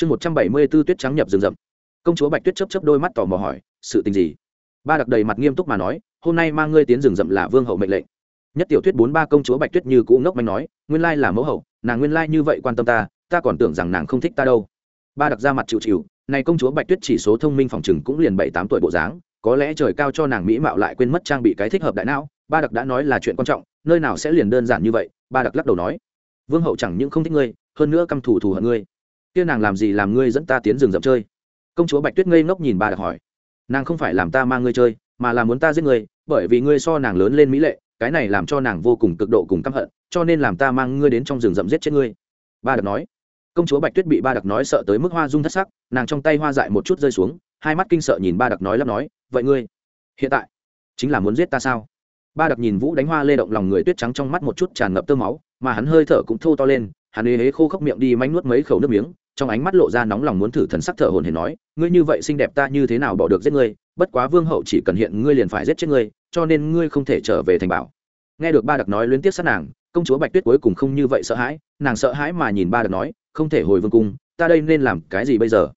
chương một trăm bảy mươi b ố tuyết trắng nhập rừng rậm. Công chúa bạch tuyết chấp chấp đôi mắt tò mò hỏi, sự tình gì? Ba đặc đầy mặt nghiêm túc mà nói, hôm nay mang ngươi tiến rừng rậm là vương hậu mệnh lệnh. Nhất tiểu thuyết bốn ba công chúa bạch tuyết như cũ ngốc manh nói, nguyên lai là mẫu hậu, nàng nguyên lai như vậy quan tâm ta ta còn tưởng rằng nàng không thích ta đâu. Ba đặc ra mặt chịu chịu, này công chúa bạch tuyết chỉ số thông minh phòng chừng cũng liền bảy tám tuổi bộ dáng, có lẽ trời cao cho nàng mỹ mạo lại quên mất trang bị cái thích hợp đại não. Ba đặc đã nói là chuyện quan trọng, nơi nào sẽ liền đơn giản như vậy? Ba đặc lắc đầu nói, vương hậu chẳng những không thích ngươi, hơn nữa căm thù thù hận ngươi kia nàng làm gì làm ngươi dẫn ta tiến rừng rậm chơi? Công chúa bạch tuyết ngây ngốc nhìn ba đặc hỏi. Nàng không phải làm ta mang ngươi chơi, mà là muốn ta giết ngươi, bởi vì ngươi so nàng lớn lên mỹ lệ, cái này làm cho nàng vô cùng cực độ cùng căm hận, cho nên làm ta mang ngươi đến trong rừng rậm giết chết ngươi. Ba đặc nói. Công chúa bạch tuyết bị ba đặc nói sợ tới mức hoa rung thất sắc, nàng trong tay hoa dại một chút rơi xuống, hai mắt kinh sợ nhìn ba đặc nói lắp nói, vậy ngươi hiện tại chính là muốn giết ta sao? Ba đặc nhìn vũ đánh hoa lê động lòng người tuyết trắng trong mắt một chút tràn ngập tơ máu, mà hắn hơi thở cũng thô to lên, hắn ế hế khô khốc miệng đi manh nuốt mấy khẩu nước miếng trong ánh mắt lộ ra nóng lòng muốn thử thần sắc thở hồn hển nói, ngươi như vậy xinh đẹp ta như thế nào bỏ được giết ngươi? Bất quá vương hậu chỉ cần hiện ngươi liền phải giết chết ngươi, cho nên ngươi không thể trở về thành bảo. Nghe được ba đặc nói liên tiếp sát nàng, công chúa bạch tuyết cuối cùng không như vậy sợ hãi, nàng sợ hãi mà nhìn ba đặc nói, không thể hồi vương cung, ta đây nên làm cái gì bây giờ?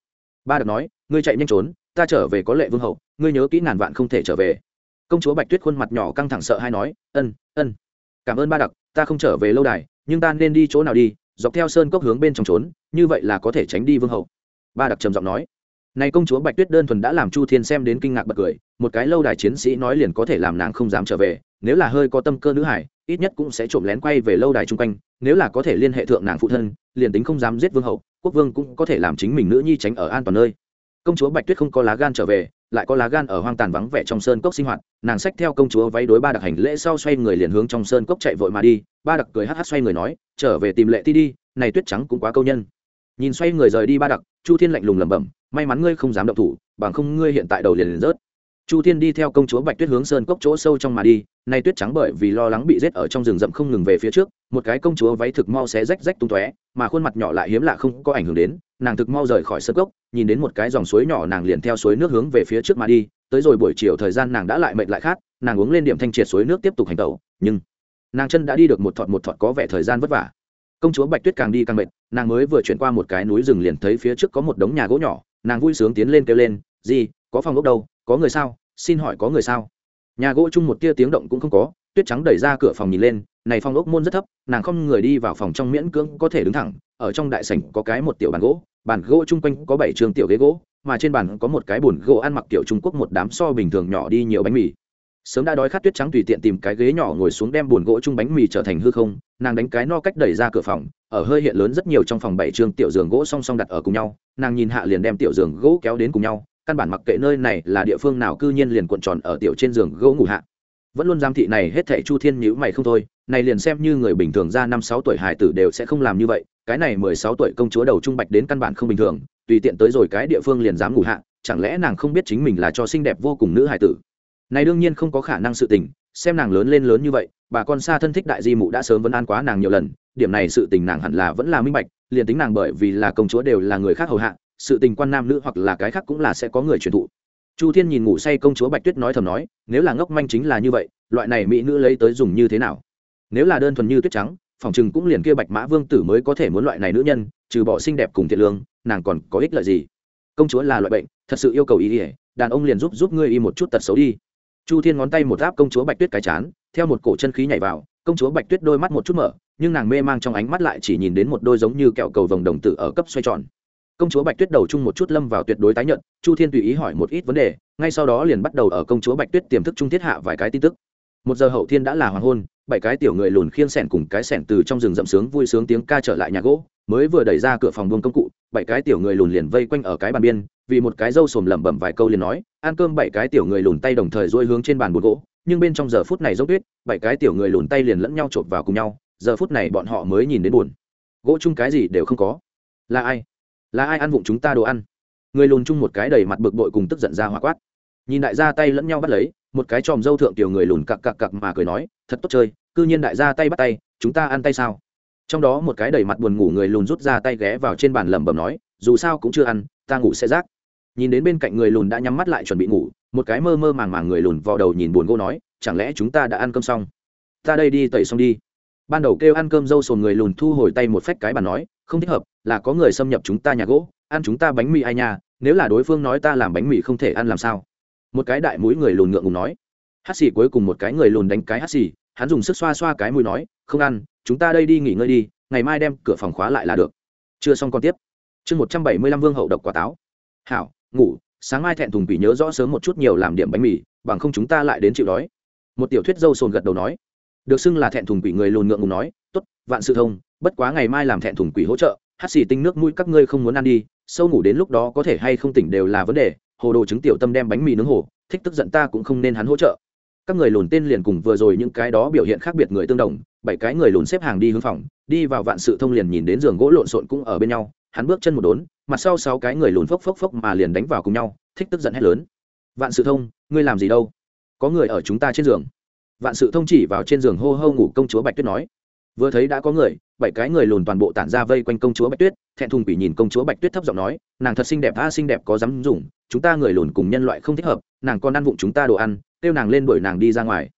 Ba đặc nói, ngươi chạy nhanh trốn, ta trở về có lệ vương hậu, ngươi nhớ kỹ ngàn vạn không thể trở về. Công chúa bạch tuyết khuôn mặt nhỏ căng thẳng sợ hay nói, ân ân, cảm ơn ba đặc, ta không trở về lâu đài, nhưng ta nên đi chỗ nào đi dọc theo sơn cốc hướng bên trong trốn, như vậy là có thể tránh đi vương hậu. Ba đặc trầm giọng nói. Này công chúa bạch tuyết đơn thuần đã làm chu thiên xem đến kinh ngạc bật cười, một cái lâu đài chiến sĩ nói liền có thể làm nàng không dám trở về, nếu là hơi có tâm cơ nữ hải, ít nhất cũng sẽ trộm lén quay về lâu đài chung quanh, nếu là có thể liên hệ thượng nàng phụ thân, liền tính không dám giết vương hậu, quốc vương cũng có thể làm chính mình nữ nhi tránh ở an toàn nơi. Công chúa bạch tuyết không có lá gan trở về lại có lá gan ở hoang tàn vắng vẻ trong sơn cốc sinh hoạt, nàng xách theo công chúa váy đối ba đặc hành lễ sau xoay người liền hướng trong sơn cốc chạy vội mà đi, ba đặc cười hát hát xoay người nói, trở về tìm lệ ti đi, này tuyết trắng cũng quá câu nhân. Nhìn xoay người rời đi ba đặc, chu thiên lạnh lùng lẩm bẩm, may mắn ngươi không dám động thủ, bằng không ngươi hiện tại đầu liền liền rớt chu thiên đi theo công chúa bạch tuyết hướng sơn cốc chỗ sâu trong mà đi, nay tuyết trắng bởi vì lo lắng bị rết ở trong rừng rậm không ngừng về phía trước, một cái công chúa váy thực mau xé rách rách tung tóe, mà khuôn mặt nhỏ lại hiếm lạ không có ảnh hưởng đến, nàng thực mau rời khỏi sơn cốc, nhìn đến một cái dòng suối nhỏ nàng liền theo suối nước hướng về phía trước mà đi, tới rồi buổi chiều thời gian nàng đã lại mệt lại khát, nàng uống lên điểm thanh triệt suối nước tiếp tục hành tẩu, nhưng nàng chân đã đi được một thọt một thọt có vẻ thời gian vất vả. Công chúa bạch tuyết càng đi càng mệt, nàng mới vừa chuyển qua một cái núi rừng liền thấy phía trước có một đống nhà gỗ nhỏ, nàng vui sướng tiến lên kêu lên gì có phòng ốc đâu? Có người sao? Xin hỏi có người sao? Nhà gỗ chung một tia tiếng động cũng không có, tuyết trắng đẩy ra cửa phòng nhìn lên, này phòng ốc môn rất thấp, nàng không người đi vào phòng trong miễn cưỡng có thể đứng thẳng, ở trong đại sảnh có cái một tiểu bàn gỗ bàn gỗ chung quanh có bảy trường tiểu ghế gỗ, mà trên bàn có một cái bồn gỗ ăn mặc kiểu trung quốc một đám so bình thường nhỏ đi nhiều bánh mì. Sớm đã đói khát tuyết trắng tùy tiện tìm cái ghế nhỏ ngồi xuống đem bồn gỗ chung bánh mì trở thành hư không, nàng đánh cái no cách đẩy ra cửa phòng, ở hơi hiện lớn rất nhiều trong phòng bảy trường tiểu giường gỗ song song đặt ở cùng nhau, nàng nhìn hạ liền đem tiểu giường gỗ kéo đến cùng nhau căn bản mặc kệ nơi này là địa phương nào, cư nhiên liền cuộn tròn ở tiểu trên giường gỗ ngủ hạ. Vẫn luôn giám thị này hết thảy chu thiên nhữ mày không thôi, này liền xem như người bình thường ra năm sáu tuổi hải tử đều sẽ không làm như vậy, cái này mười sáu tuổi công chúa đầu trung bạch đến căn bản không bình thường, tùy tiện tới rồi cái địa phương liền dám ngủ hạ, chẳng lẽ nàng không biết chính mình là cho xinh đẹp vô cùng nữ hải tử? Này đương nhiên không có khả năng sự tình, xem nàng lớn lên lớn như vậy, bà con xa thân thích đại di mụ đã sớm vẫn an quá nàng nhiều lần, điểm này sự tình nàng hẳn là vẫn là minh bạch, liền tính nàng bởi vì là công chúa đều là người khác hầu hạ sự tình quan nam nữ hoặc là cái khác cũng là sẽ có người truyền thụ. Chu thiên nhìn ngủ say công chúa bạch tuyết nói thầm nói, nếu là ngốc manh chính là như vậy, loại này mỹ nữ lấy tới dùng như thế nào? Nếu là đơn thuần như tuyết trắng, phòng chừng cũng liền kia bạch mã vương tử mới có thể muốn loại này nữ nhân, trừ bỏ xinh đẹp cùng thiện lương, nàng còn có ích lợi gì? Công chúa là loại bệnh, thật sự yêu cầu ý ỉa đàn ông liền giúp giúp ngươi y một chút tật xấu đi. Chu thiên ngón tay một áp công chúa bạch tuyết cái chán, theo một cổ chân khí nhảy vào, công chúa bạch tuyết đôi mắt một chút mở, nhưng nàng mê mang trong ánh mắt lại chỉ nhìn đến một đôi giống như kẹo cầu vồng đồng tử ở cấp xoay tròn công chúa bạch tuyết đầu chung một chút lâm vào tuyệt đối tái nhận chu thiên tùy ý hỏi một ít vấn đề, ngay sau đó liền bắt đầu ở công chúa bạch tuyết tiềm thức trung thiết hạ vài cái tin tức. Một giờ hậu thiên đã là hoàng hôn, bảy cái tiểu người lùn khiêng sẻn cùng cái sẻn từ trong rừng rậm sướng vui sướng tiếng ca trở lại nhà gỗ, mới vừa đẩy ra cửa phòng buông công cụ, bảy cái tiểu người lùn liền vây quanh ở cái bàn biên, vì một cái dâu sồm lẩm bẩm vài câu liền nói, ăn cơm bảy cái tiểu người lùn tay đồng thời dôi hướng trên bàn bột gỗ, nhưng bên trong giờ phút này dốc tuyết, bảy cái tiểu người lùn tay liền lẫn nhau chộp vào cùng nhau, giờ phút này bọn họ mới nhìn đến buồn. Gỗ chung cái gì đều không có. Là ai? Là ai ăn vụng chúng ta đồ ăn? Người lùn chung một cái đầy mặt bực bội cùng tức giận ra hỏa quát. Nhìn đại gia tay lẫn nhau bắt lấy, một cái tròm dâu thượng tiểu người lùn cặc cặc cặc mà cười nói, thật tốt chơi, cư nhiên đại gia tay bắt tay, chúng ta ăn tay sao? Trong đó một cái đầy mặt buồn ngủ người lùn rút ra tay ghé vào trên bàn lẩm bẩm nói, dù sao cũng chưa ăn, ta ngủ sẽ rác. Nhìn đến bên cạnh người lùn đã nhắm mắt lại chuẩn bị ngủ, một cái mơ mơ màng màng người lùn vào đầu nhìn buồn gỗ nói, chẳng lẽ chúng ta đã ăn cơm xong? Ta đây đi tẩy xong đi ban đầu kêu ăn cơm dâu sồn người lùn thu hồi tay một phách cái bàn nói, không thích hợp, là có người xâm nhập chúng ta nhà gỗ, ăn chúng ta bánh mì ai nha, nếu là đối phương nói ta làm bánh mì không thể ăn làm sao? Một cái đại mũi người lùn ngượng ngùng nói. Hát xì cuối cùng một cái người lùn đánh cái hát xì, hắn dùng sức xoa xoa cái mũi nói, không ăn, chúng ta đây đi nghỉ ngơi đi, ngày mai đem cửa phòng khóa lại là được. Chưa xong còn tiếp. Chương một trăm bảy mươi lăm vương hậu độc quả táo. Hảo, ngủ, sáng mai thẹn thùng quỷ nhớ rõ sớm một chút nhiều làm điểm bánh mì, bằng không chúng ta lại đến chịu đói. Một tiểu thuyết dâu sồn gật đầu nói được xưng là thẹn thùng quỷ người lùn ngượng ngùng nói, tốt, vạn sự thông, bất quá ngày mai làm thẹn thùng quỷ hỗ trợ, hát xì tinh nước mũi các ngươi không muốn ăn đi, sâu ngủ đến lúc đó có thể hay không tỉnh đều là vấn đề, hồ đồ chứng tiểu tâm đem bánh mì nướng hồ, thích tức giận ta cũng không nên hắn hỗ trợ. Các người lùn tên liền cùng vừa rồi những cái đó biểu hiện khác biệt người tương đồng, bảy cái người lùn xếp hàng đi hướng phòng, đi vào vạn sự thông liền nhìn đến giường gỗ lộn xộn cũng ở bên nhau, hắn bước chân một đốn, mặt sau sáu cái người lùn phốc phốc phốc mà liền đánh vào cùng nhau, thích tức giận hét lớn. Vạn sự thông, ngươi làm gì đâu? Có người ở chúng ta trên giường vạn sự thông chỉ vào trên giường hô hô ngủ công chúa bạch tuyết nói. Vừa thấy đã có người, bảy cái người lùn toàn bộ tản ra vây quanh công chúa bạch tuyết, thẹn thùng quỷ nhìn công chúa bạch tuyết thấp giọng nói, nàng thật xinh đẹp, a, xinh đẹp có dám dùng, chúng ta người lùn cùng nhân loại không thích hợp, nàng còn ăn vụng chúng ta đồ ăn, kêu nàng lên đuổi nàng đi ra ngoài.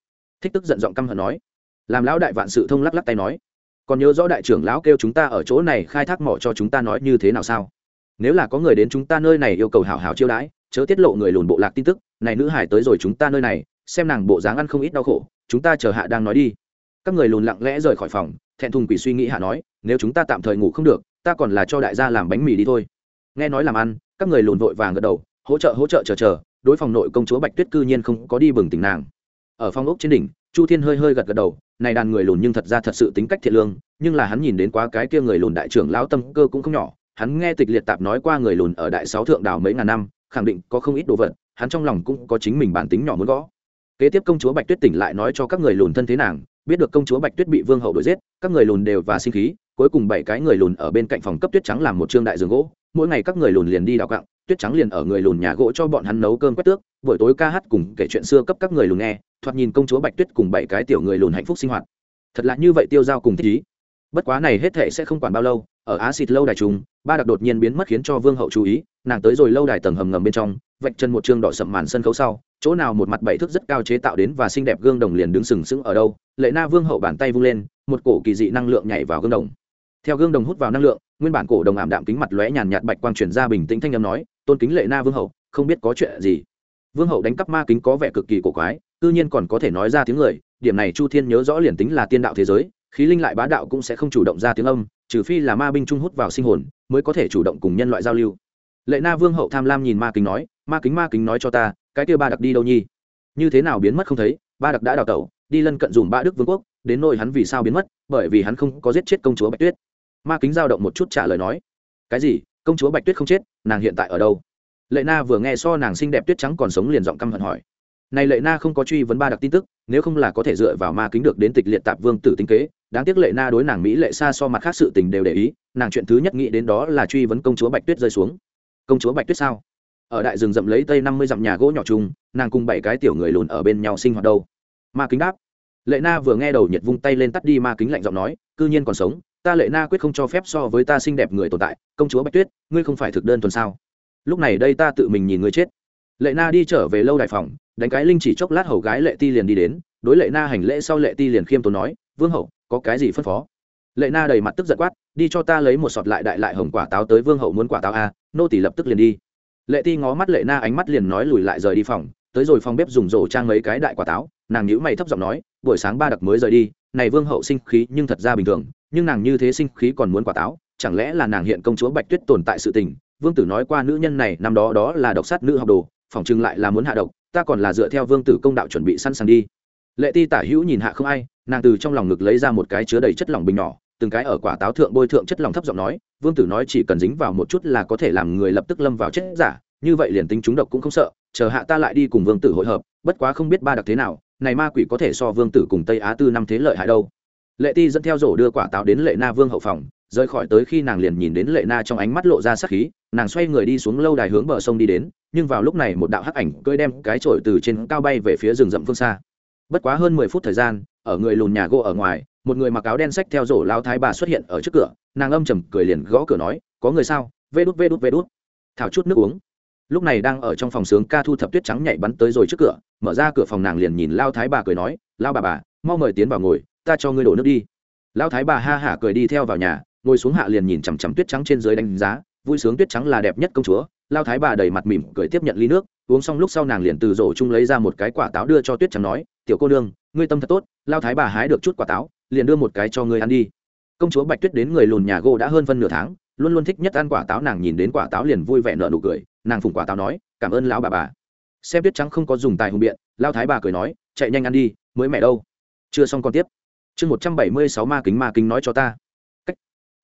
Thích tức giận giọng căm hận nói. Làm lão đại vạn sự thông lắc lắc tay nói, còn nhớ rõ đại trưởng lão kêu chúng ta ở chỗ này khai thác mỏ cho chúng ta nói như thế nào sao? Nếu là có người đến chúng ta nơi này yêu cầu hảo hảo chiêu đãi, chớ tiết lộ người lùn bộ lạc tin tức, này nữ hải tới rồi chúng ta nơi này, xem nàng bộ dáng ăn không ít đau khổ chúng ta chờ hạ đang nói đi. Các người lùn lặng lẽ rời khỏi phòng, thẹn thùng quỷ suy nghĩ hạ nói, nếu chúng ta tạm thời ngủ không được, ta còn là cho đại gia làm bánh mì đi thôi. Nghe nói làm ăn, các người lùn vội vàng gật đầu, hỗ trợ hỗ trợ chờ chờ, đối phòng nội công chúa bạch tuyết cư nhiên không có đi bừng tỉnh nàng. Ở phòng ốc trên đỉnh, chu thiên hơi hơi gật gật đầu, này đàn người lùn nhưng thật ra thật sự tính cách thiện lương, nhưng là hắn nhìn đến quá cái kia người lùn đại trưởng lão tâm cơ cũng không nhỏ, hắn nghe tịch liệt tạp nói qua người lùn ở đại sáu thượng đảo mấy ngàn năm, khẳng định có không ít đồ vật, hắn trong lòng cũng có chính mình bản tính nhỏ muốn gõ kế tiếp công chúa bạch tuyết tỉnh lại nói cho các người lùn thân thế nàng, biết được công chúa bạch tuyết bị vương hậu đuổi giết, các người lùn đều và sinh khí, cuối cùng bảy cái người lùn ở bên cạnh phòng cấp tuyết trắng làm một trương đại giường gỗ. Mỗi ngày các người lùn liền đi đào cặng tuyết trắng liền ở người lùn nhà gỗ cho bọn hắn nấu cơm quét tước. Buổi tối ca hát cùng kể chuyện xưa cấp các người lùn nghe, thoạt nhìn công chúa bạch tuyết cùng bảy cái tiểu người lùn hạnh phúc sinh hoạt. Thật là như vậy tiêu giao cùng thích ý. Bất quá này hết thệ sẽ không quản bao lâu, ở á xịt lâu đài trùng, ba đặc đột nhiên biến mất khiến cho vương hậu chú ý, nàng tới rồi lâu đài tầng hầm ngầm bên trong, vạch chân một chương đỏ sậm màn sân khấu sau chỗ nào một mặt bảy thước rất cao chế tạo đến và xinh đẹp gương đồng liền đứng sừng sững ở đâu, lệ na vương hậu bàn tay vung lên, một cổ kỳ dị năng lượng nhảy vào gương đồng. Theo gương đồng hút vào năng lượng, nguyên bản cổ đồng ảm đạm kính mặt lóe nhàn nhạt bạch quang chuyển ra bình tĩnh thanh âm nói, tôn kính lệ na vương hậu, không biết có chuyện gì? Vương hậu đánh cắp ma kính có vẻ cực kỳ cổ quái tự nhiên còn có thể nói ra tiếng người, điểm này chu thiên nhớ rõ liền tính là tiên đạo thế giới, khí linh lại bá đạo cũng sẽ không chủ động ra tiếng âm, trừ phi là ma binh trung hút vào sinh hồn, mới có thể chủ động cùng nhân loại giao lưu lệ na vương hậu tham lam nhìn ma kính nói, ma kính ma kính nói cho ta, cái kia ba đặc đi đâu nhi như thế nào biến mất không thấy, ba đặc đã đào tẩu, đi lân cận dùng ba đức vương quốc, đến nỗi hắn vì sao biến mất, bởi vì hắn không có giết chết công chúa bạch tuyết. Ma kính giao động một chút trả lời nói, cái gì? Công chúa bạch tuyết không chết, nàng hiện tại ở đâu? Lệ na vừa nghe so nàng xinh đẹp tuyết trắng còn sống liền giọng căm hận hỏi, này lệ na không có truy vấn ba đặc tin tức, nếu không là có thể dựa vào ma kính được đến tịch liệt tạp vương tử tinh kế, đáng tiếc lệ na đối nàng mỹ lệ xa so mặt khác sự tình đều để ý, nàng chuyện thứ nhất nghĩ đến đó là truy vấn công chúa bạch tuyết rơi xuống công chúa bạch tuyết sao? Ở đại rừng rậm lấy tây năm mươi dặm nhà gỗ nhỏ chung, nàng cùng bảy cái tiểu người lùn ở bên nhau sinh hoạt đâu. Ma kính đáp. Lệ na vừa nghe đầu nhiệt vung tay lên tắt đi ma kính lạnh giọng nói, cư nhiên còn sống, ta lệ na quyết không cho phép so với ta xinh đẹp người tồn tại, công chúa bạch tuyết, ngươi không phải thực đơn tuần sao? Lúc này đây ta tự mình nhìn ngươi chết. Lệ na đi trở về lâu đại phòng, đánh cái linh chỉ chốc lát hầu gái lệ ti liền đi đến, đối lệ na hành lễ sau lệ ti liền khiêm tốn nói, vương hậu, có cái gì phân phó? Lệ na đầy mặt tức giận quát, đi cho ta lấy một sọt lại đại lại hồng quả táo tới vương hậu muốn quả táo a, nô tỷ lập tức liền đi. Lệ ti ngó mắt lệ na, ánh mắt liền nói lùi lại rời đi phòng. Tới rồi phòng bếp dùng rổ trang mấy cái đại quả táo, nàng nhữ mày thấp giọng nói, buổi sáng ba đặc mới rời đi, này vương hậu sinh khí nhưng thật ra bình thường, nhưng nàng như thế sinh khí còn muốn quả táo, chẳng lẽ là nàng hiện công chúa bạch tuyết tồn tại sự tình? Vương tử nói qua nữ nhân này, năm đó đó là độc sát nữ học đồ phỏng chừng lại là muốn hạ độc, ta còn là dựa theo vương tử công đạo chuẩn bị sẵn sàng đi lệ ti tả hữu nhìn hạ không ai, nàng từ trong lòng ngực lấy ra một cái chứa đầy chất lỏng bình nhỏ, từng cái ở quả táo thượng bôi thượng chất lỏng thấp giọng nói, vương tử nói chỉ cần dính vào một chút là có thể làm người lập tức lâm vào chết giả, như vậy liền tính chúng độc cũng không sợ, chờ hạ ta lại đi cùng vương tử hội hợp, bất quá không biết ba đặc thế nào, này ma quỷ có thể so vương tử cùng tây á tư năm thế lợi hại đâu. Lệ ti dẫn theo rổ đưa quả táo đến lệ na vương hậu phòng, rời khỏi tới khi nàng liền nhìn đến lệ na trong ánh mắt lộ ra sắc khí, nàng xoay người đi xuống lâu đài hướng bờ sông đi đến, nhưng vào lúc này một đạo hắc ảnh cơi đem cái trội từ trên cao bay về phía rừng rậm phương xa bất quá hơn mười phút thời gian, ở người lùn nhà gỗ ở ngoài, một người mặc áo đen sách theo rổ lao thái bà xuất hiện ở trước cửa, nàng âm trầm cười liền gõ cửa nói, có người sao? Vê đút vê đút vê đút. Thảo chút nước uống. Lúc này đang ở trong phòng sướng ca thu thập tuyết trắng nhảy bắn tới rồi trước cửa, mở ra cửa phòng nàng liền nhìn lao thái bà cười nói, lao bà bà, mau mời tiến vào ngồi, ta cho ngươi đổ nước đi. Lao thái bà ha hả cười đi theo vào nhà, ngồi xuống hạ liền nhìn chằm chằm tuyết trắng trên dưới đánh giá, vui sướng tuyết trắng là đẹp nhất công chúa. Lao thái bà đầy mặt mỉm cười tiếp nhận ly nước, uống xong lúc sau nàng liền từ rổ chung lấy ra một cái quả táo đưa cho tuyết trắng nói tiểu cô nương, ngươi tâm thật tốt, lao thái bà hái được chút quả táo, liền đưa một cái cho ngươi ăn đi. Công chúa bạch tuyết đến người lùn nhà gỗ đã hơn phân nửa tháng, luôn luôn thích nhất ăn quả táo, nàng nhìn đến quả táo liền vui vẻ nở nụ cười, nàng phùng quả táo nói, cảm ơn lão bà bà. Xem tuyết trắng không có dùng tài hùng biện, lao thái bà cười nói, chạy nhanh ăn đi, mới mẹ đâu. Chưa xong còn tiếp. Chương một trăm bảy mươi sáu ma kính ma kính nói cho ta. Cách.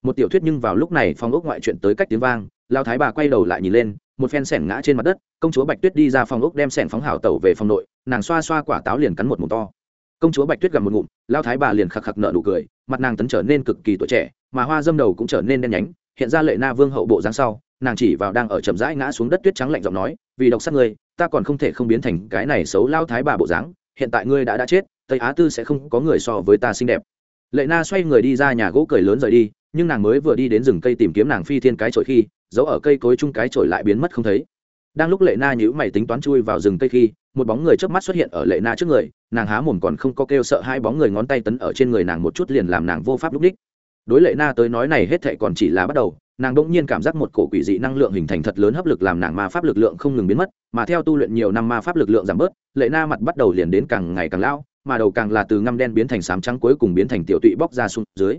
Một tiểu thuyết nhưng vào lúc này phòng ốc ngoại chuyện tới cách tiếng vang, lao thái bà quay đầu lại nhìn lên một phen sẻng ngã trên mặt đất, công chúa bạch tuyết đi ra phòng ốc đem sẻng phóng hảo tẩu về phòng nội, nàng xoa xoa quả táo liền cắn một mồm to. Công chúa bạch tuyết gặp một ngụm lao thái bà liền khạc khạc nợ nụ cười, mặt nàng tấn trở nên cực kỳ tuổi trẻ, mà hoa dâm đầu cũng trở nên đen nhánh, hiện ra lệ na vương hậu bộ dáng sau, nàng chỉ vào đang ở chậm rãi ngã xuống đất tuyết trắng lạnh giọng nói, vì độc sát ngươi, ta còn không thể không biến thành cái này xấu lao thái bà bộ dáng, hiện tại ngươi đã đã chết, tây á tư sẽ không có người so với ta xinh đẹp. Lệ na xoay người đi ra nhà gỗ cười lớn rời đi, nhưng nàng mới vừa đi đến rừng cây tìm kiếm nàng phi thiên cái trội khi giấu ở cây cối chung cái trổi lại biến mất không thấy. Đang lúc lệ na nhữ mày tính toán chui vào rừng cây khi, một bóng người chớp mắt xuất hiện ở lệ na trước người, nàng há mồm còn không có kêu sợ hai bóng người ngón tay tấn ở trên người nàng một chút liền làm nàng vô pháp lúc đích. Đối lệ na tới nói này hết thệ còn chỉ là bắt đầu, nàng đ ỗ n g nhiên cảm giác một cổ quỷ dị năng lượng hình thành thật lớn hấp lực làm nàng ma pháp lực lượng không ngừng biến mất, mà theo tu luyện nhiều năm ma pháp lực lượng giảm bớt, lệ na mặt bắt đầu liền đến càng ngày càng lao, mà đầu càng là từ ngăm đen biến thành sám trắng cuối cùng biến thành tiểu tụy bóc ra xuống dưới.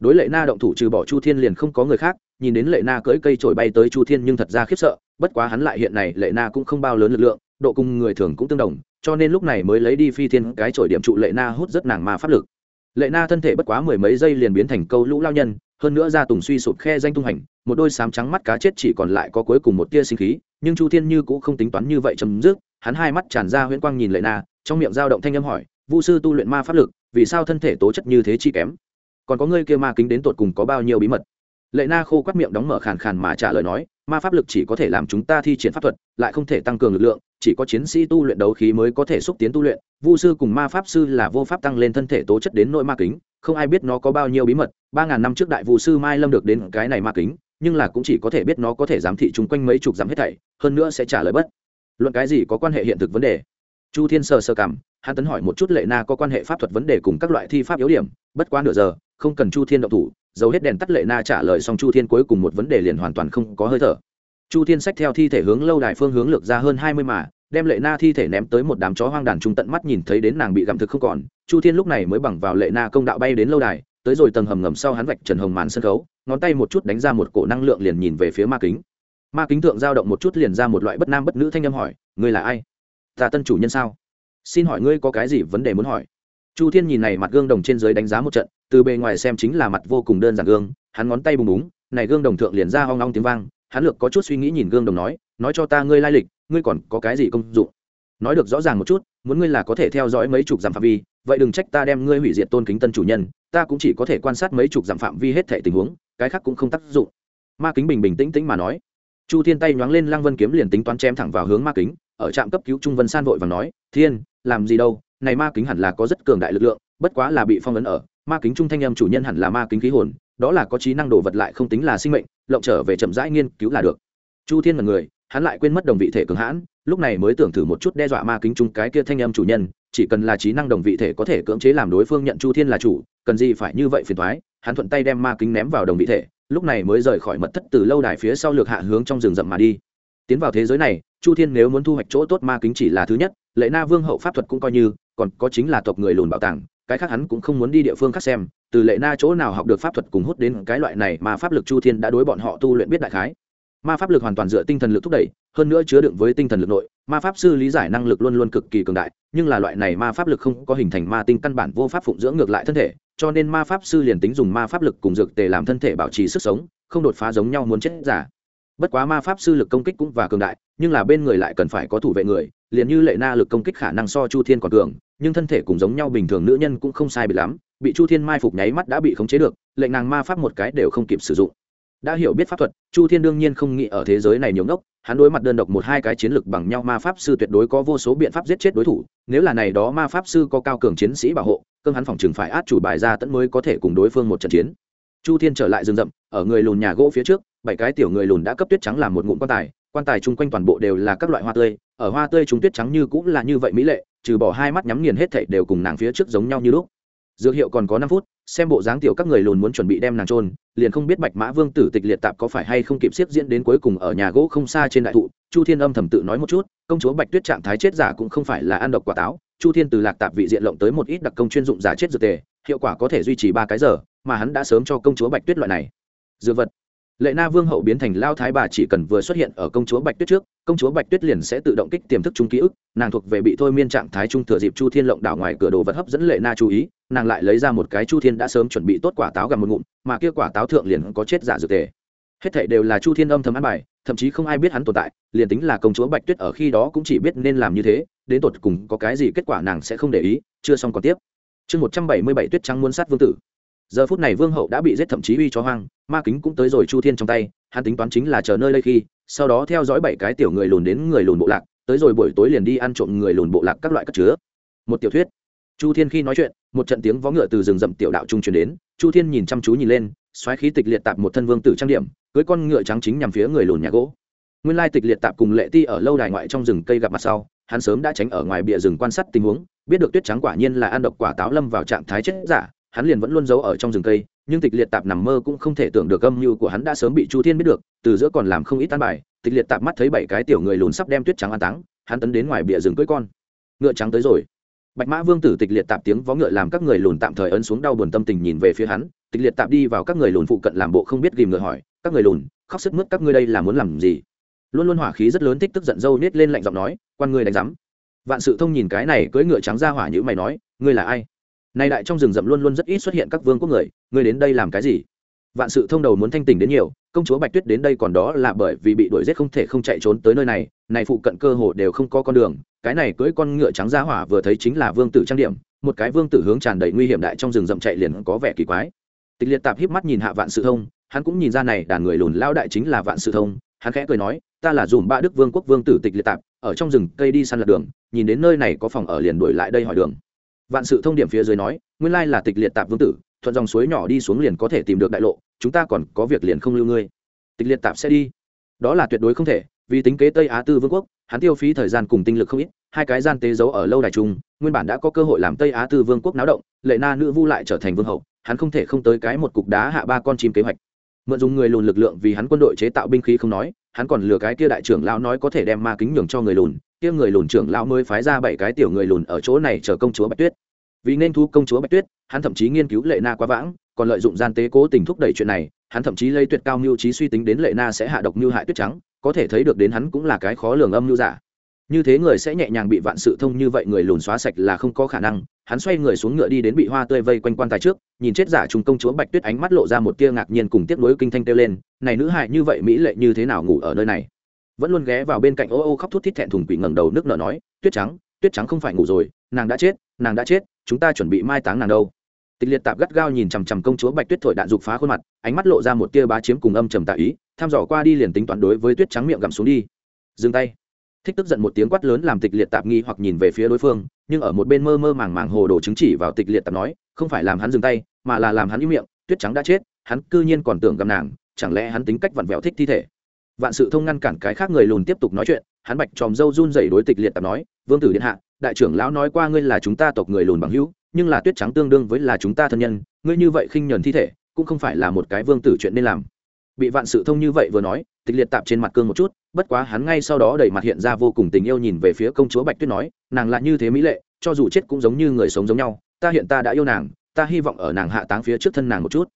Đối lệ na động thủ trừ bỏ chu thiên liền không có người khác nhìn đến lệ na cưỡi cây trổi bay tới chu thiên nhưng thật ra khiếp sợ, bất quá hắn lại hiện này, lệ na cũng không bao lớn lực lượng, độ cùng người thường cũng tương đồng, cho nên lúc này mới lấy đi phi thiên cái trổi điểm trụ lệ na hút rất nàng ma pháp lực. Lệ na thân thể bất quá mười mấy giây liền biến thành câu lũ lao nhân, hơn nữa ra tùng suy sụp khe danh tung hành, một đôi sám trắng mắt cá chết chỉ còn lại có cuối cùng một tia sinh khí, nhưng chu thiên như cũng không tính toán như vậy chấm dứt, hắn hai mắt tràn ra huyễn quang nhìn lệ na, trong miệng dao động thanh âm hỏi, vu sư tu luyện ma pháp lực, vì sao thân thể tố chất như thế chi kém? Còn có ngươi kia ma kính đến tột cùng có bao nhiêu bí mật? Lệ na khô quát miệng đóng mở khàn khàn mà trả lời nói, ma pháp lực chỉ có thể làm chúng ta thi triển pháp thuật, lại không thể tăng cường lực lượng, chỉ có chiến sĩ tu luyện đấu khí mới có thể xúc tiến tu luyện. Vu sư cùng ma pháp sư là vô pháp tăng lên thân thể tố chất đến nội ma kính, không ai biết nó có bao nhiêu bí mật. Ba ngàn năm trước đại Vu sư mai lâm được đến cái này ma kính, nhưng là cũng chỉ có thể biết nó có thể giám thị chung quanh mấy chục dặm hết thảy, hơn nữa sẽ trả lời bất luận cái gì có quan hệ hiện thực vấn đề. Chu thiên sơ sơ cảm hắn tấn hỏi một chút lệ na có quan hệ pháp thuật vấn đề cùng các loại thi pháp yếu điểm, bất quá nửa giờ, không cần chu thiên động thủ dầu hết đèn tắt lệ na trả lời xong chu thiên cuối cùng một vấn đề liền hoàn toàn không có hơi thở. Chu thiên sách theo thi thể hướng lâu đài phương hướng lược ra hơn hai mươi mà, đem lệ na thi thể ném tới một đám chó hoang đàn trung tận mắt nhìn thấy đến nàng bị gặm thực không còn. Chu thiên lúc này mới bằng vào lệ na công đạo bay đến lâu đài, tới rồi tầng hầm ngầm sau hắn vạch trần hồng màn sân khấu, ngón tay một chút đánh ra một cổ năng lượng liền nhìn về phía ma kính. Ma kính thượng giao động một chút liền ra một loại bất nam bất nữ thanh âm hỏi, ngươi là ai? Ta tân chủ nhân sao? Xin hỏi ngươi có cái gì vấn đề muốn hỏi? Chu thiên nhìn này mặt gương đồng trên dưới đánh giá một trận từ bề ngoài xem chính là mặt vô cùng đơn giản gương, hắn ngón tay bùng búng, này gương đồng thượng liền ra hoang long tiếng vang, hắn lược có chút suy nghĩ nhìn gương đồng nói nói cho ta ngươi lai lịch, ngươi còn có cái gì công dụng? Nói được rõ ràng một chút, muốn ngươi là có thể theo dõi mấy chục dặm phạm vi, vậy đừng trách ta đem ngươi hủy diệt tôn kính tân chủ nhân, ta cũng chỉ có thể quan sát mấy chục dặm phạm vi hết thể tình huống, cái khác cũng không tác dụng. Ma kính bình bình tĩnh tĩnh mà nói. Chu thiên tay nhoáng lên lăng vân kiếm liền tính toán chém thẳng vào hướng ma kính, ở trạm cấp cứu trung vân san vội và nói, thiên, làm gì đâu, này ma kính hẳn là có rất cường đại lực lượng, bất quá là bị phong ấn ở ma kính trung thanh âm chủ nhân hẳn là ma kính khí hồn, đó là có trí năng đồ vật lại không tính là sinh mệnh, lộng trở về chậm rãi nghiên cứu là được. Chu thiên là người, hắn lại quên mất đồng vị thể cường hãn, lúc này mới tưởng thử một chút đe dọa ma kính trung cái kia thanh âm chủ nhân, chỉ cần là trí năng đồng vị thể có thể cưỡng chế làm đối phương nhận chu thiên là chủ, cần gì phải như vậy phiền thoái hắn thuận tay đem ma kính ném vào đồng vị thể, lúc này mới rời khỏi mật thất từ lâu đài phía sau lược hạ hướng trong rừng rậm mà đi. Tiến vào thế giới này, chu thiên nếu muốn thu hoạch chỗ tốt ma kính chỉ là thứ nhất, lệ na vương hậu pháp thuật cũng coi như, còn có chính là tộc người lùn bảo tàng cái khác hắn cũng không muốn đi địa phương khác xem, từ lệ na chỗ nào học được pháp thuật cùng hút đến cái loại này mà pháp lực chu thiên đã đối bọn họ tu luyện biết đại khái. Ma pháp lực hoàn toàn dựa tinh thần lực thúc đẩy, hơn nữa chứa đựng với tinh thần lực nội, ma pháp sư lý giải năng lực luôn luôn cực kỳ cường đại, nhưng là loại này ma pháp lực không có hình thành ma tinh căn bản vô pháp phụng dưỡng ngược lại thân thể, cho nên ma pháp sư liền tính dùng ma pháp lực cùng dược tề làm thân thể bảo trì sức sống, không đột phá giống nhau muốn chết giả. Bất quá ma pháp sư lực công kích cũng và cường đại, nhưng là bên người lại cần phải có thủ vệ người, liền như lệ na lực công kích khả năng so chu thiên còn cường nhưng thân thể cùng giống nhau bình thường nữ nhân cũng không sai bị lắm, bị chu thiên mai phục nháy mắt đã bị khống chế được, lệnh nàng ma pháp một cái đều không kịp sử dụng. Đã hiểu biết pháp thuật, chu thiên đương nhiên không nghĩ ở thế giới này nhiều ngốc, hắn đối mặt đơn độc một hai cái chiến lược bằng nhau ma pháp sư tuyệt đối có vô số biện pháp giết chết đối thủ, nếu là này đó ma pháp sư có cao cường chiến sĩ bảo hộ cương hắn phòng chừng phải át chủ bài ra tẫn mới có thể cùng đối phương một trận chiến. Chu thiên trở lại rừng rậm, ở người lùn nhà gỗ phía trước, bảy cái tiểu người lùn đã cấp tuyết trắng làm một ngụm quan tài quan tài chung quanh toàn bộ đều là các loại hoa tươi, ở hoa tươi chúng tuyết trắng như cũng là như vậy mỹ lệ, trừ bỏ hai mắt nhắm nghiền hết thảy đều cùng nàng phía trước giống nhau như lúc. Dược hiệu còn có năm phút, xem bộ dáng tiểu các người lùn muốn chuẩn bị đem nàng trôn liền không biết bạch mã vương tử tịch liệt tạp có phải hay không kịp xếp diễn đến cuối cùng ở nhà gỗ không xa trên đại thụ, chu thiên âm thầm tự nói một chút, công chúa bạch tuyết trạng thái chết giả cũng không phải là ăn độc quả táo, chu thiên từ lạc tạp vị diện lộng tới một ít đặc công chuyên dụng giả chết dược tề, hiệu quả có thể duy trì ba cái giờ, mà hắn đã sớm cho công chúa bạch tuyết loại này. Dược vật lệ na vương hậu biến thành lao thái bà chỉ cần vừa xuất hiện ở công chúa bạch tuyết trước, công chúa bạch tuyết liền sẽ tự động kích tiềm thức chung ký ức, nàng thuộc về bị thôi miên trạng thái trung thừa dịp chu thiên lộng đảo ngoài cửa đồ vật hấp dẫn lệ na chú ý, nàng lại lấy ra một cái chu thiên đã sớm chuẩn bị tốt quả táo gặm một ngụm, mà kia quả táo thượng liền có chết giả dược tề. Hết thảy đều là chu thiên âm thầm ăn bài, thậm chí không ai biết hắn tồn tại, liền tính là công chúa bạch tuyết ở khi đó cũng chỉ biết nên làm như thế, đến tột cùng có cái gì kết quả nàng sẽ không để ý, chưa xong còn tiếp. Chương một trăm bảy mươi bảy tuyết trắng muốn sát vương tử giờ phút này vương hậu đã bị giết thậm chí uy cho hoang, ma kính cũng tới rồi chu thiên trong tay, hắn tính toán chính là chờ nơi đây khi, sau đó theo dõi bảy cái tiểu người lùn đến người lùn bộ lạc, tới rồi buổi tối liền đi ăn trộm người lùn bộ lạc các loại cất chứa. Một tiểu thuyết. Chu thiên khi nói chuyện, một trận tiếng vó ngựa từ rừng rậm tiểu đạo trung truyền đến, chu thiên nhìn chăm chú nhìn lên, xoáy khí tịch liệt tạp một thân vương tử trang điểm, cưới con ngựa trắng chính nhằm phía người lùn nhà gỗ. Nguyên lai tịch liệt tạp cùng lệ ti ở lâu đài ngoại trong rừng cây gặp mặt sau, hắn sớm đã tránh ở ngoài bìa rừng quan sát tình huống, biết được tuyết trắng quả nhiên là ăn độc quả táo lâm vào trạng thái chết giả hắn liền vẫn luôn giấu ở trong rừng cây, nhưng tịch liệt tạp nằm mơ cũng không thể tưởng được âm mưu của hắn đã sớm bị chu thiên biết được, từ giữa còn làm không ít tan bài, tịch liệt tạp mắt thấy bảy cái tiểu người lùn sắp đem tuyết trắng an táng, hắn tấn đến ngoài bìa rừng cưỡi con. Ngựa trắng tới rồi. Bạch mã vương tử tịch liệt tạp tiếng vó ngựa làm các người lùn tạm thời ấn xuống đau buồn tâm tình nhìn về phía hắn, tịch liệt tạp đi vào các người lùn phụ cận làm bộ không biết ghìm ngựa hỏi, các người lùn, khóc sức mướt các ngươi đây là muốn làm gì? Luôn luôn hỏa khí rất lớn thích tức giận dâu nết lên lạnh giọng nói, quan ngươi đánh rắm vạn sự thông nhìn cái này cưỡi ngựa trắng ra hỏa như mày nói, ngươi là ai? Nay đại trong rừng rậm luôn luôn rất ít xuất hiện các vương quốc người người đến đây làm cái gì? Vạn sự thông đầu muốn thanh tỉnh đến nhiều, công chúa bạch tuyết đến đây còn đó là bởi vì bị đuổi giết không thể không chạy trốn tới nơi này này phụ cận cơ hồ đều không có con đường, cái này cưỡi con ngựa trắng ra hỏa vừa thấy chính là vương tử trang điểm, một cái vương tử hướng tràn đầy nguy hiểm đại trong rừng rậm chạy liền có vẻ kỳ quái. Tịch liệt tạp híp mắt nhìn hạ vạn sự thông, hắn cũng nhìn ra này đàn người lùn lao đại chính là vạn sự thông, hắn khẽ cười nói, ta là dùm ba đức vương quốc vương tử tịch liệt tạp, ở trong rừng cây đi săn lật đường, nhìn đến nơi này có phòng ở liền đuổi lại đây hỏi đường vạn sự thông điểm phía dưới nói, nguyên lai là tịch liệt tạp vương tử, thuận dòng suối nhỏ đi xuống liền có thể tìm được đại lộ, chúng ta còn có việc liền không lưu ngươi. Tịch liệt tạp sẽ đi. Đó là tuyệt đối không thể, vì tính kế tây á tư vương quốc, hắn tiêu phí thời gian cùng tinh lực không ít, hai cái gian tế giấu ở lâu đài trung, nguyên bản đã có cơ hội làm tây á tư vương quốc náo động, lệ na nữ vu lại trở thành vương hậu, hắn không thể không tới cái một cục đá hạ ba con chim kế hoạch. Mượn dùng người lùn lực lượng vì hắn quân đội chế tạo binh khí không nói, hắn còn lừa cái kia đại trưởng lão nói có thể đem ma kính nhường cho người lùn kia người lùn trưởng lão mới phái ra bảy cái tiểu người lùn ở chỗ này chờ công chúa bạch tuyết. Vì nên thu công chúa bạch tuyết, hắn thậm chí nghiên cứu lệ na quá vãng, còn lợi dụng gian tế cố tình thúc đẩy chuyện này, hắn thậm chí lấy tuyệt cao mưu trí suy tính đến lệ na sẽ hạ độc mưu hại tuyết trắng, có thể thấy được đến hắn cũng là cái khó lường âm mưu giả. Như thế người sẽ nhẹ nhàng bị vạn sự thông như vậy người lùn xóa sạch là không có khả năng, hắn xoay người xuống ngựa đi đến bị hoa tươi vây quanh quan tài trước, nhìn chết giả trùng công chúa bạch tuyết ánh mắt lộ ra một tia ngạc nhiên cùng tiếc nuối kinh thanh kêu lên, này nữ hại như vậy mỹ lệ như thế nào ngủ ở nơi này? Vẫn luôn ghé vào bên cạnh ô ô khóc thút thít thẹn thùng quỷ ngẩng đầu nước nở nói, tuyết trắng tuyết trắng không phải ngủ rồi, nàng đã chết, nàng đã chết, chúng ta chuẩn bị mai táng nàng đâu. Tịch liệt tạp gắt gao nhìn chằm chằm công chúa bạch tuyết thổi đạn dục phá khuôn mặt, ánh mắt lộ ra một tia bá chiếm cùng âm trầm tạ ý thăm dò qua đi liền tính toán đối với tuyết trắng miệng gặm xuống đi. Dừng tay. Thích tức giận một tiếng quát lớn làm tịch liệt tạp nghi hoặc nhìn về phía đối phương, nhưng ở một bên mơ mơ màng màng hồ đồ chứng chỉ vào tịch liệt tạp nói, không phải làm hắn dừng tay, mà là làm hắn im miệng, tuyết trắng đã chết, hắn cư nhiên còn tưởng gặm nàng, chẳng lẽ hắn tính cách vặn vẹo thích thi thể? Vạn sự thông ngăn cản cái khác người lùn tiếp tục nói chuyện, hắn bạch tròm dâu run dày đối tịch liệt tạp nói, vương tử điện hạ, đại trưởng lão nói qua ngươi là chúng ta tộc người lùn bằng hữu, nhưng là tuyết trắng tương đương với là chúng ta thân nhân, ngươi như vậy khinh nhẫn thi thể, cũng không phải là một cái vương tử chuyện nên làm. Bị vạn sự thông như vậy vừa nói, tịch liệt tạp trên mặt cương một chút, bất quá hắn ngay sau đó đẩy mặt hiện ra vô cùng tình yêu nhìn về phía công chúa bạch tuyết nói, nàng là như thế mỹ lệ, cho dù chết cũng giống như người sống giống nhau, ta hiện ta đã yêu nàng, ta hy vọng ở nàng hạ táng phía trước thân nàng một chút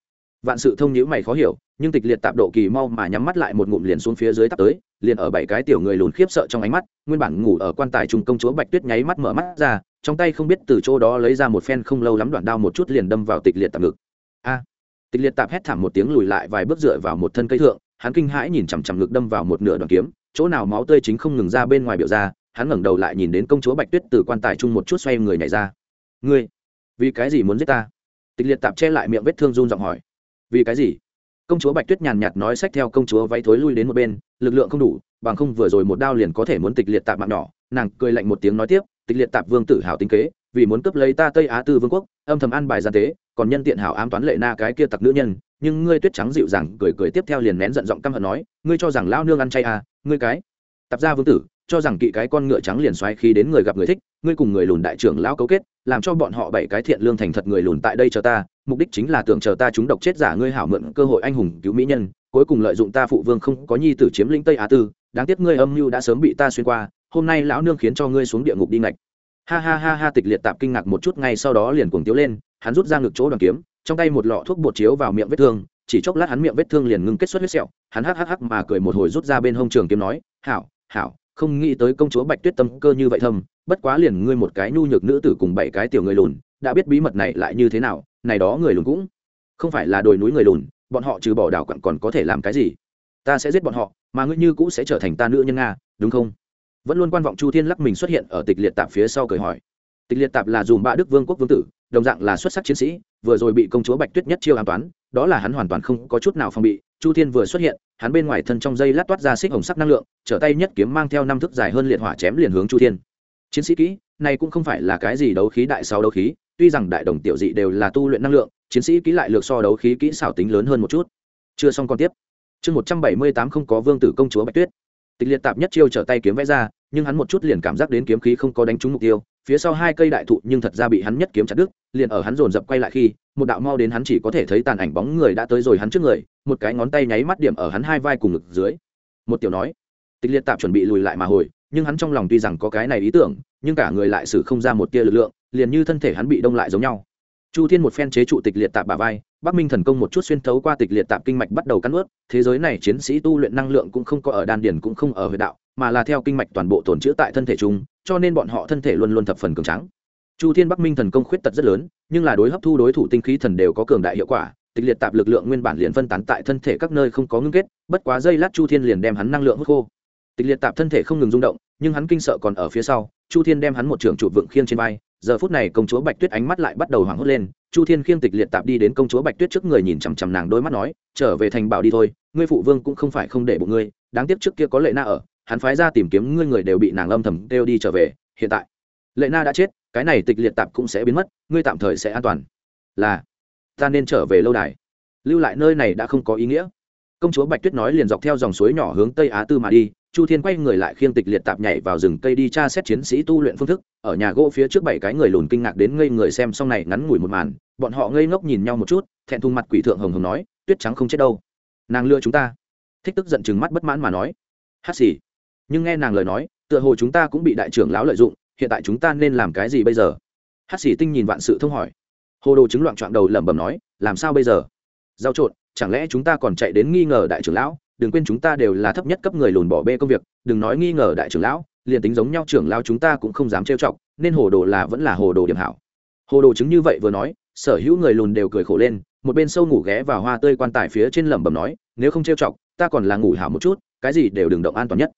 vạn sự thông nhữ mày khó hiểu, nhưng tịch liệt tạp độ kỳ mau mà nhắm mắt lại một ngụm liền xuống phía dưới tắp tới, liền ở bảy cái tiểu người lùn khiếp sợ trong ánh mắt, nguyên bản ngủ ở quan tài trùng công chúa bạch tuyết nháy mắt mở mắt ra, trong tay không biết từ chỗ đó lấy ra một phen không lâu lắm đoạn đao một chút liền đâm vào tịch liệt tạp ngực. A! Tịch liệt tạp hét thảm một tiếng lùi lại vài bước dựa vào một thân cây thượng, hắn kinh hãi nhìn chằm chằm ngực đâm vào một nửa đoạn kiếm, chỗ nào máu tươi chính không ngừng ra bên ngoài biểu ra, hắn ngẩng đầu lại nhìn đến công chúa bạch tuyết từ quan tài chung một chút xoay người nhảy ra. Ngươi, vì cái gì muốn giết ta? Tịch liệt tạp che lại miệng vết thương run giọng hỏi vì cái gì? Công chúa bạch tuyết nhàn nhạt nói sách theo công chúa váy thối lui đến một bên, lực lượng không đủ, bằng không vừa rồi một đao liền có thể muốn tịch liệt tạp mạng nhỏ. Nàng cười lạnh một tiếng nói tiếp, tịch liệt tạp vương Tử hào tính kế, vì muốn cướp lấy ta tây á tư vương quốc, âm thầm ăn bài gian tế, còn nhân tiện hảo ám toán lệ na cái kia tặc nữ nhân. Nhưng ngươi tuyết trắng dịu dàng cười cười tiếp theo liền nén giận giọng căm hận nói, ngươi cho rằng lao nương ăn chay à ngươi cái tạp gia vương tử, cho rằng kỵ cái con ngựa trắng liền xoáy khi đến người gặp người thích, ngươi cùng người lùn đại trưởng lão cấu kết, làm cho bọn họ bảy cái thiện lương thành thật người lùn tại đây cho ta mục đích chính là tưởng chờ ta chúng độc chết giả ngươi hảo mượn cơ hội anh hùng cứu mỹ nhân, cuối cùng lợi dụng ta phụ vương không có nhi tử chiếm lĩnh tây á tư, đáng tiếc ngươi âm mưu đã sớm bị ta xuyên qua, hôm nay lão nương khiến cho ngươi xuống địa ngục đi ngạch. Ha ha ha ha, tịch liệt tạp kinh ngạc một chút, ngay sau đó liền cuồng tiếu lên, hắn rút ra ngực chỗ đoàn kiếm, trong tay một lọ thuốc bột chiếu vào miệng vết thương, chỉ chốc lát hắn miệng vết thương liền ngưng kết xuất huyết sẹo, hắn hắc hắc hắc mà cười một hồi rút ra bên hông trường kiếm nói, hảo hảo, không nghĩ tới công chúa bạch tuyết tâm cơ như vậy thâm, bất quá liền ngươi một cái nhu nhược nữ tử cùng bảy cái tiểu người lùn, đã biết bí mật này lại như thế nào này đó người lùn cũng không phải là đồi núi người lùn, bọn họ trừ bỏ đảo quặng còn có thể làm cái gì? Ta sẽ giết bọn họ, mà ngươi như cũ sẽ trở thành ta nữ nhân nga, đúng không? Vẫn luôn quan vọng chu thiên lắc mình xuất hiện ở tịch liệt tạp phía sau cười hỏi. Tịch liệt tạp là dùm ba đức vương quốc vương tử, đồng dạng là xuất sắc chiến sĩ, vừa rồi bị công chúa bạch tuyết nhất chiêu an toán, đó là hắn hoàn toàn không có chút nào phòng bị. Chu thiên vừa xuất hiện, hắn bên ngoài thân trong dây lát toát ra xích hồng sắc năng lượng, trở tay nhất kiếm mang theo năm thước dài hơn liệt hỏa chém liền hướng chu thiên. Chiến sĩ kỹ, này cũng không phải là cái gì đấu khí đại sau đấu khí tuy rằng đại đồng tiểu dị đều là tu luyện năng lượng, chiến sĩ kỹ lại lược so đấu khí kỹ xảo tính lớn hơn một chút. Chưa xong còn tiếp. Chương một trăm bảy mươi tám không có vương tử công chúa bạch tuyết. Tịch liệt tạp nhất chiêu trở tay kiếm vẽ ra, nhưng hắn một chút liền cảm giác đến kiếm khí không có đánh trúng mục tiêu. Phía sau hai cây đại thụ nhưng thật ra bị hắn nhất kiếm chặt đứt, liền ở hắn dồn dập quay lại khi, một đạo mau đến hắn chỉ có thể thấy tàn ảnh bóng người đã tới rồi hắn trước người, một cái ngón tay nháy mắt điểm ở hắn hai vai cùng ngực dưới. Một tiểu nói, tịch liệt tạp chuẩn bị lùi lại mà hồi nhưng hắn trong lòng tuy rằng có cái này ý tưởng, nhưng cả người lại xử không ra một tia lực lượng, liền như thân thể hắn bị đông lại giống nhau. Chu thiên một phen chế trụ tịch liệt tạp bà vai, bắc minh thần công một chút xuyên thấu qua tịch liệt tạp kinh mạch bắt đầu cắn ướt thế giới này chiến sĩ tu luyện năng lượng cũng không có ở đan điền cũng không ở huệ đạo, mà là theo kinh mạch toàn bộ tồn chữ tại thân thể chúng cho nên bọn họ thân thể luôn luôn thập phần cường trắng chu thiên bắc minh thần công khuyết tật rất lớn, nhưng là đối hấp thu đối thủ tinh khí thần đều có cường đại hiệu quả, tịch liệt tạp lực lượng nguyên bản liền phân tán tại thân thể các nơi không có ngưng kết, bất quá dây lát chu thiên liền đem hắn năng lượng hút khô tịch liệt tạp thân thể không ngừng rung động, nhưng hắn kinh sợ còn ở phía sau, chu thiên đem hắn một trường chụp vựng khiêng trên vai, giờ phút này công chúa bạch tuyết ánh mắt lại bắt đầu hoảng hốt lên, chu thiên khiêng tịch liệt tạp đi đến công chúa bạch tuyết trước người nhìn chằm chằm nàng đôi mắt nói, trở về thành bảo đi thôi, ngươi phụ vương cũng không phải không để bụng ngươi, đáng tiếc trước kia có lệ na ở, hắn phái ra tìm kiếm ngươi người đều bị nàng âm thầm kêu đi trở về, hiện tại lệ na đã chết, cái này tịch liệt tạp cũng sẽ biến mất, ngươi tạm thời sẽ an toàn. Là, ta nên trở về lâu đài. Lưu lại nơi này đã không có ý nghĩa. Công chúa bạch tuyết nói liền dọc theo dòng suối nhỏ hướng tây á tư mà đi chu thiên quay người lại khiêng tịch liệt tạp nhảy vào rừng cây đi tra xét chiến sĩ tu luyện phương thức. Ở nhà gỗ phía trước bảy cái người lùn kinh ngạc đến ngây người xem xong này ngắn ngủi một màn, bọn họ ngây ngốc nhìn nhau một chút, thẹn thùng mặt quỷ thượng hồng hồng nói, tuyết trắng không chết đâu. Nàng lừa chúng ta. Thích tức giận chừng mắt bất mãn mà nói, hát xì. Nhưng nghe nàng lời nói, tựa hồ chúng ta cũng bị đại trưởng lão lợi dụng, hiện tại chúng ta nên làm cái gì bây giờ? Hát xì tinh nhìn vạn sự thông hỏi. Hồ đồ chứng loạn trọn đầu lẩm bẩm nói, làm sao bây giờ? Giao trộn, chẳng lẽ chúng ta còn chạy đến nghi ngờ đại trưởng lão? Đừng quên chúng ta đều là thấp nhất cấp người lùn bỏ bê công việc, đừng nói nghi ngờ đại trưởng lão, liền tính giống nhau trưởng lão chúng ta cũng không dám trêu chọc, nên hồ đồ là vẫn là hồ đồ điểm hảo. Hồ đồ chứng như vậy vừa nói, sở hữu người lùn đều cười khổ lên, một bên sâu ngủ ghé vào hoa tươi quan tài phía trên lẩm bẩm nói, nếu không trêu chọc, ta còn là ngủ hảo một chút, cái gì đều đừng động an toàn nhất.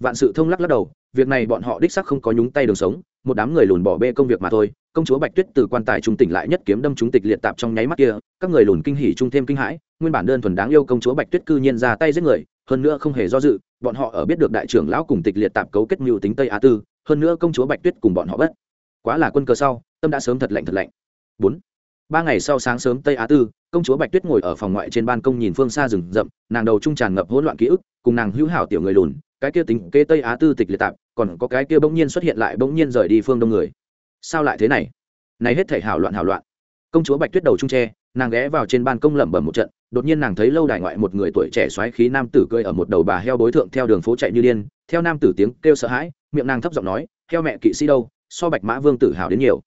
Vạn sự thông lắc lắc đầu, việc này bọn họ đích sắc không có nhúng tay đường sống, một đám người lùn bỏ bê công việc mà thôi công chúa bạch tuyết từ quan tài trung tỉnh lại nhất kiếm đâm chúng tịch liệt tạp trong nháy mắt kia, các người lùn kinh hỉ trung thêm kinh hãi, nguyên bản đơn thuần đáng yêu công chúa bạch tuyết cư nhiên ra tay giết người, hơn nữa không hề do dự, bọn họ ở biết được đại trưởng lão cùng tịch liệt tạp cấu kết mưu tính tây á tư, hơn nữa công chúa bạch tuyết cùng bọn họ bất. Quá là quân cờ sau, tâm đã sớm thật lạnh thật lạnh. Bốn, ba ngày sau sáng sớm tây á tư, công chúa bạch tuyết ngồi ở phòng ngoại trên ban công nhìn phương xa rừng rậm, nàng đầu trung tràn ngập hỗn loạn ký ức, cùng nàng hữu hảo tiểu người lùn, cái kia tính kê tây á tư tịch liệt tạp, còn có cái kia bỗng nhiên xuất hiện lại bỗng nhiên rời đi phương đông người sao lại thế này? Này hết thể hảo loạn hảo loạn. Công chúa bạch tuyết đầu trung tre, nàng ghé vào trên ban công lẩm bẩm một trận, đột nhiên nàng thấy lâu đài ngoại một người tuổi trẻ xoáy khí nam tử cười ở một đầu bà heo đối thượng theo đường phố chạy như điên, theo nam tử tiếng kêu sợ hãi, miệng nàng thấp giọng nói, heo mẹ kỵ sĩ đâu, so bạch mã vương tử hào đến nhiều.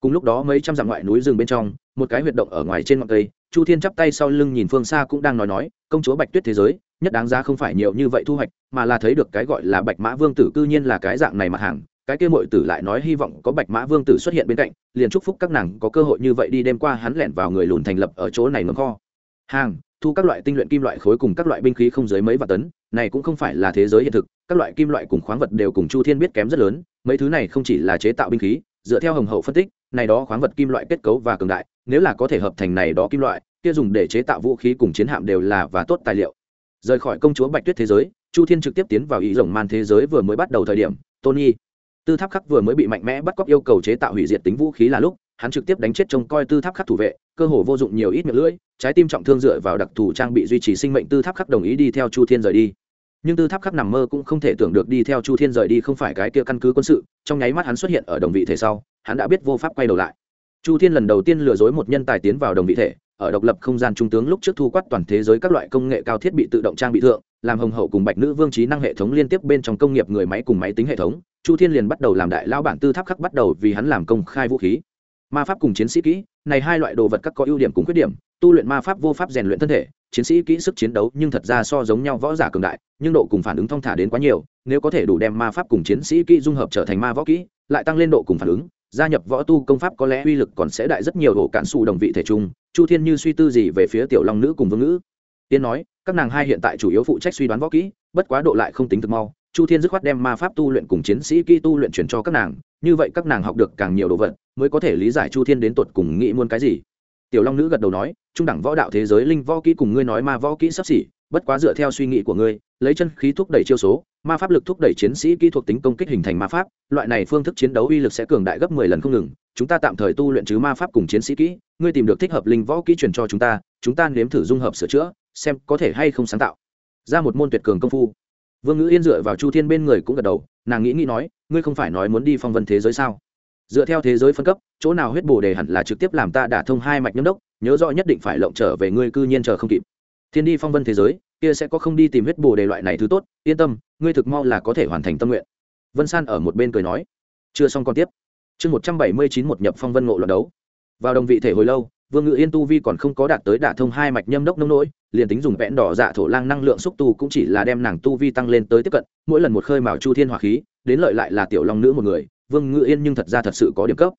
Cùng lúc đó mấy trăm dặm ngoại núi rừng bên trong, một cái huyệt động ở ngoài trên ngọn cây, chu thiên chắp tay sau lưng nhìn phương xa cũng đang nói nói, công chúa bạch tuyết thế giới, nhất đáng giá không phải nhiều như vậy thu hoạch, mà là thấy được cái gọi là bạch mã vương tử cư nhiên là cái dạng này mặt hàng cái kia mội tử lại nói hy vọng có bạch mã vương tử xuất hiện bên cạnh, liền chúc phúc các nàng có cơ hội như vậy đi đêm qua hắn lẻn vào người lùn thành lập ở chỗ này ngấm kho. Hàng, thu các loại tinh luyện kim loại khối cùng các loại binh khí không dưới mấy vạn tấn, này cũng không phải là thế giới hiện thực, các loại kim loại cùng khoáng vật đều cùng chu thiên biết kém rất lớn, mấy thứ này không chỉ là chế tạo binh khí, dựa theo hồng hậu phân tích, này đó khoáng vật kim loại kết cấu và cường đại, nếu là có thể hợp thành này đó kim loại, kia dùng để chế tạo vũ khí cùng chiến hạm đều là và tốt tài liệu. Rời khỏi công chúa bạch tuyết thế giới, chu thiên trực tiếp tiến vào ý rồng man thế giới vừa mới bắt đầu thời điểm, tony tư tháp khắc vừa mới bị mạnh mẽ bắt cóc yêu cầu chế tạo hủy diệt tính vũ khí là lúc, hắn trực tiếp đánh chết trông coi tư tháp khắc thủ vệ, cơ hồ vô dụng nhiều ít miệng lưỡi, trái tim trọng thương dựa vào đặc thù trang bị duy trì sinh mệnh tư tháp khắc đồng ý đi theo chu thiên rời đi. Nhưng tư tháp khắc nằm mơ cũng không thể tưởng được đi theo chu thiên rời đi không phải cái kia căn cứ quân sự, trong nháy mắt hắn xuất hiện ở đồng vị thể sau, hắn đã biết vô pháp quay đầu lại. Chu thiên lần đầu tiên lừa dối một nhân tài tiến vào đồng vị thể, ở độc lập không gian trung tướng lúc trước thu quát toàn thế giới các loại công nghệ cao thiết bị tự động trang bị thượng, làm hồng hậu cùng bạch nữ vương trí năng hệ thống liên tiếp bên trong công nghiệp người máy cùng máy tính hệ thống chu thiên liền bắt đầu làm đại lao bản tư tháp khắc bắt đầu vì hắn làm công khai vũ khí. Ma pháp cùng chiến sĩ kỹ, này hai loại đồ vật các có ưu điểm cùng khuyết điểm, tu luyện ma pháp vô pháp rèn luyện thân thể, chiến sĩ kỹ sức chiến đấu nhưng thật ra so giống nhau võ giả cường đại, nhưng độ cùng phản ứng thong thả đến quá nhiều, nếu có thể đủ đem ma pháp cùng chiến sĩ kỹ dung hợp trở thành ma võ kỹ, lại tăng lên độ cùng phản ứng, gia nhập võ tu công pháp có lẽ uy lực còn sẽ đại rất nhiều ổ cản xù đồng vị thể chung, chu thiên như suy tư gì về phía tiểu long nữ cùng vương ngữ. Tiên nói, các nàng hai hiện tại chủ yếu phụ trách suy đoán võ kỹ, bất quá độ lại không tính thực mau chu thiên dứt khoát đem ma pháp tu luyện cùng chiến sĩ kỹ tu luyện chuyển cho các nàng, như vậy các nàng học được càng nhiều đồ vật, mới có thể lý giải chu thiên đến tột cùng nghĩ muôn cái gì. Tiểu long nữ gật đầu nói, trung đẳng võ đạo thế giới linh võ kỹ cùng ngươi nói ma võ kỹ sắp xỉ, bất quá dựa theo suy nghĩ của ngươi, lấy chân khí thúc đẩy chiêu số, ma pháp lực thúc đẩy chiến sĩ kỹ thuộc tính công kích hình thành ma pháp, loại này phương thức chiến đấu uy lực sẽ cường đại gấp mười lần không ngừng. Chúng ta tạm thời tu luyện chứ ma pháp cùng chiến sĩ kỹ, ngươi tìm được thích hợp linh võ kỹ truyền cho chúng ta chúng ta nếm thử dung hợp sửa chữa, xem có thể hay không sáng tạo. Ra một môn tuyệt cường công phu vương ngữ yên dựa vào chu thiên bên người cũng gật đầu, nàng nghĩ nghĩ nói, ngươi không phải nói muốn đi phong vân thế giới sao? Dựa theo thế giới phân cấp, chỗ nào huyết bồ đề hẳn là trực tiếp làm ta đả thông hai mạch nhâm đốc, nhớ rõ nhất định phải lộng trở về ngươi cư nhiên chờ không kịp. Thiên đi phong vân thế giới, kia sẽ có không đi tìm huyết bồ đề loại này thứ tốt, yên tâm, ngươi thực mau là có thể hoàn thành tâm nguyện. Vân san ở một bên cười nói. Chưa xong còn tiếp. Chương một trăm bảy mươi chín một nhập phong vân ngộ luận đấu. Vào đồng vị thể hồi lâu vương ngự yên tu vi còn không có đạt tới đả thông hai mạch nhâm đốc nông nỗi, liền tính dùng vẽn đỏ dạ thổ lang năng lượng xúc tu cũng chỉ là đem nàng tu vi tăng lên tới tiếp cận, mỗi lần một khơi mào chu thiên hỏa khí, đến lợi lại là tiểu long nữ một người, vương ngự yên nhưng thật ra thật sự có điểm cấp.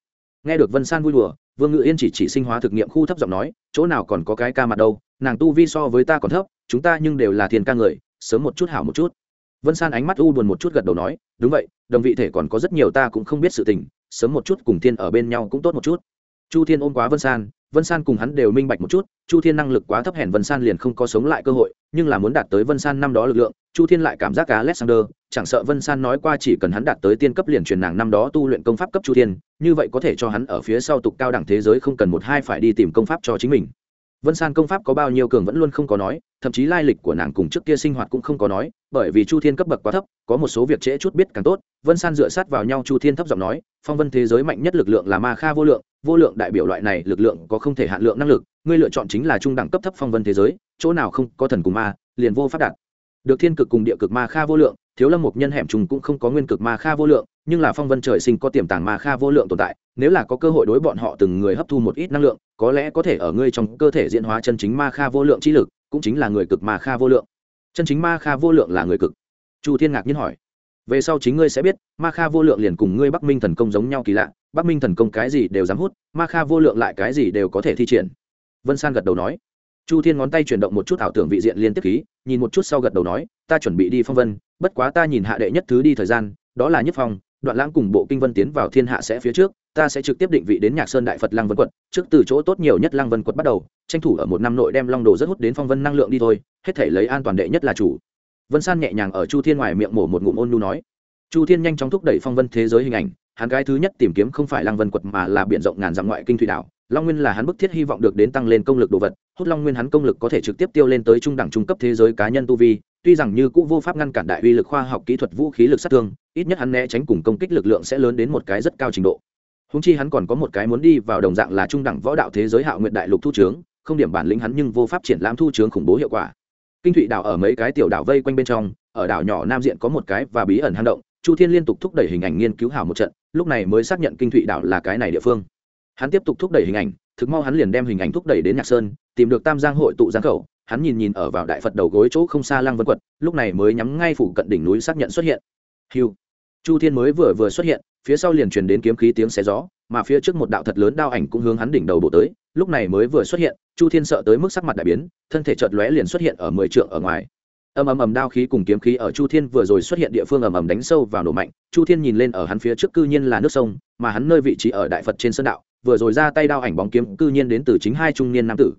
Nghe được vân san vui đùa, vương ngự yên chỉ chỉ sinh hóa thực nghiệm khu thấp giọng nói, chỗ nào còn có cái ca mặt đâu, nàng tu vi so với ta còn thấp, chúng ta nhưng đều là thiên ca người, sớm một chút hảo một chút. Vân san ánh mắt u buồn một chút gật đầu nói, đúng vậy, đồng vị thể còn có rất nhiều ta cũng không biết sự tình, sớm một chút cùng thiên ở bên nhau cũng tốt một chút chu thiên ôm quá vân san vân san cùng hắn đều minh bạch một chút, chu thiên năng lực quá thấp hèn vân san liền không có sống lại cơ hội, nhưng là muốn đạt tới vân san năm đó lực lượng, chu thiên lại cảm giác cá alexander, chẳng sợ vân san nói qua chỉ cần hắn đạt tới tiên cấp liền truyền nàng năm đó tu luyện công pháp cấp chu thiên, như vậy có thể cho hắn ở phía sau tục cao đẳng thế giới không cần một hai phải đi tìm công pháp cho chính mình. Vân san công pháp có bao nhiêu cường vẫn luôn không có nói, thậm chí lai lịch của nàng cùng trước kia sinh hoạt cũng không có nói, bởi vì chu thiên cấp bậc quá thấp, có một số việc trễ chút biết càng tốt, vân san dựa sát vào nhau chu thiên thấp giọng nói, phong vân thế giới mạnh nhất lực lượng là ma kha vô lượng vô lượng đại biểu loại này lực lượng có không thể hạn lượng năng lực, ngươi lựa chọn chính là trung đẳng cấp thấp phong vân thế giới, chỗ nào không có thần cùng ma, liền vô phát đạt. Được thiên cực cùng địa cực ma kha vô lượng, thiếu lâm một nhân hẻm trùng cũng không có nguyên cực ma kha vô lượng, nhưng là phong vân trời sinh có tiềm tàng ma kha vô lượng tồn tại, nếu là có cơ hội đối bọn họ từng người hấp thu một ít năng lượng, có lẽ có thể ở ngươi trong cơ thể diễn hóa chân chính ma kha vô lượng trí lực, cũng chính là người cực ma kha vô lượng. Chân chính ma kha vô lượng là người cực. Chu thiên ngạc nhiên hỏi. Về sau chính ngươi sẽ biết, ma kha vô lượng liền cùng ngươi bắc minh thần công giống nhau kỳ lạ bắc minh thần công cái gì đều dám hút, ma kha vô lượng lại cái gì đều có thể thi triển. Vân san gật đầu nói. Chu thiên ngón tay chuyển động một chút ảo tưởng vị diện liên tiếp khí, nhìn một chút sau gật đầu nói, ta chuẩn bị đi phong vân, bất quá ta nhìn hạ đệ nhất thứ đi thời gian, đó là nhất phong, đoạn lãng cùng bộ kinh vân tiến vào thiên hạ sẽ phía trước, ta sẽ trực tiếp định vị đến nhạc sơn đại phật lăng vân quật trước từ chỗ tốt nhiều nhất lăng vân quật bắt đầu, tranh thủ ở một năm nội đem long đồ rất hút đến phong vân năng lượng đi thôi, hết thể lấy an toàn đệ nhất là chủ. Vân san nhẹ nhàng ở chu thiên ngoài miệng mổ một ngụm ôn nhu nói. Chu thiên nhanh chóng thúc đẩy phong vân thế giới hình ảnh hắn cái thứ nhất tìm kiếm không phải lăng vân quật mà là biển rộng ngàn dặm ngoại kinh thủy đảo. Long nguyên là hắn bức thiết hy vọng được đến tăng lên công lực đồ vật, hút long nguyên hắn công lực có thể trực tiếp tiêu lên tới trung đẳng trung cấp thế giới cá nhân tu vi, tuy rằng như cũ vô pháp ngăn cản đại uy lực khoa học kỹ thuật vũ khí lực sát thương, ít nhất hắn né tránh cùng công kích lực lượng sẽ lớn đến một cái rất cao trình độ. Húng chi hắn còn có một cái muốn đi vào đồng dạng là trung đẳng võ đạo thế giới hạo nguyện đại lục thu trướng, không điểm bản lĩnh hắn nhưng vô pháp triển lãm thu trướng khủng bố hiệu quả. Kinh thụy đảo ở mấy cái tiểu đảo vây quanh bên trong, ở đảo nhỏ nam diện có một cái và bí ẩn hang động chu thiên liên tục thúc đẩy hình ảnh nghiên cứu hảo một trận, lúc này mới xác nhận kinh thụy đảo là cái này địa phương. Hắn tiếp tục thúc đẩy hình ảnh, thực mau hắn liền đem hình ảnh thúc đẩy đến nhạc sơn, tìm được tam giang hội tụ giang khẩu, hắn nhìn nhìn ở vào đại phật đầu gối chỗ không xa lăng vân quật lúc này mới nhắm ngay phủ cận đỉnh núi xác nhận xuất hiện. Hiu chu thiên mới vừa vừa xuất hiện, phía sau liền truyền đến kiếm khí tiếng xé gió, mà phía trước một đạo thật lớn đao ảnh cũng hướng hắn đỉnh đầu bộ tới, lúc này mới vừa xuất hiện, chu thiên sợ tới mức sắc mặt đại biến, thân thể chợt lóe liền xuất hiện ở mười trượng ở ngoài ầm ầm ầm đao khí cùng kiếm khí ở chu thiên vừa rồi xuất hiện địa phương ầm ầm đánh sâu vào nổ mạnh, chu thiên nhìn lên ở hắn phía trước cư nhiên là nước sông, mà hắn nơi vị trí ở đại phật trên sơn đạo, vừa rồi ra tay đao ảnh bóng kiếm cư nhiên đến từ chính hai trung niên nam tử.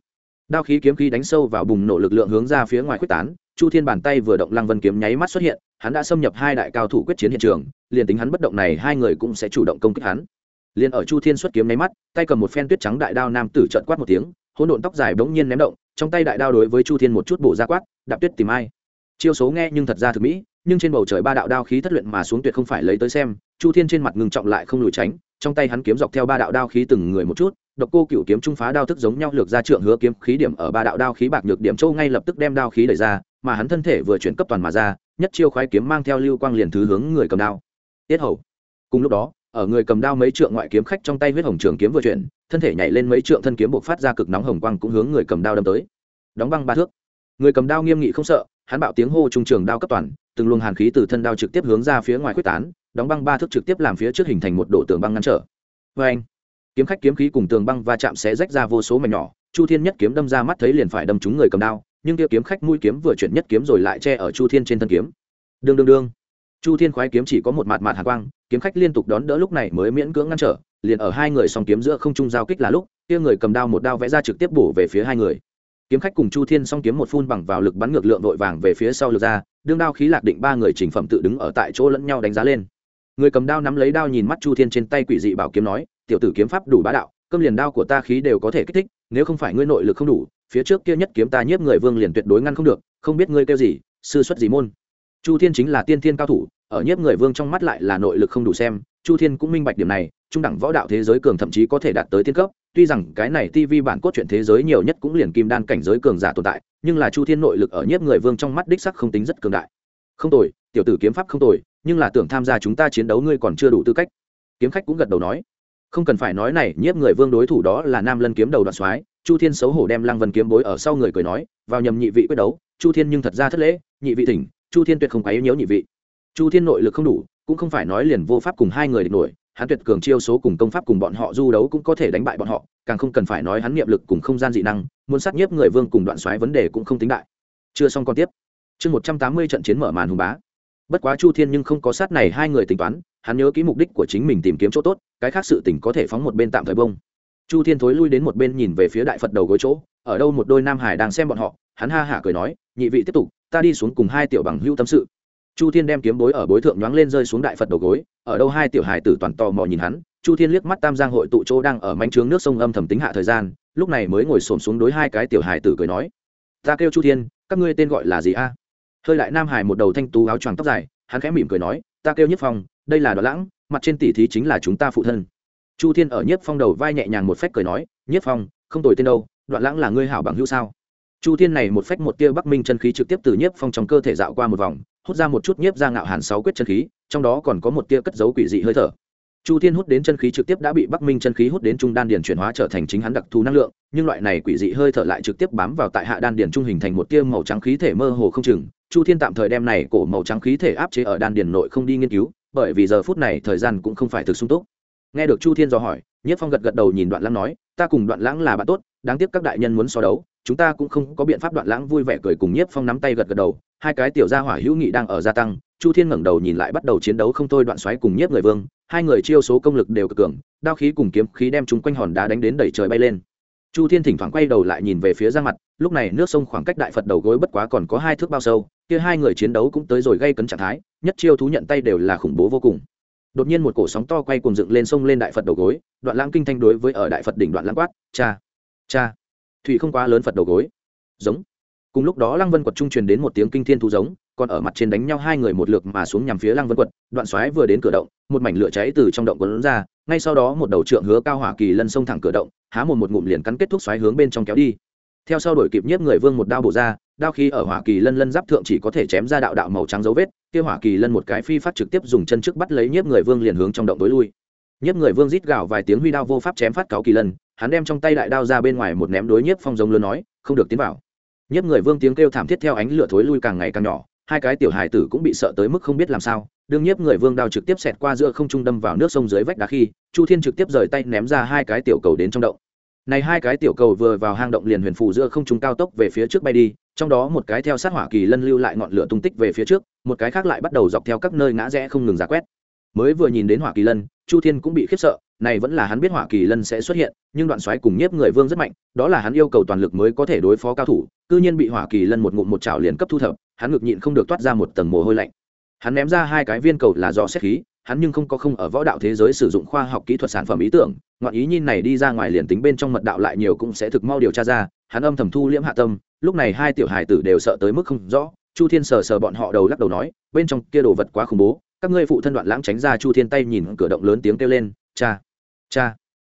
Đao khí kiếm khí đánh sâu vào bùng nổ lực lượng hướng ra phía ngoài quyết tán, chu thiên bàn tay vừa động lăng vân kiếm nháy mắt xuất hiện, hắn đã xâm nhập hai đại cao thủ quyết chiến hiện trường, liền tính hắn bất động này hai người cũng sẽ chủ động công kích hắn. Liền ở chu thiên xuất kiếm nháy mắt, tay cầm một phen tuyết trắng đại đao nam tử trợn quát một tiếng, hỗn độn tóc dài bỗng nhiên ném động, trong tay đại đao đối với chu thiên một chút bổ ra quát, đạp tuyết tìm ai? Chiêu số nghe nhưng thật ra thực mỹ, nhưng trên bầu trời ba đạo đao khí thất luyện mà xuống tuyệt không phải lấy tới xem, chu thiên trên mặt ngừng trọng lại không lùi tránh, trong tay hắn kiếm dọc theo ba đạo đao khí từng người một chút, độc cô cựu kiếm trung phá đao thức giống nhau lược ra trượng hứa kiếm khí điểm ở ba đạo đao khí bạc nhược điểm châu ngay lập tức đem đao khí đẩy ra, mà hắn thân thể vừa chuyển cấp toàn mà ra, nhất chiêu khoái kiếm mang theo lưu quang liền thứ hướng người cầm đao. Tiết hầu. Cùng lúc đó, ở người cầm đao mấy trượng ngoại kiếm khách trong tay huyết hồng trường kiếm vừa chuyển, thân thể nhảy lên mấy trượng thân kiếm buộc phát ra cực nóng hồng quang cũng hướng người cầm đao đâm tới. Đóng băng ba thước. Người cầm đao nghiêm nghị không sợ hắn bạo tiếng hô trung trường đao cấp toàn, từng luồng hàn khí từ thân đao trực tiếp hướng ra phía ngoài quyết tán, đóng băng ba thước trực tiếp làm phía trước hình thành một độ tường băng ngăn trở. Vê anh, kiếm khách kiếm khí cùng tường băng va chạm sẽ rách ra vô số mảnh nhỏ, chu thiên nhất kiếm đâm ra mắt thấy liền phải đâm trúng người cầm đao, nhưng kia kiếm khách mũi kiếm vừa chuyển nhất kiếm rồi lại che ở chu thiên trên thân kiếm. Đương đương đương. Chu thiên khoái kiếm chỉ có một mạt mạt hạ quang, kiếm khách liên tục đón đỡ lúc này mới miễn cưỡng ngăn trở, liền ở hai người song kiếm giữa không trung giao kích là lúc, kia người cầm đao một đao vẽ ra trực tiếp bổ về phía hai người kiếm khách cùng chu thiên song kiếm một phun bằng vào lực bắn ngược lượng vội vàng về phía sau lượt ra, đương đao khí lạc định ba người chỉnh phẩm tự đứng ở tại chỗ lẫn nhau đánh giá lên. Người cầm đao nắm lấy đao nhìn mắt chu thiên trên tay quỷ dị bảo kiếm nói, tiểu tử kiếm pháp đủ bá đạo, cơm liền đao của ta khí đều có thể kích thích, nếu không phải ngươi nội lực không đủ, phía trước kia nhất kiếm ta nhiếp người vương liền tuyệt đối ngăn không được, không biết ngươi kêu gì, sư xuất gì môn. Chu thiên chính là tiên thiên cao thủ, ở nhiếp người vương trong mắt lại là nội lực không đủ xem, chu thiên cũng minh bạch điểm này, trung đẳng võ đạo thế giới cường thậm chí có thể đạt tới tiên cấp tuy rằng cái này TV bản cốt truyện thế giới nhiều nhất cũng liền kim đan cảnh giới cường giả tồn tại, nhưng là chu thiên nội lực ở nhiếp người vương trong mắt đích sắc không tính rất cường đại. Không tồi, tiểu tử kiếm pháp không tồi, nhưng là tưởng tham gia chúng ta chiến đấu ngươi còn chưa đủ tư cách. Kiếm khách cũng gật đầu nói. Không cần phải nói này, nhiếp người vương đối thủ đó là nam lân kiếm đầu đoạn soái, chu thiên xấu hổ đem lăng vân kiếm bối ở sau người cười nói, vào nhầm nhị vị quyết đấu, chu thiên nhưng thật ra thất lễ, nhị vị thỉnh, chu thiên tuyệt không quấy yếu nhị vị. Chu thiên nội lực không đủ, cũng không phải nói liền vô pháp cùng hai người địch nổi hắn tuyệt cường chiêu số cùng công pháp cùng bọn họ du đấu cũng có thể đánh bại bọn họ, càng không cần phải nói hắn niệm lực cùng không gian dị năng, muốn sát nhiếp người vương cùng đoạn xoáy vấn đề cũng không tính đại. Chưa xong còn tiếp. Chương một trăm tám mươi trận chiến mở màn hùng bá. Bất quá chu thiên nhưng không có sát này hai người tính toán, hắn nhớ kỹ mục đích của chính mình tìm kiếm chỗ tốt, cái khác sự tỉnh có thể phóng một bên tạm thời bông. Chu thiên thối lui đến một bên nhìn về phía đại phật đầu gối chỗ, ở đâu một đôi nam hải đang xem bọn họ, hắn ha hả cười nói, nhị vị tiếp tục, ta đi xuống cùng hai tiểu bằng hưu tâm sự chu thiên đem kiếm bối ở bối thượng nhoáng lên rơi xuống đại phật đầu gối, ở đâu hai tiểu hài tử toàn tò mò nhìn hắn, chu thiên liếc mắt tam giang hội tụ chỗ đang ở manh trướng nước sông âm thầm tính hạ thời gian, lúc này mới ngồi xổm xuống đối hai cái tiểu hài tử cười nói, ta kêu chu thiên, các ngươi tên gọi là gì a? Hơi lại nam hải một đầu thanh tú áo choàng tóc dài, hắn khẽ mỉm cười nói, ta kêu nhất phong, đây là đoạn lãng, mặt trên tỷ thí chính là chúng ta phụ thân. Chu thiên ở nhất phong đầu vai nhẹ nhàng một phách cười nói, nhất phong, không tồi tên đâu, đoạn lãng là ngươi hảo bằng hữu sao? Chu thiên này một phách một tia bắc minh chân khí trực tiếp từ Nhất phong trong cơ thể dạo qua một vòng hút ra một chút nhiếp ra ngạo hàn sáu quyết chân khí, trong đó còn có một tia cất dấu quỷ dị hơi thở. Chu thiên hút đến chân khí trực tiếp đã bị bắc minh chân khí hút đến trung đan điền chuyển hóa trở thành chính hắn đặc thù năng lượng, nhưng loại này quỷ dị hơi thở lại trực tiếp bám vào tại hạ đan điền trung hình thành một tia màu trắng khí thể mơ hồ không chừng. Chu thiên tạm thời đem này cổ màu trắng khí thể áp chế ở đan điền nội không đi nghiên cứu, bởi vì giờ phút này thời gian cũng không phải thực sung túc. Nghe được chu thiên dò hỏi nhất phong gật gật đầu nhìn đoạn lãng nói, ta cùng đoạn lãng là bạn tốt, đáng tiếc các đại nhân muốn so đấu chúng ta cũng không có biện pháp đoạn lãng vui vẻ cười cùng nhiếp phong nắm tay gật gật đầu, hai cái tiểu gia hỏa hữu nghị đang ở gia tăng, chu thiên ngẩng đầu nhìn lại bắt đầu chiến đấu không thôi đoạn xoáy cùng nhiếp người vương, hai người chiêu số công lực đều cực cường, đao khí cùng kiếm khí đem chúng quanh hòn đá đánh đến đẩy trời bay lên. Chu thiên thỉnh thoảng quay đầu lại nhìn về phía ra mặt, lúc này nước sông khoảng cách đại phật đầu gối bất quá còn có hai thước bao sâu, kia hai người chiến đấu cũng tới rồi gây cấn trạng thái, nhất chiêu thú nhận tay đều là khủng bố vô cùng. Đột nhiên một cổ sóng to quay cùng dựng lên sông lên đại phật đầu gối, đoạn lãng kinh thanh đối với ở đại phật đỉnh đoạn lãng quát, cha cha thủy không quá lớn phật đầu gối. Giống. Cùng lúc đó lăng vân quật trung truyền đến một tiếng kinh thiên thu giống, còn ở mặt trên đánh nhau hai người một lượt mà xuống nhằm phía lăng vân quật, đoạn xoáy vừa đến cửa động, một mảnh lửa cháy từ trong động quấn ra, ngay sau đó một đầu trượng hứa cao hỏa kỳ lân xông thẳng cửa động, há một một ngụm liền cắn kết thúc xoáy hướng bên trong kéo đi. Theo sau đổi kịp nhiếp người vương một đao bổ ra, đao khí ở hỏa kỳ lân lân giáp thượng chỉ có thể chém ra đạo đạo màu trắng dấu vết, kia hỏa kỳ lân một cái phi phát trực tiếp dùng chân trước bắt lấy nhiếp người vương liền hướng trong động tối lui nhiếp người vương rít gào vài tiếng huy đao vô pháp chém phát cáo kỳ lân, hắn đem trong tay đại đao ra bên ngoài một ném đối nhiếp phong giống lớn nói, không được tiến vào. Nhiếp người vương tiếng kêu thảm thiết theo ánh lửa thối lui càng ngày càng nhỏ, hai cái tiểu hài tử cũng bị sợ tới mức không biết làm sao, đương nhiếp người vương đao trực tiếp xẹt qua giữa không trung đâm vào nước sông dưới vách đá khi, chu thiên trực tiếp rời tay ném ra hai cái tiểu cầu đến trong động. Này hai cái tiểu cầu vừa vào hang động liền huyền phù giữa không trung cao tốc về phía trước bay đi, trong đó một cái theo sát hỏa kỳ lân lưu lại ngọn lửa tung tích về phía trước, một cái khác lại bắt đầu dọc theo các nơi ngã rẽ không ngừng giả quét mới vừa nhìn đến hỏa kỳ lân, chu thiên cũng bị khiếp sợ, này vẫn là hắn biết hỏa kỳ lân sẽ xuất hiện, nhưng đoạn xoáy cùng nhiếp người vương rất mạnh, đó là hắn yêu cầu toàn lực mới có thể đối phó cao thủ, cư nhiên bị hỏa kỳ lân một ngụm một chảo liền cấp thu thập, hắn ngực nhịn không được toát ra một tầng mồ hôi lạnh. Hắn ném ra hai cái viên cầu là do xét khí, hắn nhưng không có không ở võ đạo thế giới sử dụng khoa học kỹ thuật sản phẩm ý tưởng, ngoạn ý nhìn này đi ra ngoài liền tính bên trong mật đạo lại nhiều cũng sẽ thực mau điều tra ra, hắn âm thầm thu liễm hạ tâm, lúc này hai tiểu hài tử đều sợ tới mức không rõ, chu thiên sờ sờ bọn họ đầu lắc đầu nói, bên trong kia đồ vật quá khủng bố các ngươi phụ thân đoạn lãng tránh ra chu thiên tay nhìn cửa động lớn tiếng kêu lên, cha cha.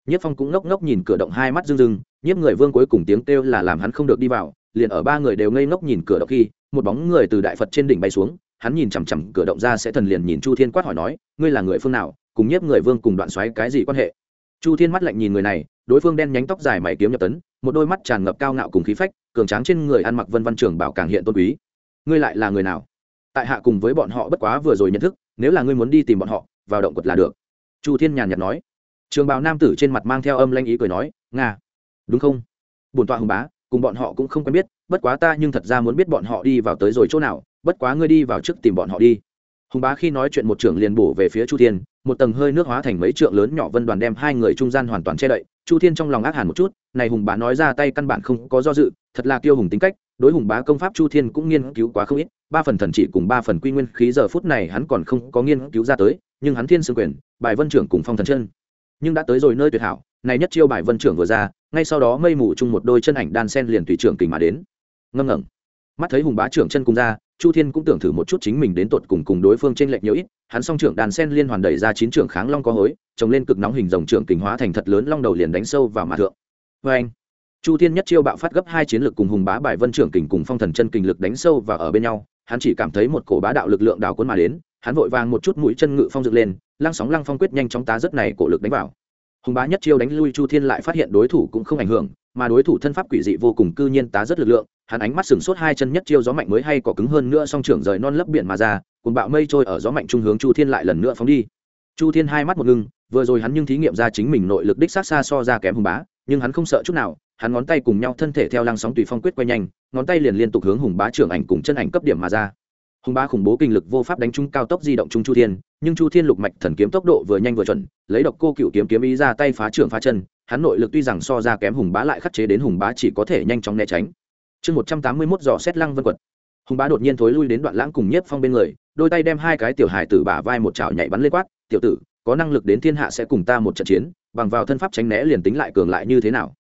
Nhiếp phong cũng ngốc ngốc nhìn cửa động hai mắt rưng rưng, nhiếp người vương cuối cùng tiếng kêu là làm hắn không được đi vào, liền ở ba người đều ngây ngốc nhìn cửa động khi, một bóng người từ đại phật trên đỉnh bay xuống, hắn nhìn chằm chằm cửa động ra sẽ thần liền nhìn chu thiên quát hỏi nói, ngươi là người phương nào, cùng nhiếp người vương cùng đoạn xoáy cái gì quan hệ? Chu thiên mắt lạnh nhìn người này, đối phương đen nhánh tóc dài mày kiếm nhập tấn, một đôi mắt tràn ngập cao ngạo cùng khí phách, cường tráng trên người ăn mặc vân văn trường bảo càng hiện tôn quý. Ngươi lại là người nào? Tại hạ cùng với bọn họ bất quá vừa rồi nhận thức nếu là ngươi muốn đi tìm bọn họ, vào động quật là được. Chu thiên nhàn nhạt nói. Trường bào nam tử trên mặt mang theo âm lanh ý cười nói, nga, đúng không? Bổn tọa hùng bá, cùng bọn họ cũng không quen biết, bất quá ta nhưng thật ra muốn biết bọn họ đi vào tới rồi chỗ nào, bất quá ngươi đi vào trước tìm bọn họ đi. Hùng bá khi nói chuyện một trưởng liền bổ về phía chu thiên, một tầng hơi nước hóa thành mấy trượng lớn nhỏ vân đoàn đem hai người trung gian hoàn toàn che đậy. Chu thiên trong lòng ác hẳn một chút, này hùng bá nói ra tay căn bản không có do dự, thật là kiêu hùng tính cách, đối hùng bá công pháp chu thiên cũng nghiên cứu quá không ít ba phần thần chỉ cùng ba phần quy nguyên khí giờ phút này hắn còn không có nghiên cứu ra tới, nhưng hắn thiên sư quyền, bài vân trưởng cùng phong thần chân. Nhưng đã tới rồi nơi tuyệt hảo, này nhất chiêu bài vân trưởng vừa ra, ngay sau đó mây mù chung một đôi chân ảnh đan sen liền tùy trưởng kình mà đến. Ngâm ngẩng mắt thấy hùng bá trưởng chân cùng ra, chu thiên cũng tưởng thử một chút chính mình đến tột cùng cùng đối phương trên lệch nhiều ít, hắn song trưởng đàn sen liên hoàn đẩy ra chín trưởng kháng long có hối, trồng lên cực nóng hình dòng trưởng kình hóa thành thật lớn long đầu liền đánh sâu vào mặt thượng. Vê anh, chu thiên nhất chiêu bạo phát gấp hai chiến lược cùng hùng bá bài vân trưởng kình cùng phong thần chân kình lực đánh sâu và ở bên nhau hắn chỉ cảm thấy một cổ bá đạo lực lượng đảo cuốn mà đến, hắn vội vàng một chút mũi chân ngự phong dựng lên, lăng sóng lăng phong quyết nhanh chóng tá rất này cổ lực đánh vào. Hùng bá nhất chiêu đánh lui chu thiên lại phát hiện đối thủ cũng không ảnh hưởng, mà đối thủ thân pháp quỷ dị vô cùng cư nhiên tá rất lực lượng, hắn ánh mắt sừng sốt hai chân nhất chiêu gió mạnh mới hay có cứng hơn nữa song trưởng rời non lấp biển mà ra cùng bạo mây trôi ở gió mạnh trung hướng chu thiên lại lần nữa phóng đi. Chu thiên hai mắt một ngưng, vừa rồi hắn nhưng thí nghiệm ra chính mình nội lực đích sát xa so ra kém hùng bá, nhưng hắn không sợ chút nào hắn ngón tay cùng nhau thân thể theo lăng sóng tùy phong quyết quay nhanh, ngón tay liền liên tục hướng hùng bá trưởng ảnh cùng chân ảnh cấp điểm mà ra. Hùng bá khủng bố kinh lực vô pháp đánh trúng cao tốc di động trung chu thiên, nhưng chu thiên lục mạch thần kiếm tốc độ vừa nhanh vừa chuẩn, lấy độc cô cựu kiếm kiếm ý ra tay phá trưởng phá chân, hắn nội lực tuy rằng so ra kém hùng bá lại khắc chế đến hùng bá chỉ có thể nhanh chóng né tránh. Chương một trăm tám mươi mốt dò xét lăng vân quật. Hùng bá đột nhiên thối lui đến đoạn lãng cùng nhiếp phong bên người, đôi tay đem hai cái tiểu hài tử bả vai một chảo nhảy bắn lên quát, tiểu tử, có năng lực đến thiên hạ sẽ cùng ta một trận chiến, bằng vào thân pháp tránh né liền tính lại cường lại như thế nào?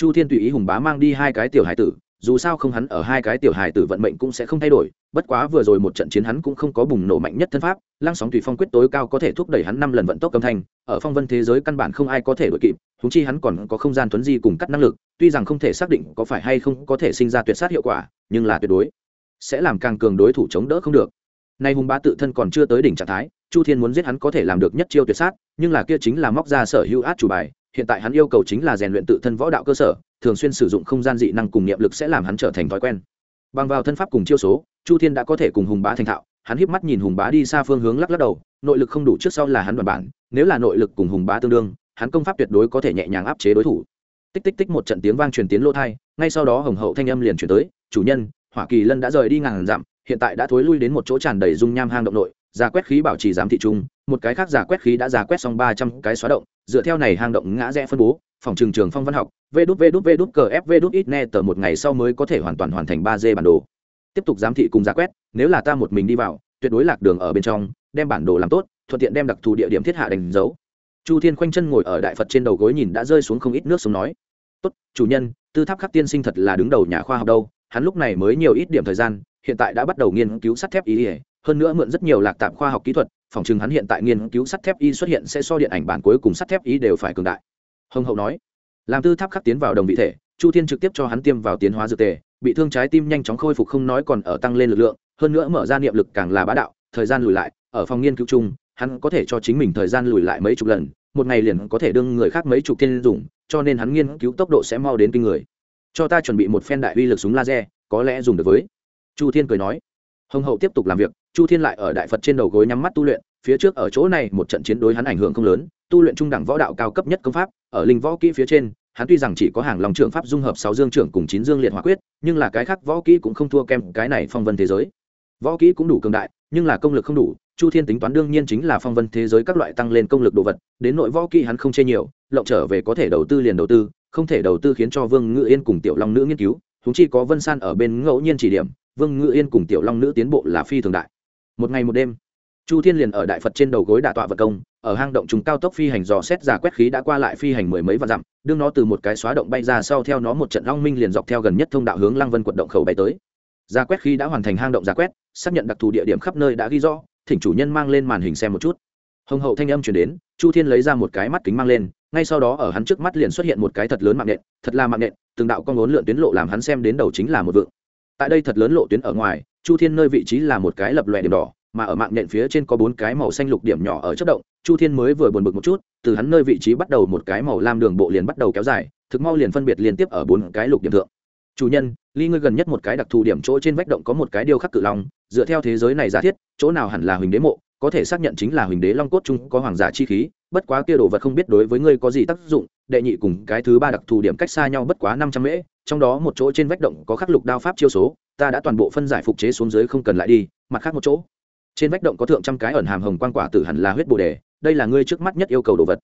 Chu thiên tùy ý hùng bá mang đi hai cái tiểu hải tử, dù sao không hắn ở hai cái tiểu hài tử vận mệnh cũng sẽ không thay đổi, bất quá vừa rồi một trận chiến hắn cũng không có bùng nổ mạnh nhất thân pháp, lăng sóng tùy phong quyết tối cao có thể thúc đẩy hắn năm lần vận tốc âm thanh, ở phong vân thế giới căn bản không ai có thể đuổi kịp húng chi hắn còn có không gian tuấn di cùng cắt năng lực, tuy rằng không thể xác định có phải hay không có thể sinh ra tuyệt sát hiệu quả, nhưng là tuyệt đối sẽ làm càng cường đối thủ chống đỡ không được. Nay hùng bá tự thân còn chưa tới đỉnh trạng thái, chu thiên muốn giết hắn có thể làm được nhất chiêu tuyệt sát, nhưng là kia chính là móc ra sở hữu át chủ bài hiện tại hắn yêu cầu chính là rèn luyện tự thân võ đạo cơ sở, thường xuyên sử dụng không gian dị năng cùng niệm lực sẽ làm hắn trở thành thói quen. Bằng vào thân pháp cùng chiêu số, chu thiên đã có thể cùng hùng bá thành thạo, hắn híp mắt nhìn hùng bá đi xa phương hướng lắc lắc đầu, nội lực không đủ trước sau là hắn đoàn bản, nếu là nội lực cùng hùng bá tương đương, hắn công pháp tuyệt đối có thể nhẹ nhàng áp chế đối thủ. Tích tích tích một trận tiếng vang truyền tiến lô thai, ngay sau đó hồng hậu thanh âm liền chuyển tới, chủ nhân, hỏa kỳ lân đã rời đi ngàn dặm, hiện tại đã thối lui đến một chỗ tràn đầy dung nham hang động nội, ra quét khí bảo trì giám thị trung một cái khác giả quét khí đã giả quét xong ba trăm cái xóa động, dựa theo này hang động ngã rẽ phân bố, phòng trường trường phong văn học, vê đút vê đút vê đút cờ f vê đút ít ne tờ một ngày sau mới có thể hoàn toàn hoàn thành ba d bản đồ. Tiếp tục giám thị cùng giả quét, nếu là ta một mình đi vào, tuyệt đối lạc đường ở bên trong, đem bản đồ làm tốt, thuận tiện đem đặc thù địa điểm thiết hạ đánh dấu. Chu thiên khoanh chân ngồi ở đại phật trên đầu gối nhìn đã rơi xuống không ít nước sống nói, tốt, chủ nhân, tư tháp khắc tiên sinh thật là đứng đầu nhà khoa học đâu, hắn lúc này mới nhiều ít điểm thời gian, hiện tại đã bắt đầu nghiên cứu sắt thép ý ỉa hơn nữa mượn rất nhiều lạc tạp khoa học kỹ thuật phòng chừng hắn hiện tại nghiên cứu sắt thép y xuất hiện sẽ so điện ảnh bản cuối cùng sắt thép y đều phải cường đại. Hồng hậu nói, làm tư tháp khắc tiến vào đồng vị thể, chu thiên trực tiếp cho hắn tiêm vào tiến hóa dược tề, bị thương trái tim nhanh chóng khôi phục không nói còn ở tăng lên lực lượng, hơn nữa mở ra niệm lực càng là bá đạo, thời gian lùi lại, ở phòng nghiên cứu chung, hắn có thể cho chính mình thời gian lùi lại mấy chục lần, một ngày liền có thể đương người khác mấy chục thiên dùng, cho nên hắn nghiên cứu tốc độ sẽ mau đến kinh người. Cho ta chuẩn bị một phen đại uy lực súng laser, có lẽ dùng được với. Chu thiên cười nói, hồng hậu tiếp tục làm việc chu thiên lại ở đại phật trên đầu gối nhắm mắt tu luyện, phía trước ở chỗ này một trận chiến đối hắn ảnh hưởng không lớn, tu luyện trung đẳng võ đạo cao cấp nhất công pháp, ở linh võ kỹ phía trên, hắn tuy rằng chỉ có hàng lòng trưởng pháp dung hợp sáu dương trưởng cùng chín dương liệt hỏa quyết, nhưng là cái khác võ kỹ cũng không thua kem cái này phong vân thế giới. Võ kỹ cũng đủ cường đại, nhưng là công lực không đủ, chu thiên tính toán đương nhiên chính là phong vân thế giới các loại tăng lên công lực đồ vật, đến nội võ kỹ hắn không chê nhiều, lộng trở về có thể đầu tư liền đầu tư, không thể đầu tư khiến cho vương ngự yên cùng tiểu long nữ nghiên cứu thúng chi có vân san ở bên ngẫu nhiên chỉ điểm, vương ngự yên cùng tiểu long nữ tiến bộ là phi thường đại một ngày một đêm. Chu thiên liền ở đại phật trên đầu gối đả tọa vật công, ở hang động trùng cao tốc phi hành dò xét giả quét khí đã qua lại phi hành mười mấy vạn dặm, đương nó từ một cái xóa động bay ra sau theo nó một trận long minh liền dọc theo gần nhất thông đạo hướng lăng vân quật động khẩu bay tới. Giả quét khí đã hoàn thành hang động giả quét, xác nhận đặc thù địa điểm khắp nơi đã ghi rõ, thỉnh chủ nhân mang lên màn hình xem một chút. Hồng hậu thanh âm chuyển đến, chu thiên lấy ra một cái mắt kính mang lên, ngay sau đó ở hắn trước mắt liền xuất hiện một cái thật lớn mạng nện, thật là mạng nện, từng đạo con lốn lượn tuyến lộ làm hắn xem đến đầu chính là một vượng. Tại đây thật lớn lộ tuyến ở ngoài chu thiên nơi vị trí là một cái lập lòe điểm đỏ, mà ở mạng nhện phía trên có bốn cái màu xanh lục điểm nhỏ ở chất động. Chu thiên mới vừa buồn bực một chút, từ hắn nơi vị trí bắt đầu một cái màu lam đường bộ liền bắt đầu kéo dài, thực mau liền phân biệt liên tiếp ở bốn cái lục điểm thượng. Chủ nhân, ly ngươi gần nhất một cái đặc thù điểm chỗ trên vách động có một cái điêu khắc cự long, dựa theo thế giới này giả thiết, chỗ nào hẳn là huỳnh đế mộ, có thể xác nhận chính là huỳnh đế long cốt chung có hoàng giả chi khí, bất quá kia đồ vật không biết đối với ngươi có gì tác dụng, đệ nhị cùng cái thứ ba đặc thù điểm cách xa nhau bất quá năm trăm mễ, trong đó một chỗ trên vách động có khắc lục đao pháp chiêu số ta đã toàn bộ phân giải phục chế xuống dưới không cần lại đi, mặt khác một chỗ. Trên vách động có thượng trăm cái ẩn hàm hồng quan quả tử hẳn là huyết bồ đề, đây là ngươi trước mắt nhất yêu cầu đồ vật.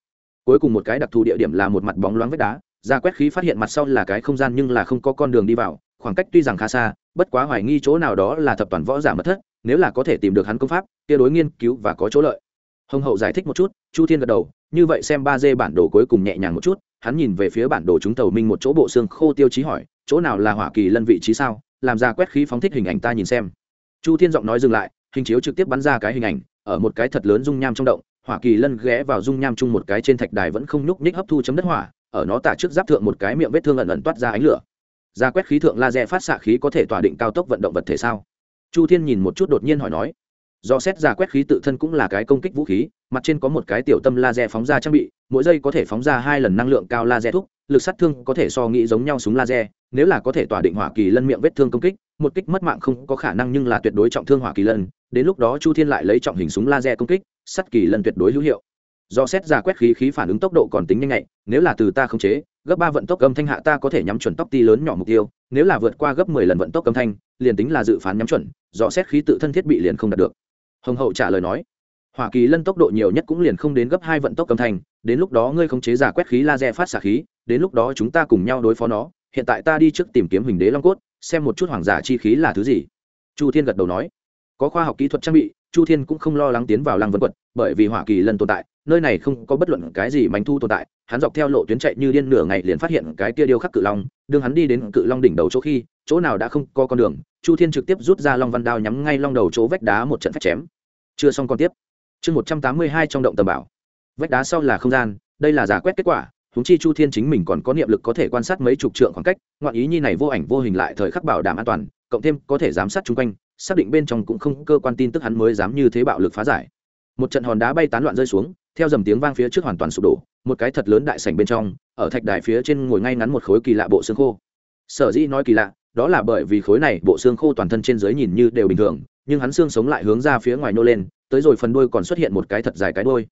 Cuối cùng một cái đặc thù địa điểm là một mặt bóng loáng vách đá, ra quét khí phát hiện mặt sau là cái không gian nhưng là không có con đường đi vào, khoảng cách tuy rằng khá xa, bất quá hoài nghi chỗ nào đó là thập toàn võ giả mất thất, nếu là có thể tìm được hắn công pháp tia đối nghiên cứu và có chỗ lợi. Hồng hậu giải thích một chút, chu thiên gật đầu, như vậy xem ba d bản đồ cuối cùng nhẹ nhàng một chút, hắn nhìn về phía bản đồ chúng tàu minh một chỗ bộ xương khô tiêu chí hỏi, chỗ nào là hỏa kỳ lân vị trí sao? Làm ra quét khí phóng thích hình ảnh ta nhìn xem. Chu thiên giọng nói dừng lại, hình chiếu trực tiếp bắn ra cái hình ảnh, ở một cái thật lớn dung nham trong động, hỏa kỳ lân ghé vào dung nham chung một cái trên thạch đài vẫn không nhúc nhích hấp thu chấm đất hỏa, ở nó tả trước giáp thượng một cái miệng vết thương ẩn ẩn toát ra ánh lửa. Ra quét khí thượng laser phát xạ khí có thể tỏa định cao tốc vận động vật thể sao? Chu thiên nhìn một chút đột nhiên hỏi nói. Do xét ra quét khí tự thân cũng là cái công kích vũ khí, mặt trên có một cái tiểu tâm laser phóng ra trang bị, mỗi giây có thể phóng ra hai lần năng lượng cao laser thúc lực sát thương có thể so nghĩ giống nhau súng laser, nếu là có thể tỏa định hỏa kỳ lân miệng vết thương công kích, một kích mất mạng không có khả năng nhưng là tuyệt đối trọng thương hỏa kỳ lân, đến lúc đó chu thiên lại lấy trọng hình súng laser công kích sắt kỳ lân tuyệt đối hữu hiệu. Do xét ra quét khí khí phản ứng tốc độ còn tính nhanh nhạy, nếu là từ ta không chế, gấp ba vận tốc âm thanh hạ ta có thể nhắm chuẩn tóc ti lớn nhỏ mục tiêu, nếu là vượt qua gấp mười lần vận tốc âm thanh, liền tính là dự phán nhắm chuẩn, do xét khí tự thân thiết bị liền không đạt được. Hồng hậu trả lời nói hoa kỳ lân tốc độ nhiều nhất cũng liền không đến gấp hai vận tốc âm thanh đến lúc đó ngươi không chế giả quét khí laser phát xạ khí, đến lúc đó chúng ta cùng nhau đối phó nó. Hiện tại ta đi trước tìm kiếm hình đế long cốt, xem một chút hoàng giả chi khí là thứ gì. Chu thiên gật đầu nói. Có khoa học kỹ thuật trang bị, chu thiên cũng không lo lắng tiến vào lăng vân quật bởi vì hoa kỳ lần tồn tại, nơi này không có bất luận cái gì mánh thu tồn tại. Hắn dọc theo lộ tuyến chạy như điên nửa ngày liền phát hiện cái kia điêu khắc cự long, đương hắn đi đến cự long đỉnh đầu chỗ khi, chỗ nào đã không có con đường, chu thiên trực tiếp rút ra long văn đao nhắm ngay long đầu chỗ vách đá một trận phách chém. Chưa xong còn tiếp. Chương một trăm tám mươi hai trong động tầm bảo vách đá sau là không gian, đây là giả quét kết quả húng chi chu thiên chính mình còn có niệm lực có thể quan sát mấy chục trượng khoảng cách, ngoạn ý nhi này vô ảnh vô hình lại thời khắc bảo đảm an toàn, cộng thêm có thể giám sát chung quanh, xác định bên trong cũng không cơ quan tin tức hắn mới dám như thế bạo lực phá giải. Một trận hòn đá bay tán loạn rơi xuống, theo dầm tiếng vang phía trước hoàn toàn sụp đổ, một cái thật lớn đại sảnh bên trong, ở thạch đài phía trên ngồi ngay ngắn một khối kỳ lạ bộ xương khô. Sở dĩ nói kỳ lạ, đó là bởi vì khối này bộ xương khô toàn thân trên dưới nhìn như đều bình thường, nhưng hắn xương sống lại hướng ra phía ngoài nô lên, tới rồi phần đuôi còn xuất hiện một cái thật dài cái đuôi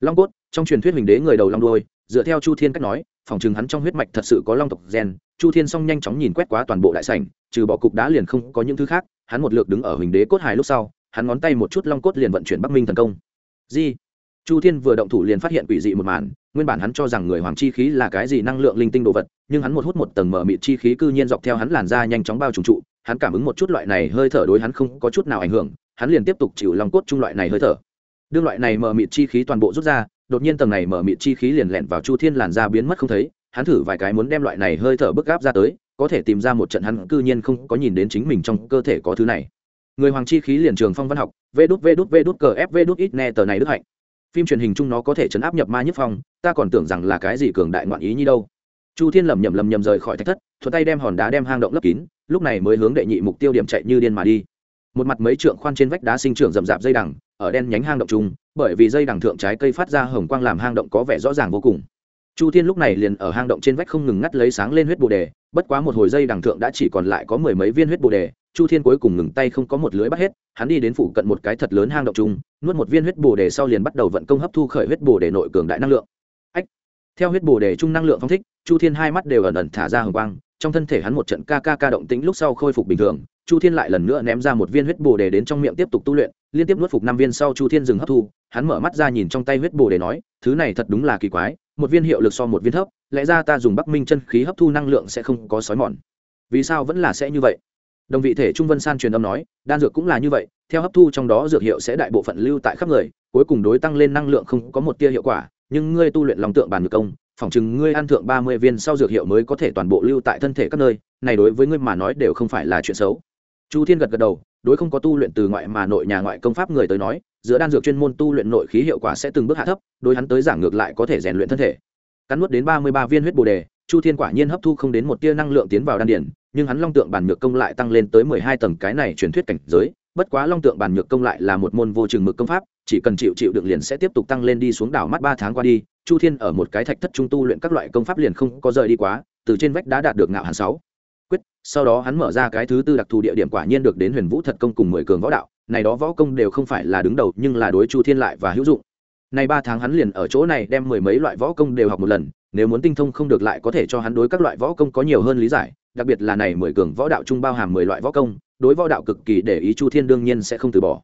long cốt, trong truyền thuyết huỳnh đế người đầu long đuôi, dựa theo chu thiên cách nói, phòng chừng hắn trong huyết mạch thật sự có long tộc gen. Chu thiên xong nhanh chóng nhìn quét quá toàn bộ đại sảnh, trừ bỏ cục đá liền không có những thứ khác. Hắn một lượt đứng ở huỳnh đế cốt hài lúc sau, hắn ngón tay một chút long cốt liền vận chuyển bắc minh thần công. Di chu thiên vừa động thủ liền phát hiện quỷ dị một màn, nguyên bản hắn cho rằng người hoàng chi khí là cái gì năng lượng linh tinh đồ vật, nhưng hắn một hút một tầng mở mịt chi khí cư nhiên dọc theo hắn làn ra nhanh chóng bao trùm trụ, hắn cảm ứng một chút loại này hơi thở đối hắn không có chút nào ảnh hưởng, hắn liền tiếp tục chịu long cốt chung loại này hơi thở đương loại này mở mịt chi khí toàn bộ rút ra, đột nhiên tầng này mở mịt chi khí liền lẹn vào chu thiên làn ra biến mất không thấy, hắn thử vài cái muốn đem loại này hơi thở bức gáp ra tới, có thể tìm ra một trận hắn cư nhiên không có nhìn đến chính mình trong cơ thể có thứ này. Người hoàng chi khí liền trường phong văn học, vê đút vê đút vê đút cờ f vê đút ít nghe tờ này đức hạnh. Phim truyền hình chung nó có thể chấn áp nhập ma nhất phong, ta còn tưởng rằng là cái gì cường đại ngoạn ý như đâu. Chu thiên lầm nhầm lầm nhầm rời khỏi thạch thất thuật tay đem hòn đá đem hang động lấp kín, lúc này mới hướng đệ nhị mục tiêu điểm chạy như điên mà đi. Một mặt mấy trượng khoan trên vách đá sinh trưởng rậm rạp dây đằng ở đen nhánh hang động chung, bởi vì dây đằng thượng trái cây phát ra hồng quang làm hang động có vẻ rõ ràng vô cùng. Chu thiên lúc này liền ở hang động trên vách không ngừng ngắt lấy sáng lên huyết bồ đề, bất quá một hồi dây đằng thượng đã chỉ còn lại có mười mấy viên huyết bồ đề, chu thiên cuối cùng ngừng tay không có một lưới bắt hết, hắn đi đến phụ cận một cái thật lớn hang động chung, nuốt một viên huyết bồ đề sau liền bắt đầu vận công hấp thu khởi huyết bồ đề nội cường đại năng lượng. Ách! Theo huyết bồ đề chung năng lượng phong thích, chu thiên hai mắt đều ẩn ẩn thả ra hồng quang, trong thân thể hắn một trận ca ca ca động tĩnh lúc sau khôi phục bình thường chu thiên lại lần nữa ném ra một viên huyết bồ đề đến trong miệng tiếp tục tu luyện, liên tiếp nuốt phục năm viên sau chu thiên dừng hấp thu, hắn mở mắt ra nhìn trong tay huyết bồ đề nói, thứ này thật đúng là kỳ quái, một viên hiệu lực so một viên thấp, lẽ ra ta dùng bắc minh chân khí hấp thu năng lượng sẽ không có sói mòn. Vì sao vẫn là sẽ như vậy? Đồng vị thể trung vân san truyền âm nói, đan dược cũng là như vậy, theo hấp thu trong đó dược hiệu sẽ đại bộ phận lưu tại khắp người, cuối cùng đối tăng lên năng lượng không có một tia hiệu quả, nhưng ngươi tu luyện lòng tượng bàn ngược công, phỏng chừng ngươi ăn thượng ba mươi viên sau dược hiệu mới có thể toàn bộ lưu tại thân thể các nơi, này đối với ngươi mà nói đều không phải là chuyện xấu chu thiên gật gật đầu, đối không có tu luyện từ ngoại mà nội nhà ngoại công pháp người tới nói, giữa đan dược chuyên môn tu luyện nội khí hiệu quả sẽ từng bước hạ thấp, đối hắn tới giảng ngược lại có thể rèn luyện thân thể. Cắn nuốt đến ba mươi ba viên huyết bồ đề, chu thiên quả nhiên hấp thu không đến một tia năng lượng tiến vào đan điển nhưng hắn long tượng bản nhược công lại tăng lên tới mười hai tầng cái này truyền thuyết cảnh giới, bất quá long tượng bản nhược công lại là một môn vô chừng mực công pháp, chỉ cần chịu chịu được liền sẽ tiếp tục tăng lên đi xuống đảo mắt ba tháng qua đi, chu thiên ở một cái thạch thất trung tu luyện các loại công pháp liền không có rời đi quá, từ trên vách đã đạt được ngạo hàn sáu sau đó hắn mở ra cái thứ tư đặc thù địa điểm quả nhiên được đến huyền vũ thật công cùng mười cường võ đạo. Này đó võ công đều không phải là đứng đầu, nhưng là đối chu thiên lại và hữu dụng. Này ba tháng hắn liền ở chỗ này đem mười mấy loại võ công đều học một lần, nếu muốn tinh thông không được lại có thể cho hắn đối các loại võ công có nhiều hơn lý giải, đặc biệt là này mười cường võ đạo chung bao hàm mười loại võ công, đối võ đạo cực kỳ để ý chu thiên đương nhiên sẽ không từ bỏ.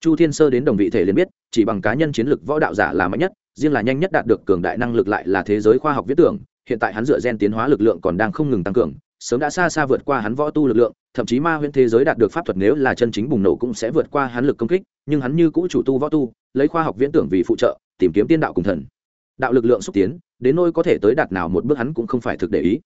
Chu thiên sơ đến đồng vị thể liền biết, chỉ bằng cá nhân chiến lược võ đạo giả là mạnh nhất, riêng là nhanh nhất đạt được cường đại năng lực lại là thế giới khoa học viết tưởng, hiện tại hắn dựa gen tiến hóa lực lượng còn đang không ngừng tăng cường sớm đã xa xa vượt qua hắn võ tu lực lượng, thậm chí ma huyễn thế giới đạt được pháp thuật nếu là chân chính bùng nổ cũng sẽ vượt qua hắn lực công kích, nhưng hắn như cũ chủ tu võ tu, lấy khoa học viễn tưởng vì phụ trợ, tìm kiếm tiên đạo cùng thần. Đạo lực lượng xúc tiến, đến nôi có thể tới đạt nào một bước hắn cũng không phải thực để ý.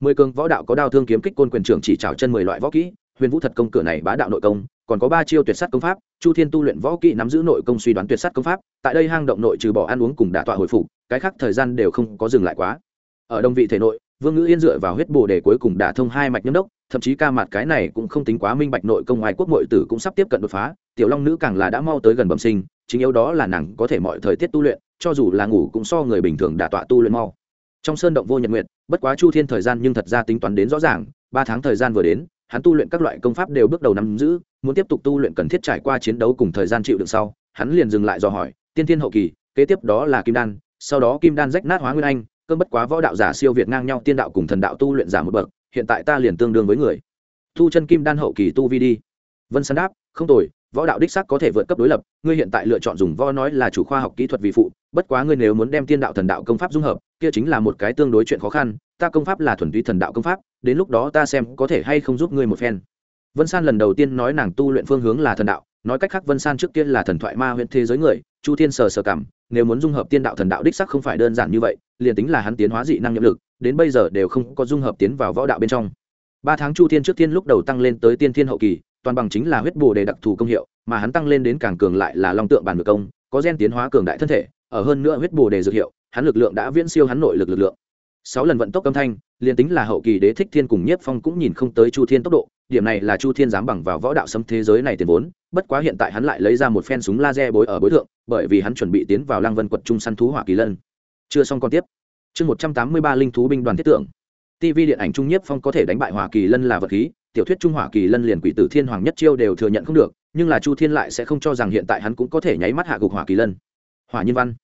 Mười cường võ đạo có đao thương kiếm kích côn quyền trưởng chỉ trào chân mười loại võ kỹ, huyền vũ thật công cửa này bá đạo nội công, còn có ba chiêu tuyệt sắt công pháp, chu thiên tu luyện võ kỹ nắm giữ nội công suy đoán tuyệt sắt công pháp, tại đây hang động nội trừ bỏ ăn uống cùng đả tọa hồi phục, cái khác thời gian đều không có dừng lại quá. Ở đông vị thể nội vương ngữ yên dựa vào huyết bồ để cuối cùng đả thông hai mạch nhâm đốc, thậm chí ca mặt cái này cũng không tính quá minh bạch nội công ngoài quốc nội tử cũng sắp tiếp cận đột phá, tiểu long nữ càng là đã mau tới gần bẩm sinh, chính yếu đó là nàng có thể mọi thời tiết tu luyện, cho dù là ngủ cũng so người bình thường đả tọa tu luyện mau. Trong sơn động vô nhật nguyệt, bất quá chu thiên thời gian nhưng thật ra tính toán đến rõ ràng, ba tháng thời gian vừa đến, hắn tu luyện các loại công pháp đều bước đầu nắm giữ, muốn tiếp tục tu luyện cần thiết trải qua chiến đấu cùng thời gian chịu đựng sau, hắn liền dừng lại dò hỏi, tiên thiên hậu kỳ, kế tiếp đó là kim đan, sau đó kim đan rách nát hóa nguyên anh cơn bất quá võ đạo giả siêu việt ngang nhau, tiên đạo cùng thần đạo tu luyện giả một bậc, hiện tại ta liền tương đương với người. Thu chân kim đan hậu kỳ tu vi đi. Vân sán đáp, không tồi, võ đạo đích sắc có thể vượt cấp đối lập, ngươi hiện tại lựa chọn dùng võ nói là chủ khoa học kỹ thuật vì phụ, bất quá ngươi nếu muốn đem tiên đạo thần đạo công pháp dung hợp, kia chính là một cái tương đối chuyện khó khăn, ta công pháp là thuần túy thần đạo công pháp, đến lúc đó ta xem có thể hay không giúp ngươi một phen. Vân san lần đầu tiên nói nàng tu luyện phương hướng là thần đạo, nói cách khác vân san trước tiên là thần thoại ma huyện thế giới người, chu thiên sờ sờ cảm nếu muốn dung hợp tiên đạo thần đạo đích sắc không phải đơn giản như vậy, liền tính là hắn tiến hóa dị năng nhiệm lực, đến bây giờ đều không có dung hợp tiến vào võ đạo bên trong. Ba tháng chu thiên trước tiên lúc đầu tăng lên tới tiên thiên hậu kỳ, toàn bằng chính là huyết bồ đề đặc thù công hiệu, mà hắn tăng lên đến càng cường lại là long tượng bản ngược công, có gen tiến hóa cường đại thân thể, ở hơn nữa huyết bồ đề dược hiệu, hắn lực lượng đã viễn siêu hắn nội lực lực lượng. Sáu lần vận tốc âm thanh, liền tính là hậu kỳ đế thích thiên cùng nhiếp phong cũng nhìn không tới chu thiên tốc độ, điểm này là chu thiên dám bằng vào võ đạo xâm thế giới này tiền vốn bất quá hiện tại hắn lại lấy ra một phen súng laser bối ở bối thượng, bởi vì hắn chuẩn bị tiến vào lăng vân quật trung săn thú hỏa kỳ lân. Chưa xong còn tiếp. Chương một trăm tám mươi ba linh thú binh đoàn thiết tượng tv điện ảnh trung nhiếp phong có thể đánh bại hỏa kỳ lân là vật khí, tiểu thuyết trung hỏa kỳ lân liền quỷ tử thiên hoàng nhất chiêu đều thừa nhận không được, nhưng là chu thiên lại sẽ không cho rằng hiện tại hắn cũng có thể nháy mắt hạ gục hỏa kỳ lân. Hỏa nhân văn.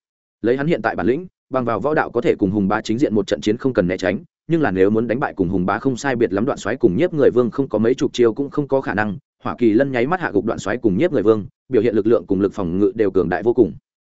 Lấy hắn hiện tại bản lĩnh, bằng vào võ đạo có thể cùng hùng bá chính diện một trận chiến không cần né tránh, nhưng là nếu muốn đánh bại cùng hùng bá không sai biệt lắm đoạn xoáy cùng nhiếp người vương không có mấy chục chiêu cũng không có khả năng hỏa kỳ lân nháy mắt hạ gục đoạn xoáy cùng nhiếp người vương, biểu hiện lực lượng cùng lực phòng ngự đều cường đại vô cùng.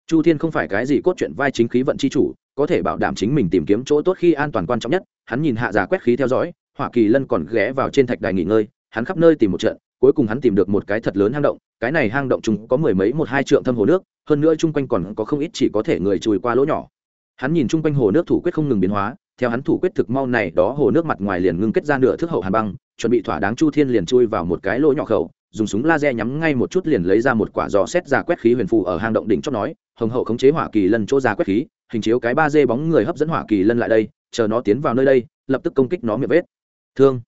Chu thiên không phải cái gì cốt truyện vai chính khí vận chi chủ, có thể bảo đảm chính mình tìm kiếm chỗ tốt khi an toàn quan trọng nhất, hắn nhìn hạ giả quét khí theo dõi, hỏa kỳ lân còn ghé vào trên thạch đài nghỉ ngơi, hắn khắp nơi tìm một trận, cuối cùng hắn tìm được một cái thật lớn hang động, cái này hang động chúng có mười mấy một hai trượng thâm hồ nước, hơn nữa chung quanh còn có không ít chỉ có thể người chùi qua lỗ nhỏ. Hắn nhìn chung quanh hồ nước thủ quyết không ngừng biến hóa theo hắn thủ quyết thực mau này đó hồ nước mặt ngoài liền ngưng kết ra nửa thước hậu hàn băng, chuẩn bị thỏa đáng chu thiên liền chui vào một cái lỗ nhỏ khẩu, dùng súng laser nhắm ngay một chút liền lấy ra một quả giò xét ra quét khí huyền phù ở hang động đỉnh chót nói, hồng hậu khống chế hỏa kỳ lân chỗ ra quét khí, hình chiếu cái ba dê bóng người hấp dẫn hỏa kỳ lân lại đây, chờ nó tiến vào nơi đây, lập tức công kích nó miệng vết. Thương.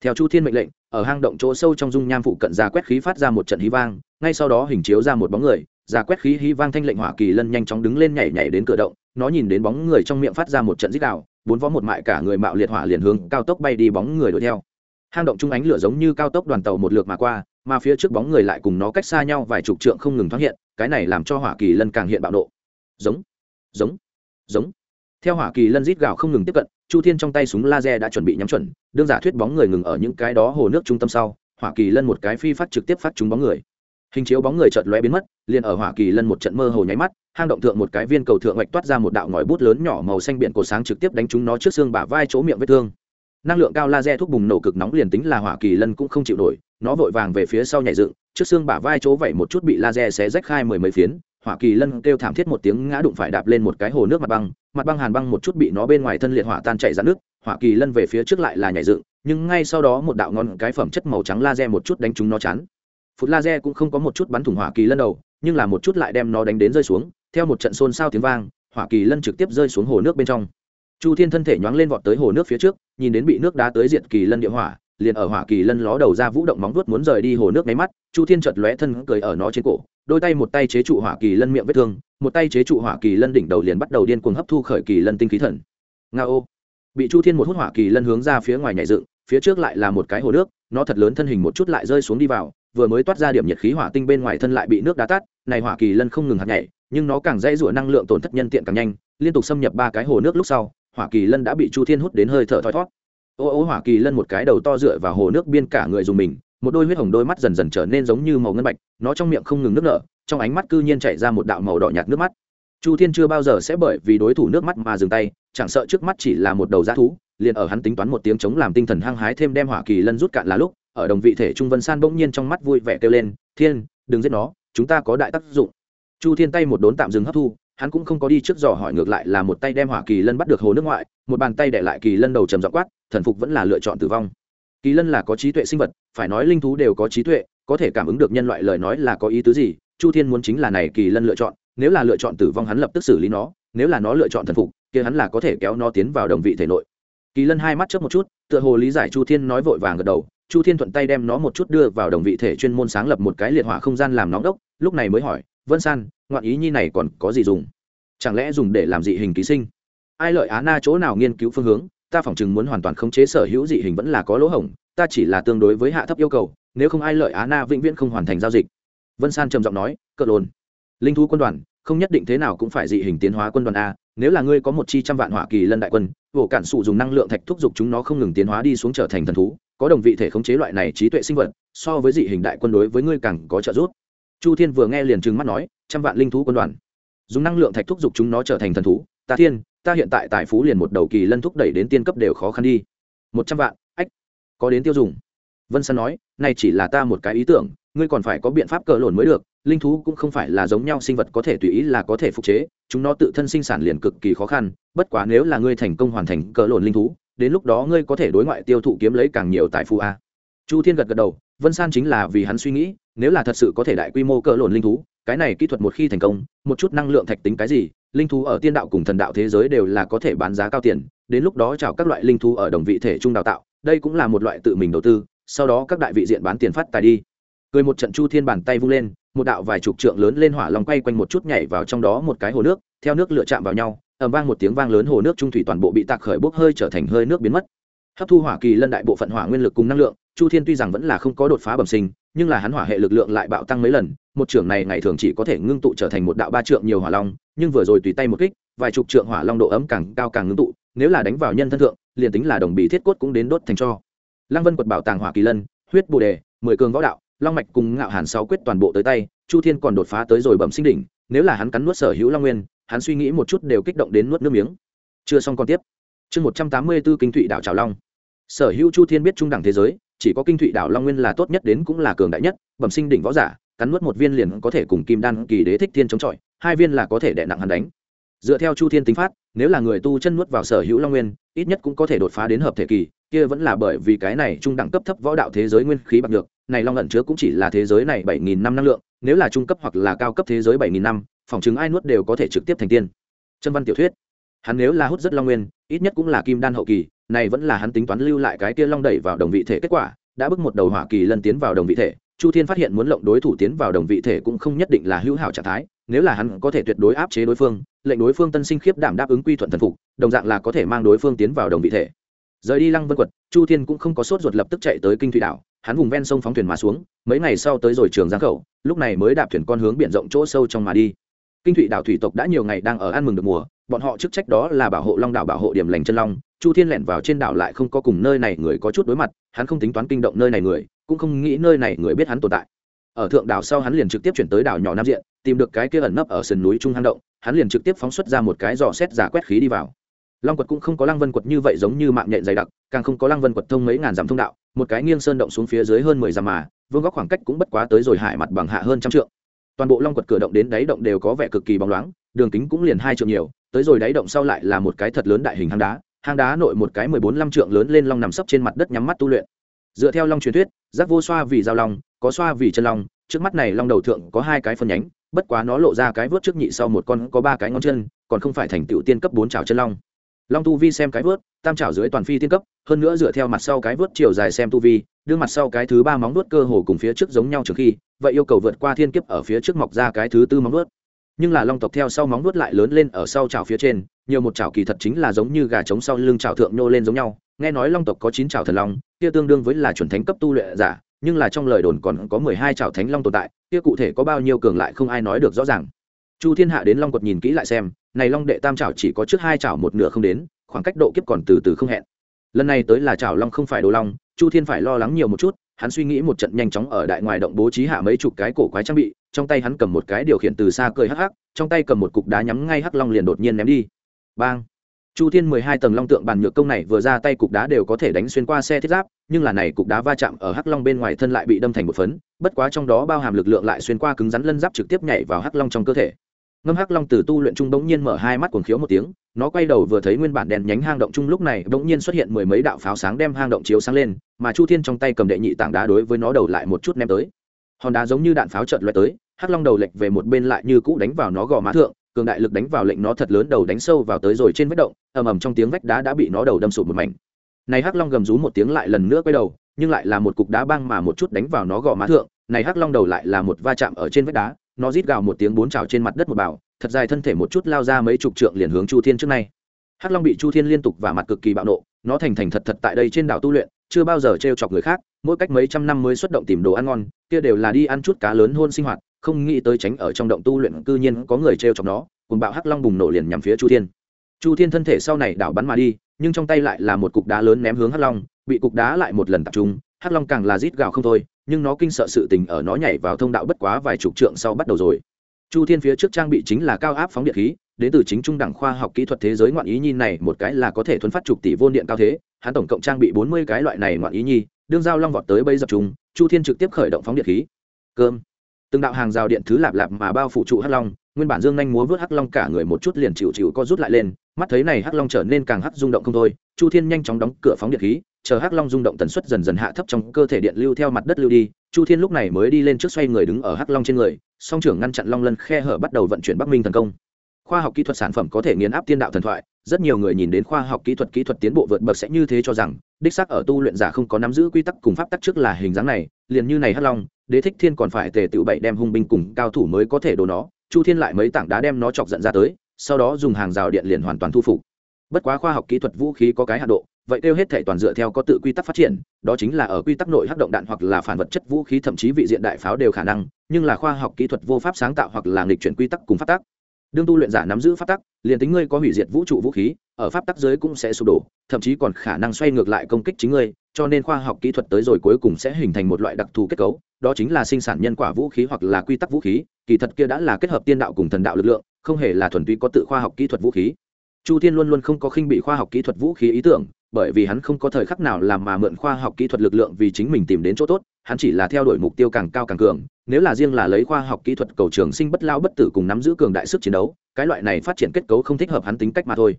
Theo chu thiên mệnh lệnh, ở hang động chỗ sâu trong dung nham phụ cận ra quét khí phát ra một trận hí vang, ngay sau đó hình chiếu ra một bóng người ra quét khí hí vang thanh lệnh hỏa kỳ lân nhanh chóng đứng lên nhảy nhảy đến cửa động, nó nhìn đến bóng người trong miệng phát ra một trận dích đạo bốn võ một mại cả người mạo liệt hỏa liền hướng cao tốc bay đi bóng người đuổi theo. Hang động trung ánh lửa giống như cao tốc đoàn tàu một lượt mà qua, mà phía trước bóng người lại cùng nó cách xa nhau vài chục trượng không ngừng thoát hiện, cái này làm cho hỏa kỳ lân càng hiện bạo nộ. Giống giống giống. Theo hỏa kỳ lân rít gào không ngừng tiếp cận, chu thiên trong tay súng laser đã chuẩn bị nhắm chuẩn, đương giả thuyết bóng người ngừng ở những cái đó hồ nước trung tâm sau, hỏa kỳ lân một cái phi phát trực tiếp phát trúng bóng người hình chiếu bóng người chợt lóe biến mất, liền ở hỏa kỳ lân một trận mơ hồ nháy mắt, hang động thượng một cái viên cầu thượng ngạch toát ra một đạo ngòi bút lớn nhỏ màu xanh biển cổ sáng trực tiếp đánh trúng nó trước xương bả vai chỗ miệng vết thương. Năng lượng cao laser thuốc bùng nổ cực nóng liền tính là hỏa kỳ lân cũng không chịu nổi, nó vội vàng về phía sau nhảy dựng, trước xương bả vai chỗ vẩy một chút bị laser xé rách khai mười mấy phiến, hỏa kỳ lân kêu thảm thiết một tiếng ngã đụng phải đạp lên một cái hồ nước mặt băng mặt băng hàn băng một chút bị nó bên ngoài thân liệt hỏa tan chảy ra nước, hỏa kỳ lân về phía trước lại là nhảy dựng, nhưng ngay sau đó một đạo ngon cái phẩm chất màu trắng laser một chút đánh trúng nó chán phút laser cũng không có một chút bắn thủng hỏa kỳ lân đầu, nhưng là một chút lại đem nó đánh đến rơi xuống, theo một trận xôn xao tiếng vang, hỏa kỳ lân trực tiếp rơi xuống hồ nước bên trong. Chu thiên thân thể nhoáng lên vọt tới hồ nước phía trước, nhìn đến bị nước đá tới diện kỳ lân địa hỏa, liền ở hỏa kỳ lân ló đầu ra vũ động móng vuốt muốn rời đi hồ nước nháy mắt, chu thiên chợt lóe thân cười ở nó trên cổ, đôi tay một tay chế trụ hỏa kỳ lân miệng vết thương, một tay chế trụ hỏa kỳ lân đỉnh đầu liền bắt đầu điên cuồng hấp thu khởi kỳ lân tinh khí thần. Nga ô. Bị chu thiên một hút hỏa kỳ lân hướng ra phía ngoài nhảy dựng, phía trước lại là một cái hồ nước, nó thật lớn thân hình một chút lại rơi xuống đi vào vừa mới toát ra điểm nhiệt khí hỏa tinh bên ngoài thân lại bị nước đá tát, này hỏa kỳ lân không ngừng hạt nhảy, nhưng nó càng dễ rủa năng lượng tổn thất nhân tiện càng nhanh, liên tục xâm nhập ba cái hồ nước lúc sau, hỏa kỳ lân đã bị chu thiên hút đến hơi thở thoi thót ô ô, hỏa kỳ lân một cái đầu to dựa vào hồ nước biên cả người dùng mình, một đôi huyết hồng đôi mắt dần dần trở nên giống như màu ngân bạch, nó trong miệng không ngừng nước nở, trong ánh mắt cư nhiên chảy ra một đạo màu đỏ nhạt nước mắt. Chu thiên chưa bao giờ sẽ bởi vì đối thủ nước mắt mà dừng tay, chẳng sợ trước mắt chỉ là một đầu g thú, liền ở hắn tính toán một tiếng chống làm tinh thần hăng hái thêm đem hỏa kỳ lân rút cạn là lúc ở đồng vị thể trung vân san bỗng nhiên trong mắt vui vẻ kêu lên, thiên, đừng giết nó, chúng ta có đại tác dụng. Chu thiên tay một đốn tạm dừng hấp thu, hắn cũng không có đi trước dò hỏi ngược lại là một tay đem hỏa kỳ lân bắt được hồ nước ngoại, một bàn tay để lại kỳ lân đầu trầm dọ quát, thần phục vẫn là lựa chọn tử vong. Kỳ lân là có trí tuệ sinh vật, phải nói linh thú đều có trí tuệ, có thể cảm ứng được nhân loại lời nói là có ý tứ gì, chu thiên muốn chính là này kỳ lân lựa chọn, nếu là lựa chọn tử vong hắn lập tức xử lý nó, nếu là nó lựa chọn thần phục, kia hắn là có thể kéo nó tiến vào đồng vị thể nội. Kỳ lân hai mắt chớp một chút, tựa hồ lý giải chu thiên nói vội vàng gật đầu chu thiên thuận tay đem nó một chút đưa vào đồng vị thể chuyên môn sáng lập một cái liệt hỏa không gian làm nóng đốc, lúc này mới hỏi, vân san, ngoạn ý nhi này còn có gì dùng? Chẳng lẽ dùng để làm dị hình ký sinh? Ai lợi á na chỗ nào nghiên cứu phương hướng, ta phỏng chừng muốn hoàn toàn khống chế sở hữu dị hình vẫn là có lỗ hổng, ta chỉ là tương đối với hạ thấp yêu cầu, nếu không ai lợi á na vĩnh viễn không hoàn thành giao dịch. Vân san trầm giọng nói, cợt lồn linh thú quân đoàn, không nhất định thế nào cũng phải dị hình tiến hóa quân đoàn a, nếu là ngươi có một chi trăm vạn hỏa kỳ lân đại quân vỗ cản sụ dùng năng lượng thạch thúc giục chúng nó không ngừng tiến hóa đi xuống trở thành thần thú có đồng vị thể khống chế loại này trí tuệ sinh vật, so với dị hình đại quân đối với ngươi càng có trợ giúp. Chu thiên vừa nghe liền trừng mắt nói, trăm vạn linh thú quân đoàn. Dùng năng lượng thạch thúc giục chúng nó trở thành thần thú. Ta thiên, ta hiện tại tài phú liền một đầu kỳ lân thúc đẩy đến tiên cấp đều khó khăn đi. Một trăm vạn, ách, có đến tiêu dùng. Vân san nói, này chỉ là ta một cái ý tưởng, ngươi còn phải có biện pháp cờ lồn mới được, linh thú cũng không phải là giống nhau sinh vật có thể tùy ý là có thể phục chế, chúng nó tự thân sinh sản liền cực kỳ khó khăn, bất quá nếu là ngươi thành công hoàn thành cờ lồn linh thú đến lúc đó ngươi có thể đối ngoại tiêu thụ kiếm lấy càng nhiều tài phú a. Chu thiên gật gật đầu, vân san chính là vì hắn suy nghĩ, nếu là thật sự có thể đại quy mô cỡ lồn linh thú, cái này kỹ thuật một khi thành công, một chút năng lượng thạch tính cái gì, linh thú ở tiên đạo cùng thần đạo thế giới đều là có thể bán giá cao tiền, đến lúc đó chào các loại linh thú ở đồng vị thể trung đào tạo, đây cũng là một loại tự mình đầu tư, sau đó các đại vị diện bán tiền phát tài đi. Cười một trận chu thiên bàn tay vung lên, một đạo vài chục trượng lớn lên hỏa lòng quay quanh một chút nhảy vào trong đó một cái hồ nước, theo nước lựa chạm vào nhau ầm vang một tiếng vang lớn hồ nước trung thủy toàn bộ bị tạc khởi bốc hơi trở thành hơi nước biến mất. Hấp thu hỏa kỳ lân đại bộ phận hỏa nguyên lực cùng năng lượng, chu thiên tuy rằng vẫn là không có đột phá bẩm sinh, nhưng là hắn hỏa hệ lực lượng lại bạo tăng mấy lần, một trưởng này ngày thường chỉ có thể ngưng tụ trở thành một đạo ba trượng nhiều hỏa long, nhưng vừa rồi tùy tay một kích, vài chục trượng hỏa long độ ấm càng cao càng ngưng tụ, nếu là đánh vào nhân thân thượng, liền tính là đồng bì thiết cốt cũng đến đốt thành cho. Lăng vân quật bảo tàng hỏa kỳ lân, huyết bồ đề, mười cường võ đạo, long mạch cùng ngạo hàn sáu quyết toàn bộ tới tay, chu thiên còn đột phá tới rồi bẩm sinh đỉnh, nếu là hắn cắn nuốt sở hữu long nguyên hắn suy nghĩ một chút đều kích động đến nuốt nước miếng. Chưa xong còn tiếp. Chương một trăm tám mươi b ố kinh thụy đảo trào long. Sở hữu chu thiên biết trung đẳng thế giới, chỉ có kinh thụy đảo long nguyên là tốt nhất đến cũng là cường đại nhất, bẩm sinh đỉnh võ giả, cắn nuốt một viên liền có thể cùng kim đan kỳ đế thích thiên chống chọi, hai viên là có thể đè nặng hắn đánh. Dựa theo chu thiên tính phát, nếu là người tu chân nuốt vào sở hữu long nguyên, ít nhất cũng có thể đột phá đến hợp thể kỳ, kia vẫn là bởi vì cái này trung đẳng cấp thấp võ đạo thế giới nguyên khí bạc được này long ẩn chứa cũng chỉ là thế giới này bảy nghìn năm năng lượng nếu là trung cấp hoặc là cao cấp thế giới bảy nghìn năm, phòng chứng ai nuốt đều có thể trực tiếp thành tiên. Chân văn tiểu thuyết, hắn nếu là hút rất long nguyên, ít nhất cũng là kim đan hậu kỳ, này vẫn là hắn tính toán lưu lại cái kia long đẩy vào đồng vị thể kết quả, đã bước một đầu hỏa kỳ lân tiến vào đồng vị thể, chu thiên phát hiện muốn lộng đối thủ tiến vào đồng vị thể cũng không nhất định là hữu hảo trạng thái, nếu là hắn có thể tuyệt đối áp chế đối phương, lệnh đối phương tân sinh khiếp đảm đáp ứng quy thuận thần phục, đồng dạng là có thể mang đối phương tiến vào đồng vị thể rời đi lăng vân quật, chu thiên cũng không có sốt ruột lập tức chạy tới kinh thủy đảo. Hắn vùng ven sông phóng thuyền mà xuống, mấy ngày sau tới rồi trường giang khẩu, lúc này mới đạp thuyền con hướng biển rộng chỗ sâu trong mà đi. Kinh thủy đảo thủy tộc đã nhiều ngày đang ở ăn mừng được mùa, bọn họ chức trách đó là bảo hộ long đảo bảo hộ điểm lành chân long. Chu thiên lẻn vào trên đảo lại không có cùng nơi này người có chút đối mặt, hắn không tính toán kinh động nơi này người, cũng không nghĩ nơi này người biết hắn tồn tại. Ở thượng đảo sau hắn liền trực tiếp chuyển tới đảo nhỏ nam diện, tìm được cái kia ẩn nấp ở sườn núi trung hang động, hắn liền trực tiếp phóng xuất ra một cái dò xét giả quét khí đi vào long quật cũng không có lăng vân quật như vậy giống như mạng nhện dày đặc, càng không có lăng vân quật thông mấy ngàn dặm thông đạo, một cái nghiêng sơn động xuống phía dưới hơn mười dặm mà, vương góc khoảng cách cũng bất quá tới rồi hải mặt bằng hạ hơn trăm trượng. Toàn bộ long quật cửa động đến đáy động đều có vẻ cực kỳ bóng loáng, đường kính cũng liền hai trượng nhiều, tới rồi đáy động sau lại là một cái thật lớn đại hình hang đá hang đá nội một cái mười bốn năm trượng lớn lên long nằm sấp trên mặt đất nhắm mắt tu luyện. Dựa theo long truyền thuyết giác vô xoa vì giao long, có xoa vì chân long, trước mắt này long đầu thượng có hai cái phân nhánh, bất quá nó lộ ra cái vớt trước nhị sau một con có ba cái ngón chân, còn không phải thành tựu tiên cấp bốn trào chân long long tu vi xem cái vớt, tam trảo dưới toàn phi tiên cấp, hơn nữa dựa theo mặt sau cái vớt chiều dài xem tu vi đưa mặt sau cái thứ ba móng vuốt cơ hồ cùng phía trước giống nhau trước khi, vậy yêu cầu vượt qua thiên kiếp ở phía trước mọc ra cái thứ tư móng vuốt. Nhưng là long tộc theo sau móng vuốt lại lớn lên ở sau chảo phía trên, nhiều một chảo kỳ thật chính là giống như gà trống sau lưng chảo thượng nhô lên giống nhau. Nghe nói long tộc có chín chảo thần long, kia tương đương với là chuẩn thánh cấp tu luyện giả, nhưng là trong lời đồn còn có mười hai chảo thánh long tồn tại, kia cụ thể có bao nhiêu cường lại không ai nói được rõ ràng chu thiên hạ đến long quật nhìn kỹ lại xem, này long đệ tam trào chỉ có trước hai trào một nửa không đến, khoảng cách độ kiếp còn từ từ không hẹn. Lần này tới là trào long không phải đồ long, chu thiên phải lo lắng nhiều một chút, hắn suy nghĩ một trận nhanh chóng ở đại ngoài động bố trí hạ mấy chục cái cổ quái trang bị, trong tay hắn cầm một cái điều khiển từ xa cười hắc hắc, trong tay cầm một cục đá nhắm ngay hắc long liền đột nhiên ném đi. Bang! Chu thiên mười hai tầng long tượng bàn nhược công này vừa ra tay cục đá đều có thể đánh xuyên qua xe thiết giáp, nhưng là này cục đá va chạm ở hắc long bên ngoài thân lại bị đâm thành một phấn, bất quá trong đó bao hàm lực lượng lại xuyên qua cứng rắn lân giáp trực tiếp nhảy vào hắc long trong cơ thể ngâm hắc long từ tu luyện trung bỗng nhiên mở hai mắt cuồng khiếu một tiếng, nó quay đầu vừa thấy nguyên bản đèn nhánh hang động trung lúc này bỗng nhiên xuất hiện mười mấy đạo pháo sáng đem hang động chiếu sáng lên, mà chu thiên trong tay cầm đệ nhị tảng đá đối với nó đầu lại một chút ném tới. Hòn đá giống như đạn pháo trợn loại tới, hắc long đầu lệch về một bên lại như cũ đánh vào nó gò má thượng, cường đại lực đánh vào lệnh nó thật lớn đầu đánh sâu vào tới rồi trên vết động, ầm ầm trong tiếng vách đá đã bị nó đầu đâm sụp một mảnh. Này hắc long gầm rú một tiếng lại lần nữa quay đầu, nhưng lại là một cục đá băng mà một chút đánh vào nó gò má thượng, này hắc long đầu lại là một va chạm ở trên vách đá nó rít gào một tiếng bốn trào trên mặt đất một bảo, thật dài thân thể một chút lao ra mấy chục trượng liền hướng chu thiên trước nay. Hắc long bị chu thiên liên tục và mặt cực kỳ bạo nộ, nó thành thành thật thật tại đây trên đảo tu luyện, chưa bao giờ t chọc người khác, mỗi cách mấy trăm năm mới xuất động tìm đồ ăn ngon, kia đều là đi ăn chút cá lớn hôn sinh hoạt, không nghĩ tới tránh ở trong động tu luyện cư nhiên có người t chọc nó, cùng bạo hắc long bùng nổ liền nhằm phía chu thiên. Chu thiên thân thể sau này đảo bắn mà đi, nhưng trong tay lại là một cục đá lớn ném hướng hắc long, bị cục đá lại một lần tập trung, hắc long càng là rít gào không thôi nhưng nó kinh sợ sự tình ở nó nhảy vào thông đạo bất quá vài chục trượng sau bắt đầu rồi. Chu thiên phía trước trang bị chính là cao áp phóng điện khí, đến từ chính trung đẳng khoa học kỹ thuật thế giới ngoạn ý nhi này một cái là có thể thuấn phát chục tỷ vô điện cao thế, hắn tổng cộng trang bị bốn mươi cái loại này ngoạn ý nhi, đương giao long vọt tới bây dập chúng chu thiên trực tiếp khởi động phóng điện khí. Cơm. Từng đạo hàng rào điện thứ lạp lạp mà bao phủ trụ hắc long, nguyên bản dương nhanh múa vớt hắc long cả người một chút liền chịu chịu co rút lại lên, mắt thấy này hắc long trở nên càng hắc rung động không thôi, chu thiên nhanh chóng đóng cửa phóng điện khí chờ hắc long rung động tần suất dần dần hạ thấp trong cơ thể điện lưu theo mặt đất lưu đi, chu thiên lúc này mới đi lên trước xoay người đứng ở hắc long trên người, song trưởng ngăn chặn long lân khe hở bắt đầu vận chuyển bắc minh thần công. Khoa học kỹ thuật sản phẩm có thể nghiền áp tiên đạo thần thoại, rất nhiều người nhìn đến khoa học kỹ thuật kỹ thuật tiến bộ vượt bậc sẽ như thế cho rằng, đích xác ở tu luyện giả không có nắm giữ quy tắc cùng pháp tắc trước là hình dáng này, liền như này hắc long, đế thích thiên còn phải tề tự bậy đem hung binh cùng cao thủ mới có thể đồ nó, chu thiên lại mấy tảng đá đem nó chọc giận ra tới, sau đó dùng hàng rào điện liền hoàn toàn thu phục bất quá khoa học kỹ thuật vũ khí có cái hạ độ, vậy kêu hết thể toàn dựa theo có tự quy tắc phát triển, đó chính là ở quy tắc nội hắc động đạn hoặc là phản vật chất vũ khí, thậm chí vị diện đại pháo đều khả năng, nhưng là khoa học kỹ thuật vô pháp sáng tạo hoặc là nghịch chuyển quy tắc cùng phát tắc. Đương tu luyện giả nắm giữ pháp tắc, liền tính ngươi có hủy diệt vũ trụ vũ khí, ở pháp tắc giới cũng sẽ sụp đổ, thậm chí còn khả năng xoay ngược lại công kích chính ngươi, cho nên khoa học kỹ thuật tới rồi cuối cùng sẽ hình thành một loại đặc thù kết cấu, đó chính là sinh sản nhân quả vũ khí hoặc là quy tắc vũ khí, kỳ thật kia đã là kết hợp tiên đạo cùng thần đạo lực lượng, không hề là thuần túy có tự khoa học kỹ thuật vũ khí chu thiên luôn luôn không có khinh bị khoa học kỹ thuật vũ khí ý tưởng, bởi vì hắn không có thời khắc nào làm mà mượn khoa học kỹ thuật lực lượng vì chính mình tìm đến chỗ tốt, hắn chỉ là theo đuổi mục tiêu càng cao càng cường, nếu là riêng là lấy khoa học kỹ thuật cầu trường sinh bất lao bất tử cùng nắm giữ cường đại sức chiến đấu, cái loại này phát triển kết cấu không thích hợp hắn tính cách mà thôi.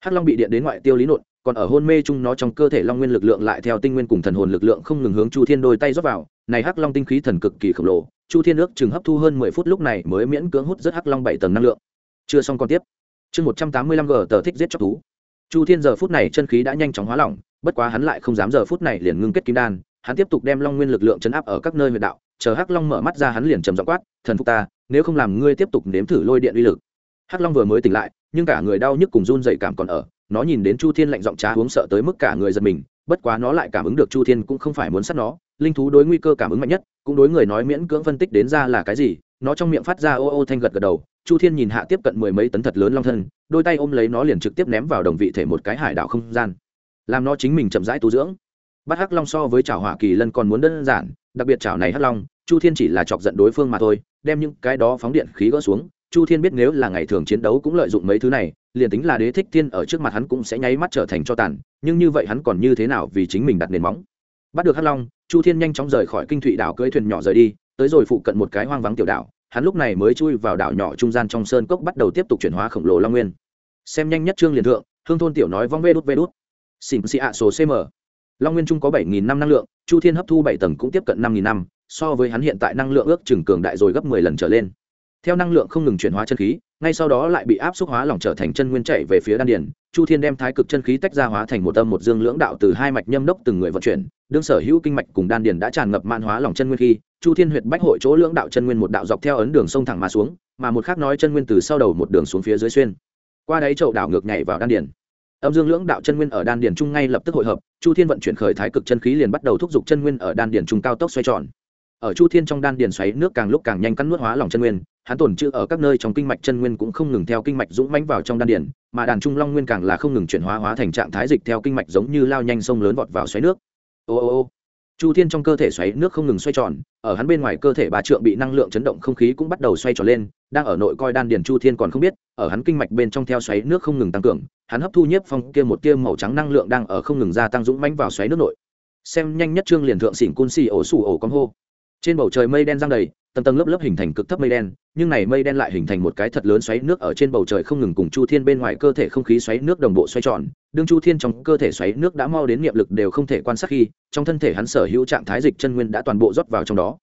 Hắc long bị điện đến ngoại tiêu lý nộn, còn ở hôn mê chung nó trong cơ thể long nguyên lực lượng lại theo tinh nguyên cùng thần hồn lực lượng không ngừng hướng chu thiên đôi tay rót vào, này hắc long tinh khí thần cực kỳ khổng lồ, chu thiên ước chừng hấp thu hơn mười phút lúc này mới miễn cưỡng hút rất hắc long bảy tầng năng lượng. Chưa xong còn tiếp chương một trăm tám mươi lăm g tờ thích giết chóc thú. Chu thiên giờ phút này chân khí đã nhanh chóng hóa lỏng, bất quá hắn lại không dám giờ phút này liền ngưng kết kim đan, hắn tiếp tục đem long nguyên lực lượng chấn áp ở các nơi huyệt đạo, chờ hắc long mở mắt ra hắn liền trầm giọng quát, thần phục ta, nếu không làm ngươi tiếp tục nếm thử lôi điện uy lực. Hắc long vừa mới tỉnh lại, nhưng cả người đau nhức cùng run dậy cảm còn ở, nó nhìn đến chu thiên lạnh giọng trá uống sợ tới mức cả người giật mình, bất quá nó lại cảm ứng được chu thiên cũng không phải muốn sát nó, linh thú đối nguy cơ cảm ứng mạnh nhất, cũng đối người nói miễn cưỡng phân tích đến ra là cái gì nó trong miệng phát ra ô ô thanh gật gật đầu, chu thiên nhìn hạ tiếp cận mười mấy tấn thật lớn long thân, đôi tay ôm lấy nó liền trực tiếp ném vào đồng vị thể một cái hải đảo không gian. Làm nó chính mình chậm rãi tu dưỡng. Bắt hắc long so với chảo hỏa kỳ lân còn muốn đơn giản, đặc biệt chảo này hắc long, chu thiên chỉ là chọc giận đối phương mà thôi, đem những cái đó phóng điện khí gỡ xuống. Chu thiên biết nếu là ngày thường chiến đấu cũng lợi dụng mấy thứ này, liền tính là đế thích thiên ở trước mặt hắn cũng sẽ nháy mắt trở thành cho tàn, nhưng như vậy hắn còn như thế nào vì chính mình đặt nền móng? Bắt được hắc long, chu thiên nhanh chóng rời khỏi kinh thụy đảo cưỡi thuyền nhỏ rời đi tới rồi phụ cận một cái hoang vắng tiểu đảo, hắn lúc này mới chui vào đảo nhỏ trung gian trong sơn cốc bắt đầu tiếp tục chuyển hóa khổng lồ long nguyên. Xem nhanh nhất trương liền thượng, hương thôn tiểu nói vong vê đút vê đút. Xỉn xị ạ số cm long nguyên trung có bảy nghìn năm năng lượng, chu thiên hấp thu bảy tầng cũng tiếp cận năm nghìn năm, so với hắn hiện tại năng lượng ước chừng cường đại rồi gấp mười lần trở lên. Theo năng lượng không ngừng chuyển hóa chân khí ngay sau đó lại bị áp suất hóa lỏng trở thành chân nguyên chạy về phía đan điền. Chu thiên đem thái cực chân khí tách ra hóa thành một âm một dương lưỡng đạo từ hai mạch nhâm đốc từng người vận chuyển. Đương sở hữu kinh mạch cùng đan điền đã tràn ngập mạn hóa lỏng chân nguyên khi, chu thiên huyệt bách hội chỗ lưỡng đạo chân nguyên một đạo dọc theo ấn đường sông thẳng mà xuống, mà một khác nói chân nguyên từ sau đầu một đường xuống phía dưới xuyên. Qua đấy chậu đảo ngược nhảy vào đan điền. Âm dương lưỡng đạo chân nguyên ở đan điền trung ngay lập tức hội hợp, chu thiên vận chuyển khởi thái cực chân khí liền bắt đầu thúc giục chân nguyên ở đan điền trung cao tốc xoay tròn. Ở chu thiên trong đan điền xoáy nước càng lúc càng nhanh cắn nuốt hóa lỏng chân nguyên hắn tổn trữ ở các nơi trong kinh mạch chân nguyên cũng không ngừng theo kinh mạch dũng mãnh vào trong đan điền, mà đàn trung long nguyên càng là không ngừng chuyển hóa hóa thành trạng thái dịch theo kinh mạch giống như lao nhanh sông lớn vọt vào xoáy nước. Ô ô ô, chu thiên trong cơ thể xoáy nước không ngừng xoay tròn, ở hắn bên ngoài cơ thể bà trượng bị năng lượng chấn động không khí cũng bắt đầu xoay tròn lên, đang ở nội coi đan điền chu thiên còn không biết, ở hắn kinh mạch bên trong theo xoáy nước không ngừng tăng cường, hắn hấp thu nhiếp phong kia một tia màu trắng năng lượng đang ở không ngừng gia tăng dũng mãnh vào xoáy nước nội. Xem nhanh nhất trương liền thượng xỉn cun xì ổ sủ ổ con hô trên bầu trời mây đen giăng đầy, tầng tầng lớp lớp hình thành cực thấp mây đen, nhưng này mây đen lại hình thành một cái thật lớn xoáy nước ở trên bầu trời không ngừng cùng chu thiên bên ngoài cơ thể không khí xoáy nước đồng bộ xoay tròn. Đương chu thiên trong cơ thể xoáy nước đã mau đến niệm lực đều không thể quan sát khi, trong thân thể hắn sở hữu trạng thái dịch chân nguyên đã toàn bộ rót vào trong đó.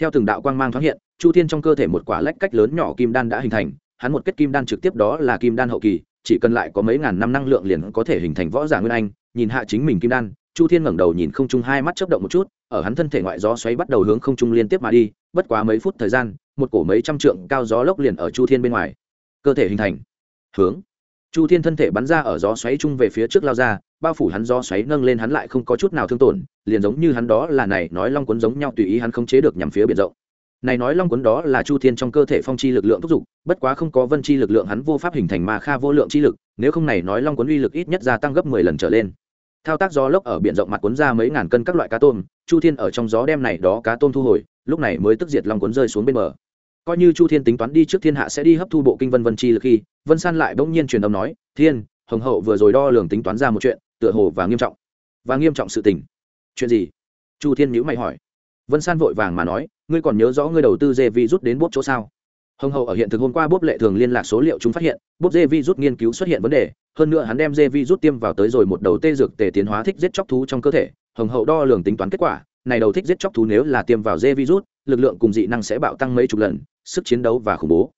Theo từng đạo quang mang thoáng hiện, chu thiên trong cơ thể một quả lách cách lớn nhỏ kim đan đã hình thành, hắn một kết kim đan trực tiếp đó là kim đan hậu kỳ, chỉ cần lại có mấy ngàn năm năng lượng liền có thể hình thành võ giả nguyên anh, nhìn hạ chính mình kim đan chu thiên ngẩng đầu nhìn không trung hai mắt chớp động một chút, ở hắn thân thể ngoại gió xoáy bắt đầu hướng không trung liên tiếp mà đi, bất quá mấy phút thời gian, một cổ mấy trăm trượng cao gió lốc liền ở chu thiên bên ngoài. Cơ thể hình thành. Hướng. Chu thiên thân thể bắn ra ở gió xoáy chung về phía trước lao ra, bao phủ hắn gió xoáy nâng lên hắn lại không có chút nào thương tổn, liền giống như hắn đó là này nói long cuốn giống nhau tùy ý hắn không chế được nhằm phía biển rộng. Này nói long cuốn đó là chu thiên trong cơ thể phong chi lực lượng thúc giục, bất quá không có vân chi lực lượng hắn vô pháp hình thành mà kha vô lượng chi lực, nếu không này nói long cuốn uy lực ít nhất gia tăng gấp mười lần trở lên thao tác gió lốc ở biển rộng mặt cuốn ra mấy ngàn cân các loại cá tôm, chu thiên ở trong gió đem này đó cá tôm thu hồi, lúc này mới tức diệt long cuốn rơi xuống bên bờ. Coi như chu thiên tính toán đi trước thiên hạ sẽ đi hấp thu bộ kinh vân vân chi lực khi, vân san lại bỗng nhiên truyền âm nói, thiên, hồng hậu vừa rồi đo lường tính toán ra một chuyện, tựa hồ và nghiêm trọng. Và nghiêm trọng sự tình. Chuyện gì? Chu thiên nhữ mày hỏi. Vân san vội vàng mà nói, ngươi còn nhớ rõ ngươi đầu tư dê vi rút đến bốt chỗ sao? Hồng hậu ở hiện thực hôm qua bốp lệ thường liên lạc số liệu chúng phát hiện bốp dê vi rút nghiên cứu xuất hiện vấn đề, hơn nữa hắn đem dê vi rút tiêm vào tới rồi một đầu tê dược tề tiến hóa thích giết chóc thú trong cơ thể, hồng hậu đo lường tính toán kết quả, này đầu thích giết chóc thú nếu là tiêm vào dê virus, lực lượng cùng dị năng sẽ bạo tăng mấy chục lần, sức chiến đấu và khủng bố.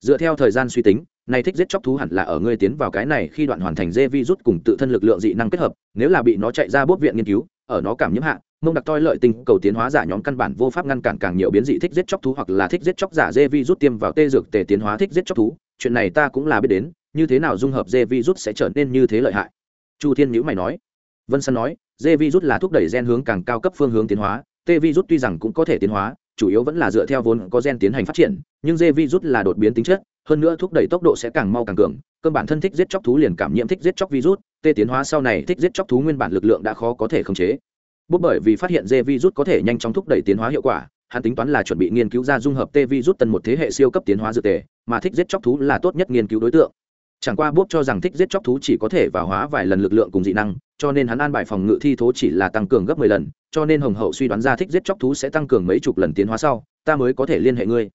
Dựa theo thời gian suy tính, này thích giết chóc thú hẳn là ở ngươi tiến vào cái này khi đoạn hoàn thành dê virus cùng tự thân lực lượng dị năng kết hợp, nếu là bị nó chạy ra bốp viện nghiên cứu, ở nó cảm nhiễm hạ mông đặc toi lợi tinh cầu tiến hóa giả nhóm căn bản vô pháp ngăn cản càng nhiều biến dị thích giết chóc thú hoặc là thích giết chóc giả dê virus tiêm vào tê dược tề tiến hóa thích giết chóc thú. Chuyện này ta cũng là biết đến, như thế nào dung hợp dê virus sẽ trở nên như thế lợi hại? Chu thiên nhữ mày nói. Vân săn nói, dê virus là thúc đẩy gen hướng càng cao cấp phương hướng tiến hóa. T virus tuy rằng cũng có thể tiến hóa, chủ yếu vẫn là dựa theo vốn có gen tiến hành phát triển, nhưng dê virus là đột biến tính chất, hơn nữa thúc đẩy tốc độ sẽ càng mau càng cường, cơ bản thân thích giết chóc thú liền cảm nhiễm thích giết chóc virus tê tiến hóa sau này thích giết chóc thú nguyên bản lực lượng đã khó có thể khống chế bút bởi vì phát hiện dê virus có thể nhanh chóng thúc đẩy tiến hóa hiệu quả, hắn tính toán là chuẩn bị nghiên cứu ra dung hợp t virus tân một thế hệ siêu cấp tiến hóa dược tề, mà thích giết chóc thú là tốt nhất nghiên cứu đối tượng. Chẳng qua bút cho rằng thích giết chóc thú chỉ có thể vào hóa vài lần lực lượng cùng dị năng, cho nên hắn an bài phòng ngự thi thố chỉ là tăng cường gấp mười lần, cho nên hồng hậu suy đoán ra thích giết chóc thú sẽ tăng cường mấy chục lần tiến hóa sau, ta mới có thể liên hệ ngươi.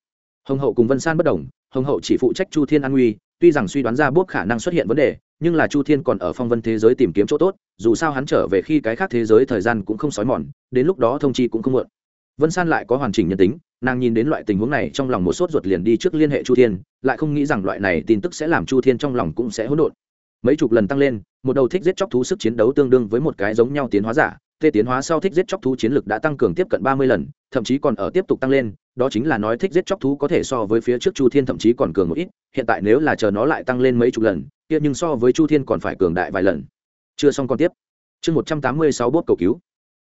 Hồng hậu cùng vân san bất đồng, hồng hậu chỉ phụ trách chu thiên an nguy, tuy rằng suy đoán ra bút khả năng xuất hiện vấn đề nhưng là chu thiên còn ở phong vân thế giới tìm kiếm chỗ tốt, dù sao hắn trở về khi cái khác thế giới thời gian cũng không xói mòn, đến lúc đó thông chi cũng không muộn vân san lại có hoàn chỉnh nhân tính, nàng nhìn đến loại tình huống này trong lòng một sốt ruột liền đi trước liên hệ chu thiên, lại không nghĩ rằng loại này tin tức sẽ làm chu thiên trong lòng cũng sẽ hỗn độn. Mấy chục lần tăng lên, một đầu thích giết chóc thú sức chiến đấu tương đương với một cái giống nhau tiến hóa giả, tê tiến hóa sau thích giết chóc thú chiến lực đã tăng cường tiếp cận ba mươi lần, thậm chí còn ở tiếp tục tăng lên đó chính là nói thích giết chóc thú có thể so với phía trước chu thiên thậm chí còn cường một ít, hiện tại nếu là chờ nó lại tăng lên mấy chục lần, kia nhưng so với chu thiên còn phải cường đại vài lần. Chưa xong còn tiếp. Chương một trăm tám mươi sáu bốt cầu cứu.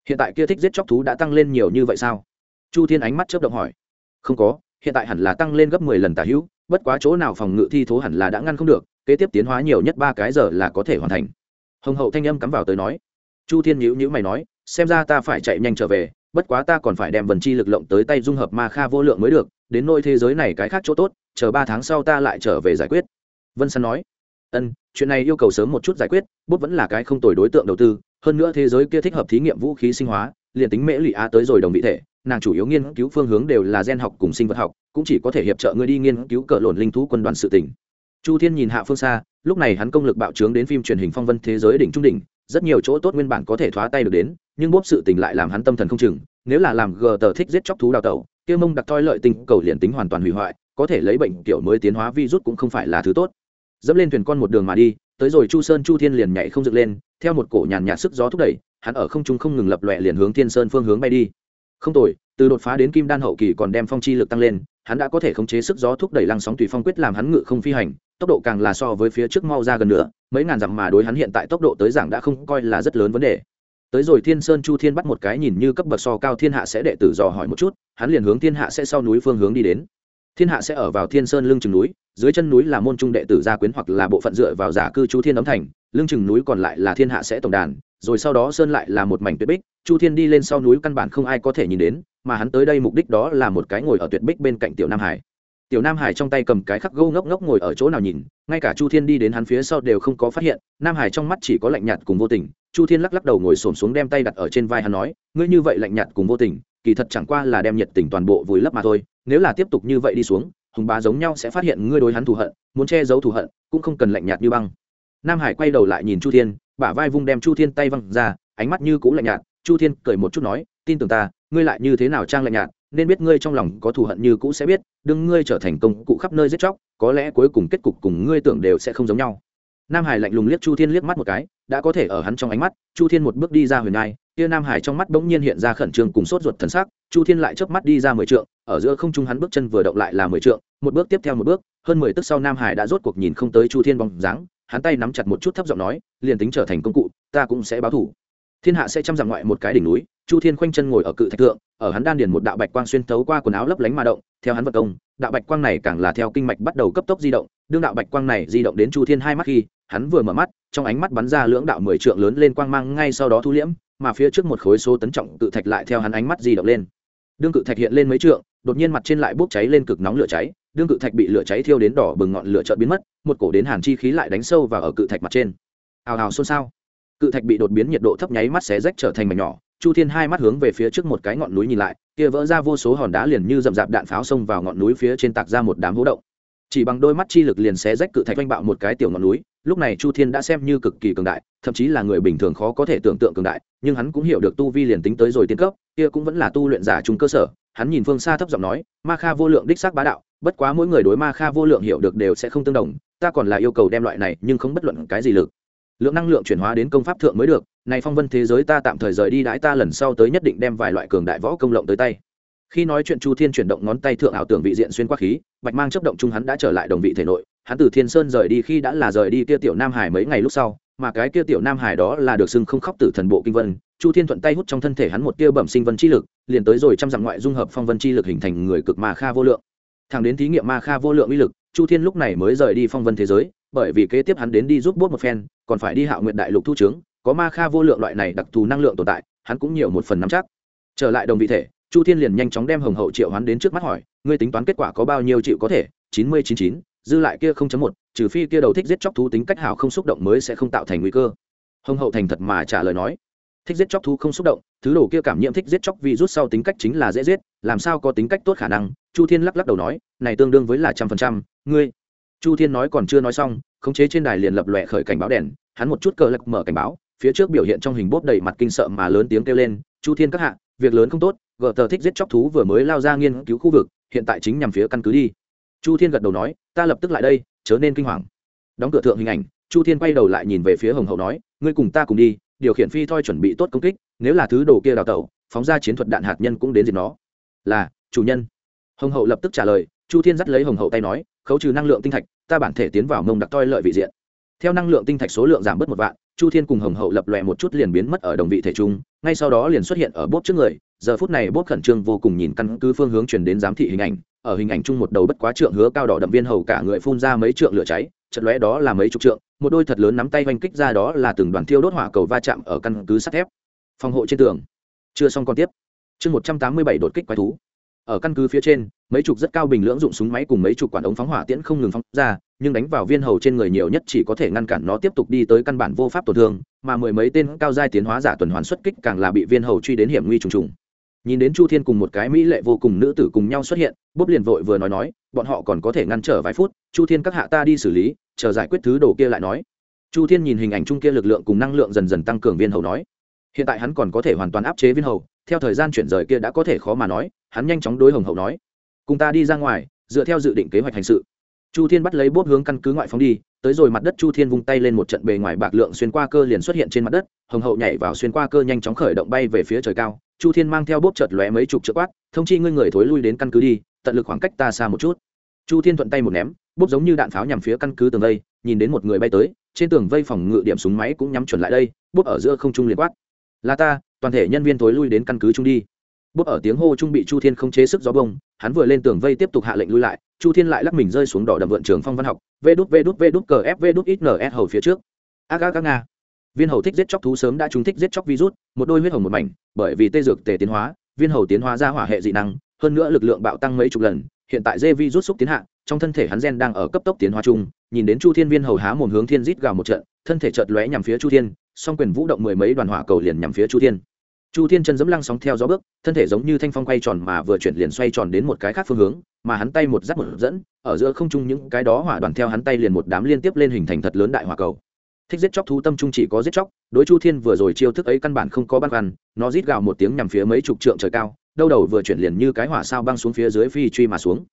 Hiện tại kia thích giết chóc thú đã tăng lên nhiều như vậy sao? Chu thiên ánh mắt chớp động hỏi. Không có, hiện tại hẳn là tăng lên gấp mười lần tả hữu, bất quá chỗ nào phòng ngự thi thố hẳn là đã ngăn không được, kế tiếp tiến hóa nhiều nhất ba cái giờ là có thể hoàn thành. Hồng hậu thanh âm cắm vào tới nói. Chu thiên nhữ nhữ mày nói, xem ra ta phải chạy nhanh trở về bất quá ta còn phải đem vần chi lực lộng tới tay dung hợp ma kha vô lượng mới được, đến nôi thế giới này cái khác chỗ tốt, chờ ba tháng sau ta lại trở về giải quyết. Vân săn nói. Ân, chuyện này yêu cầu sớm một chút giải quyết, bút vẫn là cái không tồi đối tượng đầu tư, hơn nữa thế giới kia thích hợp thí nghiệm vũ khí sinh hóa, liền tính mễ lụy á tới rồi đồng vị thể, nàng chủ yếu nghiên cứu phương hướng đều là gen học cùng sinh vật học, cũng chỉ có thể hiệp trợ ngươi đi nghiên cứu cỡ lộn linh thú quân đoàn sự tỉnh chu thiên nhìn hạ phương xa, lúc này hắn công lực bạo trướng đến phim truyền hình phong vân thế giới đỉnh trung đỉnh rất nhiều chỗ tốt nguyên bản có thể thoá tay được đến, nhưng bốp sự tình lại làm hắn tâm thần không chừng. Nếu là làm gờ tờ thích giết chóc thú đào tẩu, kia mông đặc toi lợi tinh cầu liền tính hoàn toàn hủy hoại, có thể lấy bệnh kiểu mới tiến hóa virus cũng không phải là thứ tốt. Dẫm lên thuyền con một đường mà đi, tới rồi chu sơn chu thiên liền nhảy không dựng lên, theo một cổ nhàn nhạt sức gió thúc đẩy, hắn ở không trung không ngừng lập lòe liền hướng thiên sơn phương hướng bay đi. Không tồi, từ đột phá đến kim đan hậu kỳ còn đem phong chi lực tăng lên hắn đã có thể khống chế sức gió thúc đẩy lăng sóng tùy phong quyết làm hắn ngự không phi hành, tốc độ càng là so với phía trước mau ra gần nữa mấy ngàn dặm mà đối hắn hiện tại tốc độ tới giảng đã không coi là rất lớn vấn đề. Tới rồi thiên sơn chu thiên bắt một cái nhìn như cấp bậc so cao thiên hạ sẽ đệ tử dò hỏi một chút, hắn liền hướng thiên hạ sẽ sau núi phương hướng đi đến. Thiên hạ sẽ ở vào thiên sơn lưng chừng núi, dưới chân núi là môn trung đệ tử gia quyến hoặc là bộ phận dựa vào giả cư chu thiên ấm thành, lưng chừng núi còn lại là thiên hạ sẽ tổng đàn, rồi sau đó sơn lại là một mảnh tuyệt bích, chu thiên đi lên sau núi căn bản không ai có thể nhìn đến mà hắn tới đây mục đích đó là một cái ngồi ở tuyệt bích bên cạnh tiểu nam hải. Tiểu nam hải trong tay cầm cái khắc gâu ngốc ngốc ngồi ở chỗ nào nhìn, ngay cả chu thiên đi đến hắn phía sau đều không có phát hiện, nam hải trong mắt chỉ có lạnh nhạt cùng vô tình. Chu thiên lắc lắc đầu ngồi xổm xuống đem tay đặt ở trên vai hắn nói, ngươi như vậy lạnh nhạt cùng vô tình, kỳ thật chẳng qua là đem nhiệt tình toàn bộ vùi lấp mà thôi, nếu là tiếp tục như vậy đi xuống, hùng bá giống nhau sẽ phát hiện ngươi đối hắn thù hận, muốn che giấu thù hận, cũng không cần lạnh nhạt như băng. Nam hải quay đầu lại nhìn chu thiên, bả vai vung đem chu thiên tay văng ra, ánh mắt như cũ lạnh nhạt. Chu thiên cười một chút nói, tin tưởng ta ngươi lại như thế nào trang lạnh nhạt, nên biết ngươi trong lòng có thù hận như cũ sẽ biết, đừng ngươi trở thành công cụ khắp nơi giết chóc, có lẽ cuối cùng kết cục cùng ngươi tưởng đều sẽ không giống nhau. Nam hải lạnh lùng liếc chu thiên liếc mắt một cái, đã có thể ở hắn trong ánh mắt, chu thiên một bước đi ra huyền ngai kia nam hải trong mắt bỗng nhiên hiện ra khẩn trương cùng sốt ruột thần sắc, chu thiên lại chớp mắt đi ra mười trượng, ở giữa không trung hắn bước chân vừa động lại là mười trượng, một bước tiếp theo một bước, hơn mười tức sau nam hải đã rốt cuộc nhìn không tới chu thiên bóng dáng, hắn tay nắm chặt một chút thấp giọng nói, liền tính trở thành công cụ, ta cũng sẽ báo thủ. Thiên hạ sẽ chăm dặm ngoại một cái đỉnh núi chu thiên khoanh chân ngồi ở cự thạch thượng, ở hắn đan điền một đạo bạch quang xuyên thấu qua quần áo lấp lánh mà động, theo hắn vật công, đạo bạch quang này càng là theo kinh mạch bắt đầu cấp tốc di động, đương đạo bạch quang này di động đến chu thiên hai mắt khi, hắn vừa mở mắt, trong ánh mắt bắn ra lưỡng đạo mười trượng lớn lên quang mang ngay sau đó thu liễm, mà phía trước một khối số tấn trọng cự thạch lại theo hắn ánh mắt di động lên. Đương cự thạch hiện lên mấy trượng, đột nhiên mặt trên lại bốc cháy lên cực nóng lửa cháy, đương cự thạch bị lửa cháy thiêu đến đỏ bừng ngọn lửa chợt biến mất, một cổ đến hàn chi khí lại đánh sâu vào ở cự thạch mặt trên. Ào ào xôn xao. Cự thạch bị đột biến nhiệt độ thấp nháy mắt xé rách trở thành mảnh nhỏ chu thiên hai mắt hướng về phía trước một cái ngọn núi nhìn lại, kia vỡ ra vô số hòn đá liền như rậm rạp đạn pháo xông vào ngọn núi phía trên tạc ra một đám hố động. Chỉ bằng đôi mắt chi lực liền xé rách cự thạch oanh bạo một cái tiểu ngọn núi, lúc này chu thiên đã xem như cực kỳ cường đại, thậm chí là người bình thường khó có thể tưởng tượng cường đại, nhưng hắn cũng hiểu được tu vi liền tính tới rồi tiến cấp, kia cũng vẫn là tu luyện giả trung cơ sở. Hắn nhìn phương xa thấp giọng nói, ma kha vô lượng đích xác bá đạo, bất quá mỗi người đối ma kha vô lượng hiểu được đều sẽ không tương đồng, ta còn là yêu cầu đem loại này nhưng không bất luận cái gì lực, lượng năng lượng chuyển hóa đến công pháp thượng mới được này phong vân thế giới ta tạm thời rời đi đãi ta lần sau tới nhất định đem vài loại cường đại võ công lộng tới tay. Khi nói chuyện chu thiên chuyển động ngón tay thượng ảo tưởng vị diện xuyên qua khí, bạch mang chấp động chung hắn đã trở lại đồng vị thể nội, hắn từ thiên sơn rời đi khi đã là rời đi kia tiểu nam hải mấy ngày lúc sau, mà cái kia tiểu nam hải đó là được xưng không khóc tử thần bộ kinh vân, chu thiên thuận tay hút trong thân thể hắn một tia bẩm sinh vân chi lực, liền tới rồi trăm dặm ngoại dung hợp phong vân chi lực hình thành người cực ma kha vô lượng. Thẳng đến thí nghiệm ma kha vô lượng uy lực, chu thiên lúc này mới rời đi phong vân thế giới, bởi vì kế tiếp hắn đến đi giúp bốt một phen, còn phải đi hạo nguyện đại lục thu trướng có ma kha vô lượng loại này đặc thù năng lượng tồn tại, hắn cũng nhiều một phần nắm chắc. Trở lại đồng vị thể, chu thiên liền nhanh chóng đem hồng hậu triệu hắn đến trước mắt hỏi, ngươi tính toán kết quả có bao nhiêu triệu có thể? chín mươi chín chín, dư lại kia không chấm một, trừ phi kia đầu thích giết chóc thú tính cách hào không xúc động mới sẽ không tạo thành nguy cơ. Hồng hậu thành thật mà trả lời nói, thích giết chóc thú không xúc động, thứ đồ kia cảm nhiễm thích giết chóc vì rút sau tính cách chính là dễ giết, làm sao có tính cách tốt khả năng? Chu thiên lắc lắc đầu nói, này tương đương với là trăm phần trăm, ngươi chu thiên nói còn chưa nói xong, khống chế trên đài liền lập lòe khởi cảnh báo đèn, hắn một chút cờ lật mở cảnh báo phía trước biểu hiện trong hình bốp đầy mặt kinh sợ mà lớn tiếng kêu lên, chu thiên các hạ, việc lớn không tốt gờ tờ thích giết chóc thú vừa mới lao ra nghiên cứu khu vực, hiện tại chính nhằm phía căn cứ đi. Chu thiên gật đầu nói, ta lập tức lại đây, chớ nên kinh hoàng. Đóng cửa thượng hình ảnh, chu thiên quay đầu lại nhìn về phía hồng hậu nói, ngươi cùng ta cùng đi, điều khiển phi thoi chuẩn bị tốt công kích, nếu là thứ đồ kia đào tẩu, phóng ra chiến thuật đạn hạt nhân cũng đến diệt nó. Là, chủ nhân. Hồng hậu lập tức trả lời, chu thiên dắt lấy hồng hậu tay nói, khấu trừ năng lượng tinh thạch, ta bản thể tiến vào mông đặc toi lợi vị diện. Theo năng lượng tinh thạch số lượng giảm bớt một vạn chu thiên cùng hồng hậu lập lòe một chút liền biến mất ở đồng vị thể trung ngay sau đó liền xuất hiện ở bốt trước người, giờ phút này bốt khẩn trương vô cùng nhìn căn cứ phương hướng chuyển đến giám thị hình ảnh, ở hình ảnh chung một đầu bất quá trượng hứa cao đỏ đậm viên hầu cả người phun ra mấy trượng lửa cháy chật lóe đó là mấy chục trượng, một đôi thật lớn nắm tay oanh kích ra đó là từng đoàn thiêu đốt hỏa cầu va chạm ở căn cứ sắt thép. Phòng hộ trên tường. Chưa xong còn tiếp. Chương một trăm tám mươi bảy đột kích quái thú. Ở căn cứ phía trên, mấy chục rất cao bình lưỡng dụng súng máy cùng mấy chục quản ống phóng hỏa tiễn không ngừng phóng ra nhưng đánh vào viên hầu trên người nhiều nhất chỉ có thể ngăn cản nó tiếp tục đi tới căn bản vô pháp tổn thương, mà mười mấy tên cao giai tiến hóa giả tuần hoàn xuất kích càng là bị viên hầu truy đến hiểm nguy trùng trùng. Nhìn đến chu thiên cùng một cái mỹ lệ vô cùng nữ tử cùng nhau xuất hiện, bốp liền vội vừa nói nói, bọn họ còn có thể ngăn trở vài phút, chu thiên các hạ ta đi xử lý, chờ giải quyết thứ đồ kia lại nói. Chu thiên nhìn hình ảnh chung kia lực lượng cùng năng lượng dần dần tăng cường viên hầu nói, hiện tại hắn còn có thể hoàn toàn áp chế viên hầu, theo thời gian chuyển rời kia đã có thể khó mà nói. Hắn nhanh chóng đối hồng hậu nói, cùng ta đi ra ngoài, dựa theo dự định kế hoạch hành sự chu thiên bắt lấy bốp hướng căn cứ ngoại phóng đi, tới rồi mặt đất chu thiên vung tay lên một trận bề ngoài bạc lượng xuyên qua cơ liền xuất hiện trên mặt đất, hồng hậu nhảy vào xuyên qua cơ nhanh chóng khởi động bay về phía trời cao. Chu thiên mang theo bốp chợt lóe mấy chục chữ quát, thông chi ngươi người thối lui đến căn cứ đi, tận lực khoảng cách ta xa một chút. Chu thiên thuận tay một ném, bốp giống như đạn pháo nhằm phía căn cứ tường vây, nhìn đến một người bay tới, trên tường vây phòng ngự điểm súng máy cũng nhắm chuẩn lại đây, bốp ở giữa không trung liền quát, là ta, toàn thể nhân viên thối lui đến căn cứ trung đi. Bước ở tiếng hô trung bị chu thiên không chế sức gió bông, hắn vừa lên tường vây tiếp tục hạ lệnh lui lại, chu thiên lại lắc mình rơi xuống đỏ đầm vượn trường phong văn học, vê đút vê đút vê đút, cờ f vê đút, ít ns hầu phía trước. Ác ác ác, nga. Viên hầu thích giết chóc thú sớm đã trúng thích giết chóc virus, một đôi huyết hồng một mảnh, bởi vì tê dược tề tiến hóa, viên hầu tiến hóa ra hỏa hệ dị năng, hơn nữa lực lượng bạo tăng mấy chục lần, hiện tại dê virus xúc tiến hạ, trong thân thể hắn gen đang ở cấp tốc tiến hóa chung, nhìn đến chu thiên viên hầu há mồm hướng thiên rít gào một trận, thân thể chợt lóe nhằm phía chu thiên, song quyền vũ động mười mấy đoàn hỏa cầu liền nhằm phía chu thiên chu thiên chân dẫm lăng sóng theo gió bước, thân thể giống như thanh phong quay tròn mà vừa chuyển liền xoay tròn đến một cái khác phương hướng, mà hắn tay một giáp một dẫn, ở giữa không trung những cái đó hỏa đoàn theo hắn tay liền một đám liên tiếp lên hình thành thật lớn đại hỏa cầu. Thích giết chóc thú tâm trung chỉ có giết chóc, đối chu thiên vừa rồi chiêu thức ấy căn bản không có băn khoăn, nó rít gào một tiếng nhằm phía mấy chục trượng trời cao, đâu đầu vừa chuyển liền như cái hỏa sao băng xuống phía dưới phi truy mà xuống.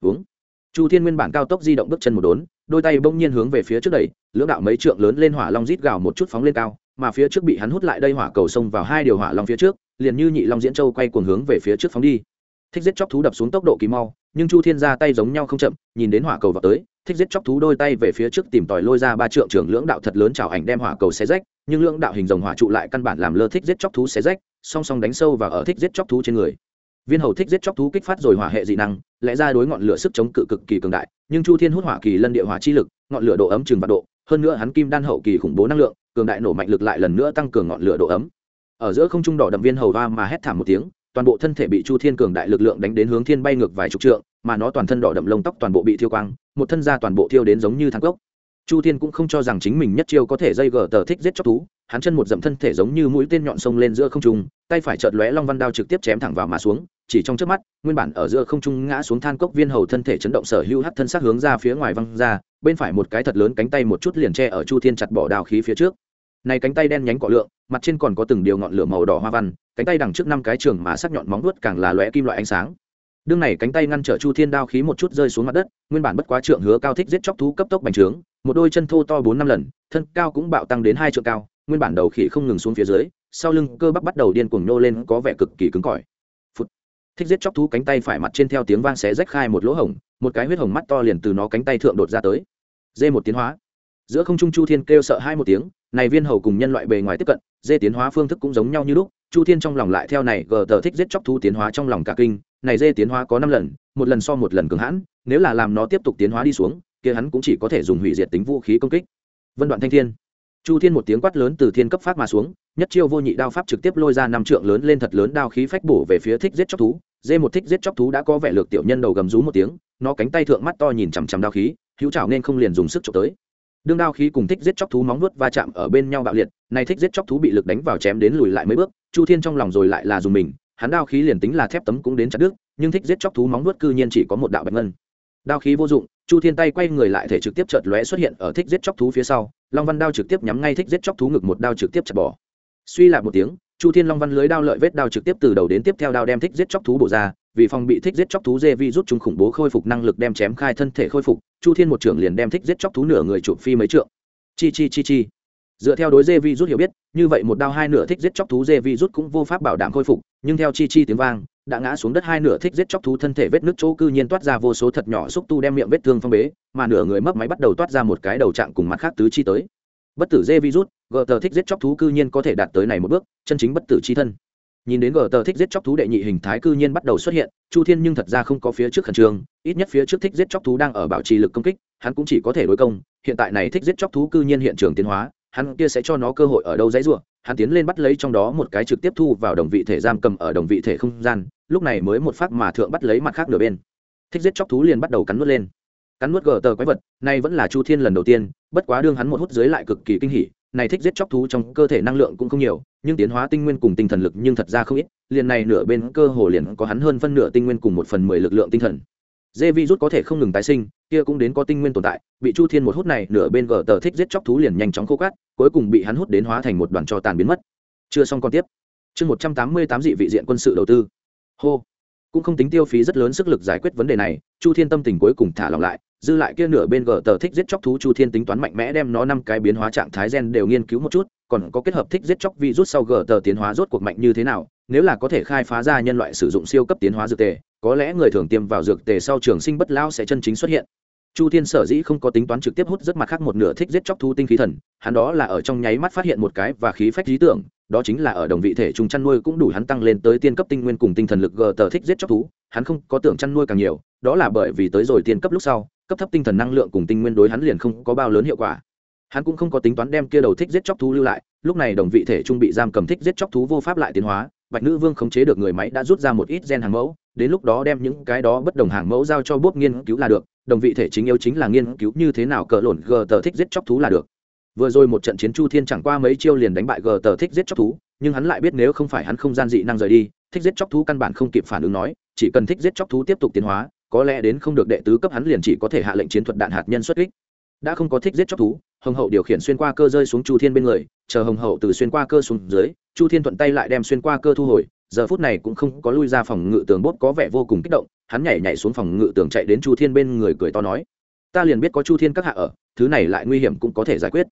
Uống chu thiên nguyên bản cao tốc di động bước chân một đốn, đôi tay bỗng nhiên hướng về phía trước đẩy, lưỡng đạo mấy trượng lớn lên hỏa long rít gào một chút phóng lên cao mà phía trước bị hắn hút lại đây hỏa cầu xông vào hai điều hỏa long phía trước, liền như nhị long diễn châu quay cuồng hướng về phía trước phóng đi. Thích giết chóc thú đập xuống tốc độ kỳ mau, nhưng chu thiên ra tay giống nhau không chậm, nhìn đến hỏa cầu vào tới, thích giết chóc thú đôi tay về phía trước tìm tòi lôi ra ba trượng trưởng lưỡng đạo thật lớn chảo ảnh đem hỏa cầu xé rách, nhưng lưỡng đạo hình rồng hỏa trụ lại căn bản làm lơ thích giết chóc thú xé rách, song song đánh sâu và ở thích giết chóc thú trên người. Viên hầu thích giết chóc thú kích phát rồi hỏa hệ dị năng, lẽ ra đối ngọn lửa sức chống cự cực kỳ cường đại, nhưng chu thiên hút hỏa kỳ lân địa hỏa chi lực, ngọn lửa độ ấm chừng vạn độ, hơn nữa hắn kim đan hậu kỳ khủng bố năng lượng cường đại nổ mạnh lực lại lần nữa tăng cường ngọn lửa độ ấm. Ở giữa không trung đỏ đậm viên hầu va mà hét thảm một tiếng, toàn bộ thân thể bị chu thiên cường đại lực lượng đánh đến hướng thiên bay ngược vài chục trượng, mà nó toàn thân đỏ đậm lông tóc toàn bộ bị thiêu quang, một thân da toàn bộ thiêu đến giống như thang gốc chu thiên cũng không cho rằng chính mình nhất chiêu có thể dây gờ tờ thích giết chóc thú, hắn chân một dậm thân thể giống như mũi tên nhọn sông lên giữa không trung, tay phải chợt lóe long văn đao trực tiếp chém thẳng vào mà xuống chỉ trong trước mắt, nguyên bản ở giữa không trung ngã xuống than cốc viên hầu thân thể chấn động sở hữu hắt thân xác hướng ra phía ngoài văng ra, bên phải một cái thật lớn cánh tay một chút liền che ở chu thiên chặt bỏ đào khí phía trước. Này cánh tay đen nhánh cọ lượng, mặt trên còn có từng điều ngọn lửa màu đỏ hoa văn, cánh tay đằng trước năm cái trường mà sắc nhọn móng vuốt càng là lóe kim loại ánh sáng. Đương này cánh tay ngăn trở chu thiên đao khí một chút rơi xuống mặt đất, nguyên bản bất quá trượng hứa cao thích giết chóc thú cấp tốc bành trướng, một đôi chân thô to bốn năm lần, thân cao cũng bạo tăng đến hai trượng cao, nguyên bản đầu khỉ không ngừng xuống phía dưới, sau lưng cơ bắp bắt đầu điên cuồng nô lên, có vẻ cực kỳ cứng cỏi thích giết chóc thú cánh tay phải mặt trên theo tiếng vang xé rách khai một lỗ hổng, một cái huyết hồng mắt to liền từ nó cánh tay thượng đột ra tới. Dê một tiến hóa. Giữa không trung chu thiên kêu sợ hai một tiếng, này viên hầu cùng nhân loại bề ngoài tiếp cận, dê tiến hóa phương thức cũng giống nhau như lúc, chu thiên trong lòng lại theo này gờ tờ thích giết chóc thú tiến hóa trong lòng cả kinh, này dê tiến hóa có năm lần, một lần so một lần cường hãn, nếu là làm nó tiếp tục tiến hóa đi xuống, kia hắn cũng chỉ có thể dùng hủy diệt tính vũ khí công kích. Vân đoạn thanh thiên chu thiên một tiếng quát lớn từ thiên cấp phát mà xuống, nhất chiêu vô nhị đao pháp trực tiếp lôi ra năm trượng lớn lên thật lớn đao khí phách bổ về phía thích giết chóc thú. Dê một thích giết chóc thú đã có vẻ lược tiểu nhân đầu gầm rú một tiếng, nó cánh tay thượng mắt to nhìn chằm chằm đao khí, hữu trào nên không liền dùng sức trộm tới. Đương đao khí cùng thích giết chóc thú móng nuốt va chạm ở bên nhau bạo liệt, nay thích giết chóc thú bị lực đánh vào chém đến lùi lại mấy bước, chu thiên trong lòng rồi lại là dùng mình, hắn đao khí liền tính là thép tấm cũng đến chặt đứt, nhưng thích giết chóc thú móng nuốt cư nhiên chỉ có một đạo bạch ngân. Đao khí vô dụng chu thiên tay quay người lại thể trực tiếp chợt lóe xuất hiện ở thích giết chóc thú phía sau, long văn đao trực tiếp nhắm ngay thích giết chóc thú ngực một đao trực tiếp chặt bỏ. Suy lại một tiếng, chu thiên long văn lưới đao lợi vết đao trực tiếp từ đầu đến tiếp theo đao đem thích giết chóc thú bổ ra, vì phòng bị thích giết chóc thú dê vi rút chúng khủng bố khôi phục năng lực đem chém khai thân thể khôi phục, chu thiên một trưởng liền đem thích giết chóc thú nửa người chụp phi mấy trượng. Chi chi chi chi. Dựa theo đối dê vi rút hiểu biết, như vậy một đao hai nửa thích giết chóc thú dê vi rút cũng vô pháp bảo đảm khôi phục, nhưng theo chi chi tiếng vang đã ngã xuống đất hai nửa thích giết chóc thú thân thể vết nước chỗ cư nhiên toát ra vô số thật nhỏ xúc tu đem miệng vết thương phong bế, mà nửa người mấp máy bắt đầu toát ra một cái đầu trạng cùng mặt khác tứ chi tới. Bất tử dê virus, gờ tờ thích giết chóc thú cư nhiên có thể đạt tới này một bước, chân chính bất tử chi thân. Nhìn đến gờ tờ thích giết chóc thú đệ nhị hình thái cư nhiên bắt đầu xuất hiện, chu thiên nhưng thật ra không có phía trước khẩn trương, ít nhất phía trước thích giết chóc thú đang ở bảo trì lực công kích, hắn cũng chỉ có thể đối công, hiện tại này thích giết chóc thú cư nhiên hiện trường tiến hóa, hắn kia sẽ cho nó cơ hội ở đâu dãy ruộng hắn tiến lên bắt lấy trong đó một cái trực tiếp thu vào đồng vị thể giam cầm ở đồng vị thể không gian, lúc này mới một phát mà thượng bắt lấy mặt khác nửa bên. Thích giết chóc thú liền bắt đầu cắn nuốt lên. Cắn nuốt gờ tờ quái vật, nay vẫn là chu thiên lần đầu tiên, bất quá đương hắn một hút dưới lại cực kỳ kinh hỉ, này thích giết chóc thú trong cơ thể năng lượng cũng không nhiều, nhưng tiến hóa tinh nguyên cùng tinh thần lực nhưng thật ra không ít, liền này nửa bên cơ hồ liền có hắn hơn phân nửa tinh nguyên cùng một phần mười lực lượng tinh thần dê virus có thể không ngừng tái sinh, kia cũng đến có tinh nguyên tồn tại, bị chu thiên một hút này nửa bên gờ tờ thích giết chóc thú liền nhanh chóng khô cát, cuối cùng bị hắn hút đến hóa thành một đoàn cho tàn biến mất. Chưa xong còn tiếp. Chương một trăm tám mươi tám dị vị diện quân sự đầu tư. Hô. Cũng không tính tiêu phí rất lớn sức lực giải quyết vấn đề này, chu thiên tâm tình cuối cùng thả lỏng lại, dư lại kia nửa bên gờ tờ thích giết chóc thú chu thiên tính toán mạnh mẽ đem nó năm cái biến hóa trạng thái gen đều nghiên cứu một chút, còn có kết hợp thích giết chóc virus sau gờ tờ tiến hóa rốt cuộc mạnh như thế nào, nếu là có thể khai phá ra nhân loại sử dụng siêu cấp tiến hóa dược tề có lẽ người thường tiêm vào dược tề sau trường sinh bất lao sẽ chân chính xuất hiện. Chu thiên sở dĩ không có tính toán trực tiếp hút rất mặt khác một nửa thích giết chóc thú tinh khí thần, hắn đó là ở trong nháy mắt phát hiện một cái và khí phách lý tưởng, đó chính là ở đồng vị thể trùng chăn nuôi cũng đủ hắn tăng lên tới tiên cấp tinh nguyên cùng tinh thần lực gờ tờ thích giết chóc thú, hắn không có tưởng chăn nuôi càng nhiều, đó là bởi vì tới rồi tiên cấp lúc sau, cấp thấp tinh thần năng lượng cùng tinh nguyên đối hắn liền không có bao lớn hiệu quả. Hắn cũng không có tính toán đem kia đầu thích giết chóc thú lưu lại, lúc này đồng vị thể trung bị giam cầm thích giết chóc thú vô pháp lại tiến hóa, bạch nữ vương khống chế được người máy đã rút ra một ít gen hàng mẫu đến lúc đó đem những cái đó bất đồng hàng mẫu giao cho bốp nghiên cứu là được, đồng vị thể chính yếu chính là nghiên cứu như thế nào cờ lộn gờ tờ thích giết chóc thú là được. Vừa rồi một trận chiến chu thiên chẳng qua mấy chiêu liền đánh bại gờ tờ thích giết chóc thú, nhưng hắn lại biết nếu không phải hắn không gian dị năng rời đi, thích giết chóc thú căn bản không kịp phản ứng nói, chỉ cần thích giết chóc thú tiếp tục tiến hóa, có lẽ đến không được đệ tứ cấp hắn liền chỉ có thể hạ lệnh chiến thuật đạn hạt nhân xuất kích. Đã không có thích giết chóc thú, hồng hậu điều khiển xuyên qua cơ rơi xuống chu thiên bên người, chờ hồng hậu từ xuyên qua cơ xuống dưới, chu thiên thuận tay lại đem xuyên qua cơ thu hồi giờ phút này cũng không có lui ra phòng ngự tường bốt có vẻ vô cùng kích động, hắn nhảy nhảy xuống phòng ngự tường chạy đến chu thiên bên người cười to nói, ta liền biết có chu thiên các hạ ở, thứ này lại nguy hiểm cũng có thể giải quyết.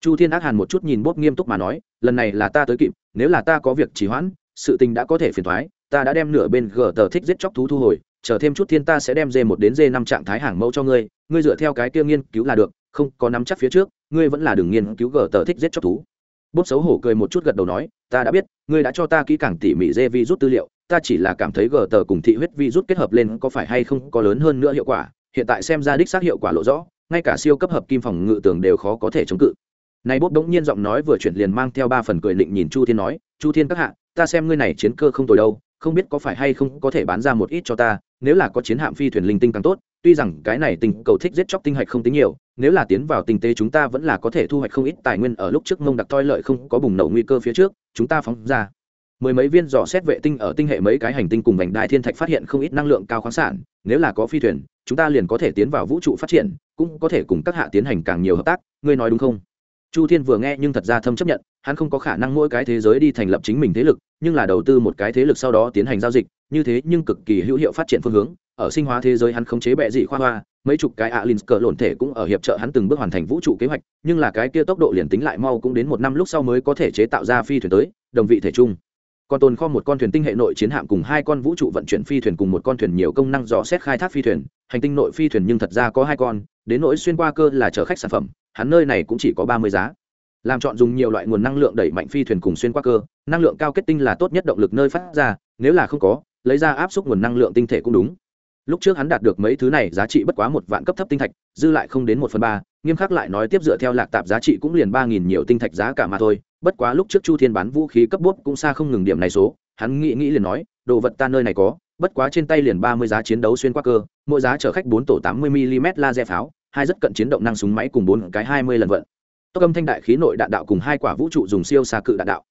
Chu thiên ác hàn một chút nhìn bốt nghiêm túc mà nói, lần này là ta tới kịp, nếu là ta có việc trì hoãn, sự tình đã có thể phiền thoái ta đã đem nửa bên gờ tờ thích giết chóc thú thu hồi, chờ thêm chút thiên ta sẽ đem d một đến d năm trạng thái hàng mẫu cho ngươi ngươi dựa theo cái kia nghiên cứu là được, không có nắm chắc phía trước, ngươi vẫn là đừng nghiên cứu gờ tờ thích giết chóc thú. Bốt xấu hổ cười một chút gật đầu nói ta đã biết, ngươi đã cho ta kỹ càng tỉ mỉ dê vi rút tư liệu, ta chỉ là cảm thấy gờ tờ cùng thị huyết vi rút kết hợp lên có phải hay không có lớn hơn nữa hiệu quả, hiện tại xem ra đích xác hiệu quả lộ rõ, ngay cả siêu cấp hợp kim phòng ngự tường đều khó có thể chống cự. Này bốp đống nhiên giọng nói vừa chuyển liền mang theo ba phần cười định nhìn chu thiên nói, chu thiên các hạ, ta xem ngươi này chiến cơ không tồi đâu, không biết có phải hay không có thể bán ra một ít cho ta, nếu là có chiến hạm phi thuyền linh tinh càng tốt tuy rằng cái này tình cầu thích giết chóc tinh hạch không tính nhiều, nếu là tiến vào tinh tế chúng ta vẫn là có thể thu hoạch không ít tài nguyên ở lúc trước mông đặc toi lợi không có bùng nổ nguy cơ phía trước, chúng ta phóng ra. Mười mấy viên dò xét vệ tinh ở tinh hệ mấy cái hành tinh cùng vành đai thiên thạch phát hiện không ít năng lượng cao khoáng sản, nếu là có phi thuyền, chúng ta liền có thể tiến vào vũ trụ phát triển, cũng có thể cùng các hạ tiến hành càng nhiều hợp tác, ngươi nói đúng không? Chu thiên vừa nghe nhưng thật ra thâm chấp nhận, hắn không có khả năng mỗi cái thế giới đi thành lập chính mình thế lực, nhưng là đầu tư một cái thế lực sau đó tiến hành giao dịch, như thế nhưng cực kỳ hữu hiệu phát triển phương hướng ở sinh hóa thế giới hắn không chế bệ dị khoa hoa, mấy chục cái alin cờ lộn thể cũng ở hiệp trợ hắn từng bước hoàn thành vũ trụ kế hoạch, nhưng là cái kia tốc độ liền tính lại mau cũng đến một năm lúc sau mới có thể chế tạo ra phi thuyền tới, đồng vị thể chung. Còn tồn kho một con thuyền tinh hệ nội chiến hạm cùng hai con vũ trụ vận chuyển phi thuyền cùng một con thuyền nhiều công năng dò xét khai thác phi thuyền, hành tinh nội phi thuyền nhưng thật ra có hai con, đến nỗi xuyên qua cơ là chở khách sản phẩm, hắn nơi này cũng chỉ có ba mươi giá. Làm chọn dùng nhiều loại nguồn năng lượng đẩy mạnh phi thuyền cùng xuyên qua cơ, năng lượng cao kết tinh là tốt nhất động lực nơi phát ra, nếu là không có, lấy ra áp suất nguồn năng lượng tinh thể cũng đúng lúc trước hắn đạt được mấy thứ này giá trị bất quá một vạn cấp thấp tinh thạch, dư lại không đến một phần ba, nghiêm khắc lại nói tiếp dựa theo lạc tạp giá trị cũng liền ba nghìn nhiều tinh thạch giá cả mà thôi. Bất quá lúc trước chu thiên bán vũ khí cấp bốt cũng xa không ngừng điểm này số, hắn nghĩ nghĩ liền nói, đồ vật ta nơi này có, bất quá trên tay liền ba mươi giá chiến đấu xuyên qua cơ, mỗi giá chở khách bốn tổ tám mươi mm laser pháo, hai rất cận chiến động năng súng máy cùng bốn cái hai mươi lần vận. Tốc âm thanh đại khí nội đạn đạo cùng hai quả vũ trụ dùng siêu xa cự đạn đạo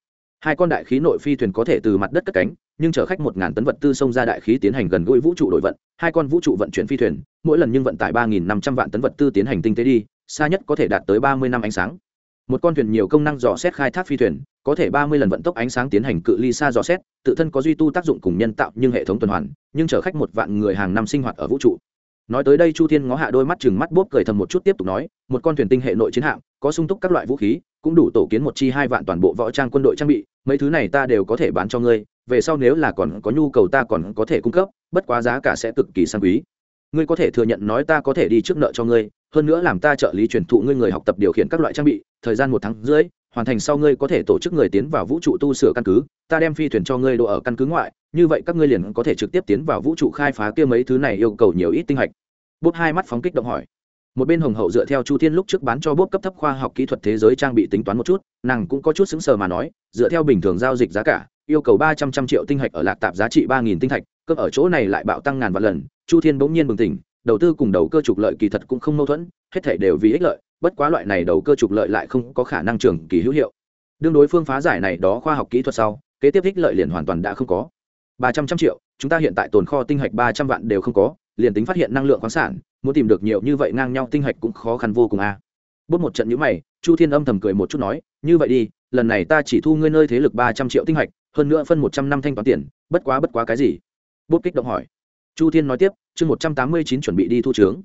hai con đại khí nội phi thuyền có thể từ mặt đất cất cánh, nhưng chở khách một ngàn tấn vật tư xông ra đại khí tiến hành gần gũi vũ trụ đổi vận. Hai con vũ trụ vận chuyển phi thuyền, mỗi lần nhưng vận tải ba nghìn năm trăm vạn tấn vật tư tiến hành tinh tế đi, xa nhất có thể đạt tới ba mươi năm ánh sáng. Một con thuyền nhiều công năng dò xét khai thác phi thuyền, có thể ba mươi lần vận tốc ánh sáng tiến hành cự ly xa dò xét, tự thân có duy tu tác dụng cùng nhân tạo nhưng hệ thống tuần hoàn, nhưng chở khách một vạn người hàng năm sinh hoạt ở vũ trụ nói tới đây chu thiên ngó hạ đôi mắt chừng mắt bốp cười thầm một chút tiếp tục nói, một con thuyền tinh hệ nội chiến hạm, có sung túc các loại vũ khí, cũng đủ tổ kiến một chi hai vạn toàn bộ võ trang quân đội trang bị, mấy thứ này ta đều có thể bán cho ngươi, về sau nếu là còn có nhu cầu ta còn có thể cung cấp, bất quá giá cả sẽ cực kỳ sang quý ngươi có thể thừa nhận nói ta có thể đi trước nợ cho ngươi, hơn nữa làm ta trợ lý truyền thụ ngươi người học tập điều khiển các loại trang bị, thời gian một tháng rưỡi, hoàn thành sau ngươi có thể tổ chức người tiến vào vũ trụ tu sửa căn cứ, ta đem phi thuyền cho ngươi độ ở căn cứ ngoại, như vậy các ngươi liền có thể trực tiếp tiến vào vũ trụ khai phá kia mấy thứ này yêu cầu nhiều ít tinh hạch. Bút hai mắt phóng kích động hỏi. Một bên hồng hậu dựa theo chu thiên lúc trước bán cho bốp cấp thấp khoa học kỹ thuật thế giới trang bị tính toán một chút, nàng cũng có chút xứng sờ mà nói, dựa theo bình thường giao dịch giá cả, yêu cầu ba trăm trăm triệu tinh hạch ở lạc tạp giá trị ba nghìn tinh thạch cấp ở chỗ này lại bạo tăng ngàn vạn lần, chu thiên bỗng nhiên bừng tỉnh, đầu tư cùng đầu cơ trục lợi kỳ thật cũng không mâu thuẫn, hết thể đều vì ích lợi, bất quá loại này đầu cơ trục lợi lại không có khả năng trường kỳ hữu hiệu. Đương đối phương phá giải này đó khoa học kỹ thuật sau, kế tiếp ích lợi liền hoàn toàn đã không có. Ba trăm trăm triệu, chúng ta hiện tại tồn kho tinh hạch ba trăm vạn đều không có, liền tính phát hiện năng lượng khoáng sản, muốn tìm được nhiều như vậy ngang nhau tinh hạch cũng khó khăn vô cùng a. À. bút một trận nhữ mày, chu thiên âm thầm cười một chút nói, như vậy đi, lần này ta chỉ thu ngươi nơi thế lực ba trăm triệu tinh hạch, hơn nữa phân một trăm năm thanh toán tiền, bất quá bất quá cái gì? Bốp kích động hỏi. Chu thiên nói tiếp, chương một trăm tám mươi chín chuẩn bị đi thu trướng.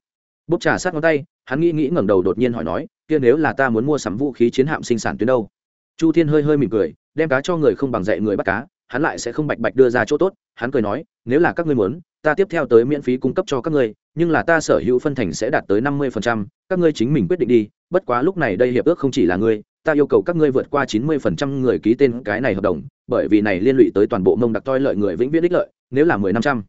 Bốp trả sát ngón tay, hắn nghĩ nghĩ ngẩng đầu đột nhiên hỏi nói, kia nếu là ta muốn mua sắm vũ khí chiến hạm sinh sản tuyến đâu? Chu thiên hơi hơi mỉm cười, đem cá cho người không bằng dạy người bắt cá, hắn lại sẽ không bạch bạch đưa ra chỗ tốt, hắn cười nói, nếu là các ngươi muốn, ta tiếp theo tới miễn phí cung cấp cho các ngươi, nhưng là ta sở hữu phân thành sẽ đạt tới năm mươi phần trăm, các ngươi chính mình quyết định đi, bất quá lúc này đây hiệp ước không chỉ là ngươi, ta yêu cầu các ngươi vượt qua chín mươi phần trăm người ký tên cái này hợp đồng, bởi vì này liên lụy tới toàn bộ mông đặc toi lợi người vĩnh viễn ích lợi nếu là mười năm trăm,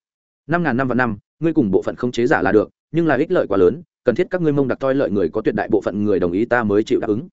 năm ngàn năm và năm, ngươi cùng bộ phận không chế giả là được, nhưng là ích lợi quá lớn, cần thiết các ngươi mông đặc toi lợi người có tuyệt đại bộ phận người đồng ý ta mới chịu đáp ứng.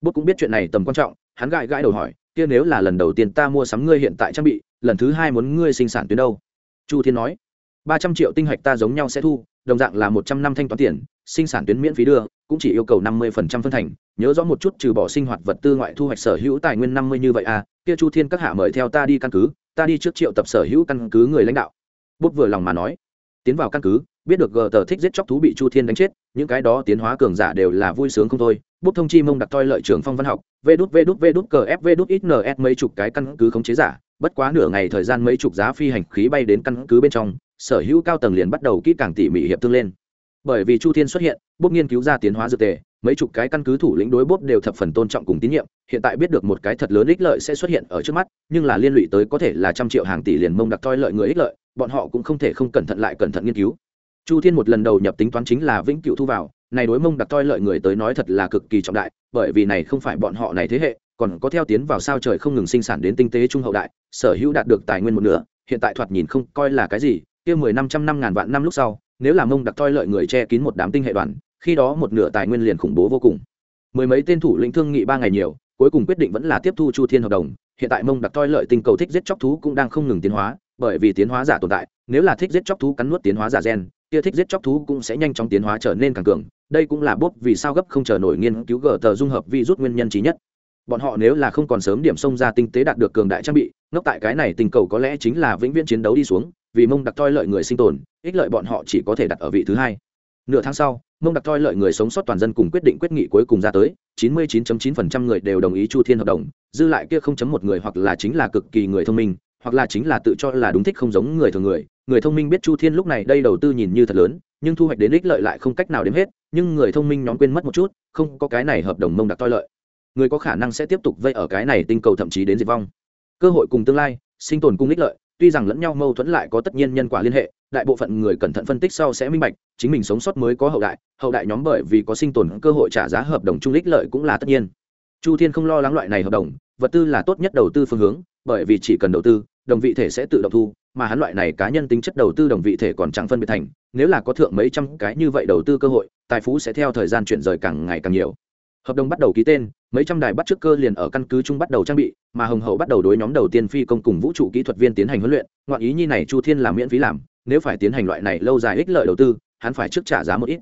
Bút cũng biết chuyện này tầm quan trọng, hắn gãi gãi đầu hỏi, kia nếu là lần đầu tiên ta mua sắm ngươi hiện tại trang bị, lần thứ hai muốn ngươi sinh sản tuyến đâu? Chu thiên nói, ba trăm triệu tinh hạch ta giống nhau sẽ thu, đồng dạng là một trăm năm thanh toán tiền, sinh sản tuyến miễn phí đưa, cũng chỉ yêu cầu năm mươi phần trăm phân thành, nhớ rõ một chút trừ bỏ sinh hoạt vật tư ngoại thu hoạch sở hữu tài nguyên năm mươi như vậy à kia chu thiên các hạ mời theo ta đi căn cứ ta đi trước triệu tập sở hữu căn cứ người lãnh đạo. Bút vừa lòng mà nói. Tiến vào căn cứ, biết được gờ tờ thích giết chóc thú bị chu thiên đánh chết, những cái đó tiến hóa cường giả đều là vui sướng không thôi. Bút thông chi mông đặc toi lợi trưởng phong văn học vê đút vê đút vê đút cờ f vê đút ít ns mấy chục cái căn cứ khống chế giả. Bất quá nửa ngày thời gian mấy chục giá phi hành khí bay đến căn cứ bên trong, sở hữu cao tầng liền bắt đầu kỹ càng tỉ mỉ hiệp thương lên. Bởi vì chu thiên xuất hiện, bút nghiên cứu ra tiến hóa dược tề mấy chục cái căn cứ thủ lĩnh đối bốp đều thập phần tôn trọng cùng tín nhiệm, hiện tại biết được một cái thật lớn ích lợi sẽ xuất hiện ở trước mắt, nhưng là liên lụy tới có thể là trăm triệu hàng tỷ liền mông đặc toi lợi người ích lợi, bọn họ cũng không thể không cẩn thận lại cẩn thận nghiên cứu. Chu thiên một lần đầu nhập tính toán chính là vĩnh cựu thu vào, này đối mông đặc toi lợi người tới nói thật là cực kỳ trọng đại, bởi vì này không phải bọn họ này thế hệ, còn có theo tiến vào sao trời không ngừng sinh sản đến tinh tế trung hậu đại, sở hữu đạt được tài nguyên một nửa, hiện tại thoạt nhìn không coi là cái gì, kia mười năm trăm năm ngàn vạn năm lúc sau, nếu là mông đặc toi lợi người che kín một đám tinh hệ đoàn khi đó một nửa tài nguyên liền khủng bố vô cùng. Mười mấy tên thủ lĩnh thương nghị ba ngày nhiều, cuối cùng quyết định vẫn là tiếp thu chu thiên hợp đồng. Hiện tại mông đặc toi lợi tinh cầu thích giết chóc thú cũng đang không ngừng tiến hóa, bởi vì tiến hóa giả tồn tại, nếu là thích giết chóc thú cắn nuốt tiến hóa giả gen, kia thích giết chóc thú cũng sẽ nhanh chóng tiến hóa trở nên càng cường. Đây cũng là bốt vì sao gấp không chờ nổi nghiên cứu gờ tờ dung hợp vi rút nguyên nhân trí nhất. Bọn họ nếu là không còn sớm điểm xông ra tinh tế đạt được cường đại trang bị, ngốc tại cái này tình cầu có lẽ chính là vĩnh viễn chiến đấu đi xuống, vì mông đặc toi lợi người sinh tồn, ích lợi bọn họ chỉ có thể đặt ở vị thứ hai. Nửa tháng sau mông đặc toi lợi người sống sót toàn dân cùng quyết định quyết nghị cuối cùng ra tới 99.9% người đều đồng ý chu thiên hợp đồng, dư lại kia không chấm một người hoặc là chính là cực kỳ người thông minh, hoặc là chính là tự cho là đúng thích không giống người thường người. Người thông minh biết chu thiên lúc này đây đầu tư nhìn như thật lớn, nhưng thu hoạch đến ích lợi lại không cách nào đếm hết, nhưng người thông minh nhóm quên mất một chút, không có cái này hợp đồng mông đặc toi lợi. Người có khả năng sẽ tiếp tục vây ở cái này tinh cầu thậm chí đến diệt vong. Cơ hội cùng tương lai, sinh tồn cùng ích lợi tuy rằng lẫn nhau mâu thuẫn lại có tất nhiên nhân quả liên hệ, đại bộ phận người cẩn thận phân tích sau sẽ minh bạch, chính mình sống sót mới có hậu đại hậu đại nhóm bởi vì có sinh tồn cơ hội trả giá hợp đồng chung ích lợi cũng là tất nhiên. Chu thiên không lo lắng loại này hợp đồng, vật tư là tốt nhất đầu tư phương hướng, bởi vì chỉ cần đầu tư, đồng vị thể sẽ tự động thu, mà hắn loại này cá nhân tính chất đầu tư đồng vị thể còn chẳng phân biệt thành, nếu là có thượng mấy trăm cái như vậy đầu tư cơ hội, tài phú sẽ theo thời gian chuyển rời càng ngày càng nhiều hợp đồng bắt đầu ký tên, mấy trăm đài bắt trước cơ liền ở căn cứ chung bắt đầu trang bị, mà hồng hậu bắt đầu đối nhóm đầu tiên phi công cùng vũ trụ kỹ thuật viên tiến hành huấn luyện, ngoạn ý nhi này chu thiên làm miễn phí làm, nếu phải tiến hành loại này lâu dài ích lợi đầu tư, hắn phải trước trả giá một ít.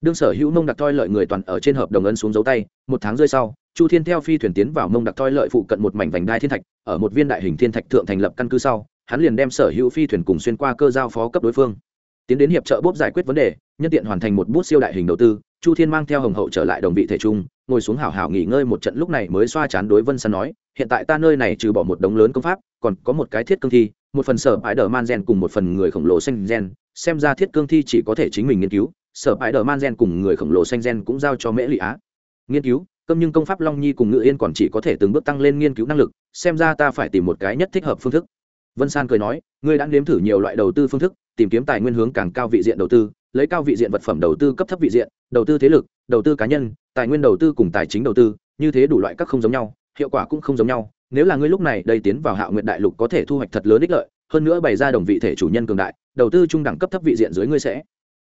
Đương sở hữu mông đặc toi lợi người toàn ở trên hợp đồng ấn xuống dấu tay, một tháng rơi sau, chu thiên theo phi thuyền tiến vào mông đặc toi lợi phụ cận một mảnh vành đai thiên thạch, ở một viên đại hình thiên thạch thượng thành lập căn cứ sau, hắn liền đem sở hữu phi thuyền cùng xuyên qua cơ giao phó cấp đối phương. Tiến đến hiệp trợ bốp giải quyết vấn đề, nhân tiện hoàn thành một bút siêu đại hình đầu tư chu thiên mang theo hồng hậu trở lại đồng vị thể trung ngồi xuống hảo hảo nghỉ ngơi một trận lúc này mới xoa chán đối vân săn nói, hiện tại ta nơi này trừ bỏ một đống lớn công pháp, còn có một cái thiết cương thi, một phần sở bãi đờ man gen cùng một phần người khổng lồ xanh gen, xem ra thiết cương thi chỉ có thể chính mình nghiên cứu, sở bãi đờ man gen cùng người khổng lồ xanh gen cũng giao cho mễ lụy á. Nghiên cứu câm nhưng công pháp long nhi cùng ngự yên còn chỉ có thể từng bước tăng lên nghiên cứu năng lực, xem ra ta phải tìm một cái nhất thích hợp phương thức. Vân san cười nói, ngươi đã nếm thử nhiều loại đầu tư phương thức, tìm kiếm tài nguyên hướng càng cao vị diện đầu tư lấy cao vị diện vật phẩm đầu tư cấp thấp vị diện, đầu tư thế lực, đầu tư cá nhân, tài nguyên đầu tư cùng tài chính đầu tư, như thế đủ loại các không giống nhau, hiệu quả cũng không giống nhau. Nếu là ngươi lúc này đây tiến vào hạ nguyện đại lục có thể thu hoạch thật lớn ích lợi, hơn nữa bày ra đồng vị thể chủ nhân cường đại, đầu tư trung đẳng cấp thấp vị diện dưới ngươi sẽ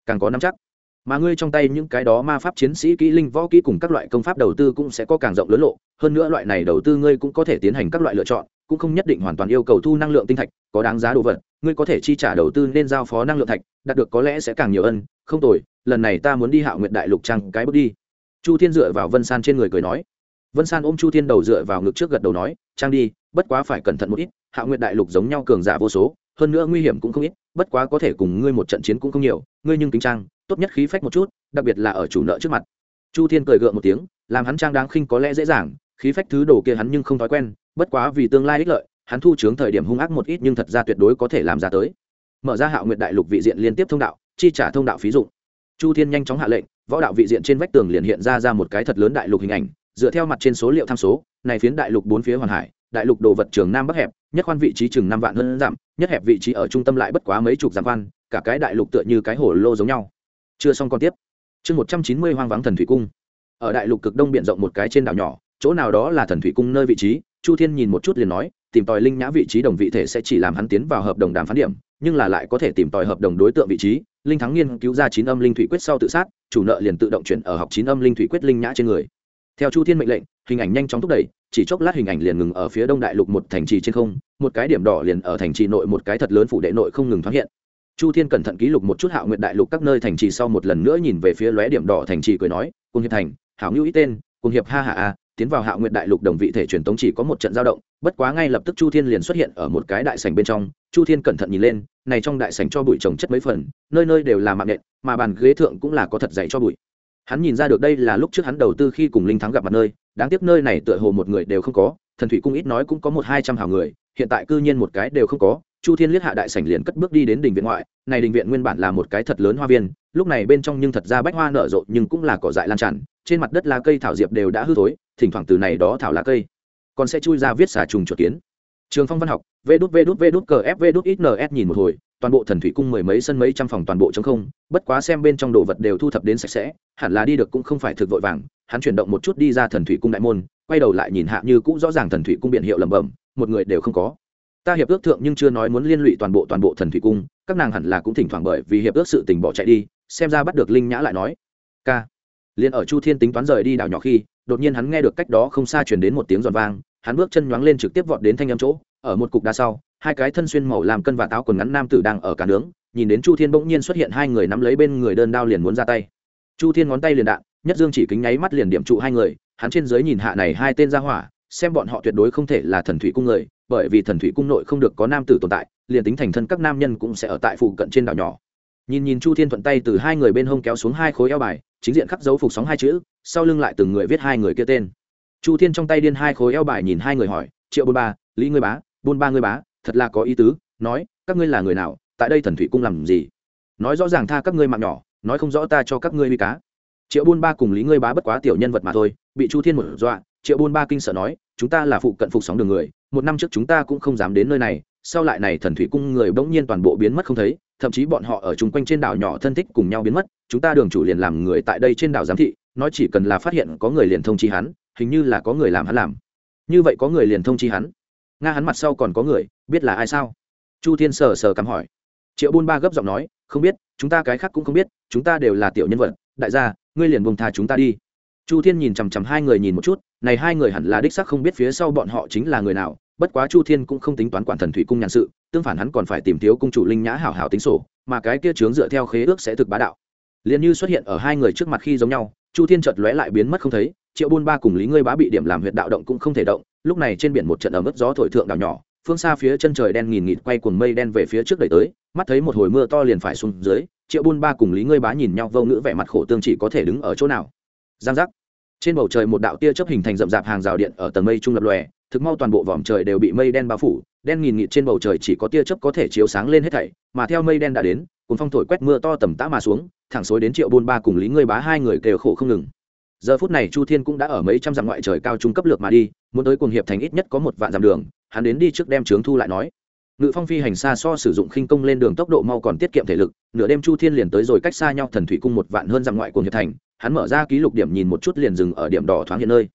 càng có nắm chắc. Mà ngươi trong tay những cái đó ma pháp chiến sĩ kỹ linh võ kỹ cùng các loại công pháp đầu tư cũng sẽ có càng rộng lớn lộ, hơn nữa loại này đầu tư ngươi cũng có thể tiến hành các loại lựa chọn, cũng không nhất định hoàn toàn yêu cầu thu năng lượng tinh thạch, có đáng giá đồ vật ngươi có thể chi trả đầu tư nên giao phó năng lượng thạch, đạt được có lẽ sẽ càng nhiều ân. Không tồi, lần này ta muốn đi Hạo nguyện đại lục trăng cái bước đi. Chu thiên dựa vào vân san trên người cười nói. Vân san ôm chu thiên đầu dựa vào ngực trước gật đầu nói, trang đi, bất quá phải cẩn thận một ít hạ nguyện đại lục giống nhau cường giả vô số, hơn nữa nguy hiểm cũng không ít, bất quá có thể cùng ngươi một trận chiến cũng không nhiều, ngươi nhưng kính trang, tốt nhất khí phách một chút, đặc biệt là ở chủ nợ trước mặt. Chu thiên cười gượng một tiếng, làm hắn trang đáng khinh có lẽ dễ dàng, khí phách thứ đồ kia hắn nhưng không thói quen, bất quá vì tương lai ích lợi hắn thu trướng thời điểm hung ác một ít nhưng thật ra tuyệt đối có thể làm ra tới. Mở ra hạo nguyện đại lục vị diện liên tiếp thông đạo, chi trả thông đạo phí dụng. Chu thiên nhanh chóng hạ lệnh, võ đạo vị diện trên vách tường liền hiện ra ra một cái thật lớn đại lục hình ảnh, dựa theo mặt trên số liệu tham số, này phiến đại lục bốn phía hoàn hải, đại lục đồ vật trường nam bắc hẹp, nhất khoan vị trí chừng năm vạn hơn giảm, nhất hẹp vị trí ở trung tâm lại bất quá mấy chục giảm khoan, cả cái đại lục tựa như cái hồ lô giống nhau. Chưa xong còn tiếp. Chương một trăm chín mươi hoang vắng thần thủy cung. Ở đại lục cực đông biển rộng một cái trên đảo nhỏ, chỗ nào đó là thần thủy cung nơi vị trí chu thiên nhìn một chút liền nói, tìm tòi linh nhã vị trí đồng vị thể sẽ chỉ làm hắn tiến vào hợp đồng đàm phán điểm, nhưng là lại có thể tìm tòi hợp đồng đối tượng vị trí. Linh thắng nghiên cứu ra chín âm linh thủy quyết sau tự sát, chủ nợ liền tự động chuyển ở học chín âm linh thủy quyết linh nhã trên người. Theo chu thiên mệnh lệnh, hình ảnh nhanh chóng thúc đẩy, chỉ chốc lát hình ảnh liền ngừng ở phía đông đại lục một thành trì trên không, một cái điểm đỏ liền ở thành trì nội một cái thật lớn phủ đệ nội không ngừng thoáng hiện. Chu thiên cẩn thận ký lục một chút hạo nguyện đại lục các nơi thành trì sau một lần nữa nhìn về phía lóe điểm đỏ thành trì cười nói, cùng hiệp thành hảo ngưu ý tên, cùng hiệp ha hạ a tiến vào hạo nguyệt đại lục đồng vị thể truyền tống chỉ có một trận giao động, bất quá ngay lập tức chu thiên liền xuất hiện ở một cái đại sảnh bên trong. Chu thiên cẩn thận nhìn lên, này trong đại sảnh cho bụi trồng chất mấy phần, nơi nơi đều là mạng nện, mà bàn ghế thượng cũng là có thật dày cho bụi. Hắn nhìn ra được đây là lúc trước hắn đầu tư khi cùng linh thắng gặp mặt nơi, đáng tiếc nơi này tựa hồ một người đều không có, thần thủy cung ít nói cũng có một hai trăm hào người, hiện tại cư nhiên một cái đều không có. Chu thiên liếc hạ đại sảnh liền cất bước đi đến đình viện ngoại, này đình viện nguyên bản là một cái thật lớn hoa viên, lúc này bên trong nhưng thật ra bách hoa nở rộ nhưng cũng là cỏ dại lan tràn trên mặt đất lá cây thảo diệp đều đã hư thối, thỉnh thoảng từ này đó thảo lá cây còn sẽ chui ra viết xà trùng chuột kiến. Trường phong văn học vê đút vê đút vê đút, cờ f vê đút, ít ns nhìn một hồi, toàn bộ thần thủy cung mười mấy sân mấy trăm phòng toàn bộ chống không, bất quá xem bên trong đồ vật đều thu thập đến sạch sẽ, hẳn là đi được cũng không phải thực vội vàng, hắn chuyển động một chút đi ra thần thủy cung đại môn, quay đầu lại nhìn hạ như cũng rõ ràng thần thủy cung biện hiệu lẩm bẩm, một người đều không có. Ta hiệp ước thượng nhưng chưa nói muốn liên lụy toàn bộ toàn bộ thần thủy cung, các nàng hẳn là cũng thỉnh thoảng bởi vì hiệp ước sự tình bỏ chạy đi, xem ra bắt được linh nhã lại nói. K liền ở chu thiên tính toán rời đi đảo nhỏ khi, đột nhiên hắn nghe được cách đó không xa chuyển đến một tiếng giòn vang, hắn bước chân nhoáng lên trực tiếp vọt đến thanh âm chỗ, ở một cục đa sau, hai cái thân xuyên màu làm cân và táo quần ngắn nam tử đang ở cả nướng, nhìn đến chu thiên bỗng nhiên xuất hiện hai người nắm lấy bên người đơn đao liền muốn ra tay. Chu thiên ngón tay liền đạn, nhất dương chỉ kính nháy mắt liền điểm trụ hai người, hắn trên dưới nhìn hạ này hai tên ra hỏa, xem bọn họ tuyệt đối không thể là thần thủy cung người, bởi vì thần thủy cung nội không được có nam tử tồn tại, liền tính thành thân các nam nhân cũng sẽ ở tại phụ cận trên đảo nhỏ. Nhìn nhìn chu thiên thuận tay từ hai người bên hông kéo xuống hai khối eo bài chính diện khắc dấu phục sóng hai chữ, sau lưng lại từng người viết hai người kia tên. Chu thiên trong tay điên hai khối eo bài nhìn hai người hỏi, triệu bôn ba, lý ngươi bá, bôn ba ngươi bá, thật là có ý tứ, nói, các ngươi là người nào, tại đây thần thủy cung làm gì? Nói rõ ràng tha các ngươi mạng nhỏ, nói không rõ ta cho các ngươi uy cá. Triệu buôn ba cùng lý ngươi bá bất quá tiểu nhân vật mà thôi, bị chu thiên một dọa, triệu buôn ba kinh sợ nói, chúng ta là phụ cận phục sóng đường người, một năm trước chúng ta cũng không dám đến nơi này sau lại này thần thủy cung người bỗng nhiên toàn bộ biến mất không thấy, thậm chí bọn họ ở chung quanh trên đảo nhỏ thân thích cùng nhau biến mất, chúng ta đường chủ liền làm người tại đây trên đảo giám thị, nói chỉ cần là phát hiện có người liền thông chi hắn, hình như là có người làm hắn làm. Như vậy có người liền thông chi hắn. Nga hắn mặt sau còn có người, biết là ai sao? Chu thiên sờ sờ cắm hỏi. Triệu bôn ba gấp giọng nói, không biết, chúng ta cái khác cũng không biết, chúng ta đều là tiểu nhân vật, đại gia, ngươi liền buông tha chúng ta đi. Chu thiên nhìn chằm chằm hai người nhìn một chút, này hai người hẳn là đích sắc không biết phía sau bọn họ chính là người nào bất quá chu thiên cũng không tính toán quản thần thủy cung nhàn sự, tương phản hắn còn phải tìm thiếu cung chủ linh nhã hảo hảo tính sổ, mà cái kia chướng dựa theo khế ước sẽ thực bá đạo. Liền như xuất hiện ở hai người trước mặt khi giống nhau, chu thiên chợt lóe lại biến mất không thấy, triệu buôn ba cùng lý ngươi bá bị điểm làm huyệt đạo động cũng không thể động, lúc này trên biển một trận ẩm ướt gió thổi thượng đảo nhỏ, phương xa phía chân trời đen nghìn nghịt quay cuồng mây đen về phía trước đẩy tới, mắt thấy một hồi mưa to liền phải xuống dưới, triệu buôn ba cùng lý ngươi bá nhìn nhau vô ngữ vẻ mặt khổ tương chỉ có thể đứng ở chỗ nào. Giang giác. Trên bầu trời một đạo tia chớp hình thành rậm rạp hàng rào điện ở tầng mây trung lập lòe thực mau toàn bộ vòm trời đều bị mây đen bao phủ, đen nghìn nghịt trên bầu trời chỉ có tia chớp có thể chiếu sáng lên hết thảy, mà theo mây đen đã đến cùng phong thổi quét mưa to tầm tã mà xuống, thẳng xối đến triệu buôn ba cùng lý ngươi bá hai người kêu khổ không ngừng. Giờ phút này chu thiên cũng đã ở mấy trăm dặm ngoại trời cao trung cấp lược mà đi, muốn tới cùng hiệp thành ít nhất có một vạn dặm đường, hắn đến đi trước đem trướng thu lại nói. Ngự phong phi hành xa so sử dụng khinh công lên đường tốc độ mau còn tiết kiệm thể lực, nửa đêm chu thiên liền tới rồi cách xa nhau thần thủy cung một vạn hơn dặm ngoại cùng hiệp thành, hắn mở ra ký lục điểm nhìn một chút liền dừng ở điểm đỏ thoáng hiện nơi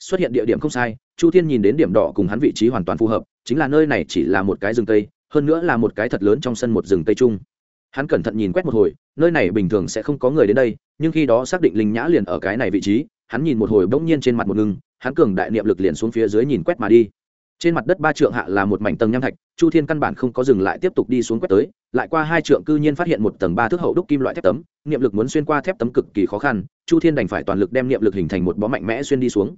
xuất hiện địa điểm không sai, chu thiên nhìn đến điểm đỏ cùng hắn vị trí hoàn toàn phù hợp, chính là nơi này chỉ là một cái rừng tây, hơn nữa là một cái thật lớn trong sân một rừng tây trung hắn cẩn thận nhìn quét một hồi, nơi này bình thường sẽ không có người đến đây, nhưng khi đó xác định linh nhã liền ở cái này vị trí, hắn nhìn một hồi bỗng nhiên trên mặt một ngưng, hắn cường đại niệm lực liền xuống phía dưới nhìn quét mà đi. Trên mặt đất ba trượng hạ là một mảnh tầng nham thạch, chu thiên căn bản không có dừng lại tiếp tục đi xuống quét tới, lại qua hai trượng cư nhiên phát hiện một tầng ba thước hậu đúc kim loại thép tấm, niệm lực muốn xuyên qua thép tấm cực kỳ khó khăn, chu thiên đành phải toàn lực đem niệm lực hình thành một bó mạnh mẽ xuyên đi xuống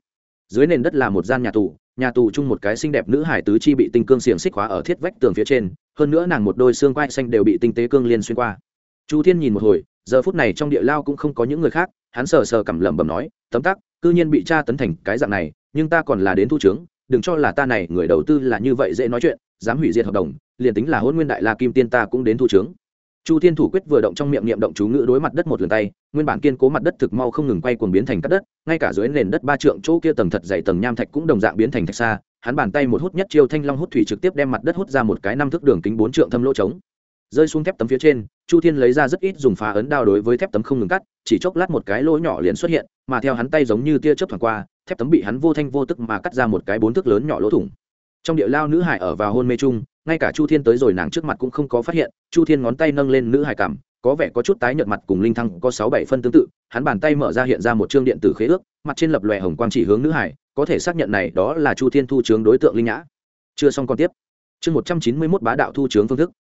dưới nền đất là một gian nhà tù nhà tù chung một cái xinh đẹp nữ hải tứ chi bị tinh cương xiềng xích khóa ở thiết vách tường phía trên, hơn nữa nàng một đôi xương quai xanh đều bị tinh tế cương liên xuyên qua. Chu thiên nhìn một hồi, giờ phút này trong địa lao cũng không có những người khác, hắn sờ sờ cằm lẩm bẩm nói, tấm tắc, cư nhiên bị tra tấn thành cái dạng này, nhưng ta còn là đến thu trướng đừng cho là ta này người đầu tư là như vậy dễ nói chuyện, dám hủy diệt hợp đồng, liền tính là hôn nguyên đại la kim tiên ta cũng đến thu trướng chu thiên thủ quyết vừa động trong miệng niệm động chú ngữ đối mặt đất một lần tay, nguyên bản kiên cố mặt đất thực mau không ngừng quay cuồng biến thành cắt đất, ngay cả dưới nền đất ba trượng chỗ kia tầng thật dày tầng nham thạch cũng đồng dạng biến thành thạch xa hắn bàn tay một hút nhất chiêu thanh long hút thủy trực tiếp đem mặt đất hút ra một cái năm thước đường kính bốn trượng thâm lỗ trống. Rơi xuống thép tấm phía trên, chu thiên lấy ra rất ít dùng phá ấn đao đối với thép tấm không ngừng cắt, chỉ chốc lát một cái lỗ nhỏ liền xuất hiện, mà theo hắn tay giống như tia chớp thoảng qua, thép tấm bị hắn vô thanh vô tức mà cắt ra một cái bốn thước lớn nhỏ lỗ thủng. Trong địa lao nữ hải ở vào hôn mê chung ngay cả chu thiên tới rồi nàng trước mặt cũng không có phát hiện, chu thiên ngón tay nâng lên nữ hải cảm, có vẻ có chút tái nhợt mặt cùng linh thăng có sáu bảy phân tương tự, hắn bàn tay mở ra hiện ra một chương điện tử khế ước, mặt trên lập lòe hồng quang chỉ hướng nữ hải có thể xác nhận này đó là chu thiên thu chướng đối tượng linh nhã. Chưa xong còn tiếp. Chương một trăm chín mươi mốt bá đạo thu chướng phương thức.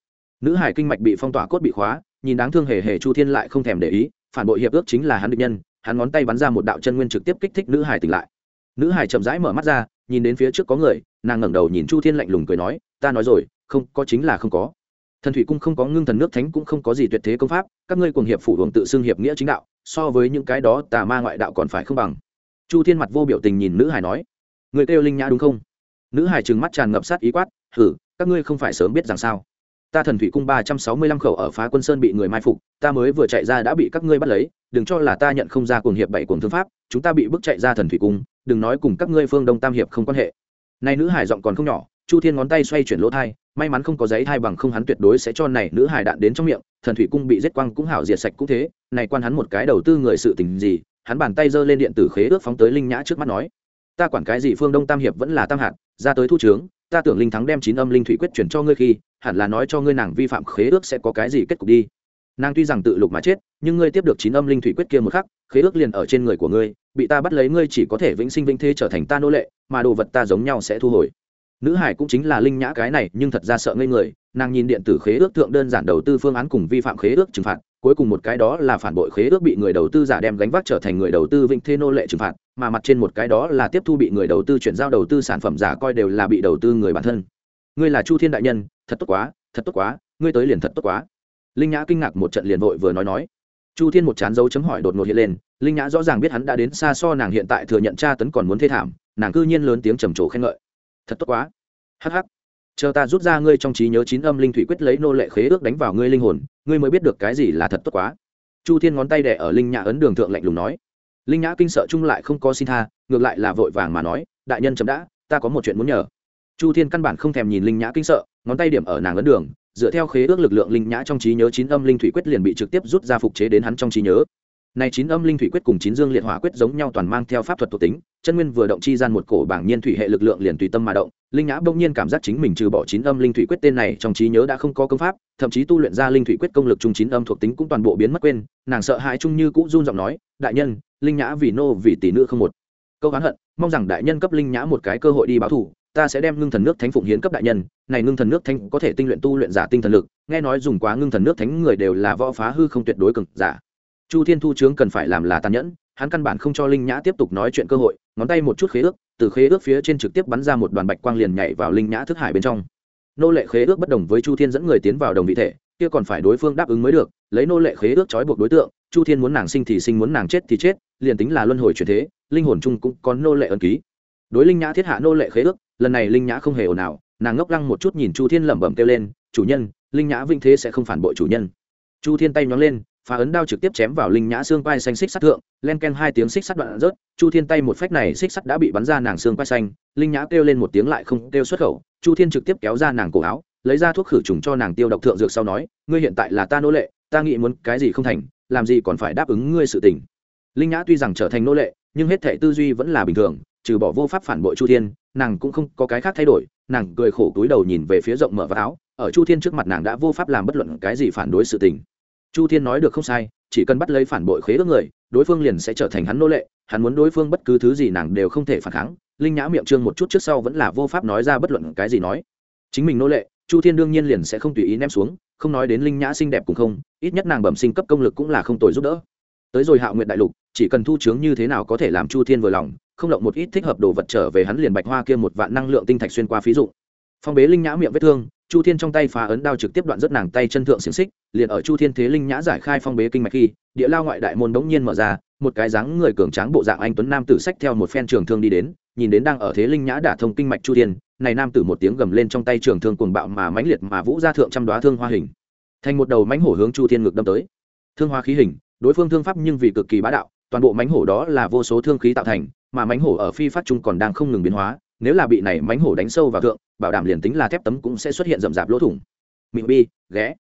Nữ hải kinh mạch bị phong tỏa cốt bị khóa, nhìn đáng thương hề hề chu thiên lại không thèm để ý, phản bội hiệp ước chính là hắn định nhân, hắn ngón tay bắn ra một đạo chân nguyên trực tiếp kích thích nữ hải tỉnh lại. Nữ hải chậm rãi mở mắt ra, nhìn đến phía trước có người, nàng ngẩng đầu nhìn chu thiên lạnh lùng cười nói, ta nói rồi không, có chính là không có. Thần thủy cung không có ngưng thần nước thánh cũng không có gì tuyệt thế công pháp, các ngươi cùng hiệp phủ hưởng tự xưng hiệp nghĩa chính đạo, so với những cái đó tà ma ngoại đạo còn phải không bằng. Chu thiên mặt vô biểu tình nhìn nữ hải nói, người kêu linh nhã đúng không? Nữ hải trừng mắt tràn ngập sát ý quát, hử, các ngươi không phải sớm biết rằng sao? Ta thần thủy cung ba trăm sáu mươi lăm khẩu ở phá quân sơn bị người mai phục, ta mới vừa chạy ra đã bị các ngươi bắt lấy, đừng cho là ta nhận không ra cuồng hiệp bảy cuồng thương pháp, chúng ta bị bức chạy ra thần thủy cung, đừng nói cùng các ngươi phương đông tam hiệp không quan hệ. Nay nữ hải giọng còn không nhỏ chu thiên ngón tay xoay chuyển lỗ thai, may mắn không có giấy thai bằng không hắn tuyệt đối sẽ cho này nữ hải đạn đến trong miệng, thần thủy cung bị giết quăng cũng hảo diệt sạch cũng thế, này quan hắn một cái đầu tư người sự tình gì, hắn bàn tay giơ lên điện tử khế ước phóng tới linh nhã trước mắt nói, ta quản cái gì phương đông tam hiệp vẫn là tam hạt, ra tới thu trướng, ta tưởng linh thắng đem chín âm linh thủy quyết chuyển cho ngươi khi, hẳn là nói cho ngươi nàng vi phạm khế ước sẽ có cái gì kết cục đi. Nàng tuy rằng tự lục mà chết, nhưng ngươi tiếp được chín âm linh thủy quyết kia một khắc, khế ước liền ở trên người của ngươi, bị ta bắt lấy ngươi chỉ có thể vĩnh sinh vĩnh thế trở thành ta nô lệ, mà đồ vật ta giống nhau sẽ thu hồi nữ hải cũng chính là linh nhã cái này, nhưng thật ra sợ ngây người, nàng nhìn điện tử khế ước thượng đơn giản đầu tư phương án cùng vi phạm khế ước trừng phạt, cuối cùng một cái đó là phản bội khế ước bị người đầu tư giả đem gánh vác trở thành người đầu tư vĩnh thế nô lệ trừng phạt, mà mặt trên một cái đó là tiếp thu bị người đầu tư chuyển giao đầu tư sản phẩm giả coi đều là bị đầu tư người bản thân. Ngươi là chu thiên đại nhân, thật tốt quá, thật tốt quá, ngươi tới liền thật tốt quá. Linh nhã kinh ngạc một trận liền vội vừa nói nói. Chu thiên một chán dấu chấm hỏi đột ngột hiện lên, linh nhã rõ ràng biết hắn đã đến xa so nàng hiện tại thừa nhận tra tấn còn muốn thê thảm, nàng cư nhiên lớn tiếng trầm trồ khen ngợi thật tốt quá. Hh chờ ta rút ra ngươi trong trí nhớ chín âm linh thủy quyết lấy nô lệ khế ước đánh vào ngươi linh hồn, ngươi mới biết được cái gì là thật tốt quá. Chu thiên ngón tay đẻ ở linh nhã ấn đường thượng lạnh lùng nói. Linh nhã kinh sợ chung lại không có xin tha, ngược lại là vội vàng mà nói, đại nhân chấm đã, ta có một chuyện muốn nhờ. Chu thiên căn bản không thèm nhìn linh nhã kinh sợ, ngón tay điểm ở nàng ấn đường, dựa theo khế ước lực lượng linh nhã trong trí nhớ chín âm linh thủy quyết liền bị trực tiếp rút ra phục chế đến hắn trong trí nhớ này chín âm linh thủy quyết cùng chín dương liệt hỏa quyết giống nhau toàn mang theo pháp thuật thuộc tính, chân nguyên vừa động chi gian một cổ bảng nhiên thủy hệ lực lượng liền tùy tâm mà động, linh nhã bỗng nhiên cảm giác chính mình trừ bỏ chín âm linh thủy quyết tên này trong trí nhớ đã không có công pháp, thậm chí tu luyện ra linh thủy quyết công lực chung chín âm thuộc tính cũng toàn bộ biến mất quên, nàng sợ hãi chung như cũ run giọng nói, đại nhân, linh nhã vì nô, vì tỷ nữ không một. Câu hán hận, mong rằng đại nhân cấp linh nhã một cái cơ hội đi báo thù, ta sẽ đem ngưng thần nước thánh phụng hiến cấp đại nhân, này ngưng thần nước thánh có thể tinh luyện tu luyện giả tinh thần lực, nghe nói dùng quá ngưng thần nước thánh người đều là võ phá hư không tuyệt đối cực giả chu thiên thu trướng cần phải làm là tàn nhẫn, hắn căn bản không cho linh nhã tiếp tục nói chuyện cơ hội, ngón tay một chút khế ước, từ khế ước phía trên trực tiếp bắn ra một đoàn bạch quang liền nhảy vào linh nhã thức hải bên trong. Nô lệ khế ước bất đồng với chu thiên dẫn người tiến vào đồng vị thể, kia còn phải đối phương đáp ứng mới được, lấy nô lệ khế ước trói buộc đối tượng, chu thiên muốn nàng sinh thì sinh, muốn nàng chết thì chết, liền tính là luân hồi chuyển thế, linh hồn chung cũng có nô lệ ân ký. Đối linh nhã thiết hạ nô lệ khế ước, lần này linh nhã không hề ồn ào, nàng ngốc lăng một chút nhìn chu thiên lẩm bẩm kêu lên, chủ nhân, linh nhã vinh thế sẽ không phản bội chủ nhân. Chu thiên tay nhóng lên phá ấn đao trực tiếp chém vào linh nhã xương quai xanh xích sắt thượng, len ken hai tiếng xích sắt đoạn rớt, chu thiên tay một phách này xích sắt đã bị bắn ra nàng xương quai xanh, linh nhã kêu lên một tiếng lại không kêu xuất khẩu, chu thiên trực tiếp kéo ra nàng cổ áo, lấy ra thuốc khử trùng cho nàng tiêu độc thượng dược sau nói, ngươi hiện tại là ta nô lệ, ta nghĩ muốn cái gì không thành, làm gì còn phải đáp ứng ngươi sự tình. Linh nhã tuy rằng trở thành nô lệ, nhưng hết thể tư duy vẫn là bình thường, trừ bỏ vô pháp phản bội chu thiên, nàng cũng không có cái khác thay đổi, nàng cười khổ túi đầu nhìn về phía rộng mở vào áo, ở chu thiên trước mặt nàng đã vô pháp làm bất luận cái gì phản đối sự tình chu thiên nói được không sai, chỉ cần bắt lấy phản bội khế ước người, đối phương liền sẽ trở thành hắn nô lệ, hắn muốn đối phương bất cứ thứ gì nàng đều không thể phản kháng. Linh nhã miệng trương một chút trước sau vẫn là vô pháp nói ra bất luận cái gì nói. Chính mình nô lệ, chu thiên đương nhiên liền sẽ không tùy ý ném xuống, không nói đến linh nhã xinh đẹp cũng không, ít nhất nàng bẩm sinh cấp công lực cũng là không tồi giúp đỡ. Tới rồi hạ nguyện đại lục, chỉ cần thu chướng như thế nào có thể làm chu thiên vừa lòng, không lộng một ít thích hợp đồ vật trở về hắn liền bạch hoa kia một vạn năng lượng tinh thạch xuyên qua phí dụng. Phong bế linh nhã miệng vết thương chu thiên trong tay phá ấn đao trực tiếp đoạn rất nàng tay chân thượng xiềng xích, liền ở chu thiên thế linh nhã giải khai phong bế kinh mạch khi, địa lao ngoại đại môn bỗng nhiên mở ra, một cái dáng người cường tráng bộ dạng anh tuấn nam tử sách theo một phen trường thương đi đến, nhìn đến đang ở thế linh nhã đả thông kinh mạch chu thiên, này nam tử một tiếng gầm lên trong tay trường thương cuồng bạo mà mãnh liệt mà vũ ra thượng trăm đoá thương hoa hình. Thành một đầu mãnh hổ hướng chu thiên ngực đâm tới. Thương hoa khí hình, đối phương thương pháp nhưng vì cực kỳ bá đạo, toàn bộ mãnh hổ đó là vô số thương khí tạo thành, mà mãnh hổ ở phi phát trung còn đang không ngừng biến hóa, nếu là bị này mãnh hổ đánh sâu vào thượng bảo đảm liền tính là thép tấm cũng sẽ xuất hiện rậm rạp lỗ thủng. Mị bi, ghé.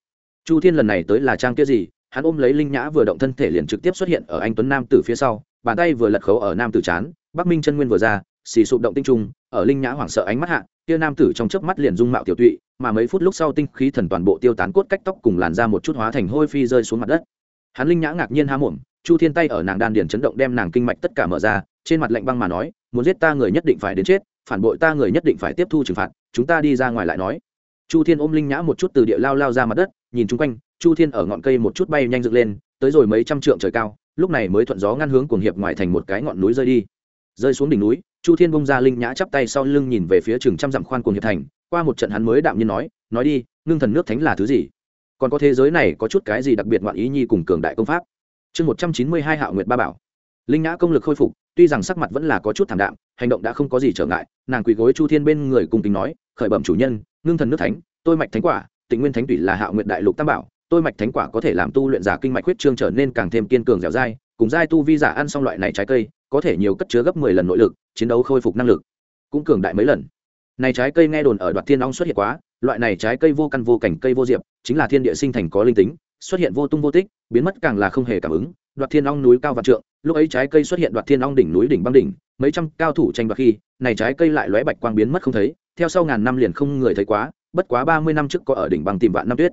Chu thiên lần này tới là trang kia gì? Hắn ôm lấy linh nhã vừa động thân thể liền trực tiếp xuất hiện ở anh tuấn nam tử phía sau, bàn tay vừa lật khấu ở nam tử chán, bắc minh chân nguyên vừa ra, xì sụp động tinh trung, ở linh nhã hoảng sợ ánh mắt hạ, kia nam tử trong chớp mắt liền dung mạo tiểu tụy, mà mấy phút lúc sau tinh khí thần toàn bộ tiêu tán cốt cách tóc cùng làn ra một chút hóa thành hôi phi rơi xuống mặt đất. Hắn linh nhã ngạc nhiên há mồm, chu thiên tay ở nàng đan điền chấn động đem nàng kinh mạch tất cả mở ra, trên mặt lạnh băng mà nói, muốn giết ta người nhất định phải đến chết, phản bội ta người nhất định phải tiếp thu trừng phạt chúng ta đi ra ngoài lại nói. Chu thiên ôm linh nhã một chút từ địa lao lao ra mặt đất, nhìn chung quanh, chu thiên ở ngọn cây một chút bay nhanh dựng lên, tới rồi mấy trăm trượng trời cao, lúc này mới thuận gió ngăn hướng cuồng hiệp ngoài thành một cái ngọn núi rơi đi. Rơi xuống đỉnh núi, chu thiên bông ra linh nhã chắp tay sau lưng nhìn về phía trường trăm dặm khoan cuồng hiệp thành, qua một trận hắn mới đạm nhiên nói nói đi, ngưng thần nước thánh là thứ gì? Còn có thế giới này có chút cái gì đặc biệt ngoạn ý nhi cùng cường đại công pháp? Chương một trăm chín mươi hai hạo nguyệt ba bảo. Linh nhã công lực khôi phục, tuy rằng sắc mặt vẫn là có chút thảm đạm hành động đã không có gì trở ngại, nàng quỳ gối chu thiên bên người cùng tình nói, khởi bẩm chủ nhân, ngưng thần nước thánh, tôi mạch thánh quả, tịnh nguyên thánh tủy là hạo nguyện đại lục tam bảo, tôi mạch thánh quả có thể làm tu luyện giả kinh mạch huyết trương trở nên càng thêm kiên cường dẻo dai, cùng giai tu vi giả ăn xong loại này trái cây, có thể nhiều cất chứa gấp mười lần nội lực, chiến đấu khôi phục năng lực, cũng cường đại mấy lần. Này trái cây nghe đồn ở đoạt thiên long xuất hiện quá, loại này trái cây vô căn vô cảnh cây vô diệp, chính là thiên địa sinh thành có linh tính, xuất hiện vô tung vô tích, biến mất càng là không hề cảm ứng đoạt thiên ong núi cao vạn trượng, lúc ấy trái cây xuất hiện đoạt thiên ong đỉnh núi đỉnh băng đỉnh, mấy trăm cao thủ tranh đoạt khi, này trái cây lại lóe bạch quang biến mất không thấy, theo sau ngàn năm liền không người thấy quá, bất quá ba mươi năm trước có ở đỉnh băng tìm vạn năm tuyết.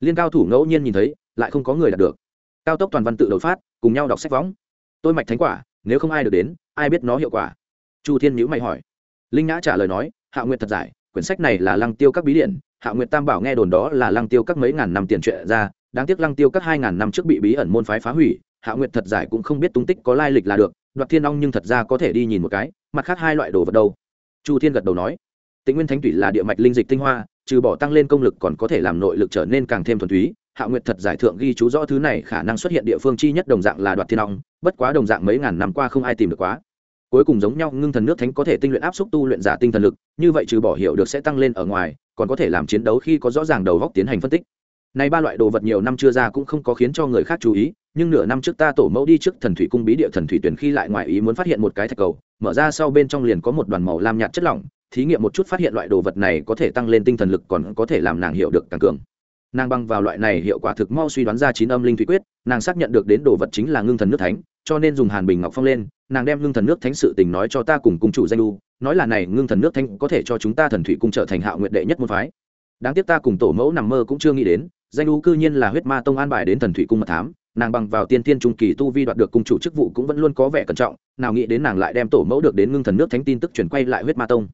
Liên cao thủ ngẫu nhiên nhìn thấy, lại không có người đạt được. Cao tốc toàn văn tự đột phát, cùng nhau đọc sách võng. Tôi mạch thánh quả, nếu không ai được đến, ai biết nó hiệu quả? Chu thiên nhữ mày hỏi. Linh nhã trả lời nói, hạ nguyệt thật giải, quyển sách này là lăng tiêu các bí điện hạ nguyệt tam bảo nghe đồn đó là lăng tiêu các mấy ngàn năm tiền truyện ra, đáng tiếc lăng tiêu các hai ngàn năm trước bị bí ẩn môn phái phá hủy hạ nguyệt thật giải cũng không biết tung tích có lai lịch là được đoạt thiên Long nhưng thật ra có thể đi nhìn một cái mặt khác hai loại đồ vật đâu. Chu thiên gật đầu nói tĩnh nguyên thánh thủy là địa mạch linh dịch tinh hoa trừ bỏ tăng lên công lực còn có thể làm nội lực trở nên càng thêm thuần túy. Hạ nguyệt thật giải thượng ghi chú rõ thứ này khả năng xuất hiện địa phương chi nhất đồng dạng là đoạt thiên Long, bất quá đồng dạng mấy ngàn năm qua không ai tìm được quá. Cuối cùng giống nhau ngưng thần nước thánh có thể tinh luyện áp xúc tu luyện giả tinh thần lực như vậy trừ bỏ hiểu được sẽ tăng lên ở ngoài còn có thể làm chiến đấu khi có rõ ràng đầu góc tiến hành phân tích này ba loại đồ vật nhiều năm chưa ra cũng không có khiến cho người khác chú ý, nhưng nửa năm trước ta tổ mẫu đi trước thần thủy cung bí địa thần thủy tuyển khi lại ngoài ý muốn phát hiện một cái thạch cầu, mở ra sau bên trong liền có một đoàn màu lam nhạt chất lỏng, thí nghiệm một chút phát hiện loại đồ vật này có thể tăng lên tinh thần lực còn có thể làm nàng hiểu được càng cường. Nàng băng vào loại này hiệu quả thực mau suy đoán ra chín âm linh thủy quyết, nàng xác nhận được đến đồ vật chính là ngưng thần nước thánh, cho nên dùng hàn bình ngọc phong lên, nàng đem ngưng thần nước thánh sự tình nói cho ta cùng cung chủ danh lưu nói là này ngưng thần nước thánh có thể cho chúng ta thần thủy cung trở thành hạo nguyện đệ nhất môn phái. Đáng tiếc ta cùng tổ mẫu nằm mơ cũng chưa nghĩ đến danh U cư nhiên là huyết ma tông an bài đến thần thủy cung mật thám, nàng bằng vào tiên tiên trung kỳ tu vi đoạt được cung chủ chức vụ cũng vẫn luôn có vẻ cẩn trọng, nào nghĩ đến nàng lại đem tổ mẫu được đến ngưng thần nước thánh tin tức chuyển quay lại huyết ma tông.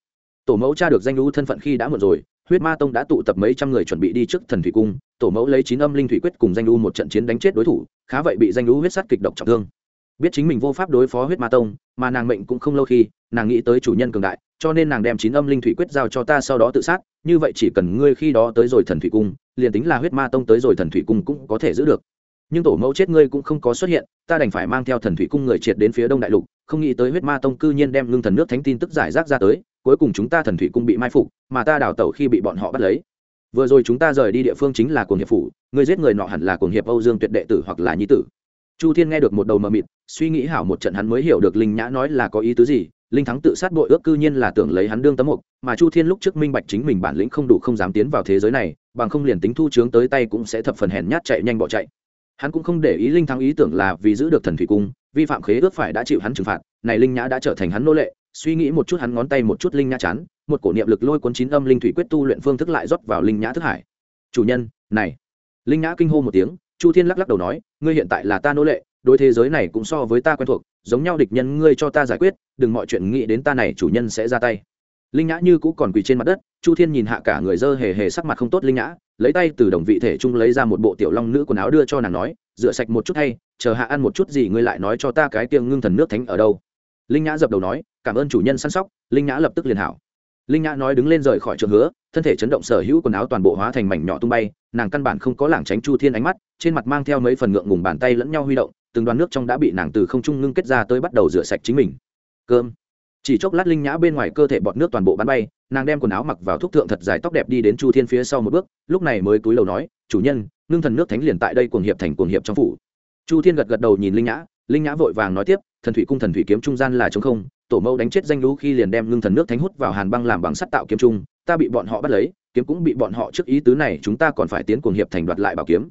Tổ mẫu tra được danh u thân phận khi đã muộn rồi, huyết ma tông đã tụ tập mấy trăm người chuẩn bị đi trước thần thủy cung, tổ mẫu lấy chín âm linh thủy quyết cùng danh u một trận chiến đánh chết đối thủ, khá vậy bị danh u huyết sát kịch độc trọng thương biết chính mình vô pháp đối phó huyết ma tông, mà nàng mệnh cũng không lâu khi, nàng nghĩ tới chủ nhân cường đại, cho nên nàng đem chín âm linh thủy quyết giao cho ta sau đó tự sát, như vậy chỉ cần ngươi khi đó tới rồi thần thủy cung, liền tính là huyết ma tông tới rồi thần thủy cung cũng có thể giữ được. Nhưng tổ mẫu chết ngươi cũng không có xuất hiện, ta đành phải mang theo thần thủy cung người triệt đến phía đông đại lục, không nghĩ tới huyết ma tông cư nhiên đem ngưng thần nước thánh tin tức giải rác ra tới, cuối cùng chúng ta thần thủy cung bị mai phục, mà ta đào tẩu khi bị bọn họ bắt lấy. Vừa rồi chúng ta rời đi địa phương chính là cuồng hiệp phủ người giết người nọ hẳn là cuồng hiệp âu dương tuyệt đệ tử hoặc là nhi tử chu thiên nghe được một đầu mờ mịt, suy nghĩ hảo một trận hắn mới hiểu được linh nhã nói là có ý tứ gì. Linh thắng tự sát bội ước cư nhiên là tưởng lấy hắn đương tấm mục, mà chu thiên lúc trước minh bạch chính mình bản lĩnh không đủ không dám tiến vào thế giới này, bằng không liền tính thu trướng tới tay cũng sẽ thập phần hèn nhát chạy nhanh bỏ chạy. Hắn cũng không để ý linh thắng ý tưởng là vì giữ được thần thủy cung, vi phạm khế ước phải đã chịu hắn trừng phạt, này linh nhã đã trở thành hắn nô lệ, suy nghĩ một chút hắn ngón tay một chút linh nhã chán, một cổ niệm lực lôi cuốn chín âm linh thủy quyết tu luyện phương thức lại rót vào linh nhã thức hải. Chủ nhân, này. Linh nhã kinh hô một tiếng chu thiên lắc lắc đầu nói, ngươi hiện tại là ta nô lệ, đối thế giới này cũng so với ta quen thuộc, giống nhau địch nhân ngươi cho ta giải quyết, đừng mọi chuyện nghĩ đến ta này chủ nhân sẽ ra tay. Linh nhã như cũ còn quỳ trên mặt đất, chu thiên nhìn hạ cả người dơ hề hề sắc mặt không tốt linh nhã, lấy tay từ đồng vị thể trung lấy ra một bộ tiểu long nữ quần áo đưa cho nàng nói, rửa sạch một chút hay chờ hạ ăn một chút gì ngươi lại nói cho ta cái tiêng ngưng thần nước thánh ở đâu. Linh nhã dập đầu nói, cảm ơn chủ nhân săn sóc. Linh nhã lập tức liền hảo linh nhã nói đứng lên rời khỏi trường hứa, thân thể chấn động sở hữu quần áo toàn bộ hóa thành mảnh nhỏ tung bay, nàng căn bản không có lảng tránh chu thiên ánh mắt, trên mặt mang theo mấy phần ngượng ngùng bàn tay lẫn nhau huy động, từng đoàn nước trong đã bị nàng từ không trung ngưng kết ra tới bắt đầu rửa sạch chính mình. Cơm. Chỉ chốc lát linh nhã bên ngoài cơ thể bọt nước toàn bộ bắn bay, nàng đem quần áo mặc vào thuốc thượng thật dài tóc đẹp đi đến chu thiên phía sau một bước, lúc này mới cúi đầu nói, chủ nhân, ngưng thần nước thánh liền tại đây cuồng hiệp thành cuồng hiệp trong phủ. Chu thiên gật gật đầu nhìn linh nhã linh nhã vội vàng nói tiếp, thần thủy cung thần thủy kiếm trung gian là chống không tổ mẫu đánh chết danh lũ khi liền đem ngưng thần nước thánh hút vào hàn băng làm bằng sắt tạo kiếm trung ta bị bọn họ bắt lấy, kiếm cũng bị bọn họ trước ý tứ này, chúng ta còn phải tiến cuồng hiệp thành đoạt lại bảo kiếm.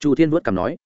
Chu thiên vuốt cằm nói.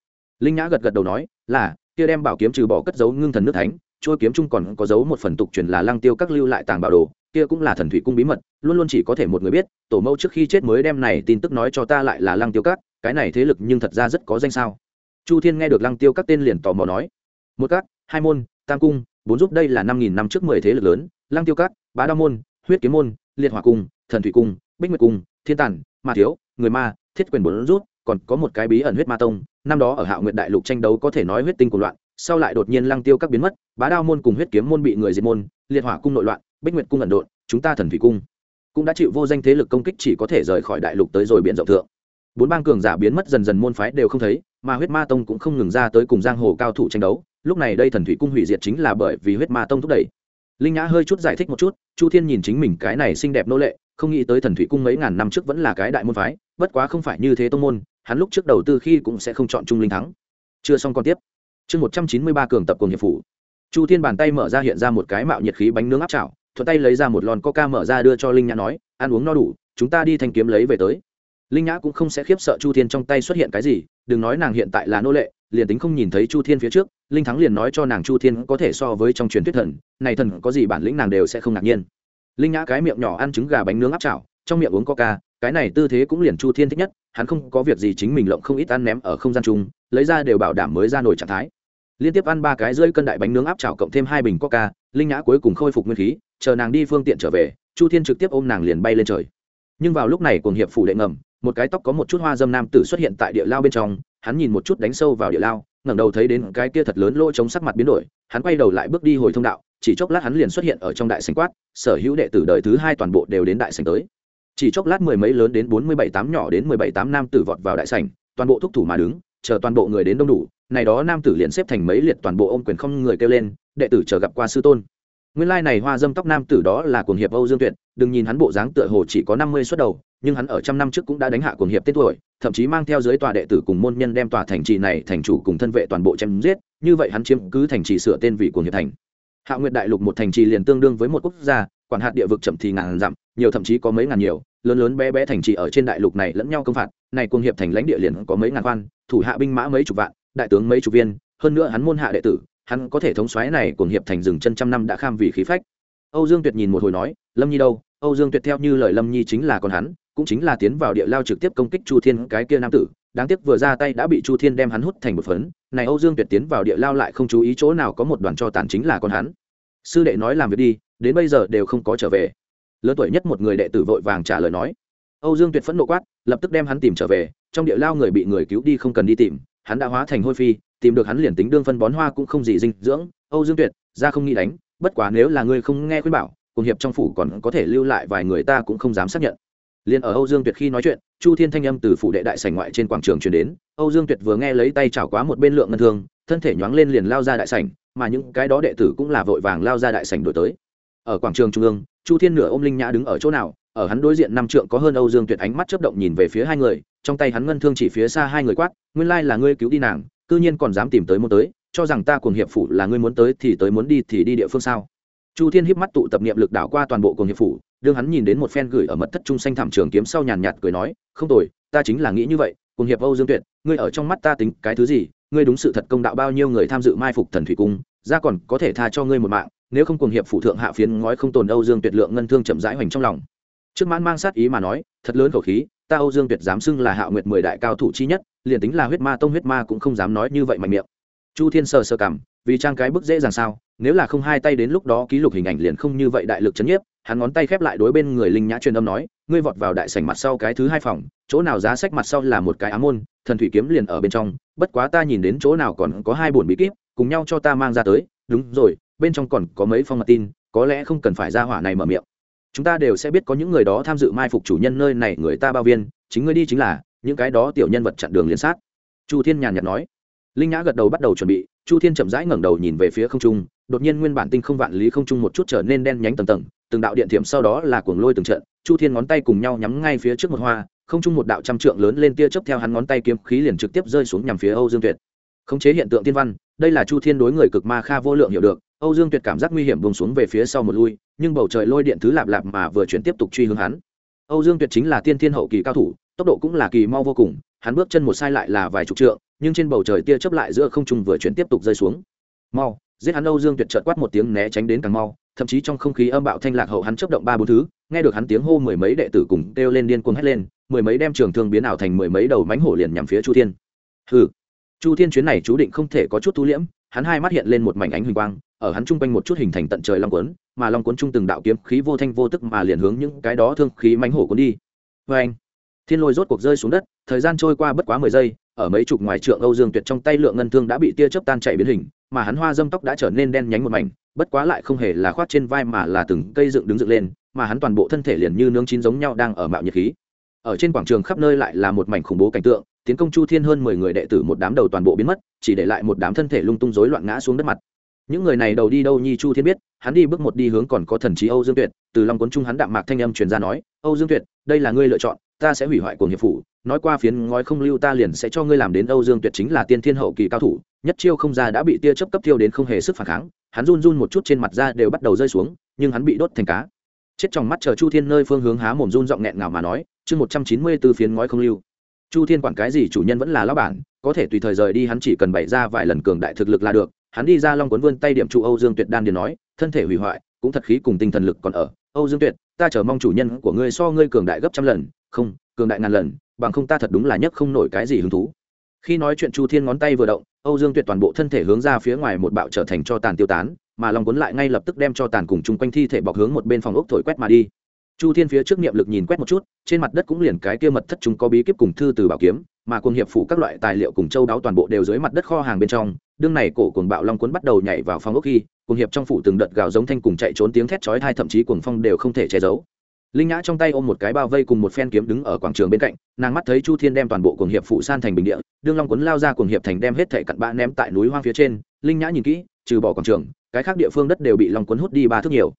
Linh nhã gật gật đầu nói, là, kia đem bảo kiếm trừ bỏ cất giấu ngưng thần nước thánh trôi kiếm trung còn có dấu một phần tục truyền là lăng tiêu các lưu lại tàng bảo đồ, kia cũng là thần thủy cung bí mật, luôn luôn chỉ có thể một người biết, tổ mẫu trước khi chết mới đem này tin tức nói cho ta lại là lăng tiêu các, cái này thế lực nhưng thật ra rất có danh sao. Chu thiên nghe được lăng tiêu các tên liền tò mò nói, một các, hai môn, tam cung bốn giúp đây là năm nghìn năm trước mười thế lực lớn lăng tiêu Cát, bá đao môn huyết kiếm môn liệt hòa cung thần thủy cung bích nguyệt cung thiên tản ma thiếu người ma thiết quyền bốn rút còn có một cái bí ẩn huyết ma tông năm đó ở hạo nguyện đại lục tranh đấu có thể nói huyết tinh của loạn sau lại đột nhiên lăng tiêu các biến mất bá đao môn cùng huyết kiếm môn bị người diệt môn liệt hỏa cung nội loạn bích nguyệt cung ẩn độn chúng ta thần thủy cung cũng đã chịu vô danh thế lực công kích chỉ có thể rời khỏi đại lục tới rồi biển rộng thượng. Bốn bang cường giả biến mất dần dần môn phái đều không thấy mà huyết ma tông cũng không ngừng ra tới cùng giang hồ cao thủ tranh đấu lúc này đây thần thủy cung hủy diệt chính là bởi vì huyết ma tông thúc đẩy. Linh nhã hơi chút giải thích một chút, chu thiên nhìn chính mình cái này xinh đẹp nô lệ, không nghĩ tới thần thủy cung mấy ngàn năm trước vẫn là cái đại môn phái, bất quá không phải như thế tông môn, hắn lúc trước đầu tư khi cũng sẽ không chọn trung linh thắng. Chưa xong còn tiếp. Chương một trăm chín mươi ba cường tập cùng hiệp phủ chu thiên bàn tay mở ra hiện ra một cái mạo nhiệt khí bánh nướng áp chảo, thuận tay lấy ra một lon coca mở ra đưa cho linh nhã nói, ăn uống no đủ, chúng ta đi thanh kiếm lấy về tới linh nhã cũng không sẽ khiếp sợ chu thiên trong tay xuất hiện cái gì, đừng nói nàng hiện tại là nô lệ, liền tính không nhìn thấy chu thiên phía trước, linh thắng liền nói cho nàng chu thiên có thể so với trong truyền thuyết thần, này thần có gì bản lĩnh nàng đều sẽ không ngạc nhiên. Linh nhã cái miệng nhỏ ăn trứng gà bánh nướng áp chảo, trong miệng uống coca, cái này tư thế cũng liền chu thiên thích nhất, hắn không có việc gì chính mình lộng không ít ăn ném ở không gian chung, lấy ra đều bảo đảm mới ra nổi trạng thái. Liên tiếp ăn ba cái rơi cân đại bánh nướng áp chảo cộng thêm hai bình coca, linh nhã cuối cùng khôi phục nguyên khí, chờ nàng đi phương tiện trở về, chu thiên trực tiếp ôm nàng liền bay lên trời. Nhưng vào lúc này cùng hiệp phủ đệ ngầm một cái tóc có một chút hoa dâm nam tử xuất hiện tại địa lao bên trong, hắn nhìn một chút đánh sâu vào địa lao, ngẩng đầu thấy đến cái kia thật lớn lỗ chống sắc mặt biến đổi, hắn quay đầu lại bước đi hồi thông đạo, chỉ chốc lát hắn liền xuất hiện ở trong đại sành quát, sở hữu đệ tử đời thứ hai toàn bộ đều đến đại sành tới. Chỉ chốc lát mười mấy lớn đến bốn mươi bảy tám nhỏ đến mười bảy tám nam tử vọt vào đại sành toàn bộ thúc thủ mà đứng, chờ toàn bộ người đến đông đủ, này đó nam tử liền xếp thành mấy liệt toàn bộ ôm quyền không người kêu lên, đệ tử chờ gặp qua sư tôn nguyên lai này hoa dâm tóc nam tử đó là cuồng hiệp âu dương tuyệt, đừng nhìn hắn bộ dáng tựa hồ chỉ có năm mươi suất đầu, nhưng hắn ở trăm năm trước cũng đã đánh hạ cuồng hiệp tên tuổi, thậm chí mang theo dưới tòa đệ tử cùng môn nhân đem tòa thành trì này thành chủ cùng thân vệ toàn bộ chém giết, như vậy hắn chiếm cứ thành trì sửa tên vị cuồng hiệp thành. Hạ nguyệt đại lục một thành trì liền tương đương với một quốc gia, quản hạt địa vực chậm thì ngàn dặm, nhiều thậm chí có mấy ngàn nhiều, lớn lớn bé bé thành trì ở trên đại lục này lẫn nhau công phạt, này cuồng hiệp thành lãnh địa liền có mấy ngàn quan, thủ hạ binh mã mấy chục vạn, đại tướng mấy chục viên, hơn nữa hắn môn hạ đệ tử hắn có thể thống soái này cuồng hiệp thành rừng chân trăm năm đã kham vì khí phách. Âu dương tuyệt nhìn một hồi nói, lâm nhi đâu? Âu dương tuyệt theo như lời lâm nhi chính là con hắn, cũng chính là tiến vào địa lao trực tiếp công kích chu thiên cái kia nam tử, đáng tiếc vừa ra tay đã bị chu thiên đem hắn hút thành một phấn. Này âu dương tuyệt tiến vào địa lao lại không chú ý chỗ nào có một đoàn cho tàn chính là con hắn. Sư đệ nói làm việc đi, đến bây giờ đều không có trở về. Lớn tuổi nhất một người đệ tử vội vàng trả lời nói. Âu dương tuyệt phẫn nộ quát, lập tức đem hắn tìm trở về, trong địa lao người bị người cứu đi không cần đi tìm, hắn đã hóa thành hôi phi tìm được hắn liền tính đương phân bón hoa cũng không gì dinh dưỡng. Âu dương tuyệt, ra không nghĩ đánh, bất quá nếu là ngươi không nghe khuyên bảo, cùng hiệp trong phủ còn có thể lưu lại vài người ta cũng không dám xác nhận. Liền ở âu dương tuyệt khi nói chuyện, chu thiên thanh âm từ phủ đệ đại sảnh ngoại trên quảng trường truyền đến. Âu dương tuyệt vừa nghe lấy tay chảo quá một bên lượng ngân thương, thân thể nhoáng lên liền lao ra đại sảnh, mà những cái đó đệ tử cũng là vội vàng lao ra đại sảnh đổi tới. Ở quảng trường trung ương, chu thiên nửa ôm linh nhã đứng ở chỗ nào, ở hắn đối diện năm trượng có hơn âu dương tuyệt ánh mắt chớp động nhìn về phía hai người, trong tay hắn ngân thương chỉ phía xa hai người quát, nguyên lai là ngươi cứu đi nàng cư nhiên còn dám tìm tới muốn tới, cho rằng ta cuồng hiệp phủ là ngươi muốn tới thì tới muốn đi thì đi địa phương sao? Chu thiên híp mắt tụ tập niệm lực đảo qua toàn bộ cuồng hiệp phủ, đương hắn nhìn đến một phen gửi ở mật thất trung xanh thảm trường kiếm sau nhàn nhạt cười nói, không tồi, ta chính là nghĩ như vậy, cuồng hiệp âu dương tuyệt, ngươi ở trong mắt ta tính cái thứ gì, ngươi đúng sự thật công đạo bao nhiêu người tham dự mai phục thần thủy cung, ra còn có thể tha cho ngươi một mạng, nếu không cuồng hiệp phủ thượng hạ phiến ngói không tồn âu dương tuyệt lượng ngân thương chậm rãi hoành trong lòng. Trước mãn mang sát ý mà nói, thật lớn khẩu khí ta âu dương tuyệt dám xưng là hạo nguyệt mười đại cao thủ chi nhất, liền tính là huyết ma tông huyết ma cũng không dám nói như vậy mạnh miệng. Chu thiên sờ sơ cảm, vì trang cái bức dễ dàng sao, nếu là không hai tay đến lúc đó ký lục hình ảnh liền không như vậy đại lực chấn nhiếp, hắn ngón tay khép lại đối bên người linh nhã truyền âm nói, ngươi vọt vào đại sảnh mặt sau cái thứ hai phòng, chỗ nào giá sách mặt sau là một cái ám môn, thần thủy kiếm liền ở bên trong, bất quá ta nhìn đến chỗ nào còn có hai bổn bí kíp, cùng nhau cho ta mang ra tới, đúng rồi, bên trong còn có mấy phong mật tin, có lẽ không cần phải ra hỏa này mở miệng chúng ta đều sẽ biết có những người đó tham dự mai phục chủ nhân nơi này người ta bao viên, chính ngươi đi chính là, những cái đó tiểu nhân vật chặn đường liên sát. Chu thiên nhàn nhạt nói. Linh nhã gật đầu bắt đầu chuẩn bị, chu thiên chậm rãi ngẩng đầu nhìn về phía không trung, đột nhiên nguyên bản tinh không vạn lý không trung một chút trở nên đen nhánh tầng tầng, từng đạo điện thiểm sau đó là cuồng lôi từng trận, chu thiên ngón tay cùng nhau nhắm ngay phía trước một hoa, không trung một đạo trăm trượng lớn lên tia chớp theo hắn ngón tay kiếm khí liền trực tiếp rơi xuống nhằm phía âu dương tuyệt. Khống chế hiện tượng tiên văn, đây là chu thiên đối người cực ma kha vô lượng hiểu được âu dương tuyệt cảm giác nguy hiểm buông xuống về phía sau một lui, nhưng bầu trời lôi điện thứ lạp lạp mà vừa chuyển tiếp tục truy hướng hắn. Âu dương tuyệt chính là tiên thiên hậu kỳ cao thủ, tốc độ cũng là kỳ mau vô cùng, hắn bước chân một sai lại là vài chục trượng, nhưng trên bầu trời tia chớp lại giữa không trung vừa chuyển tiếp tục rơi xuống. Mau, giết hắn âu dương tuyệt chợt quát một tiếng né tránh đến càng mau, thậm chí trong không khí âm bạo thanh lạc hậu hắn chớp động ba bốn thứ, nghe được hắn tiếng hô mười mấy đệ tử cùng kêu lên điên cuồng hét lên, mười mấy đem trường thương biến ảo thành mười mấy đầu mánh hổ liền nhằm phía chu thiên. Hừ, chu thiên chuyến này chú định không thể có chút tu liễm hắn hai mắt hiện lên một mảnh ánh huỳnh quang, ở hắn trung quanh một chút hình thành tận trời long quấn mà long quấn trung từng đạo kiếm khí vô thanh vô tức mà liền hướng những cái đó thương khí mánh hổ cuốn đi. Vê anh, thiên lôi rốt cuộc rơi xuống đất, thời gian trôi qua bất quá mười giây, ở mấy chục ngoài trượng âu dương tuyệt trong tay lượng ngân thương đã bị tia chớp tan chảy biến hình, mà hắn hoa dâm tóc đã trở nên đen nhánh một mảnh, bất quá lại không hề là khoát trên vai mà là từng cây dựng đứng dựng lên, mà hắn toàn bộ thân thể liền như nướng chín giống nhau đang ở mạo nhiệt khí. Ở trên quảng trường khắp nơi lại là một mảnh khủng bố cảnh tượng tiến công chu thiên hơn mười người đệ tử một đám đầu toàn bộ biến mất, chỉ để lại một đám thân thể lung tung rối loạn ngã xuống đất mặt. Những người này đầu đi đâu nhi chu thiên biết, hắn đi bước một đi hướng còn có thần trí âu dương tuyệt, từ long cuốn trung hắn đạm mạc thanh âm truyền ra nói, âu dương tuyệt, đây là ngươi lựa chọn, ta sẽ hủy hoại của nghiệp phủ, nói qua phiến ngói không lưu ta liền sẽ cho ngươi làm đến âu dương tuyệt chính là tiên thiên hậu kỳ cao thủ, nhất chiêu không ra đã bị tia chấp cấp tiêu đến không hề sức phản kháng. Hắn run run một chút trên mặt da đều bắt đầu rơi xuống, nhưng hắn bị đốt thành cá. Chết trong mắt chờ chu thiên nơi phương hướng há mồm run giọng nghẹn ngào mà nói, chương một trăm chín mươi từ phiến ngói không lưu chu thiên quản cái gì chủ nhân vẫn là lão bản, có thể tùy thời rời đi, hắn chỉ cần bày ra vài lần cường đại thực lực là được. Hắn đi ra long quấn vươn tay điểm trụ âu dương tuyệt đan điền nói, thân thể hủy hoại, cũng thật khí cùng tinh thần lực còn ở. Âu dương tuyệt, ta chờ mong chủ nhân của ngươi so ngươi cường đại gấp trăm lần. Không, cường đại ngàn lần, bằng không ta thật đúng là nhất không nổi cái gì hứng thú. Khi nói chuyện chu thiên ngón tay vừa động, âu dương tuyệt toàn bộ thân thể hướng ra phía ngoài một bạo trở thành cho tàn tiêu tán, mà long cuốn lại ngay lập tức đem cho tàn cùng chung quanh thi thể bọc hướng một bên phòng ốc thổi quét mà đi chu thiên phía trước niệm lực nhìn quét một chút, trên mặt đất cũng liền cái kia mật thất chúng có bí kíp cùng thư từ bảo kiếm, mà cùng hiệp phủ các loại tài liệu cùng châu đáo toàn bộ đều dưới mặt đất kho hàng bên trong. Đương này cổ cùng bạo long cuốn bắt đầu nhảy vào phòng ốc khi cùng hiệp trong phủ từng đợt gào giống thanh cùng chạy trốn tiếng thét chói tai, thậm chí cuồng phong đều không thể che giấu. Linh nhã trong tay ôm một cái bao vây cùng một phen kiếm đứng ở quảng trường bên cạnh, nàng mắt thấy chu thiên đem toàn bộ cuồng hiệp phụ san thành bình địa, đương long cuốn lao ra cuồng hiệp thành đem hết thảy cặn bã ném tại núi hoang phía trên. Linh nhã nhìn kỹ, trừ bỏ quảng trường, cái khác địa phương đất đều bị long cuốn hút đi ba thước nhiều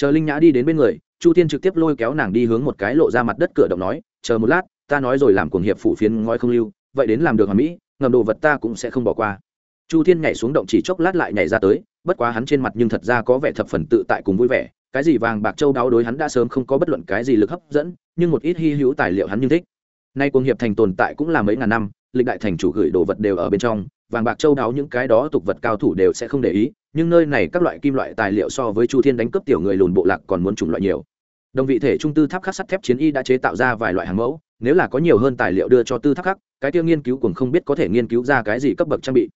chờ linh nhã đi đến bên người, chu thiên trực tiếp lôi kéo nàng đi hướng một cái lộ ra mặt đất cửa động nói, chờ một lát, ta nói rồi làm cuồng hiệp phủ phiến ngói không lưu, vậy đến làm được hoàn mỹ, ngầm đồ vật ta cũng sẽ không bỏ qua. Chu thiên nhảy xuống động chỉ chốc lát lại nhảy ra tới, bất quá hắn trên mặt nhưng thật ra có vẻ thập phần tự tại cùng vui vẻ, cái gì vàng bạc châu đáo đối hắn đã sớm không có bất luận cái gì lực hấp dẫn, nhưng một ít hy hữu tài liệu hắn nhưng thích. Nay cuồng hiệp thành tồn tại cũng là mấy ngàn năm, lịch đại thành chủ gửi đồ vật đều ở bên trong vàng bạc châu đáo những cái đó tục vật cao thủ đều sẽ không để ý, nhưng nơi này các loại kim loại tài liệu so với chu thiên đánh cướp tiểu người lùn bộ lạc còn muốn chủng loại nhiều. Đồng vị thể trung tư tháp khắc sắt thép chiến y đã chế tạo ra vài loại hàng mẫu, nếu là có nhiều hơn tài liệu đưa cho tư tháp khắc, cái tiêu nghiên cứu cũng không biết có thể nghiên cứu ra cái gì cấp bậc trang bị.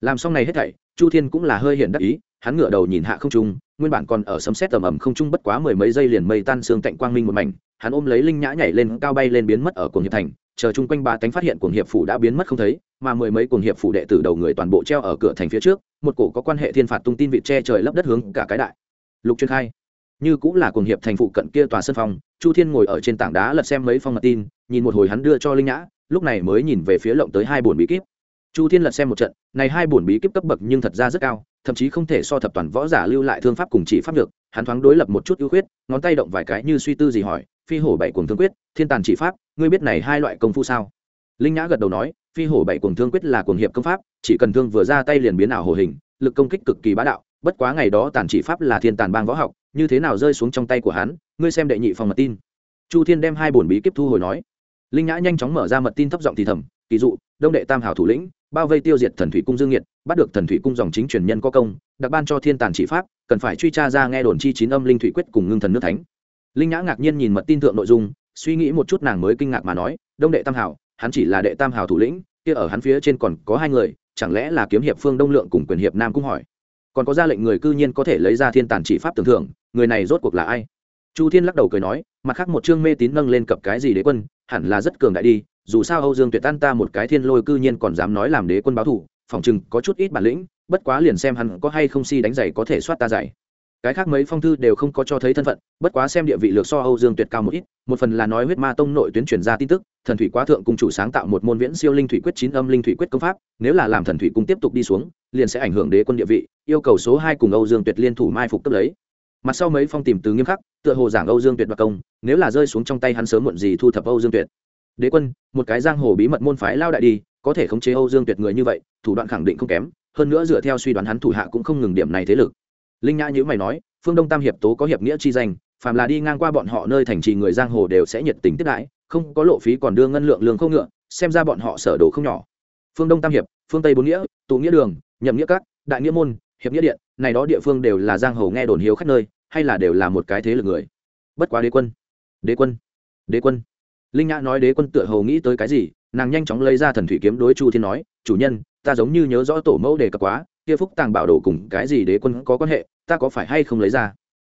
Làm xong này hết thảy, chu thiên cũng là hơi hiện đắc ý, hắn ngửa đầu nhìn hạ không trung, nguyên bản còn ở sấm xét tầm ẩm không trung bất quá mười mấy giây liền mây tan xương cạnh quang minh một mảnh, hắn ôm lấy linh nhã nhảy lên, cao bay lên biến mất ở cuồng hiệp thành chờ chung quanh ba tánh phát hiện cuồng hiệp phủ đã biến mất không thấy mà mười mấy cuồng hiệp phủ đệ tử đầu người toàn bộ treo ở cửa thành phía trước một cổ có quan hệ thiên phạt tung tin vị che trời lấp đất hướng cả cái đại. Lục chuyên khai như cũng là cuồng hiệp thành phụ cận kia tòa sân phòng, chu thiên ngồi ở trên tảng đá lật xem mấy phong mật tin nhìn một hồi hắn đưa cho linh nhã lúc này mới nhìn về phía lộng tới hai bổn bí kíp. Chu thiên lật xem một trận này hai bổn bí kíp cấp bậc nhưng thật ra rất cao thậm chí không thể so thập toàn võ giả lưu lại thương pháp cùng chỉ pháp được hắn thoáng đối lập một chút ưu khuyết ngón tay động vài cái như suy tư gì hỏi phi hổ bảy cuồng thương quyết, thiên tàn chỉ pháp, ngươi biết này hai loại công phu sao? Linh nhã gật đầu nói, phi hổ bảy cuồng thương quyết là cuồng hiệp công pháp, chỉ cần thương vừa ra tay liền biến ảo hồ hình, lực công kích cực kỳ bá đạo, bất quá ngày đó tàn chỉ pháp là thiên tàn bang võ học, như thế nào rơi xuống trong tay của hắn, ngươi xem đệ nhị phòng mật tin. Chu thiên đem hai bổn bí kíp thu hồi nói. Linh nhã nhanh chóng mở ra mật tin thấp giọng thì thầm, kỳ dụ, đông đệ tam hảo thủ lĩnh, bao vây tiêu diệt thần thủy cung dương nhiệt bắt được thần thủy cung dòng chính truyền nhân có công, đặc ban cho thiên tàn chỉ pháp, cần phải truy tra ra nghe đồn chi chín âm linh thủy quyết cùng ngưng thần nước thánh linh nhã ngạc nhiên nhìn mật tin thượng nội dung, suy nghĩ một chút nàng mới kinh ngạc mà nói, đông đệ tam hảo, hắn chỉ là đệ tam hảo thủ lĩnh, kia ở hắn phía trên còn có hai người, chẳng lẽ là kiếm hiệp phương đông lượng cùng quyền hiệp nam cũng hỏi? Còn có ra lệnh người cư nhiên có thể lấy ra thiên tàn chỉ pháp tưởng thưởng, người này rốt cuộc là ai? Chu thiên lắc đầu cười nói, mặt khác một chương mê tín nâng lên cập cái gì đế quân, hẳn là rất cường đại đi, dù sao âu dương tuyệt tan ta một cái thiên lôi cư nhiên còn dám nói làm đế quân báo thủ, phòng chừng có chút ít bản lĩnh, bất quá liền xem hắn có hay không si đánh giày có thể soát ta giày cái khác mấy phong thư đều không có cho thấy thân phận, bất quá xem địa vị lược so âu dương tuyệt cao một ít, một phần là nói huyết ma tông nội tuyến truyền ra tin tức, thần thủy quá thượng cùng chủ sáng tạo một môn viễn siêu linh thủy quyết chín âm linh thủy quyết công pháp, nếu là làm thần thủy cung tiếp tục đi xuống, liền sẽ ảnh hưởng đế quân địa vị, yêu cầu số hai cùng âu dương tuyệt liên thủ mai phục cấp lấy. Mặt sau mấy phong tìm từ nghiêm khắc, tựa hồ giảng âu dương tuyệt và công, nếu là rơi xuống trong tay hắn sớm muộn gì thu thập âu dương tuyệt. Đế quân, một cái giang hồ bí mật môn phái lao đại đi, có thể khống chế âu dương tuyệt người như vậy, thủ đoạn khẳng định không kém, hơn nữa dựa theo suy đoán hắn thủ hạ cũng không ngừng điểm này thế lực linh nhã nhữ mày nói, phương đông tam hiệp tố có hiệp nghĩa chi danh, phàm là đi ngang qua bọn họ nơi thành trì người giang hồ đều sẽ nhiệt tình tiếp đãi, không có lộ phí còn đưa ngân lượng lương không ngựa, xem ra bọn họ sở đồ không nhỏ. Phương đông tam hiệp, phương tây bốn nghĩa, tụ nghĩa đường, nhậm nghĩa các, đại nghĩa môn, hiệp nghĩa điện, này đó địa phương đều là giang hồ nghe đồn hiếu khách nơi, hay là đều là một cái thế lực người? Bất quá đế quân đế quân đế quân. Linh nhã nói đế quân tựa hồ nghĩ tới cái gì, nàng nhanh chóng lấy ra thần thủy kiếm đối chu thiên nói, chủ nhân, ta giống như nhớ rõ tổ mẫu đề cập quá kia phúc tàng bảo đồ cùng cái gì đế quân có quan hệ ta có phải hay không lấy ra?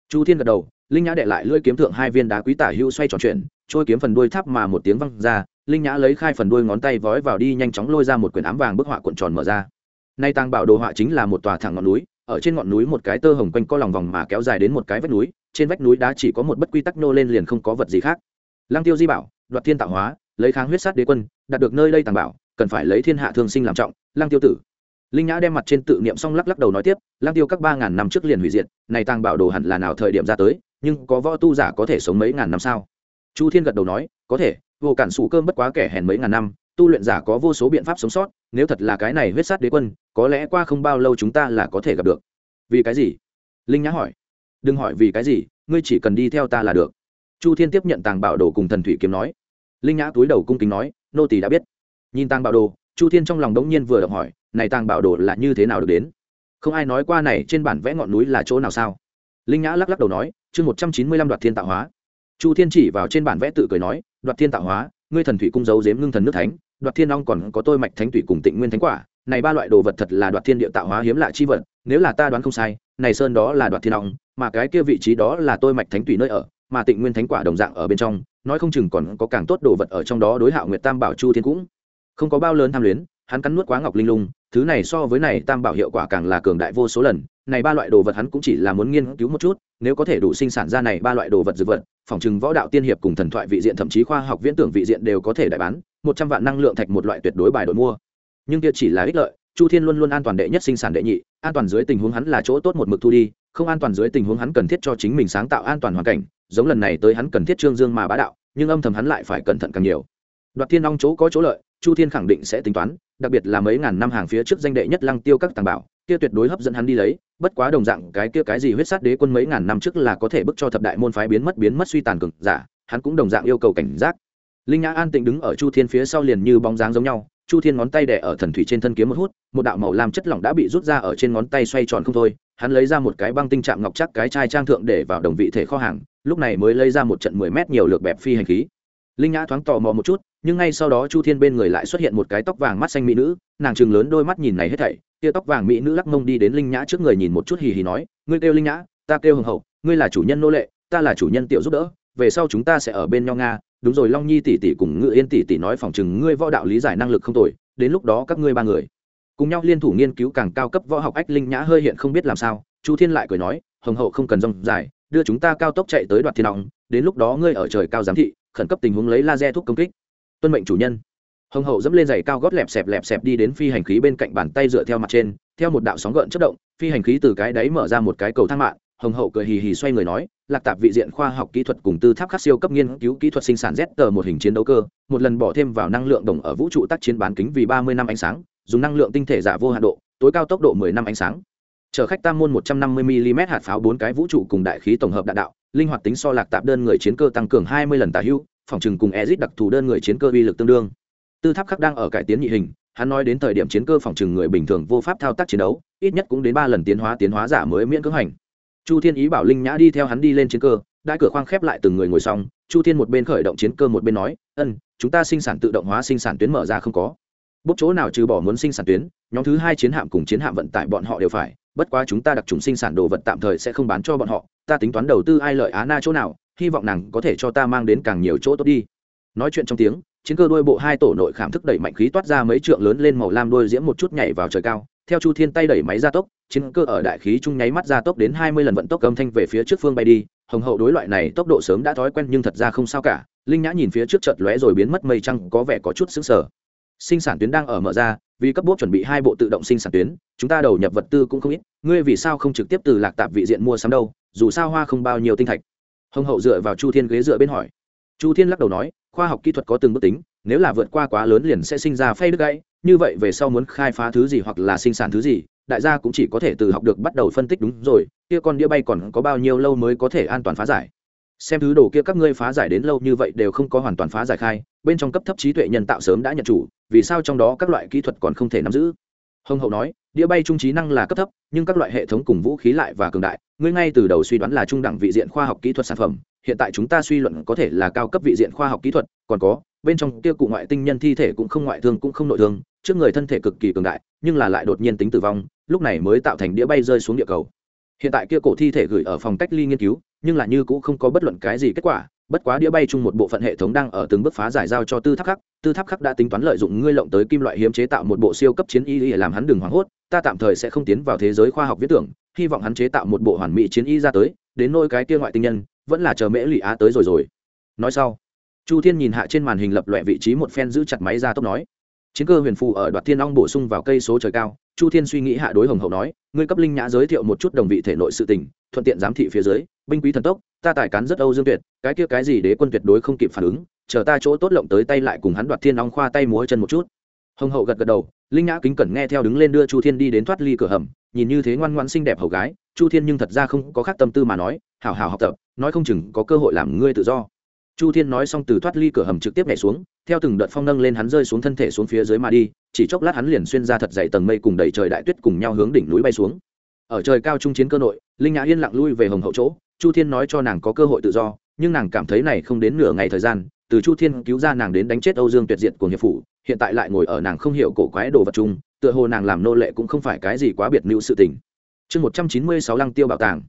Chu thiên gật đầu linh nhã đệ lại lưỡi kiếm thượng hai viên đá quý tả hưu xoay tròn chuyển, trôi kiếm phần đuôi tháp mà một tiếng văng ra linh nhã lấy khai phần đuôi ngón tay vói vào đi nhanh chóng lôi ra một quyển ám vàng bức họa cuộn tròn mở ra. Nay tàng bảo đồ họa chính là một tòa thẳng ngọn núi ở trên ngọn núi một cái tơ hồng quanh co lòng vòng mà kéo dài đến một cái vách núi trên vách núi đá chỉ có một bất quy tắc nô lên liền không có vật gì khác. Lăng tiêu di bảo đoạt thiên tạo hóa lấy kháng huyết sát đế quân đạt được nơi đây tàng bảo cần phải lấy thiên hạ thương sinh làm trọng lăng tiêu tử linh nhã đem mặt trên tự niệm xong lắc lắc đầu nói tiếp Lang tiêu các ba ngàn năm trước liền hủy diệt, này tàng bảo đồ hẳn là nào thời điểm ra tới, nhưng có võ tu giả có thể sống mấy ngàn năm sao? Chu thiên gật đầu nói, có thể, vô cản sủ cơm bất quá kẻ hèn mấy ngàn năm, tu luyện giả có vô số biện pháp sống sót, nếu thật là cái này huyết sát đế quân, có lẽ qua không bao lâu chúng ta là có thể gặp được. Vì cái gì? Linh nhã hỏi. Đừng hỏi vì cái gì, ngươi chỉ cần đi theo ta là được. Chu thiên tiếp nhận tàng bảo đồ cùng thần thủy kiếm nói. Linh nhã túi đầu cung kính nói, nô tỳ đã biết. Nhìn tàng bảo đồ chu thiên trong lòng đống nhiên vừa động hỏi, này tàng bảo đồ là như thế nào được đến? Không ai nói qua này trên bản vẽ ngọn núi là chỗ nào sao? Linh nhã lắc lắc đầu nói, chương một trăm chín mươi lăm đoạt thiên tạo hóa. Chu thiên chỉ vào trên bản vẽ tự cười nói, đoạt thiên tạo hóa, ngươi thần thủy cung giấu giếm ngưng thần nước thánh, đoạt thiên long còn có tôi mạch thánh thủy cùng tịnh nguyên thánh quả, này ba loại đồ vật thật là đoạt thiên địa tạo hóa hiếm lạ chi vật, nếu là ta đoán không sai, này sơn đó là đoạt thiên long, mà cái kia vị trí đó là tôi mạch thánh thủy nơi ở, mà tịnh nguyên thánh quả đồng dạng ở bên trong, nói không chừng còn có càng tốt đồ vật ở trong đó đối hạo nguyệt tam bảo chu thiên cũng không có bao lớn tham luyến, hắn cắn nuốt quá ngọc linh lung, thứ này so với này tam bảo hiệu quả càng là cường đại vô số lần, này ba loại đồ vật hắn cũng chỉ là muốn nghiên cứu một chút, nếu có thể đủ sinh sản ra này ba loại đồ vật dược vật, phòng chừng võ đạo tiên hiệp cùng thần thoại vị diện thậm chí khoa học viễn tưởng vị diện đều có thể đại bán, một trăm vạn năng lượng thạch một loại tuyệt đối bài đội mua. Nhưng kia chỉ là ích lợi, chu thiên luôn luôn an toàn đệ nhất sinh sản đệ nhị, an toàn dưới tình huống hắn là chỗ tốt một mực thu đi, không an toàn dưới tình huống hắn cần thiết cho chính mình sáng tạo an toàn hoàn cảnh, giống lần này tới hắn cần thiết trương dương mà bá đạo, nhưng âm thầm hắn lại phải cẩn thận càng nhiều đoạt thiên long chỗ có chỗ lợi, chu thiên khẳng định sẽ tính toán, đặc biệt là mấy ngàn năm hàng phía trước danh đệ nhất lăng tiêu các tàng bảo, kia tuyệt đối hấp dẫn hắn đi lấy, bất quá đồng dạng cái kia cái gì huyết sát đế quân mấy ngàn năm trước là có thể bức cho thập đại môn phái biến mất biến mất suy tàn cực giả, hắn cũng đồng dạng yêu cầu cảnh giác. Linh nhã an tĩnh đứng ở chu thiên phía sau liền như bóng dáng giống nhau, chu thiên ngón tay đẻ ở thần thủy trên thân kiếm một hút, một đạo màu làm chất lỏng đã bị rút ra ở trên ngón tay xoay tròn không thôi, hắn lấy ra một cái băng tinh trạng ngọc chắc cái chai trang thượng để vào đồng vị thể kho hàng, lúc này mới lấy ra một trận mười mét nhiều lược bẹp phi hành khí. Linh nhã thoáng tò mò một chút nhưng ngay sau đó chu thiên bên người lại xuất hiện một cái tóc vàng mắt xanh mỹ nữ, nàng chừng lớn đôi mắt nhìn này hết thảy tia tóc vàng mỹ nữ lắc mông đi đến linh nhã trước người nhìn một chút hì hì nói, ngươi kêu linh nhã, ta kêu hồng hậu, ngươi là chủ nhân nô lệ, ta là chủ nhân tiểu giúp đỡ, về sau chúng ta sẽ ở bên nhau nga. Đúng rồi, long nhi tỷ tỷ cùng ngự yên tỷ tỷ nói phòng chừng ngươi võ đạo lý giải năng lực không tồi, đến lúc đó các ngươi ba người cùng nhau liên thủ nghiên cứu càng cao cấp võ học ách linh nhã hơi hiện không biết làm sao, chu thiên lại cười nói, hồng hậu không cần rong dài, đưa chúng ta cao tốc chạy tới đoạt thiên nọng đến lúc đó ngươi ở trời cao giám thị, khẩn cấp tình huống lấy laser thuốc công kích tuân mệnh chủ nhân. Hồng hậu dẫm lên giày cao gót lẹp xẹp lẹp xẹp đi đến phi hành khí bên cạnh bàn tay dựa theo mặt trên, theo một đạo sóng gợn chất động, phi hành khí từ cái đáy mở ra một cái cầu thang mạng, hồng hậu cười hì hì xoay người nói, lạc tạp vị diện khoa học kỹ thuật cùng tư tháp khắc siêu cấp nghiên cứu kỹ thuật sinh sản z tờ một hình chiến đấu cơ, một lần bỏ thêm vào năng lượng đồng ở vũ trụ tác chiến bán kính vì ba mươi năm ánh sáng, dùng năng lượng tinh thể giả vô hạn độ, tối cao tốc độ mười năm ánh sáng. Chở khách tam môn một trăm năm mươi mm hạt pháo bốn cái vũ trụ cùng đại khí tổng hợp đạn đạo, linh hoạt tính so lạc tạp đơn người chiến cơ tăng cường hai mươi lần tả hữu phòng trừng cùng Ezic đặc thù đơn người chiến cơ uy lực tương đương. Tư tháp khắc đang ở cải tiến nhị hình, hắn nói đến thời điểm chiến cơ phòng trừng người bình thường vô pháp thao tác chiến đấu, ít nhất cũng đến ba lần tiến hóa tiến hóa giả mới miễn cưỡng hành. Chu thiên ý bảo linh nhã đi theo hắn đi lên chiến cơ, đại cửa khoang khép lại từng người ngồi xong, chu thiên một bên khởi động chiến cơ một bên nói, ân, chúng ta sinh sản tự động hóa sinh sản tuyến mở ra không có. Bốc chỗ nào trừ bỏ muốn sinh sản tuyến, nhóm thứ hai chiến hạm cùng chiến hạm vận tải bọn họ đều phải, bất quá chúng ta đặc trùng sinh sản đồ vật tạm thời sẽ không bán cho bọn họ, ta tính toán đầu tư ai lợi á na chỗ nào hy vọng nàng có thể cho ta mang đến càng nhiều chỗ tốt đi. Nói chuyện trong tiếng, chiến cơ đôi bộ hai tổ nội khảm thức đẩy mạnh khí toát ra mấy trượng lớn lên màu lam đôi diễm một chút nhảy vào trời cao. Theo chu thiên tay đẩy máy gia tốc, chiến cơ ở đại khí trung nháy mắt gia tốc đến hai mươi lần vận tốc âm thanh về phía trước phương bay đi. Hồng hậu đối loại này tốc độ sớm đã thói quen nhưng thật ra không sao cả. Linh nhã nhìn phía trước chợt lóe rồi biến mất mây trăng, có vẻ có chút xứng sở sinh sản tuyến đang ở mở ra, vì cấp bốt chuẩn bị hai bộ tự động sinh sản tuyến, chúng ta đầu nhập vật tư cũng không ít. Ngươi vì sao không trực tiếp từ lạc tạp vị diện mua sắm đâu? Dù sao hoa không bao nhiêu tinh thạch hồng hậu dựa vào chu thiên ghế dựa bên hỏi. Chu thiên lắc đầu nói, khoa học kỹ thuật có từng bước tính, nếu là vượt qua quá lớn liền sẽ sinh ra phay đứt gãy, như vậy về sau muốn khai phá thứ gì hoặc là sinh sản thứ gì, đại gia cũng chỉ có thể từ học được bắt đầu phân tích đúng rồi, kia con đĩa bay còn có bao nhiêu lâu mới có thể an toàn phá giải. Xem thứ đồ kia các ngươi phá giải đến lâu như vậy đều không có hoàn toàn phá giải khai, bên trong cấp thấp trí tuệ nhân tạo sớm đã nhận chủ, vì sao trong đó các loại kỹ thuật còn không thể nắm giữ? Hồng hậu nói, đĩa bay trung trí năng là cấp thấp, nhưng các loại hệ thống cùng vũ khí lại và cường đại ngươi ngay từ đầu suy đoán là trung đẳng vị diện khoa học kỹ thuật sản phẩm, hiện tại chúng ta suy luận có thể là cao cấp vị diện khoa học kỹ thuật, còn có, bên trong kia cụ ngoại tinh nhân thi thể cũng không ngoại thương cũng không nội thương, trước người thân thể cực kỳ cường đại, nhưng là lại đột nhiên tính tử vong, lúc này mới tạo thành đĩa bay rơi xuống địa cầu. Hiện tại kia cổ thi thể gửi ở phòng cách ly nghiên cứu, nhưng là như cũng không có bất luận cái gì kết quả bất quá đĩa bay chung một bộ phận hệ thống đang ở từng bước phá giải giao cho tư tháp khắc. Tư tháp khắc đã tính toán lợi dụng ngươi lộng tới kim loại hiếm chế tạo một bộ siêu cấp chiến y để làm hắn đừng hoảng hốt, ta tạm thời sẽ không tiến vào thế giới khoa học viết tưởng, hy vọng hắn chế tạo một bộ hoàn mỹ chiến y ra tới, đến nôi cái kia ngoại tinh nhân, vẫn là chờ mễ lụy á tới rồi rồi. Nói sau, chu thiên nhìn hạ trên màn hình lập loại vị trí một phen giữ chặt máy ra tốc nói. Chiến cơ huyền phù ở đoạt thiên long bổ sung vào cây số trời cao, chu thiên suy nghĩ hạ đối hồng hậu nói, ngươi cấp linh nhã giới thiệu một chút đồng vị thể nội sự tình, thuận tiện giám thị phía dưới binh quý thần tốc, ta tài cán rất âu dương tuyệt, cái kia cái gì đế quân tuyệt đối không kịp phản ứng, chờ ta chỗ tốt lộng tới tay lại cùng hắn đoạt thiên long khoa tay múa chân một chút. Hồng hậu gật gật đầu, linh nhã kính cẩn nghe theo đứng lên đưa chu thiên đi đến thoát ly cửa hầm, nhìn như thế ngoan ngoãn xinh đẹp hầu gái, chu thiên nhưng thật ra không có khác tâm tư mà nói hào hào học tập, nói không chừng có cơ hội làm ngươi tự do. Chu thiên nói xong từ thoát ly cửa hầm trực tiếp nhảy xuống, theo từng đợt phong nâng lên hắn rơi xuống thân thể xuống phía dưới mà đi, chỉ chốc lát hắn liền xuyên ra thật dày tầng mây cùng đầy trời đại tuyết cùng nhau hướng đỉnh núi bay xuống. Ở trời cao trung chiến cơ nội, linh nhã yên lặng lui về hồng hậu chỗ chu thiên nói cho nàng có cơ hội tự do, nhưng nàng cảm thấy này không đến nửa ngày thời gian, từ chu thiên cứu ra nàng đến đánh chết âu dương tuyệt diệt của hiệp phủ, hiện tại lại ngồi ở nàng không hiểu cổ quái đồ vật chung, tựa hồ nàng làm nô lệ cũng không phải cái gì quá biệt nữ sự tình. Chương một trăm chín mươi sáu lăng tiêu bảo tàng.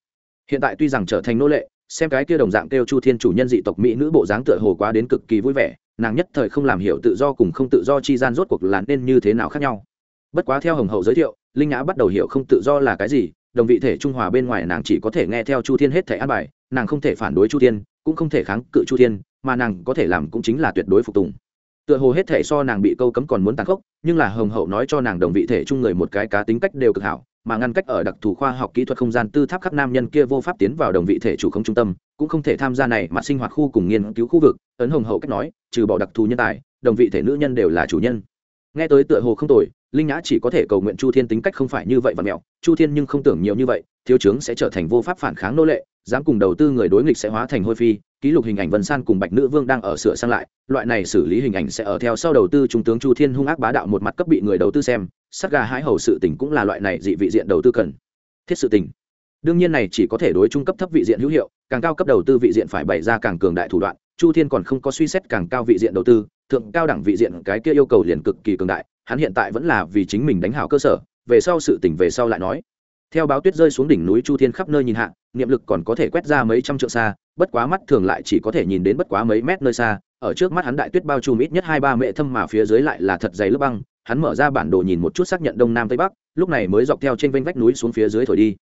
Hiện tại tuy rằng trở thành nô lệ, xem cái kia đồng dạng kêu chu thiên chủ nhân dị tộc mỹ nữ bộ dáng tựa hồ quá đến cực kỳ vui vẻ, nàng nhất thời không làm hiểu tự do cùng không tự do chi gian rốt cuộc là nên như thế nào khác nhau. Bất quá theo hồng hậu giới thiệu, linh nhã bắt đầu hiểu không tự do là cái gì đồng vị thể trung hòa bên ngoài nàng chỉ có thể nghe theo chu thiên hết thể an bài, nàng không thể phản đối chu thiên, cũng không thể kháng cự chu thiên, mà nàng có thể làm cũng chính là tuyệt đối phục tùng. Tựa hồ hết thể so nàng bị câu cấm còn muốn tàn khốc, nhưng là hồng hậu nói cho nàng đồng vị thể chung người một cái cá tính cách đều cực hảo, mà ngăn cách ở đặc thù khoa học kỹ thuật không gian tư tháp khắp nam nhân kia vô pháp tiến vào đồng vị thể chủ không trung tâm, cũng không thể tham gia này mà sinh hoạt khu cùng nghiên cứu khu vực, ấn hồng hậu cách nói, trừ bỏ đặc thù nhân tài, đồng vị thể nữ nhân đều là chủ nhân nghe tới tựa hồ không tồi, linh nhã chỉ có thể cầu nguyện chu thiên tính cách không phải như vậy và mẹo. Chu thiên nhưng không tưởng nhiều như vậy, thiếu trướng sẽ trở thành vô pháp phản kháng nô lệ, dám cùng đầu tư người đối nghịch sẽ hóa thành hôi phi, ký lục hình ảnh vân san cùng bạch nữ vương đang ở sửa sang lại, loại này xử lý hình ảnh sẽ ở theo sau đầu tư trung tướng chu thiên hung ác bá đạo một mặt cấp bị người đầu tư xem sắt gà hái hầu sự tình cũng là loại này dị vị diện đầu tư cần. Thiết sự tình. Đương nhiên này chỉ có thể đối trung cấp thấp vị diện hữu hiệu, càng cao cấp đầu tư vị diện phải bày ra càng cường đại thủ đoạn, chu thiên còn không có suy xét càng cao vị diện đầu tư thượng cao đẳng vị diện cái kia yêu cầu liền cực kỳ cường đại, hắn hiện tại vẫn là vì chính mình đánh hảo cơ sở, về sau sự tỉnh về sau lại nói. Theo báo tuyết rơi xuống đỉnh núi chu thiên khắp nơi nhìn hạ, niệm lực còn có thể quét ra mấy trăm trượng xa, bất quá mắt thường lại chỉ có thể nhìn đến bất quá mấy mét nơi xa, ở trước mắt hắn đại tuyết bao trùm ít nhất hai ba mệ thâm mà phía dưới lại là thật dày lớp băng, hắn mở ra bản đồ nhìn một chút xác nhận đông nam tây bắc, lúc này mới dọc theo trên vênh vách núi xuống phía dưới thổi đi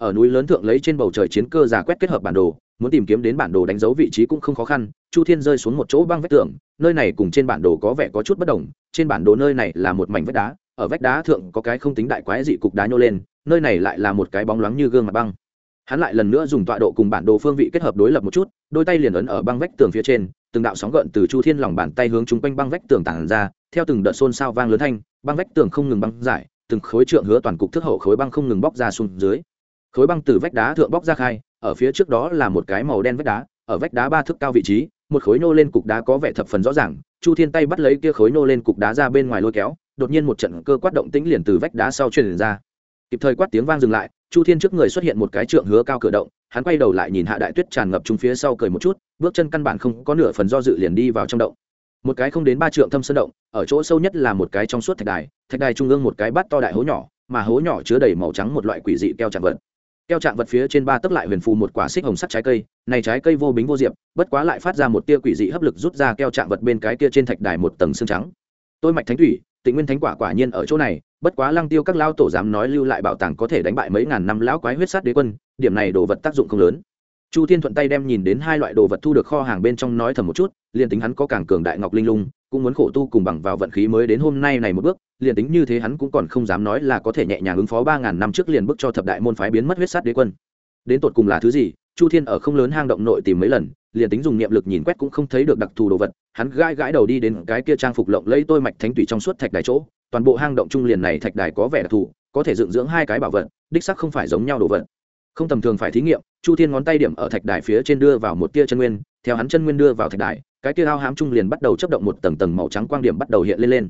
ở núi lớn thượng lấy trên bầu trời chiến cơ giả quét kết hợp bản đồ, muốn tìm kiếm đến bản đồ đánh dấu vị trí cũng không khó khăn, chu thiên rơi xuống một chỗ băng vách tường, nơi này cùng trên bản đồ có vẻ có chút bất đồng, trên bản đồ nơi này là một mảnh vách đá, ở vách đá thượng có cái không tính đại quái dị cục đá nhô lên, nơi này lại là một cái bóng loáng như gương mặt băng. Hắn lại lần nữa dùng tọa độ cùng bản đồ phương vị kết hợp đối lập một chút, đôi tay liền ấn ở băng vách tường phía trên, từng đạo sóng gợn từ chu thiên lòng bàn tay hướng chung quanh băng vách tường tản ra, theo từng đợt xôn xao vang lớn thanh, băng vách tường không ngừng băng giải, từng khối trượng hứa toàn cục thức hậu khối băng không ngừng bóc ra xuống dưới khối băng từ vách đá thượng bóc ra khai, ở phía trước đó là một cái màu đen vách đá, ở vách đá ba thước cao vị trí, một khối nô lên cục đá có vẻ thập phần rõ ràng, chu thiên tay bắt lấy kia khối nô lên cục đá ra bên ngoài lôi kéo, đột nhiên một trận cơ quát động tĩnh liền từ vách đá sau truyền ra. Kịp thời quát tiếng vang dừng lại, chu thiên trước người xuất hiện một cái trượng hứa cao cửa động, hắn quay đầu lại nhìn hạ đại tuyết tràn ngập chung phía sau cười một chút, bước chân căn bản không có nửa phần do dự liền đi vào trong động. Một cái không đến ba trượng thâm sơn động, ở chỗ sâu nhất là một cái trong suốt thạch đài thạch đài trung ương một cái bát to đại hố nhỏ, mà hố nhỏ chứa đầy màu trắng một loại quỷ dị keo trạng vật keo trạng vật phía trên ba tấc lại huyền phù một quả xích hồng sắt trái cây, này trái cây vô bính vô diệp, bất quá lại phát ra một tia quỷ dị hấp lực rút ra keo trạng vật bên cái kia trên thạch đài một tầng xương trắng. Tôi mạch thánh thủy, tịnh nguyên thánh quả quả nhiên ở chỗ này, bất quá lăng tiêu các lao tổ dám nói lưu lại bảo tàng có thể đánh bại mấy ngàn năm lão quái huyết sát đế quân, điểm này đồ vật tác dụng không lớn. Chu thiên thuận tay đem nhìn đến hai loại đồ vật thu được kho hàng bên trong nói thầm một chút, liền tính hắn có càng cường đại ngọc linh lung cũng muốn khổ tu cùng bằng vào vận khí mới đến hôm nay này một bước, liền tính như thế hắn cũng còn không dám nói là có thể nhẹ nhàng ứng phó ba ngàn năm trước liền bước cho thập đại môn phái biến mất huyết sát đế quân. Đến tột cùng là thứ gì, chu thiên ở không lớn hang động nội tìm mấy lần, liền tính dùng niệm lực nhìn quét cũng không thấy được đặc thù đồ vật, hắn gãi gãi đầu đi đến cái kia trang phục lộng lấy tôi mạch thánh tủy trong suốt thạch đài chỗ, toàn bộ hang động trung liền này thạch đài có vẻ đặc thù, có thể dựng dưỡng hai cái bảo vật, đích sắc không phải giống nhau đồ vật không tầm thường phải thí nghiệm, chu thiên ngón tay điểm ở thạch đài phía trên đưa vào một tia chân nguyên, theo hắn chân nguyên đưa vào thạch đài, cái tia ao hám trung liền bắt đầu chấp động một tầng tầng màu trắng quang điểm bắt đầu hiện lên lên.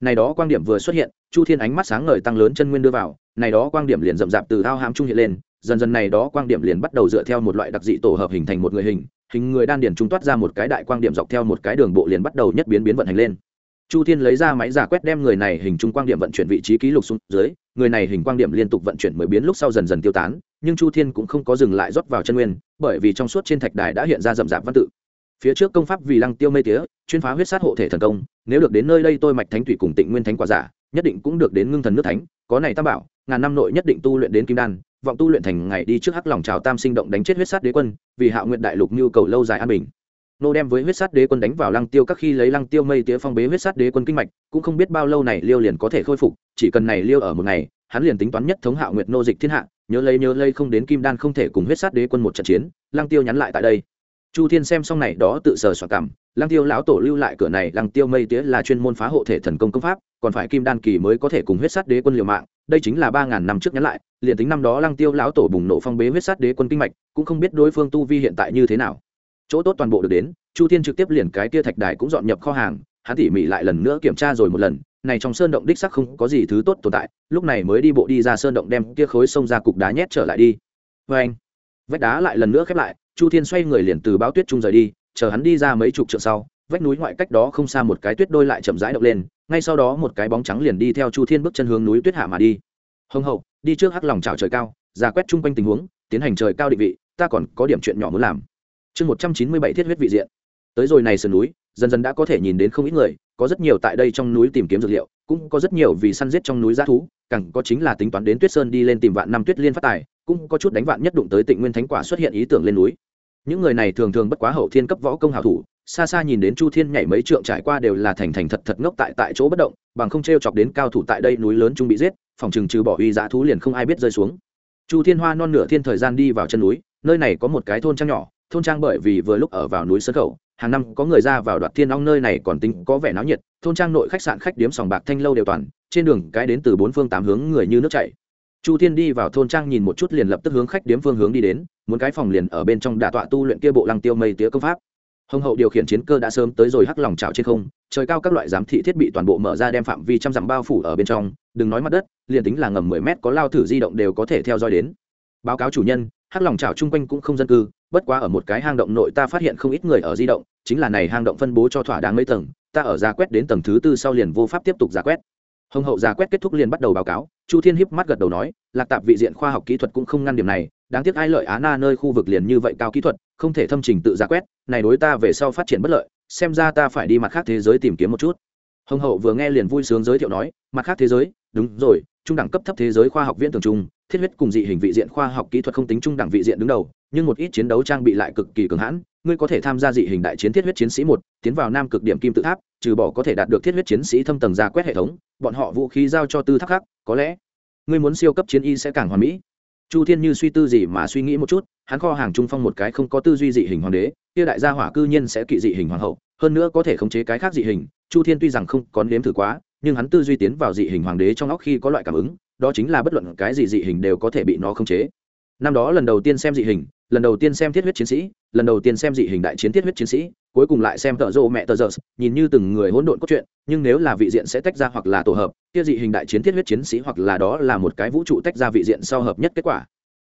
Này đó quang điểm vừa xuất hiện, chu thiên ánh mắt sáng ngời tăng lớn chân nguyên đưa vào, này đó quang điểm liền rậm rạp từ ao hám trung hiện lên, dần dần này đó quang điểm liền bắt đầu dựa theo một loại đặc dị tổ hợp hình thành một người hình hình người đan điển trung toát ra một cái đại quang điểm dọc theo một cái đường bộ liền bắt đầu nhất biến biến vận hành lên. Chu thiên lấy ra máy giả quét đem người này hình trung quang điểm vận chuyển vị trí ký lục xuống dưới người này hình quang điểm liên tục vận chuyển mười biến lúc sau dần dần tiêu tán, nhưng chu thiên cũng không có dừng lại rót vào chân nguyên, bởi vì trong suốt trên thạch đài đã hiện ra rậm rạp văn tự. Phía trước công pháp vì lăng tiêu mây tía, chuyên phá huyết sát hộ thể thần công, nếu được đến nơi đây tôi mạch thánh thủy cùng tịnh nguyên thánh quả giả, nhất định cũng được đến ngưng thần nước thánh, có này tam bảo, ngàn năm nội nhất định tu luyện đến kim đan, vọng tu luyện thành ngày đi trước hắc lòng trào tam sinh động đánh chết huyết sát đế quân, vì hạo nguyện đại lục nhu cầu lâu dài an bình nô đem với huyết sát đế quân đánh vào lăng tiêu, các khi lấy lăng tiêu mây tía phong bế huyết sát đế quân kinh mạch, cũng không biết bao lâu này liêu liền có thể khôi phục, chỉ cần này liêu ở một ngày, hắn liền tính toán nhất thống hạo nguyệt nô dịch thiên hạ, nhớ lấy nhớ lấy không đến kim đan không thể cùng huyết sát đế quân một trận chiến, lăng tiêu nhắn lại tại đây. Chu thiên xem xong này đó tự sờ soạn cảm, lăng tiêu lão tổ lưu lại cửa này, lăng tiêu mây tía là chuyên môn phá hộ thể thần công công pháp, còn phải kim đan kỳ mới có thể cùng huyết sát đế quân liều mạng, đây chính là ba ngàn năm trước nhắn lại, liền tính năm đó lăng tiêu lão tổ bùng nổ phong bế huyết sát đế quân kinh mạch, cũng không biết đối phương tu vi hiện tại như thế nào chỗ tốt toàn bộ được đến, chu thiên trực tiếp liền cái kia thạch đài cũng dọn nhập kho hàng, hắn tỉ mỉ lại lần nữa kiểm tra rồi một lần, này trong sơn động đích sắc không có gì thứ tốt tồn tại, lúc này mới đi bộ đi ra sơn động đem kia khối sông ra cục đá nhét trở lại đi. Vê anh, vách đá lại lần nữa khép lại, chu thiên xoay người liền từ báo tuyết trung rời đi, chờ hắn đi ra mấy chục trượng sau, vách núi ngoại cách đó không xa một cái tuyết đôi lại chậm rãi động lên, ngay sau đó một cái bóng trắng liền đi theo chu thiên bước chân hướng núi tuyết hạ mà đi. Hồng hậu, đi trước hắc lòng trào trời cao, ra quét chung quanh tình huống, tiến hành trời cao định vị, ta còn có điểm chuyện nhỏ muốn làm chương một trăm chín mươi bảy thiết huyết vị diện. Tới rồi này sườn núi, dần dần đã có thể nhìn đến không ít người, có rất nhiều tại đây trong núi tìm kiếm dược liệu, cũng có rất nhiều vì săn giết trong núi g thú, càng có chính là tính toán đến tuyết sơn đi lên tìm vạn năm tuyết liên phát tài, cũng có chút đánh vạn nhất đụng tới tịnh nguyên thánh quả xuất hiện ý tưởng lên núi. Những người này thường thường bất quá hậu thiên cấp võ công hảo thủ, xa xa nhìn đến chu thiên nhảy mấy trượng trải qua đều là thành thành thật thật ngốc tại tại chỗ bất động, bằng không t r e o chọc đến cao thủ tại đây núi lớn trung bị giết, phòng chừng trừ bỏ uy giá thú liền không ai biết rơi xuống chu thiên hoa non nửa thiên thời gian đi vào chân núi, nơi này có một cái thôn trang nhỏ, thôn trang bởi vì vừa lúc ở vào núi sân khẩu, hàng năm có người ra vào đoạt thiên long nơi này còn tính có vẻ náo nhiệt, thôn trang nội khách sạn khách điếm sòng bạc thanh lâu đều toàn, trên đường cái đến từ bốn phương tám hướng người như nước chảy. Chu thiên đi vào thôn trang nhìn một chút liền lập tức hướng khách điếm phương hướng đi đến, muốn cái phòng liền ở bên trong đà tọa tu luyện kia bộ lăng tiêu mây tía công pháp hồng hậu điều khiển chiến cơ đã sớm tới rồi hắc lòng trào trên không, trời cao các loại giám thị thiết bị toàn bộ mở ra đem phạm vi trăm dặm bao phủ ở bên trong, đừng nói mặt đất, liền tính là ngầm mười mét có lao thử di động đều có thể theo dõi đến. Báo cáo chủ nhân, hắc lòng trào chung quanh cũng không dân cư, bất quá ở một cái hang động nội ta phát hiện không ít người ở di động, chính là này hang động phân bố cho thỏa đáng mấy tầng, ta ở ra quét đến tầng thứ tư sau liền vô pháp tiếp tục ra quét. Hồng hậu ra quét kết thúc liền bắt đầu báo cáo, chu thiên hiếp mắt gật đầu nói, lạc tạp vị diện khoa học kỹ thuật cũng không ngăn điểm này đáng tiếc ai lợi á na nơi khu vực liền như vậy cao kỹ thuật, không thể thâm trình tự ra quét, này đối ta về sau phát triển bất lợi, xem ra ta phải đi mặt khác thế giới tìm kiếm một chút. Hồng hậu vừa nghe liền vui sướng giới thiệu nói, mặt khác thế giới, đúng rồi, trung đẳng cấp thấp thế giới khoa học viễn tưởng trung thiết huyết cùng dị hình vị diện khoa học kỹ thuật không tính trung đẳng vị diện đứng đầu, nhưng một ít chiến đấu trang bị lại cực kỳ cường hãn, ngươi có thể tham gia dị hình đại chiến thiết huyết chiến sĩ một, tiến vào nam cực điểm kim tự tháp, trừ bỏ có thể đạt được thiết huyết chiến sĩ thâm tầng ra quét hệ thống, bọn họ vũ khí giao cho tư tháp khác, có lẽ, ngươi muốn siêu cấp chiến y sẽ càng hoàn mỹ chu thiên như suy tư gì mà suy nghĩ một chút, hắn kho hàng trung phong một cái không có tư duy dị hình hoàng đế, kia đại gia hỏa cư nhiên sẽ kỵ dị hình hoàng hậu, hơn nữa có thể khống chế cái khác dị hình, chu thiên tuy rằng không có nếm thử quá, nhưng hắn tư duy tiến vào dị hình hoàng đế trong óc khi có loại cảm ứng, đó chính là bất luận cái gì dị hình đều có thể bị nó khống chế. Năm đó lần đầu tiên xem dị hình, lần đầu tiên xem thiết huyết chiến sĩ, lần đầu tiên xem dị hình đại chiến thiết huyết chiến sĩ cuối cùng lại xem tợ rộ mẹ tờ giờ nhìn như từng người hỗn độn cốt truyện, nhưng nếu là vị diện sẽ tách ra hoặc là tổ hợp, kia dị hình đại chiến thiết huyết chiến sĩ hoặc là đó là một cái vũ trụ tách ra vị diện sau hợp nhất kết quả.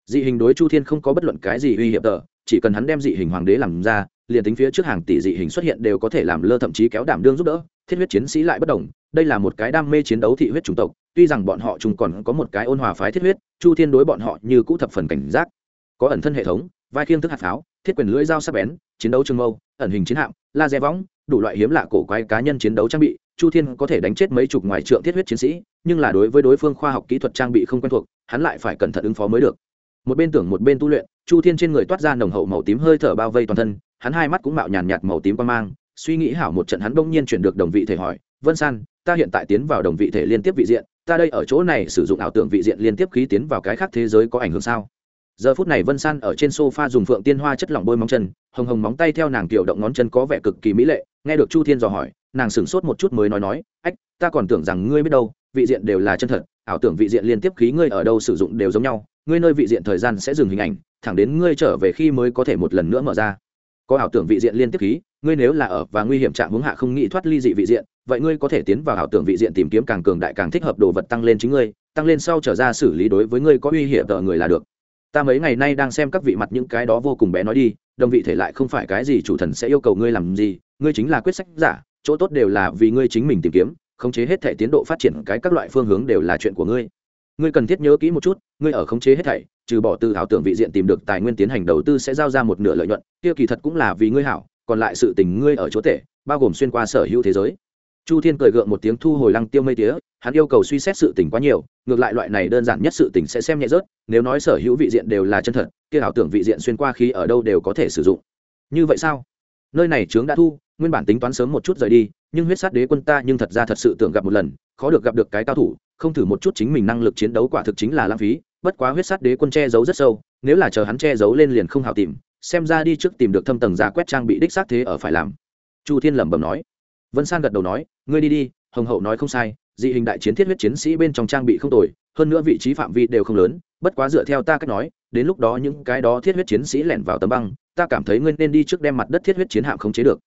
Dị hình đối chu thiên không có bất luận cái gì uy hiểm tờ, chỉ cần hắn đem dị hình hoàng đế làm ra, liền tính phía trước hàng tỷ dị hình xuất hiện đều có thể làm lơ thậm chí kéo đảm đương giúp đỡ, thiết huyết chiến sĩ lại bất đồng đây là một cái đam mê chiến đấu thị huyết chủng tộc, tuy rằng bọn họ chúng còn có một cái ôn hòa phái thiết huyết, chu thiên đối bọn họ như cũ thập phần cảnh giác. Có ẩn thân hệ thống, vai khiêng thức hạt pháo thiết quyền lưỡi dao sắc bén, chiến đấu trường mâu, ẩn hình chiến hạm, laser võng, đủ loại hiếm lạ cổ quái cá nhân chiến đấu trang bị. Chu thiên có thể đánh chết mấy chục ngoài trượng thiết huyết chiến sĩ, nhưng là đối với đối phương khoa học kỹ thuật trang bị không quen thuộc, hắn lại phải cẩn thận ứng phó mới được. Một bên tưởng một bên tu luyện, chu thiên trên người toát ra nồng hậu màu tím hơi thở bao vây toàn thân, hắn hai mắt cũng mạo nhàn nhạt màu tím quang mang, suy nghĩ hảo một trận hắn bỗng nhiên chuyển được đồng vị thể hỏi, vân san, ta hiện tại tiến vào đồng vị thể liên tiếp vị diện, ta đây ở chỗ này sử dụng ảo tưởng vị diện liên tiếp khí tiến vào cái khác thế giới có ảnh hưởng sao? Giờ phút này vân san ở trên sofa dùng phượng tiên hoa chất lỏng bôi móng chân, hồng hồng móng tay theo nàng kiểu động ngón chân có vẻ cực kỳ mỹ lệ, nghe được chu thiên dò hỏi, nàng sửng sốt một chút mới nói nói, ách, ta còn tưởng rằng ngươi biết đâu, vị diện đều là chân thật, ảo tưởng vị diện liên tiếp khí ngươi ở đâu sử dụng đều giống nhau, ngươi nơi vị diện thời gian sẽ dừng hình ảnh, thẳng đến ngươi trở về khi mới có thể một lần nữa mở ra. Có ảo tưởng vị diện liên tiếp khí, ngươi nếu là ở và nguy hiểm trạng hướng hạ không nghĩ thoát ly dị vị diện, vậy ngươi có thể tiến vào ảo tưởng vị diện tìm kiếm càng cường đại càng thích hợp đồ vật tăng lên chính ngươi, tăng lên sau trở ra xử lý đối với ngươi có uy hiểm tờ người là được ta mấy ngày nay đang xem các vị mặt những cái đó vô cùng bé nói đi, đồng vị thể lại không phải cái gì chủ thần sẽ yêu cầu ngươi làm gì, ngươi chính là quyết sách giả, chỗ tốt đều là vì ngươi chính mình tìm kiếm, khống chế hết thể tiến độ phát triển cái các loại phương hướng đều là chuyện của ngươi. Ngươi cần thiết nhớ kỹ một chút, ngươi ở khống chế hết thảy, trừ bỏ từ ảo tưởng vị diện tìm được tài nguyên tiến hành đầu tư sẽ giao ra một nửa lợi nhuận, kia kỳ thật cũng là vì ngươi hảo, còn lại sự tình ngươi ở chỗ tệ, bao gồm xuyên qua sở hữu thế giới. Chu thiên cười gượng một tiếng thu hồi lăng tiêu mây tía hắn yêu cầu suy xét sự tình quá nhiều, ngược lại loại này đơn giản nhất sự tình sẽ xem nhẹ rớt, nếu nói sở hữu vị diện đều là chân thật, kia ảo tưởng vị diện xuyên qua khi ở đâu đều có thể sử dụng. Như vậy sao? Nơi này trướng đã thu, nguyên bản tính toán sớm một chút rời đi, nhưng huyết sát đế quân ta nhưng thật ra thật sự tưởng gặp một lần, khó được gặp được cái cao thủ, không thử một chút chính mình năng lực chiến đấu quả thực chính là lãng phí, bất quá huyết sát đế quân che giấu rất sâu, nếu là chờ hắn che giấu lên liền không hào tìm, xem ra đi trước tìm được thâm tầng ra quét trang bị đích xác thế ở phải làm. Chu thiên lẩm bẩm nói. Vân san gật đầu nói, ngươi đi đi, hồng hậu nói không sai dị hình đại chiến thiết huyết chiến sĩ bên trong trang bị không tồi, hơn nữa vị trí phạm vi đều không lớn, bất quá dựa theo ta cách nói, đến lúc đó những cái đó thiết huyết chiến sĩ lẻn vào tấm băng, ta cảm thấy ngươi nên đi trước đem mặt đất thiết huyết chiến hạm không chế được.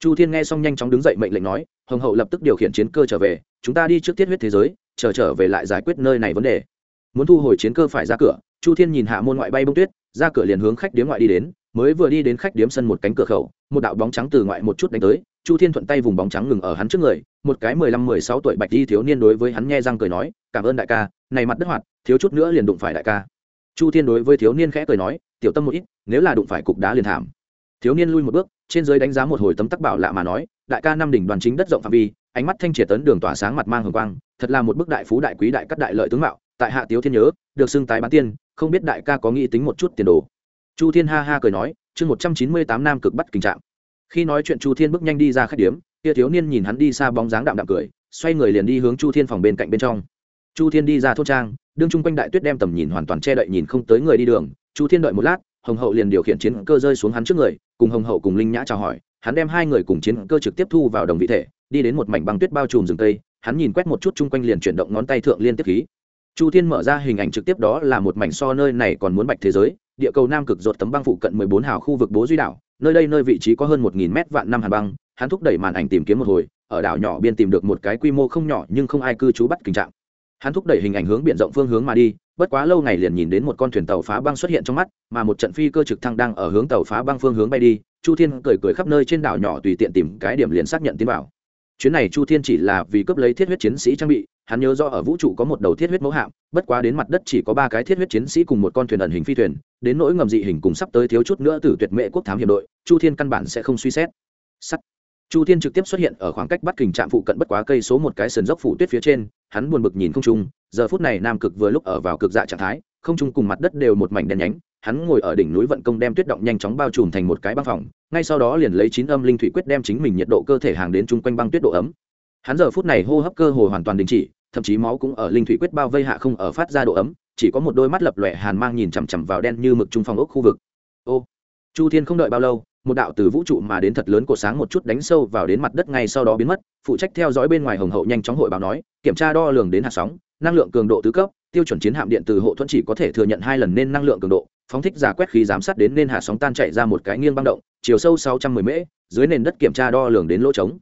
Chu thiên nghe xong nhanh chóng đứng dậy mệnh lệnh nói, hồng hậu lập tức điều khiển chiến cơ trở về, chúng ta đi trước thiết huyết thế giới, chờ trở về lại giải quyết nơi này vấn đề. Muốn thu hồi chiến cơ phải ra cửa, chu thiên nhìn hạ môn ngoại bay bông tuyết, ra cửa liền hướng khách điếm ngoại đi đến, mới vừa đi đến khách điếm sân một cánh cửa khẩu, một đạo bóng trắng từ ngoại một chút đánh tới, chu thiên thuận tay vùng bóng trắng ngừng ở hắn trước người một cái mười lăm, mười sáu tuổi bạch đi thiếu niên đối với hắn nghe răng cười nói, cảm ơn đại ca, này mặt đất hoạt, thiếu chút nữa liền đụng phải đại ca. Chu thiên đối với thiếu niên khẽ cười nói, tiểu tâm một ít, nếu là đụng phải cục đá liền thảm. Thiếu niên lui một bước, trên dưới đánh giá một hồi tấm tắc bảo lạ mà nói, đại ca năm đỉnh đoàn chính đất rộng phạm vi, ánh mắt thanh triệt tấn đường tỏa sáng mặt mang hồng quang, thật là một bức đại phú đại quý đại cắt đại lợi tướng mạo, tại hạ tiếu thiên nhớ, được xưng tái bán tiên, không biết đại ca có nghĩ tính một chút tiền đồ. Chu thiên ha ha cười nói, chương một trăm chín mươi tám nam cực bắt kinh trạng. Khi nói chuyện chu thiên bước nhanh đi ra khách điếm kia thiếu niên nhìn hắn đi xa bóng dáng đạm đạm cười, xoay người liền đi hướng chu thiên phòng bên cạnh bên trong. Chu thiên đi ra thôn trang, đương chung quanh đại tuyết đem tầm nhìn hoàn toàn che đậy nhìn không tới người đi đường. Chu thiên đợi một lát, hồng hậu liền điều khiển chiến cơ rơi xuống hắn trước người, cùng hồng hậu cùng linh nhã chào hỏi. Hắn đem hai người cùng chiến cơ trực tiếp thu vào đồng vị thể, đi đến một mảnh băng tuyết bao trùm rừng tây hắn nhìn quét một chút chung quanh liền chuyển động ngón tay thượng liên tiếp khí. Chu thiên mở ra hình ảnh trực tiếp đó là một mảnh so nơi này còn muốn bạch thế giới. Địa cầu nam cực rột tấm băng phụ cận mười bốn hào khu vực bố duy đảo nơi đây nơi vị trí có hơn một nghìn mét vạn năm hàn băng, hắn thúc đẩy màn ảnh tìm kiếm một hồi, ở đảo nhỏ biên tìm được một cái quy mô không nhỏ nhưng không ai cư trú bắt tình trạng. Hắn thúc đẩy hình ảnh hướng biển rộng phương hướng mà đi, bất quá lâu ngày liền nhìn đến một con thuyền tàu phá băng xuất hiện trong mắt, mà một trận phi cơ trực thăng đang ở hướng tàu phá băng phương hướng bay đi, chu thiên cười cười khắp nơi trên đảo nhỏ tùy tiện tìm cái điểm liền xác nhận tiến vào chuyến này chu thiên chỉ là vì cướp lấy thiết huyết chiến sĩ trang bị, hắn nhớ do ở vũ trụ có một đầu thiết huyết mẫu hạm, bất quá đến mặt đất chỉ có ba cái thiết huyết chiến sĩ cùng một con thuyền ẩn hình phi thuyền, đến nỗi ngầm dị hình cùng sắp tới thiếu chút nữa từ tuyệt mệ quốc thám hiệp đội, chu thiên căn bản sẽ không suy xét. Sắt. Chu thiên trực tiếp xuất hiện ở khoảng cách bắt kình trạm phụ cận bất quá cây số một cái sườn dốc phủ tuyết phía trên, hắn buồn bực nhìn không trung, giờ phút này nam cực vừa lúc ở vào cực dạ trạng thái, không trung cùng mặt đất đều một mảnh đen nhánh hắn ngồi ở đỉnh núi vận công đem tuyết động nhanh chóng bao trùm thành một cái băng phòng, ngay sau đó liền lấy chín âm linh thủy quyết đem chính mình nhiệt độ cơ thể hàng đến chung quanh băng tuyết độ ấm. Hắn giờ phút này hô hấp cơ hồ hoàn toàn đình chỉ, thậm chí máu cũng ở linh thủy quyết bao vây hạ không ở phát ra độ ấm, chỉ có một đôi mắt lập lòe hàn mang nhìn chằm chằm vào đen như mực trung phòng ốc khu vực. Ô, chu thiên không đợi bao lâu, một đạo từ vũ trụ mà đến thật lớn của sáng một chút đánh sâu vào đến mặt đất ngay sau đó biến mất, phụ trách theo dõi bên ngoài hồng hậu nhanh chóng hội báo nói, kiểm tra đo lường đến hạt sóng, năng lượng cường độ tứ cấp tiêu chuẩn chiến hạm điện từ hộ thuẫn chỉ có thể thừa nhận hai lần nên năng lượng cường độ, phóng thích giả quét khí giám sát đến nên hạ sóng tan chạy ra một cái nghiêng băng động, chiều sâu sáu trăm mười mễ, dưới nền đất kiểm tra đo lường đến lỗ trống.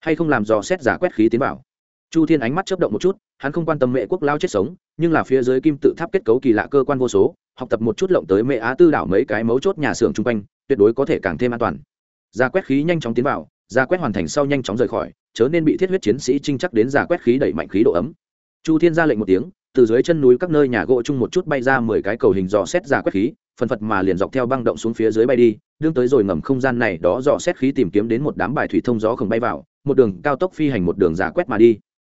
Hay không làm dò xét giả quét khí tiến vào. Chu thiên ánh mắt chớp động một chút, hắn không quan tâm mẹ quốc lao chết sống, nhưng là phía dưới kim tự tháp kết cấu kỳ lạ cơ quan vô số, học tập một chút lộng tới mẹ á tư đảo mấy cái mấu chốt nhà xưởng chung quanh, tuyệt đối có thể càng thêm an toàn. Giả quét khí nhanh chóng tiến vào, giả quét hoàn thành sau nhanh chóng rời khỏi, chớ nên bị thiết huyết chiến sĩ trinh chắc đến giả quét khí đẩy mạnh khí độ ấm. Chu thiên ra lệnh một tiếng từ dưới chân núi các nơi nhà gỗ chung một chút bay ra mười cái cầu hình dò xét giả quét khí, phần phật mà liền dọc theo băng động xuống phía dưới bay đi, đương tới rồi ngầm không gian này đó dò xét khí tìm kiếm đến một đám bài thủy thông gió không bay vào, một đường cao tốc phi hành một đường giả quét mà đi.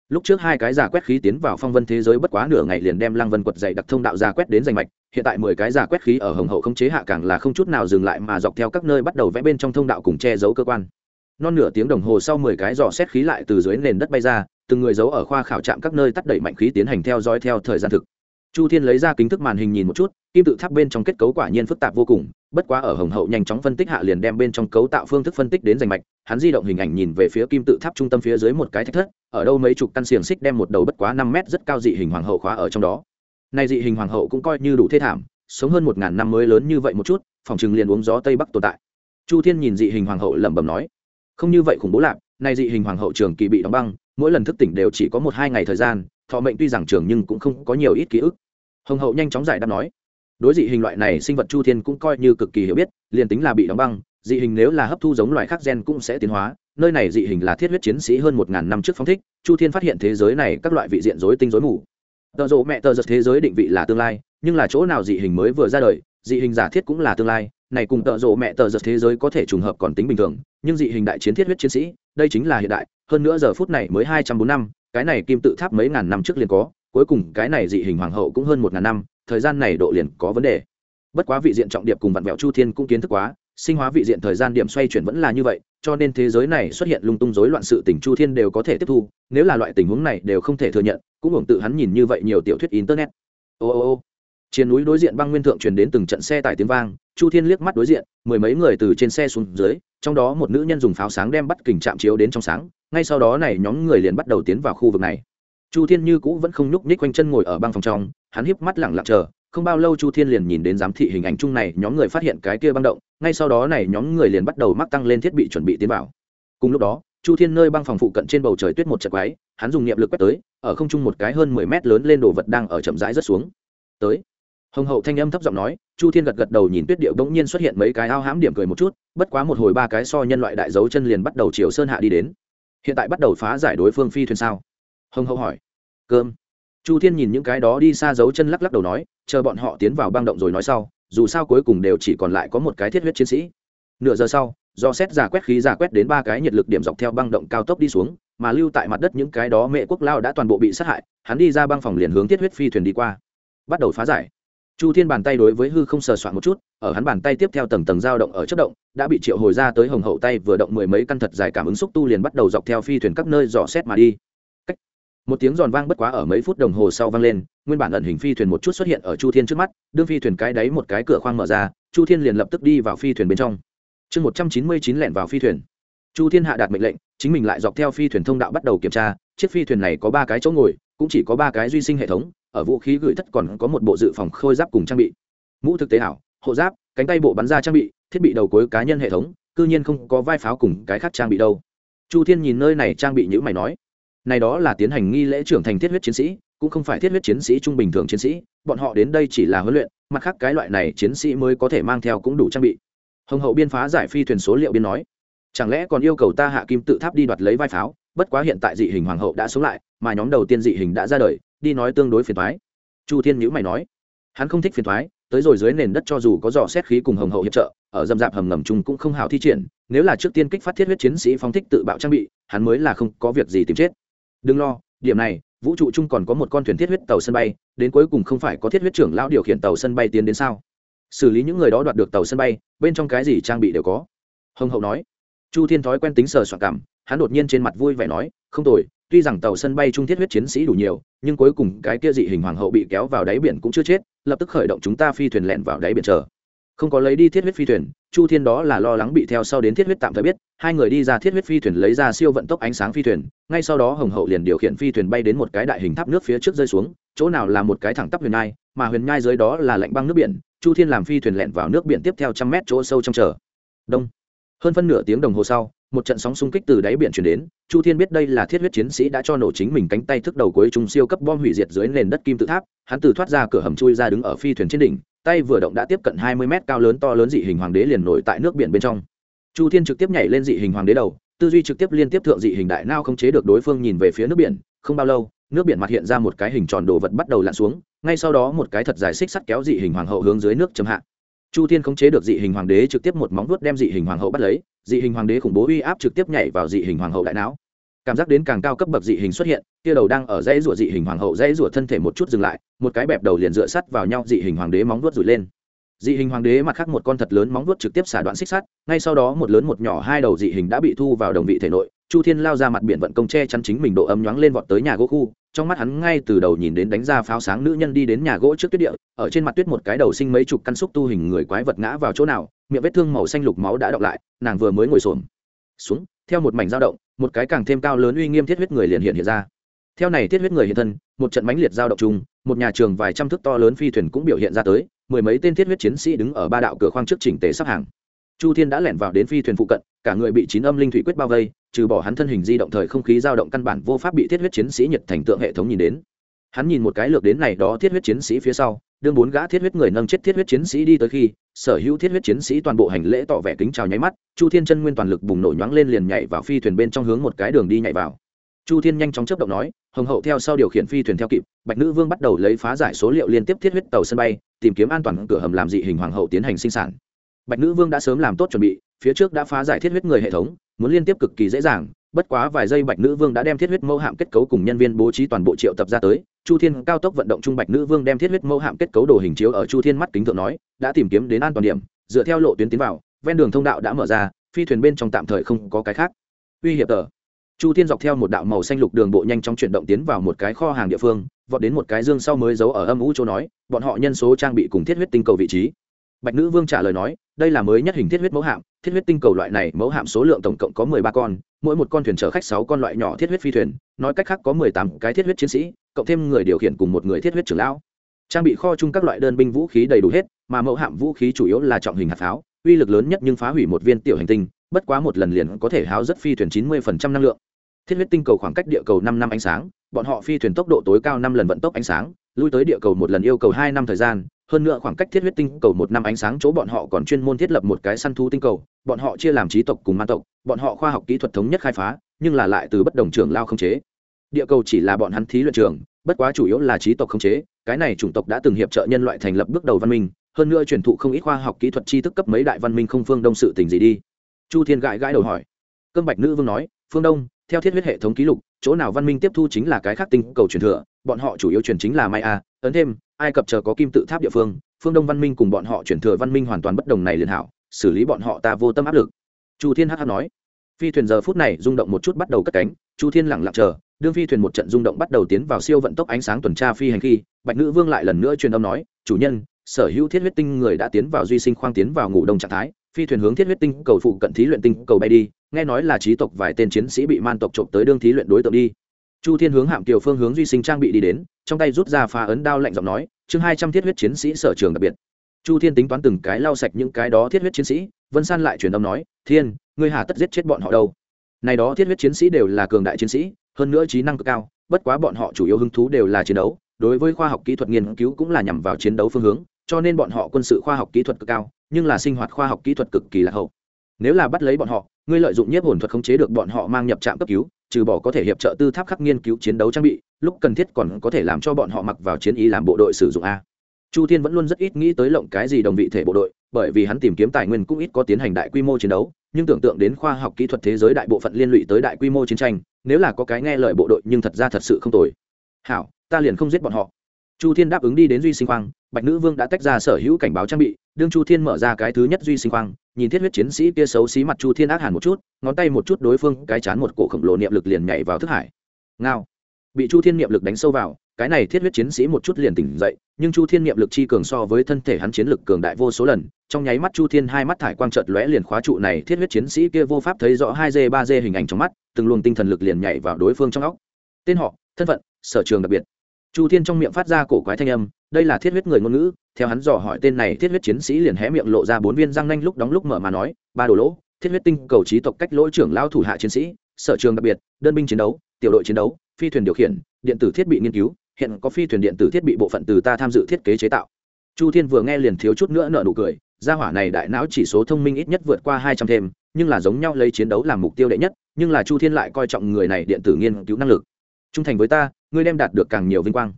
Lúc trước hai cái giả quét khí tiến vào phong vân thế giới bất quá nửa ngày liền đem lăng vân quật dày đặc thông đạo giả quét đến danh mạch, hiện tại mười cái giả quét khí ở hồng hậu không chế hạ càng là không chút nào dừng lại mà dọc theo các nơi bắt đầu vẽ bên trong thông đạo cùng che giấu cơ quan. Non nửa tiếng đồng hồ sau mười cái dò xét khí lại từ dưới nền đất bay ra từng người giấu ở khoa khảo trạm các nơi tắt đẩy mạnh khí tiến hành theo dõi theo thời gian thực. Chu thiên lấy ra kính thức màn hình nhìn một chút, kim tự tháp bên trong kết cấu quả nhiên phức tạp vô cùng, bất quá ở hồng hậu nhanh chóng phân tích hạ liền đem bên trong cấu tạo phương thức phân tích đến rành mạch, hắn di động hình ảnh nhìn về phía kim tự tháp trung tâm phía dưới một cái thách thất, ở đâu mấy chục căn xiềng xích đem một đầu bất quá năm mét rất cao dị hình hoàng hậu khóa ở trong đó. Nay dị hình hoàng hậu cũng coi như đủ thê thảm, sống hơn một ngàn năm mới lớn như vậy một chút, phòng chừng liền uống gió tây bắc tồn tại. Chu thiên nhìn dị hình hoàng hậu lẩm bẩm nói, không như vậy khủng bố lạc nay dị hình hoàng hậu trường kỳ bị đóng băng mỗi lần thức tỉnh đều chỉ có một hai ngày thời gian, thọ mệnh tuy rằng trường nhưng cũng không có nhiều ít ký ức. Hồng hậu nhanh chóng giải đáp nói, đối dị hình loại này sinh vật chu thiên cũng coi như cực kỳ hiểu biết, liền tính là bị đóng băng, dị hình nếu là hấp thu giống loài khác gen cũng sẽ tiến hóa, nơi này dị hình là thiết huyết chiến sĩ hơn một ngàn năm trước phóng thích, chu thiên phát hiện thế giới này các loại vị diện dối tinh dối mù. Tợ rộ mẹ tờ giật thế giới định vị là tương lai, nhưng là chỗ nào dị hình mới vừa ra đời, dị hình giả thiết cũng là tương lai này cùng tợ rộ mẹ tờ giật thế giới có thể trùng hợp còn tính bình thường, nhưng dị hình đại chiến thiết huyết chiến sĩ, đây chính là hiện đại, hơn nữa giờ phút này mới hai trăm bốn năm cái này kim tự tháp mấy ngàn năm trước liền có, cuối cùng cái này dị hình hoàng hậu cũng hơn một ngàn năm, thời gian này độ liền có vấn đề. Bất quá vị diện trọng điệp cùng vạn vẹo chu thiên cũng kiến thức quá, sinh hóa vị diện thời gian điểm xoay chuyển vẫn là như vậy, cho nên thế giới này xuất hiện lung tung rối loạn sự tình chu thiên đều có thể tiếp thu, nếu là loại tình huống này đều không thể thừa nhận, cũng hưởng tự hắn nhìn như vậy nhiều tiểu thuyết internet. Ô ô ô, trên núi đối diện băng nguyên thượng truyền đến từng trận xe tải tiếng vang chu thiên liếc mắt đối diện, mười mấy người từ trên xe xuống dưới, trong đó một nữ nhân dùng pháo sáng đem bắt kình chạm chiếu đến trong sáng, ngay sau đó này nhóm người liền bắt đầu tiến vào khu vực này. Chu thiên như cũ vẫn không nhúc nhích quanh chân ngồi ở băng phòng trong, hắn híp mắt lẳng lặng chờ, không bao lâu chu thiên liền nhìn đến giám thị hình ảnh chung này, nhóm người phát hiện cái kia băng động, ngay sau đó này nhóm người liền bắt đầu mắc tăng lên thiết bị chuẩn bị tiến vào. Cùng lúc đó, chu thiên nơi băng phòng phụ cận trên bầu trời tuyết một trận quái, hắn dùng niệm lực quét tới, ở không trung một cái hơn mười mét lớn lên đồ vật đang ở chậm rãi rất xuống. Tới hồng hậu thanh âm thấp giọng nói, chu thiên gật gật đầu nhìn tuyết điệu bỗng nhiên xuất hiện mấy cái ao hãm điểm cười một chút, bất quá một hồi ba cái so nhân loại đại dấu chân liền bắt đầu chiều sơn hạ đi đến. Hiện tại bắt đầu phá giải đối phương phi thuyền sao? Hồng hậu hỏi. Cơm. Chu thiên nhìn những cái đó đi xa dấu chân lắc lắc đầu nói, chờ bọn họ tiến vào băng động rồi nói sau, dù sao cuối cùng đều chỉ còn lại có một cái thiết huyết chiến sĩ. Nửa giờ sau, do xét giả quét khí giả quét đến ba cái nhiệt lực điểm dọc theo băng động cao tốc đi xuống, mà lưu tại mặt đất những cái đó mẹ quốc lao đã toàn bộ bị sát hại, hắn đi ra băng phòng liền hướng thiết huyết phi thuyền đi qua. Bắt đầu phá giải chu thiên bàn tay đối với hư không sờ soạn một chút, ở hắn bàn tay tiếp theo tầng tầng dao động ở chất động, đã bị triệu hồi ra tới hồng hậu tay vừa động mười mấy căn thật dài cảm ứng xúc tu liền bắt đầu dọc theo phi thuyền các nơi dò xét mà đi. Cách. một tiếng giòn vang bất quá ở mấy phút đồng hồ sau vang lên, nguyên bản ẩn hình phi thuyền một chút xuất hiện ở chu thiên trước mắt, đương phi thuyền cái đáy một cái cửa khoang mở ra, chu thiên liền lập tức đi vào phi thuyền bên trong. Chương một trăm chín mươi chín lẻn vào phi thuyền. Chu thiên hạ đạt mệnh lệnh, chính mình lại dọc theo phi thuyền thông đạo bắt đầu kiểm tra, chiếc phi thuyền này có ba cái chỗ ngồi, cũng chỉ có ba cái duy sinh hệ thống ở vũ khí gửi thất còn có một bộ dự phòng khôi giáp cùng trang bị. Mũ thực tế ảo, hộ giáp, cánh tay bộ bắn ra trang bị, thiết bị đầu cuối cá nhân hệ thống, cư nhiên không có vai pháo cùng cái khác trang bị đâu. Chu thiên nhìn nơi này trang bị như mày nói, này đó là tiến hành nghi lễ trưởng thành thiết huyết chiến sĩ, cũng không phải thiết huyết chiến sĩ trung bình thường chiến sĩ, bọn họ đến đây chỉ là huấn luyện, mặt khác cái loại này chiến sĩ mới có thể mang theo cũng đủ trang bị. Hồng hậu biên phá giải phi thuyền số liệu biên nói, chẳng lẽ còn yêu cầu ta hạ kim tự tháp đi đoạt lấy vai pháo? Bất quá hiện tại dị hình hoàng hậu đã sống lại, mà nhóm đầu tiên dị hình đã ra đời, đi nói tương đối phiền thoái chu thiên nhữ mày nói, hắn không thích phiền thoái tới rồi dưới nền đất cho dù có dò xét khí cùng hồng hậu hiệp trợ, ở dầm dạp hầm ngầm chung cũng không hào thi triển, nếu là trước tiên kích phát thiết huyết chiến sĩ phóng thích tự bạo trang bị, hắn mới là không có việc gì tìm chết. Đừng lo, điểm này, vũ trụ chung còn có một con thuyền thiết huyết tàu sân bay, đến cuối cùng không phải có thiết huyết trưởng lão điều khiển tàu sân bay tiến đến sao? Xử lý những người đó đoạt được tàu sân bay, bên trong cái gì trang bị đều có. Hồng hậu nói, chu thiên thói quen tính sờ soạn cảm hắn đột nhiên trên mặt vui vẻ nói, không tồi, tuy rằng tàu sân bay trung thiết huyết chiến sĩ đủ nhiều, nhưng cuối cùng cái kia dị hình hoàng hậu bị kéo vào đáy biển cũng chưa chết, lập tức khởi động chúng ta phi thuyền lẹn vào đáy biển chờ. Không có lấy đi thiết huyết phi thuyền, chu thiên đó là lo lắng bị theo sau đến thiết huyết tạm thời biết, hai người đi ra thiết huyết phi thuyền lấy ra siêu vận tốc ánh sáng phi thuyền, ngay sau đó hồng hậu liền điều khiển phi thuyền bay đến một cái đại hình tháp nước phía trước rơi xuống, chỗ nào là một cái thẳng tắp huyền nhai, mà huyền nhai dưới đó là lạnh băng nước biển, chu thiên làm phi thuyền lẹn vào nước biển tiếp theo trăm mét chỗ sâu trong chờ. Đông hơn phân nửa tiếng đồng hồ sau, một trận sóng xung kích từ đáy biển chuyển đến. Chu thiên biết đây là thiết huyết chiến sĩ đã cho nổ chính mình cánh tay thức đầu cuối trung siêu cấp bom hủy diệt dưới nền đất kim tự tháp. Hắn từ thoát ra cửa hầm chui ra đứng ở phi thuyền trên đỉnh, tay vừa động đã tiếp cận hai mươi mét cao lớn to lớn dị hình hoàng đế liền nổi tại nước biển bên trong. Chu thiên trực tiếp nhảy lên dị hình hoàng đế đầu, tư duy trực tiếp liên tiếp thượng dị hình đại nao không chế được đối phương nhìn về phía nước biển. Không bao lâu, nước biển mặt hiện ra một cái hình tròn đồ vật bắt đầu lặn xuống, ngay sau đó một cái thật dài xích sắt kéo dị hình hoàng hậu hướng dưới nước chấm hạ chu thiên khống chế được dị hình hoàng đế trực tiếp một móng vuốt đem dị hình hoàng hậu bắt lấy, dị hình hoàng đế khủng bố uy áp trực tiếp nhảy vào dị hình hoàng hậu đại não. Cảm giác đến càng cao cấp bậc dị hình xuất hiện, kia đầu đang ở dãy rủa dị hình hoàng hậu dãy rủa thân thể một chút dừng lại, một cái bẹp đầu liền dựa sắt vào nhau, dị hình hoàng đế móng vuốt rủi lên. Dị hình hoàng đế mặt khác một con thật lớn móng vuốt trực tiếp xả đoạn xích sắt, ngay sau đó một lớn một nhỏ hai đầu dị hình đã bị thu vào đồng vị thể nội chu thiên lao ra mặt biển vận công che chắn chính mình độ ấm nhoáng lên vọt tới nhà gỗ khu, trong mắt hắn ngay từ đầu nhìn đến đánh ra pháo sáng nữ nhân đi đến nhà gỗ trước tuyết địa, ở trên mặt tuyết một cái đầu sinh mấy chục căn xúc tu hình người quái vật ngã vào chỗ nào, miệng vết thương màu xanh lục máu đã đọng lại, nàng vừa mới ngồi xổm. Xuống, theo một mảnh dao động, một cái càng thêm cao lớn uy nghiêm thiết huyết người liền hiện hiện ra. Theo này thiết huyết người hiện thân, một trận mãnh liệt dao động chung, một nhà trường vài trăm thước to lớn phi thuyền cũng biểu hiện ra tới, mười mấy tên thiết huyết chiến sĩ đứng ở ba đạo cửa khoang trước chỉnh tề sắp hàng chu thiên đã lẻn vào đến phi thuyền phụ cận, cả người bị chín âm linh thủy quyết bao vây, trừ bỏ hắn thân hình di động thời không khí dao động căn bản vô pháp bị thiết huyết chiến sĩ nhiệt thành tượng hệ thống nhìn đến. Hắn nhìn một cái lược đến này đó thiết huyết chiến sĩ phía sau, đương bốn gã thiết huyết người nâng chết thiết huyết chiến sĩ đi tới khi, sở hữu thiết huyết chiến sĩ toàn bộ hành lễ tỏ vẻ kính chào nháy mắt, chu thiên chân nguyên toàn lực bùng nổ nhoáng lên liền nhảy vào phi thuyền bên trong hướng một cái đường đi nhảy vào. Chu thiên nhanh chóng chấp động nói, hồng hậu theo sau điều khiển phi thuyền theo kịp, bạch nữ vương bắt đầu lấy phá giải số liệu liên tiếp thiết huyết tàu sân bay, tìm kiếm an toàn cửa hầm làm dị hình hoàng hậu tiến hành sinh sản bạch nữ vương đã sớm làm tốt chuẩn bị, phía trước đã phá giải thiết huyết người hệ thống, muốn liên tiếp cực kỳ dễ dàng, bất quá vài giây bạch nữ vương đã đem thiết huyết mẫu hạm kết cấu cùng nhân viên bố trí toàn bộ triệu tập ra tới. Chu thiên cao tốc vận động trung bạch nữ vương đem thiết huyết mẫu hạm kết cấu đồ hình chiếu ở chu thiên mắt kính thượng nói, đã tìm kiếm đến an toàn điểm, dựa theo lộ tuyến tiến vào, ven đường thông đạo đã mở ra, phi thuyền bên trong tạm thời không có cái khác. Uy hiểm tờ. Chu thiên dọc theo một đạo màu xanh lục đường bộ nhanh chóng chuyển động tiến vào một cái kho hàng địa phương, vọt đến một cái dương sau mới giấu ở âm ú chỗ nói, bọn họ nhân số trang bị cùng thiết huyết tinh cầu vị trí bạch nữ vương trả lời nói, đây là mới nhất hình thiết huyết mẫu hạm, thiết huyết tinh cầu loại này mẫu hạm số lượng tổng cộng có mười ba con, mỗi một con thuyền chở khách sáu con loại nhỏ thiết huyết phi thuyền, nói cách khác có mười tám cái thiết huyết chiến sĩ, cộng thêm người điều khiển cùng một người thiết huyết trưởng lão. Trang bị kho chung các loại đơn binh vũ khí đầy đủ hết, mà mẫu hạm vũ khí chủ yếu là trọng hình hạt pháo, uy lực lớn nhất nhưng phá hủy một viên tiểu hành tinh, bất quá một lần liền có thể háo rất phi thuyền chín mươi phần trăm năng lượng. Thiết huyết tinh cầu khoảng cách địa cầu năm năm ánh sáng, bọn họ phi thuyền tốc độ tối cao năm lần vận tốc ánh sáng, lui tới địa cầu một lần yêu cầu hai năm thời gian hơn nữa khoảng cách thiết huyết tinh cầu một năm ánh sáng chỗ bọn họ còn chuyên môn thiết lập một cái săn thú tinh cầu, bọn họ chia làm trí tộc cùng man tộc, bọn họ khoa học kỹ thuật thống nhất khai phá, nhưng là lại từ bất đồng trường lao không chế. Địa cầu chỉ là bọn hắn thí luyện trường, bất quá chủ yếu là trí tộc không chế, cái này chủng tộc đã từng hiệp trợ nhân loại thành lập bước đầu văn minh, hơn nữa truyền thụ không ít khoa học kỹ thuật tri thức cấp mấy đại văn minh không phương đông sự tình gì đi. Chu thiên gãi gãi đầu hỏi. Cương bạch nữ vương nói, phương đông, theo thiết huyết hệ thống ký lục, chỗ nào văn minh tiếp thu chính là cái khác tinh cầu truyền thừa, bọn họ chủ yếu truyền chính là mai a ấn thêm ai cập chờ có kim tự tháp địa phương phương đông văn minh cùng bọn họ chuyển thừa văn minh hoàn toàn bất đồng này liền hảo, xử lý bọn họ ta vô tâm áp lực. Chu thiên hh nói. Phi thuyền giờ phút này rung động một chút bắt đầu cất cánh, chu thiên lẳng lặng chờ, đương phi thuyền một trận rung động bắt đầu tiến vào siêu vận tốc ánh sáng tuần tra phi hành khi, bạch nữ vương lại lần nữa truyền âm nói, chủ nhân, sở hữu thiết huyết tinh người đã tiến vào duy sinh khoang tiến vào ngủ đông trạng thái, phi thuyền hướng thiết huyết tinh cầu phụ cận thí luyện tinh cầu bay đi, nghe nói là trí tộc vài tên chiến sĩ bị man tộc trộm tới đương thí luyện đối tượng đi chu thiên hướng hạm kiều phương hướng duy sinh trang bị đi đến, trong tay rút ra phá ấn đao lạnh giọng nói, chương hai trăm thiết huyết chiến sĩ sở trường đặc biệt. Chu thiên tính toán từng cái lau sạch những cái đó thiết huyết chiến sĩ, vân san lại truyền âm nói, thiên, ngươi hà tất giết chết bọn họ đâu? Này đó thiết huyết chiến sĩ đều là cường đại chiến sĩ, hơn nữa trí năng cực cao, bất quá bọn họ chủ yếu hứng thú đều là chiến đấu, đối với khoa học kỹ thuật nghiên cứu cũng là nhằm vào chiến đấu phương hướng, cho nên bọn họ quân sự khoa học kỹ thuật cực cao, nhưng là sinh hoạt khoa học kỹ thuật cực kỳ lạc hậu. Nếu là bắt lấy bọn họ ngươi lợi dụng nhiếp hồn thuật khống chế được bọn họ mang nhập trạm cấp cứu, trừ bỏ có thể hiệp trợ tư tháp khắc nghiên cứu chiến đấu trang bị, lúc cần thiết còn có thể làm cho bọn họ mặc vào chiến ý làm bộ đội sử dụng a. Chu thiên vẫn luôn rất ít nghĩ tới lộng cái gì đồng vị thể bộ đội, bởi vì hắn tìm kiếm tài nguyên cũng ít có tiến hành đại quy mô chiến đấu, nhưng tưởng tượng đến khoa học kỹ thuật thế giới đại bộ phận liên lụy tới đại quy mô chiến tranh, nếu là có cái nghe lời bộ đội nhưng thật ra thật sự không tồi. Hảo, ta liền không giết bọn họ chu thiên đáp ứng đi đến duy sinh khoang, bạch nữ vương đã tách ra sở hữu cảnh báo trang bị, đương chu thiên mở ra cái thứ nhất duy sinh khoang, nhìn thiết huyết chiến sĩ kia xấu xí mặt chu thiên ác hẳn một chút, ngón tay một chút đối phương cái chán một cổ khổng lồ niệm lực liền nhảy vào thức hải. Ngao. Bị chu thiên niệm lực đánh sâu vào, cái này thiết huyết chiến sĩ một chút liền tỉnh dậy, nhưng chu thiên niệm lực chi cường so với thân thể hắn chiến lực cường đại vô số lần, trong nháy mắt chu thiên hai mắt thải quang trợt lóe liền khóa trụ này thiết huyết chiến sĩ kia vô pháp thấy rõ hai d ba d hình ảnh trong mắt, từng luồng tinh thần lực liền nhảy vào đối phương trong óc. Tên họ, thân phận, sở trường đặc biệt chu thiên trong miệng phát ra cổ quái thanh âm, đây là thiết huyết người ngôn ngữ, theo hắn dò hỏi tên này, thiết huyết chiến sĩ liền hé miệng lộ ra bốn viên răng nanh lúc đóng lúc mở mà nói, ba đồ lỗ, thiết huyết tinh cầu trí tộc cách lỗi trưởng lao thủ hạ chiến sĩ, sở trường đặc biệt, đơn binh chiến đấu, tiểu đội chiến đấu, phi thuyền điều khiển, điện tử thiết bị nghiên cứu, hiện có phi thuyền điện tử thiết bị bộ phận từ ta tham dự thiết kế chế tạo. Chu thiên vừa nghe liền thiếu chút nữa nợ nụ cười, gia hỏa này đại não chỉ số thông minh ít nhất vượt qua hai trăm thêm, nhưng là giống nhau lấy chiến đấu làm mục tiêu đệ nhất, nhưng là chu thiên lại coi trọng người này điện tử nghiên cứu năng lực trung thành với ta, ngươi đem đạt được càng nhiều vinh quang.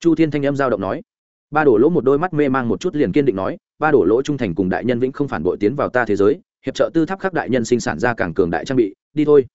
Chu thiên thanh âm giao động nói. Ba đổ lỗ một đôi mắt mê mang một chút liền kiên định nói, ba đổ lỗ trung thành cùng đại nhân vĩnh không phản bội tiến vào ta thế giới, hiệp trợ tư tháp khắc đại nhân sinh sản ra càng cường đại trang bị, đi thôi.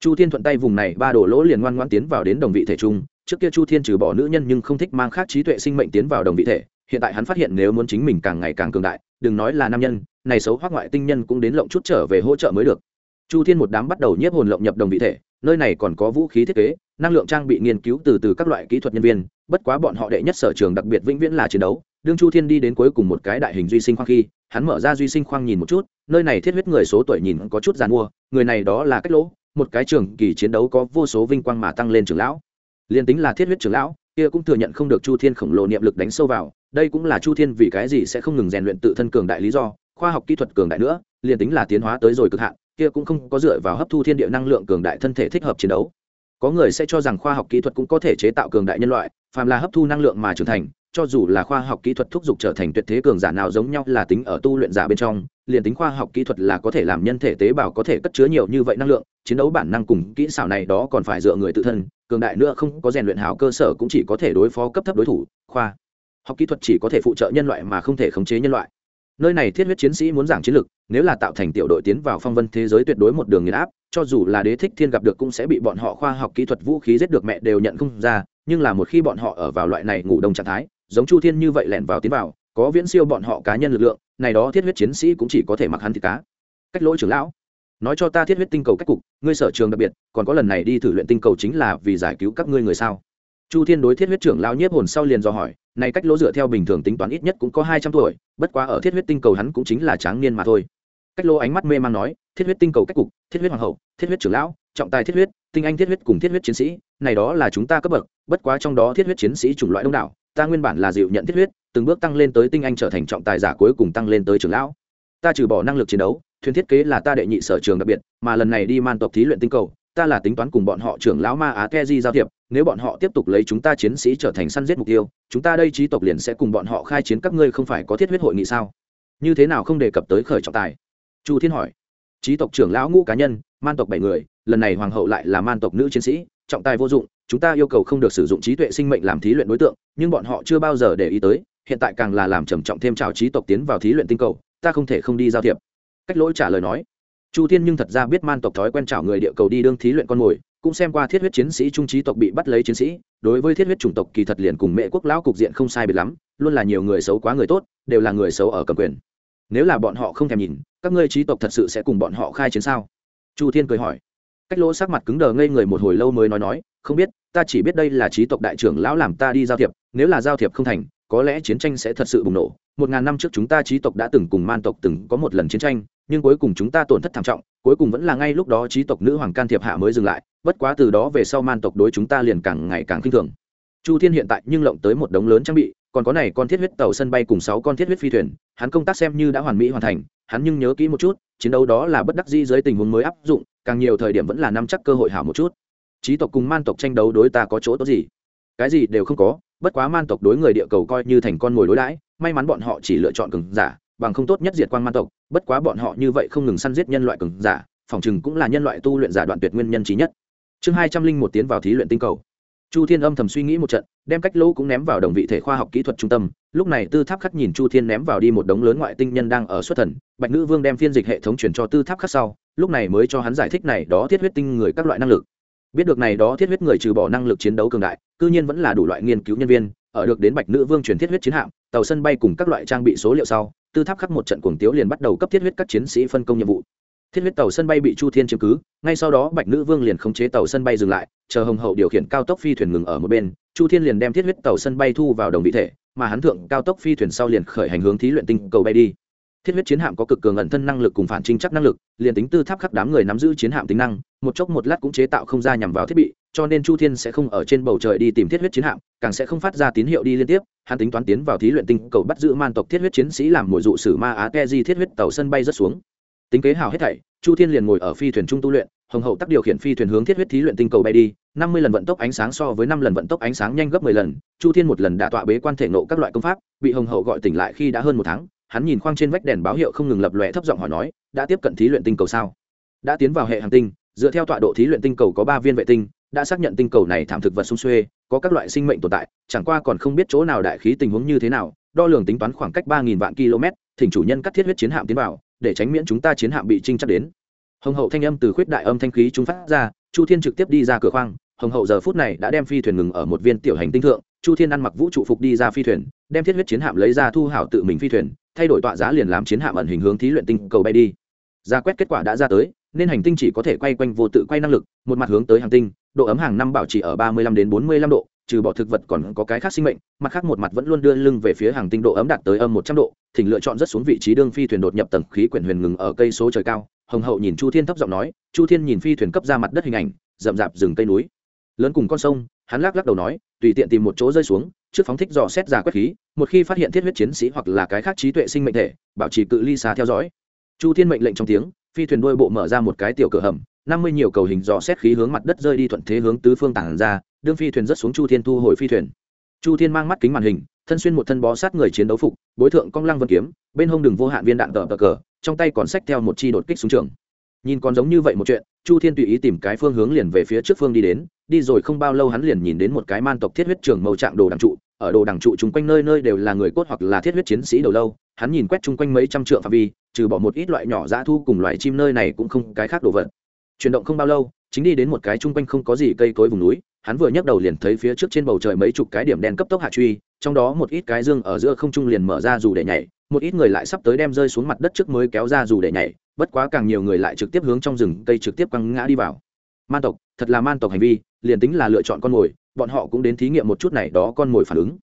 Chu thiên thuận tay vùng này, ba đổ lỗ liền ngoan ngoan tiến vào đến đồng vị thể trung. Trước kia chu thiên trừ bỏ nữ nhân nhưng không thích mang khác trí tuệ sinh mệnh tiến vào đồng vị thể. Hiện tại hắn phát hiện nếu muốn chính mình càng ngày càng cường đại, đừng nói là nam nhân, này xấu hoác ngoại tinh nhân cũng đến lộng chút trở về hỗ trợ mới được. Chu thiên một đám bắt đầu nhiếp hồn lộng nhập đồng vị thể nơi này còn có vũ khí thiết kế, năng lượng trang bị nghiên cứu từ từ các loại kỹ thuật nhân viên, bất quá bọn họ đệ nhất sở trường đặc biệt vĩnh viễn là chiến đấu. Đương chu thiên đi đến cuối cùng một cái đại hình duy sinh khoang khi, hắn mở ra duy sinh khoang nhìn một chút, nơi này thiết huyết người số tuổi nhìn có chút g i à n mua người này đó là cách lỗ, một cái trường kỳ chiến đấu có vô số vinh quang mà tăng lên trưởng lão. Liền tính là thiết huyết trưởng lão, kia cũng thừa nhận không được chu thiên khổng lồ niệm lực đánh sâu vào, đây cũng là chu thiên vì cái gì sẽ không ngừng rèn luyện tự thân cường đại lý do, khoa học kỹ thuật cường đại nữa liền tính là tiến hóa tới rồi cực hạn kia cũng không có dựa vào hấp thu thiên địa năng lượng cường đại thân thể thích hợp chiến đấu. Có người sẽ cho rằng khoa học kỹ thuật cũng có thể chế tạo cường đại nhân loại, phàm là hấp thu năng lượng mà trưởng thành, cho dù là khoa học kỹ thuật thúc giục trở thành tuyệt thế cường giả nào giống nhau là tính ở tu luyện giả bên trong, liền tính khoa học kỹ thuật là có thể làm nhân thể tế bào có thể cất chứa nhiều như vậy năng lượng, chiến đấu bản năng cùng kỹ xảo này đó còn phải dựa người tự thân, cường đại nữa không có rèn luyện hảo cơ sở cũng chỉ có thể đối phó cấp thấp đối thủ, khoa học kỹ thuật chỉ có thể phụ trợ nhân loại mà không thể khống chế nhân loại nơi này thiết huyết chiến sĩ muốn giảng chiến lược, nếu là tạo thành tiểu đội tiến vào phong vân thế giới tuyệt đối một đường nghiền áp, cho dù là đế thích thiên gặp được cũng sẽ bị bọn họ khoa học kỹ thuật vũ khí giết được mẹ đều nhận không ra, nhưng là một khi bọn họ ở vào loại này ngủ đông trạng thái, giống chu thiên như vậy lẻn vào tiến vào, có viễn siêu bọn họ cá nhân lực lượng, này đó thiết huyết chiến sĩ cũng chỉ có thể mặc hắn thịt cá. Cách lỗi trưởng lão, nói cho ta thiết huyết tinh cầu cách cục, ngươi sở trường đặc biệt, còn có lần này đi thử luyện tinh cầu chính là vì giải cứu các ngươi người sao? Chu thiên đối thiết huyết trưởng lão nhiếp hồn sau liền do hỏi, này cách lỗ dựa theo bình thường tính toán ít nhất cũng có hai trăm tuổi, bất quá ở thiết huyết tinh cầu hắn cũng chính là tráng niên mà thôi. Cách lỗ ánh mắt mê man nói, thiết huyết tinh cầu cách cục, thiết huyết hoàng hậu, thiết huyết trưởng lão, trọng tài thiết huyết, tinh anh thiết huyết cùng thiết huyết chiến sĩ, này đó là chúng ta cấp bậc, bất quá trong đó thiết huyết chiến sĩ chủng loại đông đảo, ta nguyên bản là dịu nhận thiết huyết, từng bước tăng lên tới tinh anh trở thành trọng tài giả cuối cùng tăng lên tới trưởng lão. Ta trừ bỏ năng lực chiến đấu, thuyền thiết kế là ta đệ nhị sở trường đặc biệt, mà lần này đi man tộc thí luyện tinh cầu ta là tính toán cùng bọn họ trưởng lão ma á keji giao thiệp, nếu bọn họ tiếp tục lấy chúng ta chiến sĩ trở thành săn giết mục tiêu, chúng ta đây trí tộc liền sẽ cùng bọn họ khai chiến các ngươi không phải có thiết huyết hội nghị sao? Như thế nào không đề cập tới khởi trọng tài? Chu thiên hỏi. Trí tộc trưởng lão ngũ cá nhân, man tộc bảy người, lần này hoàng hậu lại là man tộc nữ chiến sĩ, trọng tài vô dụng, chúng ta yêu cầu không được sử dụng trí tuệ sinh mệnh làm thí luyện đối tượng, nhưng bọn họ chưa bao giờ để ý tới, hiện tại càng là làm trầm trọng thêm trào trí tộc tiến vào thí luyện tinh cầu, ta không thể không đi giao thiệp. Cách lỗi trả lời nói chu thiên nhưng thật ra biết man tộc thói quen chảo người địa cầu đi đương thí luyện con mồi, cũng xem qua thiết huyết chiến sĩ trung trí tộc bị bắt lấy chiến sĩ, đối với thiết huyết chủng tộc kỳ thật liền cùng mẹ quốc lão cục diện không sai biệt lắm, luôn là nhiều người xấu quá người tốt, đều là người xấu ở cầm quyền. Nếu là bọn họ không thèm nhìn, các ngươi trí tộc thật sự sẽ cùng bọn họ khai chiến sao? Chu thiên cười hỏi. Cách lỗ sắc mặt cứng đờ ngây người một hồi lâu mới nói nói, không biết, ta chỉ biết đây là trí tộc đại trưởng lão làm ta đi giao thiệp, nếu là giao thiệp không thành, có lẽ chiến tranh sẽ thật sự bùng nổ một ngàn năm trước chúng ta trí tộc đã từng cùng man tộc từng có một lần chiến tranh, nhưng cuối cùng chúng ta tổn thất thảm trọng, cuối cùng vẫn là ngay lúc đó trí tộc nữ hoàng can thiệp hạ mới dừng lại, bất quá từ đó về sau man tộc đối chúng ta liền càng ngày càng khinh thường. Chu thiên hiện tại nhưng lộng tới một đống lớn trang bị, còn có này con thiết huyết tàu sân bay cùng sáu con thiết huyết phi thuyền, hắn công tác xem như đã hoàn mỹ hoàn thành, hắn nhưng nhớ kỹ một chút, chiến đấu đó là bất đắc di dưới tình huống mới áp dụng, càng nhiều thời điểm vẫn là nắm chắc cơ hội hảo một chút. Trí tộc cùng man tộc tranh đấu đối ta có chỗ tốt gì? Cái gì đều không có, bất quá man tộc đối người địa cầu coi như thành con mồi đối đãi, may mắn bọn họ chỉ lựa chọn cường giả, bằng không tốt nhất diệt quan man tộc, bất quá bọn họ như vậy không ngừng săn giết nhân loại cường giả, phòng chừng cũng là nhân loại tu luyện giả đoạn tuyệt nguyên nhân trí nhất. Chương hai trăm linh một tiến vào thí luyện tinh cầu. Chu thiên âm thầm suy nghĩ một trận, đem cách lỗ cũng ném vào đồng vị thể khoa học kỹ thuật trung tâm, lúc này tư tháp khắc nhìn chu thiên ném vào đi một đống lớn ngoại tinh nhân đang ở xuất thần, bạch nữ vương đem phiên dịch hệ thống chuyển cho tư tháp khắc sau, lúc này mới cho hắn giải thích này đó thiết huyết tinh người các loại năng lực biết được này đó thiết huyết người trừ bỏ năng lực chiến đấu cường đại, cư nhiên vẫn là đủ loại nghiên cứu nhân viên, ở được đến bạch nữ vương truyền thiết huyết chiến hạm, tàu sân bay cùng các loại trang bị số liệu sau, tư tháp khắc một trận cuồng tiếu liền bắt đầu cấp thiết huyết các chiến sĩ phân công nhiệm vụ. Thiết huyết tàu sân bay bị chu thiên chiếm cứ, ngay sau đó bạch nữ vương liền khống chế tàu sân bay dừng lại, chờ hồng hậu điều khiển cao tốc phi thuyền ngừng ở một bên, chu thiên liền đem thiết huyết tàu sân bay thu vào đồng vị thể, mà hắn thượng cao tốc phi thuyền sau liền khởi hành hướng thí luyện tinh cầu bay đi thiết huyết chiến hạm có cực cường ẩn thân năng lực cùng phản trinh chắc năng lực, liền tính tư tháp khắc đám người nắm giữ chiến hạm tính năng, một chốc một lát cũng chế tạo không ra nhằm vào thiết bị, cho nên chu thiên sẽ không ở trên bầu trời đi tìm thiết huyết chiến hạm, càng sẽ không phát ra tín hiệu đi liên tiếp, hắn tính toán tiến vào thí luyện tinh cầu bắt giữ man tộc thiết huyết chiến sĩ làm mồi dụ sử ma á ke di thiết huyết tàu sân bay rất xuống. Tính kế hào hết thảy, chu thiên liền ngồi ở phi thuyền trung tu luyện, hồng hậu tắc điều khiển phi thuyền hướng thiết huyết thí luyện tinh cầu bay đi, năm mươi lần vận tốc ánh sáng so với năm lần vận tốc ánh sáng nhanh gấp mười lần, chu thiên một lần đã tọa bế quan thể nộ các loại công pháp, bị hồng hậu gọi tỉnh lại khi đã hơn một tháng hắn nhìn khoang trên vách đèn báo hiệu không ngừng lập lòe thấp giọng hỏi nói, đã tiếp cận thí luyện tinh cầu sao? Đã tiến vào hệ hành tinh, dựa theo tọa độ thí luyện tinh cầu có ba viên vệ tinh, đã xác nhận tinh cầu này thảm thực vật sung xuê, có các loại sinh mệnh tồn tại, chẳng qua còn không biết chỗ nào đại khí tình huống như thế nào, đo lường tính toán khoảng cách ba nghìn vạn km thỉnh chủ nhân cắt thiết huyết chiến hạm tiến vào, để tránh miễn chúng ta chiến hạm bị trinh chắc đến. Hồng hậu thanh âm từ khuyết đại âm thanh khí chúng phát ra, chu thiên trực tiếp đi ra cửa khoang, hồng hậu giờ phút này đã đem phi thuyền ngừng ở một viên tiểu hành tinh thượng, chu thiên ăn mặc vũ trụ phục đi ra phi thuyền, đem thiết huyết chiến hạm lấy ra thu hảo tự mình phi thuyền thay đổi tọa giá liền làm chiến hạm ẩn hình hướng thí luyện tinh cầu bay đi. Ra quét kết quả đã ra tới, nên hành tinh chỉ có thể quay quanh vô tự quay năng lực, một mặt hướng tới hành tinh, độ ấm hàng năm bảo trì ở ba mươi lăm đến bốn mươi lăm độ, trừ bỏ thực vật còn có cái khác sinh mệnh, mặt khác một mặt vẫn luôn đưa lưng về phía hàng tinh độ ấm đạt tới âm một trăm độ, thỉnh lựa chọn rất xuống vị trí đương phi thuyền đột nhập tầng khí quyển huyền ngừng ở cây số trời cao, hồng hậu nhìn chu thiên thấp giọng nói, chu thiên nhìn phi thuyền cấp ra mặt đất hình ảnh, rậm rạp rừng cây núi. Lớn cùng con sông, hắn lắc lắc đầu nói, tùy tiện tìm một chỗ rơi xuống trước phóng thích dò xét giả quét khí, một khi phát hiện thiết huyết chiến sĩ hoặc là cái khác trí tuệ sinh mệnh thể, bảo trì cự ly xa theo dõi. Chu thiên mệnh lệnh trong tiếng, phi thuyền đuôi bộ mở ra một cái tiểu cửa hầm, năm mươi nhiều cầu hình dò xét khí hướng mặt đất rơi đi thuận thế hướng tứ phương tản ra, đương phi thuyền rất xuống chu thiên thu hồi phi thuyền. Chu thiên mang mắt kính màn hình, thân xuyên một thân bó sát người chiến đấu phục, bối thượng cong lăng vân kiếm, bên hông đường vô hạn viên đạn tờ tờ cờ, trong tay còn xách theo một chi đột kích xuống trường. Nhìn còn giống như vậy một chuyện, chu thiên tùy ý tìm cái phương hướng liền về phía trước phương đi đến đi rồi không bao lâu hắn liền nhìn đến một cái man tộc thiết huyết trường màu trạng đồ đằng trụ. Ở đồ đằng trụ chung quanh nơi nơi đều là người cốt hoặc là thiết huyết chiến sĩ đầu lâu. Hắn nhìn quét chung quanh mấy trăm trượng phạm vi, trừ bỏ một ít loại nhỏ dã thu cùng loại chim nơi này cũng không cái khác đồ vật. Chuyển động không bao lâu, chính đi đến một cái chung quanh không có gì cây cối vùng núi. Hắn vừa nhấc đầu liền thấy phía trước trên bầu trời mấy chục cái điểm đen cấp tốc hạ truy, trong đó một ít cái dương ở giữa không trung liền mở ra dù để nhảy. Một ít người lại sắp tới đem rơi xuống mặt đất trước mới kéo ra dù để nhảy, bất quá càng nhiều người lại trực tiếp hướng trong rừng cây trực tiếp quăng ngã đi vào. Man tộc thật là man tộc hành vi, liền tính là lựa chọn con mồi, bọn họ cũng đến thí nghiệm một chút này đó con mồi phản ứng.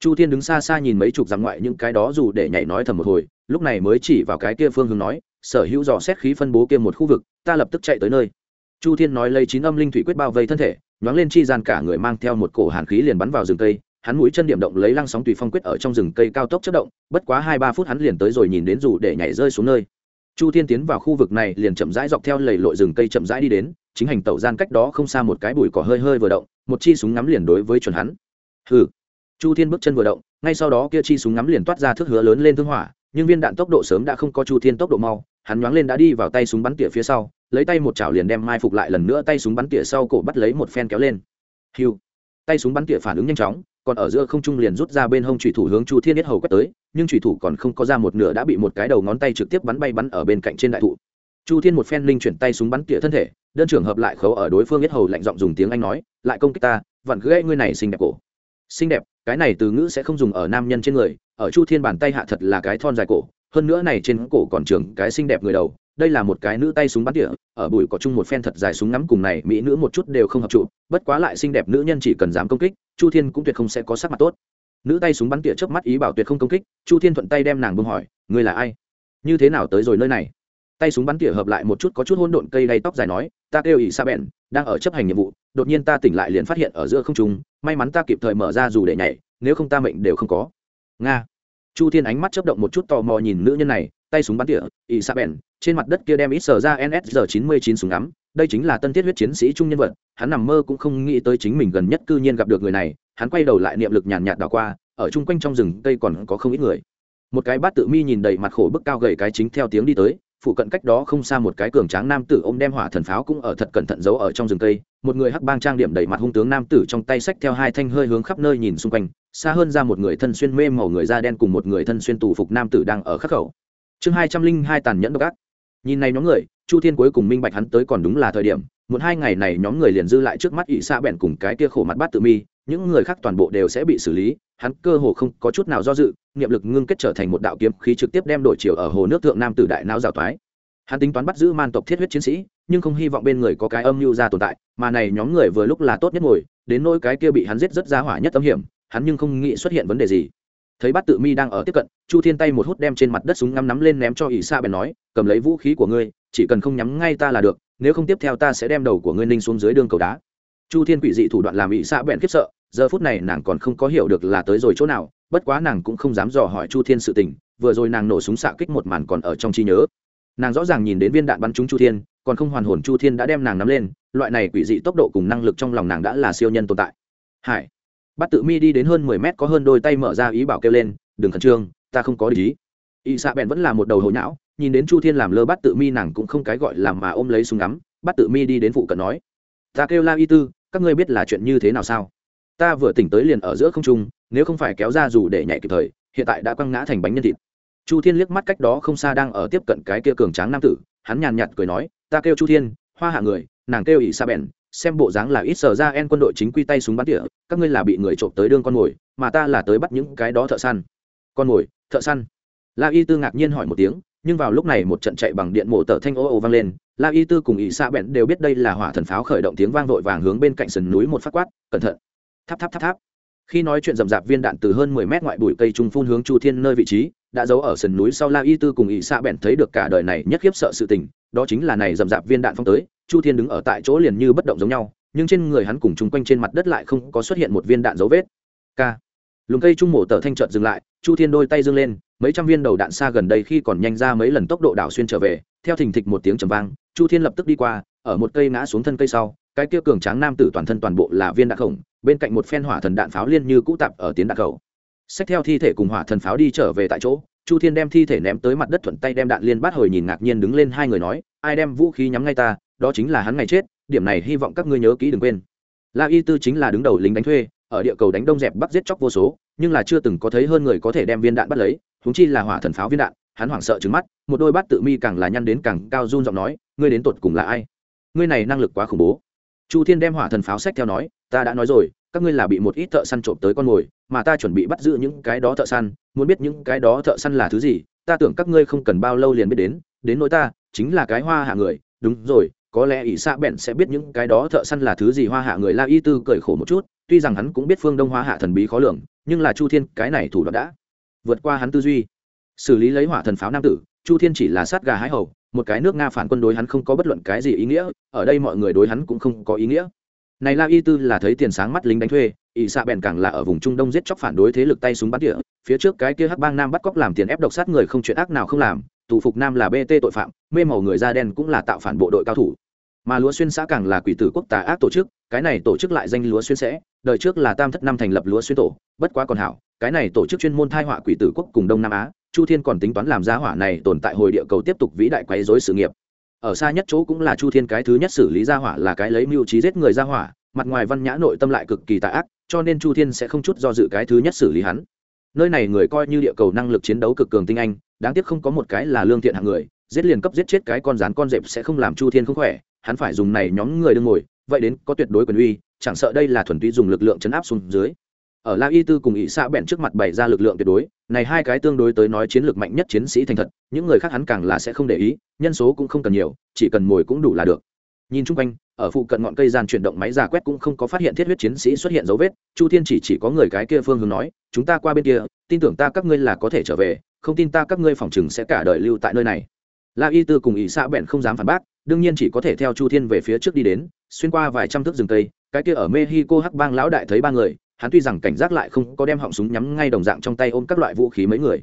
Chu thiên đứng xa xa nhìn mấy chục dặm ngoại những cái đó dù để nhảy nói thầm một hồi, lúc này mới chỉ vào cái kia phương hướng nói, sở hữu dò xét khí phân bố kia một khu vực, ta lập tức chạy tới nơi. Chu thiên nói lấy chín âm linh thủy quyết bao vây thân thể, nhoáng lên chi gian cả người mang theo một cổ hàn khí liền bắn vào rừng cây, hắn mũi chân điểm động lấy lăng sóng tùy phong quyết ở trong rừng cây cao tốc chất động, bất quá hai ba phút hắn liền tới rồi nhìn đến dù để nhảy rơi xuống nơi. Chu thiên tiến vào khu vực này liền chậm rãi dọc theo lầy lội rừng cây chậm rãi đi đến chính hành tẩu gian cách đó không xa một cái bụi cỏ hơi hơi vừa động, một chi súng ngắm liền đối với chuẩn hắn. Hừ. Chu thiên bước chân vừa động, ngay sau đó kia chi súng ngắm liền toát ra thước hứa lớn lên thương hỏa, nhưng viên đạn tốc độ sớm đã không có chu thiên tốc độ mau, hắn nhoáng lên đã đi vào tay súng bắn tỉa phía sau, lấy tay một chảo liền đem mai phục lại lần nữa tay súng bắn tỉa sau cổ bắt lấy một phen kéo lên. Hiu tay súng bắn tỉa phản ứng nhanh chóng, còn ở giữa không trung liền rút ra bên hông thủy thủ hướng chu thiên biết hầu quét tới, nhưng thủy thủ còn không có ra một nửa đã bị một cái đầu ngón tay trực tiếp bắn bay bắn ở bên cạnh trên đại thụ chu thiên một phen linh chuyển tay súng bắn tỉa thân thể, đơn trưởng hợp lại khấu ở đối phương biết hầu lạnh giọng dùng tiếng anh nói, lại công kích ta, vặn gãy ngươi này xinh đẹp cổ. Xinh đẹp, cái này từ ngữ sẽ không dùng ở nam nhân trên người, ở chu thiên bàn tay hạ thật là cái thon dài cổ, hơn nữa này trên cổ còn trường cái xinh đẹp người đầu, đây là một cái nữ tay súng bắn tỉa, ở bụi có chung một phen thật dài súng ngắm cùng này mỹ nữ một chút đều không hợp trụ, bất quá lại xinh đẹp nữ nhân chỉ cần dám công kích, chu thiên cũng tuyệt không sẽ có sắc mặt tốt. Nữ tay súng bắn tỉa trước mắt ý bảo tuyệt không công kích, chu thiên thuận tay đem nàng bưng hỏi, ngươi là ai? Như thế nào tới rồi nơi này? Tay súng bắn tỉa hợp lại một chút có chút hôn độn cây đay tóc dài nói, ta kêu ỷ sa bèn đang ở chấp hành nhiệm vụ, đột nhiên ta tỉnh lại liền phát hiện ở giữa không trung, may mắn ta kịp thời mở ra dù để nhảy, nếu không ta mệnh đều không có. Nga. Chu thiên ánh mắt chấp động một chút tò mò nhìn nữ nhân này, tay súng bắn tỉa ỷ sa bèn trên mặt đất kia đem ít sờ ra nsr chín mươi chín súng ngắm, đây chính là tân thiết huyết chiến sĩ trung nhân vật, hắn nằm mơ cũng không nghĩ tới chính mình gần nhất cư nhiên gặp được người này. Hắn quay đầu lại niệm lực nhàn nhạt đảo qua, ở chung quanh trong rừng cây còn có không ít người. Một cái bát tự mi nhìn đầy mặt khổ bức cao gầy cái chính theo tiếng đi tới phụ cận cách đó không xa một cái cường tráng nam tử ôm đem hỏa thần pháo cũng ở thật cẩn thận giấu ở trong rừng cây. Một người hắc bang trang điểm đầy mặt hung tướng nam tử trong tay sách theo hai thanh hơi hướng khắp nơi nhìn xung quanh. Xa hơn ra một người thân xuyên mê màu người da đen cùng một người thân xuyên tù phục nam tử đang ở khắc khẩu. Chương hai trăm linh hai tàn nhẫn độc ác. Nhìn này nhóm người, chu thiên cuối cùng minh bạch hắn tới còn đúng là thời điểm. Một hai ngày này nhóm người liền dư lại trước mắt ỵ xa bèn cùng cái kia khổ mặt bát tự mi, những người khác toàn bộ đều sẽ bị xử lý hắn cơ hồ không có chút nào do dự, niệm lực ngưng kết trở thành một đạo kiếm khí trực tiếp đem đổi chiều ở hồ nước thượng nam tử đại não rào thoái. Hắn tính toán bắt giữ man tộc thiết huyết chiến sĩ, nhưng không hy vọng bên người có cái âm mưu ra tồn tại, mà này nhóm người vừa lúc là tốt nhất ngồi, đến nỗi cái kia bị hắn giết rất ra hỏa nhất âm hiểm, hắn nhưng không nghĩ xuất hiện vấn đề gì. Thấy bát tự mi đang ở tiếp cận, chu thiên tay một hút đem trên mặt đất súng ngắm nắm lên ném cho ỷ xa bèn nói, cầm lấy vũ khí của ngươi, chỉ cần không nhắm ngay ta là được, nếu không tiếp theo ta sẽ đem đầu của ngươi ninh xuống dưới đường cầu đá. Chu thiên quỷ dị thủ đoạn làm ỷ xa bèn khiếp sợ giờ phút này nàng còn không có hiểu được là tới rồi chỗ nào, bất quá nàng cũng không dám dò hỏi chu thiên sự tình, vừa rồi nàng nổ súng xạ kích một màn còn ở trong trí nhớ. Nàng rõ ràng nhìn đến viên đạn bắn trúng chu thiên, còn không hoàn hồn chu thiên đã đem nàng nắm lên, loại này quỷ dị tốc độ cùng năng lực trong lòng nàng đã là siêu nhân tồn tại. Hải, bắt tự mi đi đến hơn mười mét có hơn đôi tay mở ra ý bảo kêu lên, đừng khẩn trương, ta không có ý. y xạ bèn vẫn là một đầu hồi não nhìn đến chu thiên làm lơ bắt tự mi nàng cũng không cái gọi làm mà ôm lấy súng ngắm, bắt tự mi đi đến phụ cận nói, ta kêu la y tư, các ngươi biết là chuyện như thế nào sao? Ta vừa tỉnh tới liền ở giữa không trung, nếu không phải kéo ra dù để nhảy kịp thời, hiện tại đã quăng ngã thành bánh nhân thịt. Chu thiên liếc mắt cách đó không xa đang ở tiếp cận cái kia cường tráng nam tử, hắn nhàn nhạt cười nói, ta kêu chu thiên, hoa hạ người, nàng kêu ỷ sa bèn xem bộ dáng là ít sờ ra en quân đội chính quy tay súng bắn tỉa, các ngươi là bị người trộm tới đương con mồi, mà ta là tới bắt những cái đó thợ săn. Con mồi, thợ săn? La y tư ngạc nhiên hỏi một tiếng, nhưng vào lúc này một trận chạy bằng điện mổ tờ thanh ô ô vang lên, la y tư cùng ỷ sa bèn đều biết đây là hỏa thần pháo khởi động tiếng vang vội vàng hướng bên cạnh sườn núi một phát quát, cẩn thận tháp tháp tháp tháp. Khi nói chuyện rậm rạp viên đạn từ hơn mười mét ngoại bụi cây trung phun hướng chu thiên nơi vị trí, đã giấu ở sườn núi sau la y tư cùng ỵ sa bèn thấy được cả đời này nhất khiếp sợ sự tình, đó chính là này rậm rạp viên đạn phong tới, chu thiên đứng ở tại chỗ liền như bất động giống nhau, nhưng trên người hắn cùng chung quanh trên mặt đất lại không có xuất hiện một viên đạn dấu vết. K. Lùm cây trung mổ tờ thanh trợt dừng lại, chu thiên đôi tay dâng lên, mấy trăm viên đầu đạn xa gần đây khi còn nhanh ra mấy lần tốc độ đảo xuyên trở về, theo thình thịch một tiếng trầm vang, chu thiên lập tức đi qua, ở một cây ngã xuống thân cây sau cái kia cường tráng nam tử toàn thân toàn bộ là viên đạn khổng, bên cạnh một phen hỏa thần đạn pháo liên như cũ tạp ở tiến đạn khẩu. Xách theo thi thể cùng hỏa thần pháo đi trở về tại chỗ, chu thiên đem thi thể ném tới mặt đất thuận tay đem đạn liên bát hồi nhìn ngạc nhiên đứng lên hai người nói, ai đem vũ khí nhắm ngay ta, đó chính là hắn ngày chết, điểm này hy vọng các ngươi nhớ kỹ đừng quên. La y tư chính là đứng đầu lính đánh thuê, ở địa cầu đánh đông dẹp bắc giết chóc vô số, nhưng là chưa từng có thấy hơn người có thể đem viên đạn bắt lấy húng chi là hỏa thần pháo viên đạn, hắn hoảng sợ trứng mắt, một đôi bát tự mi càng là nhăn đến càng cao run giọng nói, ngươi đến tột cùng là ai? Ngươi này năng lực quá khủng bố chu thiên đem hỏa thần pháo sách theo nói, ta đã nói rồi, các ngươi là bị một ít thợ săn trộm tới con mồi, mà ta chuẩn bị bắt giữ những cái đó thợ săn, muốn biết những cái đó thợ săn là thứ gì, ta tưởng các ngươi không cần bao lâu liền biết đến đến nỗi ta chính là cái hoa hạ người. Đúng rồi, có lẽ ỷ xạ bèn sẽ biết những cái đó thợ săn là thứ gì. Hoa hạ người la y tư cười khổ một chút, tuy rằng hắn cũng biết phương đông hoa hạ thần bí khó lường, nhưng là chu thiên, cái này thủ đoạn đã vượt qua hắn tư duy. Xử lý lấy hỏa thần pháo nam tử, chu thiên chỉ là sát gà hái hầu một cái nước nga phản quân đối hắn không có bất luận cái gì ý nghĩa, ở đây mọi người đối hắn cũng không có ý nghĩa. Này la y tư là thấy tiền sáng mắt lính đánh thuê ỵ xạ bèn càng là ở vùng trung đông giết chóc phản đối thế lực tay súng bắn địa, phía trước cái kia hắc bang nam bắt cóc làm tiền ép độc sát người không chuyện ác nào không làm, tù phục nam là bt tội phạm, mê màu người da đen cũng là tạo phản bộ đội cao thủ. Mà lúa xuyên xã càng là quỷ tử quốc tà ác tổ chức, cái này tổ chức lại danh lúa xuyên sẽ, đời trước là tam thất năm thành lập lúa xuyên tổ, bất quá còn hảo, cái này tổ chức chuyên môn thai họa quỷ tử quốc cùng đông nam á chu thiên còn tính toán làm ra hỏa này tồn tại hồi địa cầu tiếp tục vĩ đại quấy dối sự nghiệp. Ở xa nhất chỗ cũng là chu thiên cái thứ nhất xử lý gia hỏa là cái lấy mưu trí giết người gia hỏa, mặt ngoài văn nhã nội tâm lại cực kỳ tà ác, cho nên chu thiên sẽ không chút do dự cái thứ nhất xử lý hắn. Nơi này người coi như địa cầu năng lực chiến đấu cực cường tinh anh, đáng tiếc không có một cái là lương thiện hạng người, giết liền cấp giết chết cái con rán con dẹp sẽ không làm chu thiên không khỏe, hắn phải dùng này nhóm người đương ngồi, vậy đến có tuyệt đối quyền uy, chẳng sợ đây là thuần túy dùng lực lượng chấn áp xuống dưới ở la y tư cùng Y xạ bẹn trước mặt bày ra lực lượng tuyệt đối, này hai cái tương đối tới nói chiến lược mạnh nhất chiến sĩ thành thật, những người khác hắn càng là sẽ không để ý, nhân số cũng không cần nhiều, chỉ cần mồi cũng đủ là được. Nhìn chung quanh, ở phụ cận ngọn cây gian chuyển động máy giả quét cũng không có phát hiện thiết huyết chiến sĩ xuất hiện dấu vết, chu thiên chỉ chỉ có người cái kia phương hướng nói, chúng ta qua bên kia, tin tưởng ta các ngươi là có thể trở về, không tin ta các ngươi phòng chừng sẽ cả đời lưu tại nơi này. La y tư cùng Y xạ bẹn không dám phản bác, đương nhiên chỉ có thể theo chu thiên về phía trước đi đến, xuyên qua vài trăm thước rừng tây cái kia ở mexico hắc bang lão đại thấy ba người hắn tuy rằng cảnh giác lại không có đem họng súng nhắm ngay đồng dạng trong tay ôm các loại vũ khí mấy người.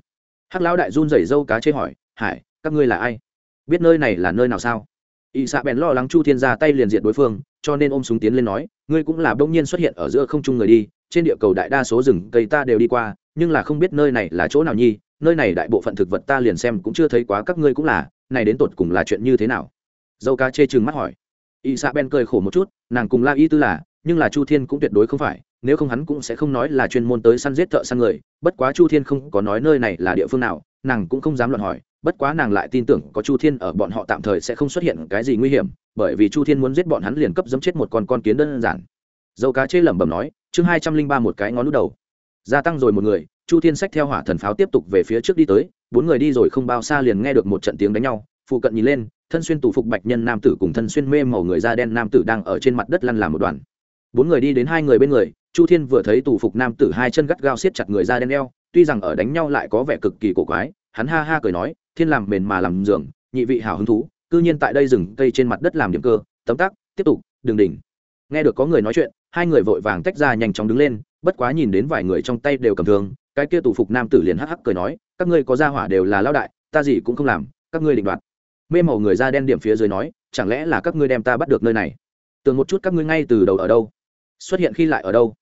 Hắc lão đại run rẩy dâu cá chê hỏi, hải, các ngươi là ai? Biết nơi này là nơi nào sao? Y xạ bèn lo lắng chu thiên ra tay liền diệt đối phương, cho nên ôm súng tiến lên nói, ngươi cũng là bỗng nhiên xuất hiện ở giữa không trung người đi, trên địa cầu đại đa số rừng cây ta đều đi qua, nhưng là không biết nơi này là chỗ nào nhi, nơi này đại bộ phận thực vật ta liền xem cũng chưa thấy quá, các ngươi cũng là, này đến tột cùng là chuyện như thế nào? Dâu cá chê chừng mắt hỏi. Y xạ bèn cười khổ một chút, nàng cùng la y tư là, nhưng là chu thiên cũng tuyệt đối không phải nếu không hắn cũng sẽ không nói là chuyên môn tới săn giết thợ săn người, bất quá chu thiên không có nói nơi này là địa phương nào, nàng cũng không dám luận hỏi, bất quá nàng lại tin tưởng có chu thiên ở bọn họ tạm thời sẽ không xuất hiện cái gì nguy hiểm, bởi vì chu thiên muốn giết bọn hắn liền cấp dấm chết một con con kiến đơn giản. Dâu cá chê lẩm bẩm nói, chương hai trăm linh ba một cái ngón nút đầu. Gia tăng rồi một người, chu thiên sách theo hỏa thần pháo tiếp tục về phía trước đi tới, bốn người đi rồi không bao xa liền nghe được một trận tiếng đánh nhau, phụ cận nhìn lên, thân xuyên tù phục bạch nhân nam tử cùng thân xuyên mê màu người da đen nam tử đang ở trên mặt đất lăn làm một đoàn bốn người đi đến hai người bên người, chu thiên vừa thấy tù phục nam tử hai chân gắt gao siết chặt người ra đen eo tuy rằng ở đánh nhau lại có vẻ cực kỳ cổ quái, hắn ha ha cười nói, thiên làm mền mà làm giường, nhị vị hảo hứng thú, cư nhiên tại đây rừng cây trên mặt đất làm điểm cơ, tấm tắc, tiếp tục đường đỉnh. Nghe được có người nói chuyện, hai người vội vàng tách ra nhanh chóng đứng lên, bất quá nhìn đến vài người trong tay đều cầm thương, cái kia tù phục nam tử liền hắc hắc cười nói, các ngươi có ra hỏa đều là lao đại, ta gì cũng không làm, các ngươi định đoạt. Mê màu người da đen điểm phía dưới nói, chẳng lẽ là các ngươi đem ta bắt được nơi này? Tưởng một chút các ngươi ngay từ đầu ở đâu? Xuất hiện khi lại ở đâu?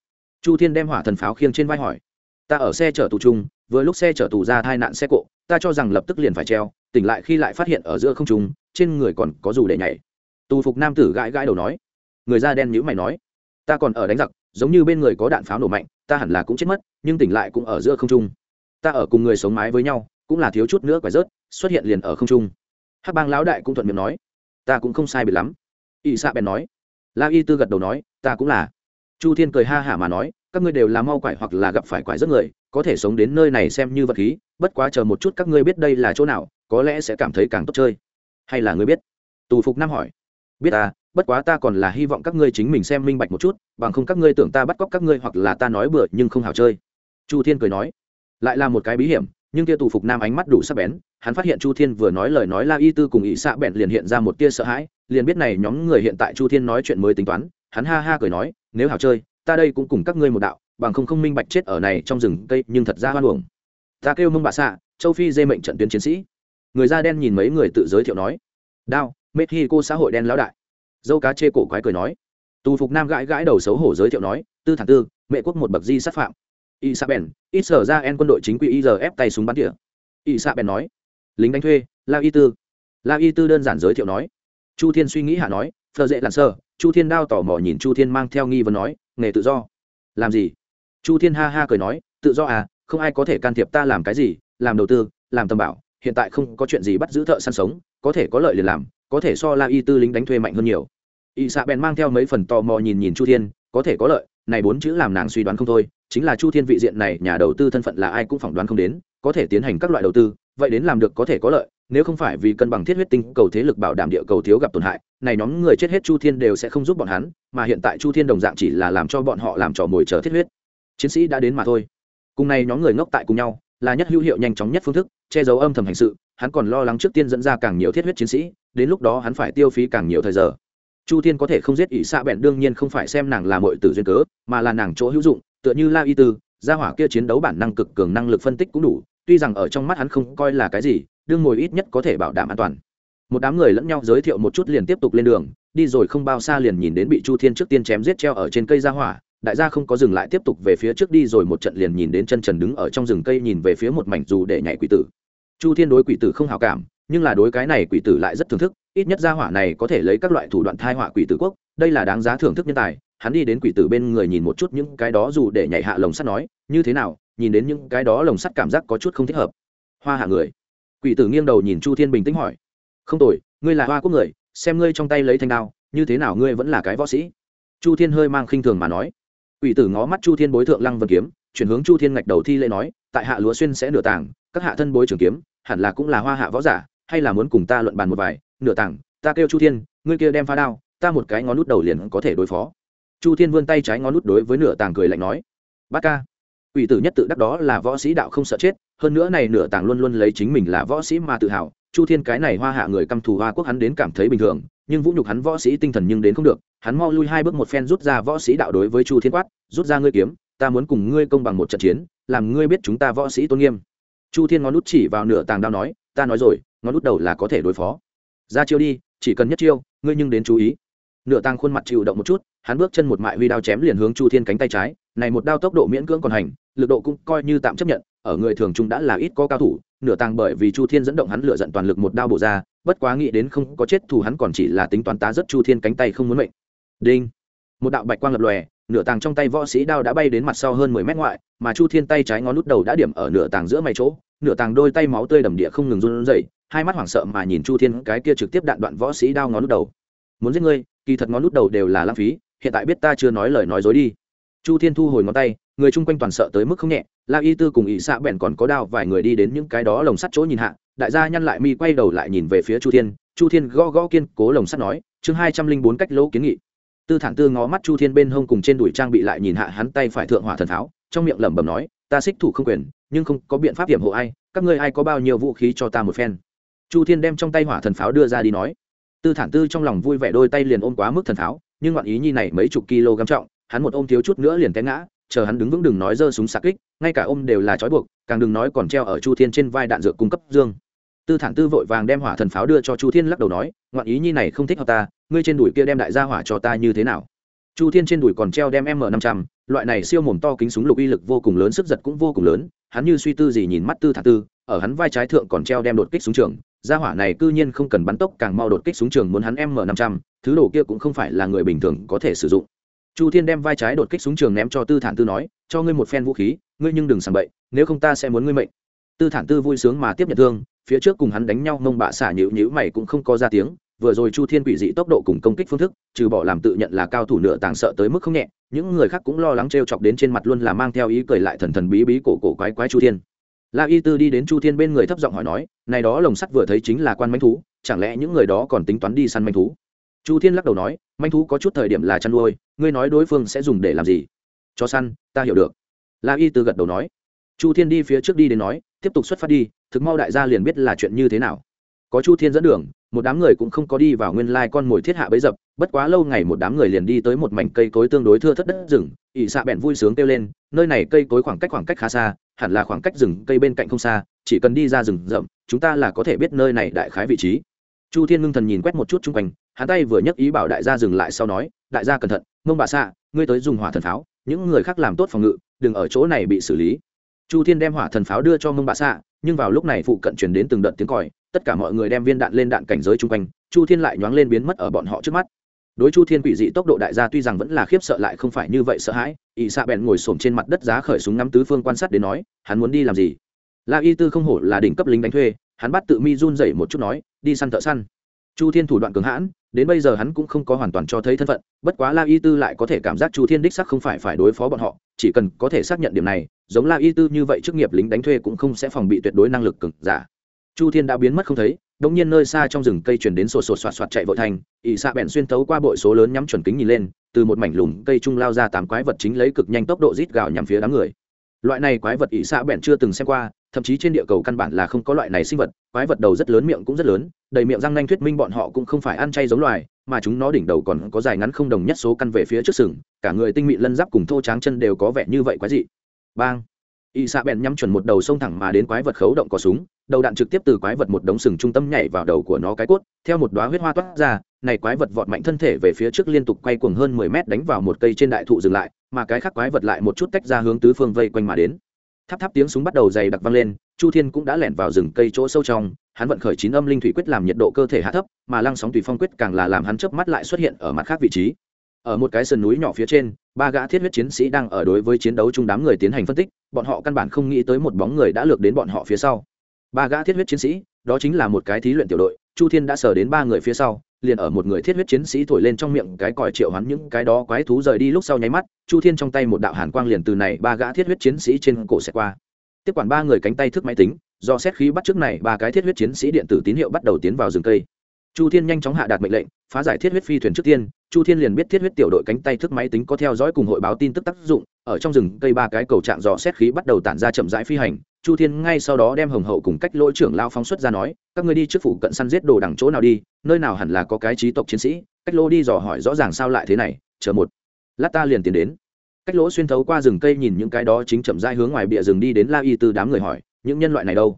Chu thiên đem hỏa thần pháo khiêng trên vai hỏi. Ta ở xe chở tù trung vừa lúc xe chở tù ra tai nạn xe cộ, ta cho rằng lập tức liền phải treo, tỉnh lại khi lại phát hiện ở giữa không trung, trên người còn có dù để nhảy. Tù phục nam tử gãi gãi đầu nói. Người da đen nhữ mày nói. Ta còn ở đánh giặc, giống như bên người có đạn pháo nổ mạnh, ta hẳn là cũng chết mất, nhưng tỉnh lại cũng ở giữa không trung. Ta ở cùng người sống mái với nhau, cũng là thiếu chút nữa quái rớt, xuất hiện liền ở không trung. Hắc bang lão đại cũng thuận miệng nói. Ta cũng không sai biệt lắm. Ỵ xạ bèn nói. La y tư gật đầu nói, ta cũng là chu thiên cười ha hả mà nói, các ngươi đều là mau quải hoặc là gặp phải quải rất người, có thể sống đến nơi này xem như vật khí, bất quá chờ một chút các ngươi biết đây là chỗ nào, có lẽ sẽ cảm thấy càng tốt chơi. Hay là ngươi biết? Tù phục nam hỏi. Biết à bất quá ta còn là hy vọng các ngươi chính mình xem minh bạch một chút, bằng không các ngươi tưởng ta bắt cóc các ngươi hoặc là ta nói bừa nhưng không hào chơi. Chu thiên cười nói. Lại là một cái bí hiểm, nhưng kia tù phục nam ánh mắt đủ sắc bén, hắn phát hiện chu thiên vừa nói lời nói la y tư cùng ỵ xạ bẹn liền hiện ra một tia sợ hãi, liền biết này nhóm người hiện tại chu thiên nói chuyện mới tính toán hắn ha ha cười nói, nếu hào chơi, ta đây cũng cùng các ngươi một đạo, bằng không không minh bạch chết ở này trong rừng cây, nhưng thật ra hoan uổng. Ta kêu mông bà xạ, châu phi dê mệnh trận tuyến chiến sĩ. Người da đen nhìn mấy người tự giới thiệu nói, đao, mexico xã hội đen lão đại. Dâu cá chê cổ quái cười nói, tù phục nam gãi gãi đầu xấu hổ giới thiệu nói, tư thản tư, mẹ quốc một bậc di sát phạm. Y sa bèn ít sở ra en quân đội chính quy y giờ ép tay súng bắn tỉa. Y sa bèn nói, lính đánh thuê la y tư. La y tư đơn giản giới thiệu nói, chu thiên suy nghĩ hạ nói, phờ dễ lặn sơ chu thiên đao tò mò nhìn chu thiên mang theo nghi vấn nói, nghề tự do. Làm gì? Chu thiên ha ha cười nói, tự do à không ai có thể can thiệp ta làm cái gì, làm đầu tư, làm tầm bảo, hiện tại không có chuyện gì bắt giữ thợ săn sống, có thể có lợi liền làm, có thể so la y tư lính đánh thuê mạnh hơn nhiều. Y xạ bèn mang theo mấy phần tò mò nhìn nhìn chu thiên, có thể có lợi, này bốn chữ làm nàng suy đoán không thôi, chính là chu thiên vị diện này, nhà đầu tư thân phận là ai cũng phỏng đoán không đến, có thể tiến hành các loại đầu tư, vậy đến làm được có thể có lợi nếu không phải vì cân bằng thiết huyết tinh cầu thế lực bảo đảm địa cầu thiếu gặp tổn hại, này nhóm người chết hết chu thiên đều sẽ không giúp bọn hắn, mà hiện tại chu thiên đồng dạng chỉ là làm cho bọn họ làm trò mồi chờ thiết huyết. Chiến sĩ đã đến mà thôi. Cùng này nhóm người ngốc tại cùng nhau, là nhất hữu hiệu nhanh chóng nhất phương thức, che giấu âm thầm hành sự, hắn còn lo lắng trước tiên dẫn ra càng nhiều thiết huyết chiến sĩ, đến lúc đó hắn phải tiêu phí càng nhiều thời giờ. Chu thiên có thể không giết ỷ xạ bẹn đương nhiên không phải xem nàng là mọi tử duyên cớ, mà là nàng chỗ hữu dụng, tựa như la y tư, gia hỏa kia chiến đấu bản năng cực cường năng lực phân tích cũng đủ tuy rằng ở trong mắt hắn không coi là cái gì, đương ngồi ít nhất có thể bảo đảm an toàn. Một đám người lẫn nhau giới thiệu một chút liền tiếp tục lên đường, đi rồi không bao xa liền nhìn đến bị chu thiên trước tiên chém giết treo ở trên cây gia hỏa, đại gia không có dừng lại tiếp tục về phía trước đi rồi một trận liền nhìn đến chân trần đứng ở trong rừng cây nhìn về phía một mảnh dù để nhảy quỷ tử. Chu thiên đối quỷ tử không hào cảm, nhưng là đối cái này quỷ tử lại rất thưởng thức, ít nhất gia hỏa này có thể lấy các loại thủ đoạn thai họa quỷ tử quốc, đây là đáng giá thưởng thức nhân tài. Hắn đi đến quỷ tử bên người nhìn một chút những cái đó dù để nhảy hạ lồng sắt nói, như thế nào nhìn đến những cái đó lồng sắt cảm giác có chút không thích hợp. Hoa hạ người. Quỷ tử nghiêng đầu nhìn chu thiên bình tĩnh hỏi. Không tội ngươi là hoa quốc người, xem ngươi trong tay lấy thanh đao, như thế nào ngươi vẫn là cái võ sĩ? Chu thiên hơi mang khinh thường mà nói. Quỷ tử ngó mắt chu thiên bối thượng lăng vân kiếm, chuyển hướng chu thiên ngạch đầu thi lễ nói, tại hạ lúa xuyên sẽ nửa tàng các hạ thân bối trường kiếm, hẳn là cũng là hoa hạ võ giả, hay là muốn cùng ta luận bàn một vài, nửa tàng ta kêu chu thiên, ngươi kia đem phá đao, ta một cái ngón nút đầu liền có thể đối phó. Chu thiên vươn tay trái ngón nút đối với nửa tàng cười lạnh nói. Bát ca ủy tử nhất tự đắc đó là võ sĩ đạo không sợ chết, hơn nữa này nửa tàng luôn luôn lấy chính mình là võ sĩ mà tự hào. Chu thiên cái này hoa hạ người căm thù hoa quốc hắn đến cảm thấy bình thường, nhưng vũ nhục hắn võ sĩ tinh thần nhưng đến không được. Hắn mau lui hai bước một phen rút ra võ sĩ đạo đối với chu thiên quát, rút ra ngươi kiếm, ta muốn cùng ngươi công bằng một trận chiến, làm ngươi biết chúng ta võ sĩ tôn nghiêm. Chu thiên ngón nút chỉ vào nửa tàng đao nói, ta nói rồi, ngón nút đầu là có thể đối phó. Ra chiêu đi, chỉ cần nhất chiêu, ngươi nhưng đến chú ý. Nửa tàng khuôn mặt chịu động một chút, hắn bước chân một mại huy đao chém liền hướng chu thiên cánh tay trái, này một đao tốc độ miễn cưỡng còn hành lực độ cũng coi như tạm chấp nhận, ở người thường trung đã là ít có cao thủ, nửa tàng bởi vì chu thiên dẫn động hắn lựa giận toàn lực một đao bổ ra, bất quá nghĩ đến không có chết thù hắn còn chỉ là tính toán tá rất chu thiên cánh tay không muốn mệnh. Đinh! Một đạo bạch quang lập lòe, nửa tàng trong tay võ sĩ đao đã bay đến mặt sau hơn mười mét ngoại, mà chu thiên tay trái ngón lút đầu đã điểm ở nửa tàng giữa mày chỗ, nửa tàng đôi tay máu tươi đầm địa không ngừng run rẩy, hai mắt hoảng sợ mà nhìn chu thiên cái kia trực tiếp đạn đoạn võ sĩ đao ngón lút đầu. Muốn giết ngươi, kỳ thật ngón lút đầu đều là lãng phí, hiện tại biết ta chưa nói lời nói dối đi. Chu thiên thu hồi ngón tay người chung quanh toàn sợ tới mức không nhẹ la y tư cùng ỵ xạ bèn còn có đao vài người đi đến những cái đó lồng sắt chỗ nhìn hạ đại gia nhăn lại mi quay đầu lại nhìn về phía chu thiên chu thiên gõ gõ kiên cố lồng sắt nói chương hai trăm linh bốn cách lỗ kiến nghị. Tư thản tư ngó mắt chu thiên bên hông cùng trên đùi trang bị lại nhìn hạ hắn tay phải thượng hỏa thần tháo, trong miệng lẩm bẩm nói ta xích thủ không quyền nhưng không có biện pháp hiểm hộ ai các ngươi ai có bao nhiêu vũ khí cho ta một phen. Chu thiên đem trong tay hỏa thần pháo đưa ra đi nói. Tư thản tư trong lòng vui vẻ đôi tay liền ôm quá mức thần pháo nhưng ngoạn ý nhi này mấy chục kg trọng hắn một ôm thiếu chút nữa liền té ngã chờ hắn đứng vững đừng nói giơ súng sạc kích, ngay cả ôm đều là trói buộc, càng đừng nói còn treo ở chu thiên trên vai đạn dược cung cấp dương. Tư thản tư vội vàng đem hỏa thần pháo đưa cho chu thiên lắc đầu nói, ngoạn ý nhi này không thích hợp ta, ngươi trên đùi kia đem đại gia hỏa cho ta như thế nào? Chu thiên trên đùi còn treo đem m năm trăm, loại này siêu mồm to kính súng lục uy lực vô cùng lớn, sức giật cũng vô cùng lớn, hắn như suy tư gì nhìn mắt tư thản tư, ở hắn vai trái thượng còn treo đem đột kích súng trường, gia hỏa này cư nhiên không cần bắn tốc càng mau đột kích súng trường muốn hắn m năm trăm, thứ đồ kia cũng không phải là người bình thường có thể sử dụng chu thiên đem vai trái đột kích súng trường ném cho tư thản tư nói, cho ngươi một phen vũ khí, ngươi nhưng đừng sàng bậy, nếu không ta sẽ muốn ngươi mệnh. Tư thản tư vui sướng mà tiếp nhận thương, phía trước cùng hắn đánh nhau, mông bạ xả nhữ nhữ mày cũng không có ra tiếng, vừa rồi chu thiên quỷ dị tốc độ cùng công kích phương thức, trừ bỏ làm tự nhận là cao thủ nửa tàng sợ tới mức không nhẹ, những người khác cũng lo lắng t r e o chọc đến trên mặt luôn là mang theo ý cười lại thần thần bí bí cổ cổ quái quái chu thiên. La y tư đi đến chu thiên bên người thấp giọng hỏi nói, này đó lồng sắt vừa thấy chính là quan manh thú, chẳng lẽ những người đó còn tính toán đi săn manh thú? Chu thiên lắc đầu nói, manh thú có chút thời điểm là chăn nuôi, ngươi nói đối phương sẽ dùng để làm gì? Cho săn, ta hiểu được. La y tư gật đầu nói. Chu thiên đi phía trước đi đến nói, tiếp tục xuất phát đi, thực mau đại gia liền biết là chuyện như thế nào. Có chu thiên dẫn đường, một đám người cũng không có đi vào nguyên lai con mồi thiết hạ bấy dập, bất quá lâu ngày một đám người liền đi tới một mảnh cây cối tương đối thưa thất đất rừng ỵ xạ bẹn vui sướng kêu lên, nơi này cây cối khoảng cách khoảng cách khá xa, hẳn là khoảng cách rừng cây bên cạnh không xa, chỉ cần đi ra rừng rậm, chúng ta là có thể biết nơi này đại khái vị trí. Chu thiên ngưng thần nhìn quét một chút chung quanh hắn tay vừa nhấc ý bảo đại gia dừng lại sau nói, đại gia cẩn thận, mông bà xạ, ngươi tới dùng hỏa thần pháo, những người khác làm tốt phòng ngự, đừng ở chỗ này bị xử lý. Chu thiên đem hỏa thần pháo đưa cho mông bà xạ, nhưng vào lúc này phụ cận chuyển đến từng đợt tiếng còi, tất cả mọi người đem viên đạn lên đạn cảnh giới chung quanh, chu thiên lại nhoáng lên biến mất ở bọn họ trước mắt. Đối chu thiên quỷ dị tốc độ đại gia tuy rằng vẫn là khiếp sợ lại không phải như vậy sợ hãi ỵ xạ bèn ngồi s trên mặt đất giá khởi súng ngắm tứ phương quan sát đến nói, hắn muốn đi làm gì? La y tư không hổ là đỉnh cấp lính đánh thuê, hắn bắt tự mi run dậy một chút nói, đi săn thợ săn chu thiên thủ đoạn cường hãn, đến bây giờ hắn cũng không có hoàn toàn cho thấy thân phận, bất quá la y tư lại có thể cảm giác chu thiên đích sắc không phải phải đối phó bọn họ, chỉ cần có thể xác nhận điểm này, giống la y tư như vậy chức nghiệp lính đánh thuê cũng không sẽ phòng bị tuyệt đối năng lực cực giả. Chu thiên đã biến mất không thấy đống nhiên nơi xa trong rừng cây chuyển đến sột sột soạt soạt chạy vội thành ỵ xạ bẹn xuyên tấu qua bội số lớn nhắm chuẩn kính nhìn lên, từ một mảnh lùm cây trung lao ra tám quái vật chính lấy cực nhanh tốc độ rít gào nhằm phía đám người. Loại này quái vật ỵ xạ bẹn chưa từng xem qua thậm chí trên địa cầu căn bản là không có loại này sinh vật, quái vật đầu rất lớn, miệng cũng rất lớn, đầy miệng răng nanh thuyết minh bọn họ cũng không phải ăn chay giống loài, mà chúng nó đỉnh đầu còn có dài ngắn không đồng nhất số căn về phía trước sừng, cả người tinh mị lân giáp cùng thô tráng chân đều có vẻ như vậy quái dị. Bang! Y xạ bèn nhắm chuẩn một đầu sông thẳng mà đến quái vật khấu động có súng, đầu đạn trực tiếp từ quái vật một đống sừng trung tâm nhảy vào đầu của nó cái cốt, theo một đoá huyết hoa toát ra, này quái vật vọt mạnh thân thể về phía trước liên tục quay cuồng hơn mười mét đánh vào một cây trên đại thụ dừng lại, mà cái khác quái vật lại một chút tách ra hướng tứ phương vây quanh mà đến tháp tháp tiếng súng bắt đầu dày đặc vang lên, chu thiên cũng đã lẻn vào rừng cây chỗ sâu trong, hắn vận khởi chín âm linh thủy quyết làm nhiệt độ cơ thể hạ thấp, mà lăng sóng tùy phong quyết càng là làm hắn chớp mắt lại xuất hiện ở mặt khác vị trí. Ở một cái sườn núi nhỏ phía trên, ba gã thiết huyết chiến sĩ đang ở đối với chiến đấu chung đám người tiến hành phân tích, bọn họ căn bản không nghĩ tới một bóng người đã lược đến bọn họ phía sau. Ba gã thiết huyết chiến sĩ, đó chính là một cái thí luyện tiểu đội, chu thiên đã sờ đến ba người phía sau liền ở một người thiết huyết chiến sĩ thổi lên trong miệng cái còi triệu hắn những cái đó quái thú rời đi lúc sau nháy mắt, chu thiên trong tay một đạo hàn quang liền từ này ba gã thiết huyết chiến sĩ trên cổ xẹt qua. Tiếp quản ba người cánh tay thức máy tính, do xét khí bắt trước này ba cái thiết huyết chiến sĩ điện tử tín hiệu bắt đầu tiến vào rừng cây. Chu thiên nhanh chóng hạ đạt mệnh lệnh, phá giải thiết huyết phi thuyền trước tiên. Chu thiên liền biết thiết huyết tiểu đội cánh tay thức máy tính có theo dõi cùng hội báo tin tức tác dụng, ở trong rừng cây ba cái cầu trạng dò xét khí bắt đầu tản ra chậm rãi phi hành chu thiên ngay sau đó đem hồng hậu cùng cách lỗi trưởng lao phóng xuất ra nói, các ngươi đi trước phủ cận săn giết đồ đằng chỗ nào đi, nơi nào hẳn là có cái trí tộc chiến sĩ, cách lỗ đi dò hỏi rõ ràng sao lại thế này, chờ một lát ta liền tiến đến. Cách lỗ xuyên thấu qua rừng cây nhìn những cái đó chính chậm rãi hướng ngoài bìa rừng đi đến la y từ đám người hỏi, những nhân loại này đâu?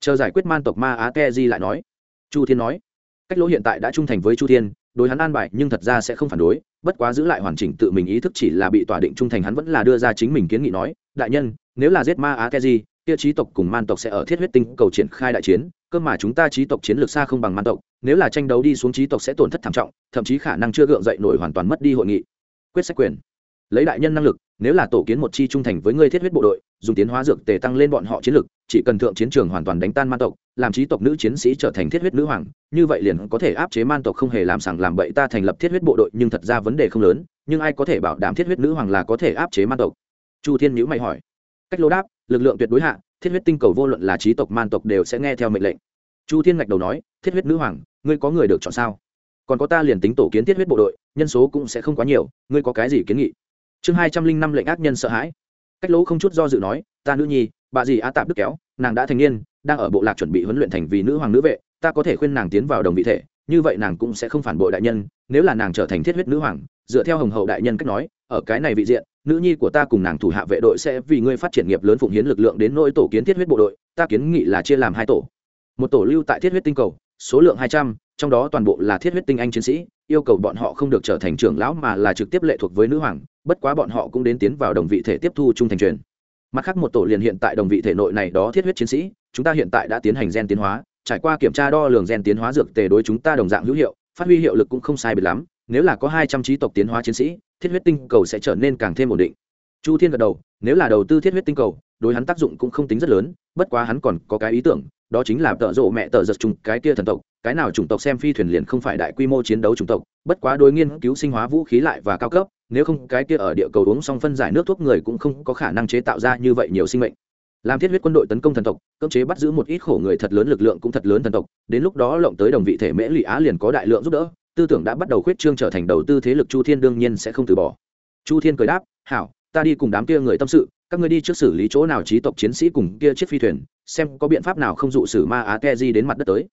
Chờ giải quyết man tộc ma á ke di lại nói. Chu thiên nói, cách lỗ hiện tại đã trung thành với chu thiên, đối hắn an bài nhưng thật ra sẽ không phản đối, bất quá giữ lại hoàn chỉnh tự mình ý thức chỉ là bị tỏa định trung thành hắn vẫn là đưa ra chính mình kiến nghị nói, đại nhân, nếu là giết ma á ke di kia trí tộc cùng man tộc sẽ ở thiết huyết tinh cầu triển khai đại chiến, cơ mà chúng ta trí tộc chiến lược xa không bằng man tộc, nếu là tranh đấu đi xuống trí tộc sẽ tổn thất thảm trọng, thậm chí khả năng chưa gượng dậy nổi hoàn toàn mất đi hội nghị. Quyết sách quyền. Lấy đại nhân năng lực, nếu là tổ kiến một chi trung thành với ngươi thiết huyết bộ đội, dùng tiến hóa dược tề tăng lên bọn họ chiến lực, chỉ cần thượng chiến trường hoàn toàn đánh tan man tộc, làm trí tộc nữ chiến sĩ trở thành thiết huyết nữ hoàng, như vậy liền có thể áp chế man tộc không hề làm sằng làm bậy ta thành lập thiết huyết bộ đội, nhưng thật ra vấn đề không lớn, nhưng ai có thể bảo đảm thiết huyết nữ hoàng là có thể áp chế man tộc? Chu thiên nhữ mày hỏi cách lô đáp, lực lượng tuyệt đối hạ, thiết huyết tinh cầu vô luận là trí tộc, man tộc đều sẽ nghe theo mệnh lệnh. Chu thiên ngạch đầu nói, thiết huyết nữ hoàng, ngươi có người được chọn sao? Còn có ta liền tính tổ kiến thiết huyết bộ đội, nhân số cũng sẽ không quá nhiều, ngươi có cái gì kiến nghị? Chương hai trăm linh năm lệnh ác nhân sợ hãi. Cách lỗ không chút do dự nói, ta nữ nhi, bà dì á tạp đức kéo, nàng đã thành niên, đang ở bộ lạc chuẩn bị huấn luyện thành vì nữ hoàng nữ vệ, ta có thể khuyên nàng tiến vào đồng vị thể, như vậy nàng cũng sẽ không phản bội đại nhân, nếu là nàng trở thành thiết huyết nữ hoàng, dựa theo hồng hậu đại nhân cách nói, ở cái này vị diện nữ nhi của ta cùng nàng thủ hạ vệ đội sẽ vì ngươi phát triển nghiệp lớn phụng hiến lực lượng đến nỗi tổ kiến thiết huyết bộ đội, ta kiến nghị là chia làm hai tổ. Một tổ lưu tại thiết huyết tinh cầu, số lượng hai trăm, trong đó toàn bộ là thiết huyết tinh anh chiến sĩ, yêu cầu bọn họ không được trở thành trưởng lão mà là trực tiếp lệ thuộc với nữ hoàng, bất quá bọn họ cũng đến tiến vào đồng vị thể tiếp thu trung thành truyền. Mặt khác một tổ liền hiện tại đồng vị thể nội này đó thiết huyết chiến sĩ, chúng ta hiện tại đã tiến hành gen tiến hóa, trải qua kiểm tra đo lường gen tiến hóa dược tề đối chúng ta đồng dạng hữu hiệu, phát huy hiệu lực cũng không sai biệt lắm nếu là có hai trăm trí tộc tiến hóa chiến sĩ thiết huyết tinh cầu sẽ trở nên càng thêm ổn định. Chu thiên gật đầu nếu là đầu tư thiết huyết tinh cầu đối hắn tác dụng cũng không tính rất lớn bất quá hắn còn có cái ý tưởng đó chính là tợ rộ mẹ tợ giật trùng, cái kia thần tộc cái nào chủng tộc xem phi thuyền liền không phải đại quy mô chiến đấu chủng tộc bất quá đối nghiên cứu sinh hóa vũ khí lại và cao cấp nếu không cái kia ở địa cầu uống xong phân giải nước thuốc người cũng không có khả năng chế tạo ra như vậy nhiều sinh mệnh. Làm thiết huyết quân đội tấn công thần tộc cưỡng chế bắt giữ một ít khổ người thật lớn lực lượng cũng thật lớn thần tộc đến lúc đó lộng tới đồng vị thể mễ lụy á liền có đại lượng giúp đỡ tư tưởng đã bắt đầu khuyết trương trở thành đầu tư thế lực chu thiên đương nhiên sẽ không từ bỏ. Chu thiên cười đáp, hảo, ta đi cùng đám kia người tâm sự, các ngươi đi trước xử lý chỗ nào trí tộc chiến sĩ cùng kia chiếc phi thuyền, xem có biện pháp nào không dụ sử ma á te di đến mặt đất tới.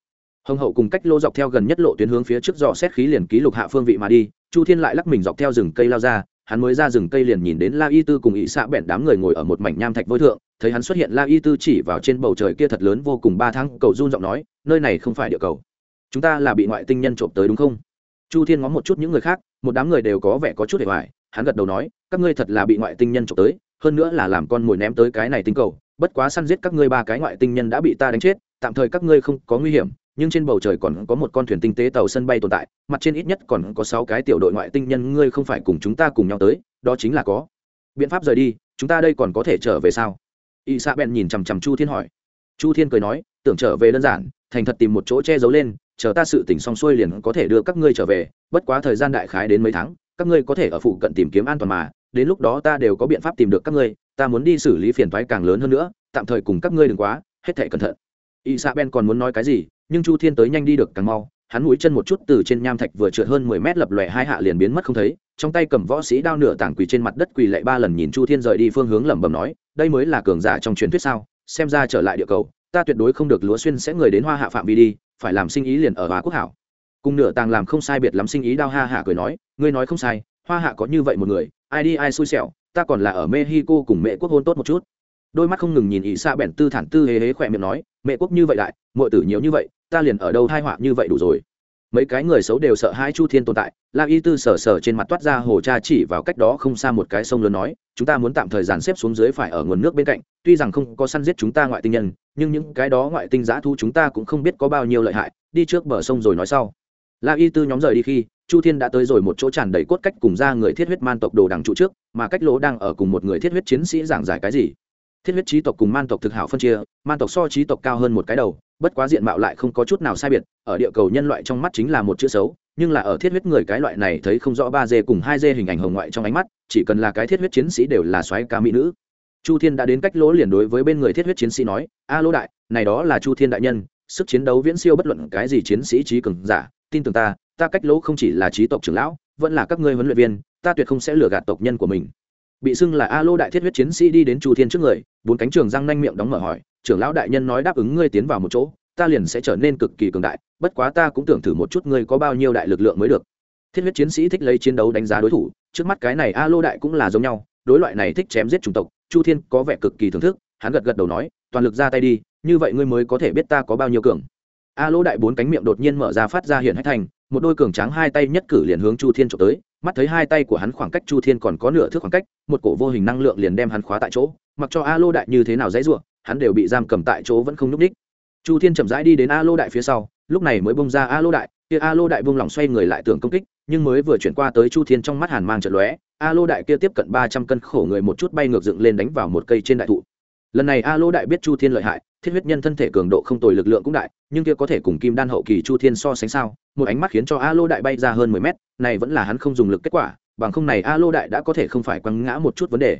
Hồng hậu cùng cách lô dọc theo gần nhất lộ tuyến hướng phía trước dò xét khí liền ký lục hạ phương vị mà đi, chu thiên lại lắc mình dọc theo rừng cây lao ra, hắn mới ra rừng cây liền nhìn đến la y tư cùng ỵ xạ bẹn đám người ngồi ở một mảnh nham thạch vôi thượng, thấy hắn xuất hiện la y tư chỉ vào trên bầu trời kia thật lớn vô cùng ba tháng, cầu run giọng nói, nơi này không phải địa cầu. Chúng ta là bị ngoại tinh nhân trộm tới đúng không? Chu thiên ngó một chút những người khác, một đám người đều có vẻ có chút để hoài, hắn gật đầu nói, các ngươi thật là bị ngoại tinh nhân trộm tới, hơn nữa là làm con mồi ném tới cái này tinh cầu, bất quá săn giết các ngươi ba cái ngoại tinh nhân đã bị ta đánh chết, tạm thời các ngươi không có nguy hiểm, nhưng trên bầu trời còn có một con thuyền tinh tế tàu sân bay tồn tại, mặt trên ít nhất còn có sáu cái tiểu đội ngoại tinh nhân ngươi không phải cùng chúng ta cùng nhau tới, đó chính là có. Biện pháp rời đi, chúng ta đây còn có thể trở về sao? Y sa bèn nhìn chằm chằm chu thiên hỏi. Chu thiên cười nói, tưởng trở về đơn giản, thành thật tìm một chỗ che giấu lên chờ ta sự tỉnh xong xuôi liền có thể đưa các ngươi trở về, bất quá thời gian đại khái đến mấy tháng, các ngươi có thể ở phụ cận tìm kiếm an toàn mà, đến lúc đó ta đều có biện pháp tìm được các ngươi, ta muốn đi xử lý phiền thoái càng lớn hơn nữa, tạm thời cùng các ngươi đừng quá, hết thể cẩn thận. Y sa ben còn muốn nói cái gì, nhưng chu thiên tới nhanh đi được càng mau, hắn mũi chân một chút từ trên nham thạch vừa trượt hơn mười mét lập lòe hai hạ liền biến mất không thấy, trong tay cầm võ sĩ đao nửa tảng quỳ trên mặt đất quỳ lệ ba lần nhìn chu thiên rời đi phương hướng lẩm bẩm nói, đây mới là cường giả trong truyền thuyết sao, xem ra trở lại địa cầu ta tuyệt đối không được lúa xuyên sẽ người đến hoa hạ phạm vi đi, phải làm sinh ý liền ở hoa quốc hảo. Cùng nửa tàng làm không sai biệt lắm sinh ý đao ha hạ cười nói, ngươi nói không sai, hoa hạ có như vậy một người, ai đi ai xui xẻo, ta còn là ở mexico cùng mẹ quốc hôn tốt một chút. Đôi mắt không ngừng nhìn ý xa bèn tư thản tư hế hế khỏe miệng nói, mẹ quốc như vậy đại mọi tử nhiều như vậy, ta liền ở đâu thai họa như vậy đủ rồi mấy cái người xấu đều sợ hai chu thiên tồn tại, la y tư sờ sờ trên mặt toát ra hồ cha chỉ vào cách đó không xa một cái sông lớn nói, chúng ta muốn tạm thời dàn xếp xuống dưới phải ở nguồn nước bên cạnh, tuy rằng không có săn giết chúng ta ngoại tinh nhân, nhưng những cái đó ngoại tinh giã thu chúng ta cũng không biết có bao nhiêu lợi hại, đi trước bờ sông rồi nói sau. La y tư nhóm rời đi khi, chu thiên đã tới rồi một chỗ tràn đầy cốt cách cùng ra người thiết huyết man tộc đồ đằng trụ trước, mà cách lỗ đang ở cùng một người thiết huyết chiến sĩ giảng giải cái gì? Thiết huyết trí tộc cùng man tộc thực hảo phân chia, man tộc so trí tộc cao hơn một cái đầu bất quá diện mạo lại không có chút nào sai biệt, ở địa cầu nhân loại trong mắt chính là một chữ xấu, nhưng là ở thiết huyết người cái loại này thấy không rõ ba d cùng hai d hình ảnh hồng ngoại trong ánh mắt, chỉ cần là cái thiết huyết chiến sĩ đều là xoáy ca mỹ nữ. Chu thiên đã đến cách lỗ liền đối với bên người thiết huyết chiến sĩ nói, a lỗ đại, này đó là chu thiên đại nhân, sức chiến đấu viễn siêu bất luận cái gì chiến sĩ trí cường giả, tin tưởng ta ta cách lỗ không chỉ là trí tộc trưởng lão, vẫn là các ngươi huấn luyện viên, ta tuyệt không sẽ lừa gạt tộc nhân của mình bị xưng là a lô đại thiết huyết chiến sĩ đi đến chu thiên trước người, bốn cánh trường răng nanh miệng đóng mở hỏi, trưởng lão đại nhân nói đáp ứng ngươi tiến vào một chỗ, ta liền sẽ trở nên cực kỳ cường đại, bất quá ta cũng tưởng thử một chút ngươi có bao nhiêu đại lực lượng mới được. Thiết huyết chiến sĩ thích lấy chiến đấu đánh giá đối thủ, trước mắt cái này a lô đại cũng là giống nhau, đối loại này thích chém giết chủng tộc, chu thiên có vẻ cực kỳ thưởng thức, hắn gật gật đầu nói, toàn lực ra tay đi, như vậy ngươi mới có thể biết ta có bao nhiêu cường. A lô đại bốn cánh miệng đột nhiên mở ra phát ra hiện hách thành, một đôi cường tráng hai tay nhất cử liền hướng chu thiên trộm tới mắt thấy hai tay của hắn khoảng cách chu thiên còn có nửa thước khoảng cách, một cổ vô hình năng lượng liền đem hắn khóa tại chỗ, mặc cho a lô đại như thế nào dãy ruộng hắn đều bị giam cầm tại chỗ vẫn không n ú c ních chu thiên chậm rãi đi đến a lô đại phía sau, lúc này mới bông ra a lô đại, kia a lô đại bông lỏng xoay người lại tưởng công kích, nhưng mới vừa chuyển qua tới chu thiên trong mắt hàn mang trận lóe, a lô đại kia tiếp cận ba trăm cân khổ người một chút bay ngược dựng lên đánh vào một cây trên đại thụ. Lần này a lô đại biết chu thiên lợi hại, thiết huyết nhân thân thể cường độ không tồi lực lượng cũng đại, nhưng kia có thể cùng kim đan hậu kỳ chu thiên so sánh sao? Một ánh mắt khiến cho a lô đại bay ra hơn mười mét này vẫn là hắn không dùng lực kết quả, bằng không này a lô đại đã có thể không phải quăng ngã một chút vấn đề.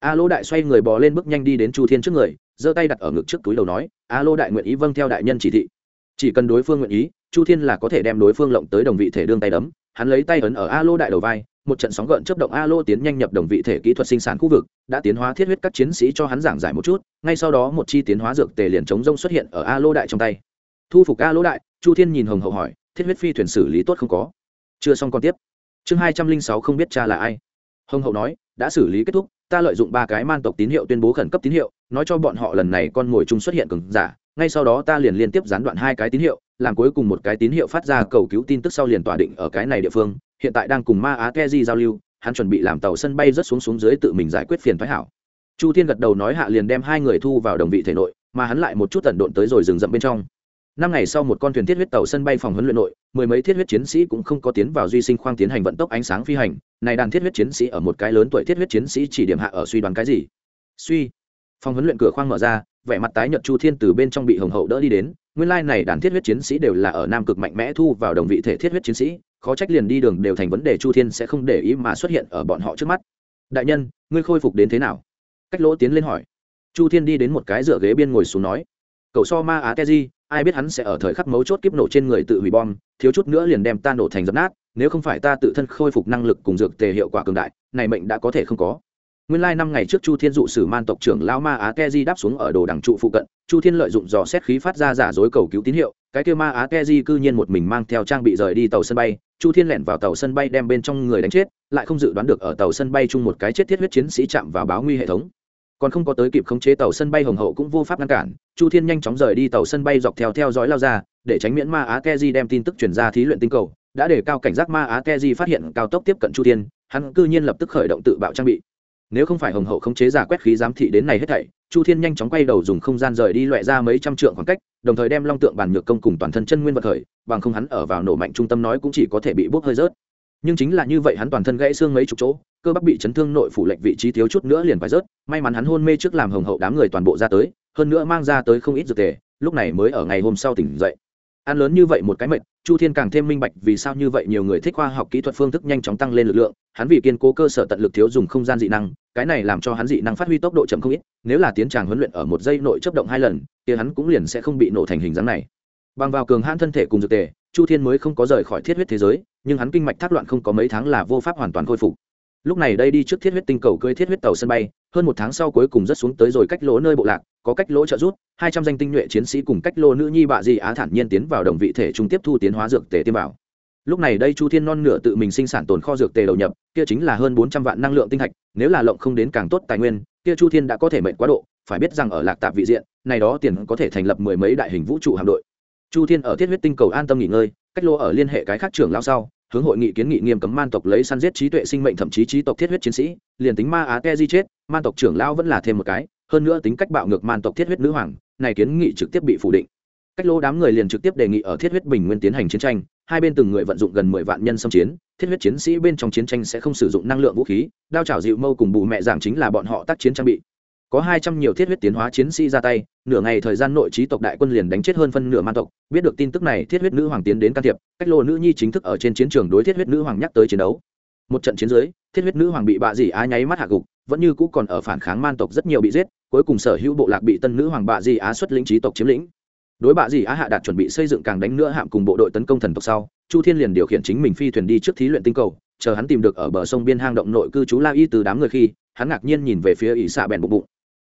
A lô đại xoay người bò lên bước nhanh đi đến chu thiên trước người, giơ tay đặt ở ngực trước túi đầu nói, a lô đại nguyện ý vâng theo đại nhân chỉ thị. Chỉ cần đối phương nguyện ý, chu thiên là có thể đem đối phương lộng tới đồng vị thể đương tay đấm. Hắn lấy tay ấn ở a lô đại đầu vai, một trận sóng gợn chấp động a lô tiến nhanh nhập đồng vị thể kỹ thuật sinh sản khu vực, đã tiến hóa thiết huyết các chiến sĩ cho hắn giảng giải một chút, ngay sau đó một chi tiến hóa dược tề liền chống rông xuất hiện ở a lô đại trong tay. Thu phục a lô đại, chu thiên nhìn hồng hậu hỏi, thiết huyết phi thuyền xử lý tốt không có? Chưa xong còn tiếp. Chương hai trăm linh sáu không biết cha là ai. Hồng hậu nói, đã xử lý kết thúc, ta lợi dụng ba cái man tộc tín hiệu tuyên bố khẩn cấp tín hiệu, nói cho bọn họ lần này con mồi chung xuất hiện cường giả, ngay sau đó ta liền liên tiếp gián đoạn hai cái tín hiệu, làm cuối cùng một cái tín hiệu phát ra cầu cứu tin tức sau liền tỏa định ở cái này địa phương, hiện tại đang cùng ma á keji giao lưu, hắn chuẩn bị làm tàu sân bay rất xuống xuống dưới tự mình giải quyết phiền thoái hảo. Chu thiên gật đầu nói, hạ liền đem hai người thu vào đồng vị thể nội, mà hắn lại một chút tẩn độn tới rồi rừng rậm bên trong năm ngày sau một con thuyền thiết huyết tàu sân bay phòng huấn luyện nội, mười mấy thiết huyết chiến sĩ cũng không có tiến vào duy sinh khoang tiến hành vận tốc ánh sáng phi hành. Này đàn thiết huyết chiến sĩ ở một cái lớn tuổi thiết huyết chiến sĩ chỉ điểm hạ ở suy đoán cái gì? Suy. Phòng huấn luyện cửa khoang mở ra, vẻ mặt tái nhợt chu thiên từ bên trong bị hồng hậu đỡ đi đến. Nguyên lai này đàn thiết huyết chiến sĩ đều là ở nam cực mạnh mẽ thu vào đồng vị thể thiết huyết chiến sĩ, khó trách liền đi đường đều thành vấn đề chu thiên sẽ không để ý mà xuất hiện ở bọn họ trước mắt. Đại nhân, ngươi khôi phục đến thế nào? Cách lỗ tiến lên hỏi. Chu thiên đi đến một cái dựa ghế biên ngồi xuống nói. Cậu so ma á keji ai biết hắn sẽ ở thời khắc mấu chốt kiếp nổ trên người tự hủy bom, thiếu chút nữa liền đem ta nổ thành dập nát, nếu không phải ta tự thân khôi phục năng lực cùng dược tề hiệu quả cường đại, này mệnh đã có thể không có. Nguyên lai năm ngày trước chu thiên dụ sử man tộc trưởng lao ma á keji đáp xuống ở đồ đằng trụ phụ cận, chu thiên lợi dụng dò xét khí phát ra giả dối cầu cứu tín hiệu, cái kêu ma á keji cư nhiên một mình mang theo trang bị rời đi tàu sân bay, chu thiên lẻn vào tàu sân bay đem bên trong người đánh chết, lại không dự đoán được ở tàu sân bay chung một cái chết thiết huyết chiến sĩ chạm vào báo nguy hệ thống còn không có tới kịp khống chế tàu sân bay hồng hậu cũng vô pháp ngăn cản. Chu thiên nhanh chóng rời đi tàu sân bay dọc theo theo dõi lao ra, để tránh miễn ma á keji đem tin tức chuyển ra thí luyện tinh cầu. Đã để cao cảnh giác ma á keji phát hiện cao tốc tiếp cận chu thiên, hắn cư nhiên lập tức khởi động tự bạo trang bị. Nếu không phải hồng hậu khống chế giả quét khí giám thị đến này hết thảy, chu thiên nhanh chóng quay đầu dùng không gian rời đi loại ra mấy trăm trượng khoảng cách, đồng thời đem long tượng bản nhược công cùng toàn thân chân nguyên vật khởi, bằng không hắn ở vào nổ mạnh trung tâm nói cũng chỉ có thể bị bốc hơi rớt nhưng chính là như vậy hắn toàn thân gãy xương mấy chục chỗ, cơ bắp bị chấn thương nội phủ lệnh vị trí thiếu chút nữa liền phải rớt, may mắn hắn hôn mê trước làm hồng hậu đám người toàn bộ ra tới, hơn nữa mang ra tới không ít dược tề, lúc này mới ở ngày hôm sau tỉnh dậy. Ăn lớn như vậy một cái mệt, chu thiên càng thêm minh bạch vì sao như vậy nhiều người thích khoa học kỹ thuật phương thức nhanh chóng tăng lên lực lượng, hắn vì kiên cố cơ sở tận lực thiếu dùng không gian dị năng, cái này làm cho hắn dị năng phát huy tốc độ chậm không ít, nếu là tiến tràng huấn luyện ở một giây nội chấp động hai lần thì hắn cũng liền sẽ không bị nổ thành hình dáng này. Bằng vào cường hãn thân thể cùng dược tề chu thiên mới không có rời khỏi thiết huyết thế giới, nhưng hắn kinh mạch thác loạn không có mấy tháng là vô pháp hoàn toàn khôi phục. Lúc này đây đi trước thiết huyết tinh cầu cưới thiết huyết tàu sân bay, hơn một tháng sau cuối cùng rất xuống tới rồi cách lỗ nơi bộ lạc, có cách lỗ trợ rút hai trăm danh tinh nhuệ chiến sĩ cùng cách lỗ nữ nhi bạ di á thản nhiên tiến vào đồng vị thể trung tiếp thu tiến hóa dược tề tiêm bảo. Lúc này đây chu thiên non nửa tự mình sinh sản tồn kho dược tề đầu nhập, kia chính là hơn bốn trăm vạn năng lượng tinh thạch, nếu là lộng không đến càng tốt tài nguyên, kia chu thiên đã có thể mệnh quá độ, phải biết rằng ở lạc tạp vị diện, này đó tiền có thể thành lập mười mấy đại hình vũ trụ hạm đội chu thiên ở thiết huyết tinh cầu an tâm nghỉ ngơi, cách lô ở liên hệ cái khác trưởng lao sau, hướng hội nghị kiến nghị nghiêm cấm man tộc lấy săn giết trí tuệ sinh mệnh thậm chí trí tộc thiết huyết chiến sĩ, liền tính ma á ke di chết, man tộc trưởng lao vẫn là thêm một cái, hơn nữa tính cách bạo ngược man tộc thiết huyết nữ hoàng, này kiến nghị trực tiếp bị phủ định. Cách lô đám người liền trực tiếp đề nghị ở thiết huyết bình nguyên tiến hành chiến tranh, hai bên từng người vận dụng gần mười vạn nhân xâm chiến, thiết huyết chiến sĩ bên trong chiến tranh sẽ không sử dụng năng lượng vũ khí, đao chảo dịu mâu cùng bù mẹ giảng chính là bọn họ tác chiến trang bị có hai trăm nhiều thiết huyết tiến hóa chiến sĩ ra tay, nửa ngày thời gian nội trí tộc đại quân liền đánh chết hơn phân nửa man tộc. Biết được tin tức này, thiết huyết nữ hoàng tiến đến can thiệp, cách lô nữ nhi chính thức ở trên chiến trường đối thiết huyết nữ hoàng nhắc tới chiến đấu. Một trận chiến dưới, thiết huyết nữ hoàng bị bạ dì á nháy mắt hạ gục, vẫn như cũ còn ở phản kháng man tộc rất nhiều bị giết, cuối cùng sở hữu bộ lạc bị tân nữ hoàng bạ dì á xuất lĩnh trí tộc chiếm lĩnh. Đối bạ dì á hạ đạt chuẩn bị xây dựng càng đánh nữa hạm cùng bộ đội tấn công thần tộc sau, chu thiên liền điều khiển chính mình phi thuyền đi trước thí luyện tinh cầu, chờ hắn tìm được ở bờ sông biên hang động nội cư trú la y từ đám người khi, hắn ngạc nhiên nhìn về phía ỷ xạ bèn bụng bụng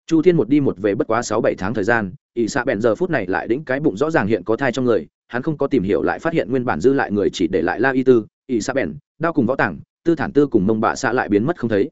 chu thiên một đi một về bất quá sáu bảy tháng thời gian, ỷ xạ bèn giờ phút này lại đĩnh cái bụng rõ ràng hiện có thai trong người, hắn không có tìm hiểu lại phát hiện nguyên bản dư lại người chỉ để lại la y tư, ỷ xạ bèn, đao cùng võ tảng, tư thản tư cùng mông bạ xạ lại biến mất không thấy.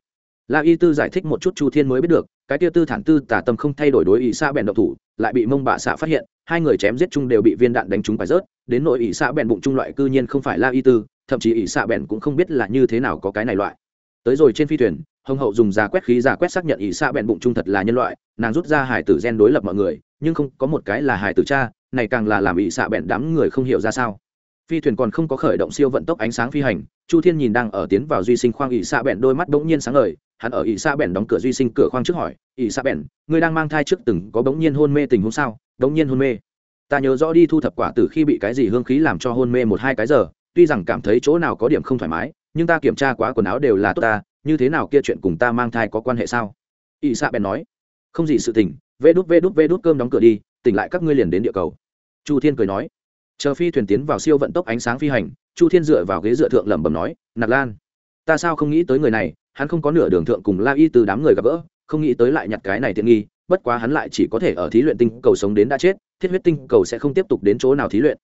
La y tư giải thích một chút chu thiên mới biết được, cái tia tư thản tư tả tâm không thay đổi đối ỷ xạ bèn độc thủ, lại bị mông bạ xạ phát hiện, hai người chém giết chung đều bị viên đạn đánh trúng phải rớt, đến nội ỷ xạ bèn bụng chung loại cư nhiên không phải la y tư, thậm chí ỷ xạ bèn cũng không biết là như thế nào có cái này loại. Tới rồi trên phi thuyền hồng hậu dùng giá quét khí giả quét xác nhận ỷ xạ bẹn bụng trung thật là nhân loại, nàng rút ra hải tử gen đối lập mọi người, nhưng không, có một cái là hải tử cha, này càng là làm ỷ xạ bẹn đám người không hiểu ra sao. Phi thuyền còn không có khởi động siêu vận tốc ánh sáng phi hành, chu thiên nhìn đang ở tiến vào duy sinh khoang ỷ xạ bèn đôi mắt bỗng nhiên sáng ngời, hắn ở ỷ xạ bèn đóng cửa duy sinh cửa khoang trước hỏi, ỷ xạ bèn ngươi đang mang thai trước từng có bỗng nhiên hôn mê tình huống sao? Bỗng nhiên hôn mê? Ta nhớ rõ đi thu thập quả tử khi bị cái gì hương khí làm cho hôn mê một hai cái giờ, tuy rằng cảm thấy chỗ nào có điểm không thoải mái, nhưng ta kiểm tra quá quần áo đều là tốt ta như thế nào kia chuyện cùng ta mang thai có quan hệ sao? Ỵ xạ bèn nói, không gì sự tình, vê đút vê đút vê đút cơm đóng cửa đi, tỉnh lại các ngươi liền đến địa cầu. Chu thiên cười nói, chờ phi thuyền tiến vào siêu vận tốc ánh sáng phi hành, chu thiên dựa vào ghế dựa thượng lẩm bẩm nói nạp lan, ta sao không nghĩ tới người này, hắn không có nửa đường thượng cùng la y từ đám người gặp gỡ, không nghĩ tới lại nhặt cái này tiện nghi, bất quá hắn lại chỉ có thể ở thí luyện tinh cầu sống đến đã chết, thiết huyết tinh cầu sẽ không tiếp tục đến chỗ nào thí luyện.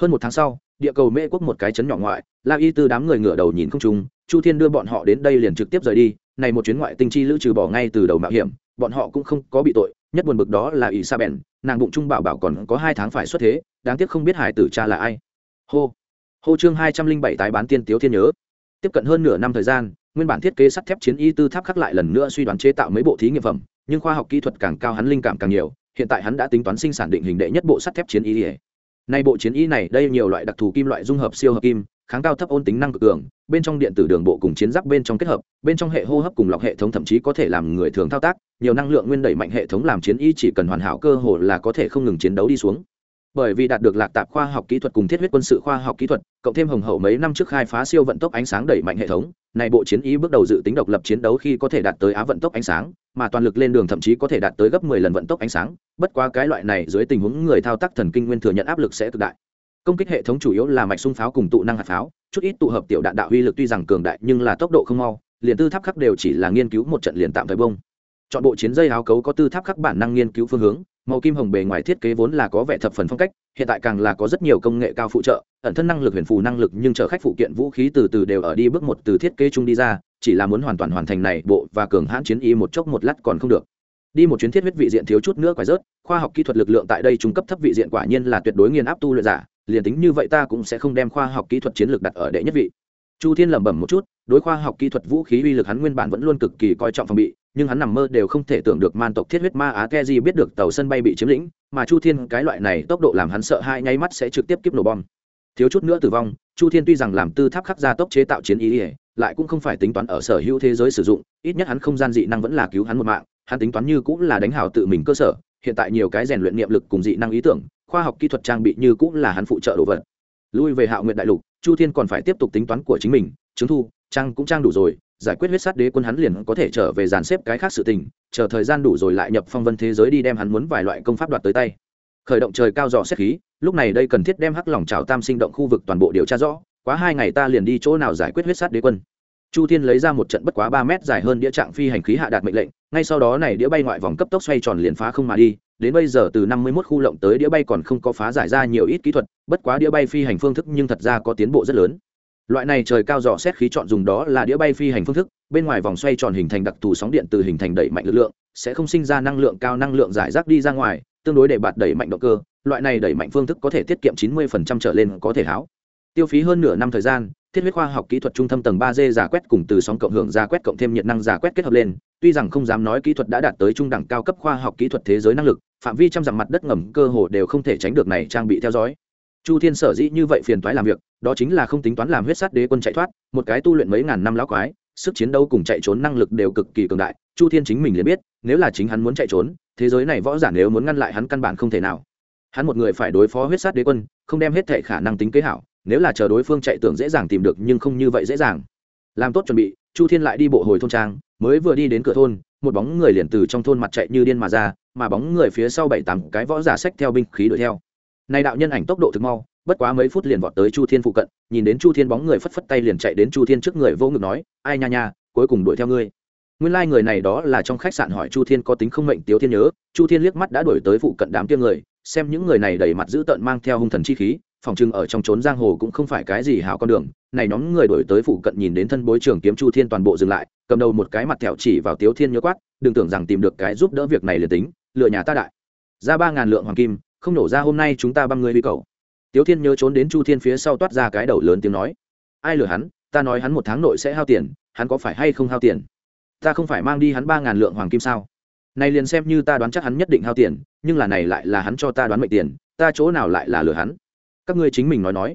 Hơn một tháng sau, địa cầu mễ quốc một cái chấn nhỏ ngoại, la y từ đám người ngửa đầu nhìn không trung chu thiên đưa bọn họ đến đây liền trực tiếp rời đi, này một chuyến ngoại tinh chi lữ trừ bỏ ngay từ đầu mạo hiểm, bọn họ cũng không có bị tội, nhất buồn bực đó là ỷ sa bèn, nàng bụng trung bảo bảo còn có hai tháng phải xuất thế, đáng tiếc không biết hải tử cha là ai. Hô hô chương hai trăm linh bảy tái bán tiên tiếu thiên nhớ. Tiếp cận hơn nửa năm thời gian, nguyên bản thiết kế sắt thép chiến y tư tháp khắc lại lần nữa suy đoán chế tạo mấy bộ thí nghiệm phẩm, nhưng khoa học kỹ thuật càng cao hắn linh cảm càng nhiều, hiện tại hắn đã tính toán sinh sản định hình đệ nhất bộ sắt thép chiến y này bộ chiến y này đây nhiều loại đặc thù kim loại dung hợp siêu hợp kim kháng cao thấp ôn tính năng cực cường, bên trong điện tử đường bộ cùng chiến giáp bên trong kết hợp, bên trong hệ hô hấp cùng lọc hệ thống thậm chí có thể làm người thường thao tác, nhiều năng lượng nguyên đẩy mạnh hệ thống làm chiến y chỉ cần hoàn hảo cơ hồ là có thể không ngừng chiến đấu đi xuống. Bởi vì đạt được lạc tạp khoa học kỹ thuật cùng thiết huyết quân sự khoa học kỹ thuật, cộng thêm hồng hậu mấy năm trước khai phá siêu vận tốc ánh sáng đẩy mạnh hệ thống, này bộ chiến y bước đầu dự tính độc lập chiến đấu khi có thể đạt tới á vận tốc ánh sáng, mà toàn lực lên đường thậm chí có thể đạt tới gấp 10 lần vận tốc ánh sáng, bất quá cái loại này dưới tình huống người thao tác thần kinh nguyên thừa nhận áp lực sẽ cực đại công kích hệ thống chủ yếu là mạch sung pháo cùng tụ năng hạt pháo, chút ít tụ hợp tiểu đạn đạo uy lực tuy rằng cường đại nhưng là tốc độ không mau, liền tư tháp khắc đều chỉ là nghiên cứu một trận liền tạm thời bông chọn bộ chiến dây áo cấu có tư tháp khắc bản năng nghiên cứu phương hướng, màu kim hồng bề ngoài thiết kế vốn là có vẻ thập phần phong cách, hiện tại càng là có rất nhiều công nghệ cao phụ trợ, ẩn thân năng lực huyền phù năng lực nhưng chở khách phụ kiện vũ khí từ từ đều ở đi bước một từ thiết kế chung đi ra, chỉ là muốn hoàn toàn hoàn thành này, bộ và cường hãn chiến y một chốc một lát còn không được. Đi một chuyến thiết huyết vị diện thiếu chút nữa quái rớt, khoa học kỹ thuật lực lượng tại đây trung cấp thấp vị diện quả nhiên là tuyệt đối nghiên áp tu luyện giả liền tính như vậy ta cũng sẽ không đem khoa học kỹ thuật chiến lược đặt ở đệ nhất vị. Chu thiên lẩm bẩm một chút, đối khoa học kỹ thuật vũ khí uy lực hắn nguyên bản vẫn luôn cực kỳ coi trọng phòng bị, nhưng hắn nằm mơ đều không thể tưởng được man tộc thiết huyết ma á ke di biết được tàu sân bay bị chiếm lĩnh, mà chu thiên cái loại này tốc độ làm hắn sợ hai nháy mắt sẽ trực tiếp kiếp nổ bom. Thiếu chút nữa tử vong, chu thiên tuy rằng làm tư tháp khắc ra tốc chế tạo chiến ý ỉa lại cũng không phải tính toán ở sở hữu thế giới sử dụng, ít nhất hắn không gian dị năng vẫn là cứu hắn một mạng, hắn tính toán như cũng là đánh hào tự mình cơ sở, hiện tại nhiều cái rèn luyện niệm lực cùng dị năng ý tưởng khoa học kỹ thuật trang bị như cũng là hắn phụ trợ đồ vật. Lui về hạo nguyện đại lục, chu thiên còn phải tiếp tục tính toán của chính mình chứng thu, trang cũng trang đủ rồi, giải quyết huyết sát đế quân hắn liền có thể trở về dàn xếp cái khác sự tình, chờ thời gian đủ rồi lại nhập phong vân thế giới đi đem hắn muốn vài loại công pháp đoạt tới tay. Khởi động trời cao dò xét khí, lúc này đây cần thiết đem hắc lòng trào tam sinh động khu vực toàn bộ điều tra rõ, quá hai ngày ta liền đi chỗ nào giải quyết huyết sát đế quân. Chu thiên lấy ra một trận bất quá ba mét dài hơn đĩa trạng phi hành khí hạ đạt mệnh lệnh, ngay sau đó này đĩa bay ngoại vòng cấp tốc xoay tròn liền phá không mà đi đến bây giờ từ năm mươi 51 khu lộng tới đĩa bay còn không có phá giải ra nhiều ít kỹ thuật, bất quá đĩa bay phi hành phương thức nhưng thật ra có tiến bộ rất lớn. Loại này trời cao dò xét khí chọn dùng đó là đĩa bay phi hành phương thức, bên ngoài vòng xoay tròn hình thành đặc thù sóng điện từ hình thành đẩy mạnh lực lượng, sẽ không sinh ra năng lượng cao năng lượng giải rác đi ra ngoài, tương đối để bạt đẩy mạnh động cơ, loại này đẩy mạnh phương thức có thể tiết kiệm 90% trở lên có thể háo tiêu phí hơn nửa năm thời gian, thiết huyết khoa học kỹ thuật trung tâm tầng ba d giả quét cùng từ sóng cộng hưởng giả quét cộng thêm nhiệt năng giả quét kết hợp lên, tuy rằng không dám nói kỹ thuật đã đạt tới trung đẳng cao cấp khoa học kỹ thuật thế giới năng lực, phạm vi trăm dặm mặt đất ngầm cơ hồ đều không thể tránh được này trang bị theo dõi. Chu thiên sở dĩ như vậy phiền toái làm việc, đó chính là không tính toán làm huyết sát đế quân chạy thoát, một cái tu luyện mấy ngàn năm lão quái, sức chiến đấu cùng chạy trốn năng lực đều cực kỳ cường đại, chu thiên chính mình liền biết, nếu là chính hắn muốn chạy trốn, thế giới này võ giả nếu muốn ngăn lại hắn căn bản không thể nào. Hắn một người phải đối phó huyết sát đế quân, không đem hết thệ khả năng tính kế hảo nếu là chờ đối phương chạy tưởng dễ dàng tìm được nhưng không như vậy dễ dàng. Làm tốt chuẩn bị, chu thiên lại đi bộ hồi thôn trang, mới vừa đi đến cửa thôn, một bóng người liền từ trong thôn mặt chạy như điên mà ra, mà bóng người phía sau bảy tám cái võ giả sách theo binh khí đuổi theo. Nay đạo nhân ảnh tốc độ thực mau, bất quá mấy phút liền vọt tới chu thiên phụ cận, nhìn đến chu thiên bóng người phất phất tay liền chạy đến chu thiên trước người vô ngực nói, ai nha nha, cuối cùng đuổi theo ngươi. Nguyên lai、like、người này đó là trong khách sạn hỏi chu thiên có tính không mệnh tiếu thiên nhớ, chu thiên liếc mắt đã đuổi tới phụ cận đám tiêm người, xem những người này đầy mặt dữ tợn mang theo hung thần chi khí phòng trưng ở trong trốn giang hồ cũng không phải cái gì hảo con đường. Này nhóm người đổi tới phụ cận nhìn đến thân bối trưởng kiếm chu thiên toàn bộ dừng lại, cầm đầu một cái mặt thẹo chỉ vào tiếu thiên nhớ quát, đừng tưởng rằng tìm được cái giúp đỡ việc này liền tính lựa nhà ta đại. Ra ba ngàn lượng hoàng kim, không nổ ra hôm nay chúng ta băm người đi cầu. Tiếu thiên nhớ trốn đến chu thiên phía sau toát ra cái đầu lớn tiếng nói, ai lừa hắn, ta nói hắn một tháng nội sẽ hao tiền, hắn có phải hay không hao tiền? Ta không phải mang đi hắn ba ngàn lượng hoàng kim sao? Này liền xem như ta đoán chắc hắn nhất định hao tiền, nhưng là này lại là hắn cho ta đoán mệnh tiền, ta chỗ nào lại là lừa hắn? Các ngươi chính mình nói nói.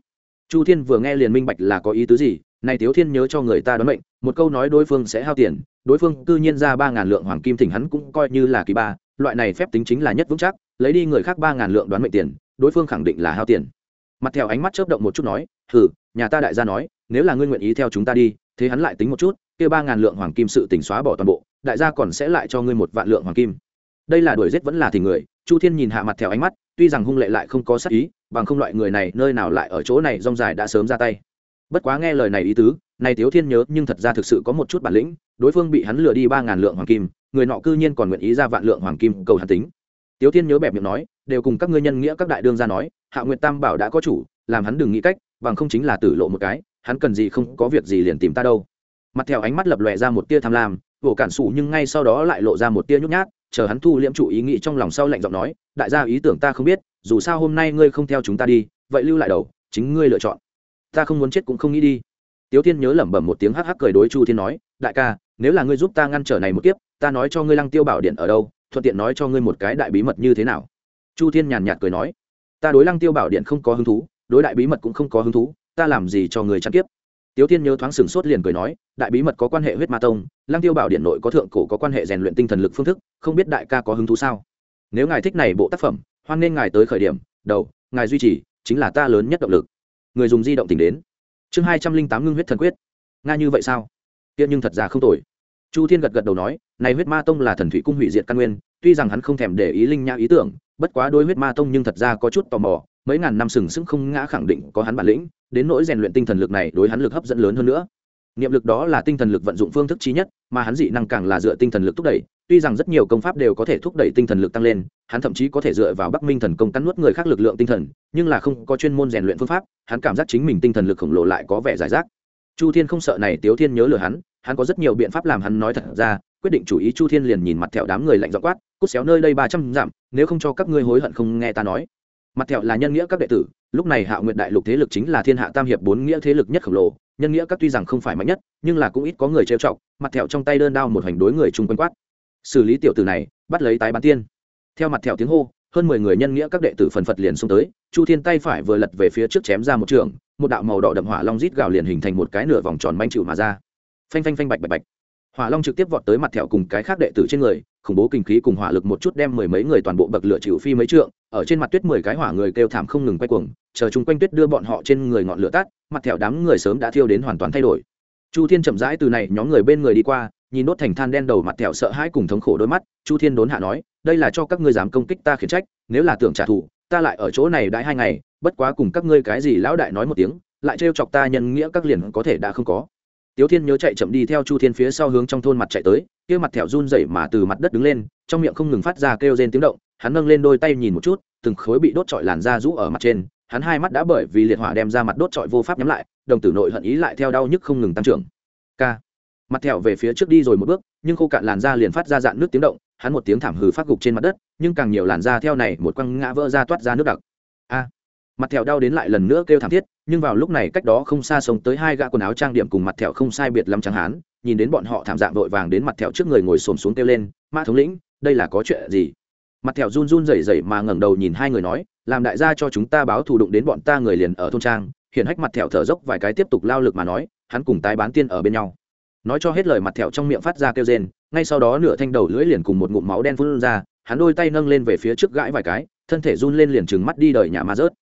Chu thiên vừa nghe liền minh bạch là có ý tứ gì này tiếu thiên nhớ cho người ta đoán mệnh, một câu nói đối phương sẽ hao tiền, đối phương cư nhiên ra ba ngàn lượng hoàng kim thỉnh hắn cũng coi như là kỳ ba, loại này phép tính chính là nhất vững chắc, lấy đi người khác ba ngàn lượng đoán mệnh tiền, đối phương khẳng định là hao tiền. Mặt theo ánh mắt chớp động một chút nói thử nhà ta đại gia nói, nếu là ngươi nguyện ý theo chúng ta đi, thế hắn lại tính một chút, kia ba ngàn lượng hoàng kim sự tỉnh xóa bỏ toàn bộ, đại gia còn sẽ lại cho ngươi một vạn lượng hoàng kim đây là đuổi giết vẫn là thì người, chu thiên nhìn hạ mặt theo ánh mắt, tuy rằng hung lệ lại không có sắc ý, bằng không loại người này nơi nào lại ở chỗ này, rong dài đã sớm ra tay. Bất quá nghe lời này ý tứ, này tiếu thiên nhớ, nhưng thật ra thực sự có một chút bản lĩnh, đối phương bị hắn lừa đi ba ngàn lượng hoàng kim, người nọ cư nhiên còn nguyện ý ra vạn lượng hoàng kim cầu hắn tính. Tiếu thiên nhớ bẹp miệng nói, đều cùng các ngươi nhân nghĩa các đại đương ra nói, hạ nguyệt tam bảo đã có chủ, làm hắn đừng nghĩ cách, bằng không chính là tử lộ một cái, hắn cần gì không có việc gì liền tìm ta đâu. Mặt theo ánh mắt lập lòe ra một tia tham lam vỗ cản sủ nhưng ngay sau đó lại lộ ra một tia nhút nhát chờ hắn thu liễm chủ ý nghĩ trong lòng sau lạnh giọng nói, đại gia ý tưởng ta không biết, dù sao hôm nay ngươi không theo chúng ta đi, vậy lưu lại đầu, chính ngươi lựa chọn. Ta không muốn chết cũng không nghĩ đi. Tiếu thiên nhớ lẩm bẩm một tiếng hắc hắc cười đối chu thiên nói, đại ca, nếu là ngươi giúp ta ngăn trở này một kiếp, ta nói cho ngươi lăng tiêu bảo điện ở đâu, thuận tiện nói cho ngươi một cái đại bí mật như thế nào. Chu thiên nhàn nhạt cười nói, ta đối lăng tiêu bảo điện không có hứng thú, đối đại bí mật cũng không có hứng thú, ta làm gì cho người chăn kiếp? Tiếu thiên nhớ thoáng sừng sốt liền cười nói, đại bí mật có quan hệ huyết ma tông, lăng tiêu bảo điện nội có thượng cổ có quan hệ rèn luyện tinh thần lực phương thức, không biết đại ca có hứng thú sao? Nếu ngài thích này bộ tác phẩm, hoan nên ngài tới khởi điểm, đầu, ngài duy trì, chính là ta lớn nhất động lực. Người dùng di động tỉnh đến. Chương hai trăm linh tám ngưng huyết thần quyết. Nga như vậy sao? Kia nhưng thật ra không tồi. Chu thiên gật gật đầu nói, này huyết ma tông là thần thủy cung hủy diệt căn nguyên, tuy rằng hắn không thèm để ý linh nhã ý tưởng, bất quá đôi huyết ma tông nhưng thật ra có chút tò mò, mấy ngàn năm sừng sững không ngã khẳng định có hắn bản lĩnh đến nỗi rèn luyện tinh thần lực này đối hắn lực hấp dẫn lớn hơn nữa. Niệm lực đó là tinh thần lực vận dụng phương thức trí nhất, mà hắn dị năng càng là dựa tinh thần lực thúc đẩy. Tuy rằng rất nhiều công pháp đều có thể thúc đẩy tinh thần lực tăng lên, hắn thậm chí có thể dựa vào bắc minh thần công cắn nuốt người khác lực lượng tinh thần, nhưng là không có chuyên môn rèn luyện phương pháp, hắn cảm giác chính mình tinh thần lực khổng lồ lại có vẻ giải rác. Chu thiên không sợ này, tiếu thiên nhớ lừa hắn hắn có rất nhiều biện pháp làm hắn nói thật ra, quyết định chủ ý chu thiên liền nhìn mặt thẹo đám người lạnh dọ quát, cút xéo nơi đây ba trăm dặm, nếu không cho các ngươi hối hận không nghe ta nói mặt thẹo là nhân nghĩa các đệ tử, lúc này hạ nguyện đại lục thế lực chính là thiên hạ tam hiệp bốn nghĩa thế lực nhất khổng lồ, nhân nghĩa các tuy rằng không phải mạnh nhất, nhưng là cũng ít có người trêu chọc, mặt thẹo trong tay đơn đao một hành đối người chung quanh quát. Xử lý tiểu tử này, bắt lấy tái bán tiên. Theo mặt thẹo tiếng hô, hơn mười người nhân nghĩa các đệ tử phần phật liền xông tới, chu thiên tay phải vừa lật về phía trước chém ra một trường, một đạo màu đỏ đậm hỏa long rít gào liền hình thành một cái nửa vòng tròn manh chịu mà ra. Phanh phanh phanh bạch bạch bạch hỏa long trực tiếp vọt tới mặt thẹo cùng cái khác đệ tử trên người, khủng bố kinh khí cùng hỏa lực một chút đem mười mấy người toàn bộ bậc lửa chịu phi mấy trượng, ở trên mặt tuyết mười cái hỏa người kêu thảm không ngừng quay cuồng, chờ chung quanh tuyết đưa bọn họ trên người ngọn lửa tắt, mặt thẹo đám người sớm đã thiêu đến hoàn toàn thay đổi. Chu thiên chậm rãi từ này nhóm người bên người đi qua, nhìn đốt thành than đen đầu mặt thẹo sợ hãi cùng thống khổ đôi mắt, chu thiên đốn hạ nói, đây là cho các ngươi dám công kích ta khiển trách, nếu là tưởng trả thù, ta lại ở chỗ này đãi hai ngày, bất quá cùng các ngươi cái gì lão đại nói một tiếng, lại trêu chọc ta nhân nghĩa các liền có thể đã không có tiếu thiên nhớ chạy chậm đi theo chu thiên phía sau hướng trong thôn mặt chạy tới, kia mặt thẹo run rẩy mà từ mặt đất đứng lên, trong miệng không ngừng phát ra kêu rên tiếng động, hắn nâng lên đôi tay nhìn một chút, từng khối bị đốt trọi làn da rũ ở mặt trên, hắn hai mắt đã bởi vì liệt hỏa đem ra mặt đốt trọi vô pháp nhắm lại, đồng tử nội hận ý lại theo đau nhức không ngừng tăng trưởng. K mặt thẹo về phía trước đi rồi một bước, nhưng khô cạn làn da liền phát ra dạn nước tiếng động, hắn một tiếng thảm hừ phát gục trên mặt đất, nhưng càng nhiều làn da theo này một quăng ngã vỡ ra toát ra nước đặc. A mặt thẹo đau đến lại lần nữa kêu thảm thiết, nhưng vào lúc này cách đó không xa sống tới hai gã quần áo trang điểm cùng mặt thẹo không sai biệt lắm trắng hán, nhìn đến bọn họ thảm dạng vội vàng đến mặt thẹo trước người ngồi xổm xuống kêu lên Ma thống lĩnh, đây là có chuyện gì? Mặt thẹo run run rẩy rẩy mà ngẩng đầu nhìn hai người nói, làm đại gia cho chúng ta báo thù đụng đến bọn ta người liền ở thôn trang. Hiện hách mặt thẹo thở dốc vài cái tiếp tục lao lực mà nói, hắn cùng tái bán tiên ở bên nhau. Nói cho hết lời mặt thẹo trong miệng phát ra kêu rên, ngay sau đó nửa thanh đầu lưỡi liền cùng một ngụm máu đen phun ra, hắn đôi tay nâng lên về phía trước gãi vài cái, thân thể run lên liền trừng mắt đi đời nhà ma rớt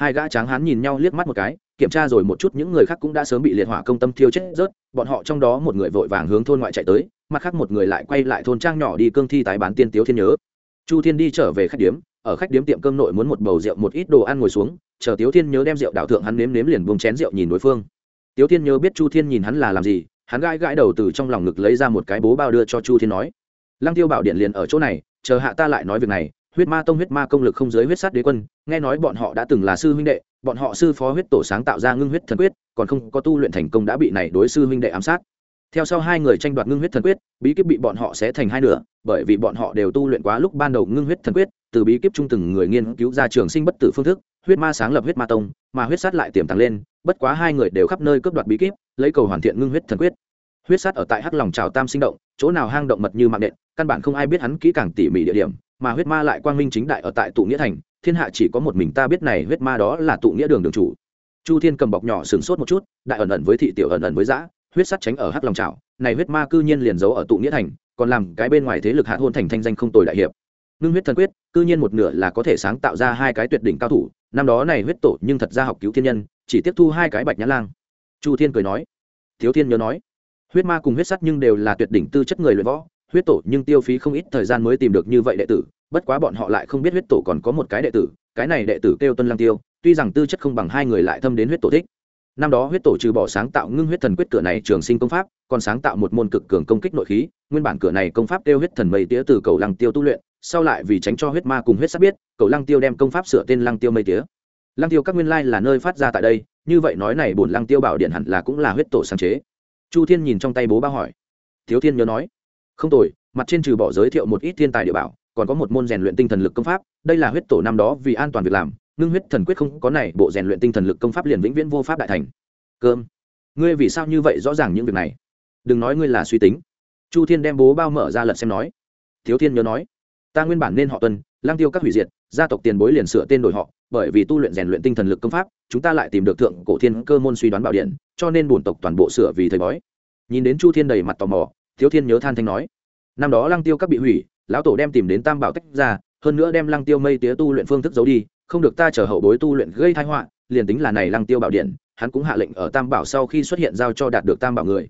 hai gã tráng hán nhìn nhau liếc mắt một cái, kiểm tra rồi một chút những người khác cũng đã sớm bị liệt hỏa công tâm thiêu chết rớt, bọn họ trong đó một người vội vàng hướng thôn ngoại chạy tới, mặt khác một người lại quay lại thôn trang nhỏ đi cương thi tái bán tiên tiếu thiên nhớ. Chu thiên đi trở về khách điếm, ở khách điếm tiệm cơm nội muốn một bầu rượu một ít đồ ăn ngồi xuống, chờ tiếu thiên nhớ đem rượu đảo thượng hắn nếm nếm liền buông chén rượu nhìn đối phương. Tiếu thiên nhớ biết chu thiên nhìn hắn là làm gì, hắn gãi gãi đầu từ trong lòng ngực lấy ra một cái bố bao đưa cho chu thiên nói, lăng tiêu bảo điện liền ở chỗ này, chờ hạ ta lại nói việc này huyết ma tông huyết ma công lực không giới huyết sát đế quân, nghe nói bọn họ đã từng là sư huynh đệ, bọn họ sư phó huyết tổ sáng tạo ra ngưng huyết thần quyết, còn không có tu luyện thành công đã bị này đối sư huynh đệ ám sát. Theo sau hai người tranh đoạt ngưng huyết thần quyết, bí kíp bị bọn họ sẽ thành hai nửa, bởi vì bọn họ đều tu luyện quá lúc ban đầu ngưng huyết thần quyết, từ bí kíp chung từng người nghiên cứu ra trường sinh bất tử phương thức, huyết ma sáng lập huyết ma tông, mà huyết sát lại tiềm tàng lên, bất quá hai người đều khắp nơi cướp đoạt bí kíp, lấy cầu hoàn thiện ngưng huyết thần quyết. Huyết sát ở tại hắc lòng trào tam sinh động, chỗ nào hang động mật như mạng nện, căn bản không ai biết hắn kỹ càng tỉ mỉ địa điểm mà huyết ma lại quang minh chính đại ở tại tụ nghĩa thành, thiên hạ chỉ có một mình ta biết này huyết ma đó là tụ nghĩa đường đường chủ. Chu thiên cầm bọc nhỏ sừng sốt một chút, đại ẩn ẩn với thị tiểu ẩn ẩn với giã huyết sắt tránh ở hắc lòng trào này huyết ma cư nhiên liền giấu ở tụ nghĩa thành, còn làm cái bên ngoài thế lực hạ hôn thành thanh danh không tồi đại hiệp. Ngưng huyết thần quyết, cư nhiên một nửa là có thể sáng tạo ra hai cái tuyệt đỉnh cao thủ, năm đó này huyết tổ nhưng thật ra học cứu thiên nhân, chỉ tiếp thu hai cái bạch nhã lang. Chu thiên cười nói, thiếu thiên nhớ nói, huyết ma cùng huyết sắt nhưng đều là tuyệt đỉnh tư chất người luyện võ huyết tổ nhưng tiêu phí không ít thời gian mới tìm được như vậy đệ tử, bất quá bọn họ lại không biết huyết tổ còn có một cái đệ tử, cái này đệ tử kêu tuân Lang tiêu, tuy rằng tư chất không bằng hai người lại thâm đến huyết tổ thích. Năm đó huyết tổ trừ bỏ sáng tạo ngưng huyết thần quyết cửa này trường sinh công pháp, còn sáng tạo một môn cực cường công kích nội khí, nguyên bản cửa này công pháp kêu huyết thần mây tía từ cầu lăng tiêu tu luyện, sau lại vì tránh cho huyết ma cùng huyết sát biết, cầu lăng tiêu đem công pháp sửa tên lăng tiêu mây tía. Lăng tiêu các nguyên lai là nơi phát ra tại đây, như vậy nói này bổn lăng tiêu bảo điện hẳn là cũng là huyết tổ sáng chế. Chu thiên nhìn trong tay bố ba hỏi. Thiếu thiên nhớ nói không tồi, mặt trên trừ bỏ giới thiệu một ít thiên tài địa bảo, còn có một môn rèn luyện tinh thần lực công pháp, đây là huyết tổ năm đó vì an toàn việc làm, ngưng huyết thần quyết không có này, bộ rèn luyện tinh thần lực công pháp liền vĩnh viễn vô pháp đại thành. Cơm. Ngươi vì sao như vậy rõ ràng những việc này? Đừng nói ngươi là suy tính. Chu thiên đem bố bao mở ra lật xem nói. Thiếu thiên nhớ nói, ta nguyên bản nên họ tuân, lang tiêu các hủy diệt, gia tộc tiền bối liền sửa tên đổi họ, bởi vì tu luyện rèn luyện tinh thần lực công pháp, chúng ta lại tìm được thượng cổ thiên cơ môn suy đoán bảo điện, cho nên bổn tộc toàn bộ sửa vì thầy bói. Nhìn đến chu thiên đầy mặt tò mò thiếu thiên nhớ than thanh nói, năm đó lăng tiêu các bị hủy, lão tổ đem tìm đến tam bảo tách ra, hơn nữa đem lăng tiêu mây tía tu luyện phương thức giấu đi, không được ta chở hậu bối tu luyện gây thai họa, liền tính là này lăng tiêu bảo điện, hắn cũng hạ lệnh ở tam bảo sau khi xuất hiện giao cho đạt được tam bảo người.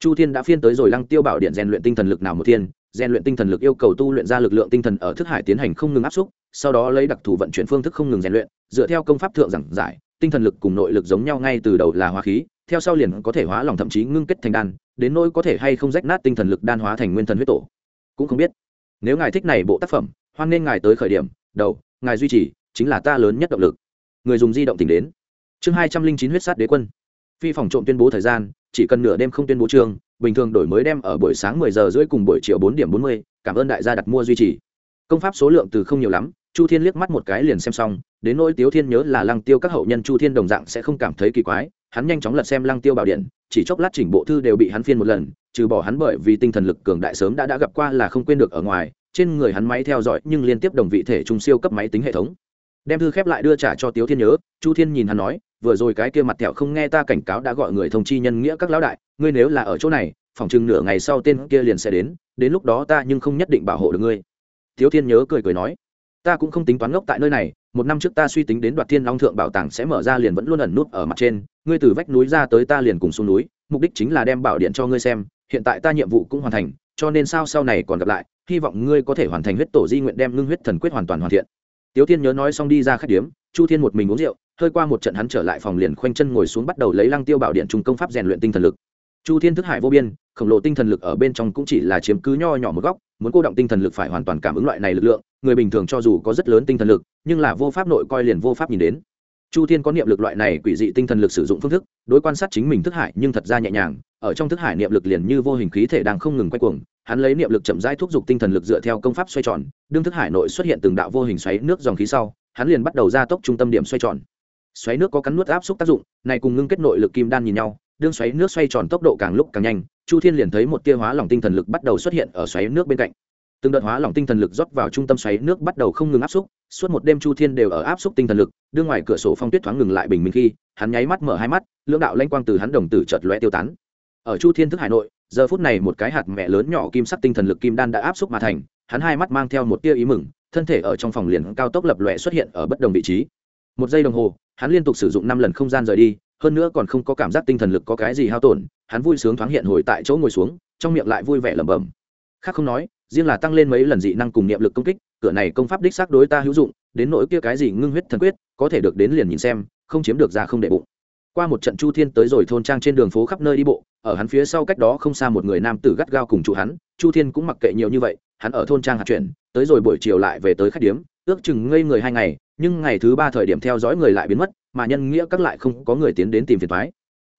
Chu thiên đã phiên tới rồi lăng tiêu bảo điện rèn luyện tinh thần lực nào một thiên, rèn luyện tinh thần lực yêu cầu tu luyện ra lực lượng tinh thần ở thức hải tiến hành không ngừng áp xúc, sau đó lấy đặc thù vận chuyển phương thức không ngừng rèn luyện, dựa theo công pháp thượng giảng giải, tinh thần lực cùng nội lực giống nhau ngay từ đầu là hóa khí theo sau liền có thể hóa lòng thậm chí ngưng kết thành đan, đến nỗi có thể hay không rách nát tinh thần lực đan hóa thành nguyên thần huyết tổ. Cũng không biết. Nếu ngài thích này bộ tác phẩm, hoan nên ngài tới khởi điểm. Đầu, ngài duy trì, chính là ta lớn nhất động lực. Người dùng di động tỉnh đến. Chương hai trăm linh chín huyết sát đế quân. Phi phòng trộm tuyên bố thời gian, chỉ cần nửa đêm không tuyên bố chương bình thường đổi mới đem ở buổi sáng mười giờ rưỡi cùng buổi chiều bốn điểm bốn mươi. Cảm ơn đại gia đặt mua duy trì. Công pháp số lượng từ không nhiều lắm chu thiên liếc mắt một cái liền xem xong, đến nỗi tiếu thiên nhớ là lăng tiêu các hậu nhân chu thiên đồng dạng sẽ không cảm thấy kỳ quái, hắn nhanh chóng lật xem lăng tiêu bảo điện, chỉ chốc lát chỉnh bộ thư đều bị hắn phiên một lần, trừ bỏ hắn bởi vì tinh thần lực cường đại sớm đã đã gặp qua là không quên được ở ngoài, trên người hắn máy theo dõi nhưng liên tiếp đồng vị thể trung siêu cấp máy tính hệ thống. Đem thư khép lại đưa trả cho tiếu thiên nhớ, chu thiên nhìn hắn nói, vừa rồi cái kia mặt thẹo không nghe ta cảnh cáo đã gọi người thông chi nhân nghĩa các lão đại, ngươi nếu là ở chỗ này phòng chừng nửa ngày sau tên kia liền sẽ đến đến lúc đó ta nhưng không nhất định bảo hộ được ngươi. Tiếu thiên nhớ cười cười nói ta cũng không tính toán ngốc tại nơi này, một năm trước ta suy tính đến đoạt thiên long thượng bảo tàng sẽ mở ra liền vẫn luôn ẩn nút ở mặt trên, ngươi từ vách núi ra tới ta liền cùng xuống núi, mục đích chính là đem bảo điện cho ngươi xem, hiện tại ta nhiệm vụ cũng hoàn thành, cho nên sao sau này còn gặp lại, hy vọng ngươi có thể hoàn thành huyết tổ di nguyện đem ngưng huyết thần quyết hoàn toàn hoàn thiện. Tiếu thiên nhớ nói xong đi ra khách điếm, chu thiên một mình uống rượu, hơi qua một trận hắn trở lại phòng liền khoanh chân ngồi xuống bắt đầu lấy lăng tiêu bảo điện trung công pháp rèn luyện tinh thần lực. Chu thiên thức hải vô biên, khổng lồ tinh thần lực ở bên trong cũng chỉ là chiếm cứ nho nhỏ một góc muốn cô động tinh thần lực phải hoàn toàn cảm ứng loại này lực lượng, người bình thường cho dù có rất lớn tinh thần lực, nhưng là vô pháp nội coi liền vô pháp nhìn đến. Chu thiên có niệm lực loại này quỷ dị tinh thần lực sử dụng phương thức, đối quan sát chính mình thức hải nhưng thật ra nhẹ nhàng, ở trong thức hải niệm lực liền như vô hình khí thể đang không ngừng quay cuồng, hắn lấy niệm lực chậm rãi thúc giục tinh thần lực dựa theo công pháp xoay tròn, đương thức hải nội xuất hiện từng đạo vô hình xoáy nước dòng khí sau, hắn liền bắt đầu ra tốc trung tâm điểm xoay tròn. Xoáy nước có cắn nuốt áp xúc tác dụng, này cùng ngưng kết nội lực kim đan nhìn nhau đương xoáy nước xoay tròn tốc độ càng lúc càng nhanh, chu thiên liền thấy một tia hóa lỏng tinh thần lực bắt đầu xuất hiện ở xoáy nước bên cạnh. Từng đợt hóa lỏng tinh thần lực rót vào trung tâm xoáy nước bắt đầu không ngừng áp xúc, suốt một đêm chu thiên đều ở áp xúc tinh thần lực đưa ngoài cửa sổ phong tuyết thoáng ngừng lại bình minh khi, hắn nháy mắt mở hai mắt, lưỡng đạo lanh quang từ hắn đồng tử chợt lóe tiêu tán. Ở chu thiên thức hải nội, giờ phút này một cái hạt mẹ lớn nhỏ kim sắc tinh thần lực kim đan đã áp xúc mà thành, hắn hai mắt mang theo một tia ý mừng, thân thể ở trong phòng liền cao tốc lập lòe xuất hiện ở bất đồng vị trí. Một giây đồng hồ, hắn liên tục sử dụng năm lần không gian rời đi hơn nữa còn không có cảm giác tinh thần lực có cái gì hao tổn, hắn vui sướng thoáng hiện hồi tại chỗ ngồi xuống, trong miệng lại vui vẻ lẩm bẩm. Khác không nói, riêng là tăng lên mấy lần dị năng cùng niệm lực công kích, cửa này công pháp đích xác đối ta hữu dụng, đến nỗi kia cái gì ngưng huyết thần quyết, có thể được đến liền nhìn xem, không chiếm được ra không để bụng. Qua một trận chu thiên tới rồi thôn trang trên đường phố khắp nơi đi bộ, ở hắn phía sau cách đó không xa một người nam tử gắt gao cùng chủ hắn, chu thiên cũng mặc kệ nhiều như vậy, hắn ở thôn trang hạt chuyển, tới rồi buổi chiều lại về tới khách điếm, ước chừng ngây người hai ngày nhưng ngày thứ ba thời điểm theo dõi người lại biến mất, mà nhân nghĩa các lại không có người tiến đến tìm phiền thoái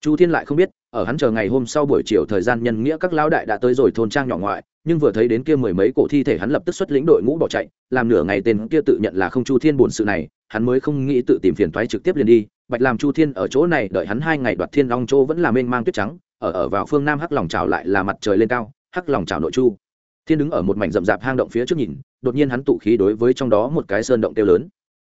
chu thiên lại không biết, ở hắn chờ ngày hôm sau buổi chiều thời gian nhân nghĩa các lão đại đã tới rồi thôn trang nhỏ ngoại, nhưng vừa thấy đến kia mười mấy cổ thi thể hắn lập tức xuất lĩnh đội ngũ bỏ chạy, làm nửa ngày tên kia tự nhận là không chu thiên buồn sự này, hắn mới không nghĩ tự tìm phiền thoái trực tiếp liền đi, bạch làm chu thiên ở chỗ này đợi hắn hai ngày đoạt thiên long châu vẫn là mênh mang tuyết trắng, ở ở vào phương nam hắc lòng trào lại là mặt trời lên cao, hắc lòng trào nội chu. Thiên đứng ở một mảnh rậm rạp hang động phía trước nhìn, đột nhiên hắn tụ khí đối với trong đó một cái sơn động tiêu lớn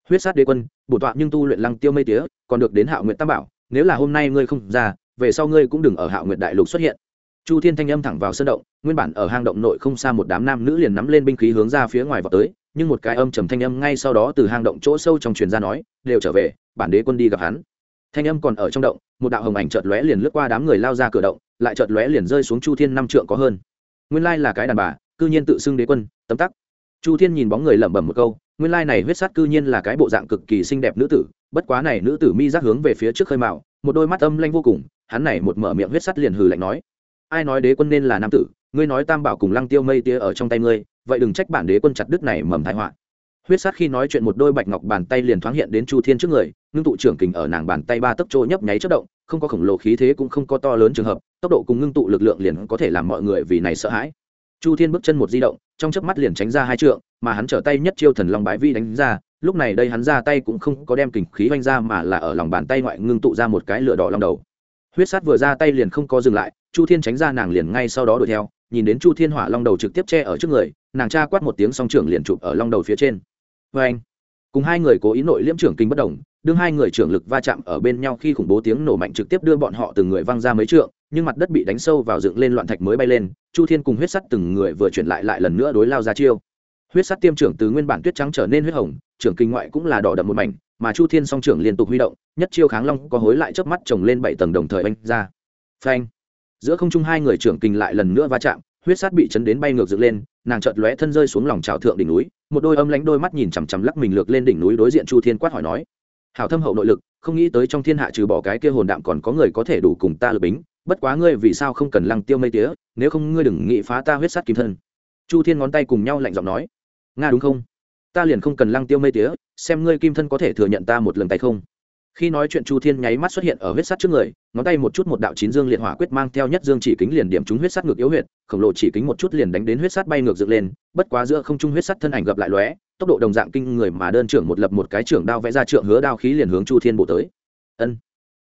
huyết sát đế quân, bổ tọa nhưng tu luyện lăng tiêu mây tía, còn được đến hạo nguyện tam bảo, nếu là hôm nay ngươi không ra, về sau ngươi cũng đừng ở hạo nguyện đại lục xuất hiện. Chu thiên thanh âm thẳng vào sân động, nguyên bản ở hang động nội không xa một đám nam nữ liền nắm lên binh khí hướng ra phía ngoài vào tới, nhưng một cái âm trầm thanh âm ngay sau đó từ hang động chỗ sâu trong truyền ra nói, đều trở về, bản đế quân đi gặp hắn. Thanh âm còn ở trong động, một đạo hồng ảnh chợt lóe liền lướt qua đám người lao ra cửa động, lại chợt lóe liền rơi xuống chu thiên năm trượng có hơn. Nguyên lai là cái đàn bà, cư nhiên tự xưng đế quân, tấm tắc. Chu thiên nhìn bóng người lẩm bẩm một câu nguyên lai này huyết sát cư nhiên là cái bộ dạng cực kỳ xinh đẹp nữ tử, bất quá này nữ tử mi giác hướng về phía trước khơi mạo một đôi mắt âm lanh vô cùng, hắn này một mở miệng huyết sắt liền hừ lạnh nói. Ai nói đế quân nên là nam tử, ngươi nói tam bảo cùng lăng tiêu mây tia ở trong tay ngươi, vậy đừng trách bản đế quân chặt đứt này mầm thái họa. Huyết sát khi nói chuyện một đôi bạch ngọc bàn tay liền thoáng hiện đến chu thiên trước người, ngưng tụ trưởng kình ở nàng bàn tay ba tấc trôi nhấp nháy chất động, không có khổng lồ khí thế cũng không có to lớn trường hợp, tốc độ cùng ngưng tụ lực lượng liền có thể làm mọi người vì này sợ hãi. Chu thiên bước chân một di động trong chớp mắt liền tránh ra hai trượng, mà hắn trở tay nhất chiêu thần long bái vi đánh ra, lúc này đây hắn ra tay cũng không có đem kình khí oanh ra mà là ở lòng bàn tay ngoại ngưng tụ ra một cái lửa đỏ long đầu. Huyết sát vừa ra tay liền không có dừng lại, chu thiên tránh ra nàng liền ngay sau đó đuổi theo, nhìn đến chu thiên hỏa long đầu trực tiếp che ở trước người, nàng tra quát một tiếng song trưởng liền chụp ở long đầu phía trên. Vê anh cùng hai người cố ý nội liễm trưởng kinh bất đồng đương hai người trưởng lực va chạm ở bên nhau khi khủng bố tiếng nổ mạnh trực tiếp đưa bọn họ từng người văng ra mấy trượng, nhưng mặt đất bị đánh sâu vào dựng lên loạn thạch mới bay lên, chu thiên cùng huyết sắt từng người vừa chuyển lại lại lần nữa đối lao ra chiêu. Huyết sắt tiêm trưởng từ nguyên bản tuyết trắng trở nên huyết hồng, trưởng kinh ngoại cũng là đỏ đậm một mảnh, mà chu thiên song trưởng liên tục huy động, nhất chiêu kháng long có hối lại chớp mắt chồng lên bảy tầng đồng thời oanh ra. Phanh! Giữa không trung hai người trưởng kinh lại lần nữa va chạm, huyết sát bị chấn đến bay ngược dựng lên, nàng chợt lóe thân rơi xuống lòng trào thượng đỉnh núi, một đôi âm lánh đôi mắt nhìn chằm chằm lắc mình lược lên đỉnh núi đối diện chu thiên quát hỏi nói hảo thâm hậu nội lực, không nghĩ tới trong thiên hạ trừ bỏ cái kia hồn đạm còn có người có thể đủ cùng ta lập bính. Bất quá ngươi vì sao không cần lăng tiêu mây tía, nếu không ngươi đừng nghĩ phá ta huyết sát kim thân. Chu thiên ngón tay cùng nhau lạnh giọng nói, nga đúng không? Ta liền không cần lăng tiêu mây tía, xem ngươi kim thân có thể thừa nhận ta một lần tay không khi nói chuyện chu thiên nháy mắt xuất hiện ở huyết sắt trước người, ngón tay một chút một đạo chín dương liệt hỏa quyết mang theo nhất dương chỉ kính liền điểm trúng huyết sắt ngược yếu huyệt, khổng lồ chỉ kính một chút liền đánh đến huyết sắt bay ngược dựng lên, bất quá giữa không trung huyết sắt thân ảnh gặp lại lóe, tốc độ đồng dạng kinh người mà đơn trưởng một lập một cái trưởng đao vẽ ra trượng hứa đao khí liền hướng chu thiên bộ tới. Ân.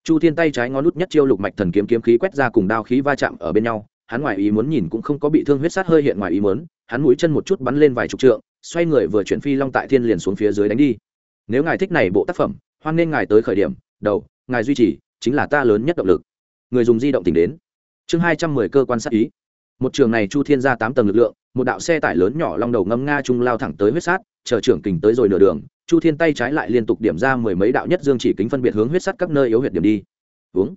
Chu thiên tay trái ngón nút nhất chiêu lục mạch thần kiếm kiếm khí quét ra cùng đao khí va chạm ở bên nhau, hắn ngoài ý muốn nhìn cũng không có bị thương huyết sắt hơi hiện ngoài ý muốn, hắn mũi chân một chút bắn lên vài chục trượng, xoay người vừa chuyển phi long tại thiên liền xuống phía dưới đánh đi. Nếu ngài thích này bộ tác phẩm hoan nên ngài tới khởi điểm, đầu, ngài duy trì, chính là ta lớn nhất động lực. Người dùng di động tỉnh đến. Chương hai trăm mười cơ quan sát ý. Một trường này chu thiên ra tám tầng lực lượng, một đạo xe tải lớn nhỏ long đầu ngâm nga trung lao thẳng tới huyết sát chờ trưởng kình tới rồi nửa đường, chu thiên tay trái lại liên tục điểm ra mười mấy đạo nhất dương chỉ kính phân biệt hướng huyết sắt các nơi yếu huyệt điểm đi. Uống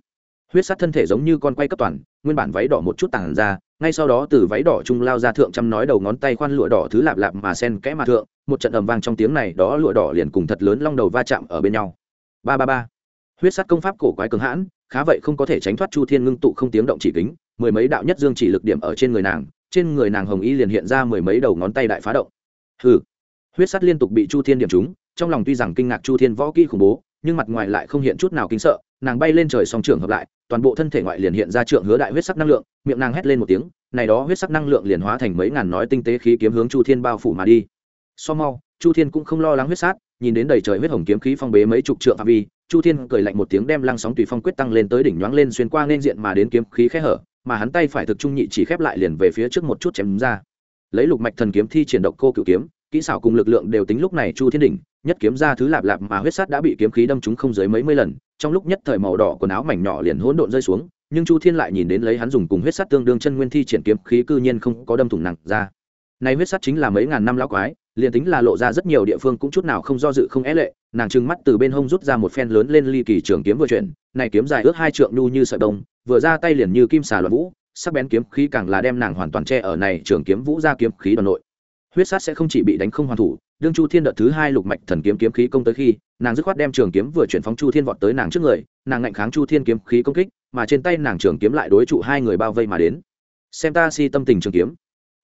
huyết sắt thân thể giống như con quay cấp toàn, nguyên bản váy đỏ một chút tàn ra ngay sau đó từ váy đỏ trung lao ra thượng trăm nói đầu ngón tay khoan lụa đỏ thứ lạp lạp mà sen kẽ mà thượng, một trận ầm vang trong tiếng này, đó lụa đỏ liền cùng thật lớn long đầu va chạm ở bên nhau. Ba ba ba. Huyết sắt công pháp cổ quái cường hãn, khá vậy không có thể tránh thoát chu thiên ngưng tụ không tiếng động chỉ kính, mười mấy đạo nhất dương chỉ lực điểm ở trên người nàng, trên người nàng hồng y liền hiện ra mười mấy đầu ngón tay đại phá động. Hừ. Huyết sắt liên tục bị chu thiên điểm trúng, trong lòng tuy rằng kinh ngạc chu thiên võ kỹ khủng bố, nhưng mặt ngoài lại không hiện chút nào kinh sợ nàng bay lên trời song trưởng hợp lại, toàn bộ thân thể ngoại liền hiện ra trượng hứa đại huyết sắc năng lượng, miệng nàng hét lên một tiếng, này đó huyết sắc năng lượng liền hóa thành mấy ngàn nói tinh tế khí kiếm hướng chu thiên bao phủ mà đi. So mau, chu thiên cũng không lo lắng huyết sát, nhìn đến đầy trời huyết hồng kiếm khí phong bế mấy chục trượng phạm vi, chu thiên cười lạnh một tiếng đem lăng sóng tùy phong quyết tăng lên tới đỉnh nhoáng lên xuyên qua nên diện mà đến kiếm khí khẽ hở, mà hắn tay phải thực trung nhị chỉ khép lại liền về phía trước một chút chém ra. Lấy lục mạch thần kiếm thi triển độc cô cựu kiếm kỹ xảo cùng lực lượng đều tính lúc này chu thiên đỉnh, nhất kiếm ra thứ lạp lạp mà huyết sát đã bị kiếm khí đâm trúng không dưới mấy mươi lần, trong lúc nhất thời màu đỏ quần áo mảnh nhỏ liền hỗn độn rơi xuống, nhưng chu thiên lại nhìn đến lấy hắn dùng cùng huyết sát tương đương chân nguyên thi triển kiếm khí cư nhiên không có đâm thủng nặng ra. Này huyết sát chính là mấy ngàn năm lão quái, liền tính là lộ ra rất nhiều địa phương cũng chút nào không do dự không é lệ, nàng trừng mắt từ bên hông rút ra một phen lớn lên ly kỳ trường kiếm vừa chuyển, này kiếm dài ước hai trượng nhu như sợi đông vừa ra tay liền như kim xà loạn vũ, sắc bén kiếm khí càng là đem nàng hoàn toàn che ở này trường kiếm vũ ra kiếm khí đoàn nội huyết sát sẽ không chỉ bị đánh không hoàn thủ, đương chu thiên đợt thứ hai lục mạch thần kiếm kiếm khí công tới khi, nàng dứt khoát đem trường kiếm vừa chuyển phóng chu thiên vọt tới nàng trước người, nàng ngạnh kháng chu thiên kiếm khí công kích, mà trên tay nàng trường kiếm lại đối trụ hai người bao vây mà đến. Xem ta si tâm tình trường kiếm.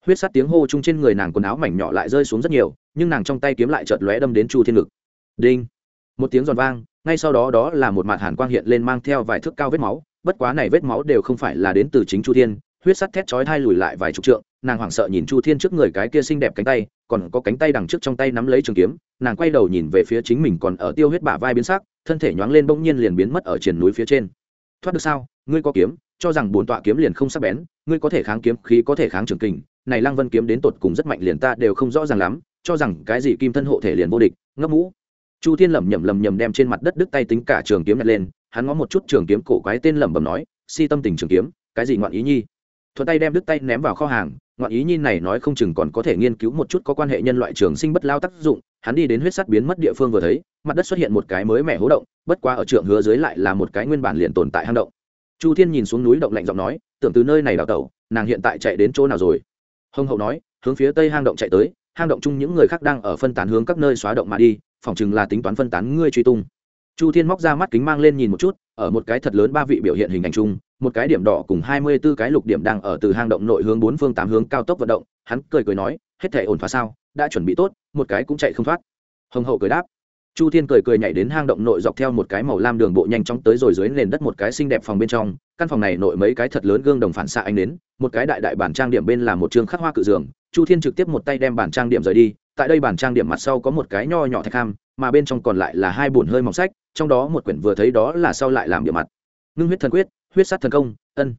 Huyết Sát tiếng hô chung trên người nàng quần áo mảnh nhỏ lại rơi xuống rất nhiều, nhưng nàng trong tay kiếm lại chợt lóe đâm đến chu thiên ngực. Đinh. Một tiếng giòn vang, ngay sau đó đó là một mặt hàn quang hiện lên mang theo vài thước cao vết máu, bất quá này vết máu đều không phải là đến từ chính chu thiên huyết sắt thét chói thai lùi lại vài chục trượng, nàng hoảng sợ nhìn chu thiên trước người cái kia xinh đẹp cánh tay, còn có cánh tay đằng trước trong tay nắm lấy trường kiếm, nàng quay đầu nhìn về phía chính mình còn ở tiêu huyết bả vai biến sắc, thân thể nhoáng lên bỗng nhiên liền biến mất ở triền núi phía trên. Thoát được sao? Ngươi có kiếm, cho rằng bốn tọa kiếm liền không sắc bén, ngươi có thể kháng kiếm, khí có thể kháng trường kình, này lăng vân kiếm đến tột cùng rất mạnh liền ta đều không rõ ràng lắm, cho rằng cái gì kim thân hộ thể liền vô địch ngấp mũ chu thiên lẩm nhẩm lẩm nhẩm đem trên mặt đất đứt tay tính cả trường kiếm nhặt lên, hắn ngó một chút trường kiếm, cổ quái tên lẩm bẩm nói, si tâm tình trường kiếm, cái gì ngoạn ý nhi? Thuận tay đem đứt tay ném vào kho hàng, ngoạn ý nhi này nói không chừng còn có thể nghiên cứu một chút có quan hệ nhân loại trường sinh bất lao tác dụng. Hắn đi đến huyết sắt biến mất địa phương vừa thấy, mặt đất xuất hiện một cái mới mẻ hố động, bất qua ở trượng hứa dưới lại là một cái nguyên bản liền tồn tại hang động. Chu thiên nhìn xuống núi động lạnh giọng nói, tưởng từ nơi này đào tẩu, nàng hiện tại chạy đến chỗ nào rồi? Hồng hậu nói, hướng phía tây hang động chạy tới, hang động chung những người khác đang ở phân tán hướng các nơi xóa động mà đi, phỏng chừng là tính toán phân tán ngươi truy tung. Chu thiên móc ra mắt kính mang lên nhìn một chút, ở một cái thật lớn ba vị biểu hiện hình ảnh chung một cái điểm đỏ cùng hai mươi 24 cái lục điểm đang ở từ hang động nội hướng bốn phương tám hướng cao tốc vận động, hắn cười cười nói, hết thể ổn thỏa sao, đã chuẩn bị tốt, một cái cũng chạy không thoát. Hồng hậu cười đáp. Chu thiên cười cười nhảy đến hang động nội dọc theo một cái màu lam đường bộ nhanh chóng tới rồi dưới nền đất một cái xinh đẹp phòng bên trong, căn phòng này nội mấy cái thật lớn gương đồng phản xạ ánh đến, một cái đại đại bản trang điểm bên là một trường khắc hoa cự giường, chu thiên trực tiếp một tay đem bản trang điểm rời đi, tại đây bản trang điểm mặt sau có một cái nho nhỏ thạch ham mà bên trong còn lại là hai bổn hơi mỏng sách, trong đó một quyển vừa thấy đó là sau lại làm điểm mặt. Ngưng huyết thần quyết huyết sát thần công, ân.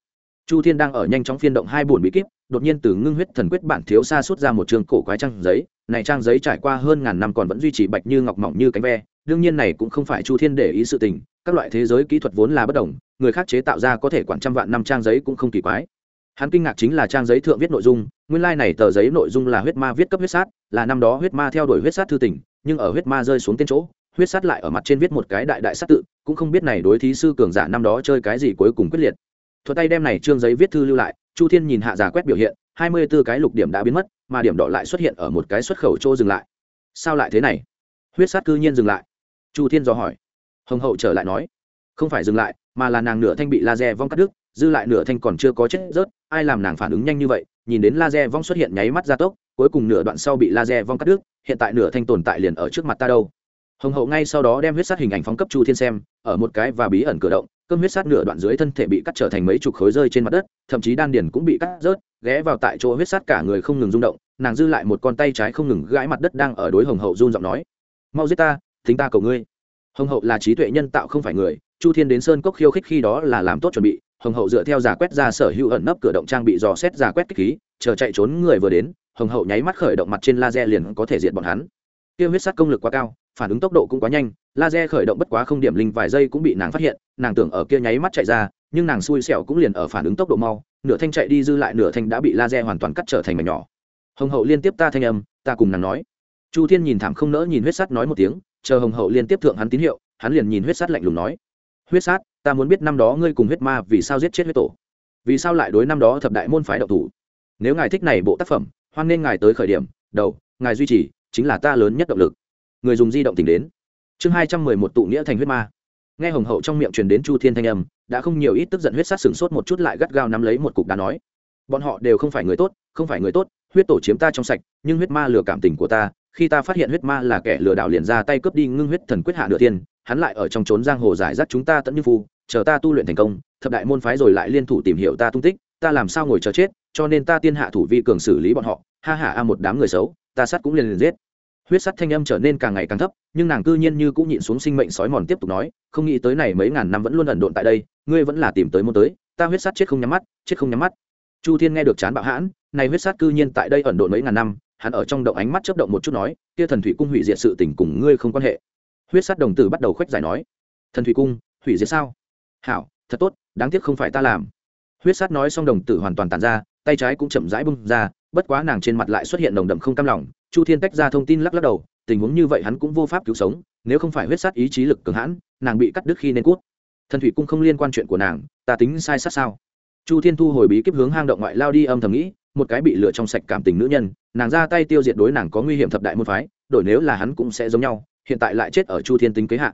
Chu thiên đang ở nhanh chóng phiên động hai bổn bí kíp, đột nhiên từ ngưng huyết thần quyết bản thiếu xa suốt ra một trường cổ quái trang giấy. Này trang giấy trải qua hơn ngàn năm còn vẫn duy trì bạch như ngọc mỏng như cánh ve. Đương nhiên này cũng không phải chu thiên để ý sự tình, các loại thế giới kỹ thuật vốn là bất đồng, người khác chế tạo ra có thể quản trăm vạn năm trang giấy cũng không kỳ quái. Hắn kinh ngạc chính là trang giấy thượng viết nội dung, nguyên lai、like、này tờ giấy nội dung là huyết ma viết cấp huyết sát, là năm đó huyết ma theo đuổi huyết sát thư tỉnh nhưng ở huyết ma rơi xuống tên chỗ huyết sát lại ở mặt trên viết một cái đại đại sát tự, cũng không biết này đối thí sư cường giả năm đó chơi cái gì cuối cùng quyết liệt. Thuật tay đem này trương giấy viết thư lưu lại, chu thiên nhìn hạ giả quét biểu hiện, hai mươi b ố cái lục điểm đã biến mất, mà điểm đỏ lại xuất hiện ở một cái xuất khẩu chỗ dừng lại. Sao lại thế này? Huyết sát cư nhiên dừng lại. Chu thiên dò hỏi. Hồng hậu trở lại nói. Không phải dừng lại, mà là nàng nửa thanh bị laser vong cắt đứt, dư lại nửa thanh còn chưa có chết rớt, ai làm nàng phản ứng nhanh như vậy, nhìn đến laser vong xuất hiện nháy mắt gia tốc, cuối cùng nửa đoạn sau bị laser vong cắt đứt, hiện tại nửa thanh tồn tại liền ở trước mặt ta đâu hồng hậu ngay sau đó đem huyết sát hình ảnh phóng cấp chu thiên xem, ở một cái và bí ẩn cửa động, cơm huyết sát nửa đoạn dưới thân thể bị cắt trở thành mấy chục khối rơi trên mặt đất, thậm chí đan điền cũng bị cắt rớt, ghé vào tại chỗ huyết sát cả người không ngừng rung động, nàng dư lại một con tay trái không ngừng gãi mặt đất đang ở đối hồng hậu run giọng nói, mau giết ta, thính ta cầu ngươi. Hồng hậu là trí tuệ nhân tạo không phải người, chu thiên đến sơn cốc khiêu khích khi đó là làm tốt chuẩn bị, hồng hậu dựa theo giả quét ra sở hữu ẩn nấp cửa động trang bị dò xét giả quét kích khí, chờ chạy trốn người vừa đến, hồng hậu nháy mắt khởi động mặt trên laser liền có thể diệt bọn hắn. Tiêu huyết sát công lực quá cao phản ứng tốc độ cũng quá nhanh, laser khởi động bất quá không điểm linh vài giây cũng bị nàng phát hiện, nàng tưởng ở kia nháy mắt chạy ra, nhưng nàng xui xẻo cũng liền ở phản ứng tốc độ mau, nửa thanh chạy đi dư lại nửa thanh đã bị laser hoàn toàn cắt trở thành mảnh nhỏ. Hồng hậu liên tiếp ta thanh âm, ta cùng nàng nói. Chu thiên nhìn thảm không nỡ nhìn huyết sắt nói một tiếng, chờ hồng hậu liên tiếp thượng hắn tín hiệu, hắn liền nhìn huyết sắt lạnh lùng nói. Huyết sát, ta muốn biết năm đó ngươi cùng huyết ma vì sao giết chết huyết tổ? Vì sao lại đối năm đó thập đại môn phái độc thủ? Nếu ngài thích này bộ tác phẩm, hoan nên ngài tới khởi điểm, đầu, ngài duy trì, chính là ta lớn nhất động lực người dùng di động tìm đến. Chương hai trăm mười một tụ nghĩa thành huyết ma. Nghe hồng hậu trong miệng truyền đến chu thiên thanh âm, đã không nhiều ít tức giận huyết sát sừng sốt một chút lại gắt gao nắm lấy một cục đá nói, bọn họ đều không phải người tốt, không phải người tốt, huyết tổ chiếm ta trong sạch, nhưng huyết ma lừa cảm tình của ta, khi ta phát hiện huyết ma là kẻ lừa đảo liền ra tay cướp đi ngưng huyết thần quyết hạ nửa tiên hắn lại ở trong trốn giang hồ giải rác chúng ta tận như phu chờ ta tu luyện thành công, thập đại môn phái rồi lại liên thủ tìm hiểu ta tung tích, ta làm sao ngồi chờ chết, cho nên ta tiên hạ thủ vi cường xử lý bọn họ, ha hả a một đám người xấu, ta sát cũng liền liền giết huyết sắt thanh âm trở nên càng ngày càng thấp, nhưng nàng cư nhiên như cũng nhịn xuống sinh mệnh sói mòn tiếp tục nói, không nghĩ tới này mấy ngàn năm vẫn luôn ẩn độn tại đây, ngươi vẫn là tìm tới muốn tới, ta huyết sắt chết không nhắm mắt, chết không nhắm mắt. Chu thiên nghe được chán bạo hãn, này huyết sắt cư nhiên tại đây ẩn độn mấy ngàn năm, hắn ở trong động ánh mắt chớp động một chút nói, kia thần thủy cung hủy diệt sự tình cùng ngươi không quan hệ. Huyết sắt đồng tử bắt đầu khoách giải nói, thần thủy cung, hủy diệt sao? Hảo, thật tốt, đáng tiếc không phải ta làm. Huyết sắt nói xong đồng tử hoàn toàn tàn ra, tay trái cũng chậm rãi bung ra, bất quá nàng trên mặt lại xuất hiện nồng đậm không cam lòng chu thiên tách ra thông tin lắc lắc đầu, tình huống như vậy hắn cũng vô pháp cứu sống, nếu không phải huyết sát ý chí lực cường hãn, nàng bị cắt đứt khi nên cút. Thần thủy cung không liên quan chuyện của nàng, ta tính sai sát sao? Chu thiên thu hồi bí kíp hướng hang động ngoại lao đi âm thầm nghĩ, một cái bị lửa trong sạch cảm tình nữ nhân, nàng ra tay tiêu diệt đối nàng có nguy hiểm thập đại môn phái, đổi nếu là hắn cũng sẽ giống nhau, hiện tại lại chết ở chu thiên tính kế hạ.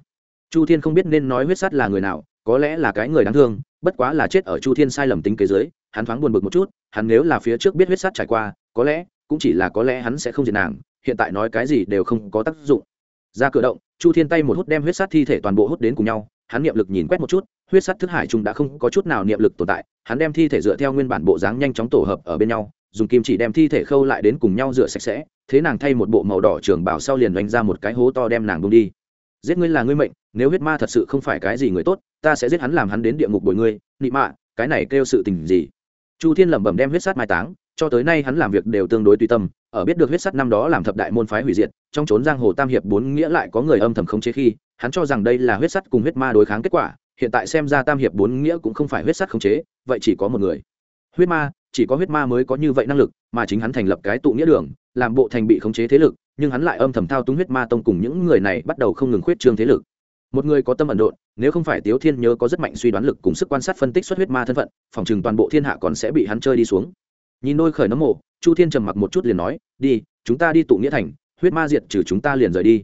Chu thiên không biết nên nói huyết sát là người nào, có lẽ là cái người đáng thương, bất quá là chết ở chu thiên sai lầm tính kế giới hắn thoáng buồn bực một chút, hắn nếu là phía trước biết huyết sát trải qua, có lẽ cũng chỉ là có lẽ hắn sẽ không diệt nàng, hiện tại nói cái gì đều không có tác dụng. Ra cửa động, chu thiên tay một hút đem huyết sát thi thể toàn bộ hút đến cùng nhau, hắn niệm lực nhìn quét một chút, huyết sát thức hải trung đã không có chút nào niệm lực tồn tại, hắn đem thi thể dựa theo nguyên bản bộ dáng nhanh chóng tổ hợp ở bên nhau, dùng kim chỉ đem thi thể khâu lại đến cùng nhau rửa sạch sẽ, thế nàng thay một bộ màu đỏ trường bảo sau liền đánh ra một cái hố to đem nàng bung đi. Giết ngươi là ngươi mệnh, nếu huyết ma thật sự không phải cái gì người tốt, ta sẽ giết hắn làm hắn đến địa ngục bồi ngươi, nị mạ, cái này kêu sự tình gì? Chu thiên lẩm bẩm đem huyết sát mai táng cho tới nay hắn làm việc đều tương đối tùy tâm, ở biết được huyết sắt năm đó làm thập đại môn phái hủy diệt, trong trốn giang hồ tam hiệp bốn nghĩa lại có người âm thầm khống chế khi, hắn cho rằng đây là huyết sắt cùng huyết ma đối kháng kết quả, hiện tại xem ra tam hiệp bốn nghĩa cũng không phải huyết sắt khống chế, vậy chỉ có một người. Huyết ma, chỉ có huyết ma mới có như vậy năng lực, mà chính hắn thành lập cái tụ nghĩa đường, làm bộ thành bị khống chế thế lực, nhưng hắn lại âm thầm thao túng huyết ma tông cùng những người này bắt đầu không ngừng khuyết trương thế lực. Một người có tâm ẩn độn, nếu không phải tiếu thiên nhớ có rất mạnh suy đoán lực cùng sức quan sát phân tích xuất huyết ma thân phận, phòng chừng toàn bộ thiên hạ còn sẽ bị hắn chơi đi xuống nhìn đôi khởi nấm mộ, chu thiên trầm mặc một chút liền nói, đi, chúng ta đi tụ nghĩa thành, huyết ma diệt trừ chúng ta liền rời đi.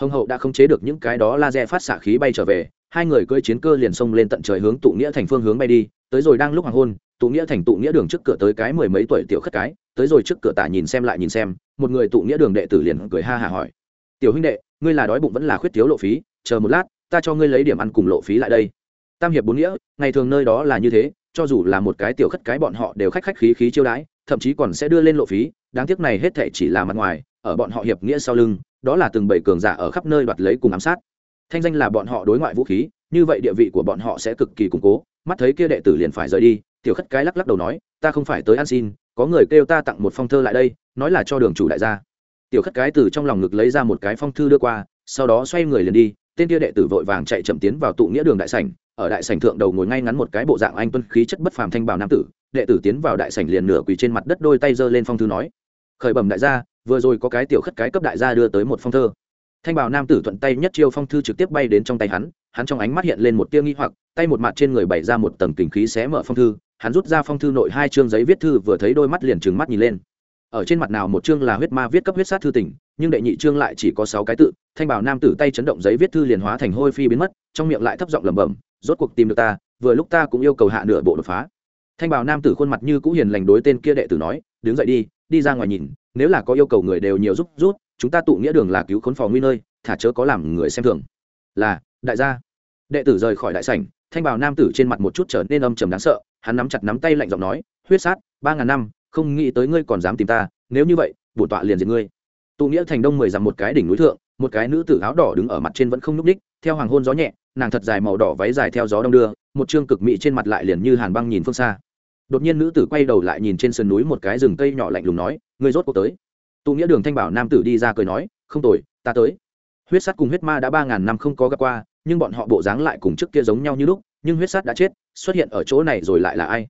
Hồng hậu đã không chế được những cái đó laser phát xạ khí bay trở về, hai người cưỡi chiến cơ liền xông lên tận trời hướng tụ nghĩa thành phương hướng bay đi, tới rồi đang lúc hoàng hôn, tụ nghĩa thành tụ nghĩa đường trước cửa tới cái mười mấy tuổi tiểu khất cái, tới rồi trước cửa tả nhìn xem lại nhìn xem, một người tụ nghĩa đường đệ tử liền cười ha hả hỏi, tiểu huynh đệ, ngươi là đói bụng vẫn là khuyết thiếu lộ phí, chờ một lát, ta cho ngươi lấy điểm ăn cùng lộ phí lại đây. Tam hiệp bốn nghĩa, ngày thường nơi đó là như thế cho dù là một cái tiểu khất cái bọn họ đều khách khách khí khí chiêu đãi, thậm chí còn sẽ đưa lên lộ phí, đáng tiếc này hết thệ chỉ là mặt ngoài, ở bọn họ hiệp nghĩa sau lưng, đó là từng bảy cường giả ở khắp nơi đoạt lấy cùng ám sát. Thanh danh là bọn họ đối ngoại vũ khí, như vậy địa vị của bọn họ sẽ cực kỳ củng cố, mắt thấy kia đệ tử liền phải rời đi, tiểu khất cái lắc lắc đầu nói, ta không phải tới ăn xin, có người kêu ta tặng một phong thơ lại đây, nói là cho đường chủ đại gia. Tiểu khất cái từ trong lòng ngực lấy ra một cái phong thư đưa qua, sau đó xoay người liền đi tên kia đệ tử vội vàng chạy chậm tiến vào tụ nghĩa đường đại sảnh, ở đại sảnh thượng đầu ngồi ngay ngắn một cái bộ dạng anh tuân khí chất bất phàm thanh bảo nam tử, đệ tử tiến vào đại sảnh liền nửa quỳ trên mặt đất đôi tay giơ lên phong thư nói, khởi bẩm đại gia, vừa rồi có cái tiểu khất cái cấp đại gia đưa tới một phong thơ. Thanh bảo nam tử thuận tay nhất chiêu phong thư trực tiếp bay đến trong tay hắn hắn trong ánh mắt hiện lên một tia nghi hoặc, tay một mặt trên người bày ra một tầng kình khí xé mở phong thư, hắn rút ra phong thư nội hai chương giấy viết thư vừa thấy đôi mắt liền trừng mắt nhìn lên. Ở trên mặt nào một chương là huyết ma viết cấp huyết sát thư tỉnh nhưng đệ nhị chương lại chỉ có sáu cái tự, thanh bảo nam tử tay chấn động giấy viết thư liền hóa thành hôi phi biến mất, trong miệng lại thấp giọng lẩm bẩm, rốt cuộc tìm được ta, vừa lúc ta cũng yêu cầu hạ nửa bộ đột phá. Thanh bảo nam tử khuôn mặt như cũ hiền lành đối tên kia đệ tử nói, đứng dậy đi đi ra ngoài nhìn, nếu là có yêu cầu người đều nhiều giúp rút chúng ta tụ nghĩa đường là cứu khốn phò nguy nơi, thả chớ có làm người xem thường. Là, đại gia. Đệ tử rời khỏi đại sảnh, thanh bảo nam tử trên mặt một chút trở nên âm trầm đáng sợ, hắn nắm chặt nắm tay lạnh giọng nói, huyết sát, ba ngàn năm, không nghĩ tới ngươi còn dám tìm ta, nếu như vậy, bổn tọa liền diệt ngươi tụ nghĩa thành đông mười dặm một cái đỉnh núi thượng, một cái nữ tử áo đỏ đứng ở mặt trên vẫn không nhúc ních theo hoàng hôn gió nhẹ, nàng thật dài màu đỏ váy dài theo gió đông đưa, một chương cực mị trên mặt lại liền như hàn băng nhìn phương xa. Đột nhiên nữ tử quay đầu lại nhìn trên sườn núi một cái rừng cây nhỏ lạnh lùng nói người rốt cuộc tới. Tụ nghĩa đường thanh bảo nam tử đi ra cười nói, không tồi, ta tới. Huyết sắt cùng huyết ma đã ba ngàn năm không có gặp qua, nhưng bọn họ bộ dáng lại cùng trước kia giống nhau như lúc, nhưng huyết sắt đã chết, xuất hiện ở chỗ này rồi lại là ai?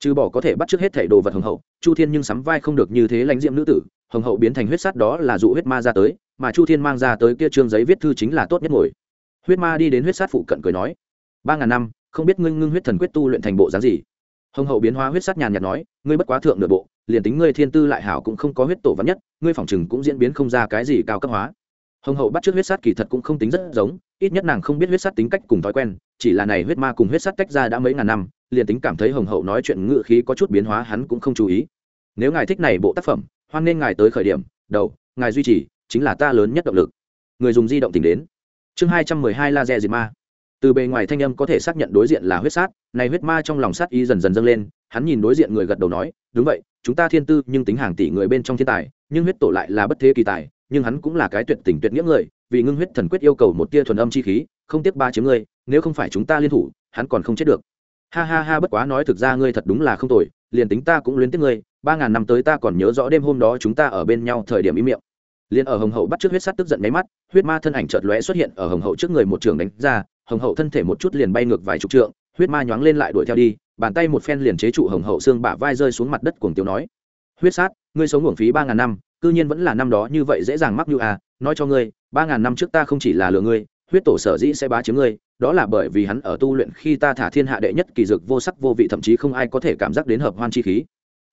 Trừ bỏ có thể bắt trước hết thảy đồ vật hồng hậu, chu thiên nhưng sắm vai không được như thế lãnh diệm nữ tử hồng hậu biến thành huyết sắt đó là dụ huyết ma ra tới, mà chu thiên mang ra tới kia trương giấy viết thư chính là tốt nhất ngồi. Huyết ma đi đến huyết sát phụ cận cười nói, ba ngàn năm, không biết ngưng ngưng huyết thần quyết tu luyện thành bộ dáng gì? Hồng hậu biến hóa huyết sát nhàn nhạt nói, ngươi bất quá thượng nửa bộ, liền tính ngươi thiên tư lại hảo cũng không có huyết tổ vắn nhất, ngươi phỏng chừng cũng diễn biến không ra cái gì cao cấp hóa. Hồng hậu bắt trước huyết sát kỳ thật cũng không tính rất giống, ít nhất nàng không biết huyết sát tính cách cùng thói quen, chỉ là này huyết ma cùng huyết sát tách ra đã mấy ngàn năm, liền tính cảm thấy hồng hậu nói chuyện ngự khí có chút biến hóa hắn cũng không chú ý. Nếu ngài thích này bộ tác phẩm hoan nên ngài tới khởi điểm, đầu, ngài duy trì, chính là ta lớn nhất động lực. Người dùng di động tìm đến. Chương hai trăm mười hai laser diệt ma. Từ bề ngoài thanh âm có thể xác nhận đối diện là huyết sát, này huyết ma trong lòng sát y dần dần dâng lên, hắn nhìn đối diện người gật đầu nói, đúng vậy, chúng ta thiên tư, nhưng tính hàng tỷ người bên trong thiên tài, nhưng huyết tổ lại là bất thế kỳ tài, nhưng hắn cũng là cái tuyệt tình tuyệt nghĩa người, vì ngưng huyết thần quyết yêu cầu một tia thuần âm chi khí, không tiếp ba chiếm ngươi, nếu không phải chúng ta liên thủ, hắn còn không chết được. Ha ha ha, bất quá nói thực ra ngươi thật đúng là không tồi, liền tính ta cũng luyến tiếc ngươi ba ngàn năm tới ta còn nhớ rõ đêm hôm đó chúng ta ở bên nhau thời điểm im miệng. Liền ở hồng hậu bắt trước huyết sắt tức giận máy mắt, huyết ma thân ảnh chợt lóe xuất hiện ở hồng hậu trước người một trường đánh ra, hồng hậu thân thể một chút liền bay ngược vài chục trượng, huyết ma nhoáng lên lại đuổi theo đi, bàn tay một phen liền chế trụ hồng hậu xương bả vai rơi xuống mặt đất cuồng tiêu nói, huyết sát ngươi sống uổng phí ba ngàn năm, cư nhiên vẫn là năm đó như vậy dễ dàng mắc như à nói cho ngươi, ba ngàn năm trước ta không chỉ là lừa ngươi, huyết tổ sở dĩ sẽ bá chiếm ngươi, đó là bởi vì hắn ở tu luyện khi ta thả thiên hạ đệ nhất kỳ dược vô sắc vô vị thậm chí không ai có thể cảm giác đến hợp hoan chi khí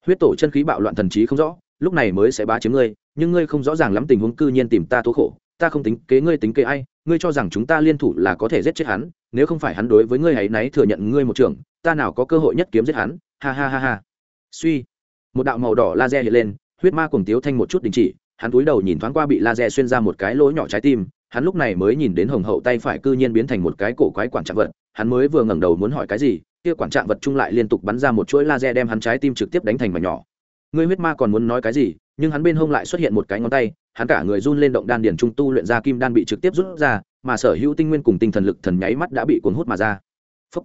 huyết tổ chân khí bạo loạn thần trí không rõ, lúc này mới sẽ bá chiếm ngươi, nhưng ngươi không rõ ràng lắm tình huống cư nhiên tìm ta tố khổ, ta không tính kế ngươi tính kế ai, ngươi cho rằng chúng ta liên thủ là có thể giết chết hắn, nếu không phải hắn đối với ngươi hãy náy thừa nhận ngươi một trường, ta nào có cơ hội nhất kiếm giết hắn, ha ha ha ha. Suy. Một đạo màu đỏ laser hiện lên, huyết ma cùng tiếu thanh một chút đình chỉ, hắn cúi đầu nhìn thoáng qua bị laser xuyên ra một cái lỗ nhỏ trái tim, hắn lúc này mới nhìn đến hồng hậu tay phải cư nhiên biến thành một cái cổ quái quản trạng vật, hắn mới vừa ngẩng đầu muốn hỏi cái gì kia quản trạng vật chung lại liên tục bắn ra một chuỗi laser đem hắn trái tim trực tiếp đánh thành mảnh nhỏ. Ngươi huyết ma còn muốn nói cái gì, nhưng hắn bên hông lại xuất hiện một cái ngón tay, hắn cả người run lên động đan điền trung tu luyện ra kim đan bị trực tiếp rút ra, mà sở hữu tinh nguyên cùng tinh thần lực thần nháy mắt đã bị cuốn hút mà ra. Phúc.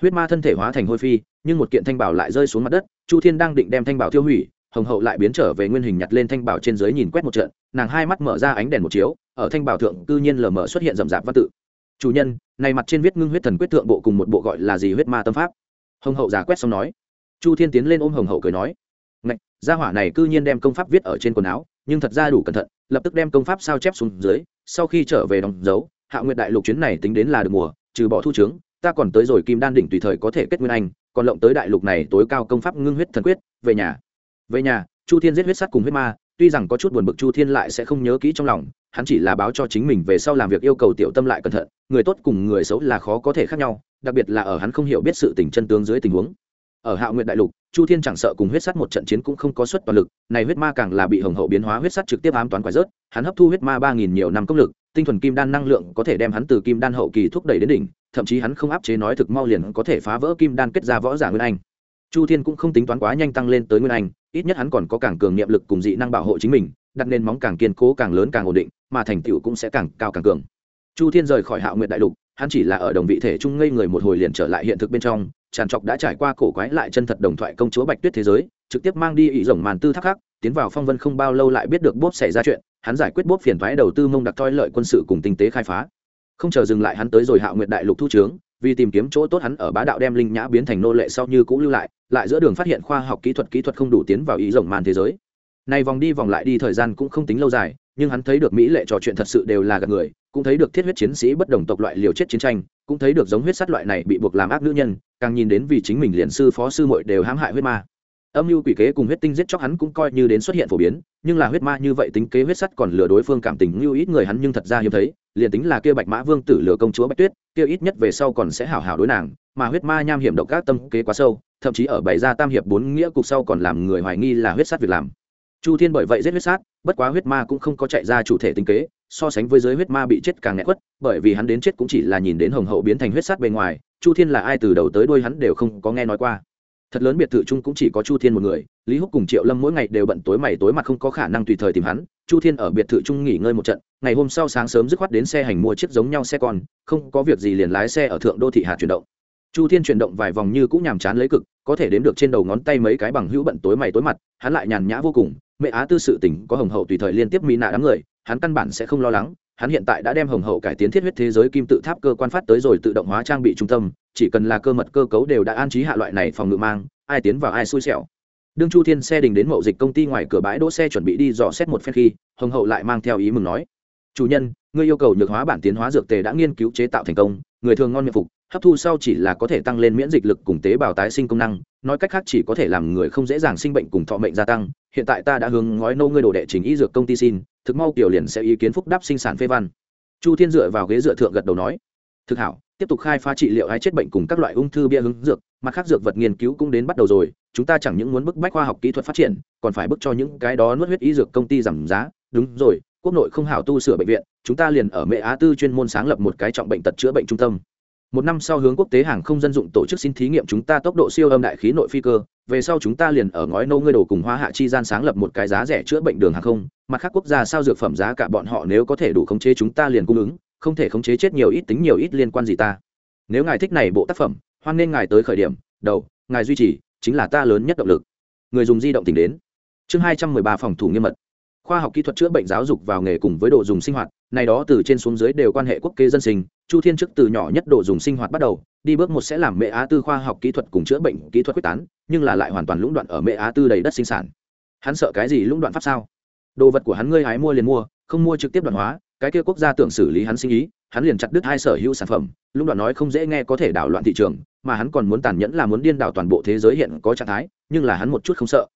huyết ma thân thể hóa thành hôi phi, nhưng một kiện thanh bảo lại rơi xuống mặt đất, chu thiên đang định đem thanh bảo tiêu hủy, hồng hậu lại biến trở về nguyên hình nhặt lên thanh bảo trên dưới nhìn quét một trận, nàng hai mắt mở ra ánh đèn một chiếu, ở thanh bảo thượng cư nhiên lờ mờ xuất hiện rậm rạp văn tự. Chủ nhân này mặt trên viết ngưng huyết thần quyết thượng bộ cùng một bộ gọi là gì huyết ma tâm pháp. Hồng hậu giả quét xong nói. Chu thiên tiến lên ôm hồng hậu cười nói. Ngạch, gia hỏa này cư nhiên đem công pháp viết ở trên quần áo, nhưng thật ra đủ cẩn thận, lập tức đem công pháp sao chép xuống dưới, sau khi trở về đóng dấu, hạ nguyện đại lục chuyến này tính đến là được mùa, trừ bỏ thu trướng, ta còn tới rồi kim đan đỉnh tùy thời có thể kết nguyên anh, còn lộng tới đại lục này tối cao công pháp ngưng huyết thần quyết, về nhà. Về nhà, chu thiên giết huyết sắt cùng huyết ma, tuy rằng có chút buồn bực chu thiên lại sẽ không nhớ kỹ trong lòng hắn chỉ là báo cho chính mình về sau làm việc yêu cầu tiểu tâm lại cẩn thận, người tốt cùng người xấu là khó có thể khác nhau, đặc biệt là ở hắn không hiểu biết sự tình chân tướng dưới tình huống. Ở hạ nguyện đại lục, chu thiên chẳng sợ cùng huyết sắt một trận chiến cũng không có suất toàn lực, này huyết ma càng là bị hồng hậu biến hóa huyết sắt trực tiếp ám toán quái rớt, hắn hấp thu huyết ma ba nghìn nhiều năm công lực, tinh thuần kim đan năng lượng có thể đem hắn từ kim đan hậu kỳ thúc đẩy đến đỉnh, thậm chí hắn không áp chế nói thực mau liền có thể phá vỡ kim đan kết ra võ giả nguyên anh. Chu thiên cũng không tính toán quá nhanh tăng lên tới nguyên anh, ít nhất hắn còn có càng cường niệm lực cùng dị năng bảo hộ chính mình, đặt nên móng càng kiên cố càng lớn càng ổn định mà thành tựu cũng sẽ càng cao càng cường chu thiên rời khỏi hạ nguyện đại lục, hắn chỉ là ở đồng vị thể chung ngây người một hồi liền trở lại hiện thực bên trong, tràn trọc đã trải qua cổ quái lại chân thật đồng thoại công chúa bạch tuyết thế giới, trực tiếp mang đi ý rồng màn tư thác khác. tiến vào phong vân không bao lâu lại biết được bốp xảy ra chuyện, hắn giải quyết bốp phiền thoái đầu tư mông đặc toi lợi quân sự cùng tinh tế khai phá không chờ dừng lại hắn tới rồi hạ nguyệt đại lục thu trướng, vì tìm kiếm chỗ tốt hắn ở bá đạo đem linh nhã biến thành nô lệ sau như cũng lưu lại lại giữa đường phát hiện khoa học kỹ thuật kỹ thuật không đủ tiến vào ý rộng màn thế giới này vòng đi vòng lại đi thời gian cũng không tính lâu dài nhưng hắn thấy được mỹ lệ trò chuyện thật sự đều là gạt người, cũng thấy được thiết huyết chiến sĩ bất đồng tộc loại liều chết chiến tranh, cũng thấy được giống huyết sắt loại này bị buộc làm ác nữ nhân, càng nhìn đến vì chính mình liền sư phó sư muội đều hãm hại huyết ma. Âm mưu quỷ kế cùng huyết tinh giết chóc hắn cũng coi như đến xuất hiện phổ biến, nhưng là huyết ma như vậy tính kế huyết sắt còn lừa đối phương cảm tình như ít người hắn nhưng thật ra hiếm thấy, liền tính là kia bạch mã vương tử lừa công chúa bạch tuyết, kia ít nhất về sau còn sẽ hảo hảo đối nàng, mà huyết ma nham hiểm độc các tâm kế quá sâu, thậm chí ở bảy gia tam hiệp bốn nghĩa cục sau còn làm người hoài nghi là huyết sắt việc làm chu thiên bởi vậy giết huyết sát, bất quá huyết ma cũng không có chạy ra chủ thể tinh kế, so sánh với giới huyết ma bị chết càng nghẹt quất, bởi vì hắn đến chết cũng chỉ là nhìn đến hồng hậu biến thành huyết sát bề ngoài, chu thiên là ai từ đầu tới đuôi hắn đều không có nghe nói qua. Thật lớn biệt thự chung cũng chỉ có chu thiên một người, lý húc cùng triệu lâm mỗi ngày đều bận tối mày tối mặt không có khả năng tùy thời tìm hắn, chu thiên ở biệt thự chung nghỉ ngơi một trận, ngày hôm sau sáng sớm dứt khoát đến xe hành mua chiếc giống nhau xe con, không có việc gì liền lái xe ở thượng đô thị hạt chuyển động. Chu thiên chuyển động vài vòng như cũng nhàm chán lấy cực, có thể đếm được trên đầu ngón tay mấy cái bằng hữu bận tối mày tối mặt, hắn lại nhàn nhã vô cùng mẹ á tư sự tỉnh có hồng hậu tùy thời liên tiếp mỹ nạ đám người, hắn căn bản sẽ không lo lắng. Hắn hiện tại đã đem hồng hậu cải tiến thiết huyết thế giới kim tự tháp cơ quan phát tới rồi tự động hóa trang bị trung tâm, chỉ cần là cơ mật cơ cấu đều đã an trí hạ loại này phòng ngự mang, ai tiến vào ai xui xẻo. Đương chu thiên xe đình đến mậu dịch công ty ngoài cửa bãi đỗ xe chuẩn bị đi dò xét một phen khi, hồng hậu lại mang theo ý mừng nói, chủ nhân, ngươi yêu cầu nhược hóa bản tiến hóa dược tề đã nghiên cứu chế tạo thành công, người thường ngon miệng phục, hấp thu sau chỉ là có thể tăng lên miễn dịch lực cùng tế bào tái sinh công năng, nói cách khác chỉ có thể làm người không dễ dàng sinh bệnh cùng thọ mệnh gia tăng hiện tại ta đã hướng ngói nâu ngươi đồ đệ chính y dược công ty xin, thực mau kiểu liền sẽ ý kiến phúc đáp sinh sản phê văn. Chu thiên dựa vào ghế dựa thượng gật đầu nói, thực hảo, tiếp tục khai phá trị liệu hay chết bệnh cùng các loại ung thư bia hướng dược, mặt khác dược vật nghiên cứu cũng đến bắt đầu rồi, chúng ta chẳng những muốn bức bách khoa học kỹ thuật phát triển, còn phải bức cho những cái đó nuốt huyết y dược công ty giảm giá. Đúng rồi, quốc nội không hảo tu sửa bệnh viện, chúng ta liền ở mẹ á tư chuyên môn sáng lập một cái trọng bệnh tật chữa bệnh trung tâm một năm sau hướng quốc tế hàng không dân dụng tổ chức xin thí nghiệm chúng ta tốc độ siêu âm đại khí nội phi cơ, về sau chúng ta liền ở ngói nâu ngươi đồ cùng hoa hạ chi gian sáng lập một cái giá rẻ chữa bệnh đường hàng không, mặt khác quốc gia sao dược phẩm giá cả bọn họ nếu có thể đủ khống chế chúng ta liền cung ứng, không thể khống chế chết nhiều ít tính nhiều ít liên quan gì ta. Nếu ngài thích này bộ tác phẩm, hoan nên ngài tới khởi điểm, đầu, ngài duy trì, chính là ta lớn nhất động lực. Người dùng di động tỉnh đến. Chương hai trăm mười ba phòng thủ nghiêm mật. Khoa học kỹ thuật chữa bệnh giáo dục vào nghề cùng với đồ dùng sinh hoạt, này đó từ trên xuống dưới đều quan hệ quốc kế dân sinh chu thiên chức từ nhỏ nhất độ dùng sinh hoạt bắt đầu, đi bước một sẽ làm mẹ á tư khoa học kỹ thuật cùng chữa bệnh kỹ thuật quyết tán, nhưng là lại hoàn toàn lũng đoạn ở mẹ á tư đầy đất sinh sản. Hắn sợ cái gì lũng đoạn pháp sao? Đồ vật của hắn ngươi hái mua liền mua, không mua trực tiếp đoạn hóa, cái kia quốc gia tưởng xử lý hắn sinh ý, hắn liền chặt đứt hai sở hữu sản phẩm, lũng đoạn nói không dễ nghe có thể đảo loạn thị trường, mà hắn còn muốn tàn nhẫn là muốn điên đảo toàn bộ thế giới hiện có trạng thái, nhưng là hắn một chút không sợ.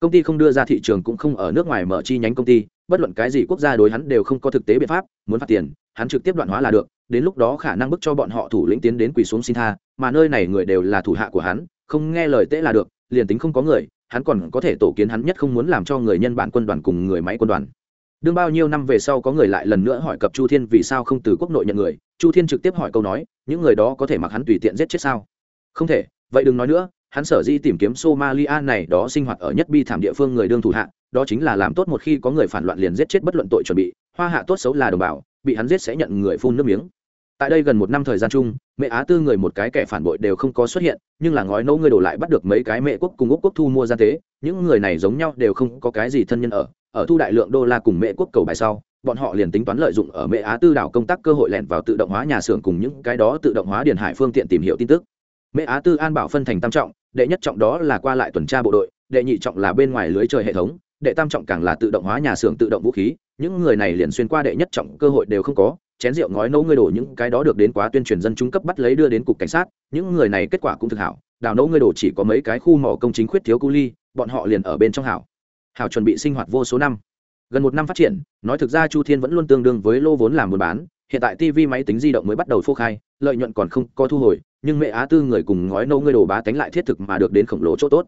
Công ty không đưa ra thị trường cũng không ở nước ngoài mở chi nhánh công ty, bất luận cái gì quốc gia đối hắn đều không có thực tế biện pháp, muốn phạt tiền, hắn trực tiếp đoạn hóa là được đến lúc đó khả năng bức cho bọn họ thủ lĩnh tiến đến quỳ xuống xin tha, mà nơi này người đều là thủ hạ của hắn, không nghe lời tễ là được, liền tính không có người, hắn còn có thể tổ kiến hắn nhất không muốn làm cho người nhân bản quân đoàn cùng người máy quân đoàn. Đương bao nhiêu năm về sau có người lại lần nữa hỏi cập chu thiên vì sao không từ quốc nội nhận người, chu thiên trực tiếp hỏi câu nói, những người đó có thể mặc hắn tùy tiện giết chết sao? Không thể, vậy đừng nói nữa, hắn sở di tìm kiếm somalia này đó sinh hoạt ở nhất bi thảm địa phương người đương thủ hạ, đó chính là làm tốt một khi có người phản loạn liền giết chết bất luận tội chuẩn bị, hoa hạ tốt xấu là đồng bào, bị hắn giết sẽ nhận người phun nước miếng tại đây gần một năm thời gian chung, mẹ á tư người một cái kẻ phản bội đều không có xuất hiện, nhưng là ngói nấu người đổ lại bắt được mấy cái mẹ quốc cùng úc quốc thu mua gian tế. Những người này giống nhau đều không có cái gì thân nhân ở ở thu đại lượng đô la cùng mẹ quốc cầu bài sau, bọn họ liền tính toán lợi dụng ở mẹ á tư đảo công tác cơ hội lẻn vào tự động hóa nhà xưởng cùng những cái đó tự động hóa điền hải phương tiện tìm hiểu tin tức. Mẹ á tư an bảo phân thành tam trọng, đệ nhất trọng đó là qua lại tuần tra bộ đội, đệ nhị trọng là bên ngoài lưới trời hệ thống, đệ tam trọng càng là tự động hóa nhà xưởng tự động vũ khí. Những người này liền xuyên qua đệ nhất trọng cơ hội đều không có chén rượu ngói nấu ngươi đổ những cái đó được đến quá tuyên truyền dân trung cấp bắt lấy đưa đến cục cảnh sát, những người này kết quả cũng thực hảo, đào nấu ngươi đổ chỉ có mấy cái khu mỏ công chính khuyết thiếu cu ly, bọn họ liền ở bên trong hảo. Hảo chuẩn bị sinh hoạt vô số năm. Gần một năm phát triển, nói thực ra chu thiên vẫn luôn tương đương với lô vốn làm buôn bán, hiện tại tv máy tính di động mới bắt đầu phô khai, lợi nhuận còn không có thu hồi, nhưng mẹ á tư người cùng ngói nấu ngươi đổ bá tánh lại thiết thực mà được đến khổng lồ chỗ tốt.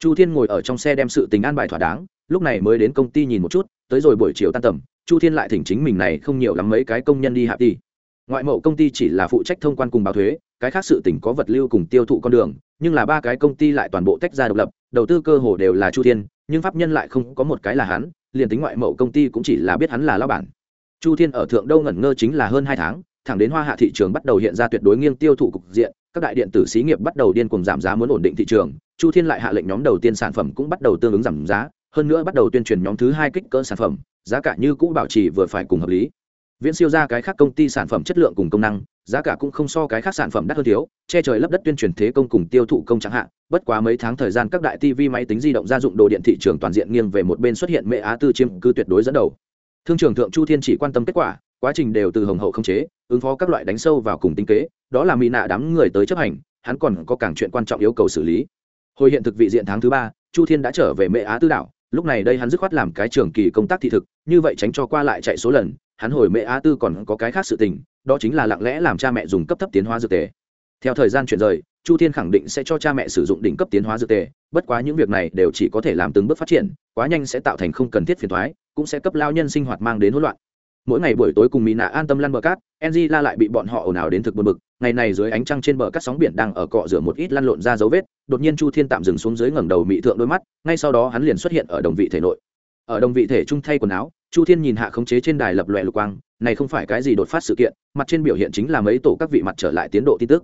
Chu thiên ngồi ở trong xe đem sự tình an bài thỏa đáng, lúc này mới đến công ty nhìn một chút, tới rồi buổi chiều tan tầm chu thiên lại thỉnh chính mình này không nhiều lắm mấy cái công nhân đi hạ đi. Ngoại mậu công ty chỉ là phụ trách thông quan cùng báo thuế, cái khác sự tỉnh có vật lưu cùng tiêu thụ con đường, nhưng là ba cái công ty lại toàn bộ tách ra độc lập, đầu tư cơ hồ đều là chu thiên, nhưng pháp nhân lại không có một cái là hắn, liền tính ngoại mậu công ty cũng chỉ là biết hắn là lao bản. Chu thiên ở thượng đâu ngẩn ngơ chính là hơn hai tháng, thẳng đến hoa hạ thị trường bắt đầu hiện ra tuyệt đối nghiêng tiêu thụ cục diện, các đại điện tử xí nghiệp bắt đầu điên cuồng giảm giá muốn ổn định thị trường, chu thiên lại hạ lệnh nhóm đầu tiên sản phẩm cũng bắt đầu tương ứng giảm giá, hơn nữa bắt đầu tuyên truyền nhóm thứ hai kích cỡ sản phẩm giá cả như cũ bảo trì vừa phải cùng hợp lý. Viễn siêu ra cái khác công ty sản phẩm chất lượng cùng công năng, giá cả cũng không so cái khác sản phẩm đắt hơn thiếu, che trời lấp đất tuyên truyền thế công cùng tiêu thụ công chẳng hạn. Bất quá mấy tháng thời gian các đại tv máy tính di động gia dụng đồ điện thị trường toàn diện nghiêng về một bên xuất hiện mẹ á tư chiêm cư tuyệt đối dẫn đầu. Thương trường thượng chu thiên chỉ quan tâm kết quả, quá trình đều từ hồng hậu không chế, ứng phó các loại đánh sâu vào cùng tinh kế, đó là mỹ nạ đám người tới chấp hành, hắn còn có càng chuyện quan trọng yêu cầu xử lý. Hồi hiện thực vị diện tháng thứ ba, chu thiên đã trở về mẹ á tư đảo lúc này đây hắn dứt khoát làm cái trường kỳ công tác thị thực, như vậy tránh cho qua lại chạy số lần, hắn hồi mẹ á tư còn có cái khác sự tình, đó chính là lặng lẽ làm cha mẹ dùng cấp thấp tiến hóa dược tề. Theo thời gian chuyển rời, chu thiên khẳng định sẽ cho cha mẹ sử dụng đỉnh cấp tiến hóa dược tề, bất quá những việc này đều chỉ có thể làm từng bước phát triển, quá nhanh sẽ tạo thành không cần thiết phiền thoái cũng sẽ cấp lao nhân sinh hoạt mang đến hỗn loạn mỗi ngày buổi tối cùng mỹ nạ an tâm lăn bờ cát enzy la lại bị bọn họ ồn ào đến thực buồn bực. Ngày này dưới ánh trăng trên bờ cát sóng biển đang ở cọ rửa một ít lăn lộn ra dấu vết, đột nhiên chu thiên tạm dừng xuống dưới ngẩng đầu mỹ thượng đôi mắt, ngay sau đó hắn liền xuất hiện ở đồng vị thể nội. Ở đồng vị thể trung thay quần áo, chu thiên nhìn hạ khống chế trên đài lập loẹ lục quang, này không phải cái gì đột phát sự kiện, mặt trên biểu hiện chính là mấy tổ các vị mặt trở lại tiến độ tin tức.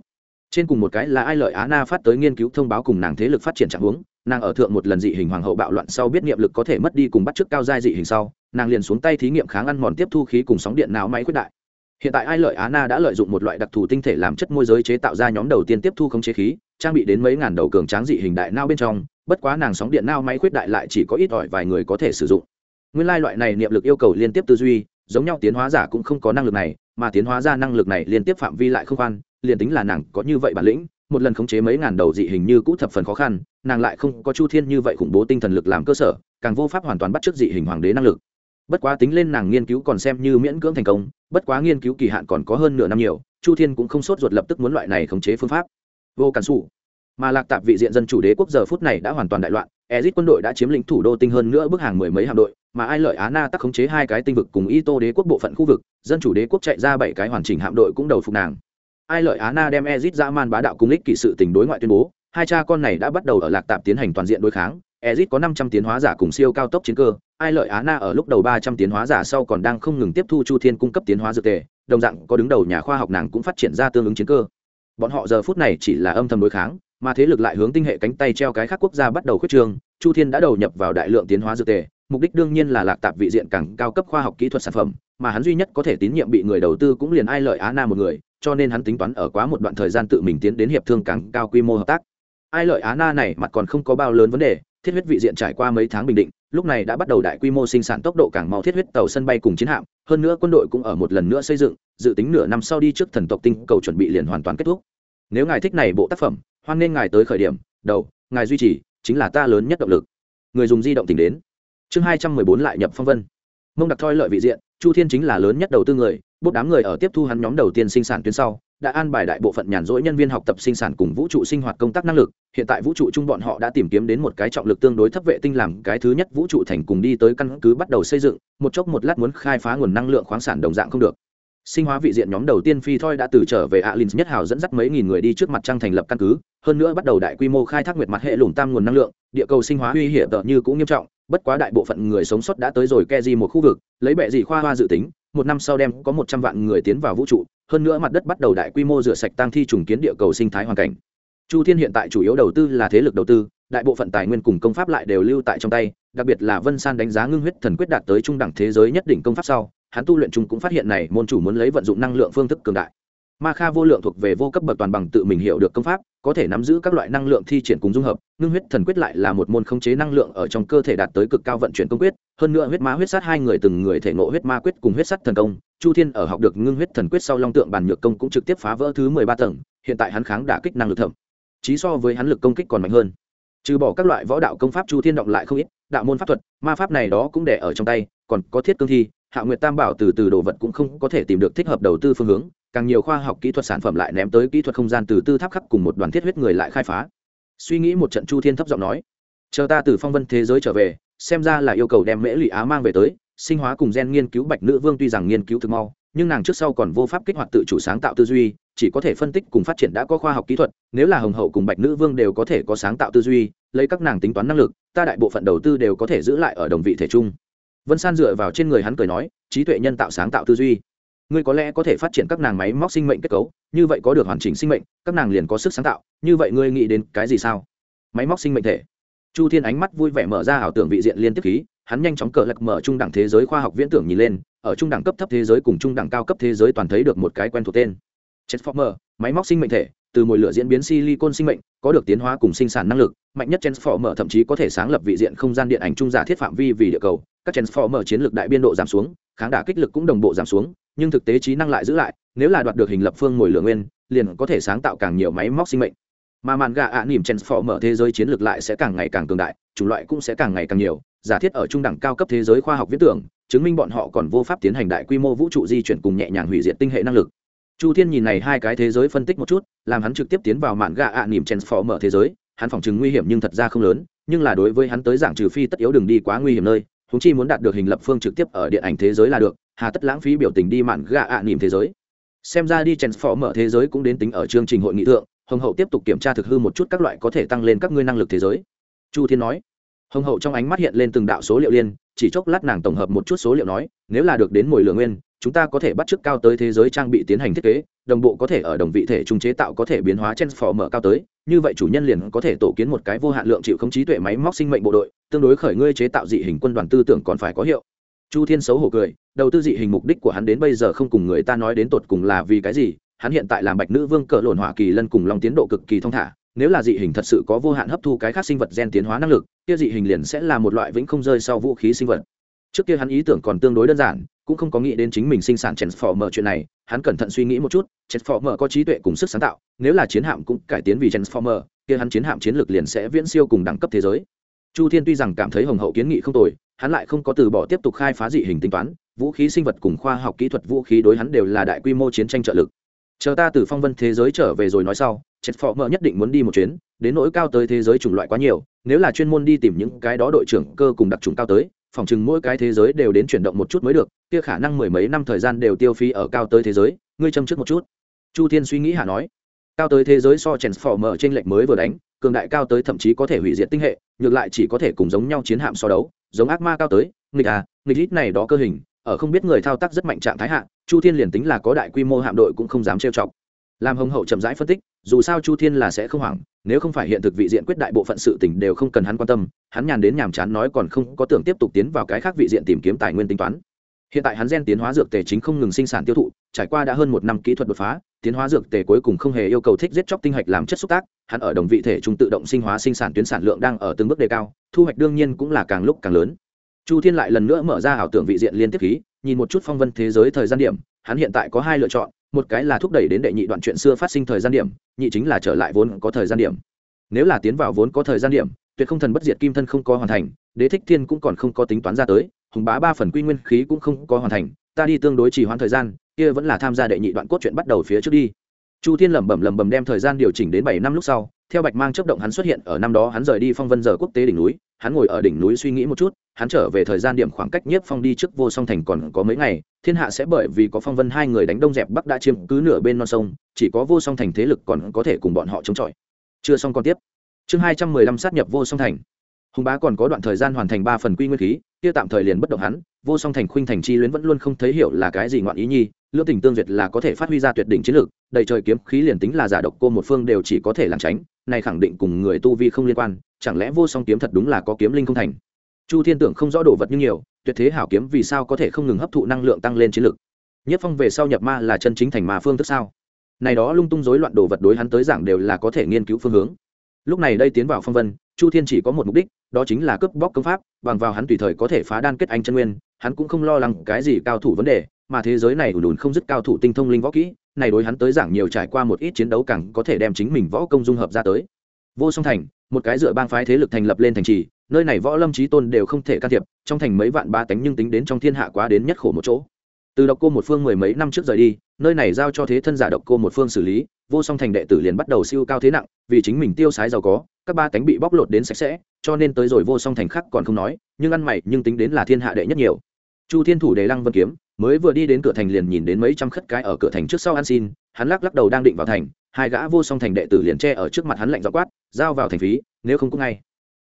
Trên cùng một cái là ai lợi á na phát tới nghiên cứu thông báo cùng nàng thế lực phát triển trạng huống, nàng ở thượng một lần dị hình hoàng hậu bạo loạn sau biết nghiệm lực có thể mất đi cùng bắt chước cao giai dị hình sau nàng liền xuống tay thí nghiệm kháng ăn mòn tiếp thu khí cùng sóng điện não máy khuyết đại. Hiện tại ai lợi á na đã lợi dụng một loại đặc thù tinh thể làm chất môi giới chế tạo ra nhóm đầu tiên tiếp thu không chế khí, trang bị đến mấy ngàn đầu cường tráng dị hình đại nao bên trong, bất quá nàng sóng điện nao máy khuyết đại lại chỉ có ít ỏi vài người có thể sử dụng. Nguyên lai loại này niệm lực yêu cầu liên tiếp tư duy, giống nhau tiến hóa giả cũng không có năng lực này, mà tiến hóa ra năng lực này liên tiếp phạm vi lại không khoan, liền tính là nàng có như vậy bản lĩnh, một lần khống chế mấy ngàn đầu dị hình như cũ thập phần khó khăn, nàng lại không có chu thiên như vậy khủng bố tinh thần lực làm cơ sở, càng vô pháp hoàn toàn bắt t r ư ớ c dị hình hoàng đế năng lực bất quá tính lên nàng nghiên cứu còn xem như miễn cưỡng thành công, bất quá nghiên cứu kỳ hạn còn có hơn nửa năm nhiều, chu thiên cũng không sốt ruột lập tức muốn loại này khống chế phương pháp. Vô cản xù mà lạc tạp vị diện dân chủ đế quốc giờ phút này đã hoàn toàn đại loạn ezit quân đội đã chiếm lĩnh thủ đô tinh hơn nữa bước hàng mười mấy hạm đội, mà ai lợi á na tắc khống chế hai cái tinh vực cùng y tô đế quốc bộ phận khu vực, dân chủ đế quốc chạy ra bảy cái hoàn chỉnh hạm đội cũng đầu phục nàng. Ai lợi á na đem ezit dã man bá đạo cung ích kỵ sự tình đối ngoại tuyên bố, hai cha con này đã bắt đầu ở lạc tạp tiến hành toàn diện đối kháng ezit có năm trăm tiến hóa giả cùng siêu cao tốc chiến cơ, ai lợi á na ở lúc đầu ba trăm tiến hóa giả sau còn đang không ngừng tiếp thu chu thiên cung cấp tiến hóa dược tề, đồng dạng có đứng đầu nhà khoa học nàng cũng phát triển ra tương ứng chiến cơ. Bọn họ giờ phút này chỉ là âm thầm đối kháng, mà thế lực lại hướng tinh hệ cánh tay treo cái khác quốc gia bắt đầu khuyết trường chu thiên đã đầu nhập vào đại lượng tiến hóa dược tề, mục đích đương nhiên là lạc tạp vị diện càng cao cấp khoa học kỹ thuật sản phẩm, mà hắn duy nhất có thể tín nhiệm bị người đầu tư cũng liền ai lợi á na một người, cho nên hắn tính toán ở quá một đoạn thời gian tự mình tiến đến hiệp thương càng cao quy mô hợp tác. Ai lợi á na này mặt còn không có bao lớn vấn đề thiết huyết vị diện trải qua mấy tháng bình định, lúc này đã bắt đầu đại quy mô sinh sản tốc độ càng mau thiết huyết tàu sân bay cùng chiến hạm, hơn nữa quân đội cũng ở một lần nữa xây dựng, dự tính nửa năm sau đi trước thần tộc tinh cầu chuẩn bị liền hoàn toàn kết thúc. Nếu ngài thích này bộ tác phẩm, hoan nên ngài tới khởi điểm, đầu, ngài duy trì, chính là ta lớn nhất động lực. Người dùng di động tỉnh đến. Chương hai trăm mười bốn lại nhập phong vân. Mông đặc thoi lợi vị diện, chu thiên chính là lớn nhất đầu tư người bốt đám người ở tiếp thu hắn nhóm đầu tiên sinh sản tuyến sau đã an bài đại bộ phận nhàn rỗi nhân viên học tập sinh sản cùng vũ trụ sinh hoạt công tác năng lực. Hiện tại vũ trụ chung bọn họ đã tìm kiếm đến một cái trọng lực tương đối thấp vệ tinh làm cái thứ nhất vũ trụ thành cùng đi tới căn cứ bắt đầu xây dựng. Một chốc một lát muốn khai phá nguồn năng lượng khoáng sản đồng dạng không được. Sinh hóa vị diện nhóm đầu tiên phi thoi đã từ trở về alin nhất hào dẫn dắt mấy nghìn người đi trước mặt trăng thành lập căn cứ, hơn nữa bắt đầu đại quy mô khai thác nguyệt mặt hệ lùn tam nguồn năng lượng. Địa cầu sinh hóa uy hiểm tợ như cũng nghiêm trọng, bất quá đại bộ phận người sống sót đã tới rồi ke di một khu vực, lấy bệ gì khoa hoa dự tính một năm sau đem có một trăm vạn người tiến vào vũ trụ, hơn nữa mặt đất bắt đầu đại quy mô rửa sạch tăng thi trùng kiến địa cầu sinh thái hoàn cảnh. Chu thiên hiện tại chủ yếu đầu tư là thế lực đầu tư, đại bộ phận tài nguyên cùng công pháp lại đều lưu tại trong tay, đặc biệt là vân san đánh giá ngưng huyết thần quyết đạt tới trung đẳng thế giới nhất định công pháp sau, hắn tu luyện trùng cũng phát hiện này, môn chủ muốn lấy vận dụng năng lượng phương thức cường đại ma kha vô lượng thuộc về vô cấp bậc toàn bằng tự mình hiểu được công pháp, có thể nắm giữ các loại năng lượng thi triển cùng dung hợp, ngưng huyết thần quyết lại là một môn khống chế năng lượng ở trong cơ thể đạt tới cực cao vận chuyển công quyết, hơn nữa huyết ma huyết sát hai người từng người thể ngộ huyết ma quyết cùng huyết sắt thần công, chu thiên ở học được ngưng huyết thần quyết sau long tượng bàn nhược công cũng trực tiếp phá vỡ thứ mười ba tầng, hiện tại hắn kháng đả kích năng lực thẩm chí so với hắn lực công kích còn mạnh hơn. Trừ bỏ các loại võ đạo công pháp chu thiên động lại không ít, đạo môn pháp thuật, ma pháp này đó cũng để ở trong tay, còn có thiết cương thi, hạ nguyệt tam bảo từ từ đồ vật cũng không có thể tìm được thích hợp đầu tư phương hướng càng nhiều khoa học kỹ thuật sản phẩm lại ném tới kỹ thuật không gian từ tư tháp khắc cùng một đoàn thiết huyết người lại khai phá. Suy nghĩ một trận chu thiên thấp giọng nói, chờ ta từ phong vân thế giới trở về, xem ra là yêu cầu đem mễ lụy á mang về tới, sinh hóa cùng gen nghiên cứu bạch nữ vương tuy rằng nghiên cứu thực mau, nhưng nàng trước sau còn vô pháp kích hoạt tự chủ sáng tạo tư duy, chỉ có thể phân tích cùng phát triển đã có khoa học kỹ thuật, nếu là hồng hậu cùng bạch nữ vương đều có thể có sáng tạo tư duy, lấy các nàng tính toán năng lực, ta đại bộ phận đầu tư đều có thể giữ lại ở đồng vị thể chung. Vân san dựa vào trên người hắn cười nói, trí tuệ nhân tạo sáng tạo tư duy ngươi có lẽ có thể phát triển các nàng máy móc sinh mệnh kết cấu, như vậy có được hoàn chỉnh sinh mệnh, các nàng liền có sức sáng tạo, như vậy ngươi nghĩ đến cái gì sao? Máy móc sinh mệnh thể. Chu thiên ánh mắt vui vẻ mở ra ảo tưởng vị diện liên tiếp khí, hắn nhanh chóng cờ lật mở trung đẳng thế giới khoa học viễn tưởng nhìn lên, ở trung đẳng cấp thấp thế giới cùng trung đẳng cao cấp thế giới toàn thấy được một cái quen thuộc tên. Transformer máy móc sinh mệnh thể từ mồi lửa diễn biến silicon sinh mệnh có được tiến hóa cùng sinh sản năng lực mạnh nhất transformer thậm chí có thể sáng lập vị diện không gian điện ảnh trung giả thiết phạm vi vì địa cầu. Các transformer chiến lược đại biên độ giảm xuống kháng đả kích lực cũng đồng bộ giảm xuống nhưng thực tế trí năng lại giữ lại nếu là đoạt được hình lập phương mồi lửa nguyên liền có thể sáng tạo càng nhiều máy móc sinh mệnh. Mà màn gà ạ à, nỉm transformer thế giới chiến lược lại sẽ càng ngày càng cường đại chủng loại cũng sẽ càng ngày càng nhiều. Giả thiết ở trung đẳng cao cấp thế giới khoa học viễn tưởng chứng minh bọn họ còn vô pháp tiến hành đại quy mô vũ trụ di chuyển cùng nhẹ nhàng hủy diệt tinh hệ năng lực chu thiên nhìn này hai cái thế giới phân tích một chút, làm hắn trực tiếp tiến vào mạn gà ạ à nỉm mở thế giới, hắn phòng chứng nguy hiểm nhưng thật ra không lớn, nhưng là đối với hắn tới giảng trừ phi tất yếu đừng đi quá nguy hiểm nơi húng chi muốn đạt được hình lập phương trực tiếp ở điện ảnh thế giới là được, hà tất lãng phí biểu tình đi mạn gà ạ à nỉm thế giới. Xem ra đi mở thế giới cũng đến tính ở chương trình hội nghị thượng, hồng hậu tiếp tục kiểm tra thực hư một chút các loại có thể tăng lên các ngươi năng lực thế giới. Chu thiên nói. Hồng hậu trong ánh mắt hiện lên từng đạo số liệu liên, chỉ chốc lát nàng tổng hợp một chút số liệu nói, nếu là được đến mồi lửa nguyên chúng ta có thể bắt chước cao tới thế giới trang bị tiến hành thiết kế, đồng bộ có thể ở đồng vị thể trung chế tạo có thể biến hóa mở cao tới. Như vậy chủ nhân liền có thể tổ kiến một cái vô hạn lượng chịu không trí tuệ máy móc sinh mệnh bộ đội, tương đối khởi ngươi chế tạo dị hình quân đoàn tư tưởng còn phải có hiệu. Chu thiên xấu hổ cười, đầu tư dị hình mục đích của hắn đến bây giờ không cùng người ta nói đến tột cùng là vì cái gì, hắn hiện tại làm bạch nữ vương cỡ lộn hỏa kỳ lân cùng long tiến độ cực kỳ thông thả, nếu là dị hình thật sự có vô hạn hấp thu cái khác sinh vật gen tiến hóa năng lực, kia dị hình liền sẽ là một loại vĩnh không rơi sau vũ khí sinh vật. Trước kia hắn ý tưởng còn tương đối đơn giản cũng không có nghĩ đến chính mình sinh sản transformer chuyện này, hắn cẩn thận suy nghĩ một chút, transformer có trí tuệ cùng sức sáng tạo, nếu là chiến hạm cũng cải tiến vì transformer, kia hắn chiến hạm chiến lược liền sẽ viễn siêu cùng đẳng cấp thế giới. Chu thiên tuy rằng cảm thấy hồng hậu kiến nghị không tồi, hắn lại không có từ bỏ tiếp tục khai phá dị hình tính toán, vũ khí sinh vật cùng khoa học kỹ thuật vũ khí đối hắn đều là đại quy mô chiến tranh trợ lực. Chờ ta từ phong vân thế giới trở về rồi nói sau, Transformer nhất định muốn đi một chuyến, đến nỗi cao tới thế giới chủng loại quá nhiều, nếu là chuyên môn đi tìm những cái đó đội trưởng cơ cùng đặc trùng cao tới phòng chừng mỗi cái thế giới đều đến chuyển động một chút mới được, kia khả năng mười mấy năm thời gian đều tiêu phí ở cao tới thế giới, ngươi châm trước một chút. Chu thiên suy nghĩ hạ nói. Cao tới thế giới so chèn phò mở trên lệnh mới vừa đánh, cường đại cao tới thậm chí có thể hủy diệt tinh hệ ngược lại chỉ có thể cùng giống nhau chiến hạm so đấu, giống ác ma cao tới, nghịch à nghịch lít này đó cơ hình, ở không biết người thao tác rất mạnh trạng thái hạ, chu thiên liền tính là có đại quy mô hạm đội cũng không dám trêu chọc làm hồng hậu chậm rãi phân tích, dù sao chu thiên là sẽ không hoảng, nếu không phải hiện thực vị diện quyết đại bộ phận sự tình đều không cần hắn quan tâm, hắn nhàn đến nhàm chán nói còn không có tưởng tiếp tục tiến vào cái khác vị diện tìm kiếm tài nguyên tính toán. Hiện tại hắn gen tiến hóa dược tề chính không ngừng sinh sản tiêu thụ, trải qua đã hơn một năm kỹ thuật đột phá, tiến hóa dược tề cuối cùng không hề yêu cầu thích giết chóc tinh hạch làm chất xúc tác, hắn ở đồng vị thể trung tự động sinh hóa sinh sản tuyến sản lượng đang ở từng bước đề cao, thu hoạch đương nhiên cũng là càng lúc càng lớn. Chu thiên lại lần nữa mở ra ảo tưởng vị diện liên tiếp khí, nhìn một chút phong vân thế giới thời gian điểm, hắn hiện tại có hai lựa chọn một cái là thúc đẩy đến đệ nhị đoạn chuyện xưa phát sinh thời gian điểm, nhị chính là trở lại vốn có thời gian điểm. Nếu là tiến vào vốn có thời gian điểm, tuyệt không thần bất diệt kim thân không có hoàn thành, đế thích thiên cũng còn không có tính toán ra tới, hùng bá ba phần quy nguyên khí cũng không có hoàn thành, ta đi tương đối trì hoãn thời gian, kia vẫn là tham gia đệ nhị đoạn cốt truyện bắt đầu phía trước đi. Chu thiên lẩm bẩm lẩm bẩm đem thời gian điều chỉnh đến bảy năm lúc sau theo bạch mang chấp động hắn xuất hiện, ở năm đó hắn rời đi phong vân giờ quốc tế đỉnh núi, hắn ngồi ở đỉnh núi suy nghĩ một chút, hắn trở về thời gian điểm khoảng cách nhiếp phong đi trước vô song thành còn có mấy ngày, thiên hạ sẽ bởi vì có phong vân hai người đánh đông dẹp bắc đã chiếm cứ nửa bên non sông, chỉ có vô song thành thế lực còn có thể cùng bọn họ chống chọi. Chưa xong còn tiếp. Chương hai trăm mười lăm sát nhập vô song thành hùng bá còn có đoạn thời gian hoàn thành ba phần quy nguyên khí, kia tạm thời liền bất động hắn, vô song thành khuynh thành chi luyến vẫn luôn không thấy hiểu là cái gì ngoạn ý nhi, lưỡng tình tương duyệt là có thể phát huy ra tuyệt đỉnh chiến lược, đầy trời kiếm khí liền tính là giả độc cô một phương đều chỉ có thể làm tránh, này khẳng định cùng người tu vi không liên quan, chẳng lẽ vô song kiếm thật đúng là có kiếm linh không thành? Chu thiên tưởng không rõ đồ vật như nhiều, tuyệt thế hảo kiếm vì sao có thể không ngừng hấp thụ năng lượng tăng lên chiến lược? Nhất phong về sau nhập ma là chân chính thành ma phương tức sao? Này đó lung tung rối loạn đồ vật đối hắn tới giảng đều là có thể nghiên cứu phương hướng. Lúc này đây tiến vào phong vân, chu thiên chỉ có một mục đích đó chính là cướp bóc công pháp, bằng vào hắn tùy thời có thể phá đan kết anh chân nguyên, hắn cũng không lo lắng cái gì cao thủ vấn đề, mà thế giới này ủn ủn không dứt cao thủ tinh thông linh võ kỹ, này đối hắn tới giảng nhiều trải qua một ít chiến đấu càng có thể đem chính mình võ công dung hợp ra tới. Vô song thành, một cái dựa bang phái thế lực thành lập lên thành trì, nơi này võ lâm trí tôn đều không thể can thiệp, trong thành mấy vạn ba tánh nhưng tính đến trong thiên hạ quá đến nhất khổ một chỗ. Từ độc cô một phương mười mấy năm trước rời đi, nơi này giao cho thế thân giả độc cô một phương xử lý, vô song thành đệ tử liền bắt đầu siêu cao thế nặng, vì chính mình tiêu sái giàu có các ba tánh bị bóc lột đến sạch sẽ, cho nên tới rồi vô song thành khác còn không nói, nhưng ăn mày, nhưng tính đến là thiên hạ đệ nhất nhiều. Chu thiên thủ đề lăng vân kiếm, mới vừa đi đến cửa thành liền nhìn đến mấy trăm khất cái ở cửa thành trước sau ăn xin, hắn lắc lắc đầu đang định vào thành, hai gã vô song thành đệ tử liền tre ở trước mặt hắn lạnh dọ quát, giao vào thành phí, nếu không cũng ngay.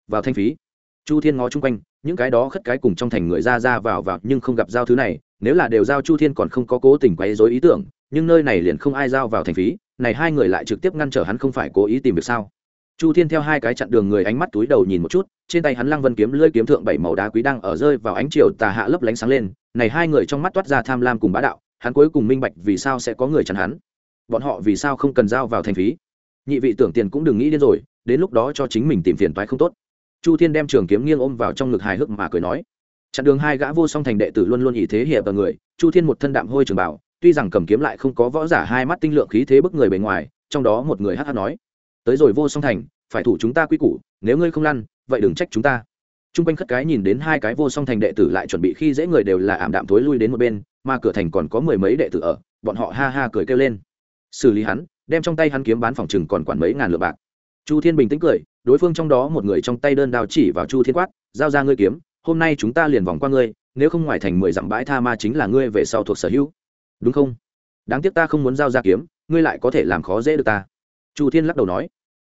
Vào thanh phí. Chu thiên ngó chung quanh, những cái đó khất cái cùng trong thành người ra ra vào vào, nhưng không gặp giao thứ này, nếu là đều giao chu thiên còn không có cố tình quấy dối ý tưởng, nhưng nơi này liền không ai giao vào thành phí, này hai người lại trực tiếp ngăn trở hắn không phải cố ý tìm việc sao? Chu thiên theo hai cái chặn đường người ánh mắt túi đầu nhìn một chút, trên tay hắn lăng vân kiếm lưỡi kiếm thượng bảy màu đá quý đang ở rơi vào ánh chiều tà hạ lấp lánh sáng lên, này hai người trong mắt toát ra tham lam cùng bá đạo, hắn cuối cùng minh bạch vì sao sẽ có người chặn hắn. Bọn họ vì sao không cần giao vào thành phí? Nhị vị tưởng tiền cũng đừng nghĩ đến rồi, đến lúc đó cho chính mình tìm phiền toái không tốt. Chu thiên đem trường kiếm nghiêng ôm vào trong ngực hài hước mà cười nói. Chặn đường hai gã vô song thành đệ tử luôn luôn ý thế hiệp vào người, chu thiên một thân đạm hôi trường bảo, tuy rằng cầm kiếm lại không có võ giả hai mắt tinh lượng khí thế bức người bề ngoài, trong đó một người hát hát nói tới rồi vô song thành, phải thủ chúng ta quy củ, nếu ngươi không lăn, vậy đừng trách chúng ta. T r u n g quanh khất cái nhìn đến hai cái vô song thành đệ tử lại chuẩn bị khi dễ người đều là ảm đạm thối lui đến một bên, mà cửa thành còn có mười mấy đệ tử ở, bọn họ ha ha cười kêu lên. Xử lý hắn, đem trong tay hắn kiếm bán phòng chừng còn quản mấy ngàn lượt bạc. Chu thiên bình tĩnh cười, đối phương trong đó một người trong tay đơn đao chỉ vào chu thiên quát, giao ra ngươi kiếm, hôm nay chúng ta liền vòng qua ngươi, nếu không ngoài thành mười dặm bãi tha ma chính là ngươi về sau thuộc sở hữu. Đúng không? Đáng tiếc ta không muốn giao ra kiếm, ngươi lại có thể làm khó dễ được ta. Chu thiên lắc đầu nói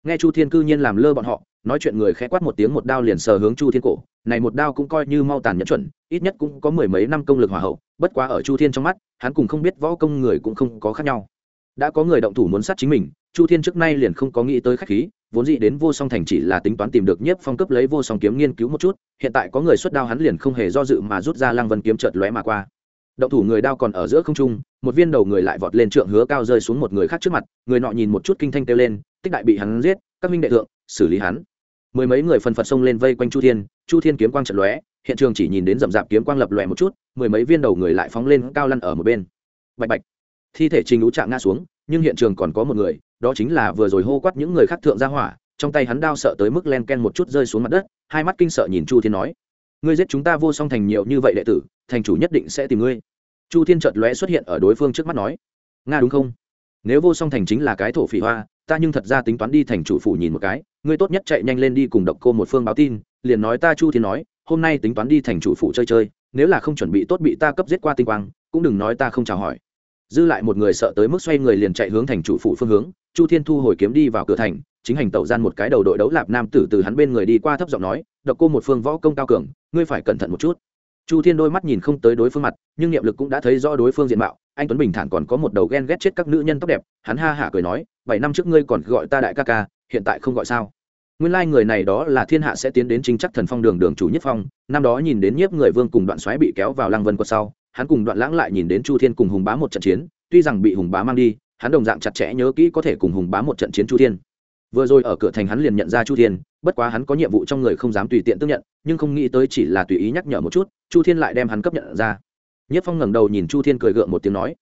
nghe chu thiên cư nhiên làm lơ bọn họ, nói chuyện người khẽ quát một tiếng một đao liền sờ hướng chu thiên cổ. Này một đao cũng coi như mau tàn nhẫn chuẩn, ít nhất cũng có mười mấy năm công lực hòa hậu, bất quá ở chu thiên trong mắt, hắn cùng không biết võ công người cũng không có khác nhau. Đã có người động thủ muốn sát chính mình, chu thiên trước nay liền không có nghĩ tới khách khí, vốn dĩ đến vô song thành chỉ là tính toán tìm được nhiếp phong cấp lấy vô song kiếm nghiên cứu một chút, hiện tại có người xuất đao hắn liền không hề do dự mà rút ra lăng vân kiếm chợt lóe mà qua động thủ người đao còn ở giữa không trung, một viên đầu người lại vọt lên trượng hứa cao rơi xuống một người khác trước mặt, người nọ nhìn một chút kinh thanh kêu lên, tích đại bị hắn giết, các minh đệ thượng, xử lý hắn. Mười mấy người phần phật xông lên vây quanh chu thiên chu thiên kiếm quang trận lóe, hiện trường chỉ nhìn đến rậm rạp kiếm quang lập lòe một chút, mười mấy viên đầu người lại phóng lên cao lăn ở một bên. Bạch bạch. Thi thể trình lũ trạng ngã xuống, nhưng hiện trường còn có một người, đó chính là vừa rồi hô quát những người khác thượng ra hỏa, trong tay hắn đao sợ tới mức len ken một chút rơi xuống mặt đất, hai mắt kinh sợ nhìn chu thiên nói, ngươi giết chúng ta vô song thành nhiều như vậy đệ tử thành chủ nhất định sẽ tìm ngươi. Chu thiên chợt lóe xuất hiện ở đối phương trước mắt nói, nga đúng không? Nếu vô song thành chính là cái thổ phỉ hoa, ta nhưng thật ra tính toán đi thành chủ phủ nhìn một cái. Ngươi tốt nhất chạy nhanh lên đi cùng độc cô một phương báo tin, liền nói ta chu thiên nói, hôm nay tính toán đi thành chủ phủ chơi chơi, nếu là không chuẩn bị tốt bị ta cấp giết qua tinh quang, cũng đừng nói ta không chào hỏi. Dư lại một người sợ tới mức xoay người liền chạy hướng thành chủ phủ phương hướng, chu thiên thu hồi kiếm đi vào cửa thành, chính hành tẩu gian một cái đầu đội đấu lạp nam tử từ hắn bên người đi qua thấp giọng nói, độc cô một phương võ công cao cường, ngươi phải cẩn thận một chút chu thiên đôi mắt nhìn không tới đối phương mặt, nhưng niệm lực cũng đã thấy rõ đối phương diện mạo. Anh tuấn bình thản còn có một đầu ghen ghét chết các nữ nhân tóc đẹp, hắn ha hả cười nói, bảy năm trước ngươi còn gọi ta đại ca ca, hiện tại không gọi sao? Nguyên lai、like、người này đó là thiên hạ sẽ tiến đến chính chắc thần phong đường đường chủ nhất phong, năm đó nhìn đến nhiếp người vương cùng đoạn xoáy bị kéo vào lăng vân quật sau, hắn cùng đoạn lãng lại nhìn đến chu thiên cùng hùng bá một trận chiến, tuy rằng bị hùng bá mang đi, hắn đồng dạng chặt chẽ nhớ kỹ có thể cùng hùng bá một trận chiến chu thiên. Vừa rồi ở cửa thành hắn liền nhận ra chu thiên bất quá hắn có nhiệm vụ trong người không dám tùy tiện tương nhận, nhưng không nghĩ tới chỉ là tùy ý nhắc nhở một chút, chu thiên lại đem hắn cấp nhận ra. Nhất phong ngẩng đầu nhìn chu thiên cười gượng một tiếng nói,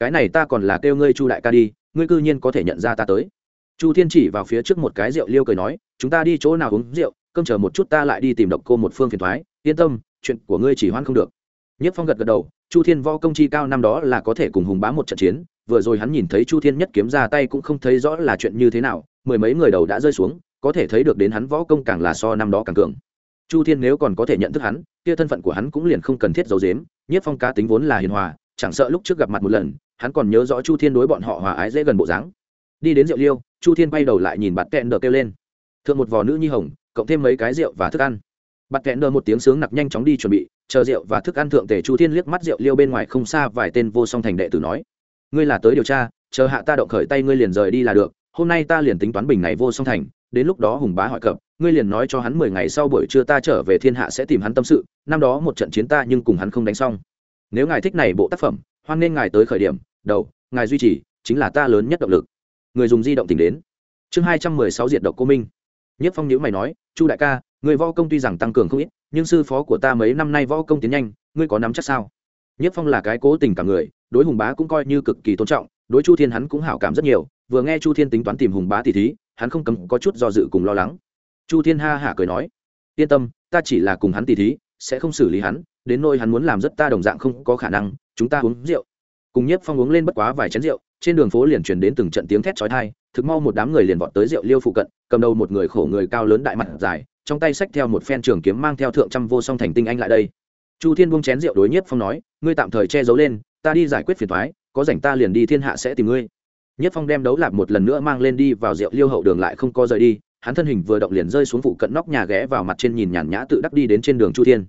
cái này ta còn là kêu ngươi chu đại ca đi, ngươi cư nhiên có thể nhận ra ta tới. Chu thiên chỉ vào phía trước một cái rượu liêu cười nói, chúng ta đi chỗ nào uống rượu, cơm chờ một chút ta lại đi tìm độc cô một phương phiền thoái, yên tâm, chuyện của ngươi chỉ hoan không được. Nhất phong gật gật đầu, chu thiên võ công chi cao năm đó là có thể cùng hùng bá một trận chiến, vừa rồi hắn nhìn thấy chu thiên nhất kiếm ra tay cũng không thấy rõ là chuyện như thế nào, mười mấy người đầu đã rơi xuống có thể thấy được đến hắn võ công càng là so năm đó càng cường. Chu thiên nếu còn có thể nhận thức hắn, kia thân phận của hắn cũng liền không cần thiết giấu dếm nhất phong cá tính vốn là hiền hòa, chẳng sợ lúc trước gặp mặt một lần, hắn còn nhớ rõ chu thiên đối bọn họ hòa ái dễ gần bộ dáng. Đi đến rượu liêu, chu thiên bay đầu lại nhìn bạt kẹn đờ kêu lên. Thượng một vò nữ nhi hồng, cộng thêm mấy cái rượu và thức ăn. Bạt kẹn đờ một tiếng sướng nặc nhanh chóng đi chuẩn bị, chờ rượu và thức ăn thượng tề chu thiên liếc mắt rượu liêu bên ngoài không xa vài tên vô song thành đệ tử nói, ngươi là tới điều tra, chờ hạ ta động khởi tay ngươi liền rời đi là được, hôm nay ta liền tính toán bình này vô song thành đến lúc đó hùng bá hỏi cập, ngươi liền nói cho hắn mười ngày sau buổi trưa ta trở về thiên hạ sẽ tìm hắn tâm sự, năm đó một trận chiến ta nhưng cùng hắn không đánh xong. Nếu ngài thích này bộ tác phẩm, hoan nên ngài tới khởi điểm, đầu, ngài duy trì, chính là ta lớn nhất động lực. Người dùng di động tìm đến. Chương hai trăm mười sáu diệt độc cô minh. Nhất phong nhữ mày nói, chu đại ca, người võ công tuy rằng tăng cường không ít, nhưng sư phó của ta mấy năm nay võ công tiến nhanh, ngươi có nắm chắc sao? Nhất phong là cái cố tình cả người, đối hùng bá cũng coi như cực kỳ tôn trọng, đối chu thiên hắn cũng hảo cảm rất nhiều vừa nghe chu thiên tính toán tìm hùng bá tỷ thí, hắn không cấm có chút do dự cùng lo lắng. Chu thiên ha hả cười nói, yên tâm, ta chỉ là cùng hắn tỷ thí, sẽ không xử lý hắn, đến nôi hắn muốn làm rất ta đồng dạng không có khả năng, chúng ta uống rượu. Cùng nhiếp phong uống lên bất quá vài chén rượu, trên đường phố liền truyền đến từng trận tiếng thét chói tai, thực mau một đám người liền vọt tới rượu liêu phụ cận, cầm đầu một người khổ người cao lớn đại mặt dài, trong tay xách theo một phen trường kiếm mang theo thượng trăm vô song thành tinh anh lại đây. Chu thiên buông chén rượu đối nhiếp phong nói, ngươi tạm thời che giấu lên, ta đi giải quyết phiền thoái có rảnh ta liền đi thiên hạ sẽ tìm ngươi nhất phong đem đấu lạp một lần nữa mang lên đi vào rượu liêu hậu đường lại không co rời đi, hắn thân hình vừa động liền rơi xuống phụ cận nóc nhà ghé vào mặt trên nhìn nhàn nhã tự đắc đi đến trên đường chu thiên.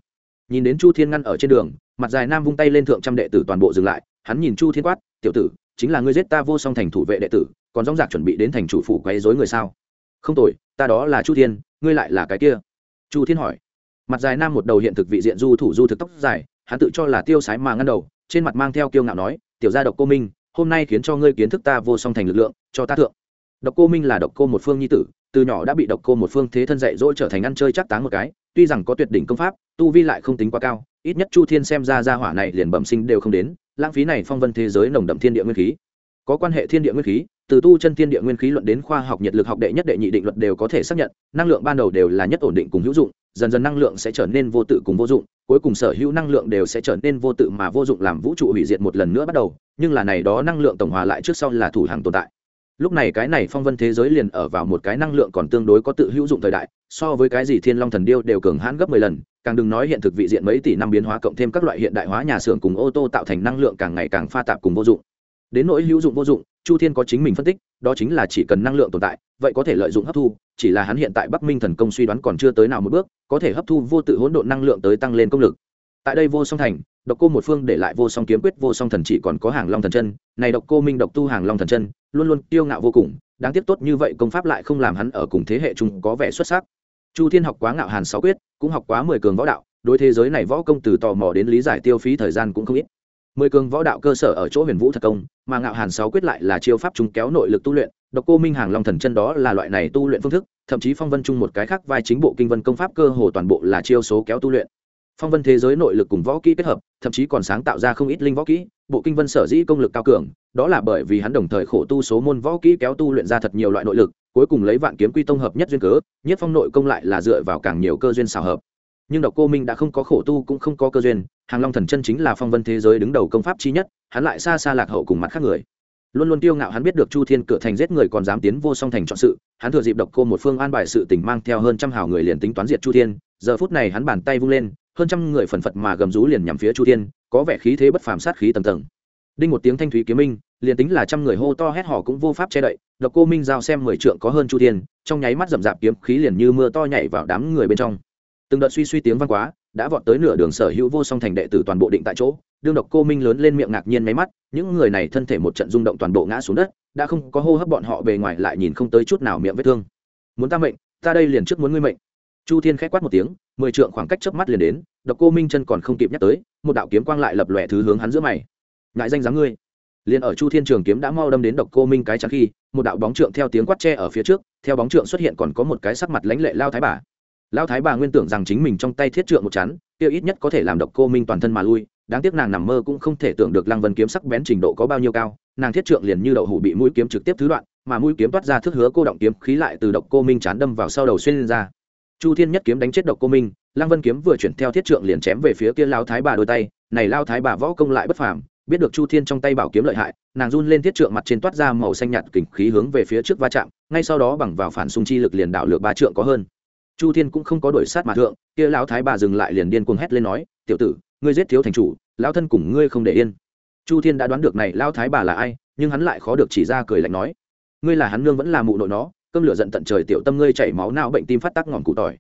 Nhìn đến chu thiên ngăn ở trên đường, mặt dài nam vung tay lên thượng trăm đệ tử toàn bộ dừng lại, hắn nhìn chu thiên quát, tiểu tử, chính là ngươi giết ta vô song thành thủ vệ đệ tử, còn dóng dạc chuẩn bị đến thành chủ phủ quấy dối người sao? Không tội ta đó là chu thiên, ngươi lại là cái kia? Chu thiên hỏi. Mặt dài nam một đầu hiện thực vị diện du thủ du thực tóc dài, hắn tự cho là tiêu sái mà ngăn đầu, trên mặt mang theo kiêu ngạo nói, tiểu gia độc cô minh hôm nay khiến cho ngươi kiến thức ta vô song thành lực lượng, cho ta thượng. Độc cô minh là độc cô một phương nhi tử, từ nhỏ đã bị độc cô một phương thế thân dạy dỗ trở thành ăn chơi chắc táng một cái, tuy rằng có tuyệt đỉnh công pháp, tu vi lại không tính quá cao, ít nhất chu thiên xem ra ra hỏa này liền bẩm sinh đều không đến, lãng phí này phong vân thế giới nồng đậm thiên địa nguyên khí có quan hệ thiên địa nguyên khí, từ tu chân thiên địa nguyên khí luận đến khoa học nhiệt lực học đệ nhất đệ nhị định luật đều có thể xác nhận, năng lượng ban đầu đều là nhất ổn định cùng hữu dụng, dần dần năng lượng sẽ trở nên vô tự cùng vô dụng, cuối cùng sở hữu năng lượng đều sẽ trở nên vô tự mà vô dụng làm vũ trụ hủy diệt một lần nữa bắt đầu, nhưng là này đó năng lượng tổng hòa lại trước sau là thủ hàng tồn tại. Lúc này cái này phong vân thế giới liền ở vào một cái năng lượng còn tương đối có tự hữu dụng thời đại, so với cái gì thiên long thần điêu đều cường hãn gấp mười lần, càng đừng nói hiện thực vị diện mấy tỷ năm biến hóa cộng thêm các loại hiện đại hóa nhà xưởng cùng ô tô tạo thành năng lượng càng ngày càng pha tạp cùng vô dụng đến nỗi hữu dụng vô dụng, chu thiên có chính mình phân tích, đó chính là chỉ cần năng lượng tồn tại, vậy có thể lợi dụng hấp thu, chỉ là hắn hiện tại bắc minh thần công suy đoán còn chưa tới nào một bước, có thể hấp thu vô tự hỗn độn năng lượng tới tăng lên công lực. Tại đây vô song thành, độc cô một phương để lại vô song kiếm quyết, vô song thần chỉ còn có hàng long thần chân, này độc cô minh độc tu hàng long thần chân, luôn luôn kiêu ngạo vô cùng, đáng tiếc tốt như vậy công pháp lại không làm hắn ở cùng thế hệ chung có vẻ xuất sắc. Chu thiên học quá ngạo hàn sáu quyết, cũng học quá mười cường võ đạo, đối thế giới này võ công từ tò mò đến lý giải tiêu phí thời gian cũng không ít mười cường võ đạo cơ sở ở chỗ huyền vũ thật công, mà ngạo hàn sáu quyết lại là chiêu pháp chúng kéo nội lực tu luyện, độc cô minh hàng long thần chân đó là loại này tu luyện phương thức, thậm chí phong vân chung một cái khác vai chính bộ kinh vân công pháp cơ hồ toàn bộ là chiêu số kéo tu luyện. Phong vân thế giới nội lực cùng võ kỹ kết hợp, thậm chí còn sáng tạo ra không ít linh võ kỹ, bộ kinh vân sở dĩ công lực cao cường, đó là bởi vì hắn đồng thời khổ tu số môn võ kỹ kéo tu luyện ra thật nhiều loại nội lực, cuối cùng lấy vạn kiếm quy tông hợp nhất duyên cớ, nhất phong nội công lại là dựa vào càng nhiều cơ duyên xào hợp nhưng độc cô minh đã không có khổ tu cũng không có cơ duyên, hàng long thần chân chính là phong vân thế giới đứng đầu công pháp chi nhất, hắn lại xa xa lạc hậu cùng mặt khác người. Luôn luôn tiêu ngạo hắn biết được chu thiên cửa thành giết người còn dám tiến vô song thành chọn sự, hắn thừa dịp độc cô một phương an bài sự tình mang theo hơn trăm hào người liền tính toán diệt chu thiên, giờ phút này hắn bàn tay vung lên, hơn trăm người phần phật mà gầm rú liền nhằm phía chu thiên, có vẻ khí thế bất phàm sát khí tầng tầng. Đinh một tiếng thanh thúy kiếm minh, liền tính là trăm người hô to hét họ cũng vô pháp che đậy, độc cô minh giao xem mười trượng có hơn chu thiên, trong nháy mắt rậm rạp kiếm khí liền như mưa to nhảy vào đám người bên trong từng đợt suy suy tiếng vang quá, đã vọt tới nửa đường sở hữu vô song thành đệ tử toàn bộ định tại chỗ. Đương độc cô minh lớn lên miệng ngạc nhiên máy mắt, những người này thân thể một trận rung động toàn bộ ngã xuống đất, đã không có hô hấp bọn họ bề ngoài lại nhìn không tới chút nào miệng vết thương. Muốn ta mệnh, ta đây liền trước muốn ngươi mệnh. Chu thiên k h c quát một tiếng, mười trượng khoảng cách chớp mắt liền đến, độc cô minh chân còn không kịp nhắc tới, một đạo kiếm quang lại lập lòe thứ hướng hắn giữa mày. Ngại danh dáng ngươi. Liền ở chu thiên trường kiếm đã mau đâm đến độc cô minh cái trắng khi, một đạo bóng trượng theo tiếng quát tre ở phía trước, theo bóng trượng xuất hiện còn có một cái sắc mặt lãnh lệ lao thái bà lao thái bà nguyên tưởng rằng chính mình trong tay thiết trượng một chắn kia ít nhất có thể làm độc cô minh toàn thân mà lui, đáng tiếc nàng nằm mơ cũng không thể tưởng được lăng vân kiếm sắc bén trình độ có bao nhiêu cao, nàng thiết trượng liền như đậu hủ bị mũi kiếm trực tiếp thứ đoạn, mà mũi kiếm toát ra thước hứa cô động kiếm khí lại từ độc cô minh chán đâm vào sau đầu xuyên lên ra. Chu thiên nhất kiếm đánh chết độc cô minh, lăng vân kiếm vừa chuyển theo thiết trượng liền chém về phía kia lao thái bà đôi tay, này lao thái bà võ công lại bất phàm, biết được chu thiên trong tay bảo kiếm lợi hại, nàng run lên thiết trượng mặt trên toát ra màu xanh nhạt kình khí hướng về phía trước va chạm, ngay sau đó bằng vào phản xung chi lực liền đảo lược ba trượng có hơn chu thiên cũng không có đổi sát mà thượng, kia lão thái bà dừng lại liền điên cuồng hét lên nói, tiểu tử, ngươi giết thiếu thành chủ, lão thân cùng ngươi không để yên. Chu thiên đã đoán được này lão thái bà là ai, nhưng hắn lại khó được chỉ ra cười lạnh nói, ngươi là hắn nương vẫn là mụ nội nó, cơm lửa giận tận trời tiểu tâm ngươi chảy máu não bệnh tim phát tác ngọn cụ tỏi.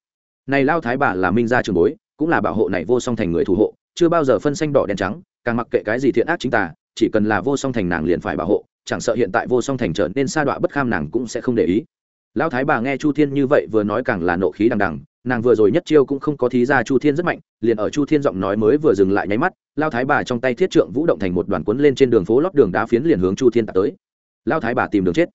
Này lao thái bà là minh gia trường bối, cũng là bảo hộ này vô song thành người thủ hộ, chưa bao giờ phân xanh đỏ đen trắng, càng mặc kệ cái gì thiện ác chính tà, chỉ cần là vô song thành nàng liền phải bảo hộ, chẳng sợ hiện tại vô song thành trở nên sa đọa bất kham nàng cũng sẽ không để ý lão thái bà nghe chu thiên như vậy vừa nói càng là nộ khí đằng đằng, nàng vừa rồi nhất chiêu cũng không có thí ra chu thiên rất mạnh, liền ở chu thiên giọng nói mới vừa dừng lại nháy mắt lao thái bà trong tay thiết trượng vũ động thành một đoàn quấn lên trên đường phố lót đường đá phiến liền hướng chu thiên tạt tới. Lao thái bà tìm đường chết.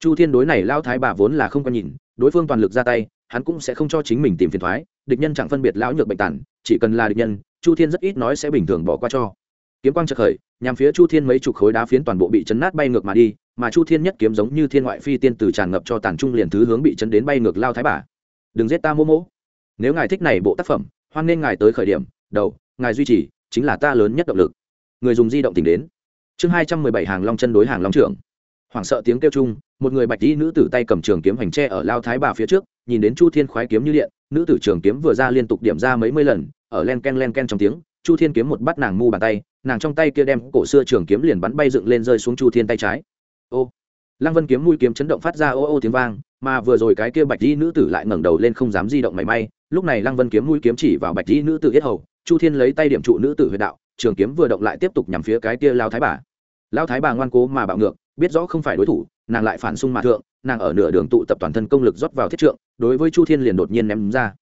Chu thiên đối này lao thái bà vốn là không có nhìn, đối phương toàn lực ra tay, hắn cũng sẽ không cho chính mình tìm phiền thoái, địch nhân chẳng phân biệt lão nhược bệnh tản chỉ cần là địch nhân, chu thiên rất ít nói sẽ bình thường bỏ qua cho. Kiếm quang chợt khởi, nhằm phía chu thiên mấy chục khối đá phiến toàn bộ bị chấn nát bay ngược mà đi mà chu thiên nhất kiếm giống như thiên ngoại phi tiên từ tràn ngập cho tàn trung liền thứ hướng bị chấn đến bay ngược lao thái bà. Đừng giết ta mô mô. Nếu ngài thích này bộ tác phẩm, hoan nên ngài tới khởi điểm. Đầu, ngài duy trì, chính là ta lớn nhất động lực. Người dùng di động tìm đến. Chương hai trăm mười bảy hàng long chân đối hàng long trưởng. Hoảng sợ tiếng kêu chung, một người bạch y nữ tử tay cầm trường kiếm hành tre ở lao thái bà phía trước, nhìn đến chu thiên khoái kiếm như điện, nữ tử trường kiếm vừa ra liên tục điểm ra mấy mươi lần, ở len ken len ken trong tiếng, chu thiên kiếm một bắt nàng mu bàn tay, nàng trong tay kia đem cổ xưa trường kiếm liền bắn bay dựng lên rơi xuống chu thiên tay trái ô lăng vân kiếm mũi kiếm chấn động phát ra ô ô tiếng vang mà vừa rồi cái kia bạch y nữ tử lại ngẩng đầu lên không dám di động mảy may lúc này lăng vân kiếm mũi kiếm chỉ vào bạch y nữ tử yết hầu chu thiên lấy tay điểm trụ nữ tử huyệt đạo trường kiếm vừa động lại tiếp tục nhằm phía cái kia lao thái bà lao thái bà ngoan cố mà bạo ngược biết rõ không phải đối thủ nàng lại phản xung mà thượng nàng ở nửa đường tụ tập toàn thân công lực rót vào thiết trượng đối với chu thiên liền đột nhiên ném ra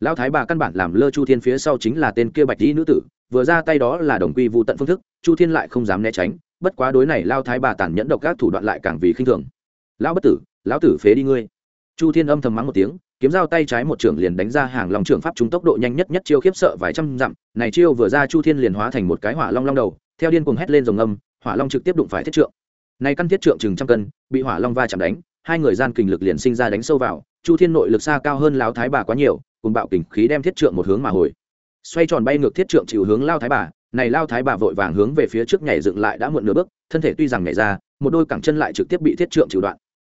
lão thái bà căn bản làm lơ chu thiên phía sau chính là tên kia bạch dĩ nữ tử vừa ra tay đó là đồng quy vụ tận phương thức chu thiên lại không dám né tránh bất quá đối này lao thái bà tàn nhẫn độc các thủ đoạn lại càng vì khinh thường. Lão bất tử, lão tử phế đi ngươi. Chu thiên âm thầm mắng một tiếng, kiếm dao tay trái một trưởng liền đánh ra hàng lòng trưởng pháp chúng tốc độ nhanh nhất nhất chiêu khiếp sợ vài trăm dặm, này chiêu vừa ra chu thiên liền hóa thành một cái hỏa long long đầu, theo điên cuồng hét lên rồng âm hỏa long trực tiếp đụng phải thiết trượng. Này căn thiết trượng chừng trăm cân, bị hỏa long va chạm đánh, hai người gian kình lực liền sinh ra đánh sâu vào, chu thiên nội lực xa cao hơn lão thái bà quá nhiều, cùng bạo kình khí đem thiết trượng một hướng mà hồi. Xoay tròn bay ngược thiết trượng chịu hướng lao thái bà này lao thái bà vội vàng hướng về phía trước nhảy dựng lại đã muộn nửa bước, thân thể tuy rằng nhảy ra, một đôi cẳng chân lại trực tiếp bị thiết trượng chịu đoạn.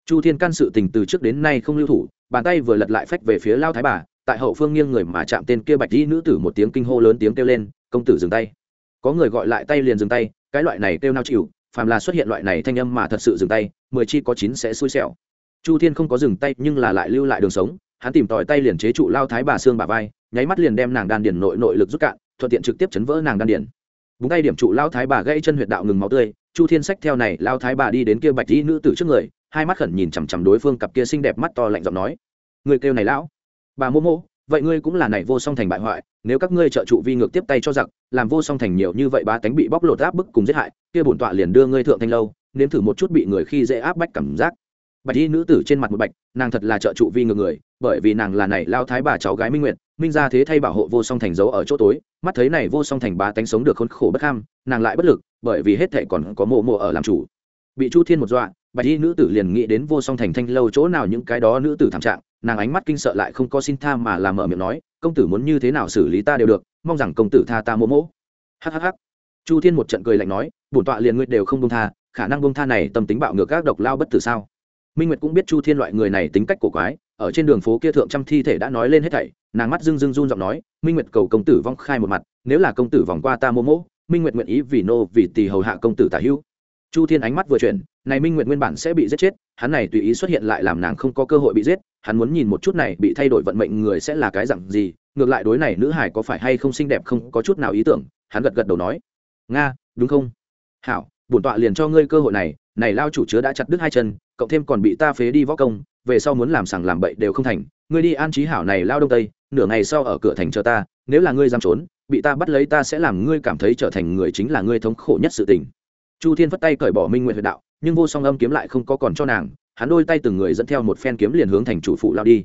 Chu thiên căn sự tình từ trước đến nay không lưu thủ, bàn tay vừa lật lại phách về phía lao thái bà, tại hậu phương nghiêng người mà chạm tên kia bạch y nữ tử một tiếng kinh hô lớn tiếng kêu lên, công tử dừng tay. Có người gọi lại tay liền dừng tay, cái loại này kêu nao chịu, phàm là xuất hiện loại này thanh âm mà thật sự dừng tay, mười chi có chín sẽ xui xẻo. Chu thiên không có dừng tay nhưng là lại lưu lại đường sống, hắn tìm tòi tay liền chế trụ lao thái bà xương bà vai, nháy mắt liền đem nàng đan điền nội nội lực rút cạn thuận tiện trực tiếp chấn vỡ nàng đan điền. Búng tay điểm trụ lao thái bà gãy chân huyệt đạo ngừng máu tươi, chu thiên sách theo này, lao thái bà đi đến kia bạch y nữ tử trước người, hai mắt khẩn nhìn chằm chằm đối phương cặp kia xinh đẹp mắt to lạnh giọng nói. Người kêu này lão. Bà mô mô, vậy ngươi cũng là này vô song thành bại hoại, nếu các ngươi trợ trụ vi ngược tiếp tay cho giặc, làm vô song thành nhiều như vậy ba tánh bị bóc lột áp bức cùng giết hại, kia bổn tọa liền đưa ngươi thượng thanh lâu, nếm thử một chút bị người khi dễ áp bách cảm giác bạch y nữ tử trên mặt một bạch, nàng thật là trợ trụ vi ngược người, bởi vì nàng là này lao thái bà cháu gái minh nguyệt, minh ra thế thay bảo hộ vô song thành giấu ở chỗ tối, mắt thấy này vô song thành bá tánh sống được khốn khổ bất ham, nàng lại bất lực, bởi vì hết thệ còn có mộ mộ ở làm chủ. Bị chu thiên một dọa, bạch y nữ tử liền nghĩ đến vô song thành thanh lâu chỗ nào những cái đó nữ tử thảm trạng, nàng ánh mắt kinh sợ lại không có xin tha mà làm mở miệng nói, công tử muốn như thế nào xử lý ta đều được, mong rằng công tử tha ta mô mỗ hhh chu thiên một trận cười lạnh nói, bổn tọa liền ngươi đều không bông tha, khả năng bông tha này tâm tính bạo ngược các độc lao bất tử sao? Minh nguyệt cũng biết chu thiên loại người này tính cách cổ quái, ở trên đường phố kia thượng trăm thi thể đã nói lên hết thảy, nàng mắt dưng dưng run giọng nói, minh nguyệt cầu công tử vong khai một mặt, nếu là công tử vòng qua ta mô mỗ minh nguyệt nguyện ý vì nô, vì tỳ hầu hạ công tử tả hữu. Chu thiên ánh mắt vừa chuyển, này minh nguyệt nguyên bản sẽ bị giết chết, hắn này tùy ý xuất hiện lại làm nàng không có cơ hội bị giết, hắn muốn nhìn một chút này bị thay đổi vận mệnh người sẽ là cái dặn gì, ngược lại đối này nữ hải có phải hay không xinh đẹp không có chút nào ý tưởng, hắn gật gật đầu nói. Nga, đúng không? Hảo, bổn tọa liền cho ngươi cơ hội này này lao chủ chứa đã chặt đứt hai chân cộng thêm còn bị ta phế đi võ công, về sau muốn làm sằng làm bậy đều không thành. Ngươi đi an trí hảo này lao đông tây, nửa ngày sau ở cửa thành chờ ta, nếu là ngươi dám trốn, bị ta bắt lấy ta sẽ làm ngươi cảm thấy trở thành người chính là ngươi thống khổ nhất sự tình. Chu thiên phất tay cởi bỏ minh nguyện huyệt đạo, nhưng vô song âm kiếm lại không có còn cho nàng, hắn đôi tay từng người dẫn theo một phen kiếm liền hướng thành chủ phụ lao đi.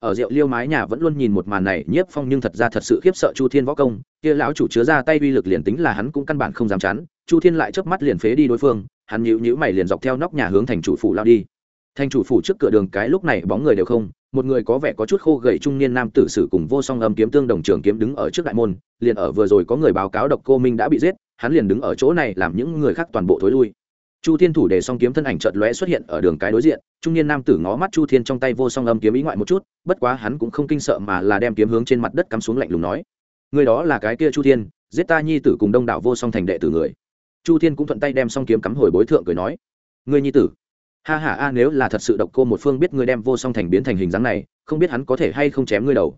Ở rượu liêu mái nhà vẫn luôn nhìn một màn này, nhiếp phong nhưng thật ra thật sự khiếp sợ chu thiên võ công, kia lão chủ chứa ra tay uy lực liền tính là hắn cũng căn bản không dám chắn chu thiên lại chớp mắt liền phế đi đối phương hắn nhíu nhíu mày liền dọc theo nóc nhà hướng thành chủ phủ lao đi. Thành chủ phủ trước cửa đường cái lúc này bóng người đều không, một người có vẻ có chút khô gầy trung niên nam tử sử cùng vô song âm kiếm tương đồng trường kiếm đứng ở trước đại môn, liền ở vừa rồi có người báo cáo độc cô minh đã bị giết, hắn liền đứng ở chỗ này làm những người khác toàn bộ thối lui. Chu thiên thủ để song kiếm thân ảnh chợt lóe xuất hiện ở đường cái đối diện, trung niên nam tử ngó mắt chu thiên trong tay vô song âm kiếm ý ngoại một chút, bất quá hắn cũng không kinh sợ mà là đem kiếm hướng trên mặt đất cắm xuống lạnh lùng nói, người đó là cái kia chu thiên, giết ta nhi tử cùng đông đảo vô song thành đệ tử người chu thiên cũng thuận tay đem song kiếm cắm hồi bối thượng cười nói người nhi tử, ha ha a, nếu là thật sự độc cô một phương biết ngươi đem vô song thành biến thành hình dáng này, không biết hắn có thể hay không chém ngươi đầu.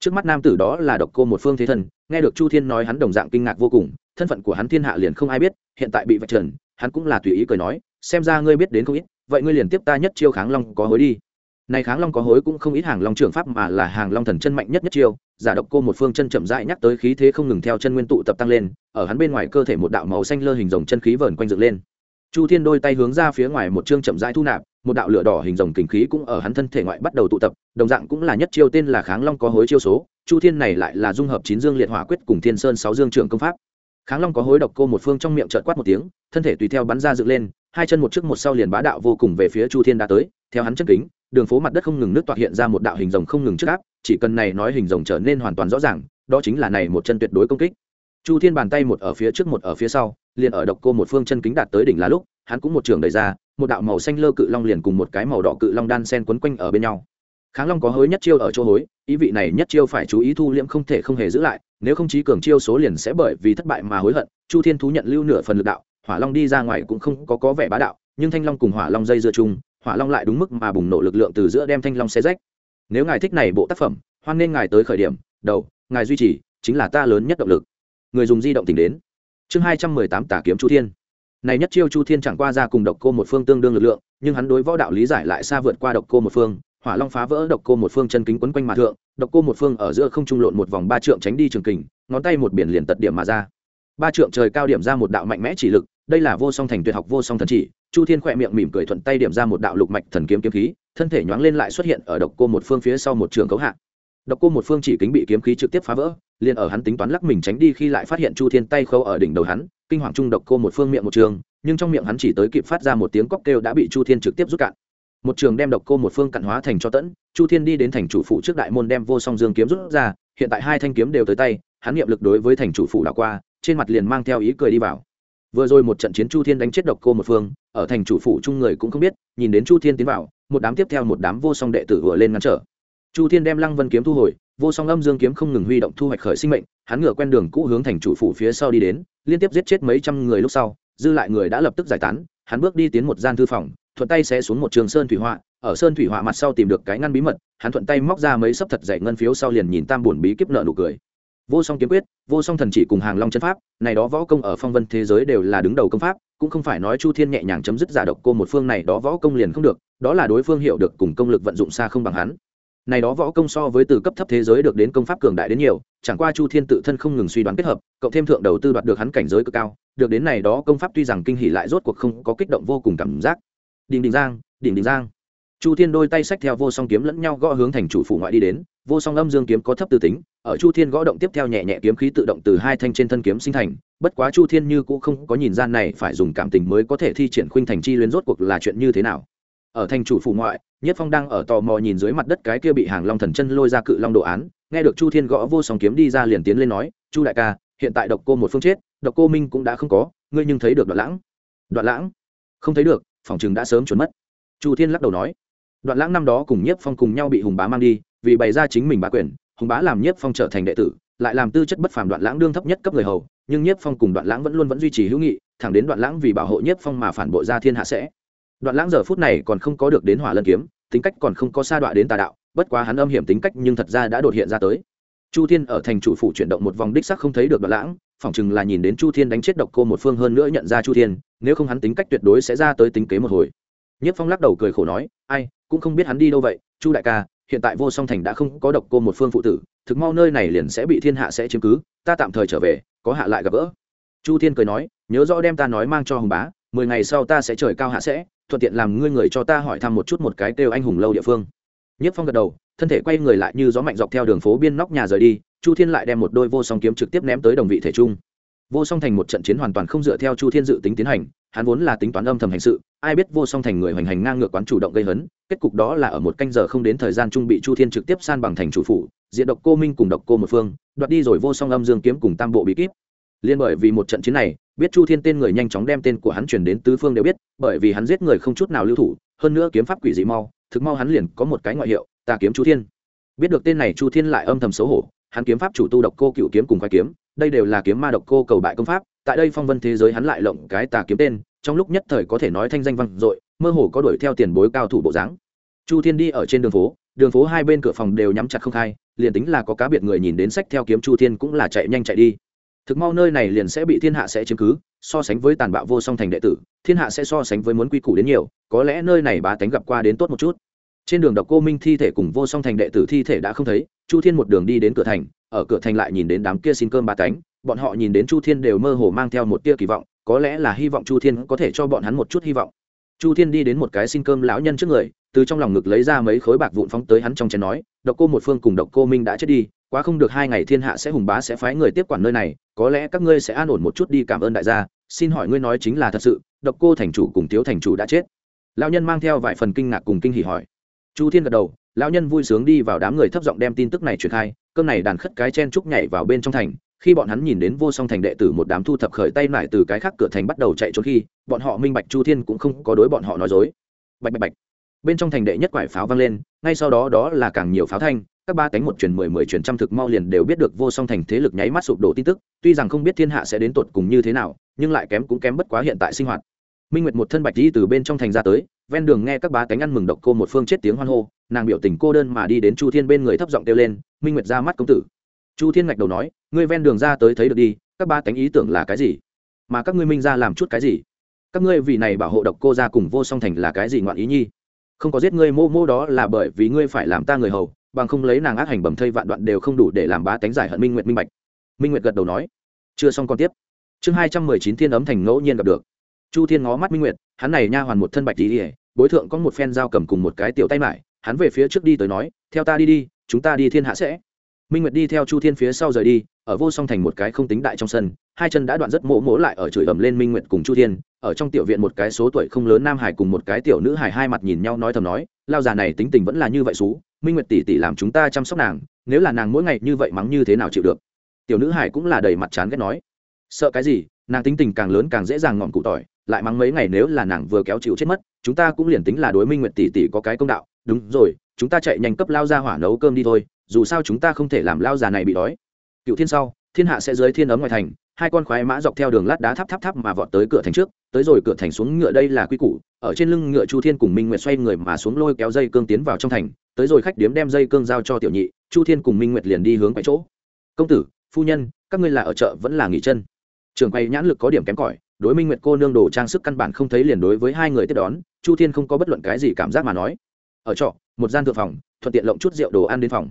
Trước mắt nam tử đó là độc cô một phương thế thân, nghe được chu thiên nói hắn đồng dạng kinh ngạc vô cùng, thân phận của hắn thiên hạ liền không ai biết, hiện tại bị vạch trần, hắn cũng là tùy ý cười nói, xem ra ngươi biết đến không ít, vậy ngươi liền tiếp ta nhất chiêu kháng long có hối đi. Này kháng long có hối cũng không ít hàng long trường pháp mà là hàng long thần chân mạnh nhất nhất chiêu giả độc cô một phương chân chậm rãi nhắc tới khí thế không ngừng theo chân nguyên tụ tập tăng lên, ở hắn bên ngoài cơ thể một đạo màu xanh lơ hình rồng chân khí vờn quanh dựng lên. Chu thiên đôi tay hướng ra phía ngoài một chương chậm rãi thu nạp, một đạo lửa đỏ hình rồng kình khí cũng ở hắn thân thể ngoại bắt đầu tụ tập, đồng dạng cũng là nhất chiêu tên là kháng long có hối chiêu số, chu thiên này lại là dung hợp chín dương liệt hỏa quyết cùng thiên sơn sáu dương trưởng công pháp. Kháng long có hối độc cô một phương trong miệng trợt quát một tiếng, thân thể tùy theo bắn ra dựng lên, hai chân một trước một sau liền bá đạo vô cùng về phía chu thiên đã tới, theo hắn chân kính đường phố mặt đất không ngừng nước toạc hiện ra một đạo hình rồng không ngừng trước áp, chỉ cần này nói hình rồng trở nên hoàn toàn rõ ràng, đó chính là này một chân tuyệt đối công kích. Chu thiên bàn tay một ở phía trước một ở phía sau, liền ở độc cô một phương chân kính đạt tới đỉnh là lúc, hắn cũng một trường đầy ra, một đạo màu xanh lơ cự long liền cùng một cái màu đỏ cự long đan sen quấn quanh ở bên nhau. Kháng long có hối nhất chiêu ở chỗ hối, ý vị này nhất chiêu phải chú ý thu liễm không thể không hề giữ lại, nếu không chí cường chiêu số liền sẽ bởi vì thất bại mà hối hận, chu thiên thú nhận lưu nửa phần lực đạo, hỏa long đi ra ngoài cũng không có có vẻ bá đạo, nhưng thanh long cùng hỏa long dây dưa chung hỏa long lại đúng mức mà bùng nổ lực lượng từ giữa đem thanh long xe rách. Nếu ngài thích này bộ tác phẩm, hoan nên ngài tới khởi điểm. Đầu, ngài duy trì, chính là ta lớn nhất động lực. Người dùng di động tỉnh đến. Chương hai trăm mười tám tả kiếm chu thiên. Này nhất chiêu chu thiên chẳng qua ra cùng độc cô một phương tương đương lực lượng, nhưng hắn đối võ đạo lý giải lại xa vượt qua độc cô một phương, hỏa long phá vỡ độc cô một phương chân kính quấn quanh mà thượng, độc cô một phương ở giữa không trung lộn một vòng ba trượng tránh đi trường kình, ngón tay một biển liền tật điểm mà ra. Ba trượng trời cao điểm ra một đạo mạnh mẽ chỉ lực đây là vô song thành tuyệt học, vô song thần chỉ. Chu thiên khỏe miệng mỉm cười thuận tay điểm ra một đạo lục mạch thần kiếm kiếm khí, thân thể nhoáng lên lại xuất hiện ở độc cô một phương phía sau một trường cấu hạ. Độc cô một phương chỉ kính bị kiếm khí trực tiếp phá vỡ, liền ở hắn tính toán lắc mình tránh đi khi lại phát hiện chu thiên tay khâu ở đỉnh đầu hắn, kinh hoàng trung độc cô một phương miệng một trường, nhưng trong miệng hắn chỉ tới kịp phát ra một tiếng cóc kêu đã bị chu thiên trực tiếp rút cạn. Một trường đem độc cô một phương cạn hóa thành cho tẫn, chu thiên đi đến thành chủ phụ trước đại môn đem vô song dương kiếm rút ra, hiện tại hai thanh kiếm đều tới tay, hắn nghiệm lực đối với thành chủ phụ đã qua, trên mặt liền mang theo ý cười đi vào vừa rồi một trận chiến chu thiên đánh chết độc cô một phương, ở thành chủ phụ chung người cũng không biết, nhìn đến chu thiên tiến vào, một đám tiếp theo một đám vô song đệ tử vừa lên ngăn trở. Chu thiên đem lăng vân kiếm thu hồi, vô song âm dương kiếm không ngừng huy động thu hoạch khởi sinh mệnh, hắn ngựa quen đường cũ hướng thành chủ phủ phía sau đi đến, liên tiếp giết chết mấy trăm người lúc sau, dư lại người đã lập tức giải tán, hắn bước đi tiến một gian thư phòng, thuận tay sẽ xuống một trường sơn thủy họa, ở sơn thủy họa mặt sau tìm được cái ngăn bí mật, hắn thuận tay móc ra mấy sấp thật dày ngân phiếu sau liền nhìn tam buồn bí kíp nợ nụ cười vô song kiếm quyết, vô song thần chỉ cùng hàng long chân pháp, này đó võ công ở phong vân thế giới đều là đứng đầu công pháp, cũng không phải nói chu thiên nhẹ nhàng chấm dứt giả độc cô một phương này đó võ công liền không được, đó là đối phương hiểu được cùng công lực vận dụng xa không bằng hắn. Này đó võ công so với từ cấp thấp thế giới được đến công pháp cường đại đến nhiều, chẳng qua chu thiên tự thân không ngừng suy đoán kết hợp cộng thêm thượng đầu tư đoạt được hắn cảnh giới cực cao, được đến này đó công pháp tuy rằng kinh hỉ lại rốt cuộc không có kích động vô cùng cảm giác. Đình đình giang đình đình giang. Chu thiên đôi tay sách theo vô song kiếm lẫn nhau gõ hướng thành chủ phủ ngoại đi đến vô song âm dương kiếm có thấp tư tính, ở chu thiên gõ động tiếp theo nhẹ nhẹ kiếm khí tự động từ hai thanh trên thân kiếm sinh thành, bất quá chu thiên như cũng không có nhìn gian này phải dùng cảm tình mới có thể thi triển khuynh thành chi luyến rốt cuộc là chuyện như thế nào. Ở thành chủ phủ ngoại, nhất phong đang ở tò mò nhìn dưới mặt đất cái kia bị hàng long thần chân lôi ra cự long đồ án, nghe được chu thiên gõ vô song kiếm đi ra liền tiến lên nói, chu đại ca, hiện tại độc cô một phương chết, độc cô minh cũng đã không có, ngươi nhưng thấy được đoạn lãng? Đoạn lãng? Không thấy được, phòng chừng đã sớm trốn mất. Chu thiên lắc đầu nói. Đoạn lãng năm đó cùng nhiếp phong cùng nhau bị hùng bá mang đi vì bày ra chính mình bá quyền, hùng bá làm nhiếp phong trở thành đệ tử, lại làm tư chất bất phàm đoạn lãng đương thấp nhất cấp người hầu, nhưng nhiếp phong cùng đoạn lãng vẫn luôn vẫn duy trì hữu nghị, thẳng đến đoạn lãng vì bảo hộ nhiếp phong mà phản bội ra thiên hạ sẽ. Đoạn lãng giờ phút này còn không có được đến hỏa lân kiếm, tính cách còn không có sa đọa đến tà đạo, bất quá hắn âm hiểm tính cách nhưng thật ra đã đột hiện ra tới. Chu thiên ở thành chủ phủ chuyển động một vòng đích sắc không thấy được đoạn lãng, phỏng chừng là nhìn đến chu thiên đánh chết độc cô một phương hơn nữa nhận ra chu thiên, nếu không hắn tính cách tuyệt đối sẽ ra tới tính kế một hồi. Nhất phong lắc đầu cười khổ nói, ai, cũng không biết hắn đi đâu vậy, chu đại ca hiện tại vô song thành đã không có độc cô một phương phụ tử, thực mau nơi này liền sẽ bị thiên hạ sẽ chiếm cứ, ta tạm thời trở về, có hạ lại gặp gỡ. Chu thiên cười nói, nhớ rõ đem ta nói mang cho hùng bá, mười ngày sau ta sẽ trời cao hạ sẽ, thuận tiện làm ngươi người cho ta hỏi thăm một chút một cái kêu anh hùng lâu địa phương. Nhất phong gật đầu, thân thể quay người lại như gió mạnh dọc theo đường phố biên nóc nhà rời đi, chu thiên lại đem một đôi vô song kiếm trực tiếp ném tới đồng vị thể trung vô song thành một trận chiến hoàn toàn không dựa theo chu thiên dự tính tiến hành, hắn vốn là tính toán âm thầm hành sự, ai biết vô song thành người hoành hành ngang ngược quán chủ động gây hấn, kết cục đó là ở một canh giờ không đến thời gian trung bị chu thiên trực tiếp san bằng thành chủ phủ, diện độc cô minh cùng độc cô một phương, đoạt đi rồi vô song âm dương kiếm cùng tam bộ bí kíp. Liên bởi vì một trận chiến này, biết chu thiên tên người nhanh chóng đem tên của hắn chuyển đến tứ phương đều biết, bởi vì hắn giết người không chút nào lưu thủ, hơn nữa kiếm pháp quỷ dị mau, thực mau hắn liền có một cái ngoại hiệu, tà kiếm chu thiên. Biết được tên này chu thiên lại âm thầm xấu hổ, hắn kiếm pháp chủ tu độc cô cựu kiếm cùng khoai kiếm đây đều là kiếm ma độc cô cầu bại công pháp, tại đây phong vân thế giới hắn lại lộng cái tà kiếm tên, trong lúc nhất thời có thể nói thanh danh vang dội, mơ hồ có đuổi theo tiền bối cao thủ bộ dáng. Chu thiên đi ở trên đường phố đường phố hai bên cửa phòng đều nhắm chặt không khai, liền tính là có cá biệt người nhìn đến sách theo kiếm chu thiên cũng là chạy nhanh chạy đi. Thực mau nơi này liền sẽ bị thiên hạ sẽ chiếm cứ, so sánh với tàn bạo vô song thành đệ tử, thiên hạ sẽ so sánh với muốn quy củ đến nhiều, có lẽ nơi này bá tánh gặp qua đến tốt một chút. Trên đường độc cô minh thi thể cùng vô song thành đệ tử thi thể đã không thấy, chu thiên một đường đi đến cửa thành ở cửa thành lại nhìn đến đám kia xin cơm ba cánh, bọn họ nhìn đến chu thiên đều mơ hồ mang theo một tia kỳ vọng, có lẽ là hy vọng chu thiên có thể cho bọn hắn một chút hy vọng. Chu thiên đi đến một cái xin cơm lão nhân trước người, từ trong lòng ngực lấy ra mấy khối bạc vụn phóng tới hắn trong chén nói, độc cô một phương cùng độc cô minh đã chết đi, quá không được hai ngày thiên hạ sẽ hùng bá sẽ phái người tiếp quản nơi này, có lẽ các ngươi sẽ an ổn một chút đi, cảm ơn đại gia, xin hỏi ngươi nói chính là thật sự, độc cô thành chủ cùng thiếu thành chủ đã chết? Lão nhân mang theo vài phần kinh ngạc cùng kinh hỉ hỏi. Chu thiên gật đầu, lão nhân vui sướng đi vào đám người thấp giọng đem tin tức này truyền khai cơm này đàn khất cái chen trúc nhảy vào bên trong thành, khi bọn hắn nhìn đến vô song thành đệ tử một đám thu thập khởi tay lại từ cái khác cửa thành bắt đầu chạy trốn khi, bọn họ minh bạch chu thiên cũng không có đối bọn họ nói dối. Bạch bạch bạch. Bên trong thành đệ nhất quải pháo vang lên, ngay sau đó đó là càng nhiều pháo thanh, các ba cánh một truyền mười mười truyền trăm thực mau liền đều biết được vô song thành thế lực nháy mắt sụp đổ tin tức, tuy rằng không biết thiên hạ sẽ đến tột cùng như thế nào, nhưng lại kém cũng kém bất quá hiện tại sinh hoạt. Minh nguyệt một thân bạch đi từ bên trong thành ra tới ven đường nghe các bá cánh ăn mừng độc cô một phương chết tiếng hoan hô, nàng biểu tình cô đơn mà đi đến chu thiên bên người thấp giọng kêu lên, minh nguyệt ra mắt công tử. Chu thiên ngạch đầu nói, ngươi ven đường ra tới thấy được đi, các ba cánh ý tưởng là cái gì? Mà các ngươi minh ra làm chút cái gì? Các ngươi vì này bảo hộ độc cô ra cùng vô song thành là cái gì ngoạn ý nhi? Không có giết ngươi mô mô đó là bởi vì ngươi phải làm ta người hầu, bằng không lấy nàng ác hành bầm thây vạn đoạn đều không đủ để làm bá tánh giải hận minh nguyệt minh bạch. Minh nguyệt gật đầu nói, chưa xong còn tiếp. Chương hai trăm mười chín thiên ấm thành ngẫu nhiên gặp được. Chu thiên ngó mắt minh nguyệt, hắn này nha hoàn một thân bạch tỉ ỉa bối thượng có một phen dao cầm cùng một cái tiểu tay mải, hắn về phía trước đi tới nói, theo ta đi đi, chúng ta đi thiên hạ sẽ. Minh nguyệt đi theo chu thiên phía sau rời đi, ở vô song thành một cái không tính đại trong sân, hai chân đã đoạn rất mỗ mỗ lại ở chửi ầm lên minh nguyệt cùng chu thiên, ở trong tiểu viện một cái số tuổi không lớn nam hải cùng một cái tiểu nữ hải hai mặt nhìn nhau nói thầm nói, lao già này tính tình vẫn là như vậy xú, minh nguyệt tỷ tỷ làm chúng ta chăm sóc nàng, nếu là nàng mỗi ngày như vậy mắng như thế nào chịu được? Tiểu nữ hải cũng là đầy mặt chán ghét nói, sợ cái gì, nàng tính tình càng lớn càng dễ dàng ngọn cụ tỏi lại mắng mấy ngày nếu là nàng vừa kéo chịu chết mất, chúng ta cũng liền tính là đối minh nguyệt tỷ tỷ có cái công đạo. Đúng rồi, chúng ta chạy nhanh cấp lao ra hỏa nấu cơm đi thôi, dù sao chúng ta không thể làm lao già này bị đói. Cựu thiên sau, thiên hạ sẽ dưới thiên ấm ngoài thành, hai con khoái mã dọc theo đường lát đá tháp tháp tháp mà vọt tới cửa thành trước, tới rồi cửa thành xuống ngựa đây là quy củ, ở trên lưng ngựa chu thiên cùng minh nguyệt xoay người mà xuống lôi kéo dây cương tiến vào trong thành, tới rồi khách điếm đem dây cương giao cho tiểu nhị, chu thiên cùng minh nguyệt liền đi hướng quay chỗ. Công tử, phu nhân, các ngươi là ở chợ vẫn là nghỉ chân? Trường quay nhãn lực có điểm kém cỏi đối minh nguyệt cô nương đồ trang sức căn bản không thấy liền đối với hai người tiếp đón, chu thiên không có bất luận cái gì cảm giác mà nói. Ở trọ, một gian thượng phòng, thuận tiện lộng chút rượu đồ ăn đến phòng.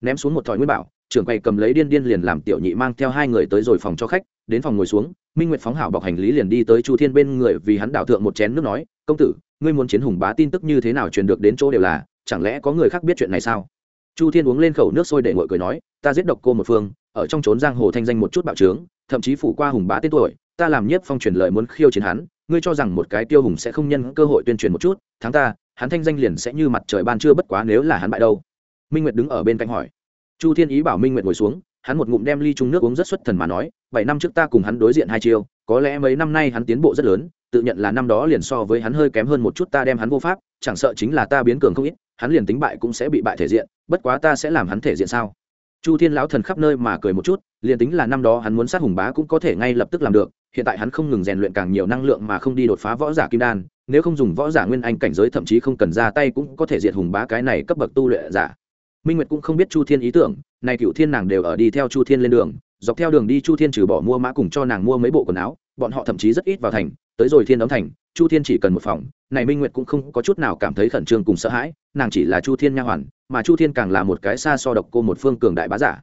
Ném xuống một thỏi nguyên bảo, trưởng quầy cầm lấy điên điên liền làm tiểu nhị mang theo hai người tới rồi phòng cho khách, đến phòng ngồi xuống, minh nguyệt phóng hảo bọc hành lý liền đi tới chu thiên bên người vì hắn đảo thượng một chén nước nói, công tử, ngươi muốn chiến hùng bá tin tức như thế nào truyền được đến chỗ đều là, chẳng lẽ có người khác biết chuyện này sao? Chu thiên uống lên khẩu nước sôi để ngồi cười nói, ta giết độc cô một phương, ở trong trốn giang hồ thanh danh một chút bạo trướng, thậm chí phủ qua hùng bá tên tuổi ta làm nhiếp phong truyền lời muốn khiêu chiến hắn, ngươi cho rằng một cái tiêu hùng sẽ không nhân cơ hội tuyên truyền một chút tháng ta, hắn thanh danh liền sẽ như mặt trời ban trưa bất quá nếu là hắn bại đâu. Minh nguyệt đứng ở bên cạnh hỏi. Chu thiên ý bảo minh nguyệt ngồi xuống, hắn một ngụm đem ly chung nước uống rất xuất thần mà nói, bảy năm trước ta cùng hắn đối diện hai chiêu, có lẽ mấy năm nay hắn tiến bộ rất lớn, tự nhận là năm đó liền so với hắn hơi kém hơn một chút ta đem hắn vô pháp, chẳng sợ chính là ta biến cường không ít, hắn liền tính bại cũng sẽ bị bại thể diện, bất quá ta sẽ làm hắn thể diện sao? Chu thiên lão thần khắp nơi mà cười một chút, liền tính là năm đó hắn muốn sát hùng bá cũng có thể ngay lập tức làm được hiện tại hắn không ngừng rèn luyện càng nhiều năng lượng mà không đi đột phá võ giả kim đan, nếu không dùng võ giả nguyên anh cảnh giới thậm chí không cần ra tay cũng có thể diệt hùng bá cái này cấp bậc tu luyện giả. Minh nguyệt cũng không biết chu thiên ý tưởng này cựu thiên nàng đều ở đi theo chu thiên lên đường, dọc theo đường đi chu thiên trừ bỏ mua mã cùng cho nàng mua mấy bộ quần áo, bọn họ thậm chí rất ít vào thành, tới rồi thiên đóng thành, chu thiên chỉ cần một phòng, này minh nguyệt cũng không có chút nào cảm thấy khẩn trương cùng sợ hãi, nàng chỉ là chu thiên nha hoàn, mà chu thiên càng là một cái xa so độc cô một phương cường đại bá giả.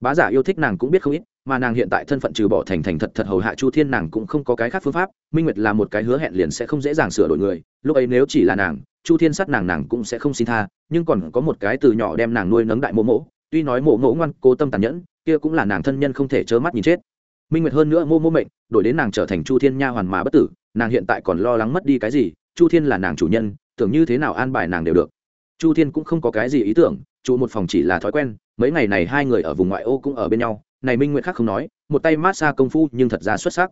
Bá giả yêu thích nàng cũng biết không ít mà nàng hiện tại thân phận trừ bỏ thành thành thật thật hầu hạ chu thiên nàng cũng không có cái khác phương pháp, minh nguyệt là một cái hứa hẹn liền sẽ không dễ dàng sửa đổi người, lúc ấy nếu chỉ là nàng, chu thiên sát nàng nàng cũng sẽ không xin tha, nhưng còn có một cái từ nhỏ đem nàng nuôi nấng đại mộ mộ, tuy nói mộ mộ ngoan, cố tâm tàn nhẫn, kia cũng là nàng thân nhân không thể trơ mắt nhìn chết. Minh nguyệt hơn nữa mô mô mệnh, đổi đến nàng trở thành chu thiên nha hoàn mà bất tử, nàng hiện tại còn lo lắng mất đi cái gì, chu thiên là nàng chủ nhân, tưởng như thế nào an bài nàng đều được. Chu thiên cũng không có cái gì ý tưởng trụ một phòng chỉ là thói quen, mấy ngày này hai người ở vùng ngoại ô cũng ở bên nhau này minh nguyệt khác không nói, một tay mát xa công phu nhưng thật ra xuất sắc.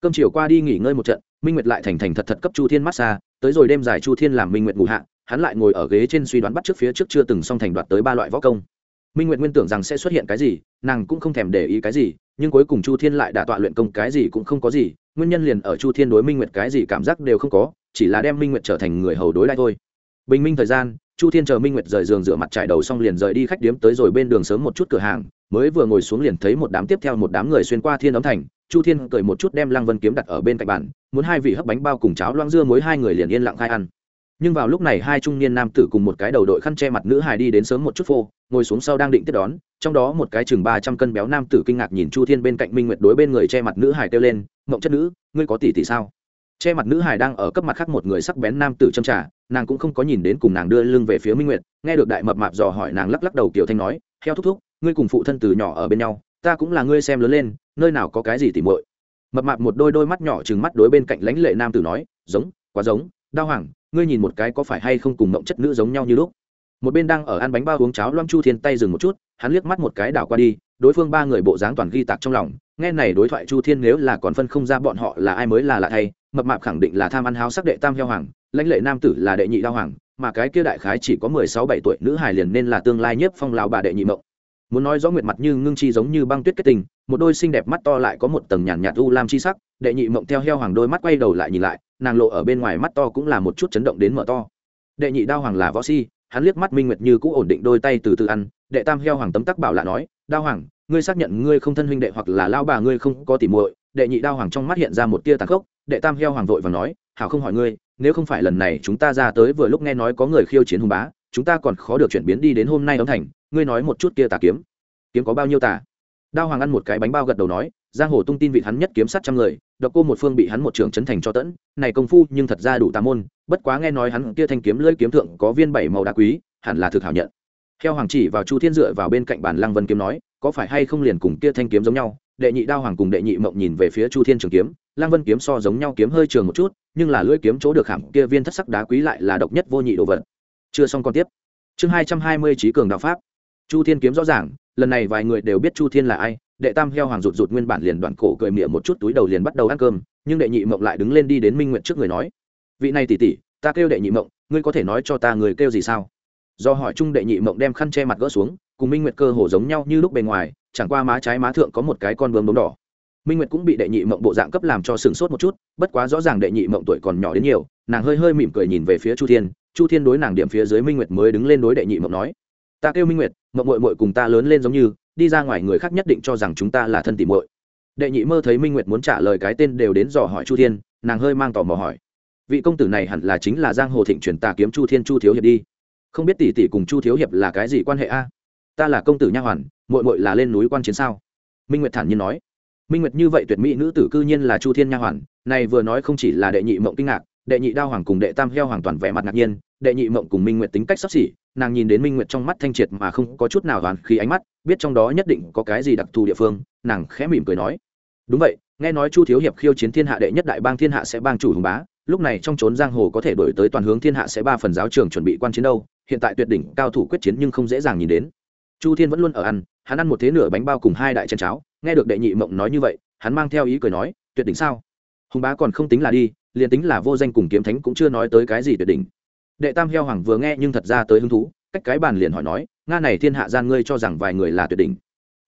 Cơm chiều qua đi nghỉ ngơi một trận, minh nguyệt lại thành thành thật thật cấp chu thiên mát xa, tới rồi đêm dài chu thiên làm minh nguyệt ngủ hạ, hắn lại ngồi ở ghế trên suy đoán bắt trước phía trước chưa từng xong thành đoạt tới ba loại võ công. Minh nguyệt nguyên tưởng rằng sẽ xuất hiện cái gì, nàng cũng không thèm để ý cái gì, nhưng cuối cùng chu thiên lại đả tọa luyện công cái gì cũng không có gì, nguyên nhân liền ở chu thiên đối minh nguyệt cái gì cảm giác đều không có, chỉ là đem minh nguyệt trở thành người hầu đối lại thôi. Bình minh thời gian, chu thiên chờ minh nguyệt rời giường rửa mặt trải đầu xong liền rời đi khách điếm tới rồi bên đường sớm một chút cửa hàng mới vừa ngồi xuống liền thấy một đám tiếp theo một đám người xuyên qua thiên ấm thành, chu thiên cười một chút đem lăng vân kiếm đặt ở bên cạnh bàn, muốn hai vị hấp bánh bao cùng cháo loang dưa mối hai người liền yên lặng khai ăn. Nhưng vào lúc này hai trung niên nam tử cùng một cái đầu đội khăn che mặt nữ hài đi đến sớm một chút phô, ngồi xuống sau đang định tiếp đón, trong đó một cái chừng ba trăm cân béo nam tử kinh ngạc nhìn chu thiên bên cạnh minh nguyệt đối bên người che mặt nữ hài kêu lên, mộng chất nữ, ngươi có tỷ tỷ sao? Che mặt nữ hài đang ở cấp mặt khác một người sắc bén nam tử châm trả nàng cũng không có nhìn đến cùng nàng đưa lưng về phía minh nguyệt, nghe được đại mập mạp dò hỏi nàng lắc lắc đầu kiểu thanh nói theo thúc thúc ngươi cùng phụ thân từ nhỏ ở bên nhau, ta cũng là ngươi xem lớn lên, nơi nào có cái gì tỉ muội. Mập mạp một đôi đôi mắt nhỏ chừng mắt đối bên cạnh lãnh lệ nam tử nói, giống, quá giống, đao hoàng, ngươi nhìn một cái có phải hay không cùng mộng chất nữ giống nhau như lúc? Một bên đang ở ăn bánh bao uống cháo loang chu thiên tay dừng một chút, hắn liếc mắt một cái đảo qua đi, đối phương ba người bộ dáng toàn ghi tạc trong lòng, nghe này đối thoại chu thiên nếu là còn phân không ra bọn họ là ai mới là lạ thay, mập mạp khẳng định là tham ăn háo sắc đệ tam heo hoàng, lãnh lệ nam tử là đệ nhị đao hoàng, mà cái kia đại khái chỉ có mười sáu bảy tuổi nữ hài liền nên là tương lai nhất phong lào bà đệ nhị mộng muốn nói rõ nguyệt mặt như ngưng chi giống như băng tuyết kết tình, một đôi xinh đẹp mắt to lại có một tầng nhàn nhạt u lam chi sắc, đệ nhị mộng theo heo hoàng đôi mắt quay đầu lại nhìn lại, nàng lộ ở bên ngoài mắt to cũng là một chút chấn động đến mở to. Đệ nhị đao hoàng là võ si, hắn liếc mắt minh nguyệt như cũng ổn định đôi tay từ từ ăn, đệ tam heo hoàng tấm tắc bảo lạ nói, đao hoàng, ngươi xác nhận ngươi không thân huynh đệ hoặc là lao bà ngươi không có tỉ muội. Đệ nhị đao hoàng trong mắt hiện ra một tia tàn khốc, đệ tam heo hoàng vội và nói, hảo không hỏi ngươi, nếu không phải lần này chúng ta ra tới vừa lúc nghe nói có người khiêu chiến hùng bá chúng ta còn khó được chuyển biến đi đến hôm nay ấm thành, ngươi nói một chút kia tà kiếm. Kiếm có bao nhiêu tà? Đao hoàng ăn một cái bánh bao gật đầu nói, giang hồ tung tin vị hắn nhất kiếm sát trăm người, độc cô một phương bị hắn một trưởng chấn thành cho tẫn, này công phu nhưng thật ra đủ tà môn, bất quá nghe nói hắn kia thanh kiếm lưỡi kiếm thượng có viên bảy màu đá quý, hẳn là thực hảo nhận. Theo hoàng chỉ vào chu thiên dựa vào bên cạnh bàn lăng vân kiếm nói, có phải hay không liền cùng kia thanh kiếm giống nhau? Đệ nhị đao hoàng cùng đệ nhị mộng nhìn về phía chu thiên trường kiếm, lăng vân kiếm so giống nhau kiếm hơi trường một chút, nhưng là lưỡi kiếm chỗ được hẳn, kia viên thất sắc đá quý lại là độc nhất vô nhị đồ vật chưa xong còn tiếp. Chương hai trăm hai mươi trí cường đạo pháp. Chu thiên kiếm rõ ràng, lần này vài người đều biết chu thiên là ai. Đệ tam heo hoàng rụt rụt nguyên bản liền đoạn cổ cười mỉa một chút túi đầu liền bắt đầu ăn cơm, nhưng đệ nhị mộng lại đứng lên đi đến minh nguyện trước người nói, vị này tỉ tỉ ta kêu đệ nhị mộng, ngươi có thể nói cho ta người kêu gì sao? Do hỏi chung đệ nhị mộng đem khăn che mặt gỡ xuống, cùng minh nguyệt cơ hồ giống nhau như lúc bề ngoài, chẳng qua má trái má thượng có một cái con bướm đốm đỏ. Minh nguyệt cũng bị đệ nhị mộng bộ dạng cấp làm cho sừng sốt một chút, bất quá rõ ràng đệ nhị mộng tuổi còn nhỏ đến nhiều, nàng hơi hơi mỉm cười nhìn về phía chu thiên chu thiên đối nàng điểm phía dưới minh nguyệt mới đứng lên đối đệ nhị mộng nói, ta kêu minh nguyệt, mộng mội mội cùng ta lớn lên giống như, đi ra ngoài người khác nhất định cho rằng chúng ta là thân tỉ mội đệ nhị mơ thấy minh nguyệt muốn trả lời cái tên đều đến dò hỏi chu thiên, nàng hơi mang tò mò hỏi, vị công tử này hẳn là chính là giang hồ thịnh truyền tà kiếm chu thiên chu thiếu hiệp đi. Không biết tỷ tỷ cùng chu thiếu hiệp là cái gì quan hệ a? Ta là công tử nha hoàn mội mội là lên núi quan chiến sao? Minh nguyệt thản nhiên nói, minh nguyệt như vậy tuyệt mỹ nữ tử cư nhiên là chu thiên nha hoàn, này vừa nói không chỉ là đệ nhị mộng kinh ngạc, đệ nhị đao hoàng cùng đệ tam heo hoàn toàn vẻ mặt ngạc nhiên đệ nhị mộng cùng minh nguyệt tính cách sắp xỉ, nàng nhìn đến minh nguyệt trong mắt thanh triệt mà không có chút nào hoàn khi ánh mắt, biết trong đó nhất định có cái gì đặc thù địa phương, nàng khẽ mỉm cười nói. Đúng vậy, nghe nói chu thiếu hiệp khiêu chiến thiên hạ đệ nhất đại bang thiên hạ sẽ bang chủ hùng bá, lúc này trong trốn giang hồ có thể đổi tới toàn hướng thiên hạ sẽ ba phần giáo trường chuẩn bị quan chiến đâu, hiện tại tuyệt đỉnh, cao thủ quyết chiến nhưng không dễ dàng nhìn đến. Chu thiên vẫn luôn ở ăn, hắn ăn một thế nửa bánh bao cùng hai đại chân cháo, nghe được đệ nhị mộng nói như vậy, hắn mang theo ý cười nói, tuyệt đỉnh sao? Hùng bá còn không tính là đi, liền tính là vô danh cùng kiếm thánh cũng chưa nói tới cái gì tuyệt đỉnh đệ tam heo hoàng vừa nghe nhưng thật ra tới hứng thú, cách cái bàn liền hỏi nói, nga này thiên hạ gian ngươi cho rằng vài người là tuyệt đỉnh?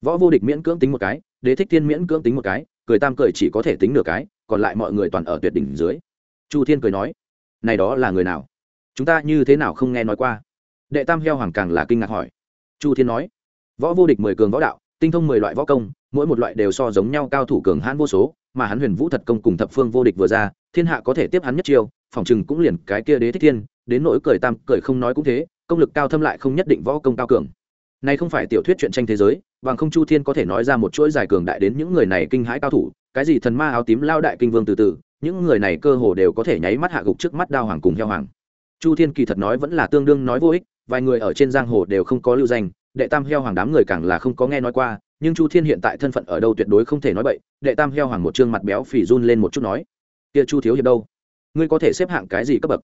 Võ vô địch miễn cưỡng tính một cái, đế thích thiên miễn cưỡng tính một cái, cười tam cười chỉ có thể tính nửa cái, còn lại mọi người toàn ở tuyệt đỉnh dưới. Chu thiên cười nói, này đó là người nào? Chúng ta như thế nào không nghe nói qua? Đệ tam heo hoàng càng là kinh ngạc hỏi. Chu thiên nói, võ vô địch mười cường võ đạo, tinh thông mười loại võ công, mỗi một loại đều so giống nhau cao thủ cường hãn vô số, mà hắn huyền vũ thật công cùng thập phương vô địch vừa ra, thiên hạ có thể tiếp hắn nhất chiêu, phòng chừng cũng liền cái kia đế thích thiên đến nỗi cười tam, cười không nói cũng thế, công lực cao thâm lại không nhất định võ công cao cường. Này không phải tiểu thuyết chuyện tranh thế giới, bằng không chu thiên có thể nói ra một chuỗi dài cường đại đến những người này kinh hãi cao thủ, cái gì thần ma áo tím lao đại kinh vương từ từ, những người này cơ hồ đều có thể nháy mắt hạ gục trước mắt đao hoàng cùng heo hoàng. Chu thiên kỳ thật nói vẫn là tương đương nói vô ích, vài người ở trên giang hồ đều không có lưu danh, đệ tam heo hoàng đám người càng là không có nghe nói qua, nhưng chu thiên hiện tại thân phận ở đâu tuyệt đối không thể nói bậy, đệ tam heo hoàng một chương mặt béo phì run lên một chút nói, kia chu thiếu hiệp đâu? Ngươi có thể xếp hạng cái gì cấp bậc?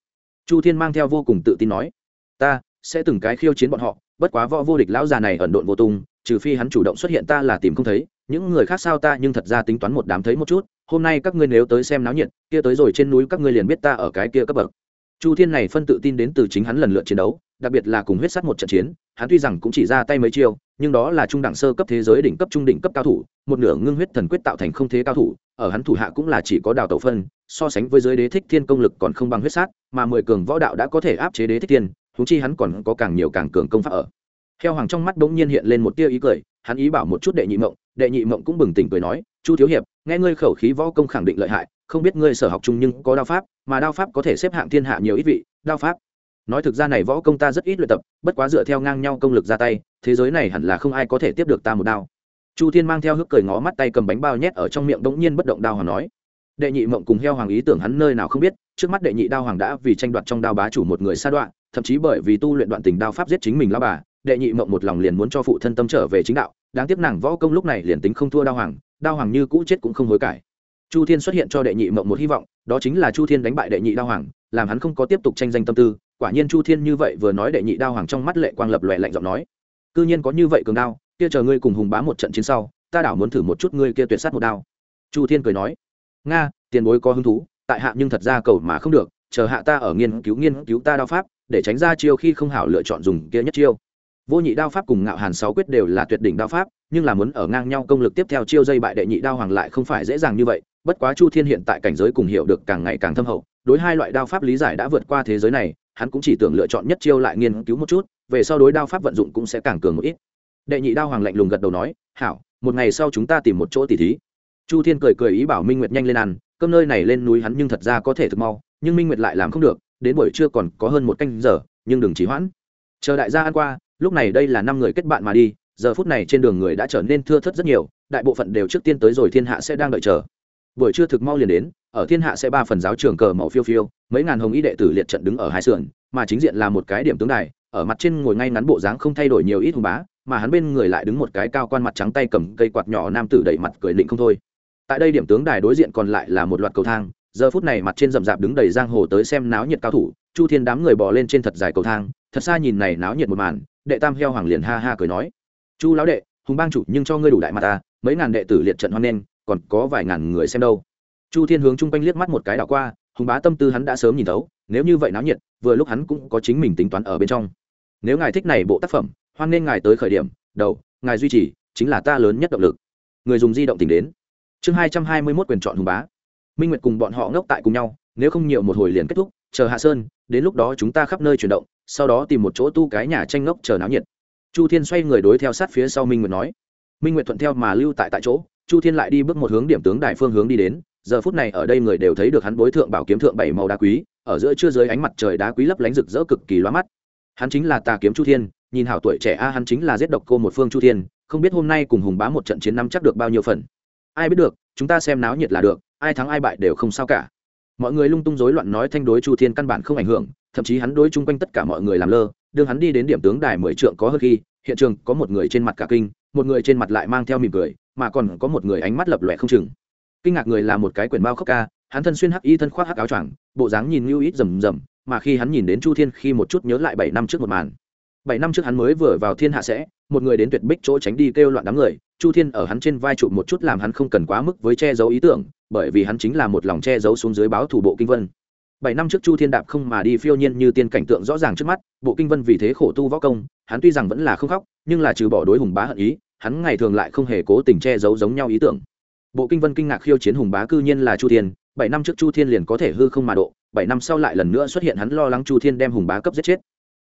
Chu thiên mang theo vô cùng tự tin nói, ta sẽ từng cái khiêu chiến bọn họ, bất quá võ vô địch lão già này ẩn độn vô tung, trừ phi hắn chủ động xuất hiện ta là tìm không thấy, những người khác sao ta, nhưng thật ra tính toán một đám thấy một chút, hôm nay các ngươi nếu tới xem náo nhiệt, kia tới rồi trên núi các ngươi liền biết ta ở cái kia cấp bậc. Chu thiên này phân tự tin đến từ chính hắn lần lượt chiến đấu đặc biệt là cùng huyết sát một trận chiến, hắn tuy rằng cũng chỉ ra tay mấy chiêu, nhưng đó là trung đẳng sơ cấp thế giới đỉnh cấp trung đỉnh cấp cao thủ, một nửa ngưng huyết thần quyết tạo thành không thế cao thủ, ở hắn thủ hạ cũng là chỉ có đào tẩu phân, so sánh với giới đế thích thiên công lực còn không bằng huyết sát, mà mười cường võ đạo đã có thể áp chế đế thích thiên thúng chi hắn còn có càng nhiều càng cường công pháp ở. Theo hoàng trong mắt bỗng nhiên hiện lên một tia ý cười, hắn ý bảo một chút đệ nhị mộng, đệ nhị mộng cũng bừng tỉnh cười nói, chu thiếu hiệp, nghe ngươi khẩu khí võ công khẳng định lợi hại, không biết ngươi sở học chung nhưng có đao pháp, mà đao pháp có thể xếp hạng thiên hạ nhiều ít vị, đao pháp nói thực ra này võ công ta rất ít luyện tập, bất quá dựa theo ngang nhau công lực ra tay, thế giới này hẳn là không ai có thể tiếp được ta một đao. Chu thiên mang theo hức cười ngó mắt tay cầm bánh bao nhét ở trong miệng đống nhiên bất động đao hoàng nói, đệ nhị mộng cùng heo hoàng ý tưởng hắn nơi nào không biết, trước mắt đệ nhị đao hoàng đã vì tranh đoạt trong đao bá chủ một người sa đoạn, thậm chí bởi vì tu luyện đoạn tình đao pháp giết chính mình lao bà, đệ nhị mộng một lòng liền muốn cho phụ thân tâm trở về chính đạo, đáng tiếc nàng võ công lúc này liền tính không thua đao hoàng đao hoàng như cũ chết cũng không hối cải. Chu thiên xuất hiện cho đệ nhị mộng một hy vọng, đó chính là chu thiên đánh bại đệ nhị đao hoàng, làm hắn không có tiếp tục tranh danh tâm tư quả nhiên chu thiên như vậy vừa nói đệ nhị đao hoàng trong mắt lệ quang lập lòe lạnh giọng nói. Cư nhiên có như vậy cường đao, kia chờ ngươi cùng hùng bá một trận chiến sau, ta đảo muốn thử một chút ngươi kia tuyệt sát một đao. Chu thiên cười nói. Nga, tiền bối có hứng thú, tại hạ nhưng thật ra cầu mà không được, chờ hạ ta ở nghiên cứu nghiên cứu ta đao pháp, để tránh ra chiêu khi không hảo lựa chọn dùng kia nhất chiêu. Vô nhị đao pháp cùng ngạo hàn sáu quyết đều là tuyệt đỉnh đao pháp, nhưng là muốn ở ngang nhau công lực tiếp theo chiêu dây bại đệ nhị đao hoàng lại không phải dễ dàng như vậy, bất quá chu thiên hiện tại cảnh giới cùng hiểu được càng ngày càng thâm hậu đối hai loại đao pháp lý giải đã vượt qua thế giới này, hắn cũng chỉ tưởng lựa chọn nhất chiêu lại nghiên cứu một chút, về sau đối đao pháp vận dụng cũng sẽ càng cường một ít. Đệ nhị đao hoàng lạnh lùng gật đầu nói, hảo, một ngày sau chúng ta tìm một chỗ tỉ thí. Chu thiên cười cười ý bảo minh nguyệt nhanh lên ăn, cơm nơi này lên núi hắn nhưng thật ra có thể thực mau, nhưng minh nguyệt lại làm không được, đến buổi trưa còn có hơn một canh giờ, nhưng đừng trì hoãn. Chờ đại gia ăn qua, lúc này đây là năm người kết bạn mà đi, giờ phút này trên đường người đã trở nên thưa thớt rất nhiều, đại bộ phận đều trước tiên tới rồi thiên hạ sẽ đang đợi chờ. Buổi trưa thực mau liền đến ở thiên hạ sẽ ba phần giáo trường cờ màu phiêu phiêu, mấy ngàn hồng y đệ tử liệt trận đứng ở hai sườn, mà chính diện là một cái điểm tướng đài, ở mặt trên ngồi ngay ngắn bộ dáng không thay đổi nhiều ít hùng bá, mà hắn bên người lại đứng một cái cao quan mặt trắng tay cầm cây quạt nhỏ nam tử đẩy mặt cười định không thôi. Tại đây điểm tướng đài đối diện còn lại là một loạt cầu thang, giờ phút này mặt trên rậm rạp đứng đầy giang hồ tới xem náo nhiệt cao thủ, chu thiên đám người bò lên trên thật dài cầu thang, thật xa nhìn này náo nhiệt một màn, đệ tam heo hoàng liền ha ha cười nói, chu lão đệ, hùng bang chủ nhưng cho ngươi đủ đại mặt ta, mấy ngàn đệ tử liệt trận hoan nghênh, còn có vài ngàn người xem đâu chu thiên hướng chung quanh liếc mắt một cái đảo qua, hùng bá tâm tư hắn đã sớm nhìn thấu, nếu như vậy náo nhiệt, vừa lúc hắn cũng có chính mình tính toán ở bên trong. Nếu ngài thích này bộ tác phẩm, hoan nghênh ngài tới khởi điểm, đầu, ngài duy trì, chính là ta lớn nhất động lực. Người dùng di động tìm đến. Chương hai trăm hai mươi mốt quyền chọn hùng bá. Minh nguyệt cùng bọn họ ngốc tại cùng nhau, nếu không nhiều một hồi liền kết thúc, chờ hạ sơn, đến lúc đó chúng ta khắp nơi chuyển động, sau đó tìm một chỗ tu cái nhà tranh ngốc chờ náo nhiệt. Chu thiên xoay người đối theo sát phía sau minh nguyệt nói. Minh nguyệt thuận theo mà lưu tại tại chỗ, chu thiên lại đi bước một hướng điểm tướng đại phương hướng đi đến giờ phút này ở đây người đều thấy được hắn bối thượng bảo kiếm thượng bảy màu đá quý, ở giữa chưa dưới ánh mặt trời đá quý lấp lánh rực rỡ cực kỳ loa mắt. Hắn chính là tà kiếm chu thiên, nhìn hảo tuổi trẻ a, hắn chính là giết độc cô một phương chu thiên, không biết hôm nay cùng hùng bá một trận chiến năm chắc được bao nhiêu phần. Ai biết được, chúng ta xem náo nhiệt là được, ai thắng ai bại đều không sao cả. Mọi người lung tung rối loạn nói thanh đối chu thiên căn bản không ảnh hưởng, thậm chí hắn đối chung quanh tất cả mọi người làm lơ, đương hắn đi đến điểm tướng đài mười trượng có hơn khi, hiện trường có một người trên mặt cả kinh, một người trên mặt lại mang theo mỉm cười, mà còn có một người ánh mắt lập lòe không chừng kinh ngạc người là một cái quyển bao khốc ca, hắn thân xuyên hắc y thân khoác hắc áo choàng, bộ dáng nhìn lưu ít rầm rầm, mà khi hắn nhìn đến chu thiên khi một chút nhớ lại bảy năm trước một màn. Bảy năm trước hắn mới vừa vào thiên hạ sẽ, một người đến tuyệt bích chỗ tránh đi kêu loạn đám người, chu thiên ở hắn trên vai trụ một chút làm hắn không cần quá mức với che giấu ý tưởng, bởi vì hắn chính là một lòng che giấu xuống dưới báo thủ bộ kinh vân. Bảy năm trước chu thiên đạp không mà đi phiêu nhiên như tiên cảnh tượng rõ ràng trước mắt, bộ kinh vân vì thế khổ tu võ công, hắn tuy rằng vẫn là không khóc, nhưng là trừ bỏ đối hùng bá hận ý, hắn ngày thường lại không hề cố tình che giấu giống nhau ý tưởng bộ kinh vân kinh ngạc khiêu chiến hùng bá cư nhiên là chu thiên, bảy năm trước chu thiên liền có thể hư không mà độ, bảy năm sau lại lần nữa xuất hiện hắn lo lắng chu thiên đem hùng bá cấp giết chết.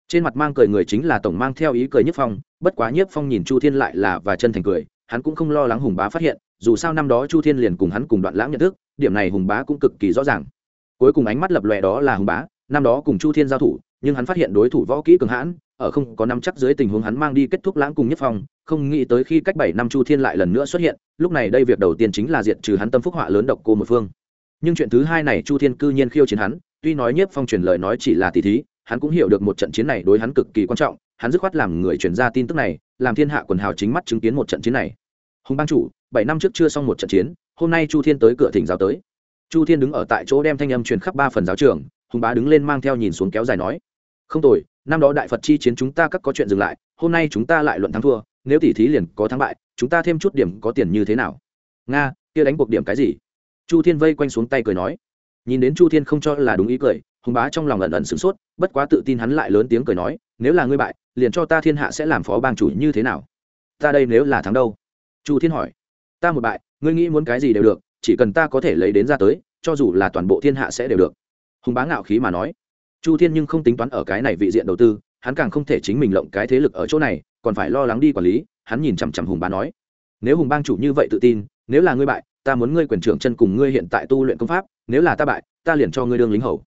Trên mặt mang cười người chính là tổng mang theo ý cười nhất phong, bất quá nhất phong nhìn chu thiên lại là và chân thành cười, hắn cũng không lo lắng hùng bá phát hiện, dù sao năm đó chu thiên liền cùng hắn cùng đoạn lãng nhận thức, điểm này hùng bá cũng cực kỳ rõ ràng. Cuối cùng ánh mắt lập lòe đó là hùng bá, năm đó cùng chu thiên giao thủ nhưng hắn phát hiện đối thủ võ kỹ cường hãn, ở không có năm chắc dưới tình huống hắn mang đi kết thúc lãng cùng nhất phong không nghĩ tới khi cách bảy năm chu thiên lại lần nữa xuất hiện, lúc này đây việc đầu tiên chính là diệt trừ hắn tâm phúc họa lớn độc cô một phương. Nhưng chuyện thứ hai này chu thiên cư nhiên khiêu chiến hắn, tuy nói Nhất phong truyền lời nói chỉ là tỷ thí, hắn cũng hiểu được một trận chiến này đối hắn cực kỳ quan trọng, hắn dứt khoát làm người truyền ra tin tức này, làm thiên hạ quần hào chính mắt chứng kiến một trận chiến này. Hùng bang chủ, bảy năm trước chưa xong một trận chiến, hôm nay chu thiên tới cửa thỉnh giáo tới. Chu thiên đứng ở tại chỗ đem thanh âm truyền khắp ba phần giáo trường, hùng bá đứng lên mang theo nhìn xuống kéo dài nói không tồi, năm đó đại phật chi chiến chúng ta các có chuyện dừng lại, hôm nay chúng ta lại luận thắng thua, nếu tỷ thí liền có thắng bại, chúng ta thêm chút điểm có tiền như thế nào? Nga, kia đánh cuộc điểm cái gì? Chu thiên vây quanh xuống tay cười nói. Nhìn đến chu thiên không cho là đúng ý cười, hùng bá trong lòng ẩn ẩn sửng sốt, bất quá tự tin hắn lại lớn tiếng cười nói, nếu là ngươi bại, liền cho ta thiên hạ sẽ làm phó bang chủ như thế nào? Ta đây nếu là thắng đâu? Chu thiên hỏi. Ta một bại, ngươi nghĩ muốn cái gì đều được, chỉ cần ta có thể lấy đến ra tới, cho dù là toàn bộ thiên hạ sẽ đều được. Hùng bá ngạo khí mà nói chu thiên nhưng không tính toán ở cái này vị diện đầu tư, hắn càng không thể chính mình lộng cái thế lực ở chỗ này, còn phải lo lắng đi quản lý, hắn nhìn chằm chằm hùng bá nói. Nếu hùng bang chủ như vậy tự tin, nếu là ngươi bại, ta muốn ngươi quyền trưởng chân cùng ngươi hiện tại tu luyện công pháp, nếu là ta bại, ta liền cho ngươi đương lính hầu.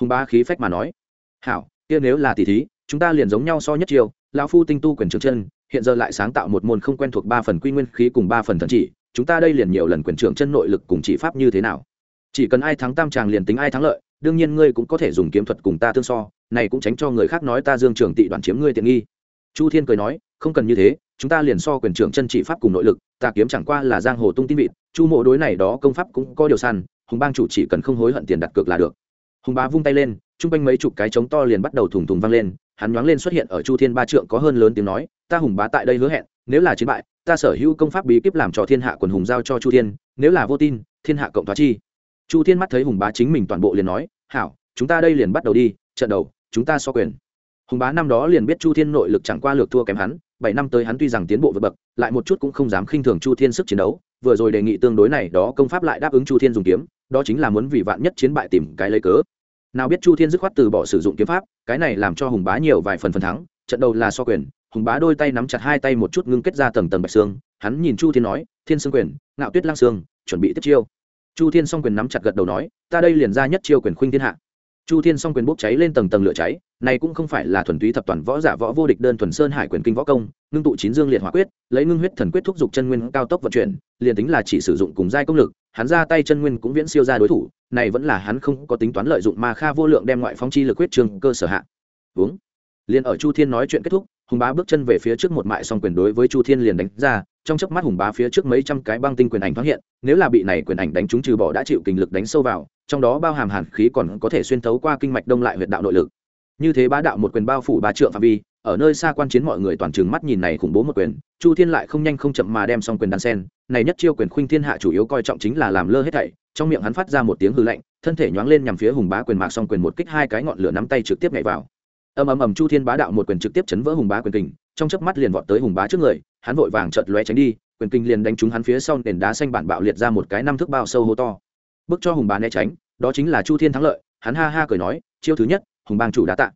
Hùng bá khí phách mà nói. Hảo, kia nếu là tỷ thí, chúng ta liền giống nhau so nhất chiều lão phu tinh tu quyền trưởng chân, hiện giờ lại sáng tạo một môn không quen thuộc ba phần quy nguyên khí cùng ba phần thần chỉ, chúng ta đây liền nhiều lần quyền trưởng chân nội lực cùng chỉ pháp như thế nào? Chỉ cần ai thắng tam tràng liền tính ai thắng lợi đương nhiên ngươi cũng có thể dùng kiếm thuật cùng ta tương so, này cũng tránh cho người khác nói ta dương trường tị đoàn chiếm ngươi tiện nghi. Chu thiên cười nói, không cần như thế, chúng ta liền so quyền trưởng chân trị pháp cùng nội lực, ta kiếm chẳng qua là giang hồ tung tin vịt, chu mộ đối này đó công pháp cũng có điều săn, hùng bang chủ chỉ cần không hối hận tiền đặt cược là được. Hùng bá vung tay lên, chung quanh mấy chục cái trống to liền bắt đầu thùng thùng vang lên, hắn nhoáng lên xuất hiện ở chu thiên ba trượng có hơn lớn tiếng nói, ta hùng bá tại đây hứa hẹn, nếu là chiến bại, ta sở hữu công pháp bí kíp làm cho thiên hạ quần hùng giao cho chu thiên, nếu là vô tin, thiên hạ cộng thoá chi chu thiên mắt thấy hùng bá chính mình toàn bộ liền nói, hảo, chúng ta đây liền bắt đầu đi, trận đầu, chúng ta so quyền. Hùng bá năm đó liền biết chu thiên nội lực chẳng qua lược thua kém hắn, bảy năm tới hắn tuy rằng tiến bộ vượt bậc, lại một chút cũng không dám khinh thường chu thiên sức chiến đấu, vừa rồi đề nghị tương đối này đó công pháp lại đáp ứng chu thiên dùng kiếm, đó chính là muốn vì vạn nhất chiến bại tìm cái lấy cớ. Nào biết chu thiên dứt khoát từ bỏ sử dụng kiếm pháp, cái này làm cho hùng bá nhiều vài phần phần thắng, trận đầu là so quyền, hùng bá đôi tay nắm chặt hai tay một chút ngưng kết ra tầng tầng bạch xương, hắn nhìn chu thiên nói, thiên xương quyền, ngạo tuyết lang xương chuẩn bị tiếp chiêu chu thiên s quyền nắm chặt gật đầu nói, ta đây liền ra nhất chiêu quyền khuynh thiên hạ. Chu thiên song quyền bốc cháy lên tầng tầng lửa cháy, này cũng không phải là thuần túy thập toàn võ giả võ vô địch đơn thuần sơn hải quyền kinh võ công, ngưng tụ chín dương liệt hỏa quyết, lấy ngưng huyết thần quyết thúc giục chân nguyên cao tốc vận chuyển, liền tính là chỉ sử dụng cùng giai công lực, hắn ra tay chân nguyên cũng viễn siêu ra đối thủ, này vẫn là hắn không có tính toán lợi dụng ma kha vô lượng đem ngoại phóng chi lực quyết trường cơ sở hạ. Uống. Liền ở chu thiên nói chuyện kết thúc, hùng bá bước chân về phía trước một mại song quyền đối với chu thiên liền đánh ra trong chớp mắt hùng bá phía trước mấy trăm cái băng tinh quyền ảnh thoáng hiện, nếu là bị này quyền ảnh đánh trúng trừ bỏ đã chịu kinh lực đánh sâu vào, trong đó bao hàm hàn khí còn có thể xuyên thấu qua kinh mạch đông lại huyệt đạo nội lực. Như thế bá đạo một quyền bao phủ ba trượng phạm vi, ở nơi xa quan chiến mọi người toàn trường mắt nhìn này khủng bố một quyền, chu thiên lại không nhanh không chậm mà đem xong quyền đan sen, này nhất chiêu quyền khuynh thiên hạ chủ yếu coi trọng chính là làm lơ hết thảy, trong miệng hắn phát ra một tiếng hư lạnh, thân thể nhoáng lên nhằm phía hùng bá quyền mạc xong quyền một kích hai cái ngọn lửa nắm tay trực tiếp nhảy vào. Ầm ầm ầm chu thiên bá đạo một quyền trực tiếp chấn vỡ hùng bá quyền kình, trong chớp mắt liền vọt tới hùng bá trước người hắn vội vàng chợt lóe tránh đi, quyền kinh liền đánh trúng hắn phía sau nền đá xanh bản bạo liệt ra một cái năm thước bao sâu hô to. Bước cho hùng bá né tránh, đó chính là chu thiên thắng lợi, hắn ha ha cười nói, chiêu thứ nhất, hùng bang chủ đã tạ.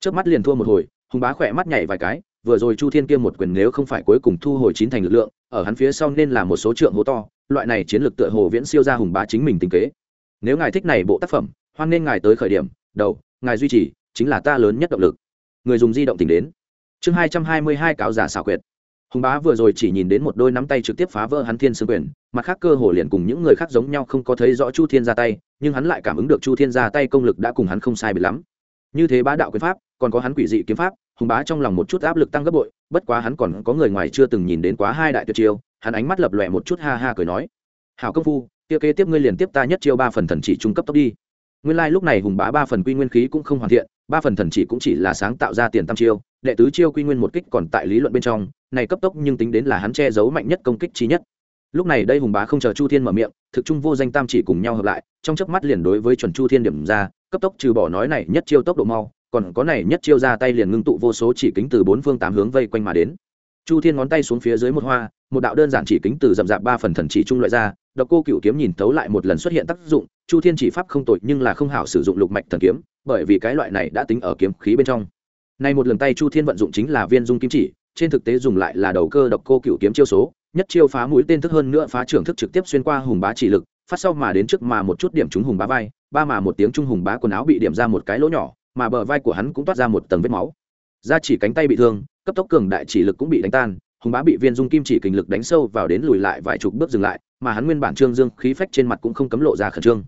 Trước mắt liền thua một hồi, hùng bá khỏe mắt nhảy vài cái, vừa rồi chu thiên kia một quyền nếu không phải cuối cùng thu hồi chín thành lực lượng, ở hắn phía sau nên là một số trượng hố to, loại này chiến lược tựa hồ viễn siêu ra hùng bá chính mình tính kế. Nếu ngài thích này bộ tác phẩm, hoan nên ngài tới khởi điểm, đầu, ngài duy trì, chính là ta lớn nhất động lực. Người dùng di động tỉnh đến. Chương hai trăm hai mươi hai cáo giả xảo quyệt hùng bá vừa rồi chỉ nhìn đến một đôi nắm tay trực tiếp phá vỡ hắn thiên sương quyền, mặt khác cơ hồ liền cùng những người khác giống nhau không có thấy rõ chu thiên ra tay, nhưng hắn lại cảm ứng được chu thiên ra tay công lực đã cùng hắn không sai bị lắm. Như thế bá đạo quyền pháp, còn có hắn quỷ dị kiếm pháp, hùng bá trong lòng một chút áp lực tăng gấp bội, bất quá hắn còn có người ngoài chưa từng nhìn đến quá hai đại tuyệt chiêu, hắn ánh mắt lập lòe một chút ha ha cười nói, hảo công phu tiêu kế tiếp ngươi liền tiếp ta nhất chiêu ba phần thần chỉ trung cấp tốc đi. Nguyên lai、like、lúc này hùng bá ba phần quy nguyên khí cũng không hoàn thiện, ba phần thần chỉ cũng chỉ là sáng tạo ra tiền tam chiêu, đệ tứ chiêu quy nguyên một kích còn tại lý luận bên trong này cấp tốc nhưng tính đến là hắn che giấu mạnh nhất công kích trí nhất. Lúc này đây hùng bá không chờ chu thiên mở miệng, thực trung vô danh tam chỉ cùng nhau hợp lại, trong chớp mắt liền đối với chuẩn chu thiên điểm ra, cấp tốc trừ bỏ nói này nhất chiêu tốc độ mau, còn có này nhất chiêu ra tay liền ngưng tụ vô số chỉ kính từ bốn phương tám hướng vây quanh mà đến. Chu thiên ngón tay xuống phía dưới một hoa, một đạo đơn giản chỉ kính từ rậm dạp ba phần thần chỉ trung loại ra, độc cô cựu kiếm nhìn tấu lại một lần xuất hiện tác dụng, chu thiên chỉ pháp không tội nhưng là không hảo sử dụng lục mạch thần kiếm, bởi vì cái loại này đã tính ở kiếm khí bên trong. Nay một lần tay chu thiên vận dụng chính là viên dung kim chỉ trên thực tế dùng lại là đầu cơ độc cô cựu kiếm chiêu số, nhất chiêu phá mũi tên thức hơn nữa phá trưởng thức trực tiếp xuyên qua hùng bá chỉ lực, phát sau mà đến trước mà một chút điểm trúng hùng bá vai, ba mà một tiếng trung hùng bá quần áo bị điểm ra một cái lỗ nhỏ, mà bờ vai của hắn cũng toát ra một tầng vết máu. Ra chỉ cánh tay bị thương, cấp tốc cường đại chỉ lực cũng bị đánh tan, hùng bá bị viên dung kim chỉ kình lực đánh sâu vào đến lùi lại vài chục bước dừng lại, mà hắn nguyên bản trương dương khí phách trên mặt cũng không cấm lộ ra khẩn trương.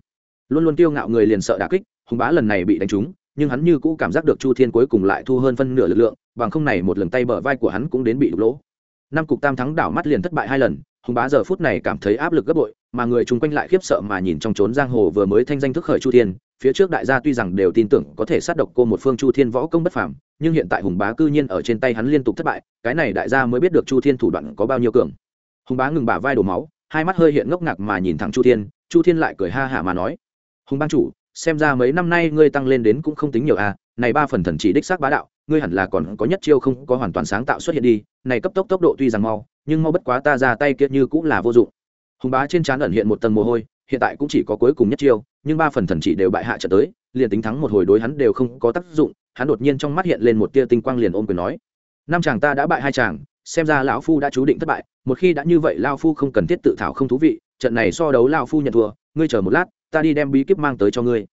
Luôn luôn kiêu ngạo người liền sợ đả kích, hùng bá lần này bị đánh trúng nhưng hắn như cũ cảm giác được chu thiên cuối cùng lại thu hơn phân nửa lực lượng, bằng không này một lần tay bờ vai của hắn cũng đến bị đục lỗ. Năm cục tam thắng đảo mắt liền thất bại hai lần, hùng bá giờ phút này cảm thấy áp lực gấp bội, mà người chung quanh lại khiếp sợ mà nhìn trong trốn giang hồ vừa mới thanh danh thức khởi chu thiên, phía trước đại gia tuy rằng đều tin tưởng có thể sát độc cô một phương chu thiên võ công bất phàm, nhưng hiện tại hùng bá cư nhiên ở trên tay hắn liên tục thất bại, cái này đại gia mới biết được chu thiên thủ đoạn có bao nhiêu cường. Hùng bá ngừng bả vai đổ máu, hai mắt hơi hiện ngốc ngạc mà nhìn thẳng chu thiên chu thiên lại cười ha hả mà nói, hùng bang chủ xem ra mấy năm nay ngươi tăng lên đến cũng không tính nhiều à này ba phần thần chỉ đích xác bá đạo, ngươi hẳn là còn có nhất chiêu không có hoàn toàn sáng tạo xuất hiện đi, này cấp tốc tốc độ tuy rằng mau, nhưng mau bất quá ta ra tay kia như cũng là vô dụng. Hùng bá trên trán ẩn hiện một tầng mồ hôi, hiện tại cũng chỉ có cuối cùng nhất chiêu, nhưng ba phần thần chỉ đều bại hạ trận tới, liền tính thắng một hồi đối hắn đều không có tác dụng, hắn đột nhiên trong mắt hiện lên một tia tinh quang liền ôm quyền nói. Năm chàng ta đã bại hai chàng, xem ra lão phu đã chú định thất bại, một khi đã như vậy lao phu không cần thiết tự thảo không thú vị, trận này so đấu lao phu nhận thua, ngươi chờ một lát ta đi đem bí kíp mang tới cho ngươi.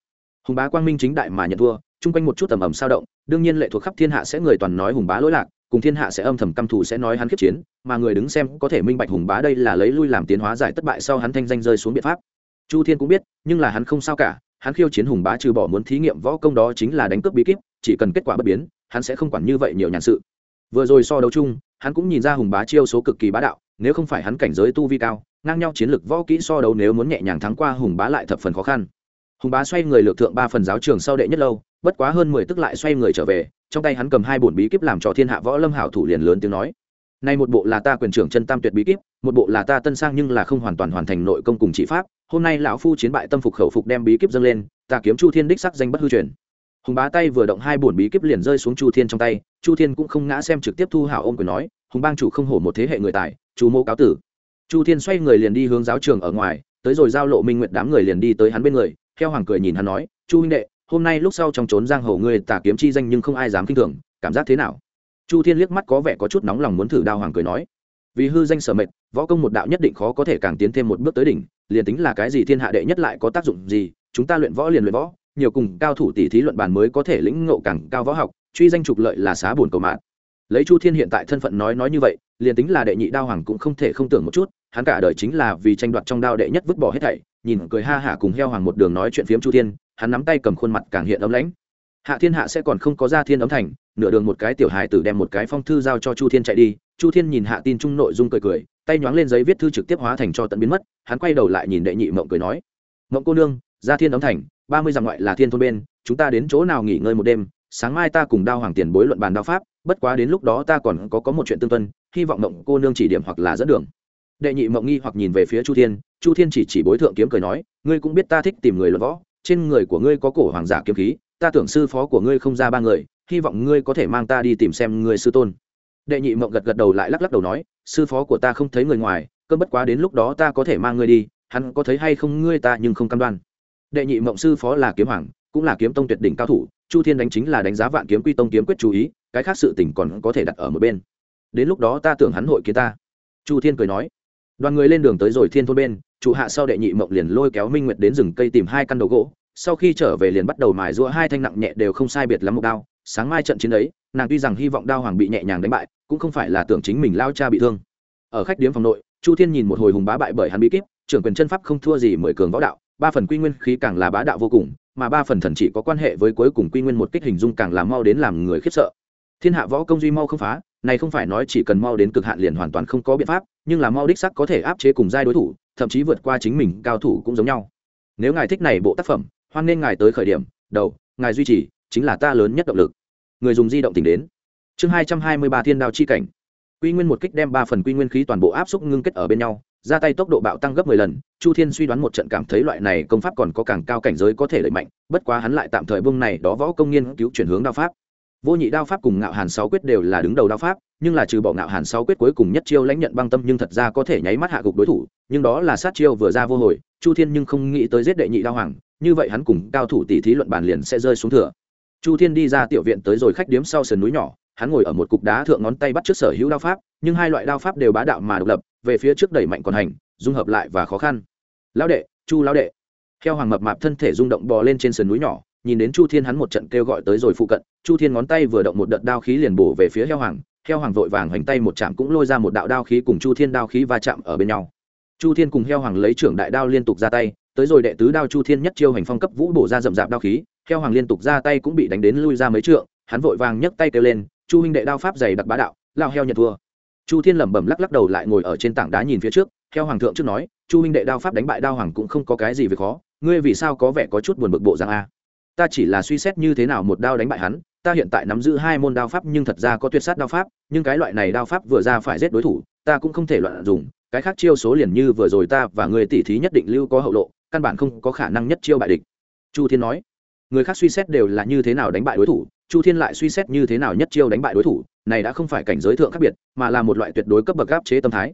Hùng bá quang minh chính đại mà nhận thua, chung quanh một chút tầm ầm sao động, đương nhiên lệ thuộc khắp thiên hạ sẽ người toàn nói hùng bá lỗi lạc, cùng thiên hạ sẽ âm thầm căm thù sẽ nói hắn khiếp chiến, mà người đứng xem có thể minh bạch hùng bá đây là lấy lui làm tiến hóa giải thất bại sau hắn thanh danh rơi xuống biện pháp. Chu thiên cũng biết, nhưng là hắn không sao cả, hắn khiêu chiến hùng bá trừ bỏ muốn thí nghiệm võ công đó chính là đánh cướp bí kíp, chỉ cần kết quả bất biến, hắn sẽ không quản như vậy nhiều nhàn sự. Vừa rồi so đấu chung, hắn cũng nhìn ra hùng bá chiêu số cực kỳ bá đạo, nếu không phải hắn cảnh giới tu vi cao ngang nhau chiến lược võ kỹ so đấu nếu muốn nhẹ nhàng thắng qua hùng bá lại thập phần khó khăn. Hùng bá xoay người lược thượng ba phần giáo trường sau đệ nhất lâu, bất quá hơn mười tức lại xoay người trở về, trong tay hắn cầm hai bổn bí kíp làm cho thiên hạ võ lâm hảo thủ liền lớn tiếng nói. Nay một bộ là ta quyền trưởng chân tam tuyệt bí kíp, một bộ là ta tân sang nhưng là không hoàn toàn hoàn thành nội công cùng chỉ pháp. Hôm nay lão phu chiến bại tâm phục khẩu phục đem bí kíp dâng lên, ta kiếm chu thiên đích sắc danh bất hư truyền. Hùng bá tay vừa động hai bổn bí kíp liền rơi xuống chu thiên trong tay, chu thiên cũng không ngã xem trực tiếp thu hảo ôm quyền nói, hùng bang chủ không hổ một thế hệ người tài chú mô cáo tử chu thiên xoay người liền đi hướng giáo trường ở ngoài, tới rồi giao lộ minh nguyện đám người liền đi tới hắn bên người, theo hoàng cười nhìn hắn nói, chu huynh đệ, hôm nay lúc sau trong trốn giang hồ ngươi tà kiếm chi danh nhưng không ai dám kinh thường, cảm giác thế nào? Chu thiên liếc mắt có vẻ có chút nóng lòng muốn thử đao hoàng cười nói, vì hư danh sở mệt võ công một đạo nhất định khó có thể càng tiến thêm một bước tới đỉnh, liền tính là cái gì thiên hạ đệ nhất lại có tác dụng gì, chúng ta luyện võ liền luyện võ, nhiều cùng cao thủ tỷ thí luận bàn mới có thể lĩnh ngộ càng cao võ học, truy danh trục lợi là xá buồn cầu mạng. Lấy chu thiên hiện tại thân phận nói nói như vậy, liền tính là đệ nhị đao hoàng cũng không thể không tưởng một chút hắn cả đời chính là vì tranh đoạt trong đao đệ nhất vứt bỏ hết thảy, nhìn cười ha hả cùng heo hoàng một đường nói chuyện phiếm chu thiên, hắn nắm tay cầm khuôn mặt càng hiện ấm lãnh. Hạ thiên hạ sẽ còn không có ra thiên ấm thành, nửa đường một cái tiểu hài tử đem một cái phong thư giao cho chu thiên chạy đi, chu thiên nhìn hạ tin Trung nội dung cười cười, tay nhoáng lên giấy viết thư trực tiếp hóa thành cho tận biến mất, hắn quay đầu lại nhìn đệ nhị mộng cười nói, mộng cô nương, ra thiên ấm thành, ba mươi dặm ngoại là thiên thôn bên, chúng ta đến chỗ nào nghỉ ngơi một đêm, sáng mai ta cùng đao hoàng tiền bối luận bàn đao pháp, bất quá đến lúc đó ta còn có có một chuyện tương tuân, hy vọng mộng cô nương chỉ điểm hoặc là dẫn đường đệ nhị mộng nghi hoặc nhìn về phía chu thiên chu thiên chỉ chỉ bối thượng kiếm cười nói, ngươi cũng biết ta thích tìm người luận võ, trên người của ngươi có cổ hoàng giả kiếm khí, ta tưởng sư phó của ngươi không ra ba người, hy vọng ngươi có thể mang ta đi tìm xem ngươi sư tôn. Đệ nhị mộng gật gật đầu lại lắc lắc đầu nói, sư phó của ta không thấy người ngoài cơn bất quá đến lúc đó ta có thể mang ngươi đi, hắn có thấy hay không ngươi ta nhưng không cam đoan. Đệ nhị mộng sư phó là kiếm hoàng, cũng là kiếm tông tuyệt đỉnh cao thủ, chu thiên đánh chính là đánh giá vạn kiếm quy tông kiếm quyết chú ý, cái khác sự tình còn có thể đặt ở một bên. Đến lúc đó ta tưởng hắn hội kiến ta. Chu thiên cười nói đoàn người lên đường tới rồi thiên thôn bên chủ hạ sau đệ nhị mộng liền lôi kéo minh nguyệt đến rừng cây tìm hai căn đầu gỗ. Sau khi trở về liền bắt đầu mài giũa hai thanh nặng nhẹ đều không sai biệt lắm một đao. Sáng mai trận chiến ấy, nàng tuy rằng hy vọng đao hoàng bị nhẹ nhàng đánh bại, cũng không phải là tưởng chính mình lao cha bị thương. Ở khách điếm phòng nội, chu thiên nhìn một hồi hùng bá bại bởi hắn bí kíp, trưởng quyền chân pháp không thua gì mười cường võ đạo, ba phần quy nguyên khí càng là bá đạo vô cùng, mà ba phần thần chỉ có quan hệ với cuối cùng quy nguyên một kích hình dung càng là mau đến làm người khiếp sợ. Thiên hạ võ công duy mau không phá, này không phải nói chỉ cần mau đến cực hạn liền hoàn toàn không có biện pháp nhưng là mau đích sắc có thể áp chế cùng giai đối thủ, thậm chí vượt qua chính mình, cao thủ cũng giống nhau. Nếu ngài thích này bộ tác phẩm, hoan nên ngài tới khởi điểm. Đầu, ngài duy trì, chính là ta lớn nhất động lực. Người dùng di động tỉnh đến. Chương hai trăm hai mươi ba thiên đao chi cảnh. Quy nguyên một kích đem ba phần quy nguyên khí toàn bộ áp xúc ngưng kết ở bên nhau, ra tay tốc độ bạo tăng gấp mười lần, chu thiên suy đoán một trận cảm thấy loại này công pháp còn có càng cao cảnh giới có thể đẩy mạnh, bất quá hắn lại tạm thời bưng này đó võ công nghiên cứu chuyển hướng đao pháp vô nhị đao pháp cùng ngạo hàn sáu quyết đều là đứng đầu đao pháp, nhưng là trừ bỏ ngạo hàn sáu quyết cuối cùng nhất chiêu lãnh nhận băng tâm nhưng thật ra có thể nháy mắt hạ gục đối thủ, nhưng đó là sát chiêu vừa ra vô hồi, chu thiên nhưng không nghĩ tới giết đệ nhị đao hoàng, như vậy hắn cùng cao thủ tỷ thí luận bàn liền sẽ rơi xuống thừa. Chu thiên đi ra tiểu viện tới rồi khách điếm sau sườn núi nhỏ, hắn ngồi ở một cục đá thượng ngón tay bắt trước sở hữu đao pháp, nhưng hai loại đao pháp đều bá đạo mà độc lập, về phía trước đẩy mạnh còn hành, dung hợp lại và khó khăn. Lão đệ, chu lão đệ. Theo hoàng mập mạp thân thể rung động bò lên trên sườn núi nhỏ nhìn đến chu thiên hắn một trận kêu gọi tới rồi phụ cận, chu thiên ngón tay vừa động một đợt đao khí liền bổ về phía heo hoàng heo hoàng vội vàng hoành tay một chạm cũng lôi ra một đạo đao khí cùng chu thiên đao khí va chạm ở bên nhau. Chu thiên cùng heo hoàng lấy trưởng đại đao liên tục ra tay, tới rồi đệ tứ đao chu thiên nhất chiêu hành phong cấp vũ bổ ra rậm rạp đao khí, heo hoàng liên tục ra tay cũng bị đánh đến lui ra mấy trượng, hắn vội vàng nhấc tay kêu lên, chu huynh đệ đao pháp dày đặc bá đạo lao heo nhận thua. Chu thiên lẩm bẩm lắc lắc đầu lại ngồi ở trên tảng đá nhìn phía trước theo hoàng thượng trước nói, chu huynh đệ đao pháp đánh bại đao hoàng cũng không có cái gì việc khó, ngươi vì sao có vẻ có chút buồn bực bộ rằng a? Ta chỉ là suy xét như thế nào một đao đánh bại hắn, ta hiện tại nắm giữ hai môn đao pháp nhưng thật ra có tuyệt sát đao pháp, nhưng cái loại này đao pháp vừa ra phải giết đối thủ, ta cũng không thể loạn dùng, cái khác chiêu số liền như vừa rồi ta và người tỉ thí nhất định lưu có hậu lộ, căn bản không có khả năng nhất chiêu bại địch. Chu thiên nói. Người khác suy xét đều là như thế nào đánh bại đối thủ, chu thiên lại suy xét như thế nào nhất chiêu đánh bại đối thủ, này đã không phải cảnh giới thượng khác biệt, mà là một loại tuyệt đối cấp bậc áp chế tâm thái.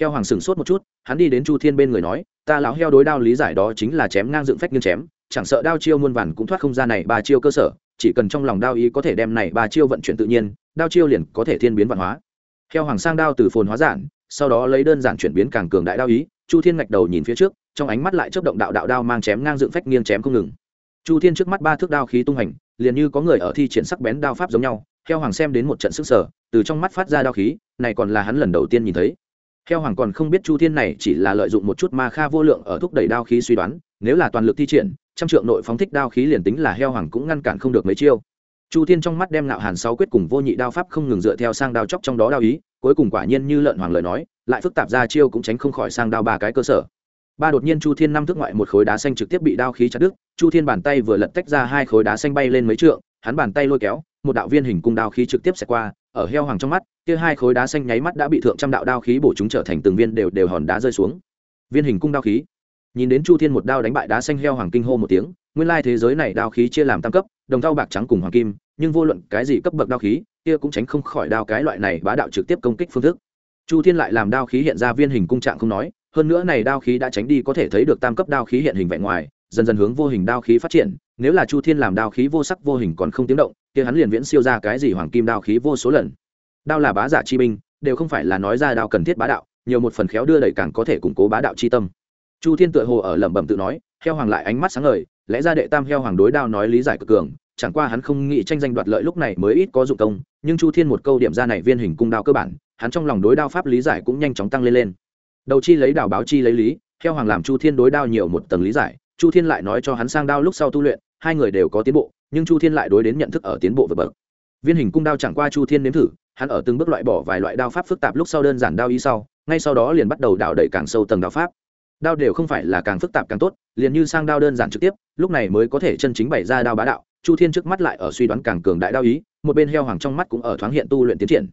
Heo hoàng sửng sốt một chút, hắn đi đến chu thiên bên người nói, ta lão heo đối đao lý giải đó chính là chém ngang dựng phách nghiêng chém chẳng sợ đao chiêu muôn vàn cũng thoát không ra này ba chiêu cơ sở, chỉ cần trong lòng đao ý có thể đem này ba chiêu vận chuyển tự nhiên, đao chiêu liền có thể thiên biến văn hóa. Theo hoàng sang đao từ phồn hóa giản, sau đó lấy đơn giản chuyển biến càng cường đại đao ý, chu thiên ngạch đầu nhìn phía trước, trong ánh mắt lại chớp động đạo đạo đao mang chém ngang dựng phách nghiêng chém không ngừng. Chu thiên trước mắt ba thước đao khí tung hành, liền như có người ở thi triển sắc bén đao pháp giống nhau heo hoàng xem đến một trận sức sở, từ trong mắt phát ra đao khí, này còn là hắn lần đầu tiên nhìn thấy. Heo hoàng còn không biết chu thiên này chỉ là lợi dụng một chút ma kha vô lượng ở thúc đẩy đao khí suy đoán, nếu là toàn lực thi triển trăm trượng nội phóng thích đao khí liền tính là heo hoàng cũng ngăn cản không được mấy chiêu. Chu thiên trong mắt đem nạo hàn sáu quyết cùng vô nhị đao pháp không ngừng dựa theo sang đao chóc trong đó đao ý, cuối cùng quả nhiên như lợn hoàng lời nói, lại phức tạp ra chiêu cũng tránh không khỏi sang đao ba cái cơ sở. Ba đột nhiên chu thiên năm thước ngoại một khối đá xanh trực tiếp bị đao khí chặt đứt, chu thiên bàn tay vừa lật tách ra hai khối đá xanh bay lên mấy trượng, hắn bàn tay lôi kéo, một đạo viên hình cung đao khí trực tiếp xẹt qua, ở heo hoàng trong mắt, kia hai khối đá xanh nháy mắt đã bị thượng trăm đạo đao khí bổ chúng trở thành từng viên đều đều hòn đá rơi xuống. Viên hình cung đao khí nhìn đến chu thiên một đao đánh bại đá xanh heo hoàng kinh hô một tiếng, nguyên lai thế giới này đao khí chia làm tam cấp, đồng thau bạc trắng cùng hoàng kim, nhưng vô luận cái gì cấp bậc đao khí, kia cũng tránh không khỏi đao cái loại này bá đạo trực tiếp công kích phương thức. Chu thiên lại làm đao khí hiện ra viên hình cung trạng không nói, hơn nữa này đao khí đã tránh đi có thể thấy được tam cấp đao khí hiện hình vẹn ngoài, dần dần hướng vô hình đao khí phát triển, nếu là chu thiên làm đao khí vô sắc vô hình còn không tiếng động, kia hắn liền viễn siêu ra cái gì hoàng kim đao khí vô số lần. Đao là bá giả chi binh, đều không phải là nói ra đao cần thiết bá đạo, nhiều một phần khéo đưa đẩy càng có thể củng cố bá đạo chi tâm chu thiên tựa hồ ở lẩm bẩm tự nói heo hoàng lại ánh mắt sáng lời, lẽ ra đệ tam heo hoàng đối đao nói lý giải cực cường chẳng qua hắn không nghĩ tranh danh đoạt lợi lúc này mới ít có dụng công nhưng chu thiên một câu điểm ra này viên hình cung đao cơ bản hắn trong lòng đối đao pháp lý giải cũng nhanh chóng tăng lên lên. Đầu chi lấy đào báo chi lấy lý heo hoàng làm chu thiên đối đao nhiều một tầng lý giải chu thiên lại nói cho hắn sang đao lúc sau tu luyện hai người đều có tiến bộ nhưng chu thiên lại đối đến nhận thức ở tiến bộ vượt bậc. Viên hình cung đao chẳng qua chu thiên nếm thử hắn ở từng bước loại bỏ vài loại đao pháp phức tạp lúc sau đơn giản đao ý sau ngay sau đó liền bắt đầu đào đẩy càng sâu tầng đao pháp đao đều không phải là càng phức tạp càng tốt, liền như sang đao đơn giản trực tiếp, lúc này mới có thể chân chính bày ra đao bá đạo. Chu thiên trước mắt lại ở suy đoán càng cường đại đao ý, một bên heo hoàng trong mắt cũng ở thoáng hiện tu luyện tiến triển.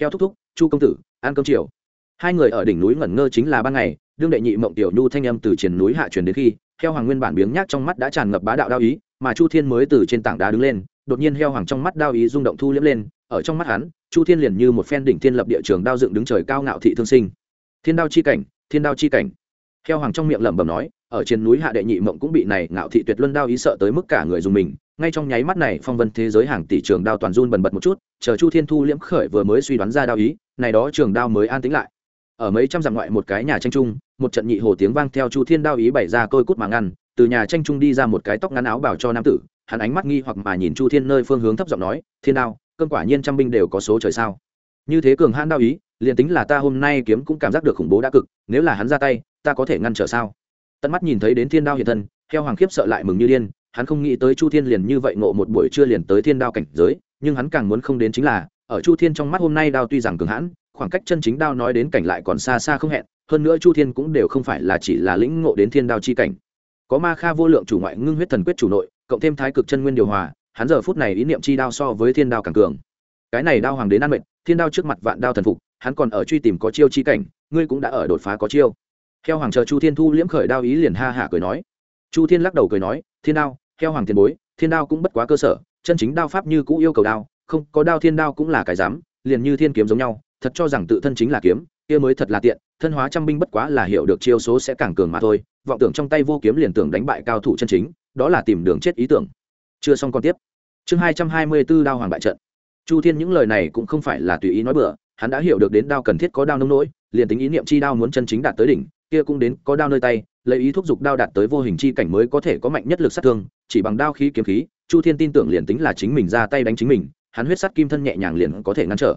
Heo thúc thúc, chu công tử, ăn cơm chiều. Hai người ở đỉnh núi ngẩn ngơ chính là ban ngày, đương đệ nhị mộng tiểu nhu thanh âm từ triển núi hạ truyền đến khi, heo hoàng nguyên bản biếng nhác trong mắt đã tràn ngập bá đạo đao ý, mà chu thiên mới từ trên tảng đá đứng lên, đột nhiên heo hoàng trong mắt đao ý rung động thu liếm lên, ở trong mắt hắn, chu thiên liền như một phen đỉnh thiên lập địa trường đao dựng đứng trời cao ngạo thị thương sinh. Thiên đao chi cảnh, thiên đao chi cảnh heo hoàng trong miệng lẩm bẩm nói, ở trên núi hạ đệ nhị mộng cũng bị này ngạo thị tuyệt luân đao ý sợ tới mức cả người dùng mình. Ngay trong nháy mắt này, phong vân thế giới hàng tỷ trường đao toàn run bần bật một chút, chờ chu thiên thu liễm khởi vừa mới suy đoán ra đao ý, này đó trường đao mới an tĩnh lại. Ở mấy trăm dặm ngoại một cái nhà tranh trung, một trận nhị hồ tiếng vang theo chu thiên đao ý bày ra côi cút mà ngăn, từ nhà tranh trung đi ra một cái tóc ngắn áo bảo cho nam tử, hắn ánh mắt nghi hoặc mà nhìn chu thiên nơi phương hướng thấp giọng nói, thiên đao, cơn quả nhiên trăm binh đều có số trời sao? Như thế cường hãn đao ý liền tính là ta hôm nay kiếm cũng cảm giác được khủng bố đã cực, nếu là hắn ra tay, ta có thể ngăn trở sao? Tận mắt nhìn thấy đến thiên đao hiện thân theo hoàng khiếp sợ lại mừng như điên, hắn không nghĩ tới chu thiên liền như vậy ngộ một buổi trưa liền tới thiên đao cảnh giới, nhưng hắn càng muốn không đến chính là, ở chu thiên trong mắt hôm nay đao tuy rằng cường hãn, khoảng cách chân chính đao nói đến cảnh lại còn xa xa không hẹn, hơn nữa chu thiên cũng đều không phải là chỉ là lĩnh ngộ đến thiên đao chi cảnh. Có ma kha vô lượng chủ ngoại ngưng huyết thần quyết chủ nội, cộng thêm thái cực chân nguyên điều hòa, hắn giờ phút này ý niệm chi đao so với thiên đao càng cường. Cái này đao hoàng đến ăn mệnh, thiên đao trước mặt vạn đao thần phục hắn còn ở truy tìm có chiêu chi cảnh, ngươi cũng đã ở đột phá có chiêu. Heo hoàng chờ chu thiên thu liễm khởi đao ý liền ha hả cười nói. Chu thiên lắc đầu cười nói, thiên đao, heo hoàng tiền bối, thiên đao cũng bất quá cơ sở, chân chính đao pháp như cũ yêu cầu đao, không, có đao thiên đao cũng là cái dám liền như thiên kiếm giống nhau, thật cho rằng tự thân chính là kiếm, kia mới thật là tiện, thân hóa trăm binh bất quá là hiểu được chiêu số sẽ càng cường mà thôi, vọng tưởng trong tay vô kiếm liền tưởng đánh bại cao thủ chân chính, đó là tìm đường chết ý tưởng. Chưa xong còn tiếp. Chương hai trăm hai mươi b ố đao hoàng bại trận. Chu thiên những lời này cũng không phải là tùy ý nói bừa hắn đã hiểu được đến đao cần thiết có đao nông nỗi, liền tính ý niệm chi đao muốn chân chính đạt tới đỉnh, kia cũng đến có đao nơi tay, lấy ý thúc giục đao đạt tới vô hình chi cảnh mới có thể có mạnh nhất lực sát thương, chỉ bằng đao khí kiếm khí, chu thiên tin tưởng liền tính là chính mình ra tay đánh chính mình, hắn huyết sắt kim thân nhẹ nhàng liền có thể ngăn trở.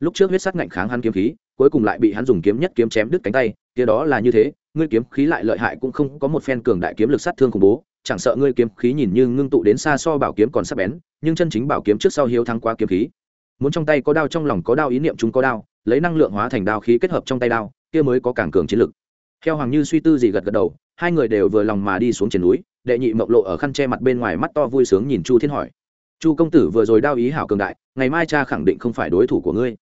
Lúc trước huyết sắt ngạnh kháng hắn kiếm khí, cuối cùng lại bị hắn dùng kiếm nhất kiếm chém đứt cánh tay, kia đó là như thế, ngươi kiếm khí lại lợi hại cũng không có một phen cường đại kiếm lực sát thương khủng bố, chẳng sợ ngươi kiếm khí nhìn như ngưng tụ đến xa so bảo kiếm còn sắc bén, nhưng chân chính bảo kiếm trước sau hiếu thắng qua kiếm khí muốn trong tay có đao trong lòng có đao, ý niệm chúng có đao, lấy năng lượng hóa thành đao khí kết hợp trong tay đao, kia mới có càng cường chiến lực. Theo hoàng như suy tư gì gật gật đầu, hai người đều vừa lòng mà đi xuống trên núi, đệ nhị mộng lộ ở khăn che mặt bên ngoài mắt to vui sướng nhìn chu thiên hỏi. Chu công tử vừa rồi đao ý hảo cường đại, ngày mai cha khẳng định không phải đối thủ của ngươi.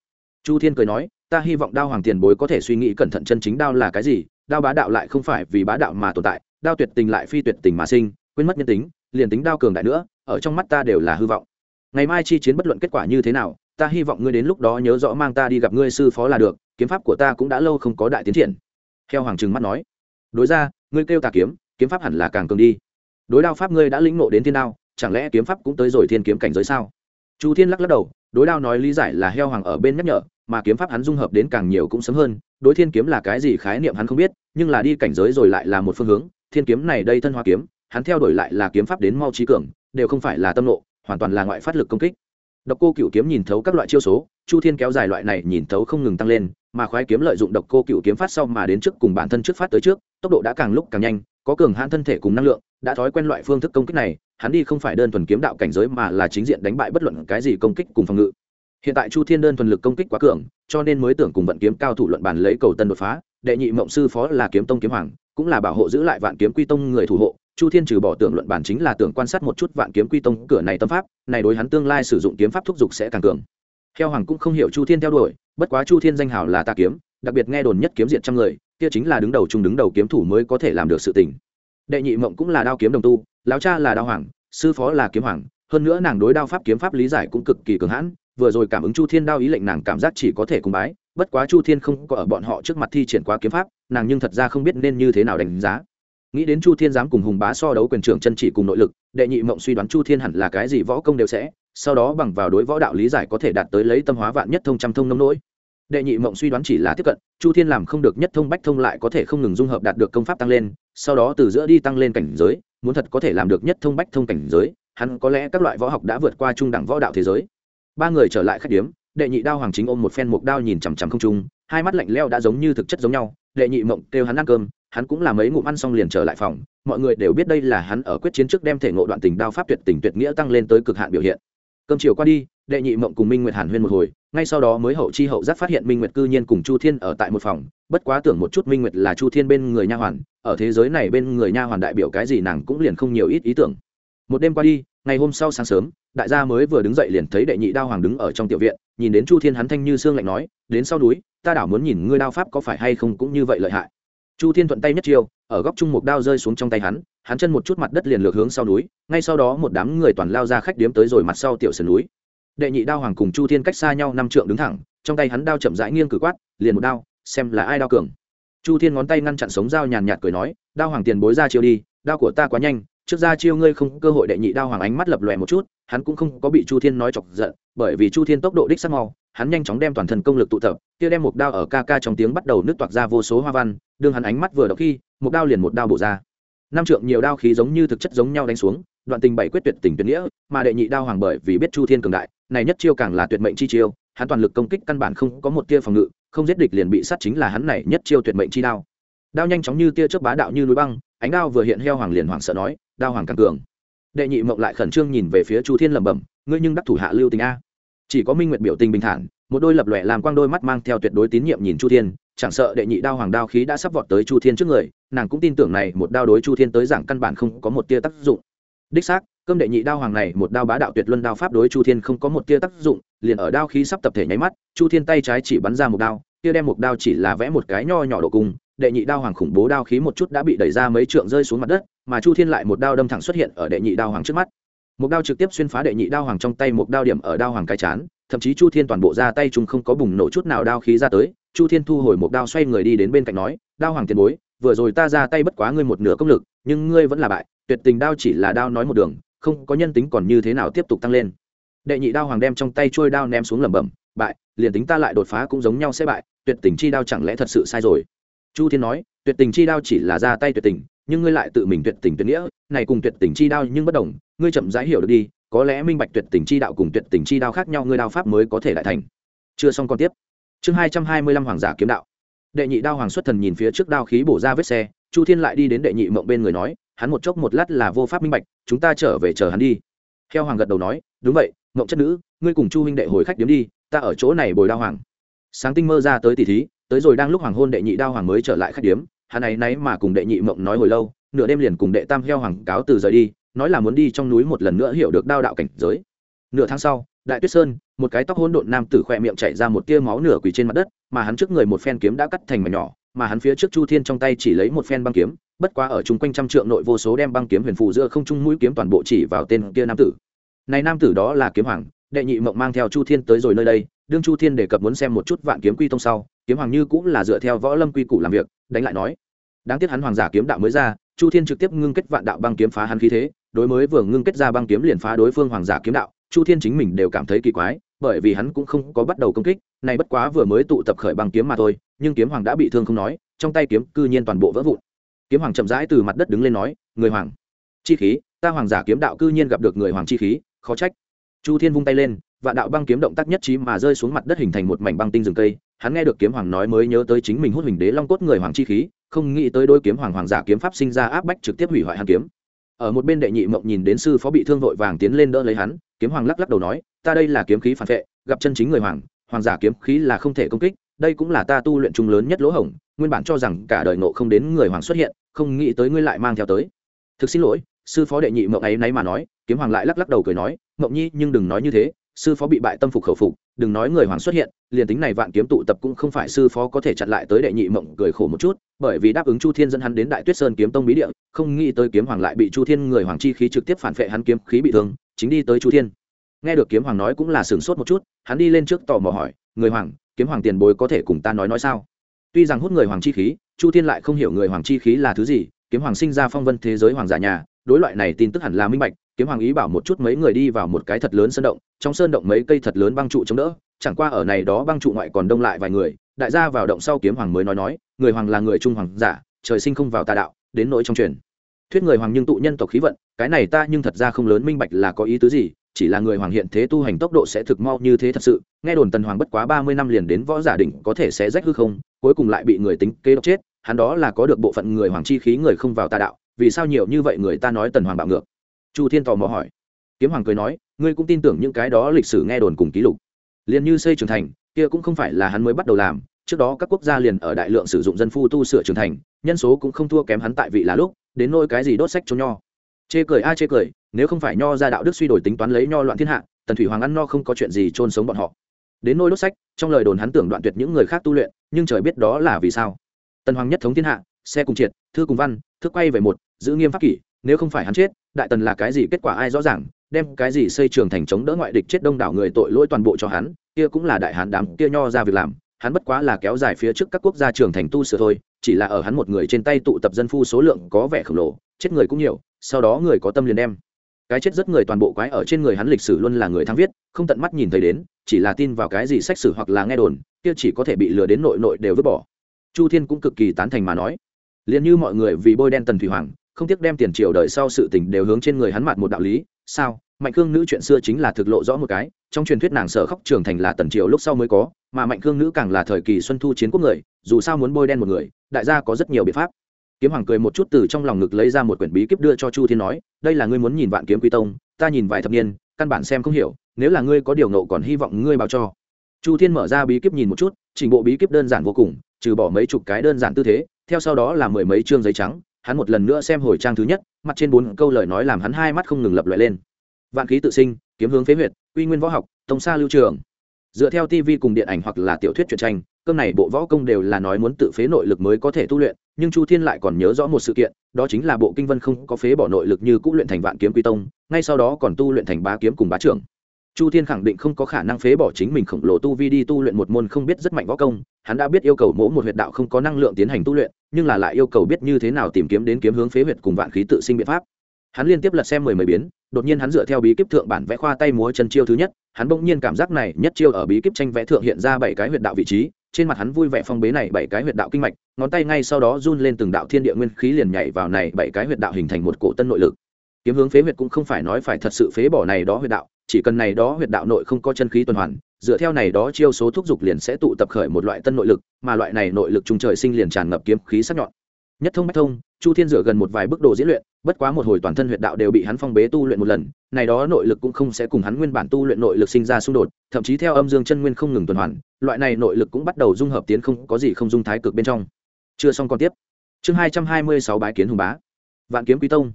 Chu thiên cười nói, ta hy vọng đao hoàng tiền bối có thể suy nghĩ cẩn thận chân chính đao là cái gì, đao bá đạo lại không phải vì bá đạo mà tồn tại, đao tuyệt tình lại phi tuyệt tình mà sinh, quên mất nhân tính, liền tính đao cường đại nữa, ở trong mắt ta đều là hư vọng. Ngày mai chi chiến bất luận kết quả như thế nào ta hy vọng ngươi đến lúc đó nhớ rõ mang ta đi gặp ngươi sư phó là được, kiếm pháp của ta cũng đã lâu không có đại tiến triển. Theo hoàng trừng mắt nói. Đối ra, ngươi kêu ta kiếm kiếm pháp hẳn là càng cường đi. Đối đao pháp ngươi đã lĩnh ngộ đến thiên đao, chẳng lẽ kiếm pháp cũng tới rồi thiên kiếm cảnh giới sao? Chu thiên lắc lắc đầu, đối đao nói lý giải là heo hoàng ở bên nhắc nhở, mà kiếm pháp hắn dung hợp đến càng nhiều cũng sớm hơn, đối thiên kiếm là cái gì khái niệm hắn không biết, nhưng là đi cảnh giới rồi lại là một phương hướng, thiên kiếm này đây thân hoa kiếm, hắn theo đuổi lại là kiếm pháp đến mau trí cường, đều không phải là tâm nộ, hoàn toàn là ngoại phát lực công kích độc cô cửu kiếm nhìn thấu các loại chiêu số, chu thiên kéo dài loại này nhìn thấu không ngừng tăng lên, mà khoái kiếm lợi dụng độc cô cửu kiếm phát sau mà đến trước cùng bản thân trước phát tới trước, tốc độ đã càng lúc càng nhanh, có cường hãn thân thể cùng năng lượng, đã thói quen loại phương thức công kích này, hắn đi không phải đơn thuần kiếm đạo cảnh giới mà là chính diện đánh bại bất luận cái gì công kích cùng phòng ngự. Hiện tại chu thiên đơn thuần lực công kích quá cường, cho nên mới tưởng cùng vận kiếm cao thủ luận bàn lấy cầu tân đột phá, đệ nhị mộng sư phó là kiếm tông kiếm hoàng, cũng là bảo hộ giữ lại vạn kiếm quy tông người thủ hộ chu thiên trừ bỏ tưởng luận bản chính là tưởng quan sát một chút vạn kiếm quy tông cửa này tâm pháp, này đối hắn tương lai sử dụng kiếm pháp thúc giục sẽ càng cường. Theo hoàng cũng không hiểu chu thiên theo đuổi, bất quá chu thiên danh hào là ta kiếm, đặc biệt nghe đồn nhất kiếm diện trăm người, kia chính là đứng đầu chung đứng đầu kiếm thủ mới có thể làm được sự tình. Đệ nhị mộng cũng là đao kiếm đồng tu, lão cha là đao hoàng, sư phó là kiếm hoàng, hơn nữa nàng đối đao pháp kiếm pháp lý giải cũng cực kỳ cường hãn, vừa rồi cảm ứng chu thiên đao ý lệnh nàng cảm giác chỉ có thể cùng bái, bất quá chu thiên không có ở bọn họ trước mặt thi triển qua kiếm pháp, nàng nhưng thật ra không biết nên như thế nào đánh giá nghĩ đến chu thiên dám cùng hùng bá so đấu quyền trưởng chân chỉ cùng nội lực, đệ nhị mộng suy đoán chu thiên hẳn là cái gì võ công đều sẽ, sau đó bằng vào đối võ đạo lý giải có thể đạt tới lấy tâm hóa vạn nhất thông trăm thông nông nỗi. Đệ nhị mộng suy đoán chỉ là tiếp cận, chu thiên làm không được nhất thông bách thông lại có thể không ngừng dung hợp đạt được công pháp tăng lên, sau đó từ giữa đi tăng lên cảnh giới, muốn thật có thể làm được nhất thông bách thông cảnh giới, hắn có lẽ các loại võ học đã vượt qua trung đẳng võ đạo thế giới. Ba người trở lại khách điếm, đệ nhị đao hoàng chính ôm một phen mục đao nhìn chằm chằm không trung, hai mắt lạnh leo đã giống như thực chất giống nhau, đệ nhị mộng kêu hắn ăn cơm hắn cũng làm mấy ngụm ăn xong liền trở lại phòng, mọi người đều biết đây là hắn ở quyết chiến trước đem thể ngộ đoạn tình đao pháp tuyệt tình tuyệt nghĩa tăng lên tới cực hạn biểu hiện. Cơm chiều qua đi, đệ nhị mộng cùng minh nguyệt hàn huyên một hồi, ngay sau đó mới hậu chi hậu giác phát hiện minh nguyệt cư nhiên cùng chu thiên ở tại một phòng, bất quá tưởng một chút minh nguyệt là chu thiên bên người nha hoàn, ở thế giới này bên người nha hoàn đại biểu cái gì nàng cũng liền không nhiều ít ý tưởng. Một đêm qua đi, ngày hôm sau sáng sớm, đại gia mới vừa đứng dậy liền thấy đệ nhị đao hoàng đứng ở trong tiểu viện, nhìn đến chu thiên hắn thanh như xương lạnh nói, đến sau núi, ta đảo muốn nhìn ngươi đao pháp có phải hay không cũng như vậy lợi hại chu thiên thuận tay nhất chiêu, ở góc trung một đao rơi xuống trong tay hắn hắn chân một chút mặt đất liền lược hướng sau núi, ngay sau đó một đám người toàn lao ra khách điếm tới rồi mặt sau tiểu sườn núi. Đệ nhị đao hoàng cùng chu thiên cách xa nhau năm trượng đứng thẳng, trong tay hắn đao chậm rãi nghiêng cử quát, liền một đao, xem là ai đao cường. Chu thiên ngón tay ngăn chặn sống dao nhàn nhạt cười nói, đao hoàng tiền bối ra chiêu đi, đao của ta quá nhanh, trước ra chiêu ngươi không cơ hội đệ nhị đao hoàng ánh mắt lập lòe một chút, hắn cũng không có bị chu thiên nói chọc giận, bởi vì chu thiên tốc độ đích sắc mau, hắn nhanh chóng đem toàn thân công lực tụ tập, kia đem một đao ở ca ca trong tiếng bắt đầu nứt toạc ra vô số hoa văn đương hắn ánh mắt vừa đọc khi, một đao liền một đao bổ ra. Năm trượng nhiều đao khí giống như thực chất giống nhau đánh xuống, đoạn tình bảy quyết tuyệt tình tuyệt nghĩa, mà đệ nhị đao hoàng bởi vì biết chu thiên cường đại, này nhất chiêu càng là tuyệt mệnh chi chiêu, hắn toàn lực công kích căn bản không có một tia phòng ngự, không giết địch liền bị sát chính là hắn này nhất chiêu tuyệt mệnh chi đao. Đao nhanh chóng như tia chớp bá đạo như núi băng, ánh đao vừa hiện heo hoàng liền hoàng sợ nói, đao hoàng càng cường. Đệ nhị mộng lại khẩn trương nhìn về phía chu thiên lẩm bẩm, ngươi nhưng đắc thủ hạ lưu tình a. Chỉ có minh nguyệt biểu tình bình thản, một đôi lập lòe làm quang đôi mắt mang theo tuyệt đối tín nhiệm nhìn chu thiên chẳng sợ đệ nhị đao hoàng đao khí đã sắp vọt tới chu thiên trước người, nàng cũng tin tưởng này một đao đối chu thiên tới giảng căn bản không có một tia tác dụng. Đích xác, cơm đệ nhị đao hoàng này một đao bá đạo tuyệt luân đao pháp đối chu thiên không có một tia tác dụng, liền ở đao khí sắp tập thể nháy mắt, chu thiên tay trái chỉ bắn ra một đao, kia đem một đao chỉ là vẽ một cái nho nhỏ độ cung, đệ nhị đao hoàng khủng bố đao khí một chút đã bị đẩy ra mấy trượng rơi xuống mặt đất, mà chu thiên lại một đao đâm thẳng xuất hiện ở đệ nhị đao hoàng trước mắt. Một đao trực tiếp xuyên phá đệ nhị đao hoàng trong tay, một đao điểm ở đao hoàng cái chán, thậm chí chu thiên toàn bộ ra tay chúng không có bùng nổ chút nào đao khí ra tới chu thiên thu hồi một đao xoay người đi đến bên cạnh nói, đao hoàng tiền bối, vừa rồi ta ra tay bất quá ngươi một nửa công lực, nhưng ngươi vẫn là bại, tuyệt tình đao chỉ là đao nói một đường, không có nhân tính còn như thế nào tiếp tục tăng lên. Đệ nhị đao hoàng đem trong tay trôi đao ném xuống lẩm bẩm, bại, liền tính ta lại đột phá cũng giống nhau sẽ bại, tuyệt tình chi đao chẳng lẽ thật sự sai rồi? Chu thiên nói, tuyệt tình chi đao chỉ là ra tay tuyệt tình, nhưng ngươi lại tự mình tuyệt tình tuyệt nghĩa, này cùng tuyệt tình chi đao nhưng bất đồng, ngươi chậm rãi hiểu được đi, có lẽ minh bạch tuyệt tình chi đạo cùng tuyệt tình chi đao khác nhau, ngươi đao pháp mới có thể đại thành. Chưa xong còn tiếp chương hai trăm hai mươi lăm hoàng giả kiếm đạo. Đệ nhị đao hoàng xuất thần nhìn phía trước đao khí bổ ra vết xe, chu thiên lại đi đến đệ nhị mộng bên người nói, hắn một chốc một lát là vô pháp minh bạch, chúng ta trở về chờ hắn đi. Theo hoàng gật đầu nói, đúng vậy, mộng chất nữ, ngươi cùng chu huynh đệ hồi khách điếm đi, ta ở chỗ này bồi đao hoàng. Sáng tinh mơ ra tới tỷ thí, tới rồi đang lúc hoàng hôn đệ nhị đao hoàng mới trở lại khách điếm, hắn ấy náy mà cùng đệ nhị mộng nói hồi lâu, nửa đêm liền cùng đệ tam heo hoàng cáo từ rời đi, nói là muốn đi trong núi một lần nữa hiểu được đao đạo cảnh giới. Nửa tháng sau đại tuyết sơn, một cái tóc hỗn độn nam tử khỏe miệng chảy ra một tia máu nửa quỳ trên mặt đất, mà hắn trước người một phen kiếm đã cắt thành mảnh nhỏ, mà hắn phía trước chu thiên trong tay chỉ lấy một phen băng kiếm, bất quá ở chung quanh trăm trượng nội vô số đem băng kiếm huyền phù giữa không trung mũi kiếm toàn bộ chỉ vào tên kia nam tử. Này nam tử đó là kiếm hoàng, đệ nhị mộng mang theo chu thiên tới rồi nơi đây, đương chu thiên đề cập muốn xem một chút vạn kiếm quy tông sau, kiếm hoàng như cũng là dựa theo võ lâm quy củ làm việc, đánh lại nói. Đáng tiếc hắn hoàng giả kiếm đạo mới ra, chu thiên trực tiếp ngưng kết vạn đạo băng kiếm phá hắn khí thế, đối mới vừa ngưng kết ra băng kiếm liền phá đối phương hoàng giả kiếm đạo chu thiên chính mình đều cảm thấy kỳ quái, bởi vì hắn cũng không có bắt đầu công kích, này bất quá vừa mới tụ tập khởi băng kiếm mà thôi, nhưng kiếm hoàng đã bị thương không nói, trong tay kiếm cư nhiên toàn bộ vỡ vụn. Kiếm hoàng chậm rãi từ mặt đất đứng lên nói, người hoàng, chi khí, ta hoàng giả kiếm đạo cư nhiên gặp được người hoàng chi khí, khó trách. Chu thiên vung tay lên và đạo băng kiếm động tác nhất trí mà rơi xuống mặt đất hình thành một mảnh băng tinh rừng cây. Hắn nghe được kiếm hoàng nói mới nhớ tới chính mình hút hình đế long cốt người hoàng chi khí, không nghĩ tới đôi kiếm hoàng hoàng giả kiếm pháp sinh ra áp bách trực tiếp hủy hoại hàn kiếm. Ở một bên đệ nhị mộng nhìn đến sư phó bị thương vội vàng tiến lên đỡ lấy hắn kiếm hoàng lắc lắc đầu nói, ta đây là kiếm khí phản vệ, gặp chân chính người hoàng hoàng giả kiếm khí là không thể công kích, đây cũng là ta tu luyện chung lớn nhất lỗ hổng, nguyên bản cho rằng cả đời nộ không đến người hoàng xuất hiện, không nghĩ tới ngươi lại mang theo tới. Thực xin lỗi, sư phó đệ nhị mộng ấy nấy mà nói, kiếm hoàng lại lắc lắc đầu cười nói, mộng nhi, nhưng đừng nói như thế, sư phó bị bại tâm phục khẩu phục, đừng nói người hoàng xuất hiện, liền tính này vạn kiếm tụ tập cũng không phải sư phó có thể chặn lại tới đệ nhị mộng, cười khổ một chút, bởi vì đáp ứng chu thiên dẫn hắn đến đại tuyết sơn kiếm tông bí địa, không nghĩ tới kiếm hoàng lại bị chu thiên người hoàng chi khí trực tiếp phản vệ hắn kiếm khí bị thương chính đi tới chu thiên. Nghe được kiếm hoàng nói cũng là sửng sốt một chút, hắn đi lên trước tò mò hỏi, người hoàng, kiếm hoàng tiền bối có thể cùng ta nói nói sao? Tuy rằng hút người hoàng chi khí, chu thiên lại không hiểu người hoàng chi khí là thứ gì, kiếm hoàng sinh ra phong vân thế giới hoàng giả nhà, đối loại này tin tức hẳn là minh bạch, kiếm hoàng ý bảo một chút mấy người đi vào một cái thật lớn sơn động, trong sơn động mấy cây thật lớn băng trụ chống đỡ, chẳng qua ở này đó băng trụ ngoại còn đông lại vài người, đại gia vào động sau kiếm hoàng mới nói nói, người hoàng là người trung hoàng giả, trời sinh không vào tà đạo, đến nỗi trong truyền thuyết người hoàng nhưng tụ nhân tộc khí vận, cái này ta nhưng thật ra không lớn minh bạch là có ý tứ gì, chỉ là người hoàng hiện thế tu hành tốc độ sẽ thực mau như thế thật sự, nghe đồn tần hoàng bất quá ba mươi năm liền đến võ giả đỉnh có thể sẽ rách hư không, cuối cùng lại bị người tính kế độc chết, hắn đó là có được bộ phận người hoàng chi khí người không vào tà đạo, vì sao nhiều như vậy người ta nói tần hoàng bạo ngược? Chu thiên tò mò hỏi. Kiếm hoàng cười nói, ngươi cũng tin tưởng những cái đó lịch sử nghe đồn cùng ký lục. Liền như xây trường thành, kia cũng không phải là hắn mới bắt đầu làm, trước đó các quốc gia liền ở đại lượng sử dụng dân phu tu sửa trường thành nhân số cũng không thua kém hắn tại vị là lúc, đến nôi cái gì đốt sách cho nho. Chê cười ai chê cười, nếu không phải nho ra đạo đức suy đổi tính toán lấy nho loạn thiên hạ, tần thủy hoàng ăn no không có chuyện gì trôn sống bọn họ. Đến nôi đốt sách, trong lời đồn hắn tưởng đoạn tuyệt những người khác tu luyện, nhưng trời biết đó là vì sao. Tần hoàng nhất thống thiên hạ, xe cùng triệt, thư cùng văn, thức quay về một, giữ nghiêm pháp kỷ, nếu không phải hắn chết, đại tần là cái gì kết quả ai rõ ràng, đem cái gì xây trường thành chống đỡ ngoại địch chết đông đảo người tội lỗi toàn bộ cho hắn, kia cũng là đại hán đám kia nho ra việc làm hắn bất quá là kéo dài phía trước các quốc gia trưởng thành tu sửa thôi, chỉ là ở hắn một người trên tay tụ tập dân phu số lượng có vẻ khổng lồ, chết người cũng nhiều, sau đó người có tâm liền đem. Cái chết rất người toàn bộ quái ở trên người hắn lịch sử luôn là người thắng viết, không tận mắt nhìn thấy đến, chỉ là tin vào cái gì sách sử hoặc là nghe đồn, kia chỉ có thể bị lừa đến nội nội đều vứt bỏ. Chu thiên cũng cực kỳ tán thành mà nói. Liền như mọi người vì bôi đen tần thủy hoàng, không tiếc đem tiền triều đời sau sự tình đều hướng trên người hắn mặt một đạo lý, sao? Mạnh khương nữ chuyện xưa chính là thực lộ rõ một cái, trong truyền thuyết nàng sở khóc trường thành là tần triều lúc sau mới có mà mạnh khương nữ càng là thời kỳ xuân thu chiến quốc người, dù sao muốn bôi đen một người, đại gia có rất nhiều biện pháp. Kiếm hoàng cười một chút từ trong lòng ngực lấy ra một quyển bí kíp đưa cho chu thiên nói, đây là ngươi muốn nhìn vạn kiếm quy tông, ta nhìn vài thập niên, căn bản xem không hiểu, nếu là ngươi có điều nộ còn hy vọng ngươi báo cho. Chu thiên mở ra bí kíp nhìn một chút, trình bộ bí kíp đơn giản vô cùng, trừ bỏ mấy chục cái đơn giản tư thế, theo sau đó là mười mấy chương giấy trắng, hắn một lần nữa xem hồi trang thứ nhất, mặt trên bốn câu lời nói làm hắn hai mắt không ngừng lập loại lên. Vạn khí tự sinh, kiếm hướng phế huyệt, quy nguyên võ học, tông xa lưu trường dựa theo tv cùng điện ảnh hoặc là tiểu thuyết truyện tranh, cơm này bộ võ công đều là nói muốn tự phế nội lực mới có thể tu luyện, nhưng chu thiên lại còn nhớ rõ một sự kiện, đó chính là bộ kinh vân không có phế bỏ nội lực như cũng luyện thành vạn kiếm quy tông, ngay sau đó còn tu luyện thành bá kiếm cùng bá trưởng. Chu thiên khẳng định không có khả năng phế bỏ chính mình khổng lồ tu vi đi tu luyện một môn không biết rất mạnh võ công, hắn đã biết yêu cầu mỗi một huyệt đạo không có năng lượng tiến hành tu luyện, nhưng là lại yêu cầu biết như thế nào tìm kiếm đến kiếm hướng phế huyệt cùng vạn khí tự sinh biện pháp. Hắn liên tiếp lật xem mười mấy biến, đột nhiên hắn dựa theo bí kíp thượng bản vẽ khoa tay múa chân chiêu thứ nhất hắn bỗng nhiên cảm giác này nhất chiêu ở bí kíp tranh vẽ thượng hiện ra bảy cái huyệt đạo vị trí, trên mặt hắn vui vẻ phong bế này bảy cái huyệt đạo kinh mạch, ngón tay ngay sau đó run lên từng đạo thiên địa nguyên khí liền nhảy vào này bảy cái huyệt đạo hình thành một cổ tân nội lực. Kiếm hướng phế huyệt cũng không phải nói phải thật sự phế bỏ này đó huyệt đạo, chỉ cần này đó huyệt đạo nội không có chân khí tuần hoàn, dựa theo này đó chiêu số thúc dục liền sẽ tụ tập khởi một loại tân nội lực, mà loại này nội lực trung trời sinh liền tràn ngập kiếm khí sắc nhọn nhất thông bách thông, chu thiên dựa gần một vài bước đồ diễn luyện, bất quá một hồi toàn thân huyệt đạo đều bị hắn phong bế tu luyện một lần, này đó nội lực cũng không sẽ cùng hắn nguyên bản tu luyện nội lực sinh ra xung đột, thậm chí theo âm dương chân nguyên không ngừng tuần hoàn, loại này nội lực cũng bắt đầu dung hợp tiến không, có gì không dung thái cực bên trong. Chưa xong còn tiếp. Chương hai trăm hai mươi sáu bái kiến hùng bá. Vạn kiếm quý tông.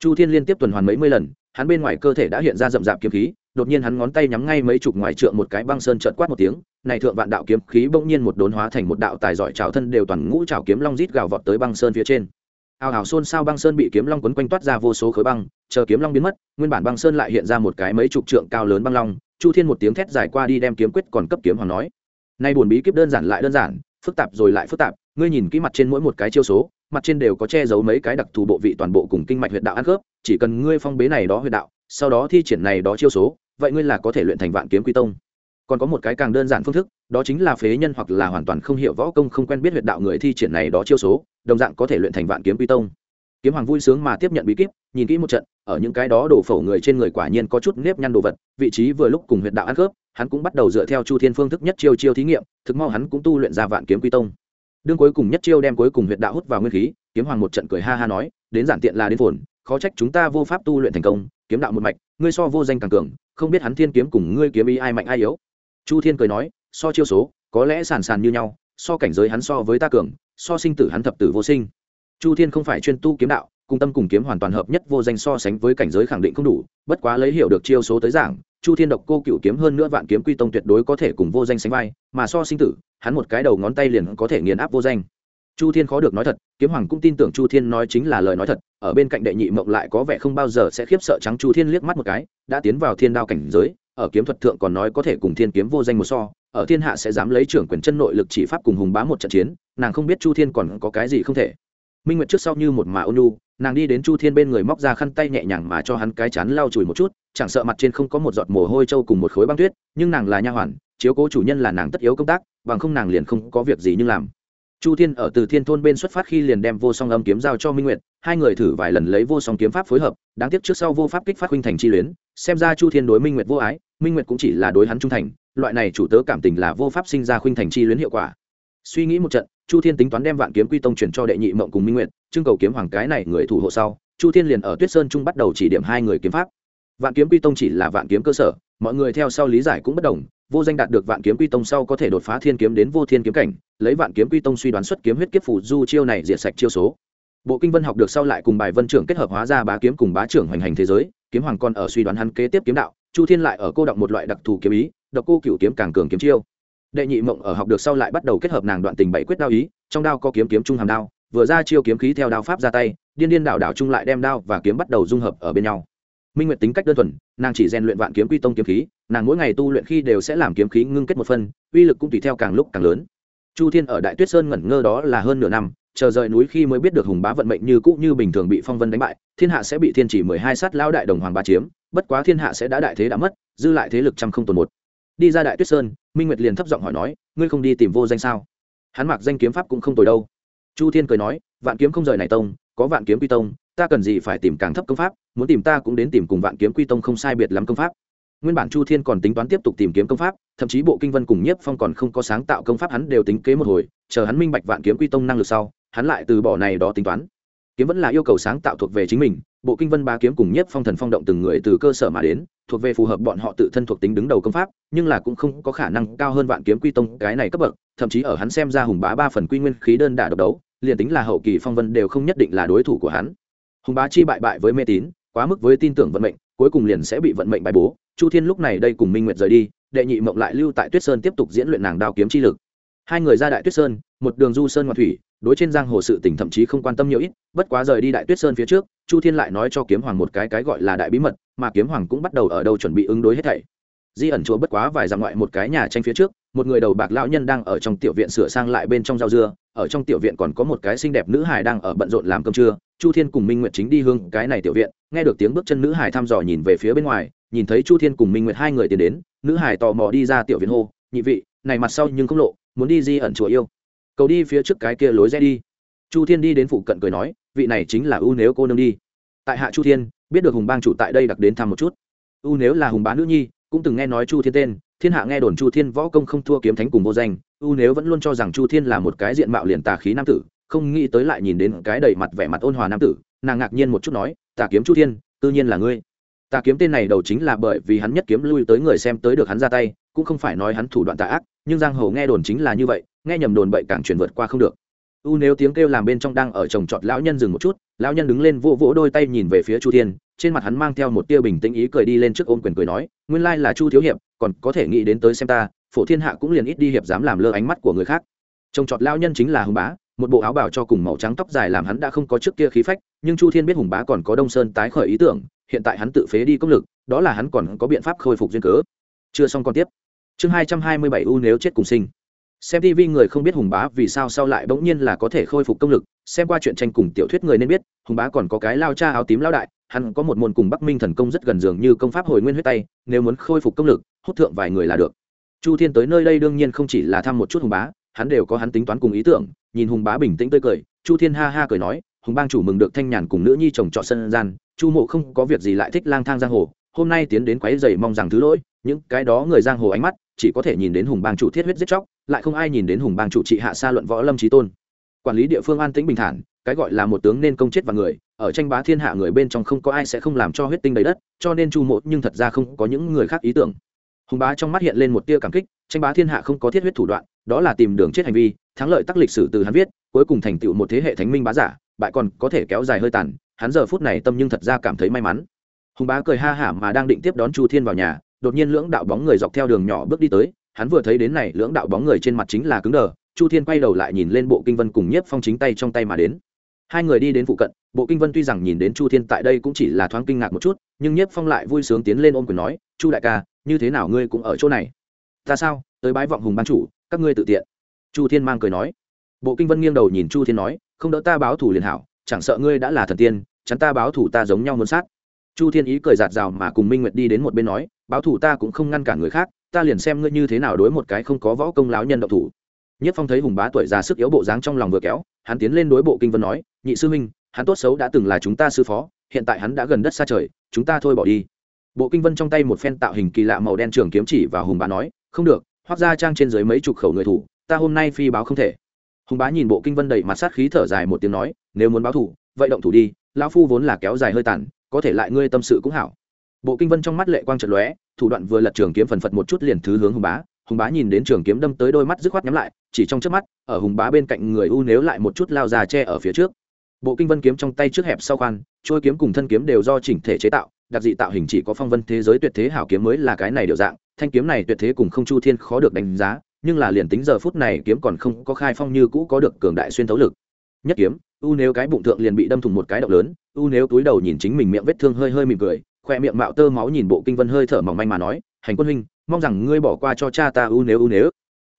Chu thiên liên tiếp tuần hoàn mấy mươi lần, hắn bên ngoài cơ thể đã hiện ra rậm rạp kiếm khí đột nhiên hắn ngón tay nhắm ngay mấy chục ngoài trượng một cái băng sơn trợn quát một tiếng, này thượng vạn đạo kiếm khí bỗng nhiên một đốn hóa thành một đạo tài giỏi trào thân đều toàn ngũ trào kiếm long rít gào vọt tới băng sơn phía trên. Ào ào xôn xao băng sơn bị kiếm long quấn quanh toát ra vô số khối băng, chờ kiếm long biến mất, nguyên bản băng sơn lại hiện ra một cái mấy chục trượng cao lớn băng long, chu thiên một tiếng thét dài qua đi đem kiếm quyết còn cấp kiếm hoàng nói. Nay buồn bí kíp đơn giản lại đơn giản, phức tạp rồi lại phức tạp, ngươi nhìn kỹ mặt trên mỗi một cái chiêu số, mặt trên đều có che giấu mấy cái đặc thù bộ vị toàn bộ cùng kinh mạch huyệt đạo ăn khớp, chỉ cần ngươi phong bế này đó huyệt đạo, sau đó thi triển này đó chiêu số vậy ngươi là có thể luyện thành vạn kiếm quy tông. Còn có một cái càng đơn giản phương thức, đó chính là phế nhân hoặc là hoàn toàn không hiểu võ công không quen biết huyệt đạo người thi triển này đó chiêu số, đồng dạng có thể luyện thành vạn kiếm quy tông. Kiếm hoàng vui sướng mà tiếp nhận bí kíp, nhìn kỹ một trận, ở những cái đó đổ phổ người trên người quả nhiên có chút nếp nhăn đồ vật, vị trí vừa lúc cùng huyệt đạo ăn khớp, hắn cũng bắt đầu dựa theo chu thiên phương thức nhất chiêu chiêu thí nghiệm, thực mau hắn cũng tu luyện ra vạn kiếm quy tông. Đương cuối cùng nhất chiêu đem cuối cùng huyệt đạo hút vào nguyên khí, kiếm hoàng một trận cười ha ha nói, đến giản tiện là đến phồn, khó trách chúng ta vô pháp tu luyện thành công, kiếm đạo một mạch, ngươi so vô danh càng cường không biết hắn thiên kiếm cùng ngươi kiếm ý ai mạnh ai yếu. Chu thiên cười nói, so chiêu số, có lẽ sàn sàn như nhau, so cảnh giới hắn so với ta cường, so sinh tử hắn thập tử vô sinh. Chu thiên không phải chuyên tu kiếm đạo, cùng tâm cùng kiếm hoàn toàn hợp nhất vô danh so sánh với cảnh giới khẳng định không đủ, bất quá lấy hiểu được chiêu số tới giảng, chu thiên độc cô cựu kiếm hơn nữa vạn kiếm quy tông tuyệt đối có thể cùng vô danh sánh vai, mà so sinh tử, hắn một cái đầu ngón tay liền có thể nghiền áp vô danh chu thiên khó được nói thật, kiếm hoàng cũng tin tưởng chu thiên nói chính là lời nói thật, ở bên cạnh đệ nhị mộng lại có vẻ không bao giờ sẽ khiếp sợ trắng chu thiên liếc mắt một cái, đã tiến vào thiên đao cảnh giới, ở kiếm thuật thượng còn nói có thể cùng thiên kiếm vô danh một so, ở thiên hạ sẽ dám lấy trưởng quyền chân nội lực chỉ pháp cùng hùng bá một trận chiến, nàng không biết chu thiên còn có cái gì không thể. Minh nguyệt trước sau như một mà ôn nhu, nàng đi đến chu thiên bên người móc ra khăn tay nhẹ nhàng mà cho hắn cái chán lau chùi một chút, chẳng sợ mặt trên không có một giọt mồ hôi trâu cùng một khối băng tuyết, nhưng nàng là nha hoàn, chiếu cố chủ nhân là nàng tất yếu công tác, bằng không nàng liền không có việc gì nhưng làm chu thiên ở từ thiên thôn bên xuất phát khi liền đem vô song âm kiếm giao cho minh nguyệt, hai người thử vài lần lấy vô song kiếm pháp phối hợp, đáng tiếc trước sau vô pháp kích phát huynh thành chi luyến, xem ra chu thiên đối minh nguyệt vô ái, minh nguyệt cũng chỉ là đối hắn trung thành, loại này chủ tớ cảm tình là vô pháp sinh ra huynh thành chi luyến hiệu quả. Suy nghĩ một trận, chu thiên tính toán đem vạn kiếm quy tông chuyển cho đệ nhị mộng cùng minh nguyệt, trưng cầu kiếm hoàng cái này người thủ hộ sau, chu thiên liền ở tuyết sơn trung bắt đầu chỉ điểm hai người kiếm pháp vạn kiếm quy tông chỉ là vạn kiếm cơ sở, mọi người theo sau lý giải cũng bất đồng, vô danh đạt được vạn kiếm quy tông sau có thể đột phá thiên kiếm đến vô thiên kiếm cảnh, lấy vạn kiếm quy tông suy đoán xuất kiếm huyết kiếp phủ du chiêu này diệt sạch chiêu số. Bộ kinh vân học được sau lại cùng bài vân trưởng kết hợp hóa ra bá kiếm cùng bá trưởng hoành hành thế giới, kiếm hoàng còn ở suy đoán hắn kế tiếp kiếm đạo, chu thiên lại ở cô động một loại đặc thù kiếm ý, độc cô cựu kiếm càng cường kiếm chiêu. Đệ nhị mộng ở học được sau lại bắt đầu kết hợp nàng đoạn tình bảy quyết đao ý, trong đao có kiếm kiếm trung hàm đao, vừa ra chiêu kiếm khí theo đao pháp ra tay, điên điên đảo đảo chung lại đem đao và kiếm bắt đầu dung hợp ở bên nhau minh nguyệt tính cách đơn thuần, nàng chỉ rèn luyện vạn kiếm quy tông kiếm khí, nàng mỗi ngày tu luyện khi đều sẽ làm kiếm khí ngưng kết một phân uy lực cũng tùy theo càng lúc càng lớn. Chu thiên ở đại tuyết sơn ngẩn ngơ đó là hơn nửa năm, chờ rời núi khi mới biết được hùng bá vận mệnh như cũ như bình thường bị phong vân đánh bại, thiên hạ sẽ bị thiên chỉ mười hai sát lao đại đồng hoàng ba chiếm, bất quá thiên hạ sẽ đã đại thế đã mất, dư lại thế lực trăm không tồn một. Đi ra đại tuyết sơn, minh nguyệt liền thấp giọng hỏi nói, ngươi không đi tìm vô danh sao? Hắn mặc danh kiếm pháp cũng không tồi đâu. Chu thiên cười nói, vạn kiếm không rời này tông, có vạn kiếm quy tông ta cần gì phải tìm càng thấp công pháp, muốn tìm ta cũng đến tìm cùng vạn kiếm quy tông không sai biệt lắm công pháp. Nguyên bản chu thiên còn tính toán tiếp tục tìm kiếm công pháp, thậm chí bộ kinh vân cùng nhiếp phong còn không có sáng tạo công pháp hắn đều tính kế một hồi, chờ hắn minh bạch vạn kiếm quy tông năng lực sau, hắn lại từ bỏ này đó tính toán. Kiếm vẫn là yêu cầu sáng tạo thuộc về chính mình, bộ kinh vân ba kiếm cùng nhiếp phong thần phong động từng người từ cơ sở mà đến, thuộc về phù hợp bọn họ tự thân thuộc tính đứng đầu công pháp, nhưng là cũng không có khả năng cao hơn vạn kiếm quy tông, cái này cấp bậc, thậm chí ở hắn xem ra hùng bá ba phần quy nguyên khí đơn đả độc đấu, liền tính là hậu kỳ phong vân đều không nhất định là đối thủ của hắn hùng bá chi bại bại với mê tín, quá mức với tin tưởng vận mệnh, cuối cùng liền sẽ bị vận mệnh bài bố. Chu thiên lúc này đây cùng minh nguyệt rời đi, đệ nhị mộng lại lưu tại tuyết sơn tiếp tục diễn luyện nàng đao kiếm chi lực. Hai người ra đại tuyết sơn, một đường du sơn ngoại thủy, đối trên giang hồ sự tỉnh thậm chí không quan tâm nhiều ít, bất quá rời đi đại tuyết sơn phía trước, chu thiên lại nói cho kiếm hoàng một cái cái gọi là đại bí mật, mà kiếm hoàng cũng bắt đầu ở đâu chuẩn bị ứng đối hết thảy di ẩn chúa bất quá vài dặm ngoại một cái nhà tranh phía trước, một người đầu bạc lão nhân đang ở trong tiểu viện sửa sang lại bên trong rau dưa, ở trong tiểu viện còn có một cái xinh đẹp nữ hài đang ở bận rộn làm cơm trưa, chu thiên cùng minh nguyệt chính đi hương cái này tiểu viện, nghe được tiếng bước chân nữ hài thăm dò nhìn về phía bên ngoài, nhìn thấy chu thiên cùng minh nguyệt hai người tiến đến, nữ hài tò mò đi ra tiểu viện hô, nhị vị, này mặt sau nhưng không lộ, muốn đi di ẩn chùa yêu. Cầu đi phía trước cái kia lối rẽ đi. Chu thiên đi đến phụ cận cười nói, vị này chính là ưu nếu cô nương đi. Tại hạ chu thiên, biết được hùng bang chủ tại đây đặc đến thăm một chút. Ưu nếu là hùng bá nữ nhi cũng từng nghe nói chu thiên tên, thiên hạ nghe đồn chu thiên võ công không thua kiếm thánh cùng vô danh u nếu vẫn luôn cho rằng chu thiên là một cái diện mạo liền tà khí nam tử, không nghĩ tới lại nhìn đến cái đầy mặt vẻ mặt ôn hòa nam tử, nàng ngạc nhiên một chút nói, tà kiếm chu thiên tự nhiên là ngươi. Tà kiếm tên này đầu chính là bởi vì hắn nhất kiếm lui tới người xem tới được hắn ra tay, cũng không phải nói hắn thủ đoạn tà ác, nhưng giang hồ nghe đồn chính là như vậy, nghe nhầm đồn bậy càng chuyển vượt qua không được. U nếu tiếng kêu làm bên trong đang ở trồng trọt lão nhân dừng một chút, lão nhân đứng lên vỗ vỗ đôi tay nhìn về phía chu thiên trên mặt hắn mang theo một tia bình tĩnh ý cười đi lên trước ôm quyền cười nói, nguyên lai là chu thiếu hiệp, còn có thể nghĩ đến tới xem ta, phổ thiên hạ cũng liền ít đi hiệp dám làm lơ ánh mắt của người khác. Trông trọt lão nhân chính là hùng bá, một bộ áo bào cho cùng màu trắng tóc dài làm hắn đã không có trước kia khí phách, nhưng chu thiên biết hùng bá còn có đông sơn tái khởi ý tưởng, hiện tại hắn tự phế đi công lực, đó là hắn còn có biện pháp khôi phục duyên cớ. Chưa xong còn tiếp. Chương hai trăm hai mươi bảy u nếu chết cùng sinh. Xem tv người không biết hùng bá vì sao sau lại bỗng nhiên là có thể khôi phục công lực, xem qua chuyện tranh cùng tiểu thuyết người nên biết, hùng bá còn có cái lao cha áo tím lao đại hắn có một môn cùng bắc minh thần công rất gần dường như công pháp hồi nguyên huyết tay, nếu muốn khôi phục công lực, hút thượng vài người là được. Chu thiên tới nơi đây đương nhiên không chỉ là thăm một chút hùng bá, hắn đều có hắn tính toán cùng ý tưởng, nhìn hùng bá bình tĩnh tươi cười, chu thiên ha ha cười nói, hùng bang chủ mừng được thanh nhàn cùng nữ nhi chồng trọ sân gian, chu mộ không có việc gì lại thích lang thang giang hồ, hôm nay tiến đến quấy giày mong rằng thứ lỗi, những cái đó người giang hồ ánh mắt, chỉ có thể nhìn đến hùng bang chủ thiết huyết giết chóc, lại không ai nhìn đến hùng bang chủ trị hạ sa luận võ lâm trí tôn. Quản lý địa phương an tĩnh bình thản cái gọi là một tướng nên công chết và người, ở tranh bá thiên hạ người bên trong không có ai sẽ không làm cho huyết tinh đầy đất, cho nên chu mộ nhưng thật ra không có những người khác ý tưởng. Hùng bá trong mắt hiện lên một tia cảm kích, tranh bá thiên hạ không có thiết huyết thủ đoạn, đó là tìm đường chết hành vi, thắng lợi tắc lịch sử từ hắn viết, cuối cùng thành tựu một thế hệ thánh minh bá giả, bại còn có thể kéo dài hơi tàn, hắn giờ phút này tâm nhưng thật ra cảm thấy may mắn. Hùng bá cười ha hả mà đang định tiếp đón chu thiên vào nhà, đột nhiên lưỡng đạo bóng người dọc theo đường nhỏ bước đi tới, hắn vừa thấy đến này lưỡng đạo bóng người trên mặt chính là cứng đờ, chu thiên quay đầu lại nhìn lên bộ kinh vân cùng nhiếp phong chính tay trong tay mà đến hai người đi đến phụ cận, bộ kinh vân tuy rằng nhìn đến chu thiên tại đây cũng chỉ là thoáng kinh ngạc một chút, nhưng nhiếp phong lại vui sướng tiến lên ôm quyền nói, chu đại ca, như thế nào ngươi cũng ở chỗ này? Ta sao? Tới bái vọng hùng ban chủ, các ngươi tự tiện. Chu thiên mang cười nói. Bộ kinh vân nghiêng đầu nhìn chu thiên nói, không đỡ ta báo thủ liền hảo, chẳng sợ ngươi đã là thần tiên, chắn ta báo thủ ta giống nhau muốn sát. Chu thiên ý cười giạt rào mà cùng minh nguyệt đi đến một bên nói, báo thủ ta cũng không ngăn cản người khác, ta liền xem ngươi như thế nào đối một cái không có võ công láo nhân độc thủ nhất phong thấy hùng bá tuổi già sức yếu bộ dáng trong lòng vừa kéo, hắn tiến lên đối bộ kinh vân nói, nhị sư huynh, hắn tốt xấu đã từng là chúng ta sư phó, hiện tại hắn đã gần đất xa trời, chúng ta thôi bỏ đi. Bộ kinh vân trong tay một phen tạo hình kỳ lạ màu đen trường kiếm chỉ và hùng bá nói, không được, hoác ra trang trên dưới mấy chục khẩu người thủ, ta hôm nay phi báo không thể. Hùng bá nhìn bộ kinh vân đầy mặt sát khí thở dài một tiếng nói, nếu muốn báo thủ, vậy động thủ đi, lão phu vốn là kéo dài hơi tàn, có thể lại ngươi tâm sự cũng hảo. Bộ kinh vân trong mắt lệ quang trật lóe, thủ đoạn vừa lật trường kiếm phần phật một chút liền thứ hướng hùng bá hùng bá nhìn đến trường kiếm đâm tới đôi mắt dứt khoát nhắm lại, chỉ trong trước mắt, ở hùng bá bên cạnh người u nếu lại một chút lao ra che ở phía trước. Bộ kinh vân kiếm trong tay trước hẹp sau khoan trôi kiếm cùng thân kiếm đều do chỉnh thể chế tạo, đặc dị tạo hình chỉ có phong vân thế giới tuyệt thế hảo kiếm mới là cái này điều dạng, thanh kiếm này tuyệt thế cùng không chu thiên khó được đánh giá, nhưng là liền tính giờ phút này kiếm còn không có khai phong như cũ có được cường đại xuyên thấu lực. Nhất kiếm, u nếu cái bụng thượng liền bị đâm thủng một cái động lớn, u nếu túi đầu nhìn chính mình miệng vết thương hơi hơi mỉm cười, khoe miệng mạo tơ máu nhìn bộ kinh vân hơi thở mỏng manh mà nói, hành quân huynh mong rằng ngươi bỏ qua cho cha ta u nếu u nếu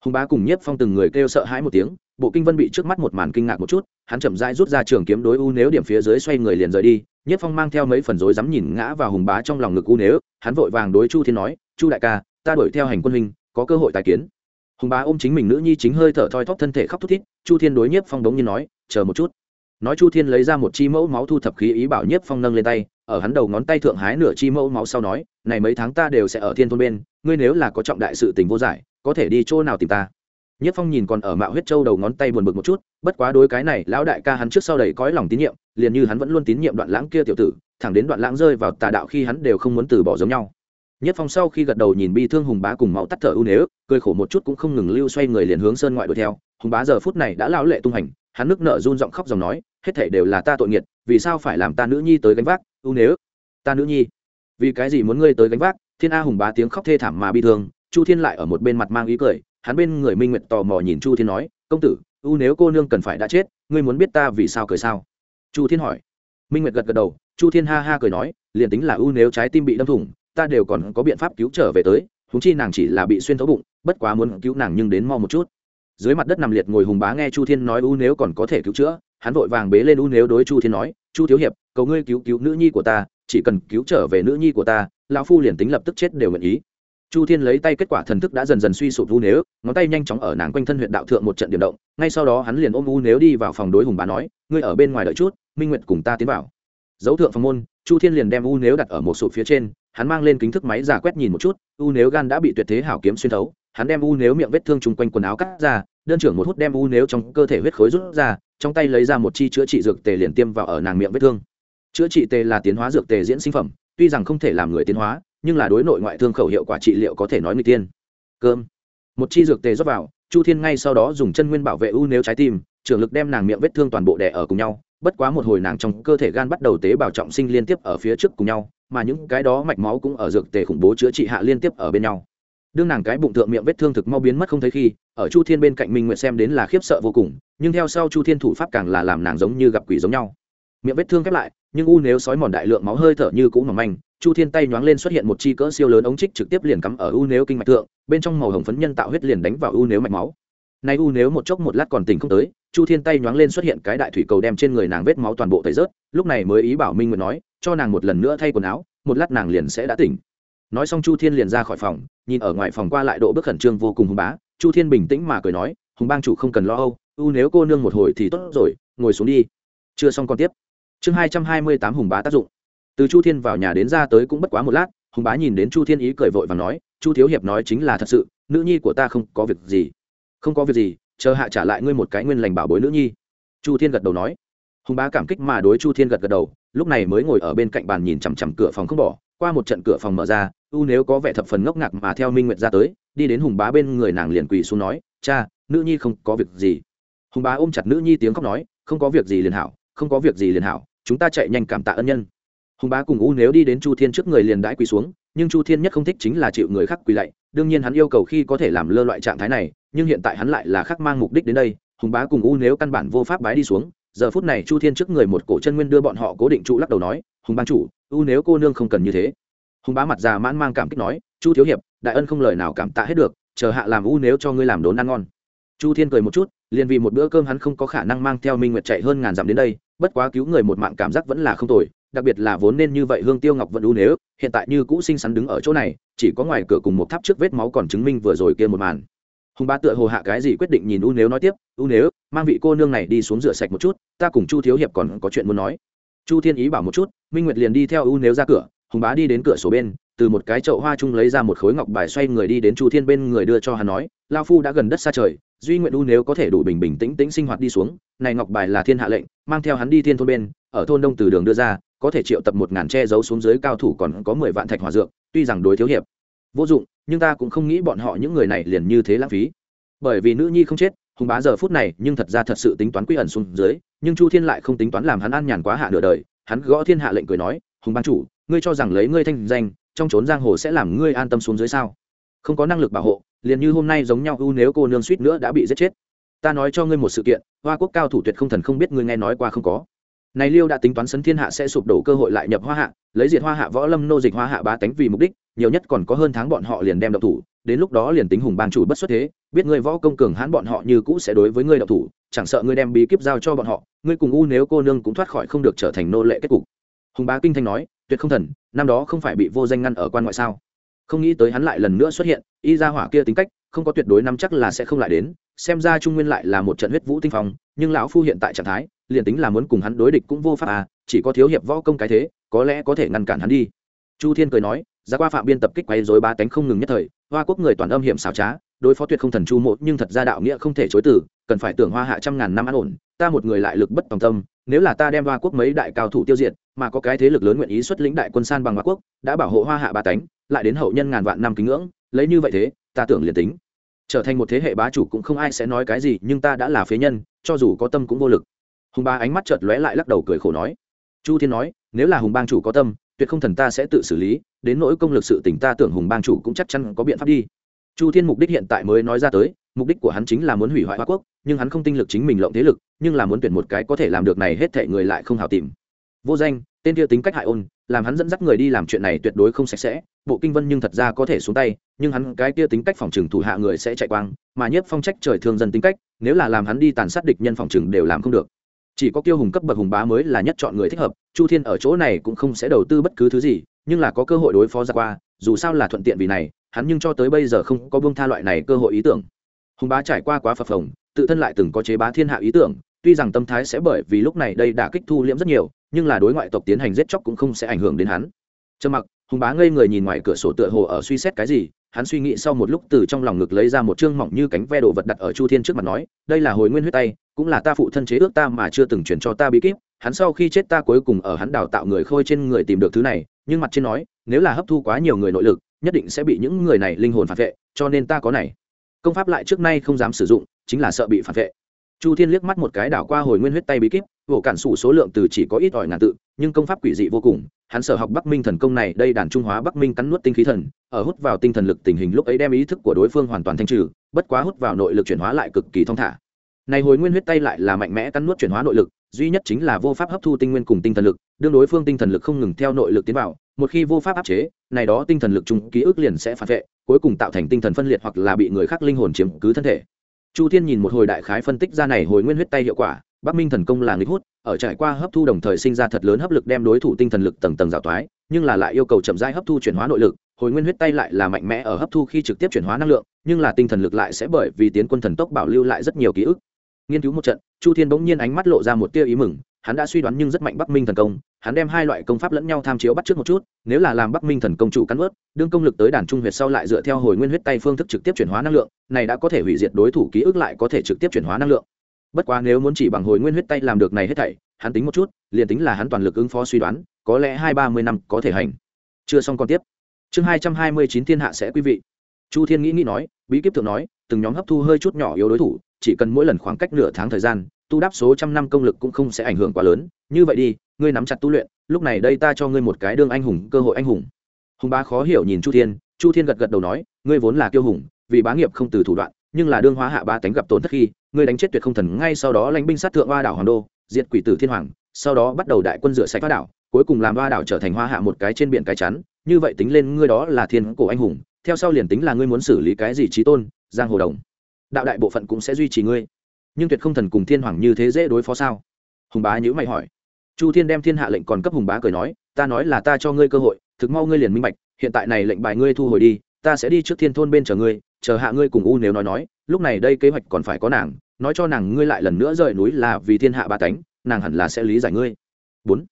hùng bá cùng nhiếp phong từng người kêu sợ hãi một tiếng, bộ kinh vân bị trước mắt một màn kinh ngạc một chút, hắn chậm rãi rút ra trường kiếm đối u nếu điểm phía dưới xoay người liền rời đi. Nhiếp phong mang theo mấy phần rối dám nhìn ngã vào hùng bá trong lòng ngực u nếu hắn vội vàng đối chu thiên nói, chu đại ca, ta đuổi theo hành quân huynh, có cơ hội tài kiến. Hùng bá ôm chính mình nữ nhi chính hơi thở thoi thóp thân thể khóc thút thít, chu thiên đối nhiếp phong đống như nói, chờ một chút nói chu thiên lấy ra một chi mẫu máu thu thập khí ý bảo nhiếp phong nâng lên tay, ở hắn đầu ngón tay thượng hái nửa chi mẫu máu sau nói, này mấy tháng ta đều sẽ ở thiên thôn bên, ngươi nếu là có trọng đại sự tình vô giải, có thể đi chỗ nào tìm ta? Nhất phong nhìn còn ở mạo huyết châu đầu ngón tay buồn bực một chút, bất quá đối cái này lão đại ca hắn trước sau đầy cõi lòng tín nhiệm, liền như hắn vẫn luôn tín nhiệm đoạn lãng kia tiểu tử, thẳng đến đoạn lãng rơi vào tà đạo khi hắn đều không muốn từ bỏ giống nhau. Nhất phong sau khi gật đầu nhìn bi thương hùng bá cùng máu tắt thở ưu nếu cười khổ một chút cũng không ngừng lưu xoay người liền hướng sơn ngoại đuổi theo. Hùng bá giờ phút này đã lao lệ tung hành, hắn nước nợ run giọng khóc dòng nói hết thảy đều là ta tội nghiệt, vì sao phải làm ta nữ nhi tới gánh vác? Ưu nếu ta nữ nhi. Vì cái gì muốn ngươi tới gánh vác? Thiên a hùng bá tiếng khóc thê thảm mà bi thương, chu thiên lại ở một bên mặt mang ý cười, hắn bên người minh nguyệt tò mò nhìn chu thiên nói, công tử, ưu nếu cô nương cần phải đã chết, ngươi muốn biết ta vì sao cười sao? Chu thiên hỏi. Minh nguyệt gật gật đầu, chu thiên ha ha cười nói, liền tính là ưu nếu trái tim bị đâm thủng, ta đều còn có biện pháp cứu trở về tới húng chi nàng chỉ là bị xuyên thấu bụng, bất quá muốn cứu nàng nhưng đến mau một chút. Dưới mặt đất nằm liệt ngồi hùng bá nghe chu thiên nói ưu nếu còn có thể cứu chữa hắn vội vàng bế lên U nếu đối chu thiên nói, chu thiếu hiệp, cầu ngươi cứu cứu nữ nhi của ta, chỉ cần cứu trở về nữ nhi của ta, lão phu liền tính lập tức chết đều nguyện ý. Chu thiên lấy tay kết quả thần thức đã dần dần suy sụp u nếu, ngón tay nhanh chóng ở nàng quanh thân huyện đạo thượng một trận điểm động, ngay sau đó hắn liền ôm u nếu đi vào phòng đối hùng bá nói, ngươi ở bên ngoài đợi chút, minh nguyệt cùng ta tiến vào. Dấu thượng phòng môn, chu thiên liền đem u nếu đặt ở một sụp phía trên, hắn mang lên kính thức máy giả quét nhìn một chút, u nếu gan đã bị tuyệt thế hảo kiếm xuyên thấu, hắn đem u nếu miệng vết thương chung quanh quần áo cắt ra, đơn trưởng một hút đem u nếu trong cơ thể huyết khối rút ra trong tay lấy ra một chi chữa trị dược tề liền tiêm vào ở nàng miệng vết thương. Chữa trị tề là tiến hóa dược tề diễn sinh phẩm, tuy rằng không thể làm người tiến hóa, nhưng là đối nội ngoại thương khẩu hiệu quả trị liệu có thể nói người tiên. Cơm. Một chi dược tề rót vào, chu thiên ngay sau đó dùng chân nguyên bảo vệ u nếu trái tim, trường lực đem nàng miệng vết thương toàn bộ đè ở cùng nhau, bất quá một hồi nàng trong cơ thể gan bắt đầu tế bào trọng sinh liên tiếp ở phía trước cùng nhau, mà những cái đó mạch máu cũng ở dược tề khủng bố chữa trị hạ liên tiếp ở bên nhau đương nàng cái bụng thượng miệng vết thương thực mau biến mất không thấy khi, ở chu thiên bên cạnh minh nguyệt xem đến là khiếp sợ vô cùng, nhưng theo sau chu thiên thủ pháp càng là làm nàng giống như gặp quỷ giống nhau. Miệng vết thương khép lại, nhưng u nếu sói mòn đại lượng máu hơi thở như cũng mỏng manh, chu thiên tay nhoáng lên xuất hiện một chi cỡ siêu lớn ống trích trực tiếp liền cắm ở u nếu kinh mạch thượng, bên trong màu hồng phấn nhân tạo huyết liền đánh vào u nếu mạch máu. Nay u nếu một chốc một lát còn tỉnh không tới, chu thiên tay nhoáng lên xuất hiện cái đại thủy cầu đem trên người nàng vết máu toàn bộ tẩy rớt, lúc này mới ý bảo minh nguyệt nói, cho nàng một lần nữa thay quần áo, một lát nàng liền sẽ đã tỉnh nói xong chu thiên liền ra khỏi phòng, nhìn ở ngoài phòng qua lại độ bước khẩn trương vô cùng hùng bá. Chu thiên bình tĩnh mà cười nói, hùng bang chủ không cần lo âu, u nếu cô nương một hồi thì tốt rồi, ngồi xuống đi. Chưa xong còn tiếp. Chương hai trăm hai mươi tám hùng bá tác dụng. Từ chu thiên vào nhà đến ra tới cũng bất quá một lát, hùng bá nhìn đến chu thiên ý cười vội và nói, chu thiếu hiệp nói chính là thật sự, nữ nhi của ta không có việc gì. Không có việc gì, chờ hạ trả lại ngươi một cái nguyên lành bảo bối nữ nhi. Chu thiên gật đầu nói. Hùng bá cảm kích mà đối chu thiên gật gật đầu, lúc này mới ngồi ở bên cạnh bàn nhìn chằm chằm cửa phòng không bỏ qua một trận cửa phòng mở ra, u nếu có vẻ thập phần ngốc ngạc mà theo minh nguyệt ra tới, đi đến hùng bá bên người nàng liền quỳ xuống nói, cha, nữ nhi không có việc gì. Hùng bá ôm chặt nữ nhi tiếng khóc nói, không có việc gì liền hảo, không có việc gì liền hảo, chúng ta chạy nhanh cảm tạ ân nhân. Hùng bá cùng u nếu đi đến chu thiên trước người liền đãi quỳ xuống, nhưng chu thiên nhất không thích chính là chịu người khác quỳ lạy, đương nhiên hắn yêu cầu khi có thể làm lơ loại trạng thái này, nhưng hiện tại hắn lại là khác mang mục đích đến đây, hùng bá cùng u nếu căn bản vô pháp bái đi xuống, giờ phút này chu thiên trước người một cổ chân nguyên đưa bọn họ cố định trụ lắc đầu nói hùng ban chủ u nếu cô nương không cần như thế. Hùng bá mặt già mãn mang cảm kích nói, chu thiếu hiệp, đại ân không lời nào cảm tạ hết được, chờ hạ làm u nếu cho ngươi làm đốn ăn ngon. Chu thiên cười một chút, liền vì một bữa cơm hắn không có khả năng mang theo minh nguyệt chạy hơn ngàn dặm đến đây, bất quá cứu người một mạng cảm giác vẫn là không tồi, đặc biệt là vốn nên như vậy hương tiêu ngọc vẫn u nếu, hiện tại như cũ xinh xắn đứng ở chỗ này, chỉ có ngoài cửa cùng một tháp trước vết máu còn chứng minh vừa rồi kia một màn. Hùng bá tựa hồ hạ cái gì quyết định nhìn u nếu nói tiếp u nếu, mang vị cô nương này đi xuống rửa sạch một chút, ta cùng chu thiếu hiệp còn có chuyện muốn nói chu thiên ý bảo một chút, minh nguyệt liền đi theo u nếu ra cửa, hùng bá đi đến cửa sổ bên, từ một cái chậu hoa chung lấy ra một khối ngọc bài xoay người đi đến chu thiên bên người đưa cho hắn nói lao phu đã gần đất xa trời, duy nguyện u nếu có thể đủ bình bình tĩnh tĩnh sinh hoạt đi xuống, này ngọc bài là thiên hạ lệnh, mang theo hắn đi thiên thôn bên, ở thôn đông từ đường đưa ra, có thể triệu tập một ngàn che giấu xuống dưới cao thủ còn có mười vạn thạch hòa dược, tuy rằng đối thiếu hiệp, vô dụng, nhưng ta cũng không nghĩ bọn họ những người này liền như thế lãng phí. Bởi vì nữ nhi không chết hùng bá giờ phút này nhưng thật ra thật sự tính toán quy ẩn xuống dưới, nhưng chu thiên lại không tính toán làm hắn an nhàn quá hạ nửa đời. Hắn gõ thiên hạ lệnh cười nói, hùng ban chủ, ngươi cho rằng lấy ngươi thanh danh, trong trốn giang hồ sẽ làm ngươi an tâm xuống dưới sao? Không có năng lực bảo hộ, liền như hôm nay giống nhau ưu nếu cô nương suýt nữa đã bị giết chết. Ta nói cho ngươi một sự kiện, hoa quốc cao thủ tuyệt không thần không biết ngươi nghe nói qua không có này liêu đã tính toán sấn thiên hạ sẽ sụp đổ cơ hội lại nhập hoa hạ, lấy diệt hoa hạ võ lâm, nô dịch hoa hạ bá tánh vì mục đích, nhiều nhất còn có hơn tháng bọn họ liền đem độc thủ, đến lúc đó liền tính hùng bang chủ bất xuất thế, biết ngươi võ công cường hãn bọn họ như cũ sẽ đối với ngươi độc thủ, chẳng sợ ngươi đem bí kíp giao cho bọn họ, ngươi cùng u nếu cô nương cũng thoát khỏi không được trở thành nô lệ kết cục. Hùng bá kinh thanh nói, tuyệt không thần, năm đó không phải bị vô danh ngăn ở quan ngoại sao? Không nghĩ tới hắn lại lần nữa xuất hiện, y ra hỏa kia tính cách, không có tuyệt đối nắm chắc là sẽ không lại đến, xem ra trung nguyên lại là một trận huyết vũ tinh phong, nhưng lão phu hiện tại trạng thái liền tính là muốn cùng hắn đối địch cũng vô pháp à chỉ có thiếu hiệp võ công cái thế, có lẽ có thể ngăn cản hắn đi. Chu thiên cười nói ra qua phạm biên tập kích quay dối ba tánh không ngừng nhất thời, hoa quốc người toàn âm hiểm xảo trá, đối phó tuyệt không thần chu mộ, nhưng thật ra đạo nghĩa không thể chối từ, cần phải tưởng hoa hạ trăm ngàn năm an ổn, ta một người lại lực bất tòng tâm, nếu là ta đem hoa quốc mấy đại cao thủ tiêu diệt, mà có cái thế lực lớn nguyện ý xuất lĩnh đại quân san bằng hoa quốc, đã bảo hộ hoa hạ ba tánh, lại đến hậu nhân ngàn vạn năm kính ngưỡng, lấy như vậy thế, ta tưởng liền tính. Trở thành một thế hệ bá chủ cũng không ai sẽ nói cái gì, nhưng ta đã là phế nhân, cho dù có tâm cũng vô lực hùng ba ánh mắt chợt lóe lại lắc đầu cười khổ nói, chu thiên nói, nếu là hùng bang chủ có tâm, tuyệt không thần ta sẽ tự xử lý, đến nỗi công lực sự tỉnh ta tưởng hùng bang chủ cũng chắc chắn có biện pháp đi. Chu thiên mục đích hiện tại mới nói ra tới, mục đích của hắn chính là muốn hủy hoại hoa quốc, nhưng hắn không tinh lực chính mình lộng thế lực, nhưng là muốn tuyển một cái có thể làm được này hết thệ người lại không hào tìm. Vô danh, tên kia tính cách hại ôn, làm hắn dẫn dắt người đi làm chuyện này tuyệt đối không sạch sẽ, bộ kinh vân nhưng thật ra có thể xuống tay, nhưng hắn cái kia tính cách phòng trừng thủ hạ người sẽ chạy quang, mà nhất phong trách trời thương dân tính cách, nếu là làm hắn đi tàn sát địch nhân phòng trừng đều làm không được chỉ có kiêu hùng cấp bậc hùng bá mới là nhất chọn người thích hợp, chu thiên ở chỗ này cũng không sẽ đầu tư bất cứ thứ gì, nhưng là có cơ hội đối phó ra qua, dù sao là thuận tiện vì này, hắn nhưng cho tới bây giờ không có buông tha loại này cơ hội ý tưởng. Hùng bá trải qua quá phập phồng, tự thân lại từng có chế bá thiên hạ ý tưởng, tuy rằng tâm thái sẽ bởi vì lúc này đây đã kích thu liễm rất nhiều, nhưng là đối ngoại tộc tiến hành giết chóc cũng không sẽ ảnh hưởng đến hắn. Trầm mặc, hùng bá ngây người nhìn ngoài cửa sổ tựa hồ ở suy xét cái gì hắn suy nghĩ sau một lúc từ trong lòng ngực lấy ra một chương mỏng như cánh ve đồ vật đặt ở chu thiên trước mặt nói, đây là hồi nguyên huyết tay, cũng là ta phụ thân chế ước ta mà chưa từng chuyển cho ta bí kíp. Hắn sau khi chết ta cuối cùng ở hắn đào tạo người khôi trên người tìm được thứ này, nhưng mặt trên nói, nếu là hấp thu quá nhiều người nội lực, nhất định sẽ bị những người này linh hồn phản vệ, cho nên ta có này. Công pháp lại trước nay không dám sử dụng, chính là sợ bị phản vệ. Chu thiên liếc mắt một cái đảo qua hồi nguyên huyết tay bí kíp vỗ cản sủ số lượng từ chỉ có ít ỏi ngàn tự, nhưng công pháp quỷ dị vô cùng. Hắn sở học bắc minh thần công này, đây đàn trung hóa bắc minh cắn nuốt tinh khí thần, ở hút vào tinh thần lực tình hình lúc ấy đem ý thức của đối phương hoàn toàn thanh trừ, bất quá hút vào nội lực chuyển hóa lại cực kỳ thong thả. Này hồi nguyên huyết tay lại là mạnh mẽ cắn nuốt chuyển hóa nội lực, duy nhất chính là vô pháp hấp thu tinh nguyên cùng tinh thần lực, đương đối phương tinh thần lực không ngừng theo nội lực tiến vào, một khi vô pháp áp chế, này đó tinh thần lực chung ký ức liền sẽ phản vệ, cuối cùng tạo thành tinh thần phân liệt hoặc là bị người khác linh hồn chiếm cứ thân thể. Chu thiên nhìn một hồi đại khái phân tích ra này hồi nguyên huyết tay hiệu quả bắc minh thần công là nghịch hút, ở trải qua hấp thu đồng thời sinh ra thật lớn hấp lực đem đối thủ tinh thần lực tầng tầng rào toái nhưng là lại yêu cầu chậm rãi hấp thu chuyển hóa nội lực, hồi nguyên huyết tay lại là mạnh mẽ ở hấp thu khi trực tiếp chuyển hóa năng lượng, nhưng là tinh thần lực lại sẽ bởi vì tiến quân thần tốc bảo lưu lại rất nhiều ký ức. Nghiên cứu một trận, chu thiên bỗng nhiên ánh mắt lộ ra một tia ý mừng, hắn đã suy đoán nhưng rất mạnh bắc minh thần công, hắn đem hai loại công pháp lẫn nhau tham chiếu bắt trước một chút, nếu là làm bắc minh thần công chủ cắn ướt đương công lực tới đàn trung huyệt sau lại dựa theo hồi nguyên huyết tay phương thức trực tiếp chuyển hóa năng lượng, này đã có thể hủy diệt đối thủ ký ức lại có thể trực tiếp chuyển hóa năng lượng bất quá nếu muốn chỉ bằng hồi nguyên huyết tay làm được này hết thảy, hắn tính một chút, liền tính là hắn toàn lực ứng phó suy đoán, có lẽ hai ba mươi năm có thể hành. Chưa xong còn tiếp. Chương hai trăm hai mươi chín thiên hạ sẽ quý vị. Chu thiên nghĩ nghĩ nói, bí kíp thượng nói, từng nhóm hấp thu hơi chút nhỏ yếu đối thủ, chỉ cần mỗi lần khoảng cách nửa tháng thời gian, tu đáp số trăm năm công lực cũng không sẽ ảnh hưởng quá lớn. Như vậy đi, ngươi nắm chặt tu luyện, lúc này đây ta cho ngươi một cái đương anh hùng, cơ hội anh hùng. Hùng bá khó hiểu nhìn chu thiên chu thiên gật gật đầu nói, ngươi vốn là kiêu hùng, vì bá nghiệp không từ thủ đoạn, nhưng là đương hóa hạ ba tánh gặp tổn thất khi ngươi đánh chết tuyệt không thần, ngay sau đó lãnh binh sát thượng hoa đảo hoàng đô, diệt quỷ tử thiên hoàng, sau đó bắt đầu đại quân rửa sạch hoa đảo, cuối cùng làm hoa đảo trở thành hoa hạ một cái trên biển cái chắn. Như vậy tính lên ngươi đó là thiên cổ anh hùng, theo sau liền tính là ngươi muốn xử lý cái gì trí tôn, giang hồ đồng, đạo đại bộ phận cũng sẽ duy trì ngươi. Nhưng tuyệt không thần cùng thiên hoàng như thế dễ đối phó sao? Hùng bá nhữ mày hỏi. Chu thiên đem thiên hạ lệnh còn cấp hùng bá cười nói, ta nói là ta cho ngươi cơ hội, thực mau ngươi liền minh bạch, hiện tại này lệnh bài ngươi thu hồi đi, ta sẽ đi trước thiên thôn bên chờ ngươi, chờ hạ ngươi cùng u nếu nói nói lúc này đây kế hoạch còn phải có nàng, nói cho nàng ngươi lại lần nữa rời núi là vì thiên hạ ba tánh nàng hẳn là sẽ lý giải ngươi. Bốn.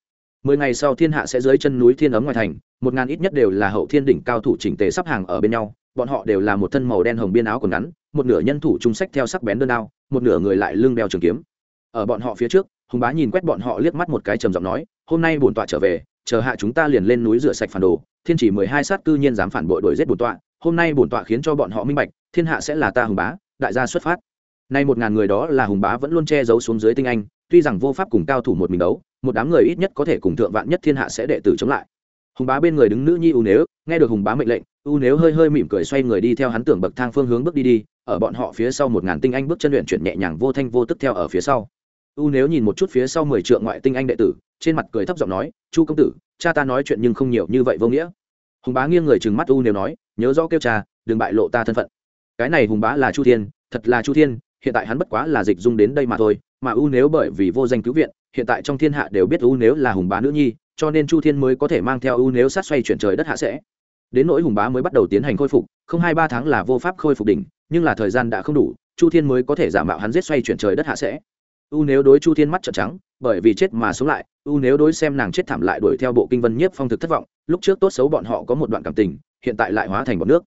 Mười ngày sau thiên hạ sẽ dưới chân núi thiên ấm ngoài thành, một ngàn ít nhất đều là hậu thiên đỉnh cao thủ chỉnh tề sắp hàng ở bên nhau, bọn họ đều là một thân màu đen hồng biên áo quần ngắn, một nửa nhân thủ trung sách theo sắc bén đơn đao, một nửa người lại lưng đeo trường kiếm. Ở bọn họ phía trước, hùng bá nhìn quét bọn họ liếc mắt một cái trầm giọng nói, hôm nay bổn tọa trở về, chờ hạ chúng ta liền lên núi rửa sạch phản đồ, thiên chỉ mười hai sát cư nhiên dám phản bội đổi giết bổn tọa, hôm nay bổn tọa khiến cho bọn họ minh bạch, thiên hạ sẽ là ta hùng bá đại gia xuất phát. Nay một ngàn người đó là hùng bá vẫn luôn che giấu xuống dưới tinh anh, tuy rằng vô pháp cùng cao thủ một mình đấu, một đám người ít nhất có thể cùng thượng vạn nhất thiên hạ sẽ đệ tử chống lại. Hùng bá bên người đứng nữ nhi u nếu, nghe được hùng bá mệnh lệnh, u nếu hơi hơi mỉm cười xoay người đi theo hắn tưởng bậc thang phương hướng bước đi đi, ở bọn họ phía sau một ngàn tinh anh bước chân luyện chuyển nhẹ nhàng vô thanh vô tức theo ở phía sau. U nếu nhìn một chút phía sau mười trượng ngoại tinh anh đệ tử, trên mặt cười thấp giọng nói, chu công tử, cha ta nói chuyện nhưng không nhiều như vậy vô nghĩa. Hùng bá nghiêng người trừng mắt u nếu nói, nhớ rõ kêu cha, đừng bại lộ ta thân phận cái này hùng bá là chu thiên, thật là chu thiên, hiện tại hắn bất quá là dịch dung đến đây mà thôi, mà u nếu bởi vì vô danh cứu viện, hiện tại trong thiên hạ đều biết u nếu là hùng bá nữ nhi, cho nên chu thiên mới có thể mang theo u nếu sát xoay chuyển trời đất hạ sẽ. Đến nỗi hùng bá mới bắt đầu tiến hành khôi phục, không hai ba tháng là vô pháp khôi phục đỉnh, nhưng là thời gian đã không đủ, chu thiên mới có thể giả mạo hắn giết xoay chuyển trời đất hạ sẽ. U nếu đối chu thiên mắt trợn trắng, bởi vì chết mà sống lại, u nếu đối xem nàng chết thảm lại đuổi theo bộ kinh vân nhiếp phong thực thất vọng, lúc trước tốt xấu bọn họ có một đoạn cảm tình, hiện tại lại hóa thành bọn nước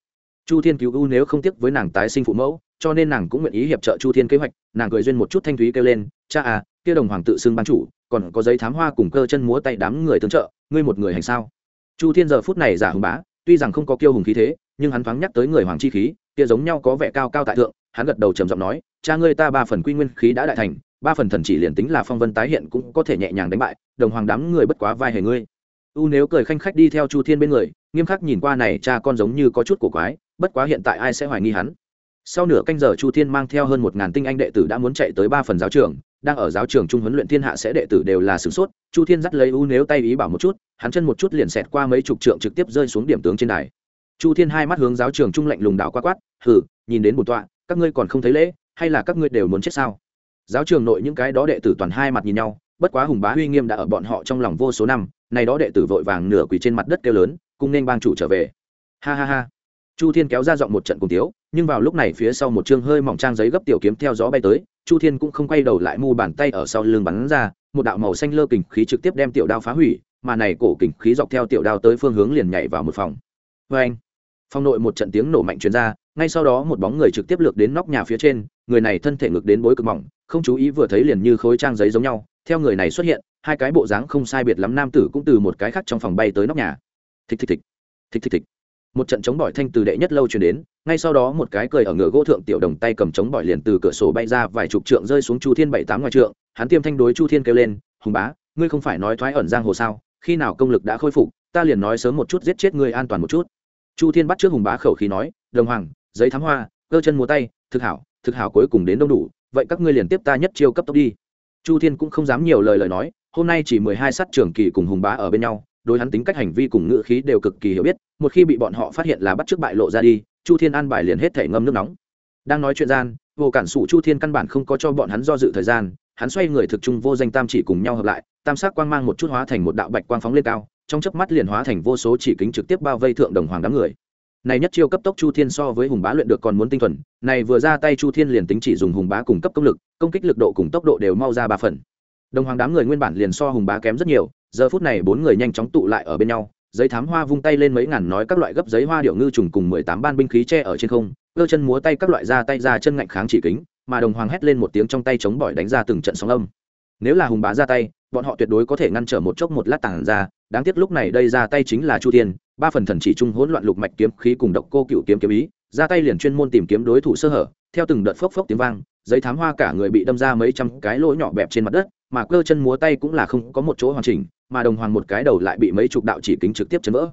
chu thiên cứu u nếu không tiếc với nàng tái sinh phụ mẫu, cho nên nàng cũng nguyện ý hiệp trợ chu thiên kế hoạch, nàng cười duyên một chút thanh thúy kêu lên, cha à kia đồng hoàng tự xưng ban chủ, còn có giấy thám hoa cùng cơ chân múa tay đám người tương trợ, ngươi một người hành sao? Chu thiên giờ phút này giả hùng bá, tuy rằng không có kiêu hùng khí thế, nhưng hắn thoáng nhắc tới người hoàng chi khí, kia giống nhau có vẻ cao cao tại thượng, hắn gật đầu trầm giọng nói, cha ngươi ta ba phần quy nguyên khí đã đại thành, ba phần thần chỉ liền tính là phong vân tái hiện cũng có thể nhẹ nhàng đánh bại, đồng hoàng đám người bất quá vai hề ngươi. U nếu cười khanh khách đi theo chu thiên bên người nghiêm khắc nhìn qua này cha con giống như có chút cổ quái, bất quá hiện tại ai sẽ hoài nghi hắn? Sau nửa canh giờ chu thiên mang theo hơn một ngàn tinh anh đệ tử đã muốn chạy tới ba phần giáo trường, đang ở giáo trường trung huấn luyện thiên hạ sẽ đệ tử đều là sửng sốt, chu thiên dắt lấy u nếu tay ý bảo một chút, hắn chân một chút liền xẹt qua mấy chục trượng trực tiếp rơi xuống điểm tướng trên đài. Chu thiên hai mắt hướng giáo trường trung lạnh lùng đảo qua quát hử nhìn đến bổn tọa, các ngươi còn không thấy lễ, hay là các ngươi đều muốn chết sao? Giáo trường nội những cái đó đệ tử toàn hai mặt nhìn nhau, bất quá hùng bá uy nghiêm đã ở bọn họ trong lòng vô số năm, này đó đệ tử vội vàng nửa quỳ trên mặt đất kêu lớn cùng nên bang chủ trở về. Ha ha ha. Chu thiên kéo ra giọng một trận cùng tiếu, nhưng vào lúc này phía sau một chương hơi mỏng trang giấy gấp tiểu kiếm theo gió bay tới, chu thiên cũng không quay đầu lại mu bàn tay ở sau lưng bắn ra, một đạo màu xanh lơ kình khí trực tiếp đem tiểu đao phá hủy, mà này cổ kình khí dọc theo tiểu đao tới phương hướng liền nhảy vào một phòng. Vê anh, phòng nội một trận tiếng nổ mạnh truyền ra, ngay sau đó một bóng người trực tiếp lược đến nóc nhà phía trên, người này thân thể ngược đến bối cực mỏng, không chú ý vừa thấy liền như khối trang giấy giống nhau, theo người này xuất hiện, hai cái bộ dáng không sai biệt lắm nam tử cũng từ một cái khác trong phòng bay tới nóc nhà thịch thịch thịch. Thịch thịch thịch. Một trận chống bỏi thanh từ đệ nhất lâu truyền đến, ngay sau đó một cái cười ở ngựa gỗ thượng tiểu đồng tay cầm chống bỏi liền từ cửa sổ bay ra vài chục trượng rơi xuống chu thiên bảy tám ngoài trượng, hắn tiêm thanh đối chu thiên kêu lên, hùng bá, ngươi không phải nói thoái ẩn giang hồ sao? Khi nào công lực đã khôi phục, ta liền nói sớm một chút giết chết ngươi an toàn một chút. Chu thiên bắt trước hùng bá khẩu khí nói, đồng hoàng, giấy thám hoa, cơ chân múa tay, thực hảo thực hảo cuối cùng đến đông đủ, vậy các ngươi liền tiếp ta nhất chiêu cấp tốc đi. Chu thiên cũng không dám nhiều lời lời nói, hôm nay chỉ mười hai sát trưởng kỳ cùng hùng bá ở bên nhau đối hắn tính cách hành vi cùng ngữ khí đều cực kỳ hiểu biết, một khi bị bọn họ phát hiện là bắt trước bại lộ ra đi, chu thiên an bài liền hết thể ngâm nước nóng. Đang nói chuyện gian, vô cản sủ chu thiên căn bản không có cho bọn hắn do dự thời gian, hắn xoay người thực trung vô danh tam chỉ cùng nhau hợp lại, tam sắc quang mang một chút hóa thành một đạo bạch quang phóng lên cao, trong chớp mắt liền hóa thành vô số chỉ kính trực tiếp bao vây thượng đồng hoàng đám người. Này nhất chiêu cấp tốc chu thiên so với hùng bá luyện được còn muốn tinh thuần, này vừa ra tay chu thiên liền tính chỉ dùng hùng bá cùng cấp công lực, công kích lực độ cùng tốc độ đều mau ra ba phần. Đồng hoàng đám người nguyên bản liền so hùng bá kém rất nhiều giờ phút này bốn người nhanh chóng tụ lại ở bên nhau, giấy thám hoa vung tay lên mấy ngàn nói các loại gấp giấy hoa điệu ngư trùng cùng mười tám ban binh khí tre ở trên không, cơ chân múa tay các loại ra tay ra chân ngạnh kháng chỉ kính, mà đồng hoàng hét lên một tiếng trong tay chống bỏi đánh ra từng trận sóng âm. Nếu là hùng bá ra tay, bọn họ tuyệt đối có thể ngăn trở một chốc một lát tàng ra, đáng tiếc lúc này đây ra tay chính là chu tiên ba phần thần chỉ trung hỗn loạn lục mạch kiếm khí cùng độc cô cựu kiếm kiếm ý, ra tay liền chuyên môn tìm kiếm đối thủ sơ hở, theo từng đợt phốc phốc tiếng vang giấy thám hoa cả người bị đâm ra mấy trăm cái lỗ nhỏ bẹp trên mặt đất, mà cơ chân múa tay cũng là không có một chỗ hoàn chỉnh, mà đồng hoàng một cái đầu lại bị mấy chục đạo chỉ kính trực tiếp chấn vỡ.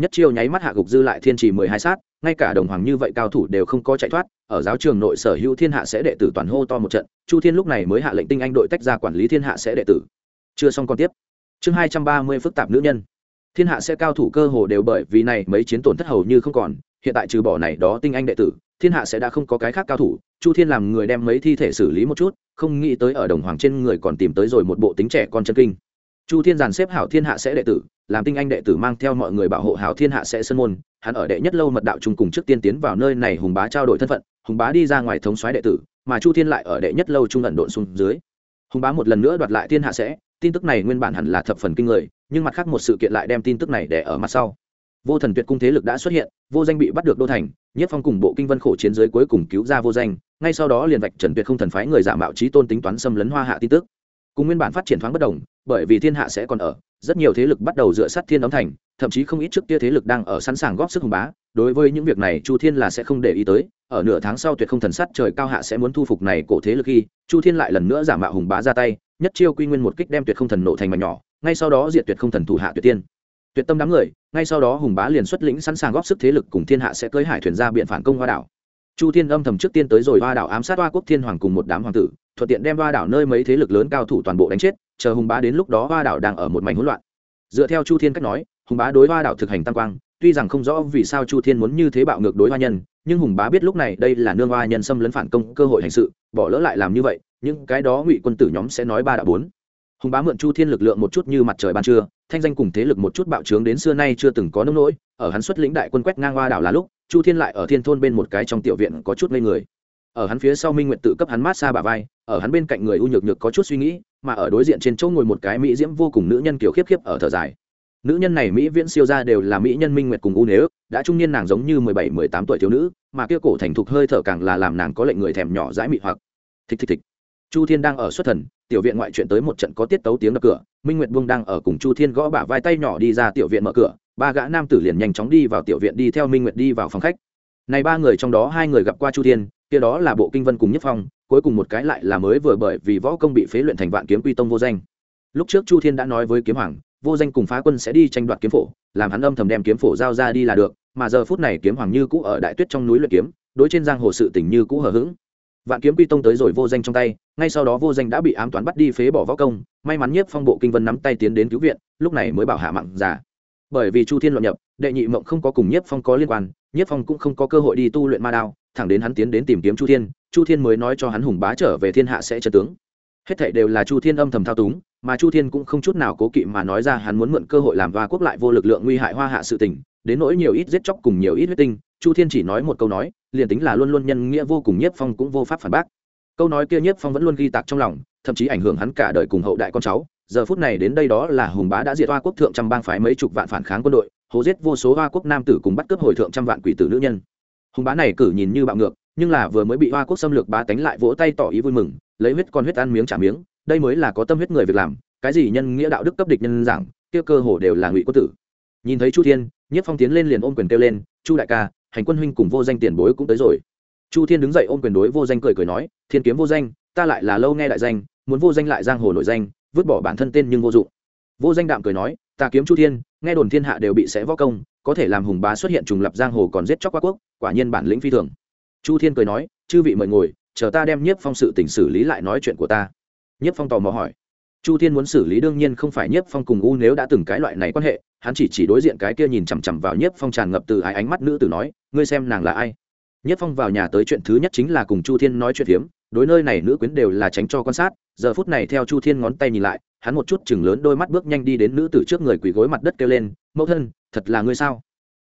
Nhất chiêu nháy mắt hạ gục dư lại thiên trì mười hai sát, ngay cả đồng hoàng như vậy cao thủ đều không có chạy thoát, ở giáo trường nội sở hữu thiên hạ sẽ đệ tử toàn hô to một trận, chu thiên lúc này mới hạ lệnh tinh anh đội tách ra quản lý thiên hạ sẽ đệ tử. Chưa xong còn tiếp. Chương hai trăm ba mươi phức tạp nữ nhân. Thiên hạ sẽ cao thủ cơ hồ đều bởi vì này mấy chiến tổn thất hầu như không còn, hiện tại trừ bỏ này đó tinh anh đệ tử thiên hạ sẽ đã không có cái khác cao thủ, chu thiên làm người đem mấy thi thể xử lý một chút, không nghĩ tới ở đồng hoàng trên người còn tìm tới rồi một bộ tính trẻ con chân kinh. Chu thiên giàn xếp hảo thiên hạ sẽ đệ tử, làm tinh anh đệ tử mang theo mọi người bảo hộ hảo thiên hạ sẽ sân môn, hắn ở đệ nhất lâu mật đạo chung cùng trước tiên tiến vào nơi này hùng bá trao đổi thân phận, hùng bá đi ra ngoài thống soái đệ tử, mà chu thiên lại ở đệ nhất lâu trung ẩn độn xuống dưới. Hùng bá một lần nữa đoạt lại thiên hạ sẽ, tin tức này nguyên bản hẳn là thập phần kinh người, nhưng mặt khác một sự kiện lại đem tin tức này để ở mặt sau. Vô thần tuyệt cung thế lực đã xuất hiện, vô danh bị bắt được đô thành nhất phong cùng bộ kinh vân khổ chiến giới cuối cùng cứu ra vô danh, ngay sau đó liền vạch trần tuyệt không thần phái người giả mạo trí tôn tính toán xâm lấn hoa hạ tin tức. Cùng nguyên bản phát triển thoáng bất đồng, bởi vì thiên hạ sẽ còn ở, rất nhiều thế lực bắt đầu dựa sát thiên đóng thành, thậm chí không ít trước kia thế lực đang ở sẵn sàng góp sức hùng bá, đối với những việc này chu thiên là sẽ không để ý tới, ở nửa tháng sau tuyệt không thần sắt trời cao hạ sẽ muốn thu phục này cổ thế lực khi, chu thiên lại lần nữa giả mạo hùng bá ra tay, nhất chiêu quy nguyên một kích đem tuyệt không thần nổ thành mà nhỏ, ngay sau đó diệt tuyệt không thần thủ hạ tuyệt tiên tuyệt tâm đám người, ngay sau đó hùng bá liền xuất lĩnh sẵn sàng góp sức thế lực cùng thiên hạ sẽ cưới hải thuyền ra biện phản công hoa đảo. Chu thiên âm thầm trước tiên tới rồi hoa đảo ám sát hoa quốc thiên hoàng cùng một đám hoàng tử, thuận tiện đem hoa đảo nơi mấy thế lực lớn cao thủ toàn bộ đánh chết, chờ hùng bá đến lúc đó hoa đảo đang ở một mảnh hỗn loạn. Dựa theo chu thiên cách nói, hùng bá đối hoa đảo thực hành tăng quang, tuy rằng không rõ vì sao chu thiên muốn như thế bạo ngược đối hoa nhân, nhưng hùng bá biết lúc này đây là nương hoa nhân xâm lấn phản công cơ hội hành sự, bỏ lỡ lại làm như vậy, những cái đó ngụy quân tử nhóm sẽ nói ba đã bốn hùng bá mượn chu thiên lực lượng một chút như mặt trời ban trưa, thanh danh cùng thế lực một chút bạo trướng đến xưa nay chưa từng có nông nỗi, ở hắn xuất lĩnh đại quân quét ngang hoa đảo là lúc, chu thiên lại ở thiên thôn bên một cái trong tiểu viện có chút ngây người. Ở hắn phía sau minh nguyện tự cấp hắn mát xa bà vai, ở hắn bên cạnh người u nhược nhược có chút suy nghĩ, mà ở đối diện trên chỗ ngồi một cái mỹ diễm vô cùng nữ nhân kiểu khiếp khiếp ở thở dài. Nữ nhân này mỹ viễn siêu ra đều là mỹ nhân minh nguyệt cùng u nếu đã trung niên nàng giống như mười bảy, mười tám tuổi thiếu nữ, mà kia cổ thành thục hơi thở càng là làm nàng có lệnh người thèm nhỏ dãi mị hoặc. Thịch thịch thịch. Chu thiên đang ở xuất thần tiểu viện ngoại chuyện tới một trận có tiết tấu tiếng đập cửa, minh nguyệt buông đang ở cùng chu thiên gõ bả vai tay nhỏ đi ra tiểu viện mở cửa, ba gã nam tử liền nhanh chóng đi vào tiểu viện đi theo minh nguyệt đi vào phòng khách. Này ba người trong đó hai người gặp qua chu thiên, kia đó là bộ kinh vân cùng nhất phong, cuối cùng một cái lại là mới vừa bởi vì võ công bị phế luyện thành vạn kiếm quy tông vô danh. Lúc trước chu thiên đã nói với kiếm hoàng, vô danh cùng phá quân sẽ đi tranh đoạt kiếm phổ, làm hắn âm thầm đem kiếm phổ giao ra đi là được, mà giờ phút này kiếm hoàng như cũ ở đại tuyết trong núi luyện kiếm, đối trên giang hồ sự tình như cũ hờ hững vạn kiếm quy tông tới rồi vô danh trong tay, ngay sau đó vô danh đã bị ám toán bắt đi phế bỏ võ công, may mắn nhất phong bộ kinh vân nắm tay tiến đến cứu viện, lúc này mới bảo hạ mạng giả. Bởi vì chu thiên luận nhập, đệ nhị mộng không có cùng nhất phong có liên quan nhất phong cũng không có cơ hội đi tu luyện ma đao, thẳng đến hắn tiến đến tìm kiếm chu thiên chu thiên mới nói cho hắn hùng bá trở về thiên hạ sẽ chân tướng. Hết thảy đều là chu thiên âm thầm thao túng, mà chu thiên cũng không chút nào cố kỵ mà nói ra hắn muốn mượn cơ hội làm hoa quốc lại vô lực lượng nguy hại hoa hạ sự tình, đến nỗi nhiều ít giết chóc cùng nhiều ít huyết tinh, chu thiên chỉ nói một câu nói liền tính là luôn luôn nhân nghĩa vô cùng nhiếp phong cũng vô pháp phản bác. Câu nói kia nhiếp phong vẫn luôn ghi tạc trong lòng, thậm chí ảnh hưởng hắn cả đời cùng hậu đại con cháu. Giờ phút này đến đây đó là hùng bá đã diệt hoa quốc thượng trăm bang phái mấy chục vạn phản kháng quân đội, hố giết vô số hoa quốc nam tử cùng bắt cướp hồi thượng trăm vạn quỷ tử nữ nhân. Hùng bá này cử nhìn như bạo ngược, nhưng là vừa mới bị hoa quốc xâm lược bá tánh lại vỗ tay tỏ ý vui mừng, lấy huyết con huyết ăn miếng trả miếng, đây mới là có tâm huyết người việc làm, cái gì nhân nghĩa đạo đức cấp địch nhân giảng kia cơ hồ đều là ngụy quốc tử. Nhìn thấy chu thiên nhất phong tiến lên liền ôm quyền kêu lên, chu đại ca hành quân huynh cùng vô danh tiền bối cũng tới rồi. Chu thiên đứng dậy ôm quyền đối vô danh cười cười nói, thiên kiếm vô danh, ta lại là lâu nghe đại danh, muốn vô danh lại giang hồ nổi danh, vứt bỏ bản thân tên nhưng vô dụng. Vô danh đạm cười nói, ta kiếm chu thiên, nghe đồn thiên hạ đều bị sẽ võ công, có thể làm hùng bá xuất hiện trùng lập giang hồ còn giết chóc qua quốc, quả nhiên bản lĩnh phi thường. Chu thiên cười nói, chư vị mời ngồi, chờ ta đem nhiếp phong sự tình xử lý lại nói chuyện của ta. Nhiếp phong tò mò hỏi chu thiên muốn xử lý đương nhiên không phải nhiếp phong cùng u nếu đã từng cái loại này quan hệ, hắn chỉ chỉ đối diện cái kia nhìn chằm chằm vào nhiếp phong tràn ngập từ ái ánh mắt nữ tử nói, ngươi xem nàng là ai? Nhiếp phong vào nhà tới chuyện thứ nhất chính là cùng chu thiên nói chuyện hiếm đối nơi này nữ quyến đều là tránh cho quan sát, giờ phút này theo chu thiên ngón tay nhìn lại, hắn một chút chừng lớn đôi mắt bước nhanh đi đến nữ tử trước người quỳ gối mặt đất kêu lên, mẫu thân, thật là ngươi sao?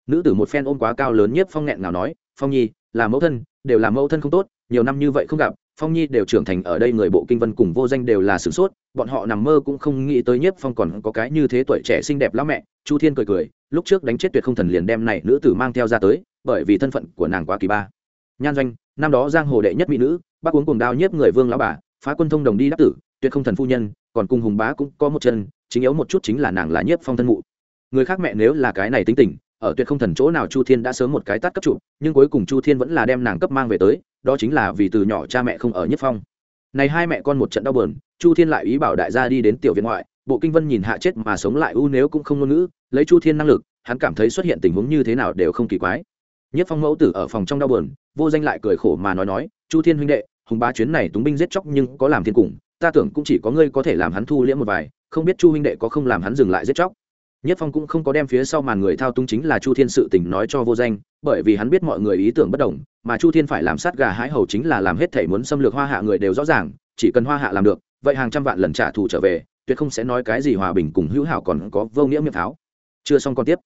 Nữ tử một phen ôm quá cao lớn nhiếp phong nghẹn nào nói, phong nhi, là mẫu thân, đều là mẫu thân không tốt, nhiều năm như vậy không gặp phong nhi đều trưởng thành ở đây, người bộ kinh vân cùng vô danh đều là sửng sốt, bọn họ nằm mơ cũng không nghĩ tới nhiếp phong còn có cái như thế tuổi trẻ xinh đẹp lắm mẹ. Chu thiên cười cười, lúc trước đánh chết tuyệt không thần liền đem này nữ tử mang theo ra tới, bởi vì thân phận của nàng quá kỳ ba. Nhan doanh, năm đó giang hồ đệ nhất mỹ nữ, bác uống cùng đao nhiếp người vương lão bà, phá quân thông đồng đi đắc tử, tuyệt không thần phu nhân, còn cùng hùng bá cũng có một chân, chính yếu một chút chính là nàng là nhiếp phong thân mụ. Người khác mẹ nếu là cái này tính tình ở tuyệt không thần chỗ nào chu thiên đã sớm một cái tát cấp trụ nhưng cuối cùng chu thiên vẫn là đem nàng cấp mang về tới, đó chính là vì từ nhỏ cha mẹ không ở nhất phong. Này hai mẹ con một trận đau bờn chu thiên lại ý bảo đại gia đi đến tiểu viện ngoại, bộ kinh vân nhìn hạ chết mà sống lại u nếu cũng không ngôn ngữ, lấy chu thiên năng lực, hắn cảm thấy xuất hiện tình huống như thế nào đều không kỳ quái. Nhất phong mẫu tử ở phòng trong đau bờn vô danh lại cười khổ mà nói nói, chu thiên huynh đệ, hùng bá chuyến này túng binh giết chóc nhưng có làm thiên cùng, ta tưởng cũng chỉ có ngươi có thể làm hắn thu liễm một vài, không biết chu huynh đệ có không làm hắn dừng lại giết chóc nhất phong cũng không có đem phía sau màn người thao túng chính là chu thiên sự tình nói cho vô danh, bởi vì hắn biết mọi người ý tưởng bất đồng, mà chu thiên phải làm sát gà hái hầu chính là làm hết thể muốn xâm lược hoa hạ người đều rõ ràng, chỉ cần hoa hạ làm được, vậy hàng trăm vạn lần trả thù trở về, tuyệt không sẽ nói cái gì hòa bình cùng hữu hảo còn có vô nghĩa miệng pháo. Chưa xong còn tiếp.